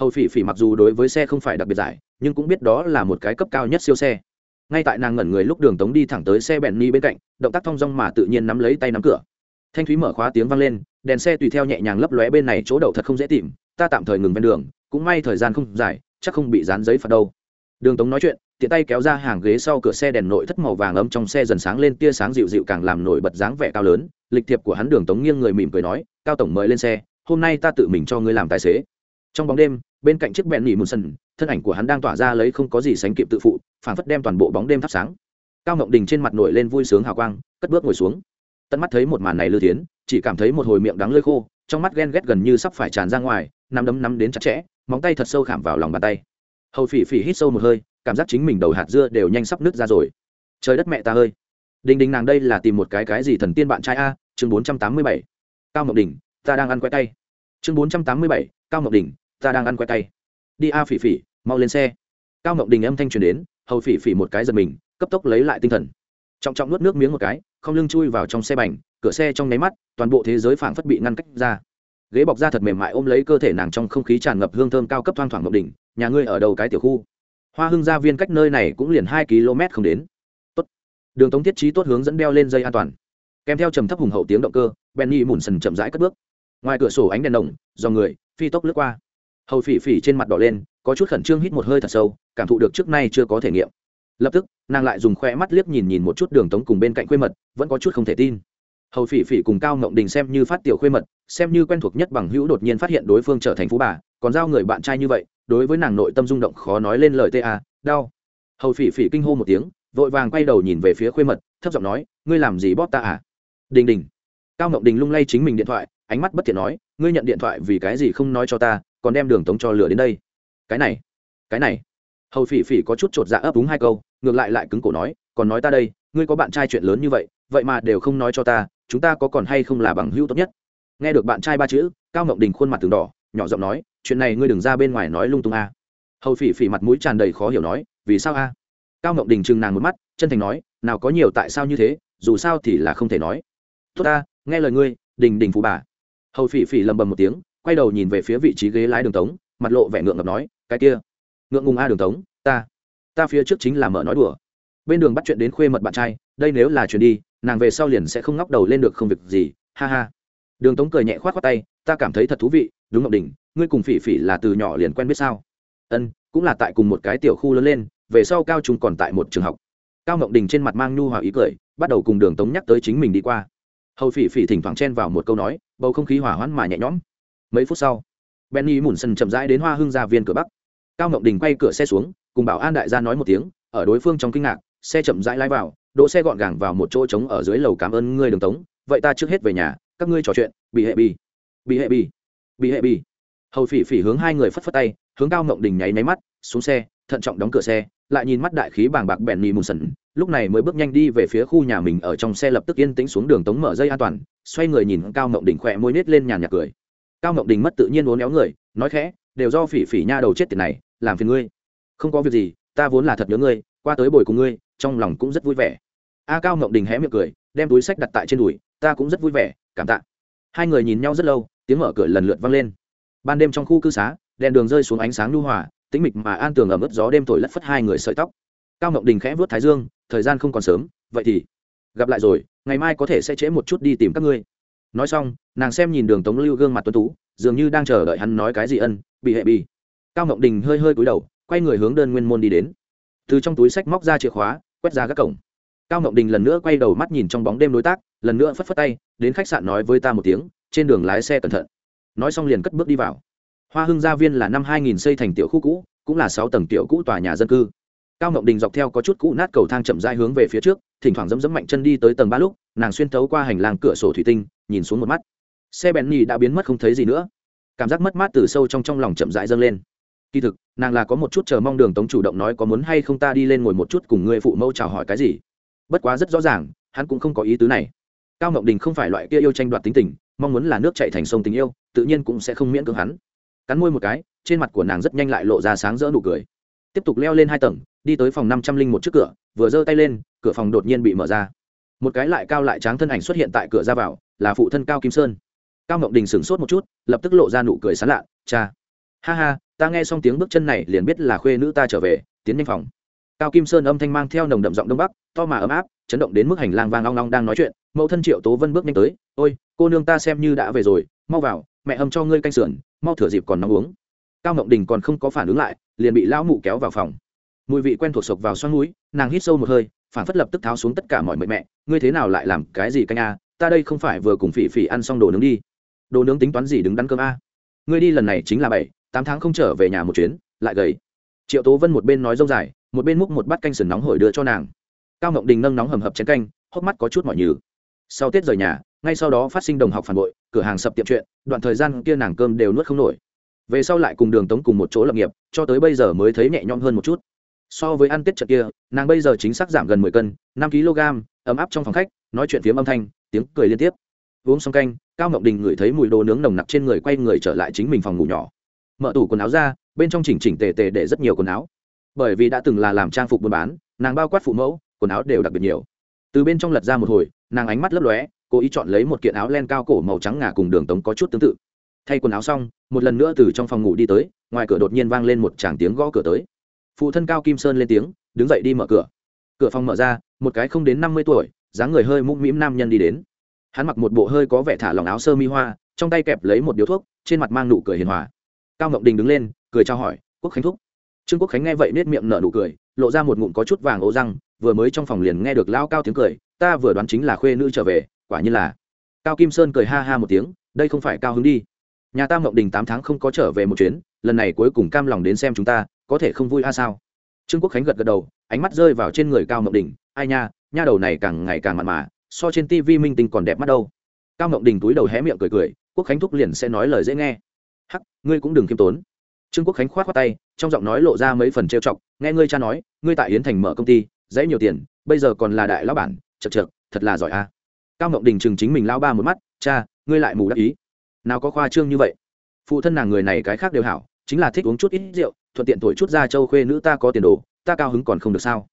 Hầu phỉ phỉ mặc dù đối với xe không phải đặc biệt giải, nhưng cũng biết đó là một cái cấp cao nhất siêu xe ngay tại nàng ngẩn người lúc đường tống đi thẳng tới xe bẹn ni bên cạnh, động tác thong dong mà tự nhiên nắm lấy tay nắm cửa. Thanh thúy mở khóa tiếng vang lên, đèn xe tùy theo nhẹ nhàng lấp lóe bên này chỗ đậu thật không dễ tìm, ta tạm thời ngừng ven đường, cũng may thời gian không dài, chắc không bị dán giấy phạt đâu. Đường tống nói chuyện, tiện tay kéo ra hàng ghế sau cửa xe đèn nội thất màu vàng ấm trong xe dần sáng lên tia sáng dịu dịu càng làm nổi bật dáng vẻ cao lớn. Lịch thiệp của hắn đường tống nghiêng người mỉm cười nói, cao tổng mời lên xe, hôm nay ta tự mình cho ngươi làm tài xế. Trong bóng đêm bên cạnh chiếc bẹn nỉ mùn sân thân ảnh của hắn đang tỏa ra lấy không có gì sánh kịp tự phụ, phảng phất đem toàn bộ bóng đêm thắp sáng. Cao ngộng đình trên mặt nổi lên vui sướng hào quang, cất bước ngồi xuống. Tận mắt thấy một màn này lư tiến chỉ cảm thấy một hồi miệng đắng lơi khô, trong mắt ghen ghét gần như sắp phải tràn ra ngoài, nắm đấm nắm đến chặt chẽ, móng tay thật sâu khảm vào lòng bàn tay. Hầu phỉ phỉ hít sâu một hơi, cảm giác chính mình đầu hạt dưa đều nhanh sắp nứt ra rồi. Trời đất mẹ ta ơi! Đình đình nàng đây là tìm một cái cái gì thần tiên bạn trai a, chương bốn trăm tám mươi bảy. Cao ngọc đình, ta đang ăn quay tay. Chương bốn trăm tám mươi bảy, cao ngọc đình ta đang ăn que tay đi a phỉ phỉ, mau lên xe. Cao ngọc đình âm thanh truyền đến, hầu phỉ phỉ một cái giật mình, cấp tốc lấy lại tinh thần. Trọng trọng nuốt nước miếng một cái, không lưng chui vào trong xe bành, cửa xe trong nháy mắt, toàn bộ thế giới phảng phất bị ngăn cách ra. Ghế bọc da thật mềm mại ôm lấy cơ thể nàng trong không khí tràn ngập hương thơm cao cấp thoang thoảng ngọc đỉnh nhà ngươi ở đầu cái tiểu khu? Hoa hưng gia viên cách nơi này cũng liền hai km không đến. Tốt. Đường tống thiết trí tốt hướng dẫn đeo lên dây an toàn. Kèm theo trầm thấp hùng hậu tiếng động cơ, benny mùn sần chậm rãi cất bước. Ngoài cửa sổ ánh đèn đồng do người, phi tốc lướt qua hầu phỉ phỉ trên mặt đỏ lên, có chút khẩn trương hít một hơi thật sâu, cảm thụ được trước nay chưa có thể nghiệm. Lập tức, nàng lại dùng khoe mắt liếc nhìn nhìn một chút đường tống cùng bên cạnh khuê mật, vẫn có chút không thể tin. Hầu phỉ phỉ cùng cao ngộng đình xem như phát tiểu khuê mật, xem như quen thuộc nhất bằng hữu đột nhiên phát hiện đối phương trở thành phú bà, còn giao người bạn trai như vậy, đối với nàng nội tâm rung động khó nói lên lời ta đau. Hầu phỉ phỉ kinh hô một tiếng, vội vàng quay đầu nhìn về phía khuê mật, thấp giọng nói, ngươi làm gì bóp ta à? Đình đình. Cao ngộng đình lung lay chính mình điện thoại, ánh mắt bất thiện nói, ngươi nhận điện thoại vì cái gì không nói cho ta còn đem đường tống cho lửa đến đây. Cái này cái này. Hầu phỉ phỉ có chút chột dạ ấp úng hai câu, ngược lại lại cứng cổ nói, còn nói ta đây, ngươi có bạn trai chuyện lớn như vậy vậy mà đều không nói cho ta, chúng ta có còn hay không là bằng hữu tốt nhất? Nghe được bạn trai ba chữ, cao ngọc đình khuôn mặt từng đỏ, nhỏ giọng nói, chuyện này ngươi đừng ra bên ngoài nói lung tung a. Hầu phỉ phỉ mặt mũi tràn đầy khó hiểu nói, vì sao a? Cao ngọc đình chừng nàng một mắt, chân thành nói, nào có nhiều tại sao như thế, dù sao thì là không thể nói. Tốt ta, nghe lời ngươi, đình đình phụ bà. Hầu phỉ phỉ lầm bầm một tiếng quay đầu nhìn về phía vị trí ghế lái đường tống, mặt lộ vẻ ngượng ngập nói, cái kia, ngượng ngùng a đường tống, ta ta phía trước chính là mở nói đùa. Bên đường bắt chuyện đến khuê mật bạn trai, đây nếu là chuyện đi, nàng về sau liền sẽ không ngóc đầu lên được không việc gì, ha ha. Đường tống cười nhẹ khoát khoát tay, ta cảm thấy thật thú vị, đúng ngọc đình, ngươi cùng phỉ phỉ là từ nhỏ liền quen biết sao? Ân, cũng là tại cùng một cái tiểu khu lớn lên, về sau cao trung còn tại một trường học. Cao ngọc đình trên mặt mang nhu hòa ý cười, bắt đầu cùng đường tống nhắc tới chính mình đi qua. Hầu phỉ phỉ thỉnh thoảng chen vào một câu nói, bầu không khí hỏa hoãn mà nhẹ nhõm mấy phút sau, benny mùn sân chậm rãi đến hoa hưng gia viên cửa bắc. Cao ngọc đình quay cửa xe xuống, cùng bảo an đại gia nói một tiếng, ở đối phương trong kinh ngạc, xe chậm rãi lái vào, đỗ xe gọn gàng vào một chỗ trống ở dưới lầu cảm ơn ngươi đường tống, vậy ta trước hết về nhà, các ngươi trò chuyện, bị hệ bi, bị hệ bi, bị hệ bi. Hầu phỉ phỉ hướng hai người phất phất tay, hướng cao ngộng đình nháy nháy mắt, xuống xe, thận trọng đóng cửa xe, lại nhìn mắt đại khí bàng bạc bèn mì mùn sần lúc này mới bước nhanh đi về phía khu nhà mình ở trong xe lập tức yên tĩnh xuống đường tống mở dây an toàn, xoay người nhìn cao ngộng đình khỏe môi nết lên nhàn nhạc cười cao ngọc đình mất tự nhiên uốn éo người, nói khẽ, đều do phỉ phỉ nha đầu chết tiền này, làm phiền ngươi. Không có việc gì, ta vốn là thật nhớ ngươi, qua tới bồi cùng ngươi, trong lòng cũng rất vui vẻ. A cao ngọc đình hé miệng cười, đem túi sách đặt tại trên đùi, ta cũng rất vui vẻ, cảm tạ. Hai người nhìn nhau rất lâu, tiếng mở cửa lần lượt vang lên. Ban đêm trong khu cư xá, đèn đường rơi xuống ánh sáng nhu hòa, tĩnh mịch mà an tường ở mức gió đêm thổi lất phất hai người sợi tóc. Cao ngọc đình khẽ vớt thái dương, thời gian không còn sớm, vậy thì gặp lại rồi, ngày mai có thể sẽ trễ một chút đi tìm các ngươi nói xong, nàng xem nhìn đường tống lưu gương mặt tuấn tú, dường như đang chờ đợi hắn nói cái gì ân, bị hệ bi cao Ngộng đình hơi hơi cúi đầu, quay người hướng đơn nguyên môn đi đến. Từ trong túi sách móc ra chìa khóa, quét ra các cổng. Cao Ngộng đình lần nữa quay đầu mắt nhìn trong bóng đêm đối tác, lần nữa phất phất tay, đến khách sạn nói với ta một tiếng, trên đường lái xe cẩn thận. Nói xong liền cất bước đi vào. Hoa hưng gia viên là năm 2000 xây thành tiểu khu cũ, cũng là sáu tầng tiểu cũ tòa nhà dân cư. Cao ngọc đình dọc theo có chút cũ nát cầu thang chậm rãi hướng về phía trước, thỉnh thoảng dẫm dẫm mạnh chân đi tới tầng ba lúc, nàng xuyên thấu qua hành lang cửa sổ thủy tinh nhìn xuống một mắt. Xe bèn nhì đã biến mất không thấy gì nữa. Cảm giác mất mát từ sâu trong trong lòng chậm rãi dâng lên. Kỳ thực, nàng là có một chút chờ mong đường tống chủ động nói có muốn hay không ta đi lên ngồi một chút cùng người phụ mẫu chào hỏi cái gì. Bất quá rất rõ ràng, hắn cũng không có ý tứ này. Cao ngọc đình không phải loại kia yêu tranh đoạt tính tình, mong muốn là nước chạy thành sông tình yêu, tự nhiên cũng sẽ không miễn cưỡng hắn. Cắn môi một cái, trên mặt của nàng rất nhanh lại lộ ra sáng rỡ nụ cười. Tiếp tục leo lên hai tầng, đi tới phòng năm trăm linh một trước cửa, vừa giơ tay lên, cửa phòng đột nhiên bị mở ra. Một cái lại cao lại tráng thân ảnh xuất hiện tại cửa ra vào là phụ thân cao kim sơn cao ngọc đình sửng sốt một chút lập tức lộ ra nụ cười sán lạ cha ha ha ta nghe xong tiếng bước chân này liền biết là khuê nữ ta trở về tiến nhanh phòng cao kim sơn âm thanh mang theo nồng đậm giọng đông bắc to mà ấm áp chấn động đến mức hành lang vang long long đang nói chuyện mẫu thân triệu tố vân bước nhanh tới ôi cô nương ta xem như đã về rồi mau vào mẹ hầm cho ngươi canh sườn mau thửa dịp còn nóng uống cao ngọc đình còn không có phản ứng lại liền bị lão mụ kéo vào phòng mùi vị quen thuộc sộc vào xoắn núi nàng hít sâu một hơi phản phất lập tức tháo xuống tất cả mọi mệt mẹ ngươi thế nào lại làm cái gì canh a ta đây không phải vừa cùng phỉ phỉ ăn xong đồ nướng đi. Đồ nướng tính toán gì đứng đắn cơm a? Ngươi đi lần này chính là bảy, tám tháng không trở về nhà một chuyến, lại gầy. Triệu tố vân một bên nói dâu dài, một bên múc một bát canh sườn nóng hổi đưa cho nàng. Cao ngọc đình nâng nóng hầm hập chén canh, hốc mắt có chút mỏi nhừ. Sau tết rời nhà, ngay sau đó phát sinh đồng học phản bội, cửa hàng sập tiệm chuyện, đoạn thời gian kia nàng cơm đều nuốt không nổi. Về sau lại cùng đường tống cùng một chỗ lập nghiệp, cho tới bây giờ mới thấy nhẹ nhõm hơn một chút. So với ăn tết trận kia, nàng bây giờ chính xác giảm gần mười cân, năm kg ấm áp trong phòng khách, nói chuyện phiếm âm thanh tiếng cười liên tiếp. Uống xong canh, cao ngọc đình ngửi thấy mùi đồ nướng nồng nặc trên người quay người trở lại chính mình phòng ngủ nhỏ. Mở tủ quần áo ra, bên trong chỉnh chỉnh tề tề để rất nhiều quần áo. Bởi vì đã từng là làm trang phục buôn bán, nàng bao quát phụ mẫu, quần áo đều đặc biệt nhiều. Từ bên trong lật ra một hồi, nàng ánh mắt lấp lóe, cố ý chọn lấy một kiện áo len cao cổ màu trắng ngà cùng đường tống có chút tương tự. Thay quần áo xong, một lần nữa từ trong phòng ngủ đi tới, ngoài cửa đột nhiên vang lên một tràng tiếng gõ cửa tới. Phụ thân cao kim sơn lên tiếng, đứng dậy đi mở cửa. Cửa phòng mở ra, một cái không đến năm mươi tuổi dáng người hơi mũm mĩm nam nhân đi đến. Hắn mặc một bộ hơi có vẻ thả lòng áo sơ mi hoa, trong tay kẹp lấy một điếu thuốc, trên mặt mang nụ cười hiền hòa. Cao ngọc đình đứng lên, cười trao hỏi, quốc khánh thúc. Trương quốc khánh nghe vậy nết miệng nở nụ cười, lộ ra một ngụm có chút vàng ố răng, vừa mới trong phòng liền nghe được lao cao tiếng cười, ta vừa đoán chính là khuê nữ trở về, quả nhiên là. Cao kim sơn cười ha ha một tiếng, đây không phải cao hứng đi. Nhà ta mộng đình tám tháng không có trở về một chuyến, lần này cuối cùng cam lòng đến xem chúng ta, có thể không vui a sao? Trương quốc khánh gật gật đầu, ánh mắt rơi vào trên người cao mộng đình ai nha nha đầu này càng ngày càng mặn mà, so trên tivi minh tinh còn đẹp mắt đâu. Cao mộng đình túi đầu hé miệng cười cười, quốc khánh thúc liền sẽ nói lời dễ nghe. Hắc, ngươi cũng đừng khiêm tốn. Trương quốc khánh khoát khoát tay, trong giọng nói lộ ra mấy phần trêu chọc, nghe ngươi cha nói, ngươi tại yến thành mở công ty dễ nhiều tiền, bây giờ còn là đại lão bản, chật chật thật là giỏi a. Cao ngọc đình chừng chính mình lao ba một mắt, cha, ngươi lại mù đắc ý. Nào có khoa trương như vậy. Phụ thân nàng người này cái khác đều hảo, chính là thích uống chút ít rượu, thuận tiện tuổi chút ra châu khuê nữ ta có tiền đồ, ta cao hứng còn không được sao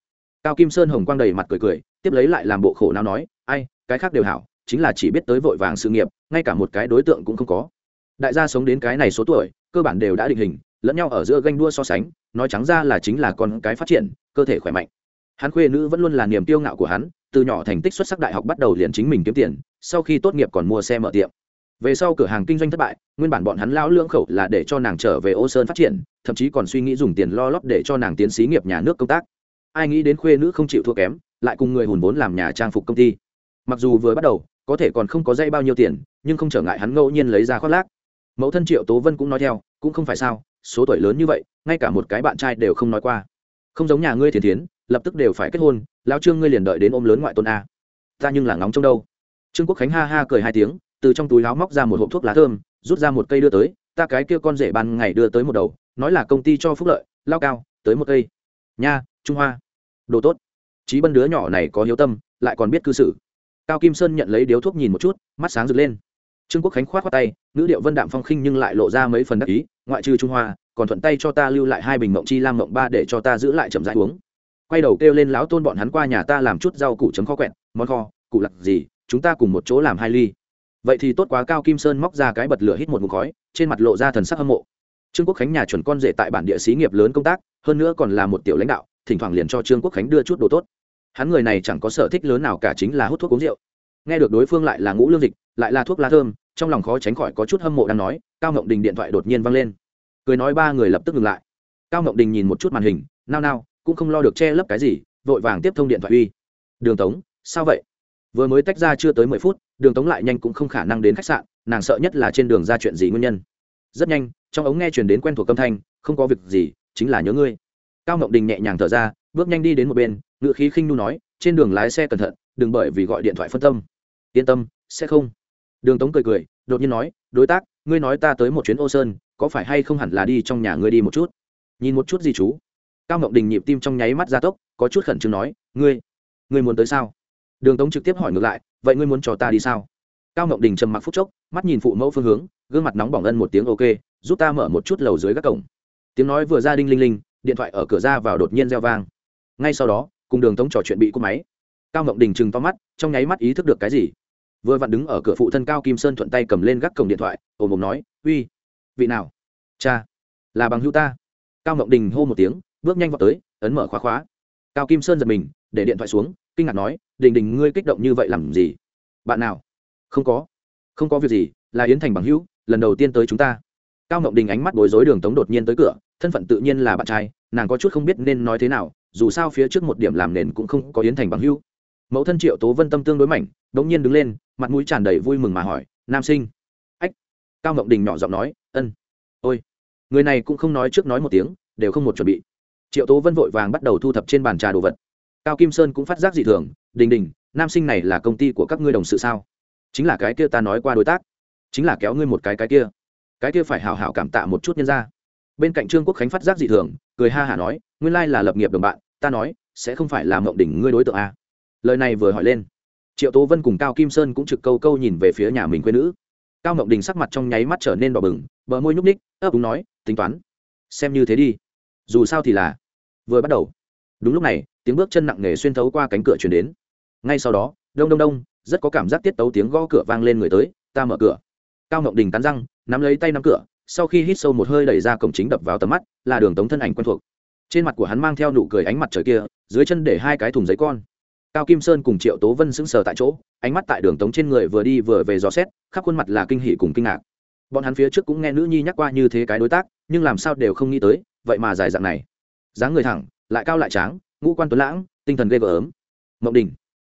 cao kim sơn hồng quang đầy mặt cười cười, tiếp lấy lại làm bộ khổ nào nói, ai, cái khác đều hảo, chính là chỉ biết tới vội vàng sự nghiệp, ngay cả một cái đối tượng cũng không có. Đại gia sống đến cái này số tuổi, cơ bản đều đã định hình, lẫn nhau ở giữa ganh đua so sánh, nói trắng ra là chính là con cái phát triển, cơ thể khỏe mạnh. Hắn khuê nữ vẫn luôn là niềm tiêu ngạo của hắn, từ nhỏ thành tích xuất sắc đại học bắt đầu liền chính mình kiếm tiền, sau khi tốt nghiệp còn mua xe mở tiệm. Về sau cửa hàng kinh doanh thất bại, nguyên bản bọn hắn lão lưỡng khẩu là để cho nàng trở về ô sơn phát triển, thậm chí còn suy nghĩ dùng tiền lo lót để cho nàng tiến sĩ nghiệp nhà nước công tác ai nghĩ đến khuê nữ không chịu thua kém, lại cùng người hùn vốn làm nhà trang phục công ty. Mặc dù vừa bắt đầu, có thể còn không có dây bao nhiêu tiền, nhưng không trở ngại hắn ngẫu nhiên lấy ra khoác lác. Mẫu thân triệu tố vân cũng nói theo, cũng không phải sao, số tuổi lớn như vậy, ngay cả một cái bạn trai đều không nói qua. Không giống nhà ngươi thiền thiến, lập tức đều phải kết hôn lao trương ngươi liền đợi đến ôm lớn ngoại tôn a. Ta nhưng là ngóng trong đâu. Trương quốc khánh ha ha cười hai tiếng, từ trong túi láo móc ra một hộp thuốc lá thơm, rút ra một cây đưa tới, ta cái kia con rể ban ngày đưa tới một đầu, nói là công ty cho phúc lợi, lao cao, tới một cây. Nha, trung hoa đồ tốt. Trí bân đứa nhỏ này có hiếu tâm, lại còn biết cư xử. Cao kim sơn nhận lấy điếu thuốc nhìn một chút, mắt sáng rực lên. Trương quốc khánh khoát khoát tay, ngữ điệu vân đạm phong khinh nhưng lại lộ ra mấy phần đắc ý, ngoại trừ trung hoa, còn thuận tay cho ta lưu lại hai bình mộng chi lam mộng ba để cho ta giữ lại chậm rãi uống. Quay đầu kêu lên lão tôn bọn hắn qua nhà ta làm chút rau củ chấm kho quẹt, món kho cụ lặc gì, chúng ta cùng một chỗ làm hai ly. Vậy thì tốt quá, cao kim sơn móc ra cái bật lửa hít một mục khói, trên mặt lộ ra thần sắc hâm mộ. Trương quốc khánh nhà chuẩn con rể tại bản địa xí nghiệp lớn công tác, hơn nữa còn là một tiểu lãnh đạo thỉnh thoảng liền cho trương quốc khánh đưa chút đồ tốt. Hắn người này chẳng có sở thích lớn nào cả chính là hút thuốc uống rượu. Nghe được đối phương lại là ngũ lương dịch, lại là thuốc lá thơm, trong lòng khó tránh khỏi có chút hâm mộ đang nói, cao ngộng đình điện thoại đột nhiên văng lên. Cười nói ba người lập tức ngừng lại. Cao ngộng đình nhìn một chút màn hình, nao nao, cũng không lo được che lấp cái gì, vội vàng tiếp thông điện thoại uy. Đường tống, sao vậy? Vừa mới tách ra chưa tới mười phút, đường tống lại nhanh cũng không khả năng đến khách sạn, nàng sợ nhất là trên đường ra chuyện gì nguyên nhân. Rất nhanh, trong ống nghe chuyển đến quen thuộc âm thanh, không có việc gì, chính là nhớ ngươi cao Ngọc đình nhẹ nhàng thở ra, bước nhanh đi đến một bên, ngựa khí khinh nu nói, trên đường lái xe cẩn thận, đừng bởi vì gọi điện thoại phân tâm. Yên tâm, sẽ không. Đường tống cười cười, đột nhiên nói, đối tác, ngươi nói ta tới một chuyến ô sơn, có phải hay không hẳn là đi trong nhà ngươi đi một chút? Nhìn một chút gì chú? Cao ngọc đình nhịp tim trong nháy mắt gia tốc, có chút khẩn trương nói, ngươi ngươi muốn tới sao? Đường tống trực tiếp hỏi ngược lại, vậy ngươi muốn cho ta đi sao? Cao ngọc đình trầm mặc phút chốc, mắt nhìn phụ mẫu phương hướng, gương mặt nóng bỏng ân một tiếng, ok, giúp ta mở một chút lầu dưới các cổng. Tiếng nói vừa ra đinh linh linh điện thoại ở cửa ra vào đột nhiên reo vang. Ngay sau đó, cùng đường tống trò chuyện bị cúp máy. Cao ngộng đình chừng to mắt, trong nháy mắt ý thức được cái gì. Vừa vặn đứng ở cửa phụ thân cao kim sơn thuận tay cầm lên gác cổng điện thoại, ồm ồm nói, uy, vị nào? Cha, là bằng hữu ta. Cao ngộng đình hô một tiếng, bước nhanh vào tới, ấn mở khóa khóa. Cao kim sơn giật mình, để điện thoại xuống, kinh ngạc nói, đình đình, ngươi kích động như vậy làm gì? Bạn nào? Không có không có việc gì, là yến thành bằng hữu, lần đầu tiên tới chúng ta. Cao ngộng đình ánh mắt bối rối đường tống đột nhiên tới cửa, thân phận tự nhiên là bạn trai nàng có chút không biết nên nói thế nào dù sao phía trước một điểm làm nền cũng không có yến thành bằng hưu, mẫu thân triệu tố vân tâm tương đối mảnh đ ỗ n g nhiên đứng lên mặt mũi tràn đầy vui mừng mà hỏi nam sinh. Ách. Cao ngọc đình nhỏ giọng nói ân. Ôi. Người này cũng không nói trước nói một tiếng đều không một chuẩn bị. Triệu tố vân vội vàng bắt đầu thu thập trên bàn trà đồ vật. Cao kim sơn cũng phát giác dị thường đình đình nam sinh này là công ty của các ngươi đồng sự sao? Chính là cái kia ta nói qua đối tác. Chính là kéo ngươi một cái cái kia. Cái kia phải hào hảo cảm tạ một chút nhân ra bên cạnh trương quốc khánh phát giác dị thường, cười ha hả nói, nguyên lai là lập nghiệp đồng bạn, ta nói, sẽ không phải là mộng đỉnh ngươi đối tượng a lời này vừa hỏi lên, triệu tố vân cùng cao kim sơn cũng trực câu câu nhìn về phía nhà mình quê nữ. Cao mộng đình sắc mặt trong nháy mắt trở nên đỏ bừng, bờ môi nhúc ních ấp úng nói, tính toán, xem như thế đi. Dù sao thì là vừa bắt đầu. Đúng lúc này, tiếng bước chân nặng nề xuyên thấu qua cánh cửa chuyển đến. Ngay sau đó, đông đông đông, rất có cảm giác tiết tấu tiếng gõ cửa vang lên người tới, ta mở cửa. Cao mộng đình cắn răng, nắm lấy tay nắm cửa sau khi hít sâu một hơi đẩy ra cổng chính đập vào tầm mắt, là đường tống thân ảnh quen thuộc. Trên mặt của hắn mang theo nụ cười ánh mặt trời kia, dưới chân để hai cái thùng giấy con. Cao kim sơn cùng triệu tố vân sững sờ tại chỗ, ánh mắt tại đường tống trên người vừa đi vừa về dò xét, khắp khuôn mặt là kinh hỉ cùng kinh ngạc. Bọn hắn phía trước cũng nghe nữ nhi nhắc qua như thế cái đối tác, nhưng làm sao đều không nghĩ tới, vậy mà dài dạng này. Dáng người thẳng, lại cao lại tráng, ngũ quan tuấn lãng, tinh thần ghê gớm. Mộng đình.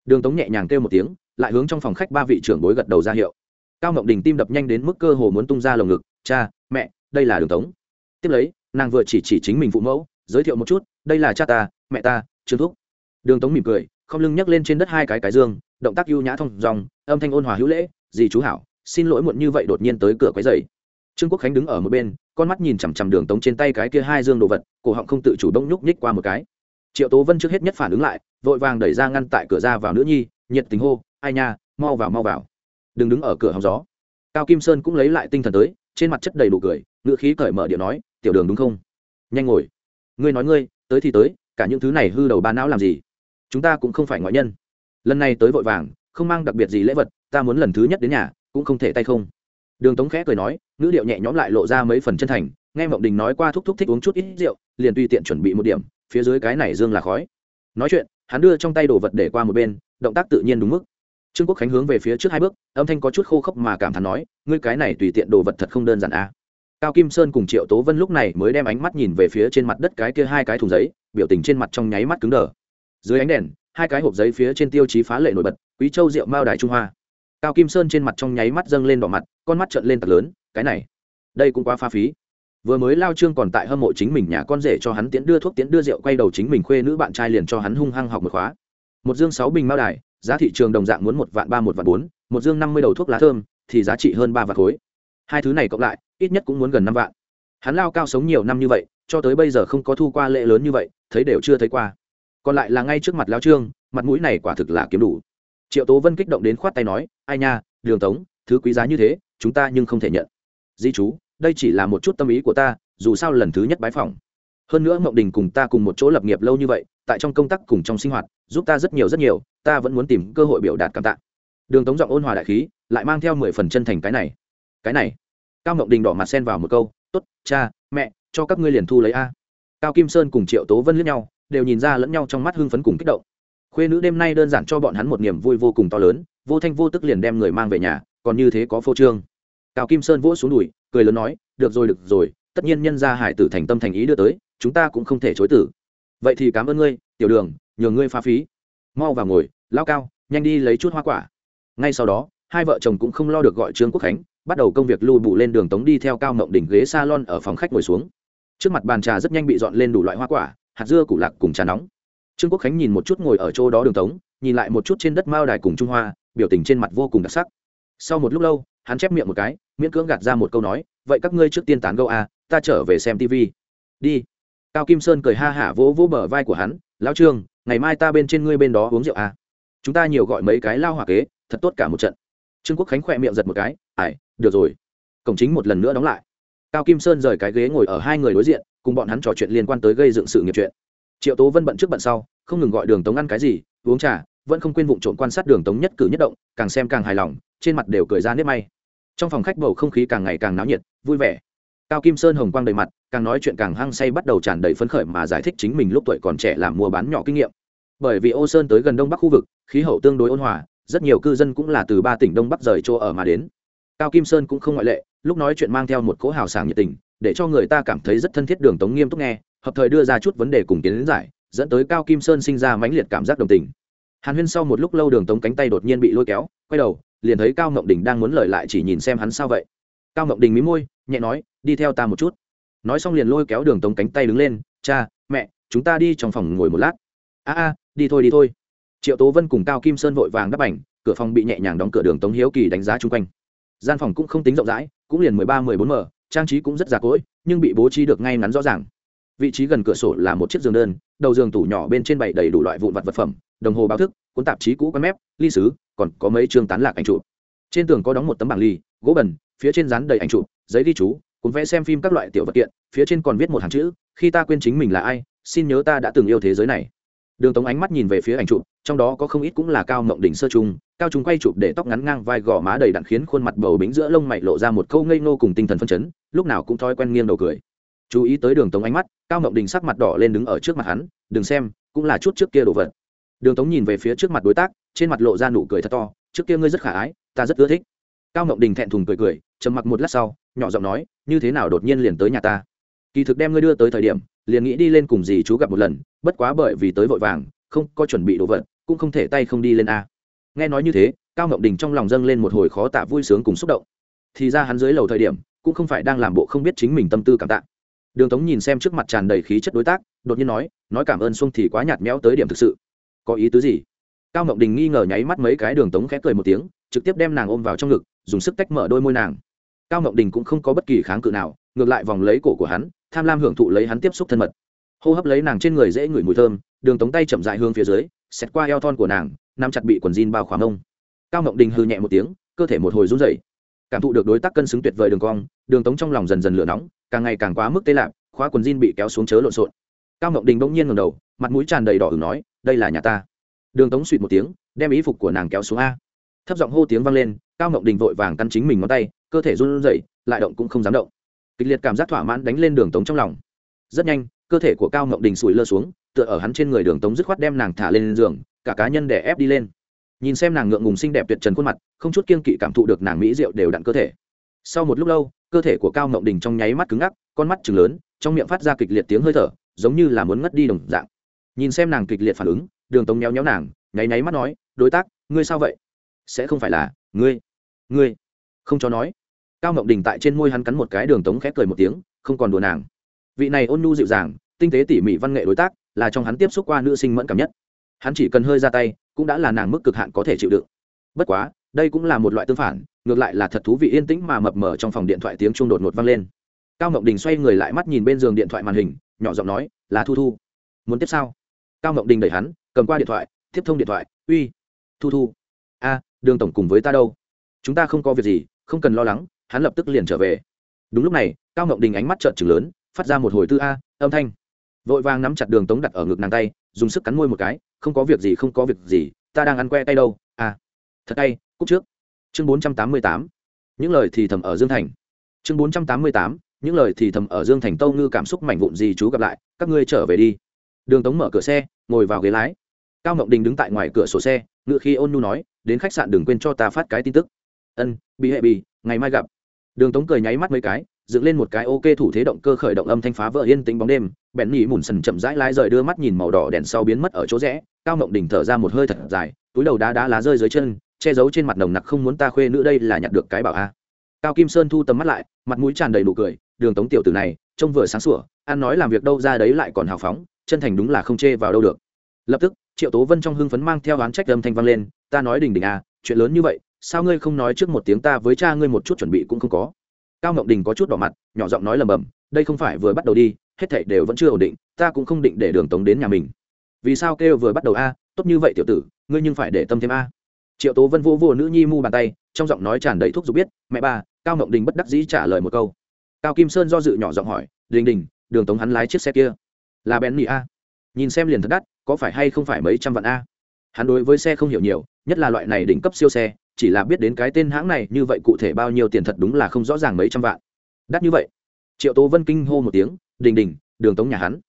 Đường tống nhẹ nhàng kêu một tiếng, lại hướng trong phòng khách ba vị trưởng bối gật đầu ra hiệu. Cao mộng đình tim đập nhanh đến mức cơ hồ muốn tung ra lồng ngực cha, mẹ, đây là đường tống. Tiếp lấy, nàng vừa chỉ chỉ chính mình phụ mẫu, giới thiệu một chút, đây là cha ta, mẹ ta, trương thúc. Đường tống mỉm cười, không lưng nhấc lên trên đất hai cái cái dương, động tác ưu nhã thông dòng, âm thanh ôn hòa hữu lễ, dì chú hảo, xin lỗi muộn như vậy đột nhiên tới cửa quấy dày trương quốc khánh đứng ở một bên, con mắt nhìn chằm chằm đường tống trên tay cái kia hai dương đồ vật, cổ họng không tự chủ động nhúc nhích qua một cái. Triệu tố vân trước hết nhất phản ứng lại, vội vàng đẩy ra ngăn tại cửa ra vào nữ nhi, nhiệt tình hô, ai nha, mau vào mau vào. Đừng đứng ở cửa hóng gió. Cao kim sơn cũng lấy lại tinh thần tới trên mặt chất đầy đủ cười, ngữ khí cởi mở điện nói, tiểu đường đúng không? Nhanh ngồi. Ngươi nói ngươi, tới thì tới, cả những thứ này hư đầu ba não làm gì? Chúng ta cũng không phải ngoại nhân. Lần này tới vội vàng, không mang đặc biệt gì lễ vật, ta muốn lần thứ nhất đến nhà, cũng không thể tay không. Đường tống khẽ cười nói, ngữ điệu nhẹ nhõm lại lộ ra mấy phần chân thành, nghe mộng đình nói qua thúc thúc thích uống chút ít rượu, liền tùy tiện chuẩn bị một điểm, phía dưới cái này dương là khói. Nói chuyện, hắn đưa trong tay đồ vật để qua một bên, động tác tự nhiên đúng mức trương quốc khánh hướng về phía trước hai bước, âm thanh có chút khô khốc mà cảm thán nói, ngươi cái này tùy tiện đồ vật thật không đơn giản à. cao kim sơn cùng triệu tố vân lúc này mới đem ánh mắt nhìn về phía trên mặt đất cái kia hai cái thùng giấy, biểu tình trên mặt trong nháy mắt cứng đờ. Dưới ánh đèn, hai cái hộp giấy phía trên tiêu chí phá lệ nổi bật, quý châu rượu mao đài trung hoa. Cao kim sơn trên mặt trong nháy mắt dâng lên đỏ mặt, con mắt trợn lên thật lớn, cái này, đây cũng quá pha phí. Vừa mới lao trương còn tại hâm mộ chính mình nhà con rể cho hắn tiễn đưa thuốc tiễn đưa rượu, quay đầu chính mình khuê nữ bạn trai liền cho hắn hung hăng học một khóa. Một dương sáu bình mao đài giá thị trường đồng dạng muốn một vạn ba, một vạn bốn, một dương năm mươi đầu thuốc lá thơm, thì giá trị hơn ba vạn khối. Hai thứ này cộng lại, ít nhất cũng muốn gần năm vạn. Hắn lao cao sống nhiều năm như vậy, cho tới bây giờ không có thu qua lệ lớn như vậy, thấy đều chưa thấy qua. Còn lại là ngay trước mặt lao trương, mặt mũi này quả thực là kiếm đủ. Triệu tố vân kích động đến khoát tay nói, ai nha, đường tống, thứ quý giá như thế, chúng ta nhưng không thể nhận. Di chú, đây chỉ là một chút tâm ý của ta, dù sao lần thứ nhất bái phỏng hơn nữa ngọc đình cùng ta cùng một chỗ lập nghiệp lâu như vậy, tại trong công tác cùng trong sinh hoạt, giúp ta rất nhiều rất nhiều, ta vẫn muốn tìm cơ hội biểu đạt cảm tạ. Đường tống giọng ôn hòa đại khí, lại mang theo mười phần chân thành cái này. Cái này. Cao ngọc đình đỏ mặt xen vào một câu t ố t cha, mẹ, cho các ngươi liền thu lấy a. Cao kim sơn cùng triệu tố vân lướt nhau, đều nhìn ra lẫn nhau trong mắt hưng phấn cùng kích động. Khuê nữ đêm nay đơn giản cho bọn hắn một niềm vui vô cùng to lớn, vô thanh vô tức liền đem người mang về nhà, còn như thế có phô trương. Cao kim sơn vỗ xuống đùi, cười lớn nói, được rồi được rồi, tất nhiên nhân gia hải tử thành tâm thành ý đưa tới chúng ta cũng không thể chối tử. Vậy thì cảm ơn ngươi tiểu đường nhờ ngươi phá phí. Mau vào ngồi lao cao nhanh đi lấy chút hoa quả. Ngay sau đó hai vợ chồng cũng không lo được gọi trương quốc khánh bắt đầu công việc lùi bụ lên đường tống đi theo cao mộng đỉnh ghế salon ở phòng khách ngồi xuống. Trước mặt bàn trà rất nhanh bị dọn lên đủ loại hoa quả hạt dưa củ lạc cùng trà nóng. Trương quốc khánh nhìn một chút ngồi ở chỗ đó đường tống nhìn lại một chút trên đất mao đài cùng trung hoa biểu tình trên mặt vô cùng đặc sắc. Sau một lúc lâu hắn chép miệng một cái miễn cưỡng gạt ra một câu nói vậy các ngươi trước tiên tán gâu à, ta trở về xem tv đi cao kim sơn cười ha hả vỗ vỗ bờ vai của hắn, lão trương, ngày mai ta bên trên ngươi bên đó uống rượu à. chúng ta nhiều gọi mấy cái lao hỏa kế, thật tốt cả một trận. Trương quốc khánh khỏe miệng giật một cái ải được rồi. Cổng chính một lần nữa đóng lại. Cao kim sơn rời cái ghế ngồi ở hai người đối diện, cùng bọn hắn trò chuyện liên quan tới gây dựng sự nghiệp chuyện. Triệu tố vân bận trước bận sau, không ngừng gọi đường tống ăn cái gì, uống trà, vẫn không quên vụ trộm quan sát đường tống nhất cử nhất động, càng xem càng hài lòng, trên mặt đều cười ra nếp may. Trong phòng khách bầu không khí càng ngày càng náo nhiệt, vui vẻ cao kim sơn hồng quang đầy mặt, càng nói chuyện càng hăng say bắt đầu tràn đầy phấn khởi mà giải thích chính mình lúc tuổi còn trẻ làm mua bán nhỏ kinh nghiệm. Bởi vì ô sơn tới gần đông bắc khu vực, khí hậu tương đối ôn hòa, rất nhiều cư dân cũng là từ ba tỉnh đông bắc rời chỗ ở mà đến. Cao kim sơn cũng không ngoại lệ, lúc nói chuyện mang theo một cỗ hào sảng nhiệt tình, để cho người ta cảm thấy rất thân thiết đường tống nghiêm túc nghe, hợp thời đưa ra chút vấn đề cùng tiến đến giải, dẫn tới cao kim sơn sinh ra mãnh liệt cảm giác đồng tình. Hàn huyên sau một lúc lâu đường tống cánh tay đột nhiên bị lôi kéo, quay đầu, liền thấy cao ngộng đình đang muốn lời lại chỉ nhìn xem hắn sao vậy. Cao ngộng đình mí môi, nhẹ nói đi theo ta một chút. Nói xong liền lôi kéo đường tống cánh tay đứng lên, cha, mẹ, chúng ta đi trong phòng ngồi một lát. A a, đi thôi đi thôi. Triệu tố vân cùng cao kim sơn vội vàng đắp ảnh, cửa phòng bị nhẹ nhàng đóng cửa đường tống hiếu kỳ đánh giá chung quanh. Gian phòng cũng không tính rộng rãi, cũng liền mười ba, mười bốn m trang trí cũng rất già cỗi, nhưng bị bố trí được ngay ngắn rõ ràng. Vị trí gần cửa sổ là một chiếc giường đơn, đầu giường tủ nhỏ bên trên bày đầy đủ loại vụn vặt vật phẩm, đồng hồ báo thức, cuốn tạp chí cũ quán mép, ly sứ, còn có mấy chương tán lạc ảnh chụp. Trên tường có đóng một tấm bảng ly, gỗ bẩn, phía trên dán đầy ảnh chụp, giấy ghi chú cuốn vẽ xem phim các loại tiểu vật kiện, phía trên còn viết một hàng chữ, khi ta quên chính mình là ai, xin nhớ ta đã từng yêu thế giới này. Đường tống ánh mắt nhìn về phía ảnh chụp, trong đó có không ít cũng là cao mộng đỉnh sơ trung cao chúng quay chụp để tóc ngắn ngang vai gò má đầy đặn khiến khuôn mặt bầu bính giữa lông mày lộ ra một câu ngây ngô cùng tinh thần phân chấn, lúc nào cũng thói quen nghiêng đầu cười. Chú ý tới đường tống ánh mắt, cao mộng đình sắc mặt đỏ lên đứng ở trước mặt hắn, đừng xem, cũng là chút trước kia đồ vật. Đường tống nhìn về phía trước mặt đối tác, trên mặt lộ ra nụ cười thật to, trước kia ngươi rất khả ái, ta rất ưa thích. Cao mộng đình thẹn thùng cười cười, trầm mặc một lát sau nhỏ giọng nói, như thế nào đột nhiên liền tới nhà ta? Kỳ thực đem ngươi đưa tới thời điểm, liền nghĩ đi lên cùng dì chú gặp một lần, bất quá bởi vì tới vội vàng, không có chuẩn bị đồ vật, cũng không thể tay không đi lên a. Nghe nói như thế, cao ngọc đình trong lòng dâng lên một hồi khó tạ vui sướng cùng xúc động. Thì ra hắn dưới lầu thời điểm, cũng không phải đang làm bộ không biết chính mình tâm tư cảm tạ. Đường tống nhìn xem trước mặt tràn đầy khí chất đối tác, đột nhiên nói nói cảm ơn xuông thì quá nhạt méo tới điểm thực sự. Có ý tứ gì? Cao ngọc đình nghi ngờ nháy mắt mấy cái đường tống khẽ cười một tiếng, trực tiếp đem nàng ôm vào trong ngực, dùng sức tách mở đôi môi nàng cao mộng đình cũng không có bất kỳ kháng cự nào, ngược lại vòng lấy cổ của hắn, tham lam hưởng thụ lấy hắn tiếp xúc thân mật. Hô hấp lấy nàng trên người dễ ngửi mùi thơm, đường tống tay chậm dại hướng phía dưới xét qua eo thon của nàng, nắm chặt bị quần jean bao khoảng mông. Cao mộng đình hư nhẹ một tiếng, cơ thể một hồi run rẩy. Cảm thụ được đối tác cân xứng tuyệt vời đường cong, đường tống trong lòng dần dần lửa nóng, càng ngày càng quá mức tê lạc khóa quần jean bị kéo xuống chớ lộn xộn. Cao ngọc đình bỗng nhiên ngầm đầu, mặt mũi tràn đầy đỏ ửng nói, đây là nhà ta. Đường tống suỵt một tiếng, đem ý phục của nàng kéo xuống a. Thấp giọng hô tiếng vang lên, cao ngọc đình vội vàng căn chính mình ngón tay cơ thể run rẩy, lại động cũng không dám động. Kịch liệt cảm giác thỏa mãn đánh lên đường tống trong lòng. Rất nhanh, cơ thể của cao ngọc đình sủi lơ xuống, tựa ở hắn trên người đường tống dứt khoát đem nàng thả lên giường, cả cá nhân để ép đi lên. Nhìn xem nàng ngượng ngùng xinh đẹp tuyệt trần khuôn mặt, không chút kiên kỵ cảm thụ được nàng mỹ rượu đều đặn cơ thể. Sau một lúc lâu, cơ thể của cao ngọc đình trong nháy mắt cứng ngắc, con mắt chừng lớn, trong miệng phát ra kịch liệt tiếng hơi thở, giống như là muốn ngất đi đồng dạng. Nhìn xem nàng kịch liệt phản ứng, đường tống nhéo nhéo nàng, nháy nháy mắt nói, đối tác, ngươi sao vậy? Sẽ không phải là ngươi ngươi không cho nói. Cao mộng đình tại trên môi hắn cắn một cái đường tống khép cười một tiếng, không còn đùa nàng. Vị này ôn nhu dịu dàng, tinh tế tỉ mỉ văn nghệ đối tác, là trong hắn tiếp xúc qua nữ sinh mẫn cảm nhất. Hắn chỉ cần hơi ra tay, cũng đã là nàng mức cực hạn có thể chịu đựng. Bất quá, đây cũng là một loại tương phản, ngược lại là thật thú vị yên tĩnh mà mập mờ trong phòng điện thoại tiếng chuông đột ngột vang lên. Cao ngọc đình xoay người lại mắt nhìn bên giường điện thoại màn hình, nhỏ giọng nói, là thu thu. Muốn tiếp sao? Cao ngọc đình đẩy hắn, cầm qua điện thoại, tiếp thông điện thoại, uy, thu thu. A, đường tổng cùng với ta đâu? Chúng ta không có việc gì không cần lo lắng, hắn lập tức liền trở về. Đúng lúc này, cao ngọc đình ánh mắt trợn trừng lớn, phát ra một hồi tư a, âm thanh. Vội vàng nắm chặt đường tống đặt ở ngực nàng tay, dùng sức cắn môi một cái, không có việc gì, không có việc gì, ta đang ăn que tay đâu à. Thật tay cúc trước. Chương bốn trăm tám mươi tám, những lời thì thầm ở dương thành. Chương bốn trăm tám mươi tám, những lời thì thầm ở dương thành tâu ngư cảm xúc mảnh vụn gì chú gặp lại, các ngươi trở về đi. Đường tống mở cửa xe, ngồi vào ghế lái. Cao ngọc đình đứng tại ngoài cửa sổ xe, ngựa khi ôn nu nói, đến khách sạn đừng quên cho ta phát cái tin tức ân bị hệ bị, ngày mai gặp. Đường tống cười nháy mắt mấy cái dựng lên một cái ok thủ thế động cơ khởi động âm thanh phá vỡ yên tĩnh bóng đêm. Bèn nhỉ mùn sần chậm rãi lái rời đưa mắt nhìn màu đỏ đèn sau biến mất ở chỗ rẽ. Cao mộng đỉnh thở ra một hơi thật dài túi đầu đá đá lá rơi dưới chân che giấu trên mặt nồng nặc không muốn ta khuê nữ đây là nhặt được cái bảo a. Cao kim sơn thu tầm mắt lại mặt mũi tràn đầy nụ cười đường tống tiểu tử này trông vừa sáng sủa ăn nói làm việc đâu ra đấy lại còn hào phóng chân thành đúng là không chê vào đâu được. Lập tức triệu tố vân trong hưng phấn mang theo oán trách âm thanh vang lên ta nói đình đình a chuyện lớn như vậy sao ngươi không nói trước một tiếng ta với cha ngươi một chút chuẩn bị cũng không có. Cao ngọc đình có chút đỏ mặt, nhỏ giọng nói lầm bầm đây không phải vừa bắt đầu đi, hết thảy đều vẫn chưa ổn định, ta cũng không định để đường tống đến nhà mình. Vì sao kêu vừa bắt đầu a, tốt như vậy tiểu tử, ngươi nhưng phải để tâm thêm a. Triệu tố vân vô vô nữ nhi mu bàn tay, trong giọng nói tràn đầy thuốc giục biết, mẹ ba, cao ngọc đình bất đắc dĩ trả lời một câu. Cao kim sơn do dự nhỏ giọng hỏi, đình đình, đường tống hắn lái chiếc xe kia, là bén mì a? Nhìn xem liền thật đắt, có phải hay không phải mấy trăm vạn a? Hắn đối với xe không hiểu nhiều, nhất là loại này đỉnh cấp siêu xe chỉ là biết đến cái tên hãng này như vậy cụ thể bao nhiêu tiền thật đúng là không rõ ràng mấy trăm vạn. Đắt như vậy. Triệu tố vân kinh hô một tiếng, đình đình, đường tống nhà hắn.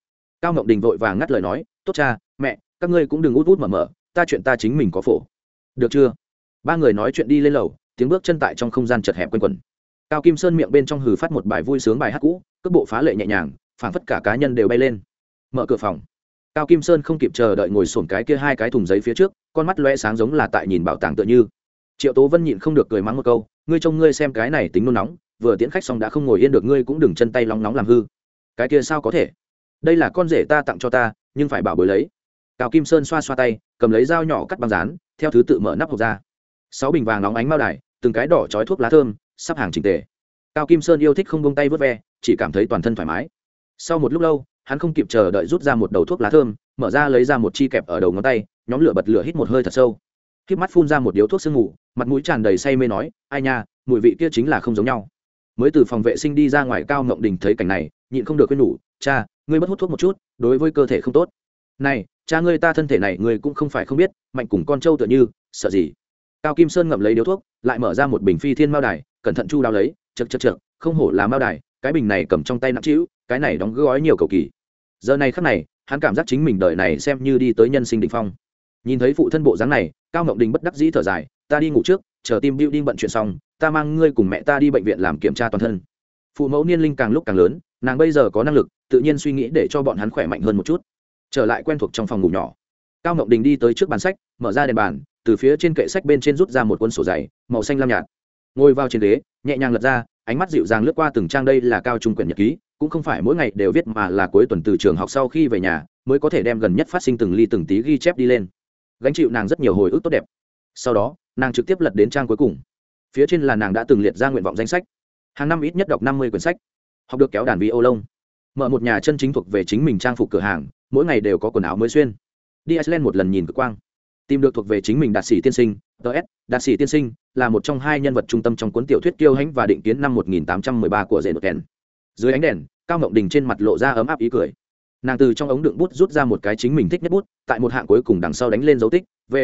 Cao ngọc đình vội vàng ngắt lời nói, tốt cha, mẹ, các ngươi cũng đừng út út mở mở, ta chuyện ta chính mình có phổ. Được chưa? Ba người nói chuyện đi lên lầu, tiếng bước chân tại trong không gian chật hẹp quanh quẩn. Cao kim sơn miệng bên trong hừ phát một bài vui sướng bài hát cũ, cước bộ phá lệ nhẹ nhàng, phảng phất cả cá nhân đều bay lên. Mở cửa phòng. Cao kim sơn không kịp chờ đợi ngồi sổn cái kia hai cái thùng giấy phía trước, con mắt loe sáng giống là tại nhìn bảo tàng tựa như triệu tố vân nhịn không được cười mắng một câu, ngươi trông ngươi xem cái này tính nôn nóng, vừa tiễn khách xong đã không ngồi yên được, ngươi cũng đừng chân tay lóng nóng làm hư. Cái kia sao có thể? Đây là con rể ta tặng cho ta, nhưng phải bảo bối lấy. Cao kim sơn xoa xoa tay, cầm lấy dao nhỏ cắt băng rán theo thứ tự mở nắp hộp ra. Sáu bình vàng nóng ánh mao đài, từng cái đỏ trói thuốc lá thơm, sắp hàng trình tề. Cao kim sơn yêu thích không bông tay vớt ve, chỉ cảm thấy toàn thân thoải mái. Sau một lúc lâu, hắn không kịp chờ đợi rút ra một đầu thuốc lá thơm, mở ra lấy ra một chi kẹp ở đầu ngón tay, nhóm lửa bật lửa hít một hơi thật sâu. K mắt phun ra một điếu thuốc sương ngủ mặt mũi tràn đầy say mê nói, ai nha, mùi vị kia chính là không giống nhau. Mới từ phòng vệ sinh đi ra ngoài cao ngộng đình thấy cảnh này, nhịn không được quên nhủ, cha, ngươi bất hút thuốc một chút, đối với cơ thể không tốt. Này, cha ngươi ta thân thể này ngươi cũng không phải không biết, mạnh cùng con trâu tựa như, sợ gì? Cao kim sơn ngậm lấy điếu thuốc, lại mở ra một bình phi thiên mao đài, cẩn thận chu đao lấy chật chật chật không hổ là mao đài, cái bình này cầm trong tay nặng trĩu, cái này đóng gói nhiều cầu kỳ. Giờ này khắc này, hắn cảm giác chính mình đời này xem như đi tới nhân sinh đỉnh phong. Nhìn thấy phụ thân bộ dáng này, cao ngộng đình bất đắc dĩ thở dài ta đi ngủ trước, chờ tim building bận chuyện xong, ta mang ngươi cùng mẹ ta đi bệnh viện làm kiểm tra toàn thân. Phụ mẫu niên linh càng lúc càng lớn, nàng bây giờ có năng lực, tự nhiên suy nghĩ để cho bọn hắn khỏe mạnh hơn một chút. Trở lại quen thuộc trong phòng ngủ nhỏ. Cao ngọc đình đi tới trước bàn sách, mở ra đèn bàn, từ phía trên kệ sách bên trên rút ra một cuốn sổ dày, màu xanh lam nhạt. Ngồi vào trên ghế, nhẹ nhàng lật ra, ánh mắt dịu dàng lướt qua từng trang đây là cao trung quyển nhật ký, cũng không phải mỗi ngày đều viết mà là cuối tuần từ trường học sau khi về nhà, mới có thể đem gần nhất phát sinh từng ly từng tí ghi chép đi lên. Gánh chịu nàng rất nhiều hồi ức tốt đẹp. Sau đó nàng trực tiếp lật đến trang cuối cùng. Phía trên là nàng đã từng liệt ra nguyện vọng danh sách. Hàng năm ít nhất đọc năm mươi quyển sách. Học được kéo đàn vi ô lông. Mở một nhà chân chính thuộc về chính mình trang phục cửa hàng, mỗi ngày đều có quần áo mới xuyên. Đi iceland một lần nhìn cực quang. Tìm được thuộc về chính mình đạt sĩ tiên sinh ts đạt sĩ tiên sinh, là một trong hai nhân vật trung tâm trong cuốn tiểu thuyết kiêu hãnh và định kiến năm 1813 của dễ nội kèn. Dưới ánh đèn, cao ngọc đình trên mặt lộ ra ấm áp ý cười. Nàng từ trong ống đựng bút rút ra một cái chính mình thích nhất bút, tại một hạng cuối cùng đằng sau đánh lên dấu tích, v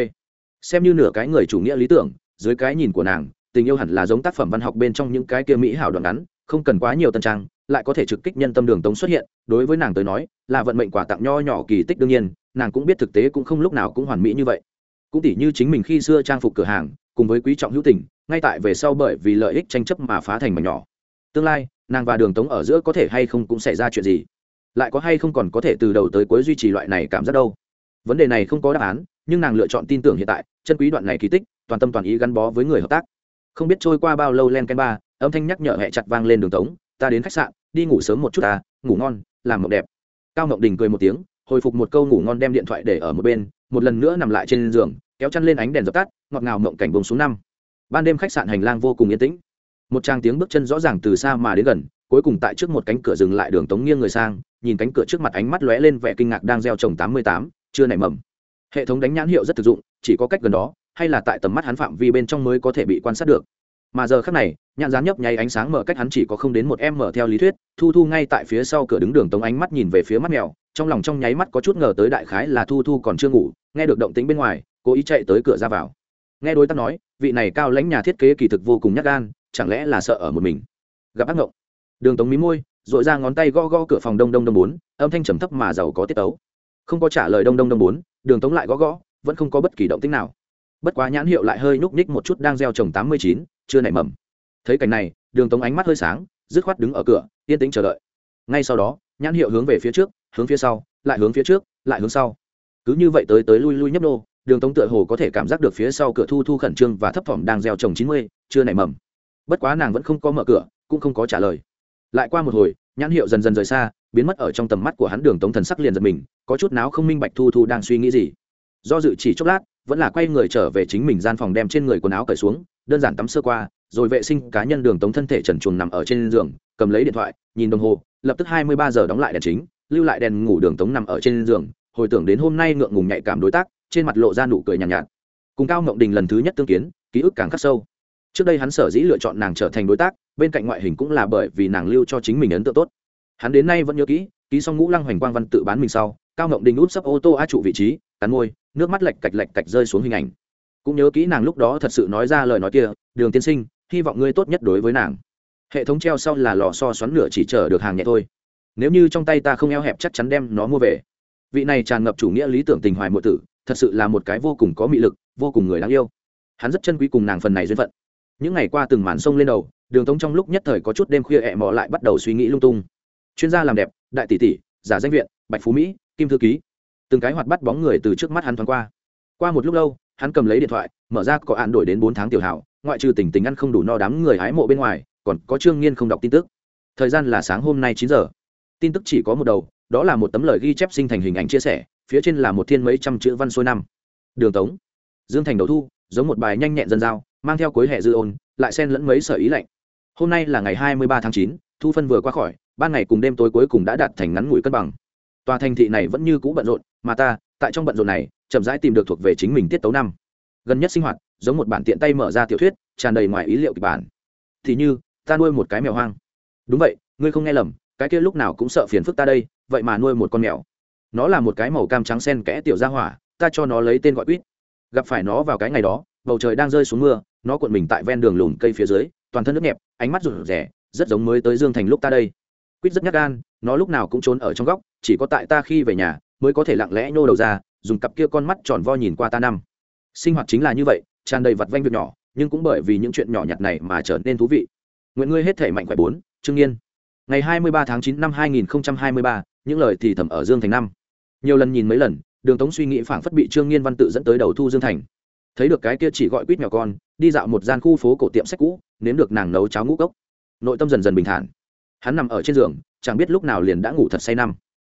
xem như nửa cái người chủ nghĩa lý tưởng, dưới cái nhìn của nàng, tình yêu hẳn là giống tác phẩm văn học bên trong những cái kia mỹ hảo đoạn ngắn, không cần quá nhiều tân trang, lại có thể trực kích nhân tâm đường tống xuất hiện, đối với nàng tới nói, là vận mệnh quả tặng nho nhỏ kỳ tích đương nhiên, nàng cũng biết thực tế cũng không lúc nào cũng hoàn mỹ như vậy. Cũng tỉ như chính mình khi xưa trang phục cửa hàng, cùng với quý trọng hữu tình, ngay tại về sau bởi vì lợi ích tranh chấp mà phá thành mảnh nhỏ. Tương lai, nàng và đường tống ở giữa có thể hay không cũng xảy ra chuyện gì? Lại có hay không còn có thể từ đầu tới cuối duy trì loại này cảm giác đâu? Vấn đề này không có đáp án nhưng nàng lựa chọn tin tưởng hiện tại, chân quý đoạn này kỳ tích, toàn tâm toàn ý gắn bó với người hợp tác. Không biết trôi qua bao lâu len ken ba, âm thanh nhắc nhở hẹ chặt vang lên đường tống, ta đến khách sạn, đi ngủ sớm một chút ta, ngủ ngon, làm mộng đẹp. Cao ngọc đình cười một tiếng, hồi phục một câu ngủ ngon đem điện thoại để ở một bên, một lần nữa nằm lại trên giường, kéo chăn lên ánh đèn dập tắt, ngọt ngào mộng cảnh bông xuống năm. Ban đêm khách sạn hành lang vô cùng yên tĩnh. Một trang tiếng bước chân rõ ràng từ xa mà đến gần, cuối cùng tại trước một cánh cửa dừng lại đường tống nghiêng người sang, nhìn cánh cửa trước mặt ánh mắt lóe lên vẻ kinh ngạc đang gieo trồng tám mươi tám, chưa nảy mầm hệ thống đánh nhãn hiệu rất thực dụng, chỉ có cách gần đó, hay là tại tầm mắt hắn phạm vi bên trong mới có thể bị quan sát được. Mà giờ khác này, nhãn dán nhấp nháy ánh sáng mở cách hắn chỉ có không đến một em mở theo lý thuyết, thu thu ngay tại phía sau cửa đứng đường tống ánh mắt nhìn về phía mắt mèo, trong lòng trong nháy mắt có chút ngờ tới đại khái là thu thu còn chưa ngủ, nghe được động tính bên ngoài, cố ý chạy tới cửa ra vào. Nghe đối tác nói, vị này cao lãnh nhà thiết kế kỳ thực vô cùng nhát gan, chẳng lẽ là sợ ở một mình? Gặp ác ngộng. Đường tống mí môi dội ra ngón tay go go cửa phòng đông đông đông bốn, âm thanh trầm thấp mà giàu có tiết tấu. Không có trả lời đông đông đông bốn đường tống lại gõ gõ, vẫn không có bất kỳ động tích nào. Bất quá nhãn hiệu lại hơi nhúc ních một chút đang gieo trồng tám mươi chín, chưa nảy mầm. Thấy cảnh này, đường tống ánh mắt hơi sáng, dứt khoát đứng ở cửa, yên tĩnh chờ đợi. Ngay sau đó, nhãn hiệu hướng về phía trước, hướng phía sau, lại hướng phía trước, lại hướng sau. Cứ như vậy tới tới lui lui nhấp nô, đường tống tựa hồ có thể cảm giác được phía sau cửa thu thu khẩn trương và thấp thỏm đang gieo trồng chín mươi, chưa nảy mầm. Bất quá nàng vẫn không có mở cửa, cũng không có trả lời. Lại qua một hồi, nhãn hiệu dần dần rời xa biến mất ở trong tầm mắt của hắn đường tống thần sắc liền giật mình có chút nào không minh bạch thu thu đang suy nghĩ gì. Do dự chỉ chốc lát vẫn là quay người trở về chính mình gian phòng đem trên người quần áo cởi xuống đơn giản tắm sơ qua rồi vệ sinh cá nhân đường tống thân thể trần truồng nằm ở trên giường cầm lấy điện thoại nhìn đồng hồ lập tức hai mươi ba giờ đóng lại đèn chính lưu lại đèn ngủ đường tống nằm ở trên giường hồi tưởng đến hôm nay ngượng ngùng nhạy cảm đối tác trên mặt lộ ra nụ cười nhàn nhạt, nhạt. Cùng cao ngộng đình lần thứ nhất tương kiến ký ức càng khắc sâu. Trước đây hắn sở dĩ lựa chọn nàng trở thành đối tác bên cạnh ngoại hình cũng là bởi vì nàng lưu cho chính mình ấn tượng tốt hắn đến nay vẫn nhớ kỹ, ký xong ngũ lăng hoành quang văn tự bán mình sau, cao ngộng đình út sấp ô tô a trụ vị trí, cắn môi, nước mắt lệch cạch lệch cạch rơi xuống hình ảnh. Cũng nhớ kỹ nàng lúc đó thật sự nói ra lời nói kia, đường tiên sinh, hy vọng ngươi tốt nhất đối với nàng. Hệ thống treo sau là lò so xoắn lửa chỉ chở được hàng nhẹ thôi. Nếu như trong tay ta không eo hẹp chắc chắn đem nó mua về. Vị này tràn ngập chủ nghĩa lý tưởng tình hoài mộ tử, thật sự là một cái vô cùng có mị lực, vô cùng người đáng yêu. Hắn rất chân quý cùng nàng phần này duyên phận. Những ngày qua từng màn sông lên đầu, đường tống trong lúc nhất thời có chút đêm khuya ẹ mò lại bắt đầu suy nghĩ lung tung chuyên gia làm đẹp, đại tỷ tỷ, giả danh viện, bạch phú mỹ, kim thư ký. Từng cái hoạt bắt bóng người từ trước mắt hắn thoáng qua. Qua một lúc lâu, hắn cầm lấy điện thoại, mở ra có hạn đổi đến bốn tháng tiểu hảo, ngoại trừ tỉnh tình ăn không đủ no đám người hái mộ bên ngoài, còn có trương nghiên không đọc tin tức. Thời gian là sáng hôm nay chín giờ. Tin tức chỉ có một đầu, đó là một tấm lời ghi chép sinh thành hình ảnh chia sẻ, phía trên là một thiên mấy trăm chữ văn xuôi năm. Đường tống, dương thành đầu thu, giống một bài nhanh nhẹn dân giao, mang theo cuối hệ dư ôn, lại xen lẫn mấy sở ý lạnh. Hôm nay là ngày hai mươi ba tháng chín, thu phân vừa qua khỏi ban ngày cùng đêm tối cuối cùng đã đạt thành ngắn ngủi cân bằng. Tòa thành thị này vẫn như cũ bận rộn, mà ta, tại trong bận rộn này, chậm rãi tìm được thuộc về chính mình tiết tấu năm. Gần nhất sinh hoạt, giống một bản tiện tay mở ra tiểu thuyết, tràn đầy ngoài ý liệu kịch bản. Thì như, ta nuôi một cái mèo hoang. Đúng vậy, ngươi không nghe lầm, cái kia lúc nào cũng sợ phiền phức ta đây, vậy mà nuôi một con mèo. Nó là một cái màu cam trắng sen kẽ tiểu ra hỏa, ta cho nó lấy tên gọi quýt. Gặp phải nó vào cái ngày đó, bầu trời đang rơi xuống mưa, nó cuộn mình tại ven đường lùn cây phía dưới, toàn thân nước nhẹp, ánh mắt rụt rẻ rất giống mới tới dương thành lúc ta đây quýt rất nhát gan, nó lúc nào cũng trốn ở trong góc, chỉ có tại ta khi về nhà mới có thể lặng lẽ nhô đầu ra, dùng cặp kia con mắt tròn vo nhìn qua ta năm. Sinh hoạt chính là như vậy, tràn đầy vặt vanh việc nhỏ, nhưng cũng bởi vì những chuyện nhỏ nhặt này mà trở nên thú vị. Nguyện ngươi hết thể mạnh khỏe bốn, trương nhiên ngày hai mươi ba tháng chín năm hai nghìn hai mươi ba, những lời thì thầm ở dương thành năm. Nhiều lần nhìn mấy lần, đường tống suy nghĩ phảng phất bị trương nghiên văn tự dẫn tới đầu thu dương thành. Thấy được cái kia chỉ gọi quýt nhỏ con, đi dạo một gian khu phố cổ tiệm sách cũ, nếm được nàng nấu cháo ngũ cốc. Nội tâm dần dần bình thản hắn nằm ở trên giường, chẳng biết lúc nào liền đã ngủ thật say năm.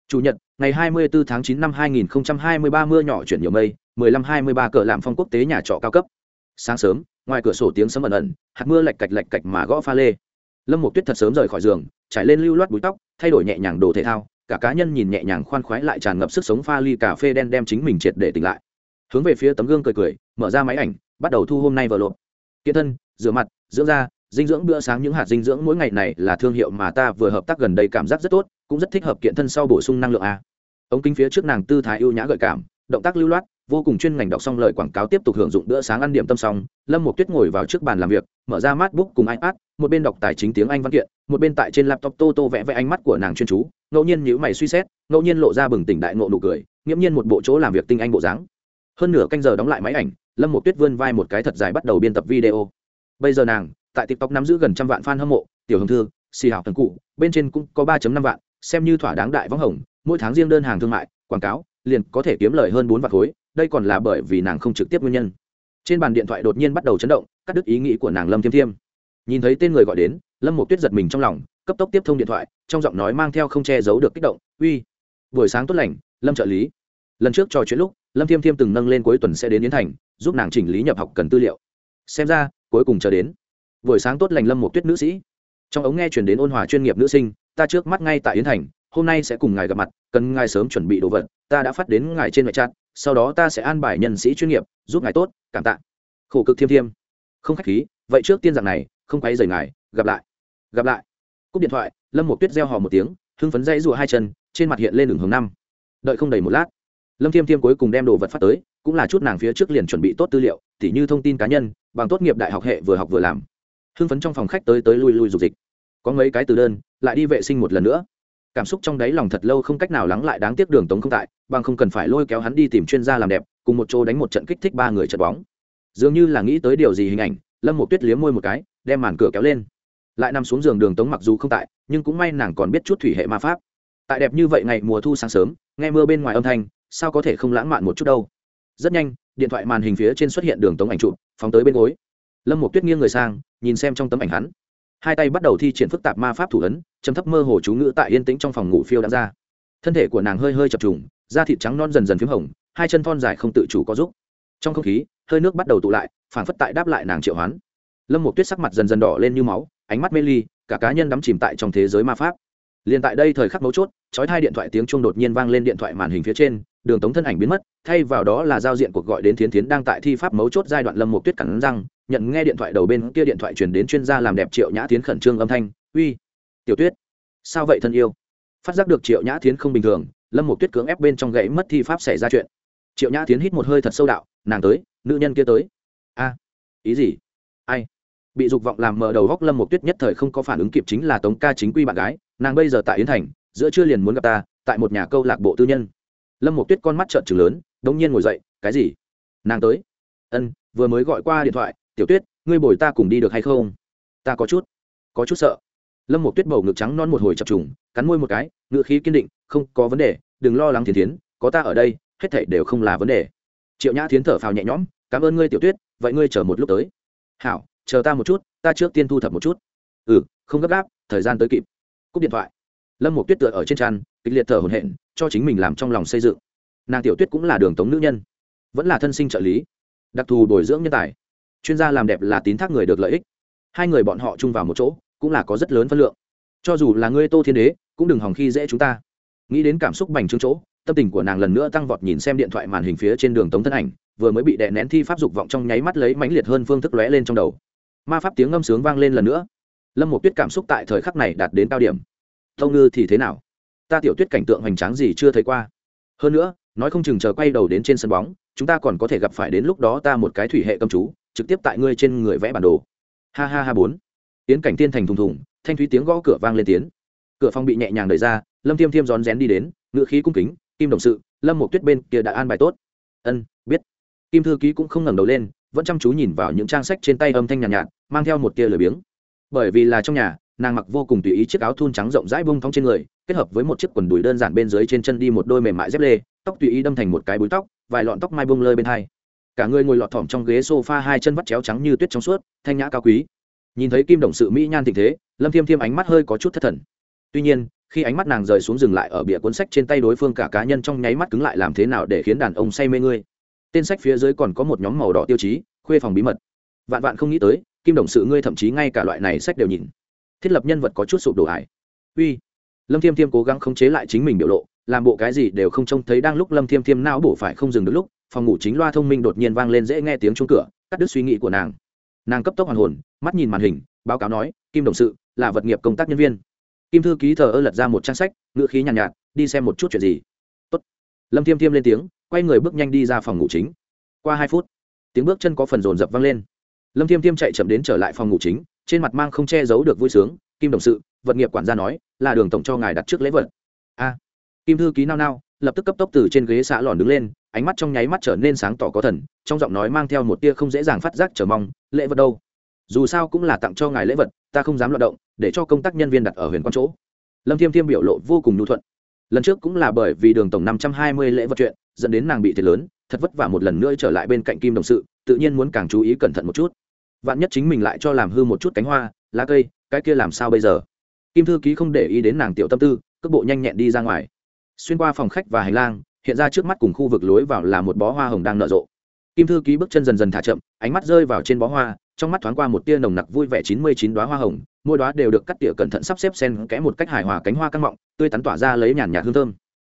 Chủ nhật, ngày 24 tháng 9 năm 2023 mưa nhỏ chuyển nhiều mây 15-23 cờ làm phong quốc tế nhà trọ cao cấp. Sáng sớm, ngoài cửa sổ tiếng sấm ẩn ẩn, hạt mưa lạch cạch lạch cạch mà gõ pha lê. Lâm một tuyết thật sớm rời khỏi giường, trải lên lưu loát búi tóc, thay đổi nhẹ nhàng đồ thể thao, cả cá nhân nhìn nhẹ nhàng khoan khoái lại tràn ngập sức sống pha ly cà phê đen đem chính mình triệt để tỉnh lại. Hướng về phía tấm gương cười cười, mở ra máy ảnh, bắt đầu thu hôm nay vợ lộn. Kiện thân, rửa mặt, dưỡng da dinh dưỡng bữa sáng những hạt dinh dưỡng mỗi ngày này là thương hiệu mà ta vừa hợp tác gần đây cảm giác rất tốt, cũng rất thích hợp kiện thân sau bổ sung năng lượng a. Ống kính phía trước nàng tư thái ưu nhã gợi cảm, động tác lưu loát, vô cùng chuyên ngành đọc xong lời quảng cáo tiếp tục hưởng dụng bữa sáng ăn điểm tâm xong, lâm một tuyết ngồi vào trước bàn làm việc, mở ra macbook cùng ipad, một bên đọc tài chính tiếng anh văn kiện, một bên tại trên laptop tô tô vẽ vẽ ánh mắt của nàng chuyên chú, ngẫu nhiên nhữ mày suy xét, ngẫu nhiên lộ ra bừng tỉnh đại ngộ nụ cười, nghiễm nhiên một bộ chỗ làm việc tinh anh bộ dáng. Hơn nửa canh giờ đóng lại máy ảnh, lâm một tuyết vươn vai một cái thật dài bắt đầu biên tập video. Bây giờ nàng tại tiktok nắm giữ gần trăm vạn fan hâm mộ, tiểu hồng thư, xì hào thần cụ, bên trên cũng có ba năm vạn, xem như thỏa đáng đại võng hồng, mỗi tháng riêng đơn hàng thương mại, quảng cáo, liền có thể kiếm lời hơn bốn vạn khối, đây còn là bởi vì nàng không trực tiếp nguyên nhân. Trên bàn điện thoại đột nhiên bắt đầu chấn động, cắt đứt ý nghĩ của nàng lâm thiêm thiêm. Nhìn thấy tên người gọi đến, lâm một tuyết giật mình trong lòng, cấp tốc tiếp thông điện thoại, trong giọng nói mang theo không che giấu được kích động, uy, buổi sáng tốt lành, lâm trợ lý. Lần trước trò chuyện lúc, lâm thiêm thiêm từng nâng lên cuối tuần sẽ đến yến thành, giúp nàng chỉnh lý nhập học cần tư liệu. Xem ra, cuối cùng chờ đến buổi sáng tốt lành lâm một tuyết nữ sĩ. Trong ống nghe chuyển đến ôn hòa chuyên nghiệp nữ sinh, ta trước mắt ngay tại yến thành, hôm nay sẽ cùng ngài gặp mặt, cần ngài sớm chuẩn bị đồ vật, ta đã phát đến ngài trên ngoại trát sau đó ta sẽ an bài nhân sĩ chuyên nghiệp, giúp ngài tốt, cảm tạ. Khổ cực thiêm thiêm. Không khách khí, vậy trước tiên dạng này, không quay rời ngài, gặp lại. Gặp lại. Cúp điện thoại, lâm một tuyết reo hò một tiếng, hưng phấn dây rụa hai chân, trên mặt hiện lên đường hướng năm. Đợi không đầy một lát, lâm thiêm thiêm cuối cùng đem đồ vật phát tới, cũng là chút nàng phía trước liền chuẩn bị tốt tư liệu, tỉ như thông tin cá nhân, bằng tốt nghiệp đại học hệ vừa học vừa làm hưng phấn trong phòng khách tới tới lui lui dục dịch. Có mấy cái từ đơn, lại đi vệ sinh một lần nữa. Cảm xúc trong đáy lòng thật lâu không cách nào lắng lại đáng tiếc đường tống không tại, bằng không cần phải lôi kéo hắn đi tìm chuyên gia làm đẹp, cùng một chỗ đánh một trận kích thích ba người trận bóng. Dường như là nghĩ tới điều gì hình ảnh, lâm một tuyết liếm môi một cái, đem màn cửa kéo lên. Lại nằm xuống giường đường tống mặc dù không tại, nhưng cũng may nàng còn biết chút thủy hệ ma pháp. Tại đẹp như vậy ngày mùa thu sáng sớm, nghe mưa bên ngoài âm thanh, sao có thể không lãng mạn một chút đâu? Rất nhanh, điện thoại màn hình phía trên xuất hiện đường tống ảnh chụp, phóng tới bên gối lâm một tuyết nghiêng người sang, nhìn xem trong tấm ảnh hắn. Hai tay bắt đầu thi triển phức tạp ma pháp thủ ấn, chấm thấp mơ hồ chú ngữ tại yên tĩnh trong phòng ngủ phiêu đã ra. Thân thể của nàng hơi hơi chập trùng, da thịt trắng non dần dần p h í m hồng, hai chân thon dài không tự chủ có giúp. Trong không khí, hơi nước bắt đầu tụ lại phản phất tại đáp lại nàng triệu hoán. Lâm một tuyết sắc mặt dần dần đỏ lên như máu, ánh mắt mê ly, cả cá nhân đắm chìm tại trong thế giới ma pháp. Liền tại đây thời khắc mấu chốt trói hai điện thoại tiếng chuông đột nhiên vang lên điện thoại màn hình phía trên, đường tống thân ảnh biến mất, thay vào đó là giao diện cuộc gọi đến thiến thiến đang tại thi pháp mấu chốt giai đoạn lâm một tuyết cắn răng nhận nghe điện thoại đầu bên kia điện thoại chuyển đến chuyên gia làm đẹp triệu nhã tiến khẩn trương âm thanh, uy, tiểu tuyết, sao vậy thân yêu? Phát giác được triệu nhã tiến không bình thường, lâm một tuyết cưỡng ép bên trong gãy mất thi pháp xảy ra chuyện. Triệu nhã tiến hít một hơi thật sâu đạo, nàng tới, nữ nhân kia tới. A, ý gì? Ai? Bị dục vọng làm mở đầu góc lâm một tuyết nhất thời không có phản ứng kịp chính là tống ca chính quy bạn gái, nàng bây giờ tại yến thành, giữa trưa liền muốn gặp ta, tại một nhà câu lạc bộ tư nhân. Lâm một tuyết con mắt trợn trừng lớn, đống nhiên ngồi dậy, cái gì? Nàng tới? Ân, vừa mới gọi qua điện thoại tiểu tuyết, ngươi bồi ta cùng đi được hay không? Ta có chút có chút sợ. Lâm một tuyết bầu ngực trắng non một hồi chập trùng, cắn môi một cái ngựa khí kiên định, không có vấn đề, đừng lo lắng thiến thiến, có ta ở đây, hết thảy đều không là vấn đề. Triệu nhã thiến thở phào nhẹ nhõm, cảm ơn ngươi, tiểu tuyết, vậy ngươi chờ một lúc tới. Hảo, chờ ta một chút, ta trước tiên thu thập một chút. Ừ không gấp gáp, thời gian tới kịp. Cúp điện thoại. Lâm một tuyết tựa ở trên tràn kịch liệt thở hồn hện cho chính mình làm trong lòng xây dựng. Nàng tiểu tuyết cũng là đường tống nữ nhân, vẫn là thân sinh trợ lý, đặc thù bồi dưỡng nhân tài chuyên gia làm đẹp là tín thác người được lợi ích. Hai người bọn họ chung vào một chỗ, cũng là có rất lớn phân lượng. Cho dù là ngươi tô thiên đế, cũng đừng hòng khi dễ chúng ta. Nghĩ đến cảm xúc bành trướng chỗ, tâm tình của nàng lần nữa tăng vọt nhìn xem điện thoại màn hình phía trên đường tống thân ảnh, vừa mới bị đè nén thi pháp dục vọng trong nháy mắt lấy mãnh liệt hơn phương thức lóe lên trong đầu. Ma pháp tiếng ngâm sướng vang lên lần nữa. Lâm một tuyết cảm xúc tại thời khắc này đạt đến cao điểm. Tâu ngư thì thế nào? Ta tiểu tuyết cảnh tượng hoành tráng gì chưa thấy qua. Hơn nữa, nói không chừng chờ quay đầu đến trên sân bóng, chúng ta còn có thể gặp phải đến lúc đó ta một cái thủy hệ cầm chú trực tiếp tại ngươi trên người vẽ bản đồ. Ha ha ha bốn. Tiến cảnh tiên thành thùng thùng thanh thúy tiếng gõ cửa vang lên tiếng cửa phòng bị nhẹ nhàng đẩy ra lâm thiêm thiêm rón rén đi đến ngựa khí cung kính kim đồng sự lâm một tuyết bên kia đã an bài tốt. Ân biết. Kim thư ký cũng không ngẩng đầu lên vẫn chăm chú nhìn vào những trang sách trên tay âm thanh nhàn nhạt, nhạt mang theo một tia lười biếng. Bởi vì là trong nhà nàng mặc vô cùng tùy ý chiếc áo thun trắng rộng rãi bông thong trên người kết hợp với một chiếc quần đùi đơn giản bên dưới trên chân đi một đôi mềm mại dép lê tóc tùy ý đâm thành một cái búi tóc vài lọn tóc mai bông lơi bên hai cả người ngồi lọt thỏm trong ghế sofa hai chân vắt chéo trắng như tuyết trong suốt, thanh nhã cao quý. Nhìn thấy kim đồng sự mỹ nhan tình thế, lâm thiêm thiêm ánh mắt hơi có chút thất thần. Tuy nhiên, khi ánh mắt nàng rời xuống dừng lại ở bìa cuốn sách trên tay đối phương cả cá nhân trong nháy mắt cứng lại làm thế nào để khiến đàn ông say mê ngươi? Tên sách phía dưới còn có một nhóm màu đỏ tiêu chí, khuê phòng bí mật. Vạn vạn không nghĩ tới, kim đồng sự ngươi thậm chí ngay cả loại này sách đều nhìn. Thiết lập nhân vật có chút sụp đổ ải uy. Lâm thiêm thiêm cố gắng khống chế lại chính mình biểu lộ, làm bộ cái gì đều không trông thấy đang lúc lâm thiêm thiêm não bổ phải không dừng được lúc phòng ngủ chính loa thông minh đột nhiên vang lên dễ nghe tiếng chung cửa cắt đứt suy nghĩ của nàng. Nàng cấp tốc hoàn hồn mắt nhìn màn hình báo cáo nói kim đồng sự là vật nghiệp công tác nhân viên. Kim thư ký thờ ơ lật ra một trang sách ngữ khí nhàn nhạt, nhạt đi xem một chút chuyện gì. Tốt. lâm thiêm thiêm lên tiếng quay người bước nhanh đi ra phòng ngủ chính. Qua hai phút tiếng bước chân có phần rồn rập vang lên. Lâm thiêm thiêm chạy chậm đến trở lại phòng ngủ chính trên mặt mang không che giấu được vui sướng kim đồng sự vật nghiệp quản gia nói là đường tổng cho ngài đặt trước lễ vật. A. Kim thư ký nao nao lập tức cấp tốc từ trên ghế xã lòn đứng lên ánh mắt trong nháy mắt trở nên sáng tỏ có thần, trong giọng nói mang theo một tia không dễ dàng phát giác chờ mong, lễ vật đâu? Dù sao cũng là tặng cho ngài lễ vật, ta không dám loạt động, để cho công tác nhân viên đặt ở huyền quan chỗ. Lâm thiêm thiêm biểu lộ vô cùng nhu thuận. Lần trước cũng là bởi vì đường tổng năm trăm hai mươi lễ vật chuyện, dẫn đến nàng bị thiệt lớn, thật vất vả một lần nữa trở lại bên cạnh kim đồng sự, tự nhiên muốn càng chú ý cẩn thận một chút. Vạn nhất chính mình lại cho làm hư một chút cánh hoa, lá cây, cái kia làm sao bây giờ? Kim thư ký không để ý đến nàng tiểu tâm tư, cước bộ nhanh nhẹn đi ra ngoài. Xuyên qua phòng khách và hành lang hiện ra trước mắt cùng khu vực lối vào là một bó hoa hồng đang nở rộ. Kim thư ký bước chân dần dần thả chậm, ánh mắt rơi vào trên bó hoa, trong mắt thoáng qua một tia nồng nặc vui vẻ chín mươi chín đoá hoa hồng, mỗi đoá đều được cắt tỉa cẩn thận sắp xếp sen kẽ một cách hài hòa cánh hoa căng mọng, tươi tắn tỏa ra lấy nhàn nhạt hương thơm.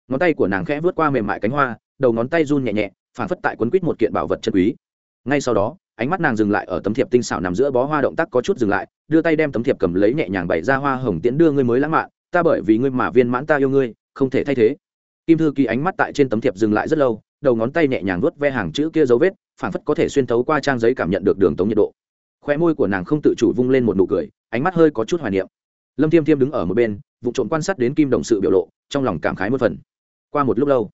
Ngón tay của nàng khẽ vớt qua mềm mại cánh hoa, đầu ngón tay run nhẹ nhẹ phản phất tại quấn quýt một kiện bảo vật chân quý. Ngay sau đó, ánh mắt nàng dừng lại ở tấm thiệp tinh xảo nằm giữa bó hoa động tác có chút dừng lại, đưa tay đem tấm thiệp cầm lấy nhẹ nhàng bày ra hoa hồng tiễn đưa ngươi mới lãng mạn, ta bởi vì ngươi mà viên mãn ta yêu ngươi, không thể thay thế kim thư ký ánh mắt tại trên tấm thiệp dừng lại rất lâu, đầu ngón tay nhẹ nhàng vuốt ve hàng chữ kia dấu vết phản phất có thể xuyên thấu qua trang giấy cảm nhận được đường tống nhiệt độ. Khoe môi của nàng không tự chủ vung lên một nụ cười, ánh mắt hơi có chút hoài niệm. Lâm thiêm thiêm đứng ở một bên, vụ trộm quan sát đến kim đồng sự biểu lộ, trong lòng cảm khái một phần. Qua một lúc lâu,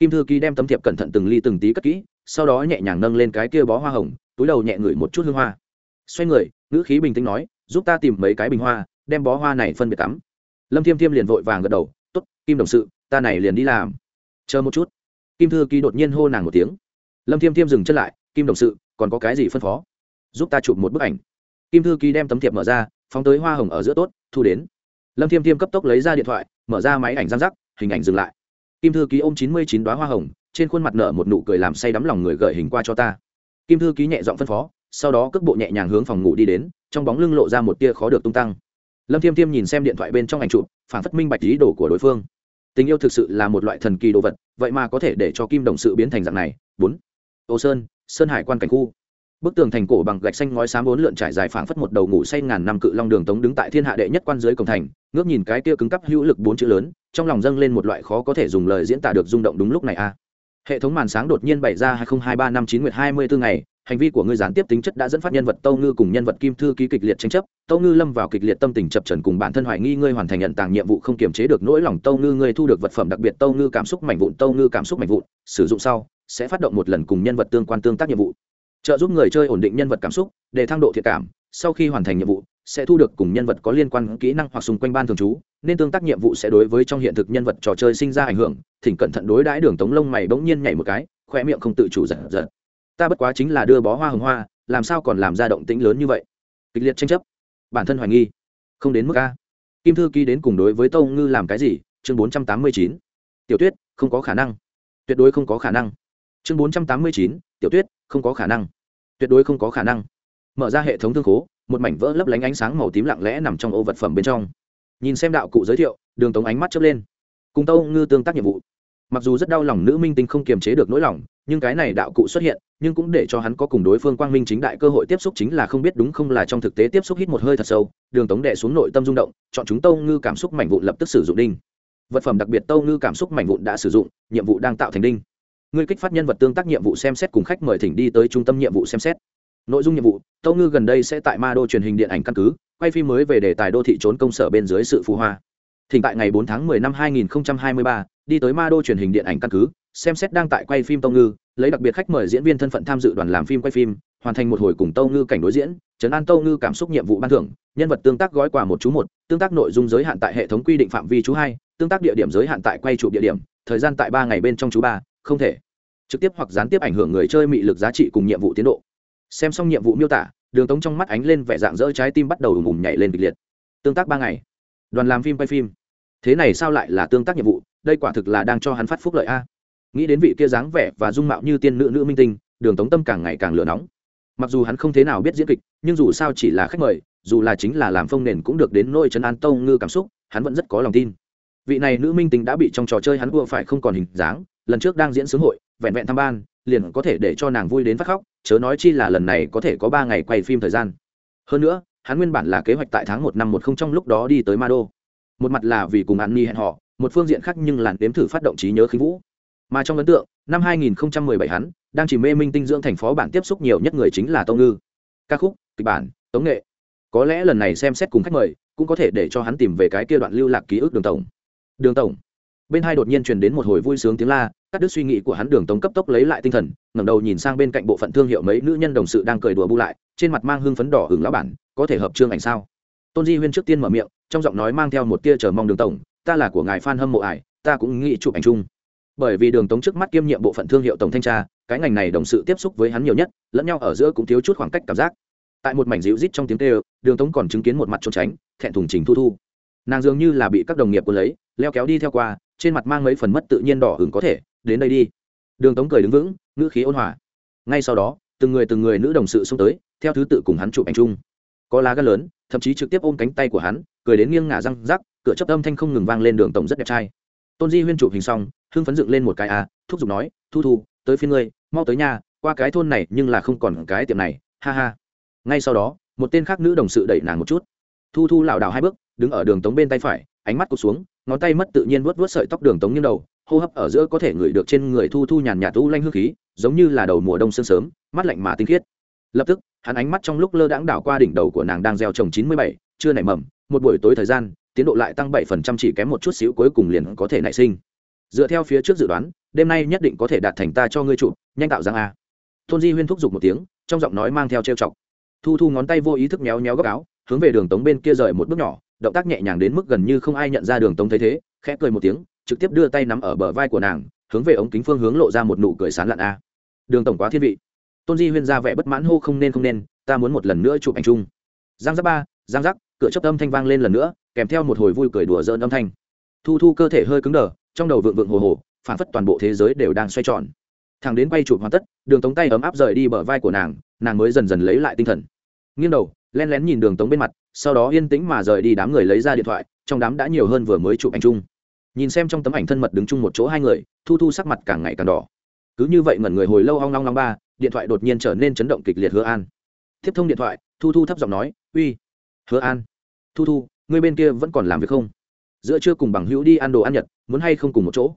kim thư ký đem tấm thiệp cẩn thận từng ly từng tí cất kỹ, sau đó nhẹ nhàng nâng lên cái kia bó hoa hồng, túi đầu nhẹ ngửi một chút hương hoa. Xoay người, ngữ khí bình tĩnh nói, giúp ta tìm mấy cái bình hoa, đem bó hoa này phân biệt tắm. lâm thiêm thiêm liền vội vàng gật đầu t ố t kim đồng sự ta này liền đi làm. Chờ một chút. Kim thư ký đột nhiên hô nàng một tiếng. Lâm thiêm thiêm dừng chân lại kim đồng sự còn có cái gì phân phó? Giúp ta chụp một bức ảnh. Kim thư ký đem tấm thiệp mở ra phóng tới hoa hồng ở giữa tốt thu đến. Lâm thiêm thiêm cấp tốc lấy ra điện thoại mở ra máy ảnh giam giắc, hình ảnh dừng lại. Kim thư ký ôm chín mươi chín đoá hoa hồng trên khuôn mặt nở một nụ cười làm say đắm lòng người gợi hình qua cho ta. Kim thư ký nhẹ giọng phân phó sau đó cước bộ nhẹ nhàng hướng phòng ngủ đi đến trong bóng lưng lộ ra một tia khó được tung tăng. Lâm thiêm thiêm nhìn xem điện thoại bên trong ảnh chụp phản phất minh bạch ý đồ của đối phương tình yêu thực sự là một loại thần kỳ đồ vật, vậy mà có thể để cho kim đồng sự biến thành dạng này. Bốn, ô sơn sơn hải quan cảnh khu. Bức tường thành cổ bằng gạch xanh ngói xám bốn lượn trải dài phảng phất một đầu ngủ say ngàn năm cự long đường tống đứng tại thiên hạ đệ nhất quan dưới cổng thành, ngước nhìn cái kia cứng cắp hữu lực bốn chữ lớn, trong lòng dâng lên một loại khó có thể dùng lời diễn tả được rung động đúng lúc này a. Hệ thống màn sáng đột nhiên bày ra hai nghìn hai ba năm chín nguyệt hai mươi bốn ngày hành vi của ngươi gián tiếp tính chất đã dẫn phát nhân vật tâu ngư cùng nhân vật kim thư ký kịch liệt tranh chấp. Tâu ngư lâm vào kịch liệt tâm tình chập trần cùng bản thân hoài nghi ngươi hoàn thành nhận tàng nhiệm vụ không kiềm chế được nỗi lòng tâu ngư ngươi thu được vật phẩm đặc biệt tâu ngư cảm xúc mảnh vụn, tâu ngư cảm xúc mảnh vụn, sử dụng sau, sẽ phát động một lần cùng nhân vật tương quan tương tác nhiệm vụ. Trợ giúp người chơi ổn định nhân vật cảm xúc, để thăng độ thiệt cảm, sau khi hoàn thành nhiệm vụ, sẽ thu được cùng nhân vật có liên quan kỹ năng hoặc xung quanh ban thường trú, nên tương tác nhiệm vụ sẽ đối với trong hiện thực nhân vật trò chơi sinh ra ảnh hưởng, thỉnh cẩn thận đối đãi đường tống lông mày bỗng nhiên nhảy một cái, khoe miệng không tự chủ giật giật ta bất quá chính là đưa bó hoa hồng hoa, làm sao còn làm ra động tĩnh lớn như vậy? Kịch liệt tranh chấp. Bản thân hoài nghi. Không đến mức a. Kim thư ký đến cùng đối với tâu ngư làm cái gì? Chương bốn trăm tám mươi chín. Tiểu tuyết, không có khả năng. Tuyệt đối không có khả năng. Chương bốn trăm tám mươi chín. Tiểu tuyết, không có khả năng. Tuyệt đối không có khả năng. Mở ra hệ thống thương khố, một mảnh vỡ lấp lánh ánh sáng màu tím lặng lẽ nằm trong ô vật phẩm bên trong. Nhìn xem đạo cụ giới thiệu, đường tống ánh mắt chớp lên. Cùng tâu ngư tương tác nhiệm vụ. Mặc dù rất đau lòng nữ minh tinh không kiềm chế được nỗi lòng nhưng cái này đạo cụ xuất hiện nhưng cũng để cho hắn có cùng đối phương quang minh chính đại cơ hội tiếp xúc chính là không biết đúng không là trong thực tế tiếp xúc hít một hơi thật sâu đường tống đệ xuống nội tâm rung động chọn chúng tâu ngư cảm xúc mảnh vụn lập tức sử dụng đinh. Vật phẩm đặc biệt tâu ngư cảm xúc mảnh vụn đã sử dụng nhiệm vụ đang tạo thành đinh. Ngươi kích phát nhân vật tương tác nhiệm vụ xem xét cùng khách mời thỉnh đi tới trung tâm nhiệm vụ xem xét. Nội dung nhiệm vụ tâu ngư gần đây sẽ tại ma đô truyền hình điện ảnh căn cứ quay phim mới về đề tài đô thị trốn công sở bên dưới sự phù hoa. Thỉnh tại ngày 4 tháng 10 năm 2023, đi tới ma đô truyền hình điện ảnh căn cứ, xem xét đang tại quay phim tâu ngư, lấy đặc biệt khách mời diễn viên thân phận tham dự đoàn làm phim quay phim, hoàn thành một hồi cùng tâu ngư cảnh đối diễn, chấn an tâu ngư cảm xúc nhiệm vụ ban thưởng, nhân vật tương tác gói quà một chú một, tương tác nội dung giới hạn tại hệ thống quy định phạm vi chú hai, tương tác địa điểm giới hạn tại quay trụ địa điểm, thời gian tại ba ngày bên trong chú ba, không thể trực tiếp hoặc gián tiếp ảnh hưởng người chơi mị lực giá trị cùng nhiệm vụ tiến độ. Xem xong nhiệm vụ miêu tả, đường tống trong mắt ánh lên vẻ dạng dỡ trái tim bắt đầu ùm ùm nhảy lên kịch liệt. Tương tác ba ngày, đoàn làm phim quay phim. Thế này sao lại là tương tác nhiệm vụ? Đây quả thực là đang cho hắn phát phúc lợi a. Nghĩ đến vị kia dáng vẻ và dung mạo như tiên nữ nữ minh tinh, đường tống tâm càng ngày càng lửa nóng. Mặc dù hắn không thế nào biết diễn kịch, nhưng dù sao chỉ là khách mời, dù là chính là làm phông nền cũng được đến nôi trấn an tâu ngư cảm xúc, hắn vẫn rất có lòng tin. Vị này nữ minh tinh đã bị trong trò chơi hắn vừa phải không còn hình dáng, lần trước đang diễn sướng hội, vẹn vẹn thăm ban, liền có thể để cho nàng vui đến phát khóc, chớ nói chi là lần này có thể có ba ngày quay phim thời gian. Hơn nữa, hắn nguyên bản là kế hoạch tại tháng một năm một không trong lúc đó đi tới ma đô một mặt là vì cùng an ni hẹn họ một phương diện khác nhưng làn đếm thử phát động trí nhớ khí vũ. Mà trong ấn tượng, năm 2017 hắn đang chỉ mê minh tinh dưỡng thành phó bản tiếp xúc nhiều nhất người chính là tông ngư. Ca khúc, kịch bản, tống nghệ. Có lẽ lần này xem xét cùng khách mời, cũng có thể để cho hắn tìm về cái kia đoạn lưu lạc ký ức đường tổng. Đường tổng. Bên hai đột nhiên truyền đến một hồi vui sướng tiếng la, cắt đứt suy nghĩ của hắn đường tống cấp tốc lấy lại tinh thần, ngẩng đầu nhìn sang bên cạnh bộ phận thương hiệu mấy nữ nhân đồng sự đang cười đùa bu lại, trên mặt mang hưng phấn đỏ hưởng lão bản, có thể hợp trương ảnh sao? Tôn di huyên trước tiên mở miệng, trong giọng nói mang theo một tia chờ mong đường tổng ta là của ngài f hâm mộ ải, ta cũng nghĩ chụp ảnh chung. Bởi vì đường tống trước mắt kiêm nhiệm bộ phận thương hiệu tổng thanh tra, cái ngành này đồng sự tiếp xúc với hắn nhiều nhất, lẫn nhau ở giữa cũng thiếu chút khoảng cách cảm giác. Tại một mảnh dịu rít trong tiếng kêu, đường tống còn chứng kiến một mặt trốn tránh, thẹn thùng trình thu thu. Nàng dường như là bị các đồng nghiệp quân lấy, leo kéo đi theo qua, trên mặt mang mấy phần mất tự nhiên đỏ hứng có thể, đến đây đi. Đường tống cười đứng vững, ngữ khí ôn hòa. Ngay sau đó, từng người từng người nữ đồng sự xông tới, theo thứ tự cùng hắn chụp ảnh chung. Có lá gan lớn, thậm chí trực tiếp ôm cánh tay của hắn, cười đến nghiêng ngả răng rắc cửa chấp âm thanh không ngừng vang lên đường tổng rất đẹp trai. Tôn di huyên chụp hình xong, hưng phấn dựng lên một cái à thúc giục nói, thu thu, tới phía ngươi, mau tới nhà, qua cái thôn này nhưng là không còn cái tiệm này, ha ha. Ngay sau đó, một tên khác nữ đồng sự đẩy nàng một chút. Thu thu lảo đảo hai bước, đứng ở đường tống bên tay phải, ánh mắt cụt xuống, ngón tay mất tự nhiên vuốt vuốt sợi tóc đường tống như đầu, hô hấp ở giữa có thể ngửi được trên người thu thu nhàn nhạt u lanh hương khí, giống như là đầu mùa đông sương sớm, mắt lạnh mà tinh khiết. Lập tức, hắn ánh mắt trong lúc lơ đãng đảo qua đỉnh đầu của nàng đang gieo trồng chín mươi bảy, chưa nảy mầm, một buổi tối thời gian tiến độ lại tăng bảy phần trăm chỉ kém một chút xíu cuối cùng liền có thể nảy sinh. Dựa theo phía trước dự đoán, đêm nay nhất định có thể đạt thành ta cho ngươi chụp, nhanh tạo dáng a. Tôn di huyên thúc giục một tiếng, trong giọng nói mang theo trêu chọc. Thu thu ngón tay vô ý thức méo méo góc áo, hướng về đường tống bên kia rời một bước nhỏ, động tác nhẹ nhàng đến mức gần như không ai nhận ra đường tống thấy thế, khẽ cười một tiếng, trực tiếp đưa tay nắm ở bờ vai của nàng, hướng về ống kính phương hướng lộ ra một nụ cười sán lạn a. Đường tổng quá thiên vị. Tôn di huyên ra vẻ bất mãn hô không nên không nên, ta muốn một lần nữa chụp ảnh chung. Giang giác ba, giang giác, cửa chớp âm thanh vang lên lần nữa kèm theo một hồi vui cười đùa dỡn âm thanh. Thu thu cơ thể hơi cứng đờ, trong đầu vượng vượng hồ hồ phản phất toàn bộ thế giới đều đang xoay tròn. Thằng đến quay chụp hoàn tất, đường tống tay ấm áp rời đi bờ vai của nàng nàng mới dần dần lấy lại tinh thần. Nghiêng đầu len lén nhìn đường tống bên mặt, sau đó yên tĩnh mà rời đi đám người lấy ra điện thoại, trong đám đã nhiều hơn vừa mới chụp ảnh chung. Nhìn xem trong tấm ảnh thân mật đứng chung một chỗ hai người, thu thu sắc mặt càng ngày càng đỏ. Cứ như vậy ngẩn người hồi lâu hoang long long ba, điện thoại đột nhiên trở nên chấn động kịch liệt hứa an. Tiếp thông điện thoại, thu thu thấp giọng nói, uy, hứa an. Thu thu người bên kia vẫn còn làm việc không? Giữa trưa cùng bằng hữu đi ăn đồ ăn nhật, muốn hay không cùng một chỗ?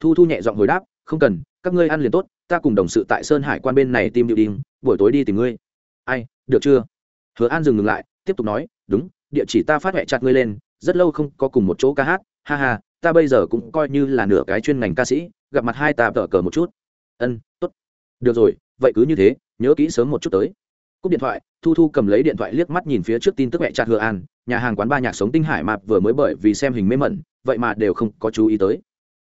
Thu thu nhẹ giọng hồi đáp, không cần, các ngươi ăn liền tốt, ta cùng đồng sự tại sơn hải quan bên này tìm điệu đinh buổi tối đi tìm ngươi. Ai, được chưa? Hứa an dừng ngừng lại, tiếp tục nói, đúng, địa chỉ ta phát huệ chặt ngươi lên, rất lâu không có cùng một chỗ ca hát, ha ha, ta bây giờ cũng coi như là nửa cái chuyên ngành ca sĩ, gặp mặt hai ta tờ cờ một chút. Ân t ố t được rồi, vậy cứ như thế, nhớ kỹ sớm một chút tới. Cúp điện thoại, thu thu cầm lấy điện thoại liếc mắt nhìn phía trước tin tức mẹ chặt hứa an nhà hàng quán ba nhạc sống tinh hải mạp vừa mới bởi vì xem hình mê mẩn, vậy mà đều không có chú ý tới.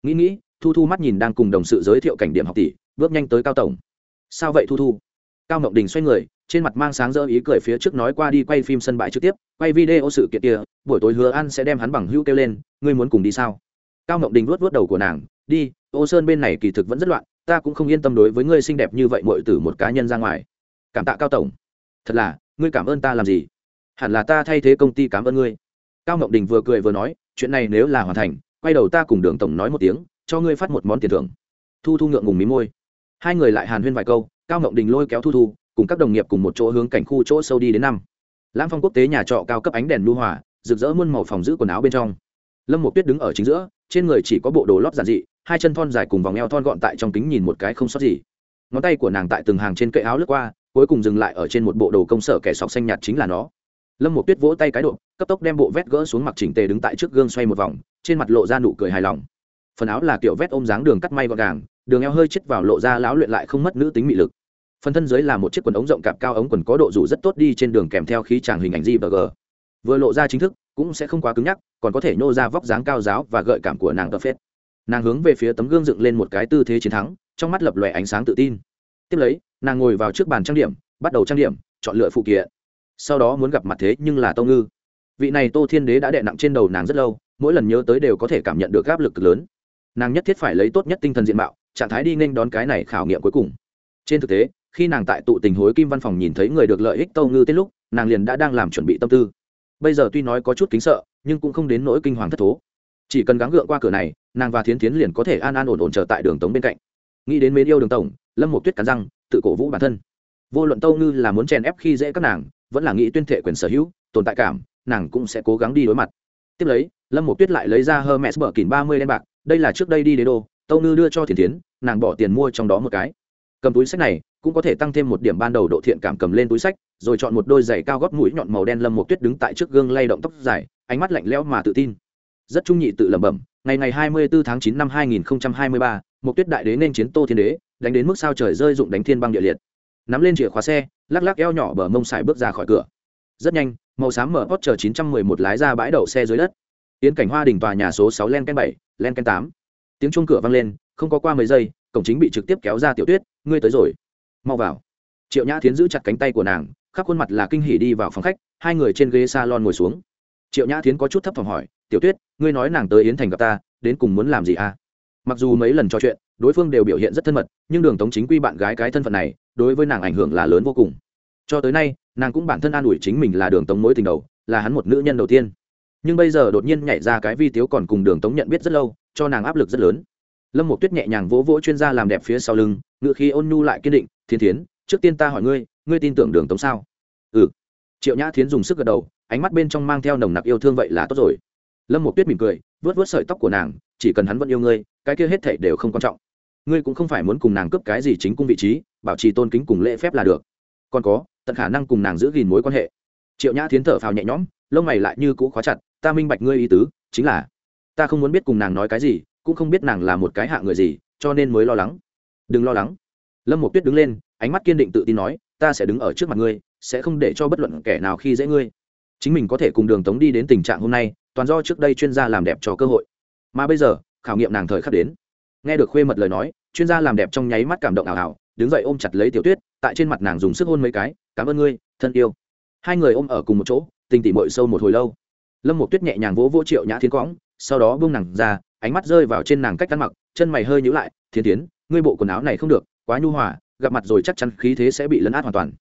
Nghĩ nghĩ, thu thu mắt nhìn đang cùng đồng sự giới thiệu cảnh điểm học tỷ, bước nhanh tới cao tổng. Sao vậy thu thu? Cao ngọc đình xoay người, trên mặt mang sáng rỡ ý cười phía trước nói qua đi quay phim sân bãi trực tiếp, quay video sự kiện kia, buổi tối hứa an sẽ đem hắn bằng hữu kêu lên, ngươi muốn cùng đi sao? Cao ngọc đình vuốt vuốt đầu của nàng, đi, ô sơn bên này kỳ thực vẫn rất loạn, ta cũng không yên tâm đối với ngươi xinh đẹp như vậy mọi từ một cá nhân ra ngoài. Cảm tạ cao tổng. Thật là, ngươi cảm ơn ta làm gì? Hẳn là ta thay thế công ty cảm ơn ngươi. Cao ngọc đình vừa cười vừa nói, chuyện này nếu là hoàn thành, quay đầu ta cùng đường tổng nói một tiếng, cho ngươi phát một món tiền thưởng. Thu thu ngượng ngùng mí môi. Hai người lại hàn huyên vài câu, cao ngọc đình lôi kéo thu thu, cùng các đồng nghiệp cùng một chỗ hướng cảnh khu chỗ sâu đi đến năm. Lãng phong quốc tế nhà trọ cao cấp ánh đèn lưu hỏa rực rỡ muôn màu phòng giữ quần áo bên trong. Lâm một tuyết đứng ở chính giữa, trên người chỉ có bộ đồ lót giản dị, hai chân thon dài cùng vòng eo thon gọn tại trong kính nhìn một cái không sót gì. Ngón tay của nàng tại từng hàng trên cậy áo lướt qua, cuối cùng dừng lại ở trên một bộ đồ công sở kẻ sọc xanh nhạt chính là nó lâm một tuyết vỗ tay cái độ, cấp tốc đem bộ vét gỡ xuống mặc chỉnh tề đứng tại trước gương xoay một vòng, trên mặt lộ ra nụ cười hài lòng. Phần áo là kiểu vét ôm dáng đường cắt may gọn gàng, đường eo hơi chết vào lộ ra lão luyện lại không mất nữ tính mị lực. Phần thân dưới là một chiếc quần ống rộng cạp cao ống quần có độ rủ rất tốt đi trên đường kèm theo khí tràng hình ảnh g và g. Vừa lộ ra chính thức, cũng sẽ không quá cứng nhắc, còn có thể nhô ra vóc dáng cao giáo và gợi cảm của nàng tập phết. Nàng hướng về phía tấm gương dựng lên một cái tư thế chiến thắng, trong mắt lập lòe ánh sáng tự tin. Tiếp lấy, nàng ngồi vào trước bàn trang điểm, bắt đầu trang điểm, chọn lựa phụ kiện sau đó muốn gặp mặt thế nhưng là tâu ngư. Vị này tô thiên đế đã đè nặng trên đầu nàng rất lâu, mỗi lần nhớ tới đều có thể cảm nhận được áp lực lớn. Nàng nhất thiết phải lấy tốt nhất tinh thần diện mạo, trạng thái đi nên đón cái này khảo nghiệm cuối cùng. Trên thực tế, khi nàng tại tụ tình hối kim văn phòng nhìn thấy người được lợi ích tâu ngư tên lúc, nàng liền đã đang làm chuẩn bị tâm tư. Bây giờ tuy nói có chút kính sợ, nhưng cũng không đến nỗi kinh hoàng thất thố. Chỉ cần gắng gượng qua cửa này, nàng và thiến thiến liền có thể an an ổn ổn chờ tại đường tống bên cạnh. Nghĩ đến mến yêu đường tổng, lâm một tuyết cắn răng, tự cổ vũ bản thân. Vô luận tâu ngư là muốn chèn ép khi dễ các nàng vẫn là nghĩ tuyên thệ quyền sở hữu, tồn tại cảm, nàng cũng sẽ cố gắng đi đối mặt. Tiếp lấy, lâm một tuyết lại lấy ra hơ mẹ bờ kìm ba mươi đen bạc, đây là trước đây đi đế đô, tâu ngư đưa cho thiền tiến nàng bỏ tiền mua trong đó một cái. Cầm túi sách này, cũng có thể tăng thêm một điểm ban đầu độ thiện cảm cầm lên túi sách, rồi chọn một đôi giày cao gót mũi nhọn màu đen lâm một tuyết đứng tại trước gương lay động tóc dài, ánh mắt lạnh lẽo mà tự tin. Rất trung nhị tự lẩm bẩm, ngày ngày hai mươi bốn tháng chín năm hai nghìn hai mươi ba một tuyết đại đế nên chiến tô thiên đế, đánh đến mức sao trời rơi dụng đánh thiên băng địa liệt nắm lên chìa khóa xe lắc lắc eo nhỏ bờ mông xài bước ra khỏi cửa. Rất nhanh màu xám mở hot chờ 911 lái ra bãi đậu xe dưới đất. Tiến cảnh hoa đỉnh tòa nhà số 6 len ken 7, len ken 8. tiếng chuông cửa vang lên không có qua mấy giây cổng chính bị trực tiếp kéo ra tiểu tuyết ngươi tới rồi. Mau vào. Triệu nhã thiến giữ chặt cánh tay của nàng khắp khuôn mặt là kinh hỉ đi vào phòng khách hai người trên ghế salon ngồi xuống. Triệu nhã thiến có chút thấp phòng hỏi tiểu tuyết ngươi nói nàng tới yến thành gặp ta đến cùng muốn làm gì à? Mặc dù mấy lần trò chuyện đối phương đều biểu hiện rất thân mật nhưng đường tống chính quy bạn gái cái thân phận này đối với nàng ảnh hưởng là lớn vô cùng. Cho tới nay, nàng cũng bản thân an ủi chính mình là đường tống mối tình đầu, là hắn một nữ nhân đầu tiên. Nhưng bây giờ đột nhiên nhảy ra cái vi tiếu còn cùng đường tống nhận biết rất lâu, cho nàng áp lực rất lớn. Lâm một tuyết nhẹ nhàng vỗ vỗ chuyên gia làm đẹp phía sau lưng ngự khi ôn nhu lại kiên định, thiên thiến, trước tiên ta hỏi ngươi ngươi tin tưởng đường tống sao? Ừ. Triệu nhã thiến dùng sức gật đầu, ánh mắt bên trong mang theo nồng nặc yêu thương vậy là tốt rồi. Lâm một tuyết mỉm cười vớt vớt sợi tóc của nàng, chỉ cần hắn vẫn yêu ngươi, cái kia hết thể đều không quan trọng. Ngươi cũng không phải muốn cùng nàng cướp cái gì chính cung vị trí bảo trì tôn kính cùng lễ phép là được. Còn có, tận khả năng cùng nàng giữ gìn mối quan hệ. Triệu nhã thiến thở phào nhẹ nhõm, lông mày lại như cũ khóa chặt, ta minh bạch ngươi ý tứ, chính là ta không muốn biết cùng nàng nói cái gì, cũng không biết nàng là một cái hạ người gì, cho nên mới lo lắng. Đừng lo lắng. Lâm một tuyết đứng lên, ánh mắt kiên định tự tin nói, ta sẽ đứng ở trước mặt ngươi, sẽ không để cho bất luận kẻ nào khi dễ ngươi. Chính mình có thể cùng đường tống đi đến tình trạng hôm nay, toàn do trước đây chuyên gia làm đẹp cho cơ hội. Mà bây giờ, khảo nghiệm nàng thời khắc đến. Nghe được khuê mật lời nói, chuyên gia làm đẹp trong nháy mắt cảm động ảo ảo đứng dậy ôm chặt lấy tiểu tuyết, tại trên mặt nàng dùng sức hôn mấy cái, cảm ơn ngươi, thân yêu. Hai người ôm ở cùng một chỗ, tình tỉ mội sâu một hồi lâu. Lâm một tuyết nhẹ nhàng vỗ vỗ triệu nhã thiên quõng, sau đó buông nàng ra, ánh mắt rơi vào trên nàng cách ăn mặc, chân mày hơi nhữ lại, thiên tiến, ngươi bộ quần áo này không được, quá nhu hòa, gặp mặt rồi chắc chắn khí thế sẽ bị lấn át hoàn toàn.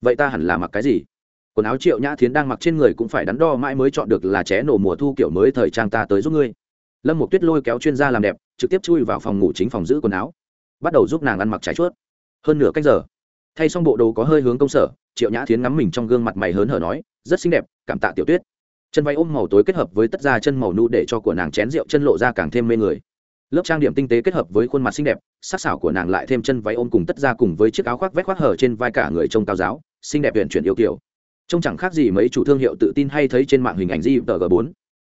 Vậy ta hẳn là mặc cái gì? Quần áo triệu nhã thiến đang mặc trên người cũng phải đắn đo mãi mới chọn được là ché nổ mùa thu kiểu mới thời trang ta tới giúp ngươi. Lâm một tuyết lôi kéo chuyên gia làm đẹp, trực tiếp chui vào phòng ngủ chính phòng giữ quần áo, bắt đầu giúp nàng ăn mặc trái chuốt hơn nửa cách giờ thay xong bộ đồ có hơi hướng công sở triệu nhã thiến ngắm mình trong gương mặt mày hớn hở nói rất xinh đẹp cảm tạ tiểu tuyết. Chân váy ôm màu tối kết hợp với tất da chân màu nu để cho của nàng chén rượu chân lộ ra càng thêm mê người. Lớp trang điểm tinh tế kết hợp với khuôn mặt xinh đẹp sắc sảo của nàng lại thêm chân váy ôm cùng tất da cùng với chiếc áo khoác vét khoác hở trên vai cả người trông cao giáo xinh đẹp huyện chuyển yêu kiểu. Trông chẳng khác gì mấy chủ thương hiệu tự tin hay thấy trên mạng hình ảnh di tờ g 4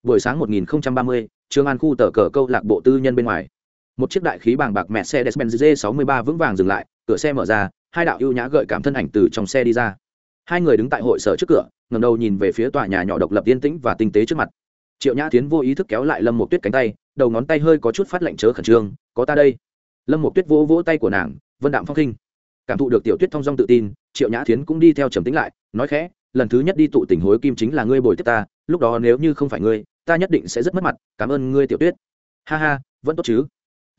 buổi sáng 1030, trường an khu tờ cờ câu lạc bộ tư nhân bên ngoài. Một chiếc đại khí bàng bạc mẹ mercedes-benz g 63 vững vàng dừng lại cửa xe mở ra, hai đạo ưu nhã gợi cảm thân ảnh từ trong xe đi ra. Hai người đứng tại hội sở trước cửa ngầm đầu nhìn về phía tòa nhà nhỏ độc lập yên tĩnh và tinh tế trước mặt. Triệu nhã tiến vô ý thức kéo lại lâm một tuyết cánh tay, đầu ngón tay hơi có chút phát lạnh chớ khẩn trương, có ta đây. Lâm một tuyết vỗ vỗ tay của nàng, vân đạm phong khinh cảm thụ được tiểu tuyết thong dong tự tin, triệu nhã thiến cũng đi theo trầm tính lại, nói khẽ, lần thứ nhất đi tụ tình hối kim chính là ngươi bồi tiếp ta, lúc đó nếu như không phải ngươi, ta nhất định sẽ rất mất mặt, cảm ơn ngươi tiểu tuyết. Ha ha, vẫn tốt chứ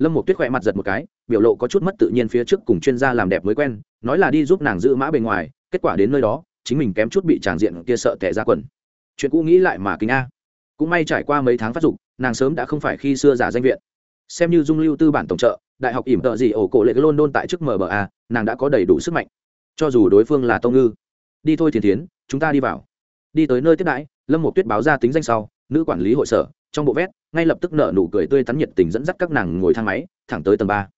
lâm một tuyết khỏe mặt giật một cái, biểu lộ có chút mất tự nhiên phía trước cùng chuyên gia làm đẹp mới quen, nói là đi giúp nàng giữ mã bề ngoài, kết quả đến nơi đó, chính mình kém chút bị tràng diện kia sợ tẻ ra quần. Chuyện cũ nghĩ lại mà kính a. Cũng may trải qua mấy tháng phát dục, nàng sớm đã không phải khi xưa giả danh viện. Xem như dung lưu tư bản tổng trợ, đại học ỉm tợ gì ổ cổ lệ london tại chức mba, nàng đã có đầy đủ sức mạnh. Cho dù đối phương là tông ngư, đi thôi thiền tiến chúng ta đi vào. Đi tới nơi tiếp đãi, lâm một tuyết báo ra tính danh sau, nữ quản lý hội sở, trong bộ vét ngay lập tức nở nụ cười tươi tắn nhiệt tình dẫn dắt các nàng ngồi thang máy, thẳng tới tầng ba.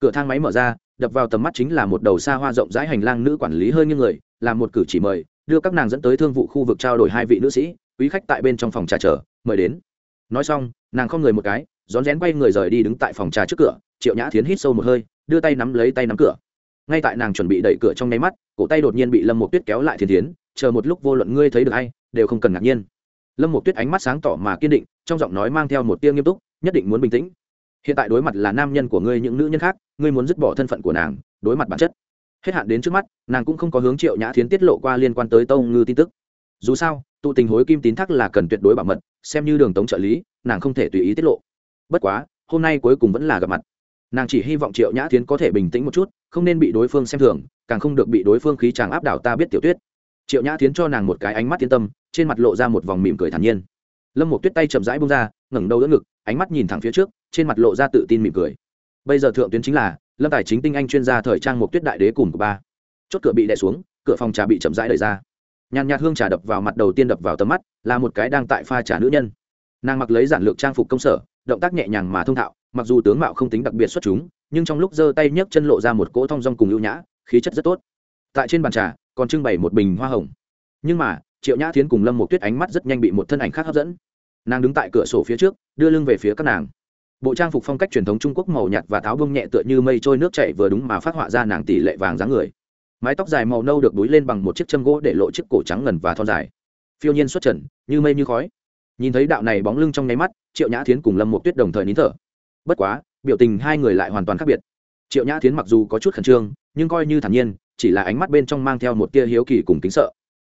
Cửa thang máy mở ra, đập vào tầm mắt chính là một đầu xa hoa rộng rãi hành lang nữ quản lý hơi như người, làm một cử chỉ mời, đưa các nàng dẫn tới thương vụ khu vực trao đổi hai vị nữ sĩ, quý khách tại bên trong phòng trà chờ, mời đến. Nói xong, nàng không người một cái, rón rén quay người rời đi đứng tại phòng trà trước cửa, triệu nhã thiến hít sâu một hơi, đưa tay nắm lấy tay nắm cửa. Ngay tại nàng chuẩn bị đẩy cửa trong nháy mắt, cổ tay đột nhiên bị lâm một tuyết kéo lại thiên thiến, chờ một lúc vô luận ngươi thấy được hay đều không cần ngạc nhiên lâm một tuyết ánh mắt sáng tỏ mà kiên định, trong giọng nói mang theo một tia nghiêm túc, nhất định muốn bình tĩnh. Hiện tại đối mặt là nam nhân của ngươi, những nữ nhân khác, ngươi muốn dứt bỏ thân phận của nàng, đối mặt bản chất. Hết hạn đến trước mắt, nàng cũng không có hướng triệu nhã thiến tiết lộ qua liên quan tới tông ngư tin tức. Dù sao, tụ tình hối kim tín thác là cần tuyệt đối bảo mật, xem như đường tống trợ lý, nàng không thể tùy ý tiết lộ. Bất quá, hôm nay cuối cùng vẫn là gặp mặt. Nàng chỉ hy vọng triệu nhã thiến có thể bình tĩnh một chút, không nên bị đối phương xem thường, càng không được bị đối phương khí chàng áp đảo ta biết tiểu tuyết. Triệu nhã thiến cho nàng một cái ánh mắt yên tâm trên mặt lộ ra một vòng mỉm cười thản nhiên. Lâm một tuyết tay chậm rãi bông ra, ngẩng đầu đỡ ngực, ánh mắt nhìn thẳng phía trước, trên mặt lộ ra tự tin mỉm cười. Bây giờ thượng tuyến chính là lâm tài chính tinh anh chuyên gia thời trang một tuyết đại đế cùng của ba. Chốt cửa bị đè xuống, cửa phòng trà bị chậm rãi đẩy ra. Nhàn nhạt hương trà đập vào mặt đầu tiên đập vào tầm mắt, là một cái đang tại pha trà nữ nhân. Nàng mặc lấy giản lược trang phục công sở, động tác nhẹ nhàng mà thông thạo, mặc dù tướng mạo không tính đặc biệt xuất chúng, nhưng trong lúc giơ tay nhấc chân lộ ra một cỗ thong dong cùng ưu nhã, khí chất rất tốt. Tại trên bàn trà, còn trưng bày một bình hoa hồng. Nhưng mà triệu nhã thiến cùng lâm một tuyết ánh mắt rất nhanh bị một thân ảnh khác hấp dẫn nàng đứng tại cửa sổ phía trước đưa lưng về phía các nàng bộ trang phục phong cách truyền thống trung quốc màu nhạt và tháo bông nhẹ tựa như mây trôi nước chảy vừa đúng mà phát họa ra nàng tỷ lệ vàng dáng người mái tóc dài màu nâu được đúi lên bằng một chiếc châm gỗ để lộ chiếc cổ trắng ngần và thon dài phiêu nhiên xuất trần như mây như khói nhìn thấy đạo này bóng lưng trong nháy mắt triệu nhã thiến cùng lâm một tuyết đồng thời nín thở bất quá biểu tình hai người lại hoàn toàn khác biệt triệu nhã thiến mặc dù có chút khẩn trương nhưng coi như thản nhiên chỉ là ánh mắt bên trong mang theo một tia hiếu kỳ cùng kính sợ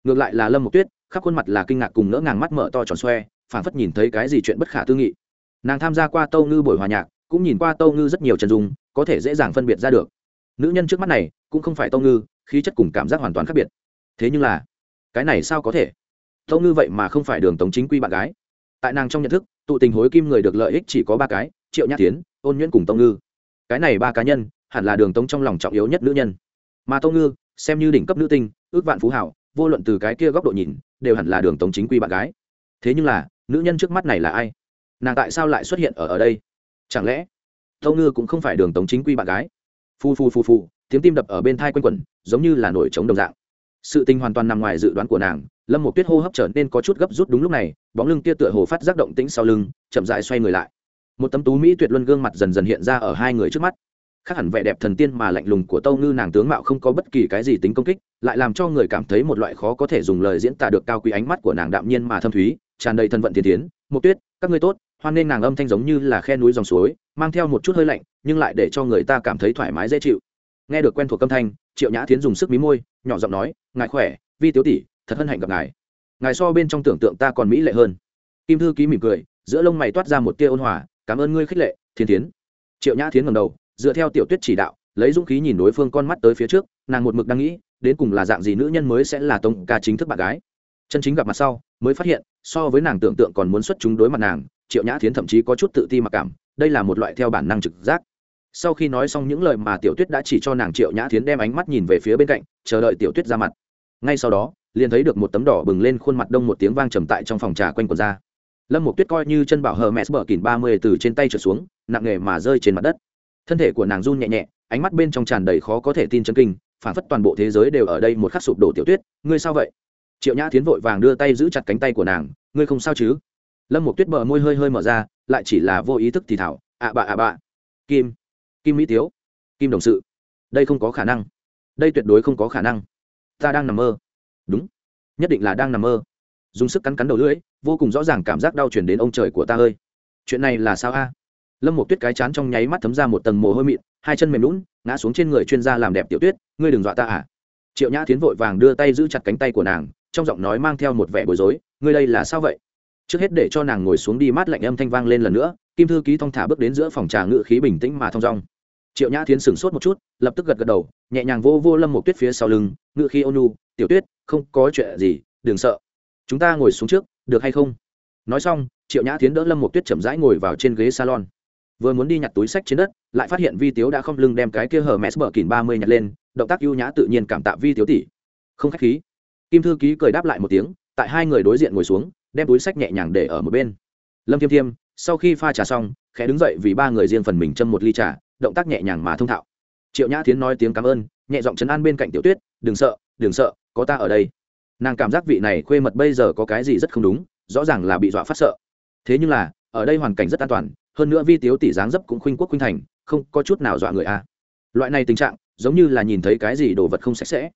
ngược lại là lâm một tuyết khắp khuôn mặt là kinh ngạc cùng ngỡ ngàng mắt mở to tròn xoe phảng phất nhìn thấy cái gì chuyện bất khả tư nghị nàng tham gia qua tâu ngư buổi hòa nhạc cũng nhìn qua tâu ngư rất nhiều chân dung có thể dễ dàng phân biệt ra được nữ nhân trước mắt này cũng không phải tâu ngư khí chất cùng cảm giác hoàn toàn khác biệt thế nhưng là cái này sao có thể tâu ngư vậy mà không phải đường tống chính quy bạn gái tại nàng trong nhận thức tụ tình hối kim người được lợi ích chỉ có ba cái triệu nhã tiến ôn nhuyễn cùng tâu ngư cái này ba cá nhân hẳn là đường tống trong lòng trọng yếu nhất nữ nhân mà tâu ngư xem như đỉnh cấp nữ tinh ước vạn phú hảo vô luận từ cái kia góc độ nhìn, đều hẳn là đường tống chính quy bạn gái. Thế nhưng là, nữ nhân trước mắt này là ai? Nàng tại sao lại xuất hiện ở ở đây? Chẳng lẽ tâu ngư cũng không phải đường tống chính quy bạn gái? Phu phu phu phu, tiếng tim đập ở bên thai quanh quẩn, giống như là nổi trống đồng dạng. Sự tình hoàn toàn nằm ngoài dự đoán của nàng, lâm một tuyết hô hấp trở nên có chút gấp rút đúng lúc này, bóng lưng kia tựa hồ phát giác động tĩnh sau lưng, chậm dại xoay người lại. Một tấm tú mỹ tuyệt luân gương mặt dần dần hiện ra ở hai người trước mắt khác hẳn vẻ đẹp thần tiên mà lạnh lùng của tâu ngư nàng tướng mạo không có bất kỳ cái gì tính công kích, lại làm cho người cảm thấy một loại khó có thể dùng lời diễn tả được cao quý ánh mắt của nàng đạm nhiên mà thâm thúy, tràn đầy thân vận thiên tiến. Một tuyết, các ngươi tốt, hoan nên nàng âm thanh giống như là khe núi dòng suối, mang theo một chút hơi lạnh, nhưng lại để cho người ta cảm thấy thoải mái dễ chịu. Nghe được quen thuộc âm thanh, triệu nhã tiến dùng sức mí môi, nhỏ giọng nói, ngài khỏe, vi tiếu tỷ, thật hân hạnh gặp ngài. Ngài so bên trong tưởng tượng ta còn mỹ lệ hơn. Kim thư ký mỉm cười, giữa lông mày toát ra một tia ôn hòa, cảm ơn ngươi khích lệ, thiên tiến triệu nhã tiến ngầm đầu dựa theo tiểu tuyết chỉ đạo, lấy dũng khí nhìn đối phương con mắt tới phía trước, nàng một mực đang nghĩ, đến cùng là dạng gì nữ nhân mới sẽ là tông ca chính thức bạn gái. Chân chính gặp mặt sau, mới phát hiện, so với nàng tưởng tượng còn muốn xuất chúng đối mặt nàng, triệu nhã thiến thậm chí có chút tự ti mặc cảm, đây là một loại theo bản năng trực giác. Sau khi nói xong những lời mà tiểu tuyết đã chỉ cho nàng, triệu nhã thiến đem ánh mắt nhìn về phía bên cạnh, chờ đợi tiểu tuyết ra mặt. Ngay sau đó, liền thấy được một tấm đỏ bừng lên khuôn mặt đông một tiếng vang trầm tại trong phòng trà quanh quần ra. Lâm một tuyết coi như chân bảo hờ mẹ bờ kìn ba mươi từ trên tay trở xuống, nặng nghề mà rơi trên mặt đất thân thể của nàng run nhẹ nhẹ, ánh mắt bên trong tràn đầy khó có thể tin chân kinh phản phất toàn bộ thế giới đều ở đây một khắc sụp đổ tiểu tuyết, ngươi sao vậy? Triệu nhã tiến vội vàng đưa tay giữ chặt cánh tay của nàng, ngươi không sao chứ? Lâm một tuyết bờ môi hơi hơi mở ra, lại chỉ là vô ý thức thì thảo ạ bạ ạ bạ kim kim mỹ tiếu, kim đồng sự. Đây không có khả năng. Đây tuyệt đối không có khả năng. Ta đang nằm mơ. Đúng. Nhất định là đang nằm mơ. Dùng sức cắn cắn đầu lưỡi, vô cùng rõ ràng cảm giác đau chuyển đến ông trời của ta ơi. Chuyện này là sao a? Lâm một tuyết cái chán trong nháy mắt thấm ra một tầng mồ hôi mịn, hai chân mềm lún ngã xuống trên người chuyên gia làm đẹp tiểu tuyết, ngươi đừng dọa ta à? Triệu nhã tiến vội vàng đưa tay giữ chặt cánh tay của nàng, trong giọng nói mang theo một vẻ bối rối, ngươi đây là sao vậy? Trước hết để cho nàng ngồi xuống đi mát lạnh âm thanh vang lên lần nữa, kim thư ký thong thả bước đến giữa phòng trà ngự khí bình tĩnh mà thong dong. Triệu nhã tiến sửng sốt một chút, lập tức gật gật đầu, nhẹ nhàng vô vô lâm một tuyết phía sau lưng, ngự khí ônu tiểu tuyết, không có chuyện gì, đừng sợ. Chúng ta ngồi xuống trước, được hay không? Nói xong, triệu nhã tiến đỡ lâm một tuyết chậm rãi ngồi vào trên ghế salon vừa muốn đi nhặt túi sách trên đất, lại phát hiện vi tiếu đã không lưng đem cái kia hở mẹ bờ kìn ba mươi nhặt lên, động tác ưu nhã tự nhiên cảm tạ vi tiếu tỷ. Không khách khí. Kim thư ký cười đáp lại một tiếng, tại hai người đối diện ngồi xuống, đem túi sách nhẹ nhàng để ở một bên. Lâm thiêm thiêm, sau khi pha trà xong, khẽ đứng dậy vì ba người riêng phần mình châm một ly trà, động tác nhẹ nhàng mà thông thạo. Triệu nhã tiến nói tiếng cảm ơn, nhẹ giọng chấn an bên cạnh tiểu tuyết, đừng sợ đừng sợ, có ta ở đây. Nàng cảm giác vị này khuê mật bây giờ có cái gì rất không đúng, rõ ràng là bị dọa phát sợ. Thế nhưng là, ở đây hoàn cảnh rất an toàn hơn nữa vi tiếu tỷ dáng dấp cũng khuynh quốc khuynh thành, không có chút nào dọa người a. Loại này tình trạng, giống như là nhìn thấy cái gì đồ vật không sạch sẽ.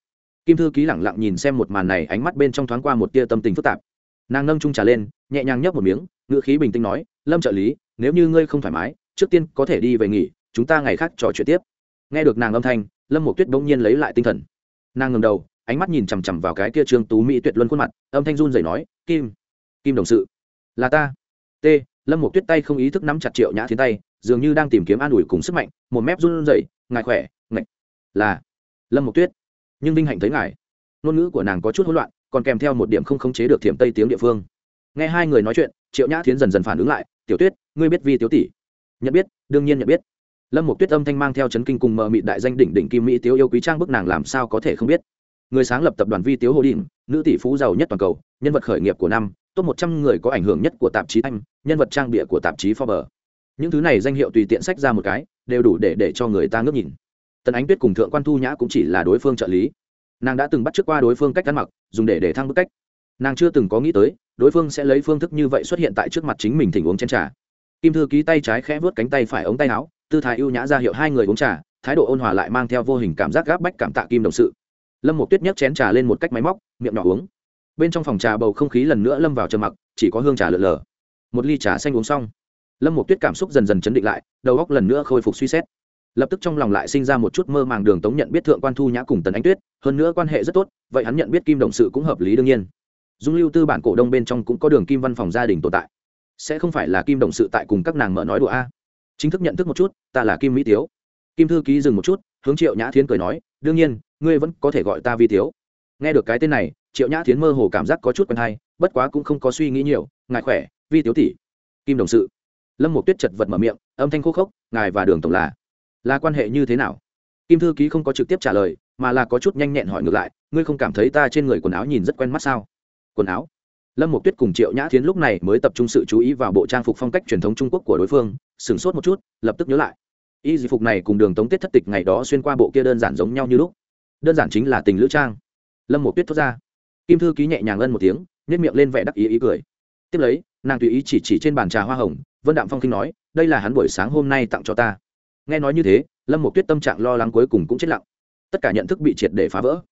Kim thư ký lẳng lặng nhìn xem một màn này, ánh mắt bên trong thoáng qua một tia tâm tình phức tạp. Nàng nâng trung trà lên, nhẹ nhàng nhấp một miếng, ngữ khí bình tĩnh nói, lâm trợ lý, nếu như ngươi không thoải mái, trước tiên có thể đi về nghỉ, chúng ta ngày khác trò chuyện tiếp. Nghe được nàng âm thanh, lâm một tuyết bỗng nhiên lấy lại tinh thần. Nàng ngầm đầu, ánh mắt nhìn chằm chằm vào cái kia trương tú mỹ tuyệt luân khuôn mặt, âm thanh run rẩy nói, kim kim đồng sự, là ta. T lâm một tuyết tay không ý thức nắm chặt triệu nhã thiên tay, dường như đang tìm kiếm an ủi cùng sức mạnh, một mép run rẩy, ngài khỏe ngạch là, lâm một tuyết, nhưng vinh hạnh thấy ngài. Ngôn ngữ của nàng có chút hỗn loạn, còn kèm theo một điểm không khống chế được thiểm tây tiếng địa phương. Nghe hai người nói chuyện, triệu nhã thiến dần dần phản ứng lại, tiểu tuyết, ngươi biết vi tiểu tỷ? Nhận biết, đương nhiên nhận biết. Lâm một tuyết âm thanh mang theo chấn kinh cùng mờ mịt đại danh đỉnh đỉnh kim mỹ tiếu yêu quý trang bức nàng làm sao có thể không biết. Người sáng lập tập đoàn vi tiếu hồ đình nữ tỷ phú giàu nhất toàn cầu, nhân vật khởi nghiệp của năm top một trăm người có ảnh hưởng nhất của tạp chí anh nhân vật trang bịa của tạp chí forbes. Những thứ này danh hiệu tùy tiện sách ra một cái, đều đủ để để cho người ta ngước nhìn. Tần ánh tuyết cùng thượng quan thu nhã cũng chỉ là đối phương trợ lý. Nàng đã từng bắt trước qua đối phương cách ăn mặc, dùng để để thăng bức cách. Nàng chưa từng có nghĩ tới, đối phương sẽ lấy phương thức như vậy xuất hiện tại trước mặt chính mình thỉnh uống chén trà. Kim thư ký tay trái khẽ vớt cánh tay phải ống tay áo, tư thái ưu nhã ra hiệu hai người uống trà, thái độ ôn hòa lại mang theo vô hình cảm giác gáp bách cảm tạ kim đồng sự. Lâm một tuyết nhấc chén trà lên một cách máy móc, miệng nhỏ uống bên trong phòng trà bầu không khí lần nữa lâm vào trầm mặc, chỉ có hương trà lợn lờ. Một ly trà xanh uống xong, lâm một tuyết cảm xúc dần dần chấn định lại, đầu óc lần nữa khôi phục suy xét. Lập tức trong lòng lại sinh ra một chút mơ màng đường tống nhận biết thượng quan thu nhã cùng tần ánh tuyết, hơn nữa quan hệ rất tốt, vậy hắn nhận biết kim đồng sự cũng hợp lý đương nhiên. Dung lưu tư bản cổ đông bên trong cũng có đường kim văn phòng gia đình tồn tại. Sẽ không phải là kim đồng sự tại cùng các nàng mở nói đùa a? Chính thức nhận thức một chút, ta là kim mỹ tiếu. Kim thư ký dừng một chút, hướng triệu nhã thiến cười nói, đương nhiên, ngươi vẫn có thể gọi ta vi tiếu. Nghe được cái tên này triệu nhã thiến mơ hồ cảm giác có chút quen hay, bất quá cũng không có suy nghĩ nhiều, ngài khỏe, vi tiếu tỷ. Kim đồng sự. Lâm một tuyết chật vật mở miệng, âm thanh khô khốc, ngài và đường tổng là là quan hệ như thế nào? Kim thư ký không có trực tiếp trả lời, mà là có chút nhanh nhẹn hỏi ngược lại, ngươi không cảm thấy ta trên người quần áo nhìn rất quen mắt sao? Quần áo? Lâm một tuyết cùng triệu nhã thiến lúc này mới tập trung sự chú ý vào bộ trang phục phong cách truyền thống trung quốc của đối phương, sửng sốt một chút, lập tức nhớ lại. Y dị phục này cùng đường tống tết thất tịch ngày đó xuyên qua bộ kia đơn giản giống nhau như lúc. Đơn giản chính là tình lữ trang. Lâm một tuyết thốt ra kim thư ký nhẹ nhàng ân một tiếng nhét miệng lên vẻ đắc ý ý cười. Tiếp lấy, nàng tùy ý chỉ chỉ trên bàn trà hoa hồng, vân đạm phong kinh nói, đây là hắn buổi sáng hôm nay tặng cho ta. Nghe nói như thế, lâm một tuyết tâm trạng lo lắng cuối cùng cũng chết lặng. Tất cả nhận thức bị triệt để phá vỡ.